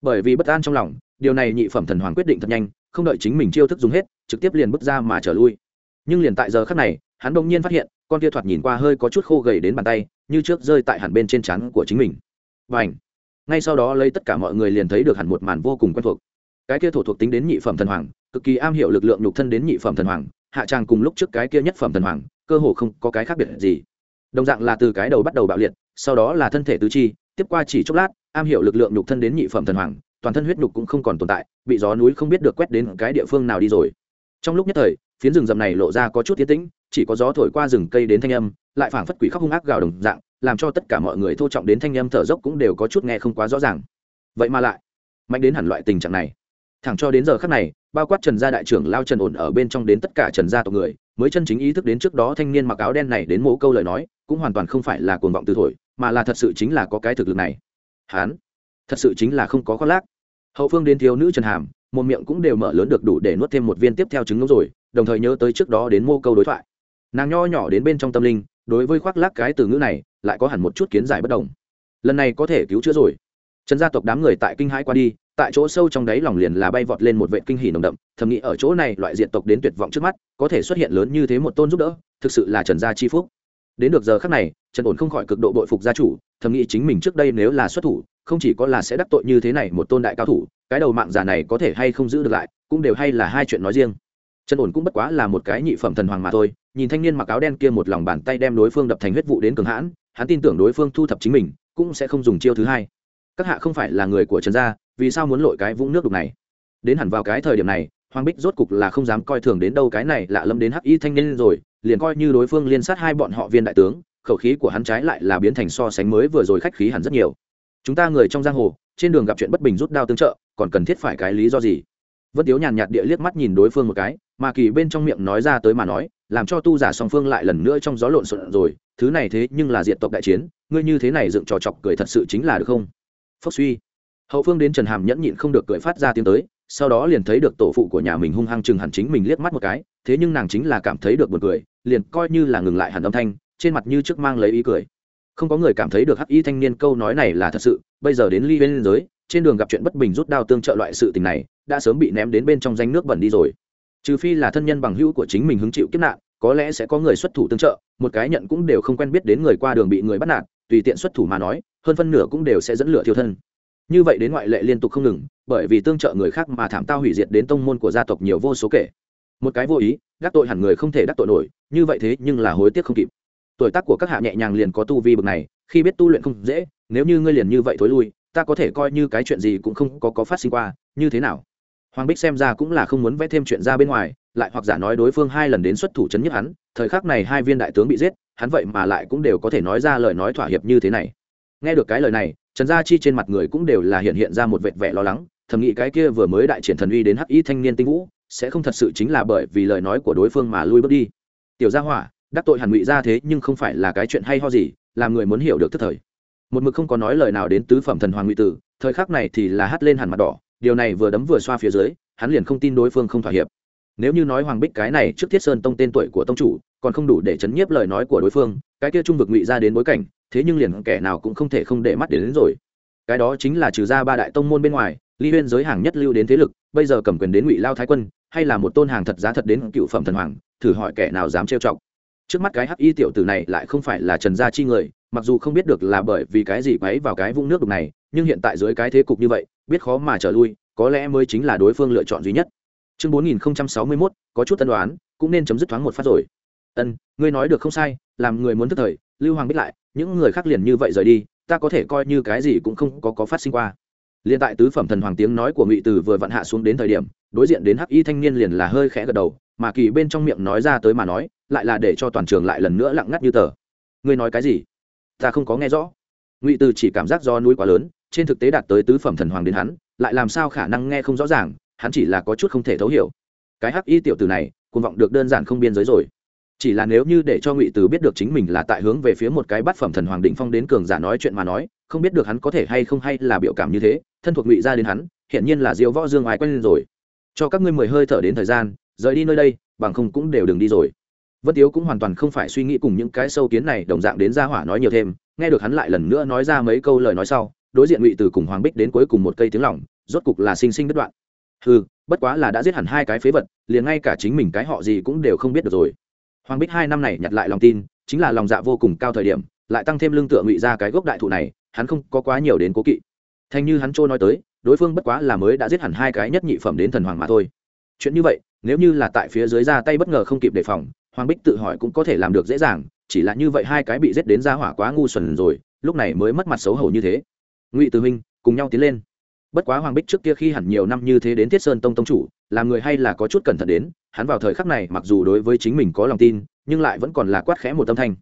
Bởi vì bất an trong lòng, điều này nhị phẩm thần hoàng quyết định thật nhanh, không đợi chính mình chiêu thức dùng hết, trực tiếp liền bước ra mà trở lui. Nhưng liền tại giờ khắc này, hắn bỗng nhiên phát hiện, con kia thoạt nhìn qua hơi có chút khô gầy đến bàn tay, như trước rơi tại hẳn bên trên trán của chính mình. Và ảnh ngay sau đó lấy tất cả mọi người liền thấy được hẳn một màn vô cùng quen thuộc cái kia thổ thuộc tính đến nhị phẩm thần hoàng, cực kỳ am hiểu lực lượng nhục thân đến nhị phẩm thần hoàng, hạ tràng cùng lúc trước cái kia nhất phẩm thần hoàng, cơ hồ không có cái khác biệt gì. Đồng dạng là từ cái đầu bắt đầu bạo liệt, sau đó là thân thể tứ chi, tiếp qua chỉ chốc lát, am hiểu lực lượng nhục thân đến nhị phẩm thần hoàng, toàn thân huyết nhục cũng không còn tồn tại, bị gió núi không biết được quét đến cái địa phương nào đi rồi. Trong lúc nhất thời, phiến rừng rậm này lộ ra có chút tiến tĩnh, chỉ có gió thổi qua rừng cây đến thanh âm, lại phảng phất quỷ khóc hung ác gào đồng dạng, làm cho tất cả mọi người thô trọng đến thanh âm thở dốc cũng đều có chút nghe không quá rõ ràng. Vậy mà lại, mạnh đến hẳn loại tình trạng này thẳng cho đến giờ khắc này, bao quát trần gia đại trưởng lao trần ổn ở bên trong đến tất cả trần gia tộc người, mới chân chính ý thức đến trước đó thanh niên mặc áo đen này đến mỗ câu lời nói, cũng hoàn toàn không phải là cuồng vọng từ thổi, mà là thật sự chính là có cái thực lực này. Hán, thật sự chính là không có khoác lác. Hậu phương đến thiếu nữ trần hàm, một miệng cũng đều mở lớn được đủ để nuốt thêm một viên tiếp theo trứng ngỗng rồi, đồng thời nhớ tới trước đó đến mô câu đối thoại. Nàng nho nhỏ đến bên trong tâm linh, đối với khoác lác cái từ ngữ này, lại có hẳn một chút kiến giải bất đồng. Lần này có thể cứu chữa rồi. Trần gia tộc đám người tại kinh hãi qua đi tại chỗ sâu trong đáy lòng liền là bay vọt lên một vệ kinh hỉ nồng đậm, thầm nghĩ ở chỗ này loại diện tộc đến tuyệt vọng trước mắt, có thể xuất hiện lớn như thế một tôn giúp đỡ, thực sự là trần gia chi phúc. Đến được giờ khắc này, trần ổn không khỏi cực độ bội phục gia chủ, thầm nghĩ chính mình trước đây nếu là xuất thủ, không chỉ có là sẽ đắc tội như thế này một tôn đại cao thủ, cái đầu mạng giả này có thể hay không giữ được lại, cũng đều hay là hai chuyện nói riêng. Trần ổn cũng bất quá là một cái nhị phẩm thần hoàng mà thôi, nhìn thanh niên mặc áo đen kia một lòng bàn tay đem đối phương đập thành huyết vụ đến cường hãn, hắn tin tưởng đối phương thu thập chính mình, cũng sẽ không dùng chiêu thứ hai. Các hạ không phải là người của trần gia vì sao muốn lội cái vũng nước đục này? Đến hẳn vào cái thời điểm này, hoàng bích rốt cục là không dám coi thường đến đâu cái này lạ lâm đến hắc y thanh niên rồi, liền coi như đối phương liên sát hai bọn họ viên đại tướng, khẩu khí của hắn trái lại là biến thành so sánh mới vừa rồi khách khí hẳn rất nhiều. Chúng ta người trong giang hồ, trên đường gặp chuyện bất bình rút đao tương trợ, còn cần thiết phải cái lý do gì? Vân tiếu nhàn nhạt địa liếc mắt nhìn đối phương một cái, mà kỳ bên trong miệng nói ra tới mà nói, làm cho tu giả song phương lại lần nữa trong gió lộn xộn rồi, thứ này thế nhưng là diện tộc đại chiến, ngươi như thế này dựng trò chọc cười thật sự chính là được không? Phốc suy hậu phương đến trần hàm nhẫn nhịn không được cười phát ra tiếng tới, sau đó liền thấy được tổ phụ của nhà mình hung hăng chừng hẳn chính mình liếc mắt một cái, thế nhưng nàng chính là cảm thấy được buồn cười, liền coi như là ngừng lại hẳn âm thanh, trên mặt như trước mang lấy ý cười. Không có người cảm thấy được hắc y thanh niên câu nói này là thật sự, bây giờ đến ly bên giới, trên đường gặp chuyện bất bình rút đao tương trợ loại sự tình này, đã sớm bị ném đến bên trong danh nước bẩn đi rồi. Trừ phi là thân nhân bằng hữu của chính mình hứng chịu kiếp nạn, có lẽ sẽ có người xuất thủ tương trợ, một cái nhận cũng đều không quen biết đến người qua đường bị người bắt nạt, tùy tiện xuất thủ mà nói, hơn phân nửa cũng đều sẽ dẫn lửa thiêu thân như vậy đến ngoại lệ liên tục không ngừng, bởi vì tương trợ người khác mà thảm tao hủy diệt đến tông môn của gia tộc nhiều vô số kể. Một cái vô ý, đắc tội hẳn người không thể đắc tội nổi, như vậy thế nhưng là hối tiếc không kịp. Tuổi tác của các hạ nhẹ nhàng liền có tu vi bậc này, khi biết tu luyện không dễ, nếu như ngươi liền như vậy thối lui, ta có thể coi như cái chuyện gì cũng không có có phát sinh qua, như thế nào? Hoàng bích xem ra cũng là không muốn vẽ thêm chuyện ra bên ngoài, lại hoặc giả nói đối phương hai lần đến xuất thủ chấn nhất hắn, thời khắc này hai viên đại tướng bị giết, hắn vậy mà lại cũng đều có thể nói ra lời nói thỏa hiệp như thế này. Nghe được cái lời này trần gia chi trên mặt người cũng đều là hiện hiện ra một vệt vẻ lo lắng, thầm nghĩ cái kia vừa mới đại triển thần uy đến hắc y thanh niên tinh vũ, sẽ không thật sự chính là bởi vì lời nói của đối phương mà lui bước đi. Tiểu gia hỏa, đắc tội hàn ngụy ra thế nhưng không phải là cái chuyện hay ho gì, làm người muốn hiểu được tức thời. Một mực không có nói lời nào đến tứ phẩm thần hoàng ngụy tử, thời khắc này thì là hắt lên hẳn mặt đỏ, điều này vừa đấm vừa xoa phía dưới, hắn liền không tin đối phương không thỏa hiệp. Nếu như nói hoàng bích cái này trước thiết sơn tông tên tuổi của tông chủ, còn không đủ để chấn nhiếp lời nói của đối phương, cái kia trung vực ngụy ra đến bối cảnh thế nhưng liền kẻ nào cũng không thể không để mắt đến, đến rồi. Cái đó chính là trừ ra ba đại tông môn bên ngoài ly huyên giới hàng nhất lưu đến thế lực bây giờ cầm quyền đến ngụy lao thái quân hay là một tôn hàng thật giá thật đến cựu phẩm thần hoàng thử hỏi kẻ nào dám trêu chọc. Trước mắt cái hắc y tiểu tử này lại không phải là trần gia chi người mặc dù không biết được là bởi vì cái gì quấy vào cái vũng nước đục này nhưng hiện tại dưới cái thế cục như vậy biết khó mà trở lui có lẽ mới chính là đối phương lựa chọn duy nhất. Chương bốn nghìn sáu mươi mốt có chút tân đoán cũng nên chấm dứt thoáng một phát rồi. Ân ngươi nói được không sai làm người muốn thức thời lưu hoàng biết lại, những người khác liền như vậy rời đi, ta có thể coi như cái gì cũng không có có phát sinh qua. Liên tại tứ phẩm thần hoàng tiếng nói của ngụy từ vừa vặn hạ xuống đến thời điểm, đối diện đến hắc y thanh niên liền là hơi khẽ gật đầu, mà kỳ bên trong miệng nói ra tới mà nói, lại là để cho toàn trường lại lần nữa lặng ngắt như tờ. Ngươi nói cái gì? Ta không có nghe rõ. Ngụy từ chỉ cảm giác do núi quá lớn, trên thực tế đạt tới tứ phẩm thần hoàng đến hắn, lại làm sao khả năng nghe không rõ ràng, hắn chỉ là có chút không thể thấu hiểu. Cái hắc y tiểu từ này, cuồng vọng được đơn giản không biên giới rồi chỉ là nếu như để cho ngụy từ biết được chính mình là tại hướng về phía một cái bát phẩm thần hoàng định phong đến cường giả nói chuyện mà nói, không biết được hắn có thể hay không hay là biểu cảm như thế, thân thuộc ngụy ra đến hắn, hiển nhiên là diêu võ dương ái quen lên rồi. Cho các ngươi mười hơi thở đến thời gian, rời đi nơi đây, bằng không cũng đều đừng đi rồi. Vân tiếu cũng hoàn toàn không phải suy nghĩ cùng những cái sâu kiến này đồng dạng đến ra hỏa nói nhiều thêm, nghe được hắn lại lần nữa nói ra mấy câu lời nói sau, đối diện ngụy từ cùng hoàng bích đến cuối cùng một cây tiếng lỏng rốt cục là sinh sinh đứt đoạn. Ừ bất quá là đã giết hẳn hai cái phế vật, liền ngay cả chính mình cái họ gì cũng đều không biết được rồi hoàng bích hai năm này nhặt lại lòng tin, chính là lòng dạ vô cùng cao thời điểm, lại tăng thêm lương tựa ngụy ra cái gốc đại thụ này, hắn không có quá nhiều đến cố kỵ. Thành như hắn trôi nói tới, đối phương bất quá là mới đã giết hẳn hai cái nhất nhị phẩm đến thần hoàng mà thôi. Chuyện như vậy, nếu như là tại phía dưới ra tay bất ngờ không kịp đề phòng, hoàng bích tự hỏi cũng có thể làm được dễ dàng, chỉ là như vậy hai cái bị giết đến ra hỏa quá ngu xuẩn rồi, lúc này mới mất mặt xấu hổ như thế. Ngụy từ minh, cùng nhau tiến lên. Bất quá hoàng bích trước kia khi hẳn nhiều năm như thế đến thiết sơn tông tông chủ, làm người hay là có chút cẩn thận đến hắn vào thời khắc này mặc dù đối với chính mình có lòng tin, nhưng lại vẫn còn là quát khẽ một tâm thanh.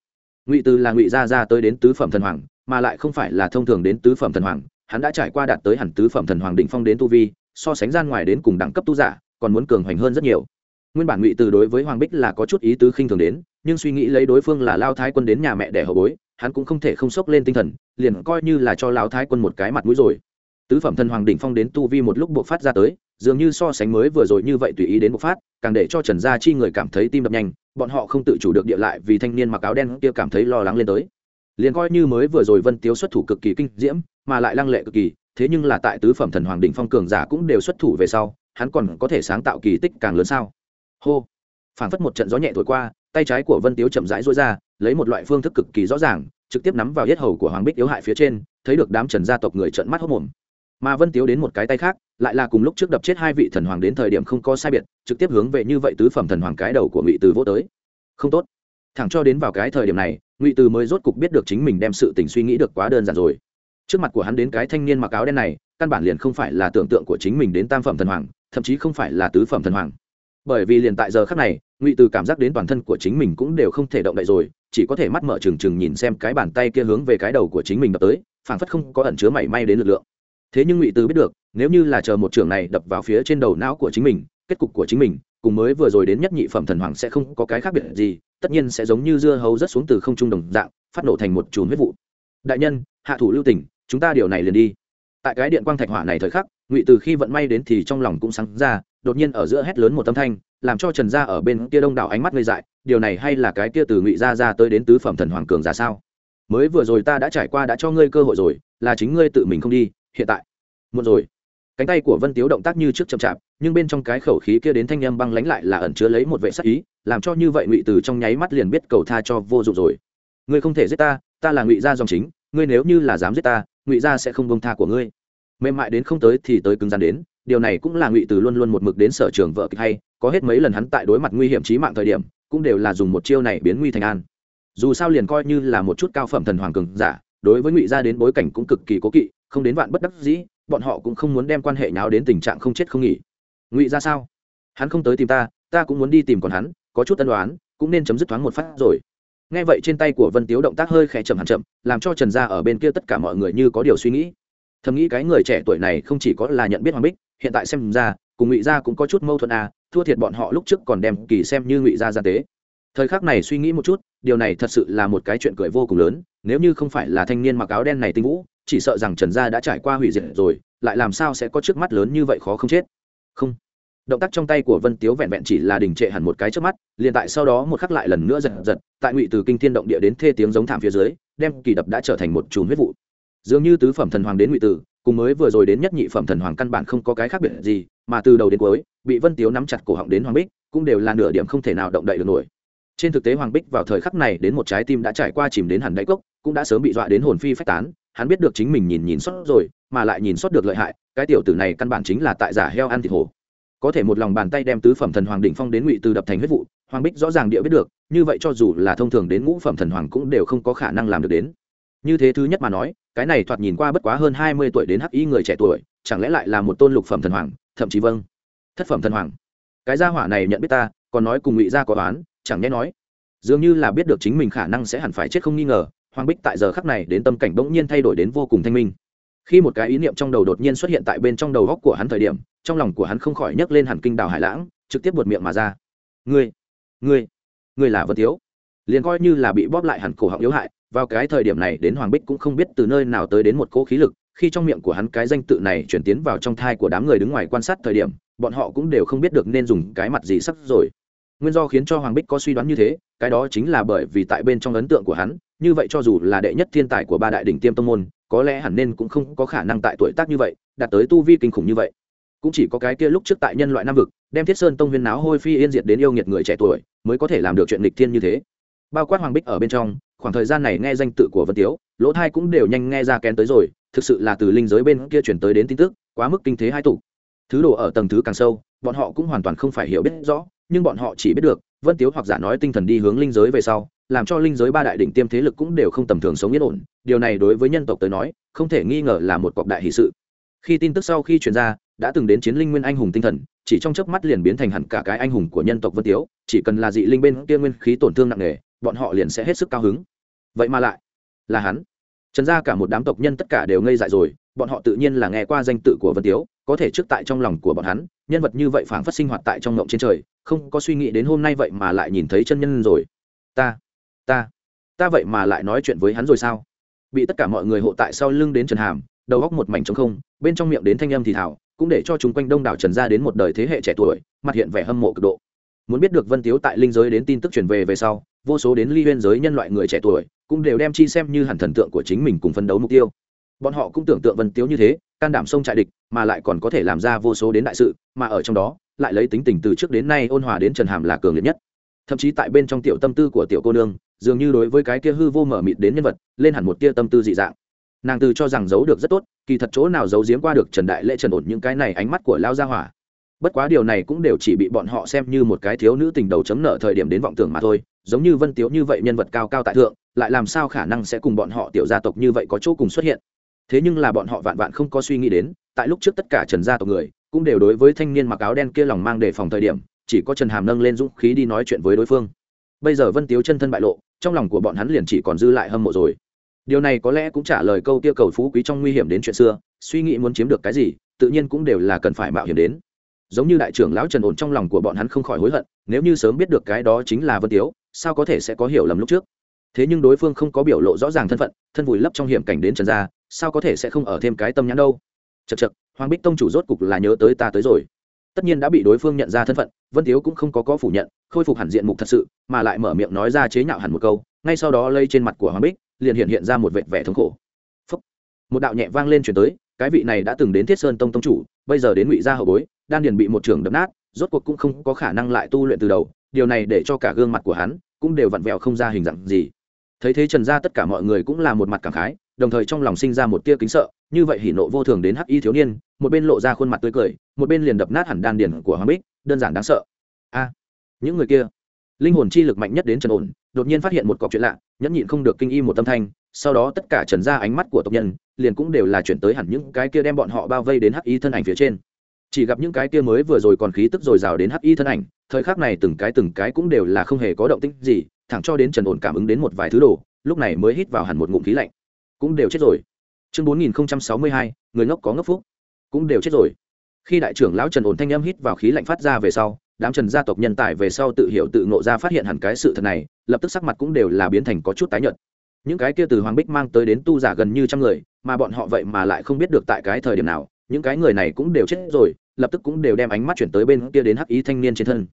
Ngụy từ là ngụy gia gia tới đến tứ phẩm thần hoàng, mà lại không phải là thông thường đến tứ phẩm thần hoàng, hắn đã trải qua đạt tới hẳn tứ phẩm thần hoàng đỉnh phong đến tu vi, so sánh gian ngoài đến cùng đẳng cấp tu giả, còn muốn cường hoành hơn rất nhiều. Nguyên bản ngụy từ đối với hoàng bích là có chút ý tứ khinh thường đến, nhưng suy nghĩ lấy đối phương là lao thái quân đến nhà mẹ để hậu bối, hắn cũng không thể không sốc lên tinh thần, liền coi như là cho lao thái quân một cái mặt mũi rồi. Tứ phẩm thần hoàng đỉnh phong đến tu vi một lúc buộc phát ra tới dường như so sánh mới vừa rồi như vậy tùy ý đến bộc phát, càng để cho trần gia chi người cảm thấy tim đập nhanh, bọn họ không tự chủ được địa lại vì thanh niên mặc áo đen kia cảm thấy lo lắng lên tới. Liền coi như mới vừa rồi vân tiếu xuất thủ cực kỳ kinh diễm, mà lại lăng lệ cực kỳ, thế nhưng là tại tứ phẩm thần hoàng đỉnh phong cường giả cũng đều xuất thủ về sau, hắn còn có thể sáng tạo kỳ tích càng lớn sao? Hô! Phảng phất một trận gió nhẹ thổi qua, tay trái của vân tiếu chậm rãi rối ra, lấy một loại phương thức cực kỳ rõ ràng, trực tiếp nắm vào yết hầu của hoàng bích yếu hại phía trên, thấy được đám trần gia tộc người trợn mắt hốc mồm. Mà vân tiếu đến một cái tay khác lại là cùng lúc trước đập chết hai vị thần hoàng đến thời điểm không có sai biệt, trực tiếp hướng về như vậy tứ phẩm thần hoàng cái đầu của ngụy từ vô tới. Không tốt. Thẳng cho đến vào cái thời điểm này, ngụy từ mới rốt cục biết được chính mình đem sự tình suy nghĩ được quá đơn giản rồi. Trước mặt của hắn đến cái thanh niên mặc áo đen này, căn bản liền không phải là tưởng tượng của chính mình đến tam phẩm thần hoàng, thậm chí không phải là tứ phẩm thần hoàng. Bởi vì liền tại giờ khắc này, ngụy từ cảm giác đến toàn thân của chính mình cũng đều không thể động đậy rồi, chỉ có thể mắt mở trừng trừng nhìn xem cái bàn tay kia hướng về cái đầu của chính mình đập tới, phảng phất không có ẩn chứa mảy may đến lực lượng. Thế nhưng ngụy từ biết được nếu như là chờ một trưởng này đập vào phía trên đầu não của chính mình, kết cục của chính mình, cùng mới vừa rồi đến nhất nhị phẩm thần hoàng sẽ không có cái khác biệt gì, tất nhiên sẽ giống như dưa hấu rất xuống từ không trung đồng dạng, phát nổ thành một chùm huyết vụ. Đại nhân, hạ thủ lưu tỉnh chúng ta điều này liền đi. Tại cái điện quang thạch hỏa này thời khắc, ngụy từ khi vận may đến thì trong lòng cũng sáng ra, đột nhiên ở giữa hét lớn một tâm thanh, làm cho trần gia ở bên kia đông đảo ánh mắt ngây dại, điều này hay là cái kia từ ngụy gia ra tới đến tứ phẩm thần hoàng cường ra sao? Mới vừa rồi ta đã trải qua đã cho ngươi cơ hội rồi, là chính ngươi tự mình không đi, hiện tại. Muộn rồi cánh tay của vân tiếu động tác như trước chậm chạp, nhưng bên trong cái khẩu khí kia đến thanh â m băng lánh lại là ẩn chứa lấy một vệ sắc ý, làm cho như vậy ngụy từ trong nháy mắt liền biết cầu tha cho vô dụng rồi. Ngươi không thể giết ta ta là ngụy gia dòng chính, ngươi nếu như là dám giết ta, ngụy gia sẽ không bông tha của ngươi. Mềm mại đến không tới thì tới cứng rắn đến, điều này cũng là ngụy từ luôn luôn một mực đến sở trường vợ kịch hay, có hết mấy lần hắn tại đối mặt nguy hiểm trí mạng thời điểm, cũng đều là dùng một chiêu này biến nguy thành an. Dù sao liền coi như là một chút cao phẩm thần hoàng cường giả, đối với ngụy gia đến bối cảnh cũng cực kỳ cố kỵ, không đến vạn bất đắc dĩ bọn họ cũng không muốn đem quan hệ nháo đến tình trạng không chết không nghỉ. Ngụy ra sao? Hắn không tới tìm ta ta cũng muốn đi tìm còn hắn, có chút tân đoán cũng nên chấm dứt thoáng một phát rồi. Nghe vậy trên tay của vân tiếu động tác hơi khẽ chậm hẳn chậm, làm cho trần gia ở bên kia tất cả mọi người như có điều suy nghĩ. Thầm nghĩ cái người trẻ tuổi này không chỉ có là nhận biết hoàng bích, hiện tại xem ra, cùng ngụy gia cũng có chút mâu thuẫn à thua thiệt bọn họ lúc trước còn đem kỳ xem như ngụy gia gia tế. Thời khắc này suy nghĩ một chút, điều này thật sự là một cái chuyện cười vô cùng lớn, nếu như không phải là thanh niên mặc áo đen này tinh vũ chỉ sợ rằng trần gia đã trải qua hủy diệt rồi, lại làm sao sẽ có trước mắt lớn như vậy khó không chết? Không. Động tác trong tay của vân tiếu vẹn vẹn chỉ là đình trệ hẳn một cái trước mắt, liền tại sau đó một khắc lại lần nữa giật giật, tại ngụy từ kinh thiên động địa đến thê tiếng giống thảm phía dưới, đem kỳ đập đã trở thành một chùm huyết vụ. Dường như tứ phẩm thần hoàng đến ngụy tử cùng mới vừa rồi đến nhất nhị phẩm thần hoàng căn bản không có cái khác biệt gì, mà từ đầu đến cuối, bị vân tiếu nắm chặt cổ họng đến hoàng bích, cũng đều là nửa điểm không thể nào động đậy được nổi. Trên thực tế hoàng bích vào thời khắc này đến một trái tim đã trải qua chìm đến hẳn đáy cốc, cũng đã sớm bị dọa đến hồn phi phách tán hắn biết được chính mình nhìn nhìn sót rồi mà lại nhìn sót được lợi hại cái tiểu tử này căn bản chính là tại giả heo ăn thịt hổ. Có thể một lòng bàn tay đem tứ phẩm thần hoàng đỉnh phong đến ngụy từ đập thành huyết vụ hoàng bích rõ ràng địa biết được như vậy cho dù là thông thường đến ngũ phẩm thần hoàng cũng đều không có khả năng làm được đến. Như thế thứ nhất mà nói cái này thoạt nhìn qua bất quá hơn hai mươi tuổi đến hắc y người trẻ tuổi chẳng lẽ lại là một tôn lục phẩm thần hoàng thậm chí vâng. Thất phẩm thần hoàng. Cái gia hỏa này nhận biết ta còn nói cùng ngụy gia có oán, chẳng nhẽ nói dường như là biết được chính mình khả năng sẽ hẳn phải chết không nghi ngờ hoàng bích tại giờ khắc này đến tâm cảnh bỗng nhiên thay đổi đến vô cùng thanh minh. Khi một cái ý niệm trong đầu đột nhiên xuất hiện tại bên trong đầu góc của hắn thời điểm, trong lòng của hắn không khỏi nhấc lên hẳn kinh đào hải lãng, trực tiếp buột miệng mà ra. Ngươi ngươi ngươi là vân thiếu. Liền coi như là bị bóp lại hẳn cổ họng yếu hại, vào cái thời điểm này đến hoàng bích cũng không biết từ nơi nào tới đến một cỗ khí lực, khi trong miệng của hắn cái danh tự này chuyển tiến vào trong thai của đám người đứng ngoài quan sát thời điểm, bọn họ cũng đều không biết được nên dùng cái mặt gì sắp rồi nguyên do khiến cho hoàng bích có suy đoán như thế, cái đó chính là bởi vì tại bên trong ấn tượng của hắn, như vậy cho dù là đệ nhất thiên tài của ba đại đỉnh tiêm tông môn, có lẽ hẳn nên cũng không có khả năng tại tuổi tác như vậy, đạt tới tu vi kinh khủng như vậy. Cũng chỉ có cái kia lúc trước tại nhân loại nam vực, đem thiết sơn tông huyên náo hôi phi yên diệt đến yêu nghiệt người trẻ tuổi, mới có thể làm được chuyện lịch thiên như thế. Bao quát hoàng bích ở bên trong, khoảng thời gian này nghe danh tự của vân tiếu, lỗ thai cũng đều nhanh nghe ra kén tới rồi, thực sự là từ linh giới bên kia chuyển tới đến tin tức, quá mức kinh thế hai tụ. Thứ đồ ở tầng thứ càng sâu, bọn họ cũng hoàn toàn không phải hiểu biết rõ nhưng bọn họ chỉ biết được, vân tiếu hoặc giả nói tinh thần đi hướng linh giới về sau, làm cho linh giới ba đại đỉnh tiêm thế lực cũng đều không tầm thường sống yên ổn. Điều này đối với nhân tộc tới nói, không thể nghi ngờ là một cọc đại hỷ sự. Khi tin tức sau khi truyền ra, đã từng đến chiến linh nguyên anh hùng tinh thần, chỉ trong chớp mắt liền biến thành hẳn cả cái anh hùng của nhân tộc vân tiếu, chỉ cần là dị linh bên kia nguyên khí tổn thương nặng nề, bọn họ liền sẽ hết sức cao hứng. Vậy mà lại là hắn. Trần gia cả một đám tộc nhân tất cả đều ngây dại rồi, bọn họ tự nhiên là nghe qua danh tự của vân tiếu, có thể trước tại trong lòng của bọn hắn nhân vật như vậy phảng phất sinh hoạt tại trong ngộng trên trời, không có suy nghĩ đến hôm nay vậy mà lại nhìn thấy chân nhân rồi. Ta ta ta vậy mà lại nói chuyện với hắn rồi sao? Bị tất cả mọi người hộ tại sau lưng đến trần hàm, đầu góc một mảnh trống không, bên trong miệng đến thanh âm thì thảo cũng để cho chúng quanh đông đảo trần ra đến một đời thế hệ trẻ tuổi, mặt hiện vẻ hâm mộ cực độ. Muốn biết được vân tiếu tại linh giới đến tin tức truyền về về sau, vô số đến ly huyên giới nhân loại người trẻ tuổi, cũng đều đem chi xem như hẳn thần tượng của chính mình cùng phấn đấu mục tiêu. Bọn họ cũng tưởng tượng vân tiếu như thế can đảm sông trại địch, mà lại còn có thể làm ra vô số đến đại sự, mà ở trong đó, lại lấy tính tình từ trước đến nay ôn hòa đến trần hàm là cường liệt nhất. Thậm chí tại bên trong tiểu tâm tư của tiểu cô nương, dường như đối với cái kia hư vô mở mịt đến nhân vật, lên hẳn một tia tâm tư dị dạng. Nàng từ cho rằng giấu được rất tốt, kỳ thật chỗ nào giấu giếm qua được trần đại lễ trần ổn những cái này ánh mắt của lao gia hỏa. Bất quá điều này cũng đều chỉ bị bọn họ xem như một cái thiếu nữ tình đầu chấm nợ thời điểm đến vọng tưởng mà thôi, giống như vân tiếu như vậy nhân vật cao cao tại thượng, lại làm sao khả năng sẽ cùng bọn họ tiểu gia tộc như vậy có chỗ cùng xuất hiện? Thế nhưng là bọn họ vạn vạn không có suy nghĩ đến, tại lúc trước tất cả trần gia tộc người, cũng đều đối với thanh niên mặc áo đen kia lòng mang đề phòng thời điểm, chỉ có trần hàm nâng lên dũng khí đi nói chuyện với đối phương. Bây giờ vân tiếu chân thân bại lộ, trong lòng của bọn hắn liền chỉ còn dư lại hâm mộ rồi. Điều này có lẽ cũng trả lời câu kia cầu phú quý trong nguy hiểm đến chuyện xưa, suy nghĩ muốn chiếm được cái gì, tự nhiên cũng đều là cần phải mạo hiểm đến. Giống như đại trưởng lão trần ổn trong lòng của bọn hắn không khỏi hối hận, nếu như sớm biết được cái đó chính là vân tiếu, sao có thể sẽ có hiểu lầm lúc trước? Thế nhưng đối phương không có biểu lộ rõ ràng thân phận, thân vùi lấp trong hiểm cảnh đến trần gia sao có thể sẽ không ở thêm cái tâm nhãn đâu? Chật chật hoàng bích tông chủ rốt cục là nhớ tới ta tới rồi. Tất nhiên đã bị đối phương nhận ra thân phận, vân tiếu cũng không có có phủ nhận, khôi phục hẳn diện mục thật sự, mà lại mở miệng nói ra chế nhạo hẳn một câu, ngay sau đó lây trên mặt của hoàng bích, liền hiện hiện ra một vệt vẻ thống khổ. Phúc. một đạo nhẹ vang lên chuyển tới, cái vị này đã từng đến thiết sơn tông tông chủ, bây giờ đến ngụy gia hậu bối đan điền bị một trưởng đập nát, rốt cuộc cũng không có khả năng lại tu luyện từ đầu, điều này để cho cả gương mặt của hắn cũng đều vặn vẹo không ra hình dạng gì. Thấy thế trần gia tất cả mọi người cũng là một mặt cảm khái đồng thời trong lòng sinh ra một tia kính sợ, như vậy hỉ nộ vô thường đến hắc y thiếu niên, một bên lộ ra khuôn mặt tươi cười, một bên liền đập nát hẳn đan điền của hoàng bích, đơn giản đáng sợ. A, những người kia. Linh hồn chi lực mạnh nhất đến trần ổn, đột nhiên phát hiện một cọc chuyện lạ, nhẫn nhịn không được kinh y một tâm thanh, sau đó tất cả trần ra ánh mắt của tộc nhân, liền cũng đều là chuyển tới hẳn những cái kia đem bọn họ bao vây đến hắc y thân ảnh phía trên. Chỉ gặp những cái kia mới vừa rồi còn khí tức dồi dào đến hắc y thân ảnh, thời khắc này từng cái từng cái cũng đều là không hề có động tĩnh gì, thẳng cho đến trần ổn cảm ứng đến một vài thứ đồ, lúc này mới hít vào hẳn một ngụm khí lạnh cũng đều chết rồi. Chương bốn nghìn sáu mươi hai, người ngốc có ngốc phúc. Cũng đều chết rồi. Khi đại trưởng lão trần ổn thanh âm hít vào khí lạnh phát ra về sau, đám trần gia tộc nhân tài về sau tự hiểu tự ngộ ra phát hiện hẳn cái sự thật này, lập tức sắc mặt cũng đều là biến thành có chút tái nhợt. Những cái kia từ hoàng bích mang tới đến tu giả gần như trăm người, mà bọn họ vậy mà lại không biết được tại cái thời điểm nào, những cái người này cũng đều chết rồi, lập tức cũng đều đem ánh mắt chuyển tới bên kia đến hắc ý thanh niên trên thân.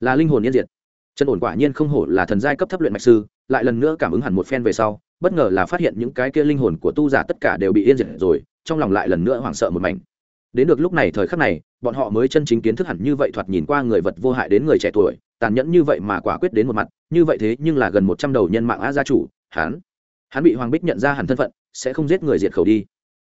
Là linh hồn yên diệt. Trần ổn quả nhiên không hổ là thần giai cấp thấp luyện mạch sư, lại lần nữa cảm ứng hẳn một phen về sau bất ngờ là phát hiện những cái kia linh hồn của tu giả tất cả đều bị yên diệt rồi, trong lòng lại lần nữa hoảng sợ một mảnh. Đến được lúc này thời khắc này, bọn họ mới chân chính kiến thức hẳn như vậy thoạt nhìn qua người vật vô hại đến người trẻ tuổi, tàn nhẫn như vậy mà quả quyết đến một mặt, như vậy thế nhưng là gần một trăm đầu nhân mạng a gia chủ, hắn hắn bị hoàng bích nhận ra hẳn thân phận, sẽ không giết người diệt khẩu đi.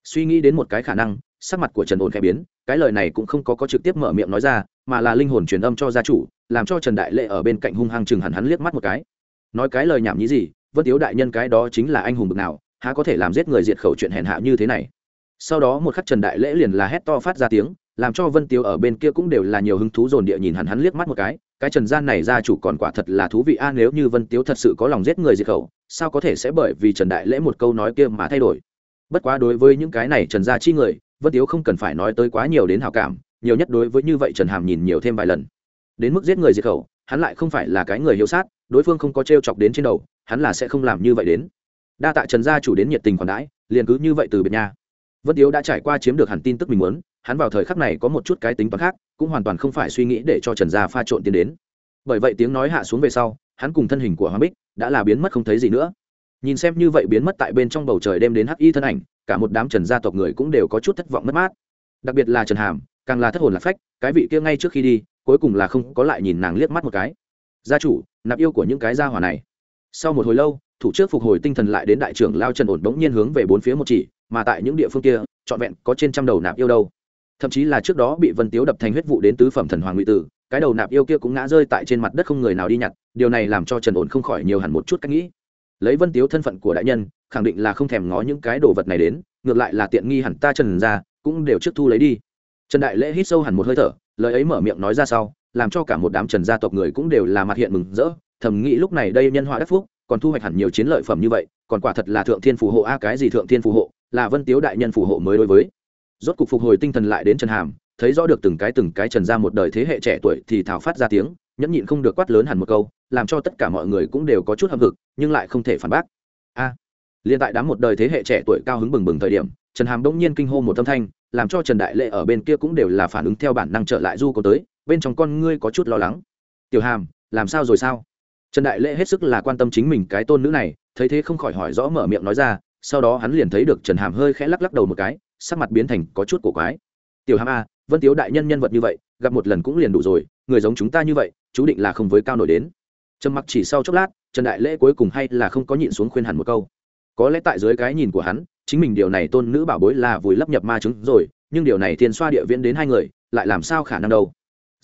Suy nghĩ đến một cái khả năng, sắc mặt của trần ổn khẽ biến, cái lời này cũng không có có trực tiếp mở miệng nói ra, mà là linh hồn truyền âm cho gia chủ, làm cho trần đại lệ ở bên cạnh hung hăng chừng hẳn hắn liếc mắt một cái. Nói cái lời nhảm nhí gì vân tiếu đại nhân cái đó chính là anh hùng bực nào, há có thể làm giết người diệt khẩu chuyện hèn hạ như thế này? Sau đó một khắc trần đại lễ liền là hét to phát ra tiếng, làm cho vân tiếu ở bên kia cũng đều là nhiều hứng thú dồn địa nhìn hẳn hắn liếc mắt một cái cái trần gian này gia chủ còn quả thật là thú vị a, nếu như vân tiếu thật sự có lòng giết người diệt khẩu, sao có thể sẽ bởi vì trần đại lễ một câu nói kia mà thay đổi? Bất quá đối với những cái này trần gia chi người, vân tiếu không cần phải nói tới quá nhiều đến hào cảm, nhiều nhất đối với như vậy trần hàm nhìn nhiều thêm vài lần. Đến mức giết người diệt khẩu, hắn lại không phải là cái người hiếu sát đối phương không có t r e o chọc đến trên đầu, hắn là sẽ không làm như vậy đến. Đa tạ trần gia chủ đến nhiệt tình còn đãi, liền cứ như vậy từ biệt nha. Vân tiếu đã trải qua chiếm được hẳn tin tức mình muốn, hắn vào thời khắc này có một chút cái tính toán khác, cũng hoàn toàn không phải suy nghĩ để cho trần gia pha trộn tiến đến. Bởi vậy tiếng nói hạ xuống về sau, hắn cùng thân hình của hoàng bích đã là biến mất không thấy gì nữa. Nhìn xem như vậy biến mất tại bên trong bầu trời đem đến hắc y thân ảnh, cả một đám trần gia tộc người cũng đều có chút thất vọng mất mát. Đặc biệt là trần hàm, càng là thất hồn lạc phách, cái vị kia ngay trước khi đi, cuối cùng là không có lại nhìn nàng liếc mắt một cái gia chủ, nạp yêu của những cái gia hỏa này. Sau một hồi lâu, thủ trước phục hồi tinh thần lại đến đại trưởng lao trần ổn bỗng nhiên hướng về bốn phía một chỉ, mà tại những địa phương kia, trọn vẹn có trên trăm đầu nạp yêu đâu. Thậm chí là trước đó bị vân tiếu đập thành huyết vụ đến tứ phẩm thần hoàng ngụy tử, cái đầu nạp yêu kia cũng ngã rơi tại trên mặt đất không người nào đi nhặt, điều này làm cho trần ổn không khỏi nhiều hẳn một chút cách nghĩ. Lấy vân tiếu thân phận của đại nhân, khẳng định là không thèm ngó những cái đồ vật này đến, ngược lại là tiện nghi hẳn ta trần ra, cũng đều trước thu lấy đi. Trần đại lễ hít sâu hẳn một hơi thở, lời ấy mở miệng nói ra sau làm cho cả một đám trần gia tộc người cũng đều là mặt hiện mừng rỡ thầm nghĩ lúc này đây nhân họa đắc phúc còn thu hoạch hẳn nhiều chiến lợi phẩm như vậy còn quả thật là thượng thiên phù hộ a cái gì thượng thiên phù hộ là vân tiếu đại nhân phù hộ mới đối với. Rốt cục phục hồi tinh thần lại đến trần hàm thấy rõ được từng cái từng cái trần ra một đời thế hệ trẻ tuổi thì thảo phát ra tiếng nhẫn nhịn không được quát lớn hẳn một câu làm cho tất cả mọi người cũng đều có chút hâm hực nhưng lại không thể phản bác. A à, liền tại đám một đời thế hệ trẻ tuổi cao hứng bừng bừng thời điểm trần hàm đông nhiên kinh hô một âm thanh làm cho trần đại lệ ở bên kia cũng đều là phản ứng theo bản năng trở lại du có tới bên trong con ngươi có chút lo lắng. Tiểu hàm, làm sao rồi sao? Trần đại lễ hết sức là quan tâm chính mình cái tôn nữ này, thấy thế không khỏi hỏi rõ mở miệng nói ra, sau đó hắn liền thấy được trần hàm hơi khẽ lắc lắc đầu một cái, sắc mặt biến thành có chút cổ quái. Tiểu hàm a vân tiếu đại nhân nhân vật như vậy, gặp một lần cũng liền đủ rồi, người giống chúng ta như vậy, chú định là không với cao nổi đến. Trầm mặc chỉ sau chốc lát, trần đại lễ cuối cùng hay là không có nhịn xuống khuyên hẳn một câu. Có lẽ tại dưới cái nhìn của hắn, chính mình điều này tôn nữ bảo bối là vùi lấp nhập ma chứng rồi, nhưng điều này thiên xoa địa viễn đến hai người, lại làm sao khả năng đâu?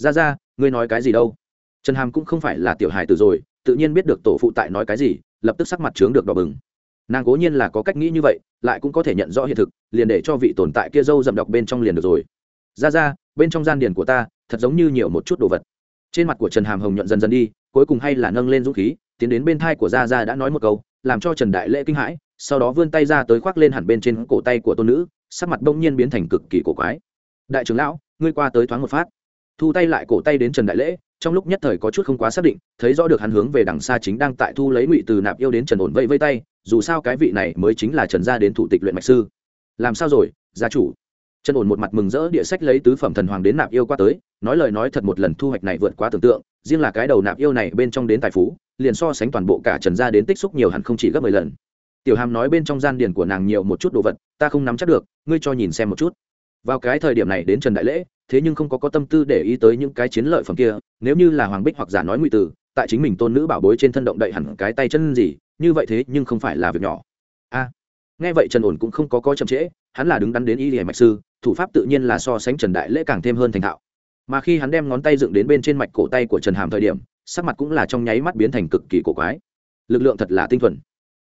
Ra ra, ngươi nói cái gì đâu? Trần hàm cũng không phải là tiểu hài tử rồi, tự nhiên biết được tổ phụ tại nói cái gì, lập tức sắc mặt trướng được đỏ bừng. Nàng cố nhiên là có cách nghĩ như vậy, lại cũng có thể nhận rõ hiện thực, liền để cho vị tồn tại kia dâu dậm đọc bên trong liền được rồi. Ra ra, bên trong gian điền của ta, thật giống như nhiều một chút đồ vật. Trên mặt của trần hàm hồng nhuận dần dần đi, cuối cùng hay là nâng lên dũng khí, tiến đến bên thai của gia gia đã nói một câu, làm cho trần đại lễ kinh hãi, sau đó vươn tay ra tới khoác lên hẳn bên trên cổ tay của tôn nữ, sắc mặt bỗng nhiên biến thành cực kỳ cổ quái. Đại trưởng lão, ngươi qua tới thoáng một phát thu tay lại cổ tay đến trần đại lễ, trong lúc nhất thời có chút không quá xác định, thấy rõ được hắn hướng về đằng xa chính đang tại thu lấy ngụy từ nạp yêu đến trần ổn vây vây tay, dù sao cái vị này mới chính là trần gia đến thủ tịch luyện mạch sư. Làm sao rồi, gia chủ? Trần ổn một mặt mừng rỡ địa sách lấy tứ phẩm thần hoàng đến nạp yêu qua tới, nói lời nói thật một lần thu hoạch này vượt quá tưởng tượng, riêng là cái đầu nạp yêu này bên trong đến tài phú, liền so sánh toàn bộ cả trần gia đến tích xúc nhiều hẳn không chỉ gấp mười lần. Tiểu hàm nói bên trong gian điền của nàng nhiều một chút đồ vật, ta không nắm chắc được, ngươi cho nhìn xem một chút. Vào cái thời điểm này đến trần đại lễ thế nhưng không có có tâm tư để ý tới những cái chiến lợi phẩm kia, nếu như là hoàng bích hoặc giả nói ngụy tử, tại chính mình tôn nữ bảo bối trên thân động đậy hẳn cái tay chân gì, như vậy thế nhưng không phải là việc nhỏ. A, nghe vậy trần ổn cũng không có có chậm trễ, hắn là đứng đắn đến y hiểm mạch sư, thủ pháp tự nhiên là so sánh trần đại lễ càng thêm hơn thành thạo. Mà khi hắn đem ngón tay dựng đến bên trên mạch cổ tay của trần hàm thời điểm, sắc mặt cũng là trong nháy mắt biến thành cực kỳ cổ quái. Lực lượng thật là tinh thuần.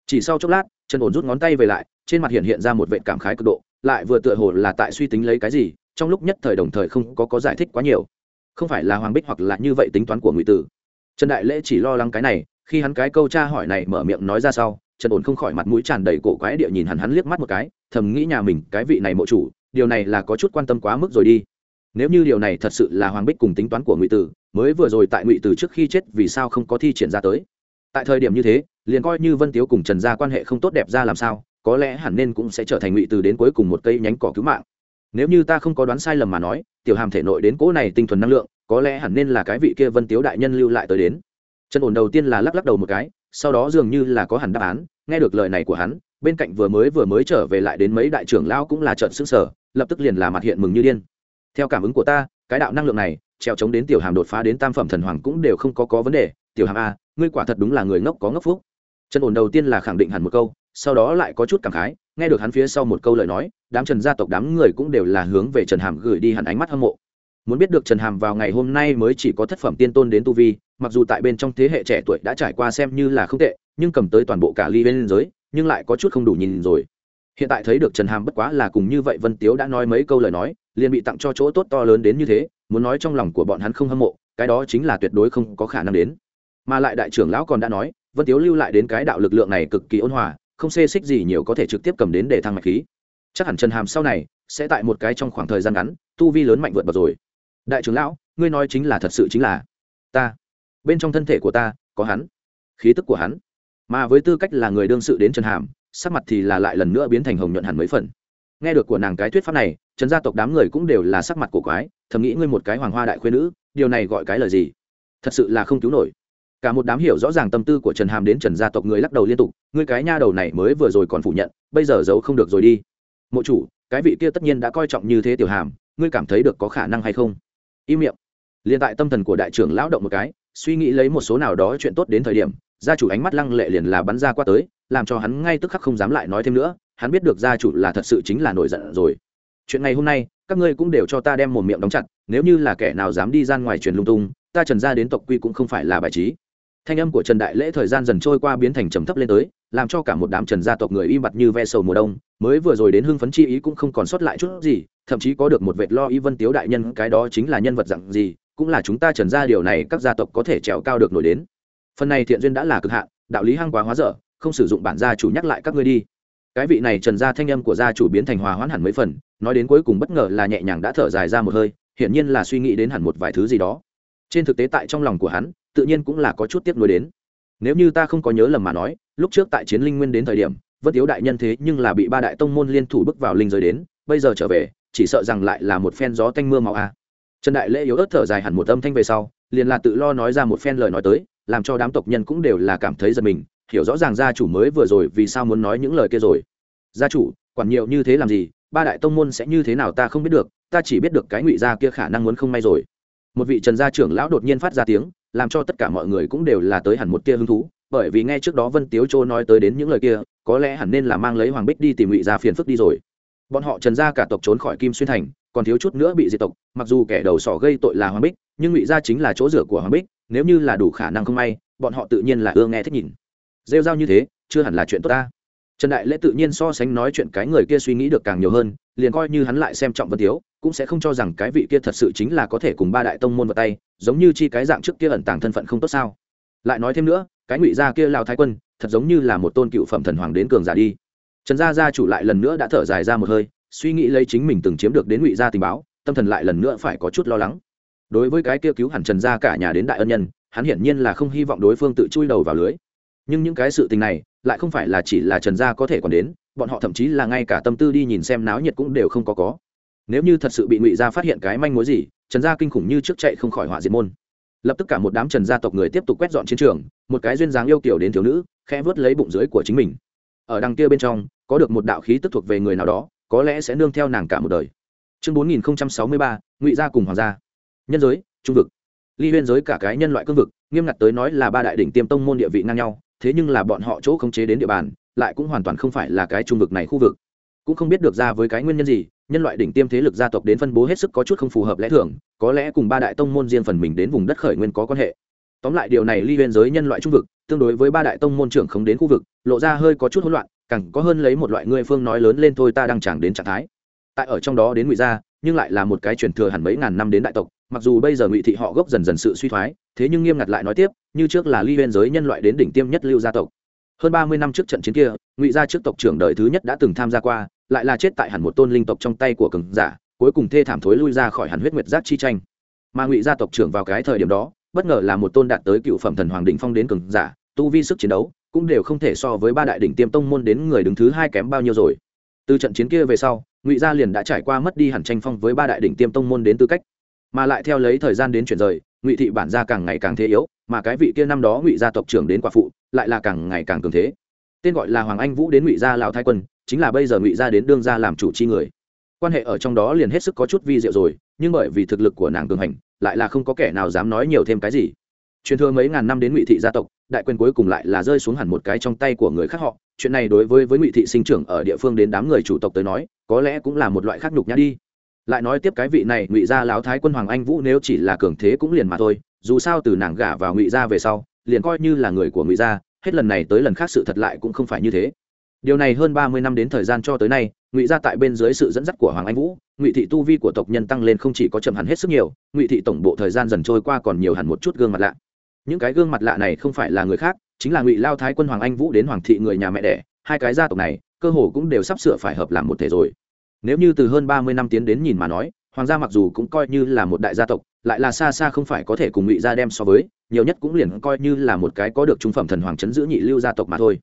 Chỉ sau chốc lát, trần ổn rút ngón tay về lại, trên mặt hiện hiện ra một vệ cảm khái cực độ, lại vừa tựa hồ là tại suy tính lấy cái gì trong lúc nhất thời đồng thời không có có giải thích quá nhiều. Không phải là hoàng bích hoặc là như vậy tính toán của ngụy tử. Trần đại lễ chỉ lo lắng cái này, khi hắn cái câu tra hỏi này mở miệng nói ra sau, trần ổn không khỏi mặt mũi tràn đầy cổ quái địa nhìn hắn hắn liếc mắt một cái, thầm nghĩ nhà mình, cái vị này mộ chủ, điều này là có chút quan tâm quá mức rồi đi. Nếu như điều này thật sự là hoàng bích cùng tính toán của ngụy tử, mới vừa rồi tại ngụy tử trước khi chết vì sao không có thi triển ra tới? Tại thời điểm như thế, liền coi như vân tiếu cùng trần gia quan hệ không tốt đẹp ra làm sao, có lẽ hẳn nên cũng sẽ trở thành ngụy tử đến cuối cùng một cây nhánh cỏ cứu mạng nếu như ta không có đoán sai lầm mà nói, tiểu hàm thể nội đến cỗ này tinh thuần năng lượng, có lẽ hẳn nên là cái vị kia vân tiếu đại nhân lưu lại tới đến. Trần ổn đầu tiên là lắc lắc đầu một cái, sau đó dường như là có hẳn đáp án, nghe được lời này của hắn, bên cạnh vừa mới vừa mới trở về lại đến mấy đại trưởng lao cũng là trận xứng sở lập tức liền là mặt hiện mừng như điên. Theo cảm ứng của ta, cái đạo năng lượng này, treo chống đến tiểu hàm đột phá đến tam phẩm thần hoàng cũng đều không có có vấn đề, tiểu hàm a, ngươi quả thật đúng là người ngốc có ngốc phúc. Trần ổn đầu tiên là khẳng định hẳn một câu, sau đó lại có chút cảm khái nghe được hắn phía sau một câu lời nói, đám trần gia tộc đám người cũng đều là hướng về trần hàm gửi đi hẳn ánh mắt hâm mộ. Muốn biết được trần hàm vào ngày hôm nay mới chỉ có thất phẩm tiên tôn đến tu vi, mặc dù tại bên trong thế hệ trẻ tuổi đã trải qua xem như là không tệ, nhưng cầm tới toàn bộ cả ly bên giới, nhưng lại có chút không đủ nhìn rồi. Hiện tại thấy được trần hàm bất quá là cùng như vậy vân tiếu đã nói mấy câu lời nói, liền bị tặng cho chỗ tốt to lớn đến như thế, muốn nói trong lòng của bọn hắn không hâm mộ, cái đó chính là tuyệt đối không có khả năng đến. Mà lại đại trưởng lão còn đã nói, vân tiếu lưu lại đến cái đạo lực lượng này cực kỳ ôn hòa không xê xích gì nhiều có thể trực tiếp cầm đến để thăng mạch khí. Chắc hẳn trần hàm sau này sẽ tại một cái trong khoảng thời gian ngắn, tu vi lớn mạnh vượt bậc rồi. Đại trưởng lão, ngươi nói chính là thật sự chính là ta. Bên trong thân thể của ta, có hắn. Khí tức của hắn. Mà với tư cách là người đương sự đến trần hàm, sắc mặt thì là lại lần nữa biến thành hồng nhuận hẳn mấy phần. Nghe được của nàng cái thuyết pháp này, trần gia tộc đám người cũng đều là sắc mặt của quái, thầm nghĩ ngươi một cái hoàng hoa đại khuyên nữ, điều này gọi cái lời gì? Thật sự là không cứu nổi cả một đám hiểu rõ ràng tâm tư của trần hàm đến trần gia tộc người lắc đầu liên tục, ngươi cái nha đầu này mới vừa rồi còn phủ nhận, bây giờ giấu không được rồi đi. Mộ chủ, cái vị kia tất nhiên đã coi trọng như thế tiểu hàm, ngươi cảm thấy được có khả năng hay không? Im miệng. Liền tại tâm thần của đại trưởng lão động một cái, suy nghĩ lấy một số nào đó chuyện tốt đến thời điểm, gia chủ ánh mắt lăng lệ liền là bắn ra qua tới, làm cho hắn ngay tức khắc không dám lại nói thêm nữa, hắn biết được gia chủ là thật sự chính là nổi giận rồi. Chuyện ngày hôm nay, các ngươi cũng đều cho ta đem một miệng đóng chặt, nếu như là kẻ nào dám đi ra ngoài truyền lung tung, ta trần ra đến tộc quy cũng không phải là bài trí thanh âm của trần đại lễ thời gian dần trôi qua biến thành trầm thấp lên tới, làm cho cả một đám trần gia tộc người im bặt như ve sầu mùa đông. Mới vừa rồi đến hưng phấn chi ý cũng không còn sót lại chút gì, thậm chí có được một vệt lo y vân tiếu đại nhân, cái đó chính là nhân vật dặn gì, cũng là chúng ta trần gia điều này các gia tộc có thể trèo cao được nổi đến. Phần này thiện duyên đã là cực hạn, đạo lý hăng quá hóa dở, không sử dụng bản gia chủ nhắc lại các ngươi đi. Cái vị này trần gia thanh âm của gia chủ biến thành hòa hoãn hẳn mấy phần, nói đến cuối cùng bất ngờ là nhẹ nhàng đã thở dài ra một hơi, hiển nhiên là suy nghĩ đến hẳn một vài thứ gì đó trên thực tế tại trong lòng của hắn, tự nhiên cũng là có chút tiếc nuối đến. Nếu như ta không có nhớ lầm mà nói, lúc trước tại chiến linh nguyên đến thời điểm, vân thiếu đại nhân thế nhưng là bị ba đại tông môn liên thủ bước vào linh giới đến, bây giờ trở về, chỉ sợ rằng lại là một phen gió tanh mưa màu a. Trần đại lễ yếu ớt thở dài hẳn một âm thanh về sau, liền là tự lo nói ra một phen lời nói tới, làm cho đám tộc nhân cũng đều là cảm thấy giật mình, hiểu rõ ràng gia chủ mới vừa rồi vì sao muốn nói những lời kia rồi. Gia chủ, quản nhiều như thế làm gì, ba đại tông môn sẽ như thế nào ta không biết được, ta chỉ biết được cái ngụy gia kia khả năng muốn không may rồi một vị trần gia trưởng lão đột nhiên phát ra tiếng, làm cho tất cả mọi người cũng đều là tới hẳn một tia hứng thú, bởi vì nghe trước đó vân tiếu châu nói tới đến những lời kia, có lẽ hẳn nên là mang lấy hoàng bích đi tìm ngụy gia phiền phức đi rồi. Bọn họ trần gia cả tộc trốn khỏi kim xuyên thành, còn thiếu chút nữa bị diệt tộc, mặc dù kẻ đầu sỏ gây tội là hoàng bích, nhưng ngụy gia chính là chỗ rửa của hoàng bích, nếu như là đủ khả năng không may, bọn họ tự nhiên là ưa nghe thích nhìn. Rêu rao như thế, chưa hẳn là chuyện tốt ta trần đại lễ tự nhiên so sánh nói chuyện cái người kia suy nghĩ được càng nhiều hơn, liền coi như hắn lại xem trọng vân tiếu, cũng sẽ không cho rằng cái vị kia thật sự chính là có thể cùng ba đại tông môn vào tay, giống như chi cái dạng trước kia ẩn tàng thân phận không tốt sao. Lại nói thêm nữa, cái ngụy gia kia lao thái quân, thật giống như là một tôn cựu phẩm thần hoàng đến cường giả đi. Trần gia gia chủ lại lần nữa đã thở dài ra một hơi, suy nghĩ lấy chính mình từng chiếm được đến ngụy gia tình báo, tâm thần lại lần nữa phải có chút lo lắng. Đối với cái kia cứu hẳn trần gia cả nhà đến đại ân nhân, hắn hiển nhiên là không hy vọng đối phương tự chui đầu vào lưới nhưng những cái sự tình này lại không phải là chỉ là trần gia có thể còn đến, bọn họ thậm chí là ngay cả tâm tư đi nhìn xem náo nhiệt cũng đều không có có. Nếu như thật sự bị ngụy gia phát hiện cái manh mối gì, trần gia kinh khủng như trước chạy không khỏi hỏa diệt môn. Lập tức cả một đám trần gia tộc người tiếp tục quét dọn chiến trường, một cái duyên dáng yêu kiểu đến thiếu nữ, khẽ vớt lấy bụng dưới của chính mình. Ở đằng kia bên trong, có được một đạo khí tức thuộc về người nào đó, có lẽ sẽ nương theo nàng cả một đời. Chương bốn nghìn sáu mươi ba, ngụy gia cùng hoàng gia. Nhân giới, trung vực ly huyên giới cả cái nhân loại cương vực, nghiêm ngặt tới nói là ba đại đỉnh tiêm tông môn địa vị ngang nhau, thế nhưng là bọn họ chỗ khống chế đến địa bàn, lại cũng hoàn toàn không phải là cái trung vực này khu vực. Cũng không biết được ra với cái nguyên nhân gì, nhân loại đỉnh tiêm thế lực gia tộc đến phân bố hết sức có chút không phù hợp lẽ thường, có lẽ cùng ba đại tông môn riêng phần mình đến vùng đất khởi nguyên có quan hệ. Tóm lại điều này ly huyên giới nhân loại trung vực, tương đối với ba đại tông môn trưởng không đến khu vực, lộ ra hơi có chút hỗn loạn, càng có hơn lấy một loại người phương nói lớn lên thôi ta đang chẳng đến trạng thái. Tại ở trong đó đến ngụy gia, nhưng lại là một cái truyền thừa hẳn mấy ngàn năm đến đại tộc mặc dù bây giờ ngụy thị họ gốc dần dần sự suy thoái, thế nhưng nghiêm ngặt lại nói tiếp, như trước là ly biên giới nhân loại đến đỉnh tiêm nhất lưu gia tộc. Hơn ba mươi năm trước trận chiến kia, ngụy gia trước tộc trưởng đời thứ nhất đã từng tham gia qua, lại là chết tại hẳn một tôn linh tộc trong tay của cường giả, cuối cùng thê thảm thối lui ra khỏi hẳn huyết nguyệt giác chi tranh. Mà ngụy gia tộc trưởng vào cái thời điểm đó, bất ngờ là một tôn đạt tới cựu phẩm thần hoàng đỉnh phong đến cường giả, tu vi sức chiến đấu cũng đều không thể so với ba đại đỉnh tiêm tông môn đến người đứng thứ hai kém bao nhiêu rồi. Từ trận chiến kia về sau, ngụy gia liền đã trải qua mất đi hẳn tranh phong với ba đại đỉnh tiêm tông môn đến tư cách mà lại theo lấy thời gian đến chuyển rời, ngụy thị bản gia càng ngày càng thế yếu, mà cái vị kia năm đó ngụy gia tộc trưởng đến quả phụ, lại là càng ngày càng cường thế. Tên gọi là hoàng anh vũ đến ngụy gia lão thái quân, chính là bây giờ ngụy gia đến đương gia làm chủ chi người. Quan hệ ở trong đó liền hết sức có chút vi diệu rồi, nhưng bởi vì thực lực của nàng cường hành, lại là không có kẻ nào dám nói nhiều thêm cái gì. Truyền thừa mấy ngàn năm đến ngụy thị gia tộc, đại quyền cuối cùng lại là rơi xuống hẳn một cái trong tay của người khác họ. Chuyện này đối với với ngụy thị sinh trưởng ở địa phương đến đám người chủ tộc tới nói, có lẽ cũng là một loại khác nhục nhã đi lại nói tiếp cái vị này, ngụy gia Lão thái quân hoàng anh vũ nếu chỉ là cường thế cũng liền mà thôi, dù sao từ nàng gả vào ngụy gia về sau, liền coi như là người của ngụy gia, hết lần này tới lần khác sự thật lại cũng không phải như thế. Điều này hơn ba mươi năm đến thời gian cho tới nay, ngụy gia tại bên dưới sự dẫn dắt của hoàng anh vũ, ngụy thị tu vi của tộc nhân tăng lên không chỉ có chậm hẳn hết sức nhiều, ngụy thị tổng bộ thời gian dần trôi qua còn nhiều hẳn một chút gương mặt lạ. Những cái gương mặt lạ này không phải là người khác, chính là ngụy lao thái quân hoàng anh vũ đến hoàng thị người nhà mẹ đẻ, hai cái gia tộc này, cơ hồ cũng đều sắp sửa phải hợp làm một thể rồi nếu như từ hơn ba mươi năm tiến đến nhìn mà nói, hoàng gia mặc dù cũng coi như là một đại gia tộc, lại là xa xa không phải có thể cùng ngụy gia đem so với, nhiều nhất cũng liền coi như là một cái có được trung phẩm thần hoàng chấn giữ nhị lưu gia tộc mà thôi.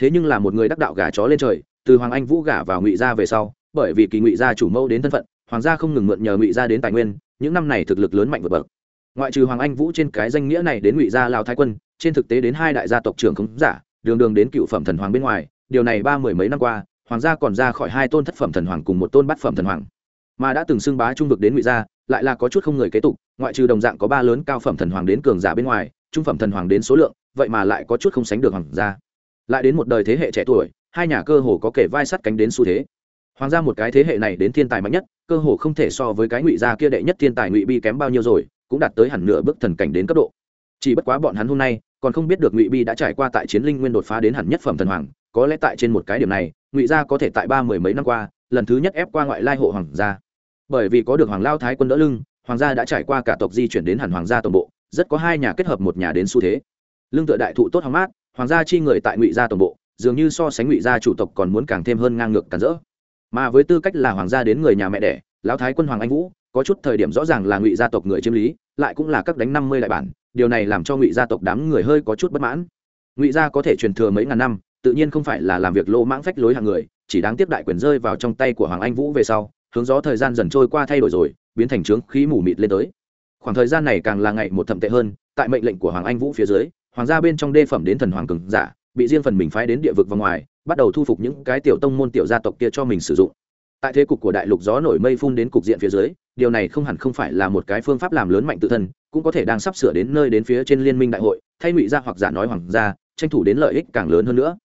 Thế nhưng là một người đắc đạo gà chó lên trời, từ hoàng anh vũ gả vào ngụy gia về sau, bởi vì kỳ ngụy gia chủ mẫu đến thân phận, hoàng gia không ngừng mượn nhờ ngụy gia đến tài nguyên, những năm này thực lực lớn mạnh vượt bậc. Ngoại trừ hoàng anh vũ trên cái danh nghĩa này đến ngụy gia Lào thái quân, trên thực tế đến hai đại gia tộc trưởng khống giả, đường đường đến cựu phẩm thần hoàng bên ngoài, điều này ba mười mấy năm qua hoàng gia còn ra khỏi hai tôn thất phẩm thần hoàng cùng một tôn bát phẩm thần hoàng. Mà đã từng xưng bá trung vực đến ngụy gia, lại là có chút không người kế tục, ngoại trừ đồng dạng có ba lớn cao phẩm thần hoàng đến cường giả bên ngoài, trung phẩm thần hoàng đến số lượng, vậy mà lại có chút không sánh được hoàng gia. Lại đến một đời thế hệ trẻ tuổi, hai nhà cơ hồ có kể vai sắt cánh đến xu thế. Hoàng gia một cái thế hệ này đến thiên tài mạnh nhất, cơ hồ không thể so với cái ngụy gia kia đệ nhất thiên tài ngụy bi kém bao nhiêu rồi, cũng đạt tới hẳn nửa bước thần cảnh đến cấp độ. Chỉ bất quá bọn hắn hôm nay, còn không biết được ngụy bi đã trải qua tại chiến linh nguyên đột phá đến hẳn nhất phẩm thần hoàng, có lẽ tại trên một cái điểm này ngụy gia có thể tại ba mười mấy năm qua, lần thứ nhất ép qua ngoại lai hộ hoàng gia. Bởi vì có được hoàng lao thái quân đỡ lưng, hoàng gia đã trải qua cả tộc di chuyển đến hẳn hoàng gia tổng bộ, rất có hai nhà kết hợp một nhà đến xu thế. Lương tựa đại thụ tốt hoàng mát, hoàng gia chi người tại ngụy gia tổng bộ, dường như so sánh ngụy gia chủ tộc còn muốn càng thêm hơn ngang ngược cản rỡ. Mà với tư cách là hoàng gia đến người nhà mẹ đẻ, lão thái quân hoàng anh vũ, có chút thời điểm rõ ràng là ngụy gia tộc người chiếm lý, lại cũng là các đánh năm mươi đại bản, điều này làm cho ngụy gia tộc đám người hơi có chút bất mãn. Ngụy gia có thể truyền thừa mấy ngàn năm tự nhiên không phải là làm việc lô mãng phách lối hàng người, chỉ đáng tiếp đại quyền rơi vào trong tay của hoàng anh vũ về sau, hướng gió thời gian dần trôi qua thay đổi rồi, biến thành trướng khí mù mịt lên tới. Khoảng thời gian này càng là ngày một thậm tệ hơn, tại mệnh lệnh của hoàng anh vũ phía dưới, hoàng gia bên trong đê phẩm đến thần hoàng cường giả, bị riêng phần mình phái đến địa vực và ngoài, bắt đầu thu phục những cái tiểu tông môn tiểu gia tộc kia cho mình sử dụng. Tại thế cục của đại lục gió nổi mây phun đến cục diện phía dưới, điều này không hẳn không phải là một cái phương pháp làm lớn mạnh tự thân, cũng có thể đang sắp sửa đến nơi đến phía trên liên minh đại hội, thay ngụy gia hoặc giả nói hoàng gia, tranh thủ đến lợi ích càng lớn hơn nữa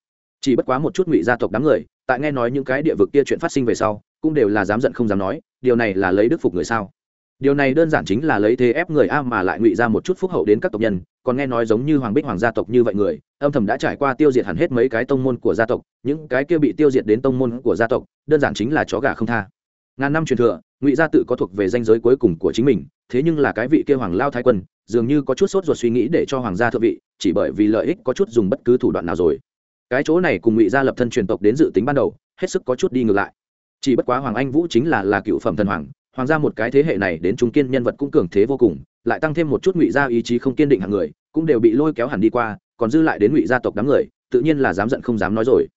chỉ bất quá một chút ngụy gia tộc đám người, tại nghe nói những cái địa vực kia chuyện phát sinh về sau, cũng đều là dám giận không dám nói, điều này là lấy đức phục người sao? Điều này đơn giản chính là lấy thế ép người a mà lại ngụy ra một chút phúc hậu đến các tộc nhân, còn nghe nói giống như hoàng bích hoàng gia tộc như vậy người, âm thầm đã trải qua tiêu diệt hẳn hết mấy cái tông môn của gia tộc, những cái kia bị tiêu diệt đến tông môn của gia tộc, đơn giản chính là chó gà không tha. Ngàn năm truyền thừa, ngụy gia tự có thuộc về danh giới cuối cùng của chính mình, thế nhưng là cái vị kia hoàng lao thái quân, dường như có chút sốt ruột suy nghĩ để cho hoàng gia thượng vị, chỉ bởi vì lợi ích có chút dùng bất cứ thủ đoạn nào rồi cái chỗ này cùng ngụy gia lập thân truyền tộc đến dự tính ban đầu, hết sức có chút đi ngược lại. Chỉ bất quá hoàng anh vũ chính là là cựu phẩm thần hoàng hoàng gia một cái thế hệ này đến trung kiên nhân vật cũng cường thế vô cùng, lại tăng thêm một chút ngụy gia ý chí không kiên định hàng người, cũng đều bị lôi kéo hẳn đi qua, còn dư lại đến ngụy gia tộc đám người, tự nhiên là dám giận không dám nói rồi.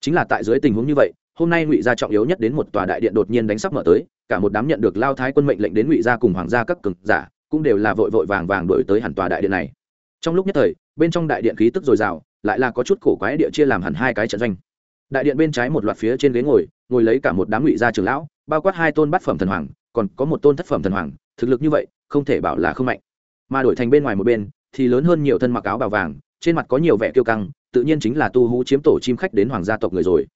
Chính là tại dưới tình huống như vậy, hôm nay ngụy gia trọng yếu nhất đến một tòa đại điện đột nhiên đánh sắp mở tới, cả một đám nhận được lao thái quân mệnh lệnh đến ngụy gia cùng hoàng gia các cực giả, cũng đều là vội vội vàng vàng đổi tới hẳn tòa đại điện này. Trong lúc nhất thời, bên trong đại điện khí tức dồi dào lại là có chút cổ quái địa chia làm hẳn hai cái trận doanh. Đại điện bên trái một loạt phía trên ghế ngồi ngồi lấy cả một đám ngụy gia trưởng lão, bao quát hai tôn bát phẩm thần hoàng, còn có một tôn thất phẩm thần hoàng, thực lực như vậy, không thể bảo là không mạnh. Mà đổi thành bên ngoài một bên, thì lớn hơn nhiều thân mặc áo bào vàng, trên mặt có nhiều vẻ kiêu căng, tự nhiên chính là tu hú chiếm tổ chim khách đến hoàng gia tộc người rồi.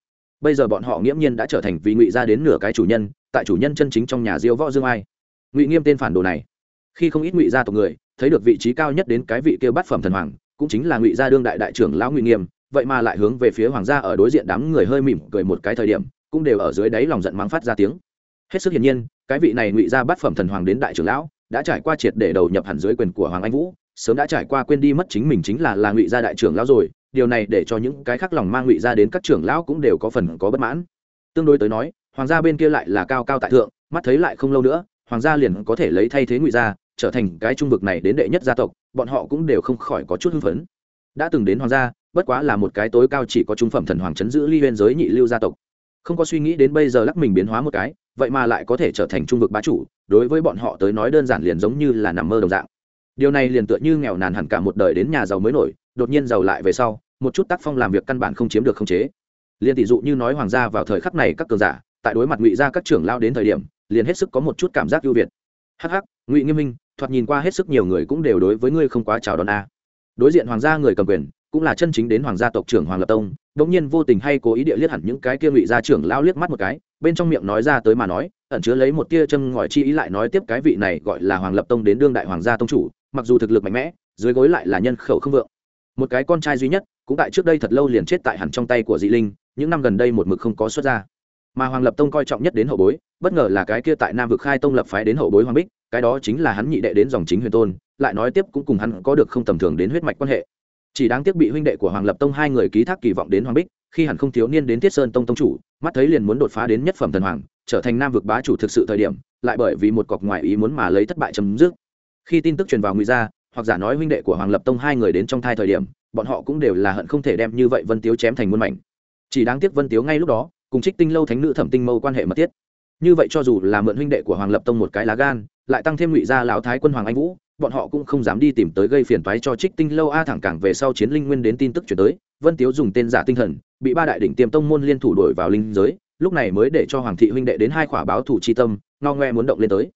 Bây giờ bọn họ nghiễm nhiên đã trở thành vì ngụy gia đến nửa cái chủ nhân, tại chủ nhân chân chính trong nhà diêu võ dương ai. Ngụy nghiêm tên phản đồ này, khi không ít ngụy gia tộc người, thấy được vị trí cao nhất đến cái vị kia bát phẩm thần hoàng cũng chính là ngụy gia đương đại đại trưởng lão ngụy nghiêm, vậy mà lại hướng về phía hoàng gia ở đối diện đám người hơi mỉm cười một cái thời điểm, cũng đều ở dưới đáy lòng giận mắng phát ra tiếng. Hết sức hiển nhiên, cái vị này ngụy gia bát phẩm thần hoàng đến đại trưởng lão, đã trải qua triệt để đầu nhập hẳn dưới quyền của hoàng anh vũ, sớm đã trải qua quên đi mất chính mình chính là là ngụy gia đại trưởng lão rồi, điều này để cho những cái khác lòng mang ngụy gia đến các trưởng lão cũng đều có phần có bất mãn. Tương đối tới nói, hoàng gia bên kia lại là cao cao tại thượng, mắt thấy lại không lâu nữa, hoàng gia liền có thể lấy thay thế ngụy gia trở thành cái trung vực này đến đệ nhất gia tộc, bọn họ cũng đều không khỏi có chút hưng phấn. Đã từng đến hoàng gia, bất quá là một cái tối cao chỉ có trung phẩm thần hoàng chấn giữ ly huyên giới nhị lưu gia tộc. Không có suy nghĩ đến bây giờ lắc mình biến hóa một cái, vậy mà lại có thể trở thành trung vực bá chủ, đối với bọn họ tới nói đơn giản liền giống như là nằm mơ đồng dạng. Điều này liền tựa như nghèo nàn hẳn cả một đời đến nhà giàu mới nổi, đột nhiên giàu lại về sau, một chút tác phong làm việc căn bản không chiếm được không chế. Liền tỷ dụ như nói hoàng gia vào thời khắc này các cường giả, tại đối mặt ngụy gia các trưởng lao đến thời điểm, liền hết sức có một chút cảm giác ưu việt. Hắc hắc, ngụy nghiêm minh thoạt nhìn qua hết sức nhiều người cũng đều đối với ngươi không quá chào đón a. À. Đối diện hoàng gia người cầm quyền, cũng là chân chính đến hoàng gia tộc trưởng hoàng lập tông, đống nhiên vô tình hay cố ý địa liếc hẳn những cái kia ngụy gia trưởng lao liếc mắt một cái, bên trong miệng nói ra tới mà nói, ẩn chứa lấy một tia châm ngòi chi ý lại nói tiếp cái vị này gọi là hoàng lập tông đến đương đại hoàng gia tông chủ, mặc dù thực lực mạnh mẽ, dưới gối lại là nhân khẩu không vượng. Một cái con trai duy nhất, cũng tại trước đây thật lâu liền chết tại hẳn trong tay của dị linh, những năm gần đây một mực không có xuất ra. Mà hoàng lập tông coi trọng nhất đến hậu bối, bất ngờ là cái kia tại nam vực khai tông lập phái đến hậu bối hoàng bích cái đó chính là hắn nhị đệ đến dòng chính huyền tôn, lại nói tiếp cũng cùng hắn có được không tầm thường đến huyết mạch quan hệ. Chỉ đáng tiếc bị huynh đệ của hoàng lập tông hai người ký thác kỳ vọng đến hoàng bích, khi hẳn không thiếu niên đến thiết sơn tông tông chủ, mắt thấy liền muốn đột phá đến nhất phẩm thần hoàng, trở thành nam vực bá chủ thực sự thời điểm, lại bởi vì một cọc ngoại ý muốn mà lấy thất bại chấm dứt. Khi tin tức truyền vào ngụy gia, hoặc giả nói huynh đệ của hoàng lập tông hai người đến trong thai thời điểm, bọn họ cũng đều là hận không thể đem như vậy vân tiếu chém thành muôn mảnh. Chỉ đáng tiếc vân tiếu ngay lúc đó, cùng trích tinh lâu thánh nữ thẩm tinh mâu quan hệ mật thiết. Như vậy cho dù là mượn huynh đệ của hoàng lập tông một cái lá gan lại tăng thêm ngụy gia lão thái quân hoàng anh vũ, bọn họ cũng không dám đi tìm tới gây phiền toái cho trích tinh lâu a thẳng cảng về sau chiến linh nguyên đến tin tức chuyển tới, vân tiếu dùng tên giả tinh thần, bị ba đại đỉnh tiêm tông môn liên thủ đổi vào linh giới, lúc này mới để cho hoàng thị huynh đệ đến hai khỏa báo thủ chi tâm, ngao ngoe muốn động lên tới.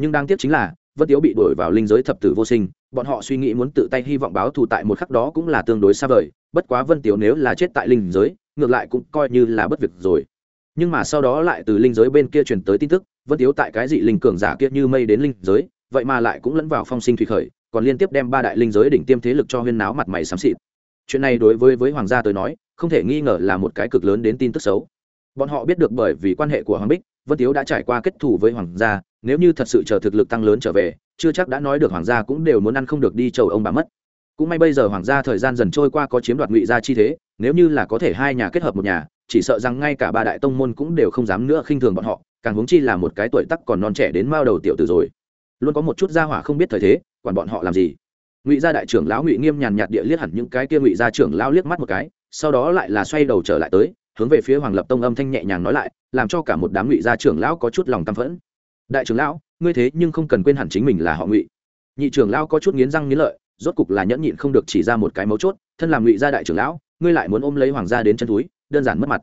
Nhưng đáng tiếc chính là, vân tiếu bị đổi vào linh giới thập tử vô sinh, bọn họ suy nghĩ muốn tự tay hy vọng báo thù tại một khắc đó cũng là tương đối xa vời, bất quá vân tiếu nếu là chết tại linh giới, ngược lại cũng coi như là bất việc rồi. Nhưng mà sau đó lại từ linh giới bên kia truyền tới tin tức vân tiếu tại cái dị linh cường giả kia như mây đến linh giới, vậy mà lại cũng lẫn vào phong sinh thủy khởi, còn liên tiếp đem ba đại linh giới đỉnh tiêm thế lực cho huyên náo mặt mày xám xịt. Chuyện này đối với với hoàng gia tới nói, không thể nghi ngờ là một cái cực lớn đến tin tức xấu. Bọn họ biết được bởi vì quan hệ của hoàng bích, vân tiếu đã trải qua kết thù với hoàng gia, nếu như thật sự chờ thực lực tăng lớn trở về, chưa chắc đã nói được hoàng gia cũng đều muốn ăn không được đi chầu ông bà mất. Cũng may bây giờ hoàng gia thời gian dần trôi qua có chiếm đoạt ngụy gia chi thế, nếu như là có thể hai nhà kết hợp một nhà chỉ sợ rằng ngay cả ba đại tông môn cũng đều không dám nữa khinh thường bọn họ, càng huống chi là một cái tuổi tắc còn non trẻ đến mao đầu tiểu tử rồi. Luôn có một chút gia hỏa không biết thời thế còn bọn họ làm gì. Ngụy gia đại trưởng lão ngụy nghiêm nhàn nhạt địa liếc hẳn những cái kia ngụy gia trưởng lão liếc mắt một cái, sau đó lại là xoay đầu trở lại tới, hướng về phía hoàng lập tông âm thanh nhẹ nhàng nói lại, làm cho cả một đám ngụy gia trưởng lão có chút lòng tam phẫn. Đại trưởng lão, ngươi thế nhưng không cần quên hẳn chính mình là họ ngụy. Nhị trưởng lão có chút nghiến răng nghiến lợi, rốt cục là nhẫn nhịn không được chỉ ra một cái mấu chốt, thân làm ngụy gia đại trưởng lão, ngươi lại muốn ôm lấy hoàng gia đến chân túi đơn giản mất mặt.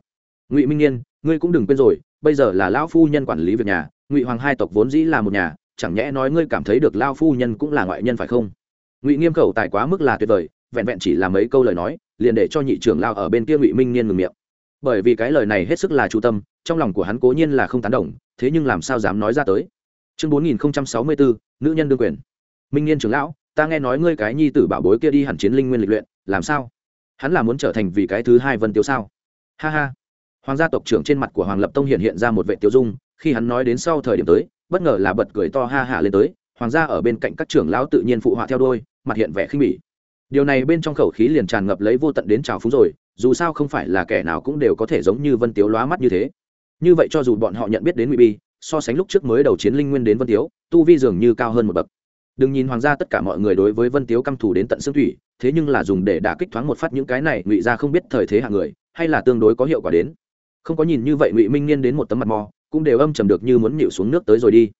Ngụy minh niên, ngươi cũng đừng quên rồi, bây giờ là lão phu nhân quản lý việc nhà, ngụy hoàng hai tộc vốn dĩ là một nhà, chẳng nhẽ nói ngươi cảm thấy được lao phu nhân cũng là ngoại nhân phải không? Ngụy nghiêm khẩu tài quá mức là tuyệt vời, vẹn vẹn chỉ là mấy câu lời nói, liền để cho nhị trưởng lao ở bên kia ngụy minh niên ngừng miệng. Bởi vì cái lời này hết sức là chú tâm, trong lòng của hắn cố nhiên là không tán đồng, thế nhưng làm sao dám nói ra tới? Chương bốn nghìn sáu mươi bốn nữ nhân đương quyền. Minh niên trưởng lão, ta nghe nói ngươi cái nhi tử bảo bối kia đi hẳn chiến linh nguyên lịch luyện, làm sao? Hắn là muốn trở thành vì cái thứ hai vân tiêu sao? Ha ha. Hoàng gia tộc trưởng trên mặt của hoàng lập tông hiện hiện ra một vệ tiêu dung, khi hắn nói đến sau thời điểm tới, bất ngờ là bật cười to ha hả lên tới, hoàng gia ở bên cạnh các trưởng lão tự nhiên phụ họa theo đôi, mặt hiện vẻ khinh bỉ. Điều này bên trong khẩu khí liền tràn ngập lấy vô tận đến trào phúng rồi, dù sao không phải là kẻ nào cũng đều có thể giống như vân tiếu lóa mắt như thế. Như vậy cho dù bọn họ nhận biết đến ngụy bi, so sánh lúc trước mới đầu chiến linh nguyên đến vân tiếu, tu vi dường như cao hơn một bậc. Đừng nhìn hoàng gia tất cả mọi người đối với vân tiếu căm thù đến tận xương thủy, thế nhưng là dùng để đả kích thoáng một phát những cái này, ngụy ra không biết thời thế hạng người hay là tương đối có hiệu quả đến. Không có nhìn như vậy ngụy minh niên đến một tấm mặt mò, cũng đều âm trầm được như muốn nhịu xuống nước tới rồi đi.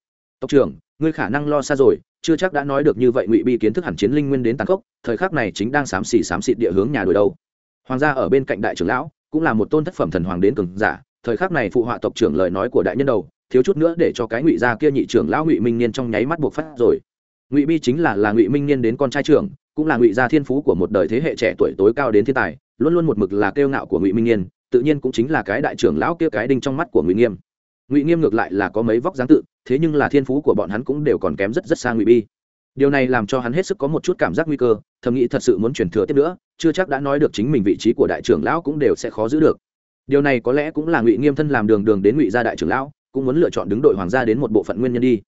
Tộc trưởng, ngươi khả năng lo xa rồi, chưa chắc đã nói được như vậy ngụy bi kiến thức hẳn chiến linh nguyên đến tàn khốc, thời khắc này chính đang xám xì xám xịt địa hướng nhà đuổi đâu. Hoàng gia ở bên cạnh đại trưởng lão, cũng là một tôn thất phẩm thần hoàng đến cường giả, thời khắc này phụ họa tộc trưởng lời nói của đại nhân đầu, thiếu chút nữa để cho cái ngụy gia kia nhị trưởng lão ngụy minh niên trong nháy mắt buộc phát rồi. Ngụy bi chính là là ngụy minh niên đến con trai trưởng, cũng là ngụy gia thiên phú của một đời thế hệ trẻ tuổi tối cao đến thiên tài luôn luôn một mực là kiêu ngạo của ngụy minh niên tự nhiên cũng chính là cái đại trưởng lão kia cái đinh trong mắt của ngụy nghiêm ngụy nghiêm ngược lại là có mấy vóc dáng tự thế nhưng là thiên phú của bọn hắn cũng đều còn kém rất rất xa ngụy bi điều này làm cho hắn hết sức có một chút cảm giác nguy cơ thầm nghĩ thật sự muốn chuyển thừa tiếp nữa chưa chắc đã nói được chính mình vị trí của đại trưởng lão cũng đều sẽ khó giữ được điều này có lẽ cũng là ngụy nghiêm thân làm đường đường đến ngụy gia đại trưởng lão cũng muốn lựa chọn đứng đội hoàng gia đến một bộ phận nguyên nhân đi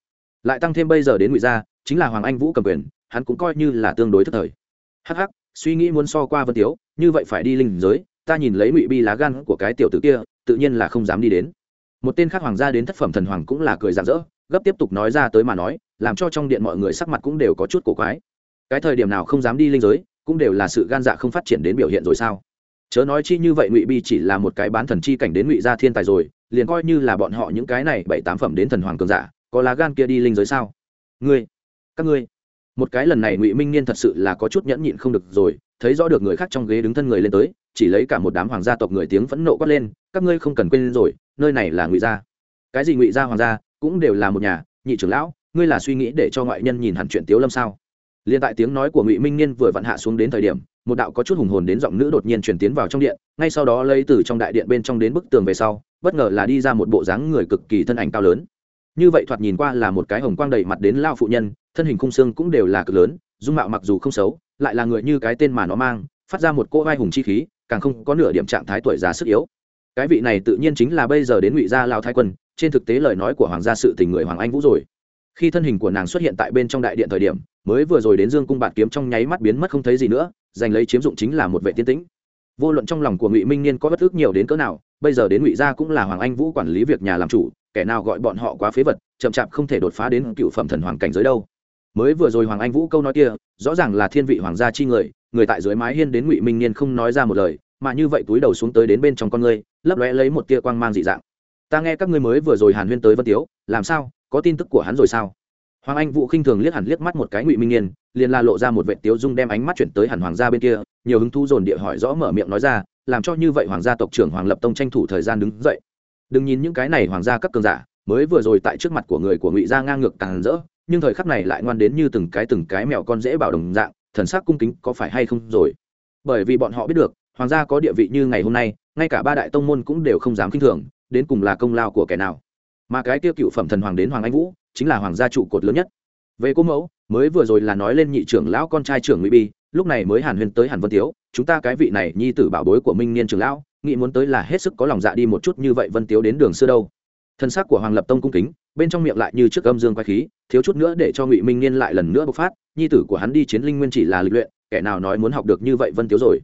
lại tăng thêm bây giờ đến ngụy gia chính là hoàng anh vũ cầm quyền hắn cũng coi như là tương đối thất thời hh suy nghĩ muốn so qua vân tiếu, như vậy phải đi linh giới, ta nhìn lấy ngụy bi lá gan của cái tiểu tử kia, tự nhiên là không dám đi đến. Một tên khác hoàng gia đến thất phẩm thần hoàng cũng là cười rạng rỡ, gấp tiếp tục nói ra tới mà nói, làm cho trong điện mọi người sắc mặt cũng đều có chút cổ quái. Cái thời điểm nào không dám đi linh giới, cũng đều là sự gan dạ không phát triển đến biểu hiện rồi sao? Chớ nói chi như vậy ngụy bi chỉ là một cái bán thần chi cảnh đến ngụy gia thiên tài rồi, liền coi như là bọn họ những cái này bảy tám phẩm đến thần hoàng cường giả, có lá gan kia đi linh giới sao? Ngươi, các ngươi một cái lần này ngụy minh niên thật sự là có chút nhẫn nhịn không được rồi, thấy rõ được người khác trong ghế đứng thân người lên tới, chỉ lấy cả một đám hoàng gia tộc người tiếng phẫn nộ quát lên, các ngươi không cần quên rồi, nơi này là ngụy gia. Cái gì ngụy gia hoàng gia, cũng đều là một nhà, nhị trưởng lão, ngươi là suy nghĩ để cho ngoại nhân nhìn hẳn chuyện tiếu lâm sao? Liên tại tiếng nói của ngụy minh niên vừa vặn hạ xuống đến thời điểm, một đạo có chút hùng hồn đến giọng nữ đột nhiên chuyển tiến vào trong điện, ngay sau đó lấy từ trong đại điện bên trong đến bức tường về sau, bất ngờ là đi ra một bộ dáng người cực kỳ thân ảnh cao lớn như vậy thoạt nhìn qua là một cái hồng quang đầy mặt đến lao phụ nhân, thân hình khung xương cũng đều là cực lớn, dung mạo mặc dù không xấu, lại là người như cái tên mà nó mang, phát ra một cỗ vai hùng chi khí, càng không có nửa điểm trạng thái tuổi già sức yếu. Cái vị này tự nhiên chính là bây giờ đến ngụy gia lao thái quân, trên thực tế lời nói của hoàng gia sự tình người hoàng anh vũ rồi. Khi thân hình của nàng xuất hiện tại bên trong đại điện thời điểm, mới vừa rồi đến dương cung bạt kiếm trong nháy mắt biến mất không thấy gì nữa, giành lấy chiếm dụng chính là một vệ tiên tĩnh. Vô luận trong lòng của ngụy minh niên có bất ước nhiều đến cỡ nào, bây giờ đến ngụy gia cũng là hoàng anh vũ quản lý việc nhà làm chủ kẻ nào gọi bọn họ quá phế vật, chậm chạp không thể đột phá đến cựu phẩm thần hoàng cảnh giới đâu. Mới vừa rồi hoàng anh vũ câu nói kia, rõ ràng là thiên vị hoàng gia chi người người tại dưới mái hiên đến ngụy minh niên không nói ra một lời, mà như vậy túi đầu xuống tới đến bên trong con ngươi, lấp lóe lấy một tia quang mang dị dạng. Ta nghe các ngươi mới vừa rồi hàn huyên tới vân tiếu, làm sao? Có tin tức của hắn rồi sao? Hoàng anh vũ khinh thường liếc hẳn liếc mắt một cái ngụy minh niên, liền la lộ ra một vệ tiếu dung đem ánh mắt chuyển tới hẳn hoàng gia bên kia, nhiều hứng thu dồn địa hỏi rõ mở miệng nói ra, làm cho như vậy hoàng gia tộc trưởng hoàng lập tông tranh thủ thời gian đứng dậy đừng nhìn những cái này hoàng gia các cường giả, mới vừa rồi tại trước mặt của người của ngụy gia ngang ngược càng rỡ, nhưng thời khắc này lại ngoan đến như từng cái từng cái mèo con dễ bảo đồng dạng, thần sắc cung kính có phải hay không rồi? Bởi vì bọn họ biết được, hoàng gia có địa vị như ngày hôm nay, ngay cả ba đại tông môn cũng đều không dám k i n h thường, đến cùng là công lao của kẻ nào? Mà cái tiêu cựu phẩm thần hoàng đến hoàng anh vũ, chính là hoàng gia trụ cột lớn nhất. Về cô mẫu, mới vừa rồi là nói lên nhị trưởng lão con trai trưởng ngụy bi, lúc này mới hàn huyên tới hàn vân tiếu, chúng ta cái vị này nhi tử bảo bối của minh niên trưởng lão nghĩ muốn tới là hết sức có lòng dạ đi một chút như vậy vân tiếu đến đường xưa đâu. Thân xác của hoàng lập tông cung kính, bên trong miệng lại như trước âm dương quay khí, thiếu chút nữa để cho ngụy minh niên lại lần nữa bộc phát, nhi tử của hắn đi chiến linh nguyên chỉ là lịch luyện, kẻ nào nói muốn học được như vậy vân tiếu rồi.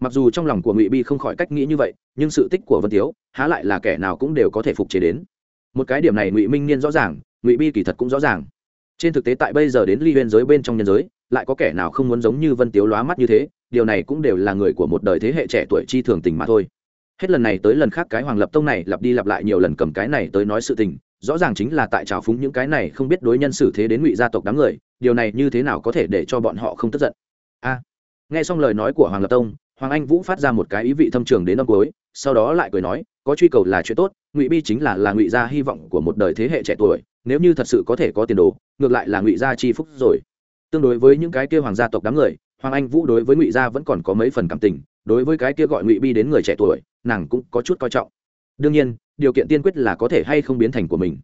Mặc dù trong lòng của ngụy bi không khỏi cách nghĩ như vậy, nhưng sự tích của vân tiếu, há lại là kẻ nào cũng đều có thể phục chế đến. Một cái điểm này ngụy minh niên rõ ràng, ngụy bi kỳ thật cũng rõ ràng. Trên thực tế tại bây giờ đến ly huyên giới bên trong nhân giới, lại có kẻ nào không muốn giống như vân tiếu lóa mắt như thế, điều này cũng đều là người của một đời thế hệ trẻ tuổi chi thường tình mà thôi hết lần này tới lần khác cái hoàng lập tông này lặp đi lặp lại nhiều lần cầm cái này tới nói sự tình, rõ ràng chính là tại trào phúng những cái này không biết đối nhân xử thế đến ngụy gia tộc đám người, điều này như thế nào có thể để cho bọn họ không tức giận? A. Nghe xong lời nói của hoàng lập tông, hoàng anh vũ phát ra một cái ý vị thâm trường đến năm cuối, sau đó lại cười nói, có truy cầu là chuyện tốt, ngụy bi chính là là ngụy gia hy vọng của một đời thế hệ trẻ tuổi, nếu như thật sự có thể có tiền đồ, ngược lại là ngụy gia chi phúc rồi. Tương đối với những cái kia hoàng gia tộc đám người, hoàng anh vũ đối với ngụy gia vẫn còn có mấy phần cảm tình đối với cái kia gọi ngụy bi đến người trẻ tuổi, nàng cũng có chút coi trọng. Đương nhiên, điều kiện tiên quyết là có thể hay không biến thành của mình.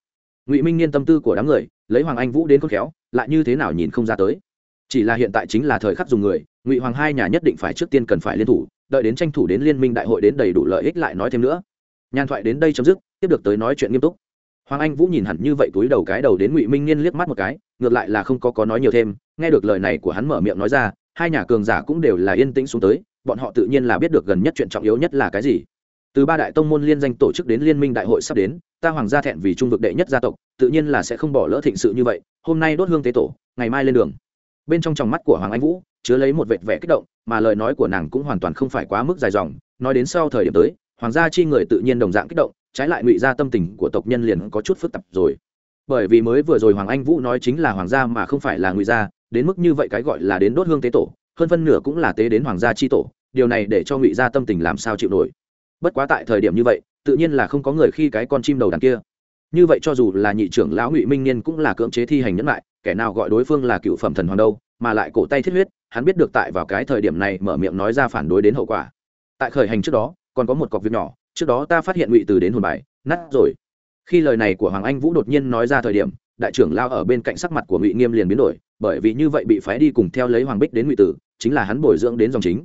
Ngụy minh niên tâm tư của đám người, lấy hoàng anh vũ đến khôn khéo, lại như thế nào nhìn không ra tới. Chỉ là hiện tại chính là thời khắc dùng người, ngụy hoàng hai nhà nhất định phải trước tiên cần phải liên thủ, đợi đến tranh thủ đến liên minh đại hội đến đầy đủ lợi ích lại nói thêm nữa. Nhàn thoại đến đây chấm dứt, tiếp được tới nói chuyện nghiêm túc. Hoàng anh vũ nhìn hẳn như vậy túi đầu cái đầu đến ngụy minh niên liếc mắt một cái, ngược lại là không có có nói nhiều thêm, nghe được lời này của hắn mở miệng nói ra, hai nhà cường giả cũng đều là yên tĩnh xuống tới bọn họ tự nhiên là biết được gần nhất chuyện trọng yếu nhất là cái gì. Từ ba đại tông môn liên danh tổ chức đến liên minh đại hội sắp đến, ta hoàng gia thẹn vì trung vực đệ nhất gia tộc, tự nhiên là sẽ không bỏ lỡ thịnh sự như vậy, hôm nay đốt hương tế tổ, ngày mai lên đường. Bên trong tròng mắt của hoàng anh vũ, chứa lấy một vệt vẻ kích động, mà lời nói của nàng cũng hoàn toàn không phải quá mức dài dòng, nói đến sau thời điểm tới, hoàng gia chi người tự nhiên đồng dạng kích động, trái lại ngụy gia tâm tình của tộc nhân liền có chút phức tạp rồi. Bởi vì mới vừa rồi hoàng anh vũ nói chính là hoàng gia mà không phải là ngụy gia, đến mức như vậy cái gọi là đến đốt hương tế tổ hơn phân nửa cũng là tế đến hoàng gia chi tổ, điều này để cho ngụy gia tâm tình làm sao chịu nổi. Bất quá tại thời điểm như vậy, tự nhiên là không có người khi cái con chim đầu đàn kia. Như vậy cho dù là nhị trưởng lão ngụy minh niên cũng là cưỡng chế thi hành nhẫn lại, kẻ nào gọi đối phương là cựu phẩm thần hoàng đâu, mà lại cổ tay thiết huyết, hắn biết được tại vào cái thời điểm này mở miệng nói ra phản đối đến hậu quả. Tại khởi hành trước đó, còn có một cọc việc nhỏ, trước đó ta phát hiện ngụy từ đến hồn bài, nát rồi. Khi lời này của hoàng anh vũ đột nhiên nói ra thời điểm, đại trưởng lao ở bên cạnh sắc mặt của ngụy nghiêm liền biến đổi, bởi vì như vậy bị phái đi cùng theo lấy hoàng bích đến ngụy tử chính là hắn bồi dưỡng đến dòng chính.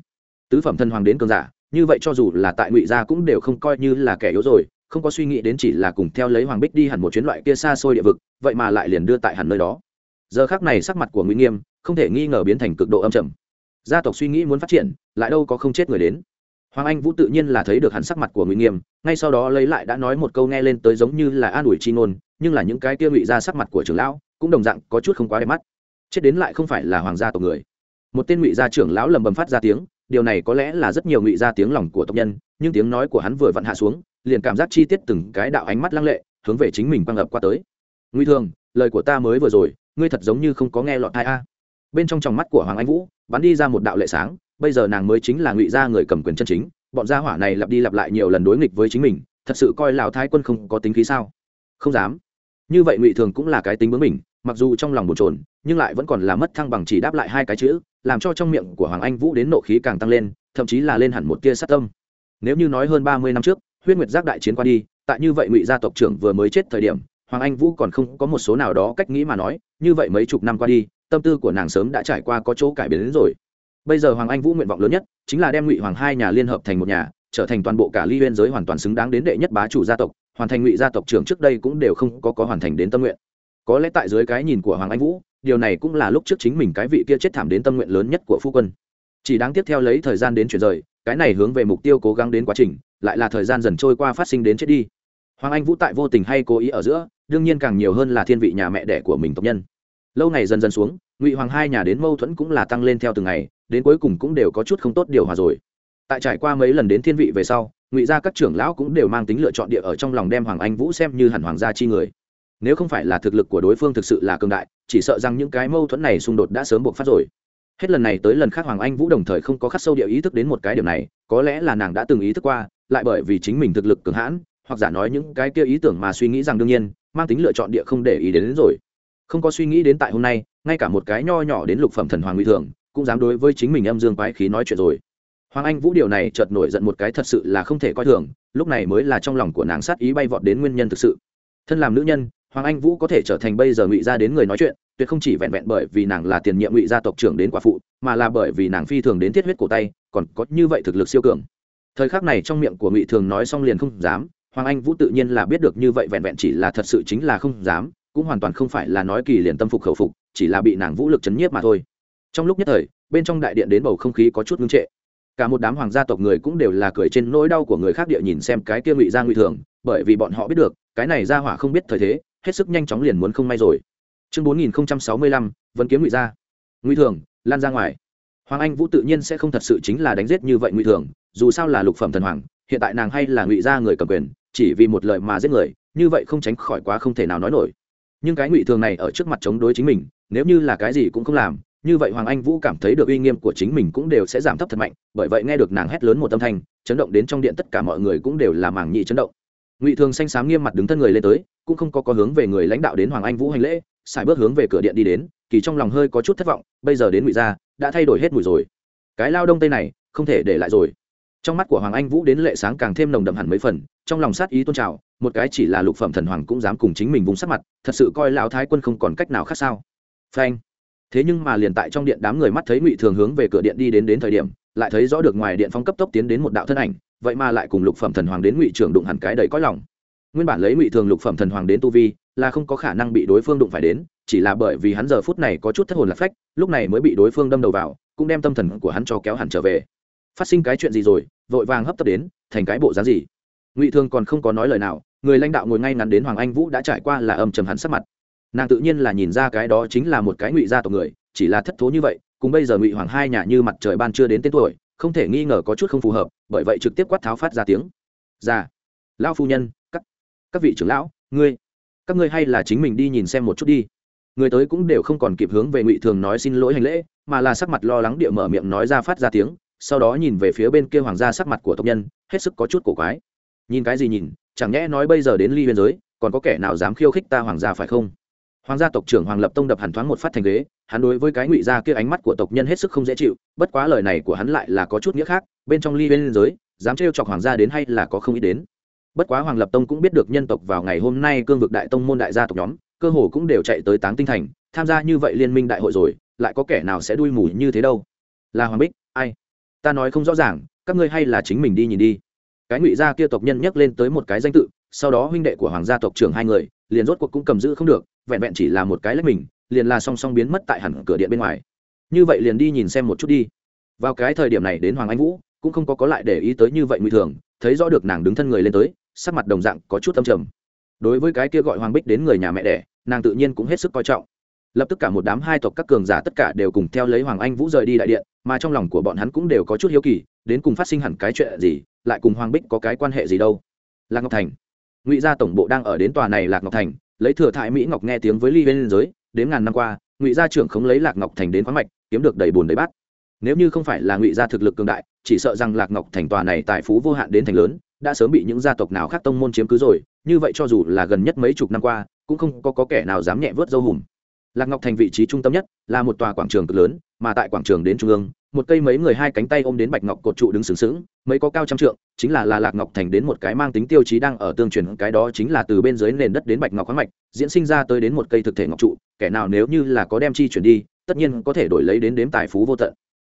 Tứ phẩm thần hoàng đến cường giả, như vậy cho dù là tại ngụy gia cũng đều không coi như là kẻ yếu rồi, không có suy nghĩ đến chỉ là cùng theo lấy hoàng bích đi hẳn một chuyến loại kia xa xôi địa vực, vậy mà lại liền đưa tại hẳn nơi đó. Giờ khác này sắc mặt của ngụy nghiêm không thể nghi ngờ biến thành cực độ âm trầm. Gia tộc suy nghĩ muốn phát triển, lại đâu có không chết người đến. Hoàng anh vũ tự nhiên là thấy được hẳn sắc mặt của ngụy nghiêm, ngay sau đó lấy lại đã nói một câu nghe lên tới giống như là an ủi chi ngôn, nhưng là những cái kia ngụy ra sắc mặt của trưởng lão cũng đồng dạng có chút không quá đẹp mắt. Chết đến lại không phải là hoàng gia tộc người một tên ngụy gia trưởng lão lầm bầm phát ra tiếng, điều này có lẽ là rất nhiều ngụy gia tiếng lòng của tộc nhân, nhưng tiếng nói của hắn vừa vặn hạ xuống, liền cảm giác chi tiết từng cái đạo ánh mắt lăng lệ, hướng về chính mình băng ập qua tới. Nguy thường, lời của ta mới vừa rồi, ngươi thật giống như không có nghe lọt hai a. Bên trong tròng mắt của hoàng anh vũ, bắn đi ra một đạo lệ sáng, bây giờ nàng mới chính là ngụy gia người cầm quyền chân chính, bọn gia hỏa này lặp đi lặp lại nhiều lần đối nghịch với chính mình, thật sự coi lào thái quân không có tính khí sao? Không dám. Như vậy ngụy thường cũng là cái tính bướng mình mặc dù trong lòng bồn trồn nhưng lại vẫn còn là mất thăng bằng chỉ đáp lại hai cái chữ, làm cho trong miệng của hoàng anh vũ đến nộ khí càng tăng lên, thậm chí là lên hẳn một tia sát tâm. Nếu như nói hơn ba mươi năm trước, huyết nguyệt giác đại chiến qua đi, tại như vậy ngụy gia tộc trưởng vừa mới chết thời điểm, hoàng anh vũ còn không có một số nào đó cách nghĩ mà nói, như vậy mấy chục năm qua đi, tâm tư của nàng sớm đã trải qua có chỗ cải biến đến rồi. Bây giờ hoàng anh vũ nguyện vọng lớn nhất, chính là đem ngụy hoàng hai nhà liên hợp thành một nhà, trở thành toàn bộ cả ly huyên giới hoàn toàn xứng đáng đến đệ nhất bá chủ gia tộc, hoàn thành ngụy gia tộc trưởng trước đây cũng đều không có có hoàn thành đến tâm nguyện có lẽ tại dưới cái nhìn của hoàng anh vũ, điều này cũng là lúc trước chính mình cái vị kia chết thảm đến tâm nguyện lớn nhất của phu quân. Chỉ đáng tiếp theo lấy thời gian đến chuyển rời, cái này hướng về mục tiêu cố gắng đến quá trình, lại là thời gian dần trôi qua phát sinh đến chết đi. Hoàng anh vũ tại vô tình hay cố ý ở giữa, đương nhiên càng nhiều hơn là thiên vị nhà mẹ đẻ của mình tộc nhân. Lâu ngày dần dần xuống, ngụy hoàng hai nhà đến mâu thuẫn cũng là tăng lên theo từng ngày, đến cuối cùng cũng đều có chút không tốt điều hòa rồi. Tại trải qua mấy lần đến thiên vị về sau, ngụy gia các trưởng lão cũng đều mang tính lựa chọn địa ở trong lòng đem hoàng anh vũ xem như hẳn hoàng gia chi người nếu không phải là thực lực của đối phương thực sự là cường đại chỉ sợ rằng những cái mâu thuẫn này xung đột đã sớm buộc phát rồi. Hết lần này tới lần khác hoàng anh vũ đồng thời không có khắc sâu địa ý thức đến một cái điểm này có lẽ là nàng đã từng ý thức qua lại bởi vì chính mình thực lực cường hãn hoặc giả nói những cái kia ý tưởng mà suy nghĩ rằng đương nhiên mang tính lựa chọn địa không để ý đến, đến rồi. Không có suy nghĩ đến tại hôm nay ngay cả một cái nho nhỏ đến lục phẩm thần hoàng nguy thường cũng dám đối với chính mình âm dương quái khí nói chuyện rồi. Hoàng anh vũ điều này chợt nổi giận một cái thật sự là không thể coi thường lúc này mới là trong lòng của nàng sát ý bay vọt đến nguyên nhân thực sự. Thân làm nữ nhân hoàng anh vũ có thể trở thành bây giờ ngụy gia đến người nói chuyện, tuyệt không chỉ vẹn vẹn bởi vì nàng là tiền nhiệm ngụy gia tộc trưởng đến quả phụ, mà là bởi vì nàng phi thường đến thiết huyết cổ tay, còn có như vậy thực lực siêu cường. Thời khắc này trong miệng của ngụy thường nói xong liền không dám, hoàng anh vũ tự nhiên là biết được như vậy vẹn vẹn chỉ là thật sự chính là không dám, cũng hoàn toàn không phải là nói kỳ liền tâm phục khẩu phục, chỉ là bị nàng vũ lực chấn nhiếp mà thôi. Trong lúc nhất thời, bên trong đại điện đến bầu không khí có chút ngưng trệ. Cả một đám hoàng gia tộc người cũng đều là cười trên nỗi đau của người khác địa nhìn xem cái kia ngụy gia ngụy thường, bởi vì bọn họ biết được, cái này ra hỏa không biết thời thế hết sức nhanh chóng liền muốn không may rồi. Chương bốn nghìn sáu mươi lăm vẫn kiếm ngụy gia ngụy thường, lan ra ngoài. Hoàng anh vũ tự nhiên sẽ không thật sự chính là đánh giết như vậy ngụy thường, dù sao là lục phẩm thần hoàng, hiện tại nàng hay là ngụy gia người cầm quyền, chỉ vì một lời mà giết người, như vậy không tránh khỏi quá không thể nào nói nổi. Nhưng cái ngụy thường này ở trước mặt chống đối chính mình, nếu như là cái gì cũng không làm, như vậy hoàng anh vũ cảm thấy được uy nghiêm của chính mình cũng đều sẽ giảm thấp thật mạnh, bởi vậy nghe được nàng hét lớn một âm thanh, chấn động đến trong điện tất cả mọi người cũng đều là mảng nhị chấn động ngụy thường xanh xám nghiêm mặt đứng thân người lên tới, cũng không có có hướng về người lãnh đạo đến hoàng anh vũ hành lễ xài bước hướng về cửa điện đi đến, kỳ trong lòng hơi có chút thất vọng, bây giờ đến ngụy gia, đã thay đổi hết mùi rồi. Cái lao đông tây này, không thể để lại rồi. Trong mắt của hoàng anh vũ đến lệ sáng càng thêm nồng đậm hẳn mấy phần, trong lòng sát ý tôn trào, một cái chỉ là lục phẩm thần hoàng cũng dám cùng chính mình vùng sát mặt, thật sự coi lão thái quân không còn cách nào khác sao. Phanh. Thế nhưng mà liền tại trong điện đám người mắt thấy ngụy thường hướng về cửa điện đi đến đến thời điểm, lại thấy rõ được ngoài điện phong cấp tốc tiến đến một đạo thân ảnh vậy mà lại cùng lục phẩm thần hoàng đến ngụy trưởng đụng hẳn cái đầy có lòng. Nguyên bản lấy ngụy thường lục phẩm thần hoàng đến tu vi, là không có khả năng bị đối phương đụng phải đến, chỉ là bởi vì hắn giờ phút này có chút thất hồn lạc phách, lúc này mới bị đối phương đâm đầu vào, cũng đem tâm thần của hắn cho kéo hẳn trở về. Phát sinh cái chuyện gì rồi, vội vàng hấp tấp đến, thành cái bộ dáng gì? Ngụy thường còn không có nói lời nào, người lãnh đạo ngồi ngay ngắn đến hoàng anh vũ đã trải qua là âm trầm hắn sắc mặt. Nàng tự nhiên là nhìn ra cái đó chính là một cái ngụy gia tộc người, chỉ là thất thố như vậy, cùng bây giờ ngụy hoàng hai nhà như mặt trời ban chưa đến tên tuổi không thể nghi ngờ có chút không phù hợp bởi vậy trực tiếp quát tháo phát ra tiếng. Già, lão phu nhân các các vị trưởng lão ngươi các ngươi hay là chính mình đi nhìn xem một chút đi. Người tới cũng đều không còn kịp hướng về ngụy thường nói xin lỗi hành lễ mà là sắc mặt lo lắng địa mở miệng nói ra phát ra tiếng sau đó nhìn về phía bên kia hoàng gia sắc mặt của tộc nhân hết sức có chút cổ quái. Nhìn cái gì nhìn chẳng nhẽ nói bây giờ đến ly biên giới còn có kẻ nào dám khiêu khích ta hoàng gia phải không? Hoàng gia tộc trưởng hoàng lập tông đập hàn thoáng một phát thành ghế, hắn đối với cái ngụy gia kia ánh mắt của tộc nhân hết sức không dễ chịu, bất quá lời này của hắn lại là có chút nghĩa khác, bên trong ly biên giới, dám trêu chọc hoàng gia đến hay là có không ý đến. Bất quá hoàng lập tông cũng biết được nhân tộc vào ngày hôm nay cương vực đại tông môn đại gia tộc nhóm, cơ hồ cũng đều chạy tới táng tinh thành, tham gia như vậy liên minh đại hội rồi, lại có kẻ nào sẽ đuôi mù như thế đâu? Là hoàng bích, ai? Ta nói không rõ ràng, các ngươi hay là chính mình đi nhìn đi. Cái ngụy gia kia tộc nhân nhắc lên tới một cái danh tự, sau đó huynh đệ của hoàng gia tộc trưởng hai người, liền rốt cuộc cũng cầm giữ không được vẹn vẹn chỉ là một cái lách mình, liền là song song biến mất tại hẳn cửa điện bên ngoài. Như vậy liền đi nhìn xem một chút đi. Vào cái thời điểm này đến hoàng anh vũ, cũng không có có lại để ý tới như vậy nguy thường, thấy rõ được nàng đứng thân người lên tới, sắc mặt đồng dạng có chút âm trầm. Đối với cái kia gọi hoàng bích đến người nhà mẹ đẻ, nàng tự nhiên cũng hết sức coi trọng. Lập tức cả một đám hai tộc các cường giả tất cả đều cùng theo lấy hoàng anh vũ rời đi đại điện, mà trong lòng của bọn hắn cũng đều có chút hiếu kỳ, đến cùng phát sinh hẳn cái chuyện gì, lại cùng hoàng bích có cái quan hệ gì đâu. Lạc ngọc thành. Ngụy gia tổng bộ đang ở đến tòa này lạc ngọc thành lấy thừa thải mỹ ngọc nghe tiếng với ly bên giới đến ngàn năm qua ngụy gia trưởng không lấy lạc ngọc thành đến khoáng mạch kiếm được đầy bùn đầy bát. Nếu như không phải là ngụy gia thực lực cường đại chỉ sợ rằng lạc ngọc thành tòa này tài phú vô hạn đến thành lớn đã sớm bị những gia tộc nào khác tông môn chiếm cứ rồi như vậy cho dù là gần nhất mấy chục năm qua cũng không có, có kẻ nào dám nhẹ vớt dâu hùm. Lạc ngọc thành vị trí trung tâm nhất là một tòa quảng trường cực lớn mà tại quảng trường đến trung ương, một cây mấy người hai cánh tay ôm đến bạch ngọc cột trụ đứng sừng sững, mấy có cao trăm trượng, chính là là lạc ngọc thành đến một cái mang tính tiêu chí đang ở tương truyền, cái đó chính là từ bên dưới nền đất đến bạch ngọc khoáng mạch, diễn sinh ra tới đến một cây thực thể ngọc trụ, kẻ nào nếu như là có đem chi chuyển đi, tất nhiên có thể đổi lấy đến đếm tài phú vô tận.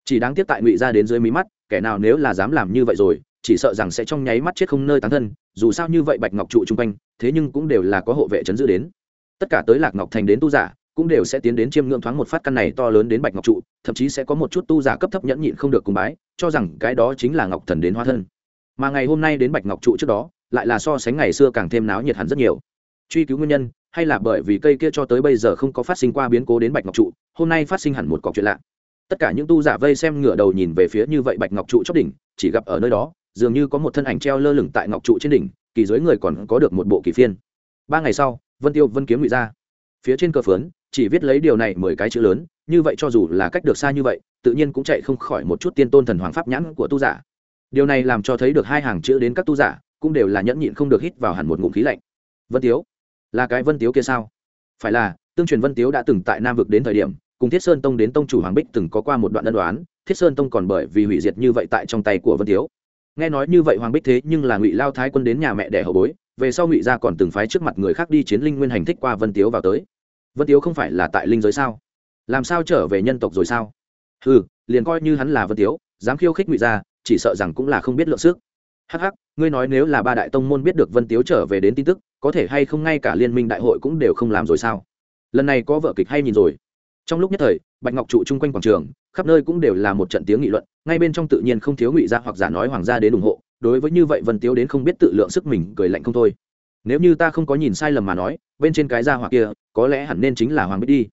Chỉ đáng tiếc tại ngụy ra đến dưới mí mắt, kẻ nào nếu là dám làm như vậy rồi, chỉ sợ rằng sẽ trong nháy mắt chết không nơi tán thân, dù sao như vậy bạch ngọc trụ chung quanh, thế nhưng cũng đều là có hộ vệ chấn giữ đến. Tất cả tới lạc ngọc thành đến tu giả cũng đều sẽ tiến đến chiêm ngưỡng thoáng một phát căn này to lớn đến bạch ngọc trụ, thậm chí sẽ có một chút tu giả cấp thấp nhẫn nhịn không được cùng bái, cho rằng cái đó chính là ngọc thần đến hóa thân. Mà ngày hôm nay đến bạch ngọc trụ trước đó, lại là so sánh ngày xưa càng thêm náo nhiệt hẳn rất nhiều. Truy cứu nguyên nhân, hay là bởi vì cây kia cho tới bây giờ không có phát sinh qua biến cố đến bạch ngọc trụ, hôm nay phát sinh hẳn một cọc chuyện lạ. Tất cả những tu giả vây xem ngửa đầu nhìn về phía như vậy bạch ngọc trụ chót đỉnh, chỉ gặp ở nơi đó, dường như có một thân ảnh treo lơ lửng tại ngọc trụ trên đỉnh, kỳ dưới người còn có được một bộ kỳ phiên. Ba ngày sau, vân tiêu vân kiếm ngụy ra phía trên cờ phướn, chỉ viết lấy điều này mười cái chữ lớn, như vậy cho dù là cách được xa như vậy, tự nhiên cũng chạy không khỏi một chút tiên tôn thần hoàng pháp nhãn của tu giả. Điều này làm cho thấy được hai hàng chữ đến các tu giả, cũng đều là nhẫn nhịn không được hít vào hẳn một ngụm khí lạnh. Vân tiếu, là cái vân tiếu kia sao? Phải là, tương truyền vân tiếu đã từng tại nam vực đến thời điểm, cùng thiết sơn tông đến tông chủ hoàng bích từng có qua một đoạn ân đoán thiết sơn tông còn bởi vì hủy diệt như vậy tại trong tay của vân tiếu. Nghe nói như vậy hoàng bích thế nhưng là ngụy lao thái quân đến nhà mẹ đẻ hậu bối, về sau ngụy gia còn từng phái trước mặt người khác đi chiến linh nguyên hành thích qua vân tiếu vào tới vân tiếu không phải là tại linh giới sao? Làm sao trở về nhân tộc rồi sao? Ừ liền coi như hắn là vân tiếu, dám khiêu khích ngụy gia, chỉ sợ rằng cũng là không biết lượng sức. Hắc hắc, ngươi nói nếu là ba đại tông môn biết được vân tiếu trở về đến tin tức, có thể hay không ngay cả liên minh đại hội cũng đều không làm rồi sao? Lần này có vợ kịch hay nhìn rồi. Trong lúc nhất thời, bạch ngọc trụ chung quanh quảng trường, khắp nơi cũng đều là một trận tiếng nghị luận, ngay bên trong tự nhiên không thiếu ngụy gia hoặc giả nói hoàng gia đến ủng hộ, đối với như vậy vân tiếu đến không biết tự lượng sức mình, cười lạnh không thôi nếu như ta không có nhìn sai lầm mà nói, bên trên cái gia hoặc kia, có lẽ hẳn nên chính là hoàng bích đi.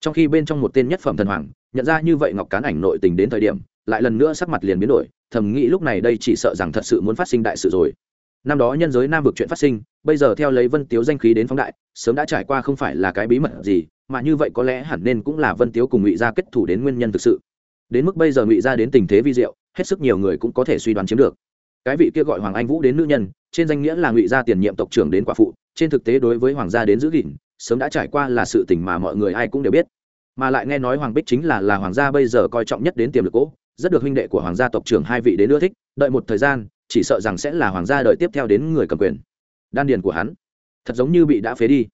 Trong khi bên trong một tên nhất phẩm thần hoàng, nhận ra như vậy ngọc cán ảnh nội tình đến thời điểm, lại lần nữa sắc mặt liền biến đổi, thầm nghĩ lúc này đây chỉ sợ rằng thật sự muốn phát sinh đại sự rồi. Năm đó nhân giới nam vực chuyện phát sinh, bây giờ theo lấy vân tiếu danh khí đến phóng đại, sớm đã trải qua không phải là cái bí mật gì, mà như vậy có lẽ hẳn nên cũng là vân tiếu cùng ngụy gia kết thủ đến nguyên nhân thực sự. Đến mức bây giờ ngụy gia đến tình thế vi diệu, hết sức nhiều người cũng có thể suy đoán chiếm được. Cái vị kia gọi hoàng anh vũ đến nữ nhân trên danh nghĩa là ngụy gia tiền nhiệm tộc trưởng đến quả phụ, trên thực tế đối với hoàng gia đến giữ gìn, sớm đã trải qua là sự tình mà mọi người ai cũng đều biết. Mà lại nghe nói hoàng bích chính là là hoàng gia bây giờ coi trọng nhất đến tiềm lực cỗ, rất được huynh đệ của hoàng gia tộc trưởng hai vị đến ưa thích, đợi một thời gian, chỉ sợ rằng sẽ là hoàng gia đợi tiếp theo đến người cầm quyền. Đan điền của hắn, thật giống như bị đã phế đi.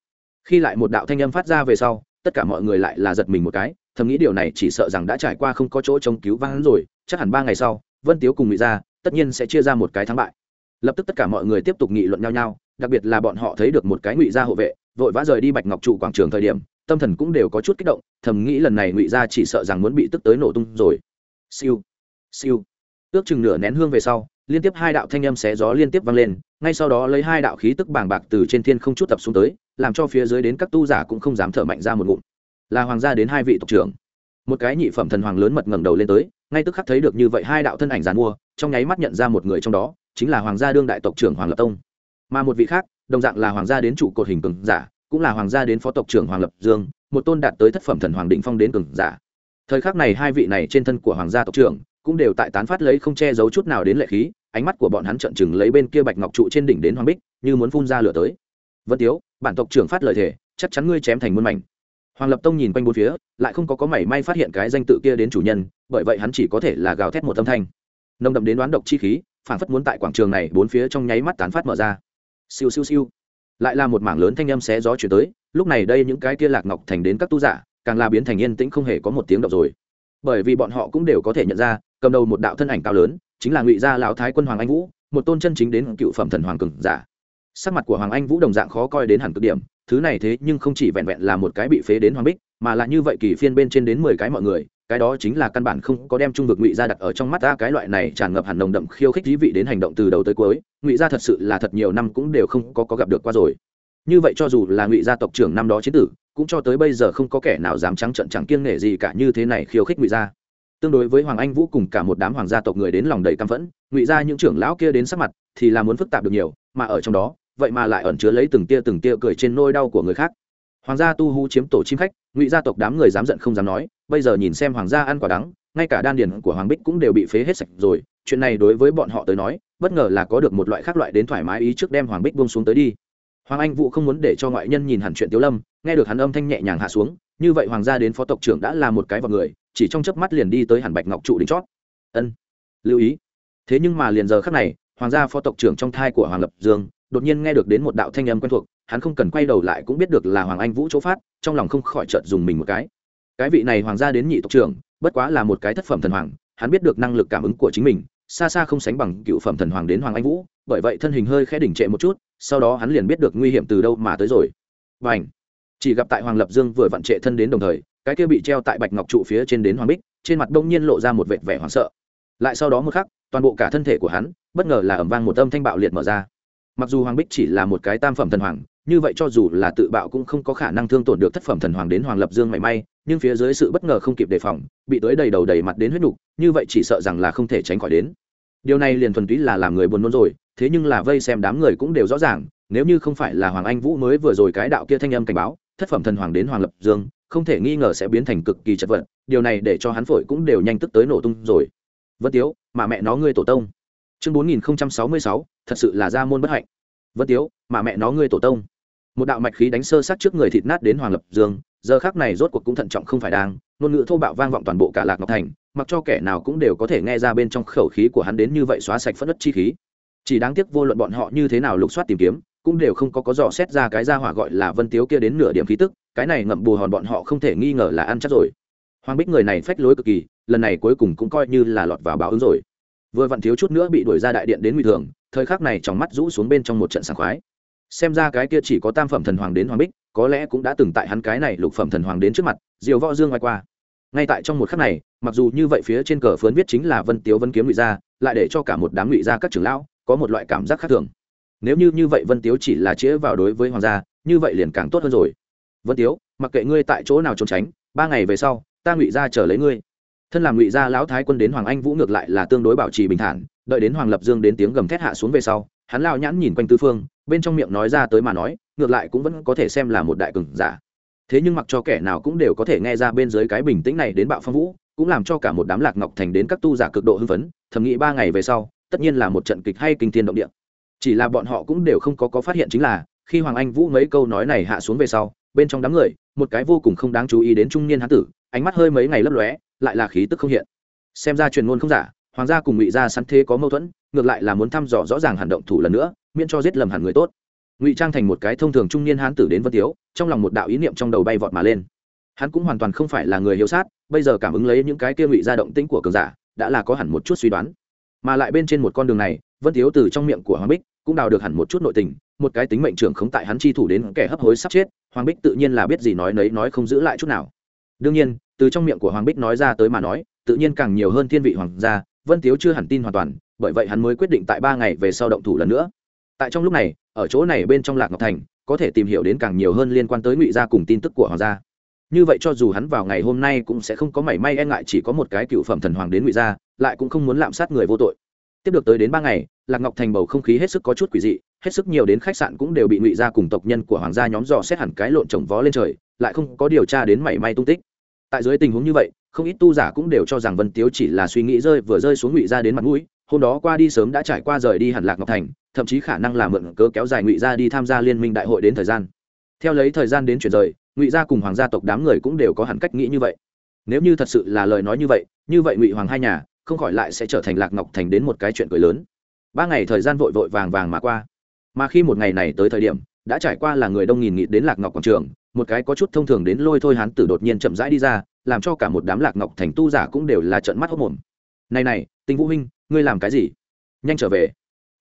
Khi lại một đạo thanh âm phát ra về sau, tất cả mọi người lại là giật mình một cái, thầm nghĩ điều này chỉ sợ rằng đã trải qua không có chỗ chống cứu vãn rồi, chắc hẳn ba ngày sau, vân tiếu cùng ngụy gia tất nhiên sẽ chia ra một cái thắng bại lập tức tất cả mọi người tiếp tục nghị luận nhau nhau, đặc biệt là bọn họ thấy được một cái ngụy gia hộ vệ, vội vã rời đi bạch ngọc trụ quảng trường thời điểm, tâm thần cũng đều có chút kích động, thầm nghĩ lần này ngụy gia chỉ sợ rằng muốn bị tức tới nổ tung rồi. Siêu siêu. Ước chừng nửa nén hương về sau, liên tiếp hai đạo thanh âm xé gió liên tiếp vang lên, ngay sau đó lấy hai đạo khí tức bàng bạc từ trên thiên không chút tập xuống tới, làm cho phía dưới đến các tu giả cũng không dám thở mạnh ra một ngụm. Là hoàng gia đến hai vị tộc trưởng. Một cái nhị phẩm thần hoàng lớn mật ngẩng đầu lên tới, ngay tức khắc thấy được như vậy hai đạo thân ảnh giàn mua, trong nháy mắt nhận ra một người trong đó chính là hoàng gia đương đại tộc trưởng hoàng lập tông. Mà một vị khác, đồng dạng là hoàng gia đến trụ cột hình cường giả, cũng là hoàng gia đến phó tộc trưởng hoàng lập dương, một tôn đạt tới thất phẩm thần hoàng định phong đến cường giả. Thời khắc này hai vị này trên thân của hoàng gia tộc trưởng cũng đều tại tán phát lấy không che giấu chút nào đến lệ khí, ánh mắt của bọn hắn trợn chừng lấy bên kia bạch ngọc trụ trên đỉnh đến hoàng bích, như muốn phun ra lửa tới. Vân tiếu bản tộc trưởng phát lời thể chắc chắn ngươi chém thành muôn mảnh. Hoàng lập tông nhìn quanh bốn phía, lại không có có mảy may phát hiện cái danh tự kia đến chủ nhân, bởi vậy hắn chỉ có thể là gào thét một âm thanh. Nồng đậm đến đoán độc chi khí phản phất muốn tại quảng trường này bốn phía trong nháy mắt tán phát mở ra. Siêu siêu siêu. Lại là một mảng lớn thanh âm xé gió chuyển tới, lúc này đây những cái kia lạc ngọc thành đến các tu giả, càng là biến thành yên tĩnh không hề có một tiếng động rồi. Bởi vì bọn họ cũng đều có thể nhận ra, cầm đầu một đạo thân ảnh cao lớn, chính là ngụy gia lão thái quân hoàng anh vũ, một tôn chân chính đến cựu phẩm thần hoàng cường giả. Sắc mặt của hoàng anh vũ đồng dạng khó coi đến hẳn cực điểm, thứ này thế nhưng không chỉ vẹn vẹn là một cái bị phế đến hoàng bích mà là như vậy kỳ phiên bên trên đến mười cái mọi người cái đó chính là căn bản không có đem trung vực ngụy gia đặt ở trong mắt ta cái loại này tràn ngập hẳn nồng đậm khiêu khích thí vị đến hành động từ đầu tới cuối ngụy gia thật sự là thật nhiều năm cũng đều không có, có gặp được qua rồi. Như vậy cho dù là ngụy gia tộc trưởng năm đó chiến tử cũng cho tới bây giờ không có kẻ nào dám trắng trận chẳng kiêng nể gì cả như thế này khiêu khích ngụy gia. Tương đối với hoàng anh vũ cùng cả một đám hoàng gia tộc người đến lòng đầy căm phẫn ngụy gia những trưởng lão kia đến sắc mặt thì là muốn phức tạp được nhiều mà ở trong đó vậy mà lại ẩn chứa lấy từng tia từng tia cười trên nôi đau của người khác hoàng gia tu hú chiếm tổ chim khách, ngụy gia tộc đám người dám giận không dám nói, bây giờ nhìn xem hoàng gia ăn quả đắng, ngay cả đan điền của hoàng bích cũng đều bị phế hết sạch rồi, chuyện này đối với bọn họ tới nói, bất ngờ là có được một loại khác loại đến thoải mái ý trước đem hoàng bích buông xuống tới đi. Hoàng anh vũ không muốn để cho ngoại nhân nhìn hẳn chuyện tiếu lâm, nghe được hắn âm thanh nhẹ nhàng hạ xuống, như vậy hoàng gia đến phó tộc trưởng đã là một cái vào người, chỉ trong chớp mắt liền đi tới hẳn bạch ngọc trụ đính chót. Ân, lưu ý. Thế nhưng mà liền giờ khắc này, hoàng gia phó tộc trưởng trong thai của hoàng lập dương, đột nhiên nghe được đến một đạo thanh âm quen thuộc hắn không cần quay đầu lại cũng biết được là hoàng anh vũ chỗ phát, trong lòng không khỏi chợt dùng mình một cái. Cái vị này hoàng gia đến nhị tộc trưởng, bất quá là một cái thất phẩm thần hoàng, hắn biết được năng lực cảm ứng của chính mình, xa xa không sánh bằng cựu phẩm thần hoàng đến hoàng anh vũ, bởi vậy thân hình hơi khẽ đỉnh trệ một chút, sau đó hắn liền biết được nguy hiểm từ đâu mà tới rồi. Và ảnh chỉ gặp tại hoàng lập dương vừa vặn trệ thân đến đồng thời, cái kia bị treo tại bạch ngọc trụ phía trên đến hoàng bích, trên mặt đông nhiên lộ ra một vệt vẻ hoảng sợ. Lại sau đó một khắc, toàn bộ cả thân thể của hắn, bất ngờ là ẩm vang một âm thanh bạo liệt mở ra. Mặc dù hoàng bích chỉ là một cái tam phẩm thần hoàng như vậy cho dù là tự bạo cũng không có khả năng thương tổn được thất phẩm thần hoàng đến hoàng lập dương mảy may, nhưng phía dưới sự bất ngờ không kịp đề phòng, bị tới đầy đầu đầy mặt đến huyết nục, như vậy chỉ sợ rằng là không thể tránh khỏi đến. Điều này liền thuần túy là làm người buồn nôn rồi, thế nhưng là vây xem đám người cũng đều rõ ràng, nếu như không phải là hoàng anh vũ mới vừa rồi cái đạo kia thanh âm cảnh báo, thất phẩm thần hoàng đến hoàng lập dương, không thể nghi ngờ sẽ biến thành cực kỳ chật vật, điều này để cho hắn phổi cũng đều nhanh tức tới nổ tung rồi. Vân tiếu, mà mẹ nó ngươi tổ tông. Chương bốn nghìn sáu mươi sáu, thật sự là gia môn bất hạnh. Vân tiếu, mà mẹ nó ngươi tổ tông một đạo mạch khí đánh sơ sát trước người thịt nát đến hoàng lập dương, giờ khác này rốt cuộc cũng thận trọng không phải đang, ngôn ngữ thô bạo vang vọng toàn bộ cả lạc ngọc thành, mặc cho kẻ nào cũng đều có thể nghe ra bên trong khẩu khí của hắn đến như vậy xóa sạch phất đất chi khí. Chỉ đáng tiếc vô luận bọn họ như thế nào lục soát tìm kiếm, cũng đều không có có dò xét ra cái ra hỏa gọi là vân tiếu kia đến nửa điểm khí tức, cái này ngậm bù hòn bọn họ không thể nghi ngờ là ăn chắc rồi. Hoàng bích người này phách lối cực kỳ, lần này cuối cùng cũng coi như là lọt vào báo ứng rồi. Vừa vặn thiếu chút nữa bị đuổi ra đại điện đến nguy thường, thời khắc này trong mắt rũ xuống bên trong một trận sảng khoái xem ra cái kia chỉ có tam phẩm thần hoàng đến hoàng bích, có lẽ cũng đã từng tại hắn cái này lục phẩm thần hoàng đến trước mặt, diều võ dương ngoài qua. Ngay tại trong một khắc này, mặc dù như vậy phía trên cờ phớn viết chính là vân tiếu vân kiếm ngụy gia lại để cho cả một đám ngụy gia các trưởng lão có một loại cảm giác khác thường. Nếu như như vậy vân tiếu chỉ là chĩa vào đối với hoàng gia, như vậy liền càng tốt hơn rồi. Vân tiếu, mặc kệ ngươi tại chỗ nào trốn tránh, ba ngày về sau, ta ngụy gia chờ lấy ngươi. Thân làm ngụy gia lão thái quân đến hoàng anh vũ ngược lại là tương đối bảo trì bình thản, đợi đến hoàng lập dương đến tiếng gầm thét hạ xuống về sau hắn lao nhãn nhìn quanh tư phương, bên trong miệng nói ra tới mà nói, ngược lại cũng vẫn có thể xem là một đại cường giả. Thế nhưng mặc cho kẻ nào cũng đều có thể nghe ra bên dưới cái bình tĩnh này đến bạo phong vũ, cũng làm cho cả một đám lạc ngọc thành đến các tu giả cực độ hưng phấn, thầm nghĩ ba ngày về sau, tất nhiên là một trận kịch hay kinh thiên động địa. Chỉ là bọn họ cũng đều không có có phát hiện chính là, khi hoàng anh vũ mấy câu nói này hạ xuống về sau, bên trong đám người, một cái vô cùng không đáng chú ý đến trung niên hán tử, ánh mắt hơi mấy ngày lấp lóe, lại là khí tức không hiện. Xem ra truyền ngôn không giả, hoàng gia cùng ngụy gia sẵn thế có mâu thuẫn ngược lại là muốn thăm dò rõ ràng hành động thủ lần nữa, miễn cho giết lầm hẳn người tốt. Ngụy trang thành một cái thông thường trung niên hán tử đến vân tiếu, trong lòng một đạo ý niệm trong đầu bay vọt mà lên. Hắn cũng hoàn toàn không phải là người hiếu sát, bây giờ cảm ứng lấy những cái kia ngụy gia động tĩnh của cường giả, đã là có hẳn một chút suy đoán. Mà lại bên trên một con đường này, vân tiếu từ trong miệng của hoàng bích cũng đào được hẳn một chút nội tình, một cái tính mệnh trưởng không tại hắn chi thủ đến kẻ hấp hối sắp chết, hoàng bích tự nhiên là biết gì nói nấy nói không giữ lại chút nào. Đương nhiên, từ trong miệng của hoàng bích nói ra tới mà nói, tự nhiên càng nhiều hơn thiên vị hoàng gia vân tiếu chưa hẳn tin hoàn toàn, bởi vậy hắn mới quyết định tại ba ngày về sau động thủ lần nữa. Tại trong lúc này, ở chỗ này bên trong lạc ngọc thành, có thể tìm hiểu đến càng nhiều hơn liên quan tới ngụy gia cùng tin tức của hoàng gia. Như vậy cho dù hắn vào ngày hôm nay cũng sẽ không có mảy may e ngại chỉ có một cái cựu phẩm thần hoàng đến ngụy gia, lại cũng không muốn lạm sát người vô tội. Tiếp được tới đến ba ngày, lạc ngọc thành bầu không khí hết sức có chút quỷ dị, hết sức nhiều đến khách sạn cũng đều bị ngụy gia cùng tộc nhân của hoàng gia nhóm dò xét hẳn cái lộn trồng vó lên trời, lại không có điều tra đến mảy may tung tích. Tại dưới tình huống như vậy không ít tu giả cũng đều cho rằng vân tiếu chỉ là suy nghĩ rơi, vừa rơi xuống ngụy gia đến mặt mũi, hôm đó qua đi sớm đã trải qua rời đi hẳn lạc ngọc thành, thậm chí khả năng là mượn cớ kéo dài ngụy gia đi tham gia liên minh đại hội đến thời gian. Theo lấy thời gian đến chuyển rời, ngụy gia cùng hoàng gia tộc đám người cũng đều có hẳn cách nghĩ như vậy. Nếu như thật sự là lời nói như vậy như vậy ngụy hoàng hai nhà, không khỏi lại sẽ trở thành lạc ngọc thành đến một cái chuyện cười lớn. Ba ngày thời gian vội vội vàng vàng mà qua. Mà khi một ngày này tới thời điểm, đã trải qua là người đông nghìn nghịt đến lạc ngọc quảng trường, một cái có chút thông thường đến lôi thôi hắn tử đột nhiên chậm rãi đi ra làm cho cả một đám lạc ngọc thành tu giả cũng đều là trận mắt hốc mồm. Này này, tinh vũ huynh, ngươi làm cái gì? Nhanh trở về.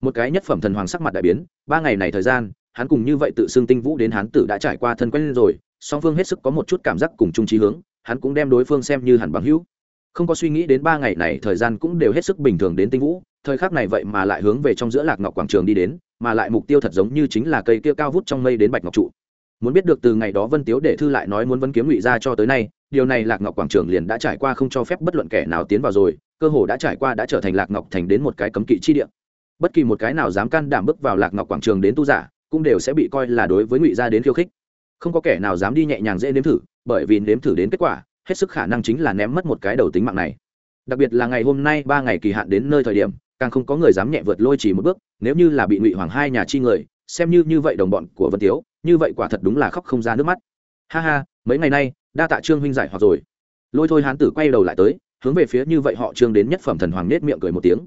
Một cái nhất phẩm thần hoàng sắc mặt đại biến, ba ngày này thời gian, hắn cùng như vậy tự xưng tinh vũ đến hán tử đã trải qua thân quen rồi, song phương hết sức có một chút cảm giác cùng chung trí hướng, hắn cũng đem đối phương xem như hẳn bằng hữu. Không có suy nghĩ đến ba ngày này thời gian cũng đều hết sức bình thường đến tinh vũ, thời khắc này vậy mà lại hướng về trong giữa lạc ngọc quảng trường đi đến, mà lại mục tiêu thật giống như chính là cây kia cao vút trong mây đến bạch ngọc trụ. Muốn biết được từ ngày đó vân tiếu để thư lại nói muốn vấn kiếm ngụy ra cho tới nay điều này lạc ngọc quảng trường liền đã trải qua không cho phép bất luận kẻ nào tiến vào rồi, cơ hồ đã trải qua đã trở thành lạc ngọc thành đến một cái cấm kỵ chi địa. Bất kỳ một cái nào dám can đảm bước vào lạc ngọc quảng trường đến tu giả, cũng đều sẽ bị coi là đối với ngụy gia đến khiêu khích. Không có kẻ nào dám đi nhẹ nhàng dễ nếm thử, bởi vì nếm thử đến kết quả, hết sức khả năng chính là ném mất một cái đầu tính mạng này. Đặc biệt là ngày hôm nay ba ngày kỳ hạn đến nơi thời điểm, càng không có người dám nhẹ vượt lôi chỉ một bước, nếu như là bị ngụy hoàng hai nhà chi người, xem như như vậy đồng bọn của vân tiếu, như vậy quả thật đúng là khóc không ra nước mắt. Ha ha, mấy ngày nay đa tạ trương huynh giải hoặc rồi. Lôi thôi hán tử quay đầu lại tới, hướng về phía như vậy họ trương đến nhất phẩm thần hoàng nết miệng cười một tiếng.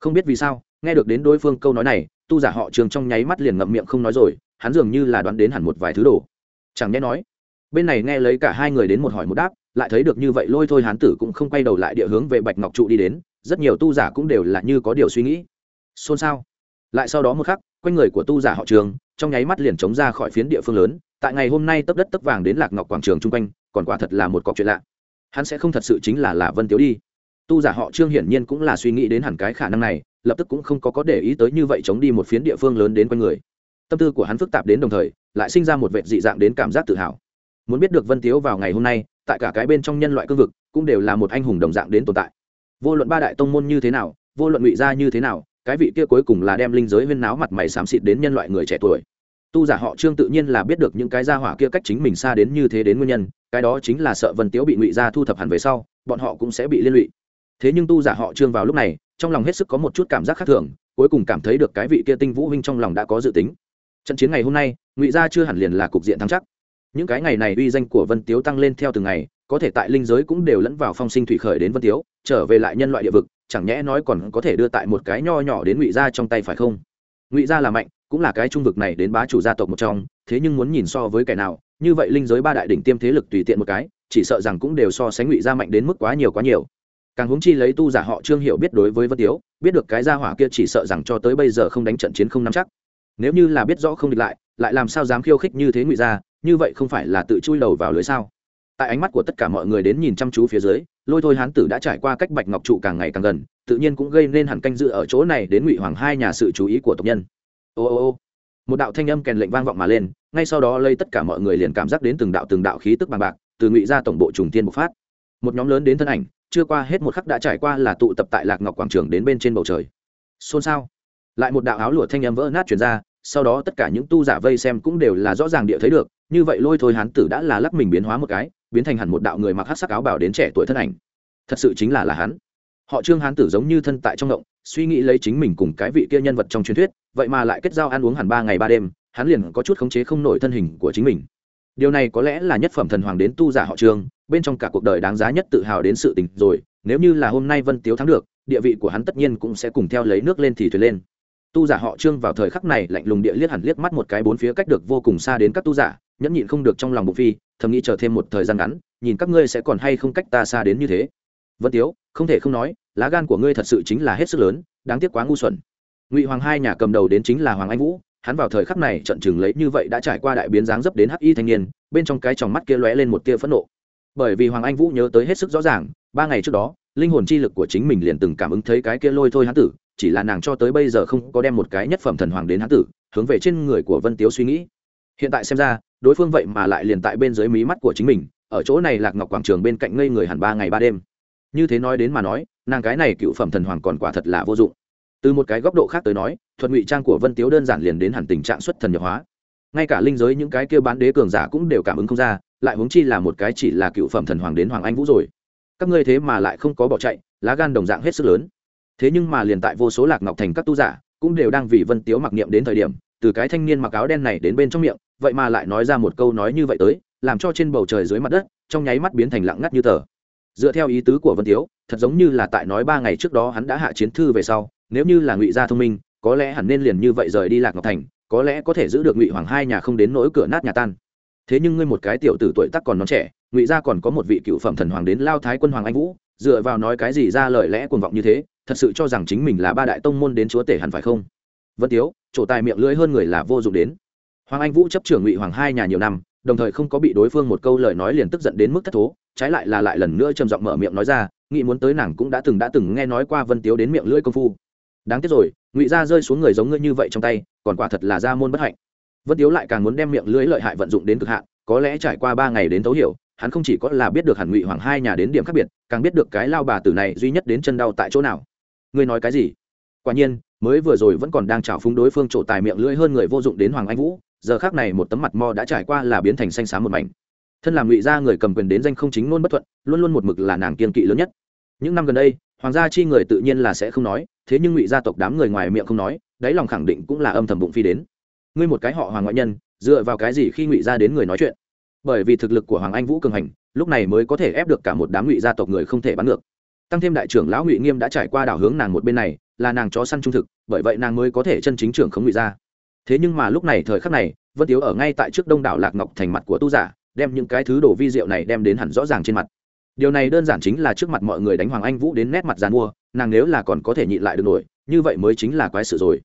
Không biết vì sao, nghe được đến đối phương câu nói này, tu giả họ trương trong nháy mắt liền ngậm miệng không nói rồi, hắn dường như là đoán đến hẳn một vài thứ đồ. Chẳng nhẽ nói, bên này nghe lấy cả hai người đến một hỏi một đáp, lại thấy được như vậy lôi thôi hán tử cũng không quay đầu lại địa hướng về bạch ngọc trụ đi đến, rất nhiều tu giả cũng đều là như có điều suy nghĩ. Xôn xao. Lại sau đó một khắc, quanh người của tu giả họ trường trong nháy mắt liền chống ra khỏi phiến địa phương lớn, tại ngày hôm nay tấp đất tấp vàng đến lạc ngọc quảng trường chung quanh còn quả thật là một cọc chuyện lạ. Hắn sẽ không thật sự chính là là vân tiếu đi. Tu giả họ trương hiển nhiên cũng là suy nghĩ đến hẳn cái khả năng này, lập tức cũng không có có để ý tới như vậy chống đi một phiến địa phương lớn đến quanh người. Tâm tư của hắn phức tạp đến đồng thời, lại sinh ra một vệ dị dạng đến cảm giác tự hào. Muốn biết được vân tiếu vào ngày hôm nay, tại cả cái bên trong nhân loại cương vực, cũng đều là một anh hùng đồng dạng đến tồn tại. Vô luận ba đại tông môn như thế nào, vô luận ngụy gia như thế nào, cái vị kia cuối cùng là đem linh giới huyên náo mặt mày xám xịt đến nhân loại người trẻ tuổi tu giả họ trương tự nhiên là biết được những cái gia hỏa kia cách chính mình xa đến như thế đến nguyên nhân, cái đó chính là sợ vân tiếu bị ngụy gia thu thập hẳn về sau, bọn họ cũng sẽ bị liên lụy. Thế nhưng tu giả họ trương vào lúc này, trong lòng hết sức có một chút cảm giác khác thường, cuối cùng cảm thấy được cái vị kia tinh vũ huynh trong lòng đã có dự tính. Trận chiến ngày hôm nay, ngụy gia chưa hẳn liền là cục diện thắng chắc. Những cái ngày này uy danh của vân tiếu tăng lên theo từng ngày, có thể tại linh giới cũng đều lẫn vào phong sinh thủy khởi đến vân tiếu, trở về lại nhân loại địa vực, chẳng nhẽ nói còn có thể đưa tại một cái nho nhỏ đến ngụy gia trong tay phải không? Ngụy gia là mạnh cũng là cái trung vực này đến bá chủ gia tộc một trong, thế nhưng muốn nhìn so với kẻ nào, như vậy linh giới ba đại đỉnh tiêm thế lực tùy tiện một cái, chỉ sợ rằng cũng đều so sánh ngụy gia mạnh đến mức quá nhiều quá nhiều. Càng huống chi lấy tu giả họ trương hiểu biết đối với vân tiếu, biết được cái gia hỏa kia chỉ sợ rằng cho tới bây giờ không đánh trận chiến không nắm chắc. Nếu như là biết rõ không địch lại lại làm sao dám khiêu khích như thế ngụy gia, như vậy không phải là tự chui đầu vào lưới sao? Tại ánh mắt của tất cả mọi người đến nhìn chăm chú phía dưới, lôi thôi hán tử đã trải qua cách bạch ngọc trụ càng ngày càng gần, tự nhiên cũng gây nên hẳn canh dự ở chỗ này đến ngụy hoàng hai nhà sự chú ý của tộc nhân ô ô ô. Một đạo thanh âm kèn lệnh vang vọng mà lên, ngay sau đó lây tất cả mọi người liền cảm giác đến từng đạo từng đạo khí tức bằng bạc, từ ngụy ra tổng bộ trùng tiên bộc phát. Một nhóm lớn đến thân ảnh, chưa qua hết một khắc đã trải qua là tụ tập tại lạc ngọc quảng trường đến bên trên bầu trời. Xôn xao. Lại một đạo áo lụa thanh âm vỡ nát chuyển ra, sau đó tất cả những tu giả vây xem cũng đều là rõ ràng địa thấy được, như vậy lôi thôi hán tử đã là lắc mình biến hóa một cái, biến thành hẳn một đạo người mặc hát sắc áo bảo đến trẻ tuổi thân ảnh. Thật sự chính là là hắn. Họ trương hán tử giống như thân tại trong động, suy nghĩ lấy chính mình cùng cái vị kia nhân vật trong truyền thuyết vậy mà lại kết giao ăn uống hẳn ba ngày ba đêm, hắn liền có chút khống chế không nổi thân hình của chính mình. Điều này có lẽ là nhất phẩm thần hoàng đến tu giả họ trương, bên trong cả cuộc đời đáng giá nhất tự hào đến sự tình rồi, nếu như là hôm nay vân tiếu thắng được, địa vị của hắn tất nhiên cũng sẽ cùng theo lấy nước lên thì thuyền lên. Tu giả họ trương vào thời khắc này lạnh lùng địa liếc hẳn liếc mắt một cái bốn phía cách được vô cùng xa đến các tu giả, nhẫn nhịn không được trong lòng bộ phi, thầm nghĩ chờ thêm một thời gian ngắn, nhìn các ngươi sẽ còn hay không cách ta xa đến như thế. Vân tiếu, không thể không nói, lá gan của ngươi thật sự chính là hết sức lớn, đáng tiếc quá ngu xuẩn ngụy hoàng hai nhà cầm đầu đến chính là hoàng anh vũ hắn vào thời khắc này trận chừng lấy như vậy đã trải qua đại biến dáng dấp đến hắc y thanh niên bên trong cái tròng mắt kia lóe lên một tia phẫn nộ bởi vì hoàng anh vũ nhớ tới hết sức rõ ràng ba ngày trước đó linh hồn chi lực của chính mình liền từng cảm ứng thấy cái kia lôi thôi hắn tử chỉ là nàng cho tới bây giờ không có đem một cái nhất phẩm thần hoàng đến hắn tử hướng về trên người của vân tiếu suy nghĩ hiện tại xem ra đối phương vậy mà lại liền tại bên dưới mí mắt của chính mình ở chỗ này lạc ngọc quảng trường bên cạnh ngây người hẳn ba ngày ba đêm như thế nói đến mà nói nàng cái này cựu phẩm thần hoàng còn quả thật là vô dụng từ một cái góc độ khác tới nói, thuật ngụy trang của vân tiếu đơn giản liền đến hẳn tình trạng xuất thần nhập hóa. Ngay cả linh giới những cái kia bán đế cường giả cũng đều cảm ứng không ra, lại huống chi là một cái chỉ là cựu phẩm thần hoàng đến hoàng anh vũ rồi. Các ngươi thế mà lại không có bỏ chạy, lá gan đồng dạng hết sức lớn. Thế nhưng mà liền tại vô số lạc ngọc thành các tu giả cũng đều đang vì vân tiếu mặc niệm đến thời điểm, từ cái thanh niên mặc áo đen này đến bên trong miệng, vậy mà lại nói ra một câu nói như vậy tới, làm cho trên bầu trời dưới mặt đất, trong nháy mắt biến thành lặng ngắt như tờ. Dựa theo ý tứ của vân tiếu, thật giống như là tại nói ba ngày trước đó hắn đã hạ chiến thư về sau nếu như là ngụy gia thông minh, có lẽ hẳn nên liền như vậy rời đi lạc ngọc thành, có lẽ có thể giữ được ngụy hoàng hai nhà không đến nỗi cửa nát nhà tan. Thế nhưng ngươi một cái tiểu tử tuổi tắc còn non trẻ, ngụy gia còn có một vị cựu phẩm thần hoàng đến lao thái quân hoàng anh vũ, dựa vào nói cái gì ra lời lẽ cuồng vọng như thế, thật sự cho rằng chính mình là ba đại tông môn đến chúa tể hẳn phải không? Vân tiếu, trổ tài miệng lưỡi hơn người là vô dụng đến. Hoàng anh vũ chấp trưởng ngụy hoàng hai nhà nhiều năm, đồng thời không có bị đối phương một câu lời nói liền tức giận đến mức thất thố, trái lại là lại lần nữa trầm giọng mở miệng nói ra, nghĩ muốn tới nàng cũng đã từng đã từng nghe nói qua vân tiếu đến miệng lưỡi công phu đáng tiếc rồi, ngụy gia rơi xuống người giống ngươi như vậy trong tay, còn quả thật là gia môn bất hạnh. Vân tiếu lại càng muốn đem miệng lưỡi lợi hại vận dụng đến cực hạn, có lẽ trải qua ba ngày đến thấu hiểu, hắn không chỉ có là biết được hẳn ngụy hoàng hai nhà đến điểm khác biệt, càng biết được cái lao bà tử này duy nhất đến chân đau tại chỗ nào. Ngươi nói cái gì? Quả nhiên, mới vừa rồi vẫn còn đang trào phúng đối phương trổ tài miệng lưỡi hơn người vô dụng đến hoàng anh vũ, giờ khác này một tấm mặt mo đã trải qua là biến thành xanh xám một mảnh. Thân làm ngụy gia người cầm quyền đến danh không chính ngôn bất thuận, luôn luôn một mực là nàng kiên kỵ lớn nhất. Những năm gần đây, hoàng gia chi người tự nhiên là sẽ không nói thế nhưng ngụy gia tộc đám người ngoài miệng không nói, đáy lòng khẳng định cũng là âm thầm bụng phi đến. Ngươi một cái họ hoàng ngoại nhân, dựa vào cái gì khi ngụy gia đến người nói chuyện? Bởi vì thực lực của hoàng anh vũ cường hành, lúc này mới có thể ép được cả một đám ngụy gia tộc người không thể bắn được tăng thêm đại trưởng lão ngụy nghiêm đã trải qua đảo hướng nàng một bên này, là nàng chó săn trung thực, bởi vậy nàng mới có thể chân chính trưởng không ngụy gia. Thế nhưng mà lúc này thời khắc này, vân tiếu ở ngay tại trước đông đảo lạc ngọc thành mặt của tu giả, đem những cái thứ đồ vi diệu này đem đến hẳn rõ ràng trên mặt điều này đơn giản chính là trước mặt mọi người đánh hoàng anh vũ đến nét mặt g i mua, nàng nếu là còn có thể nhịn lại được nổi, như vậy mới chính là quái sự rồi.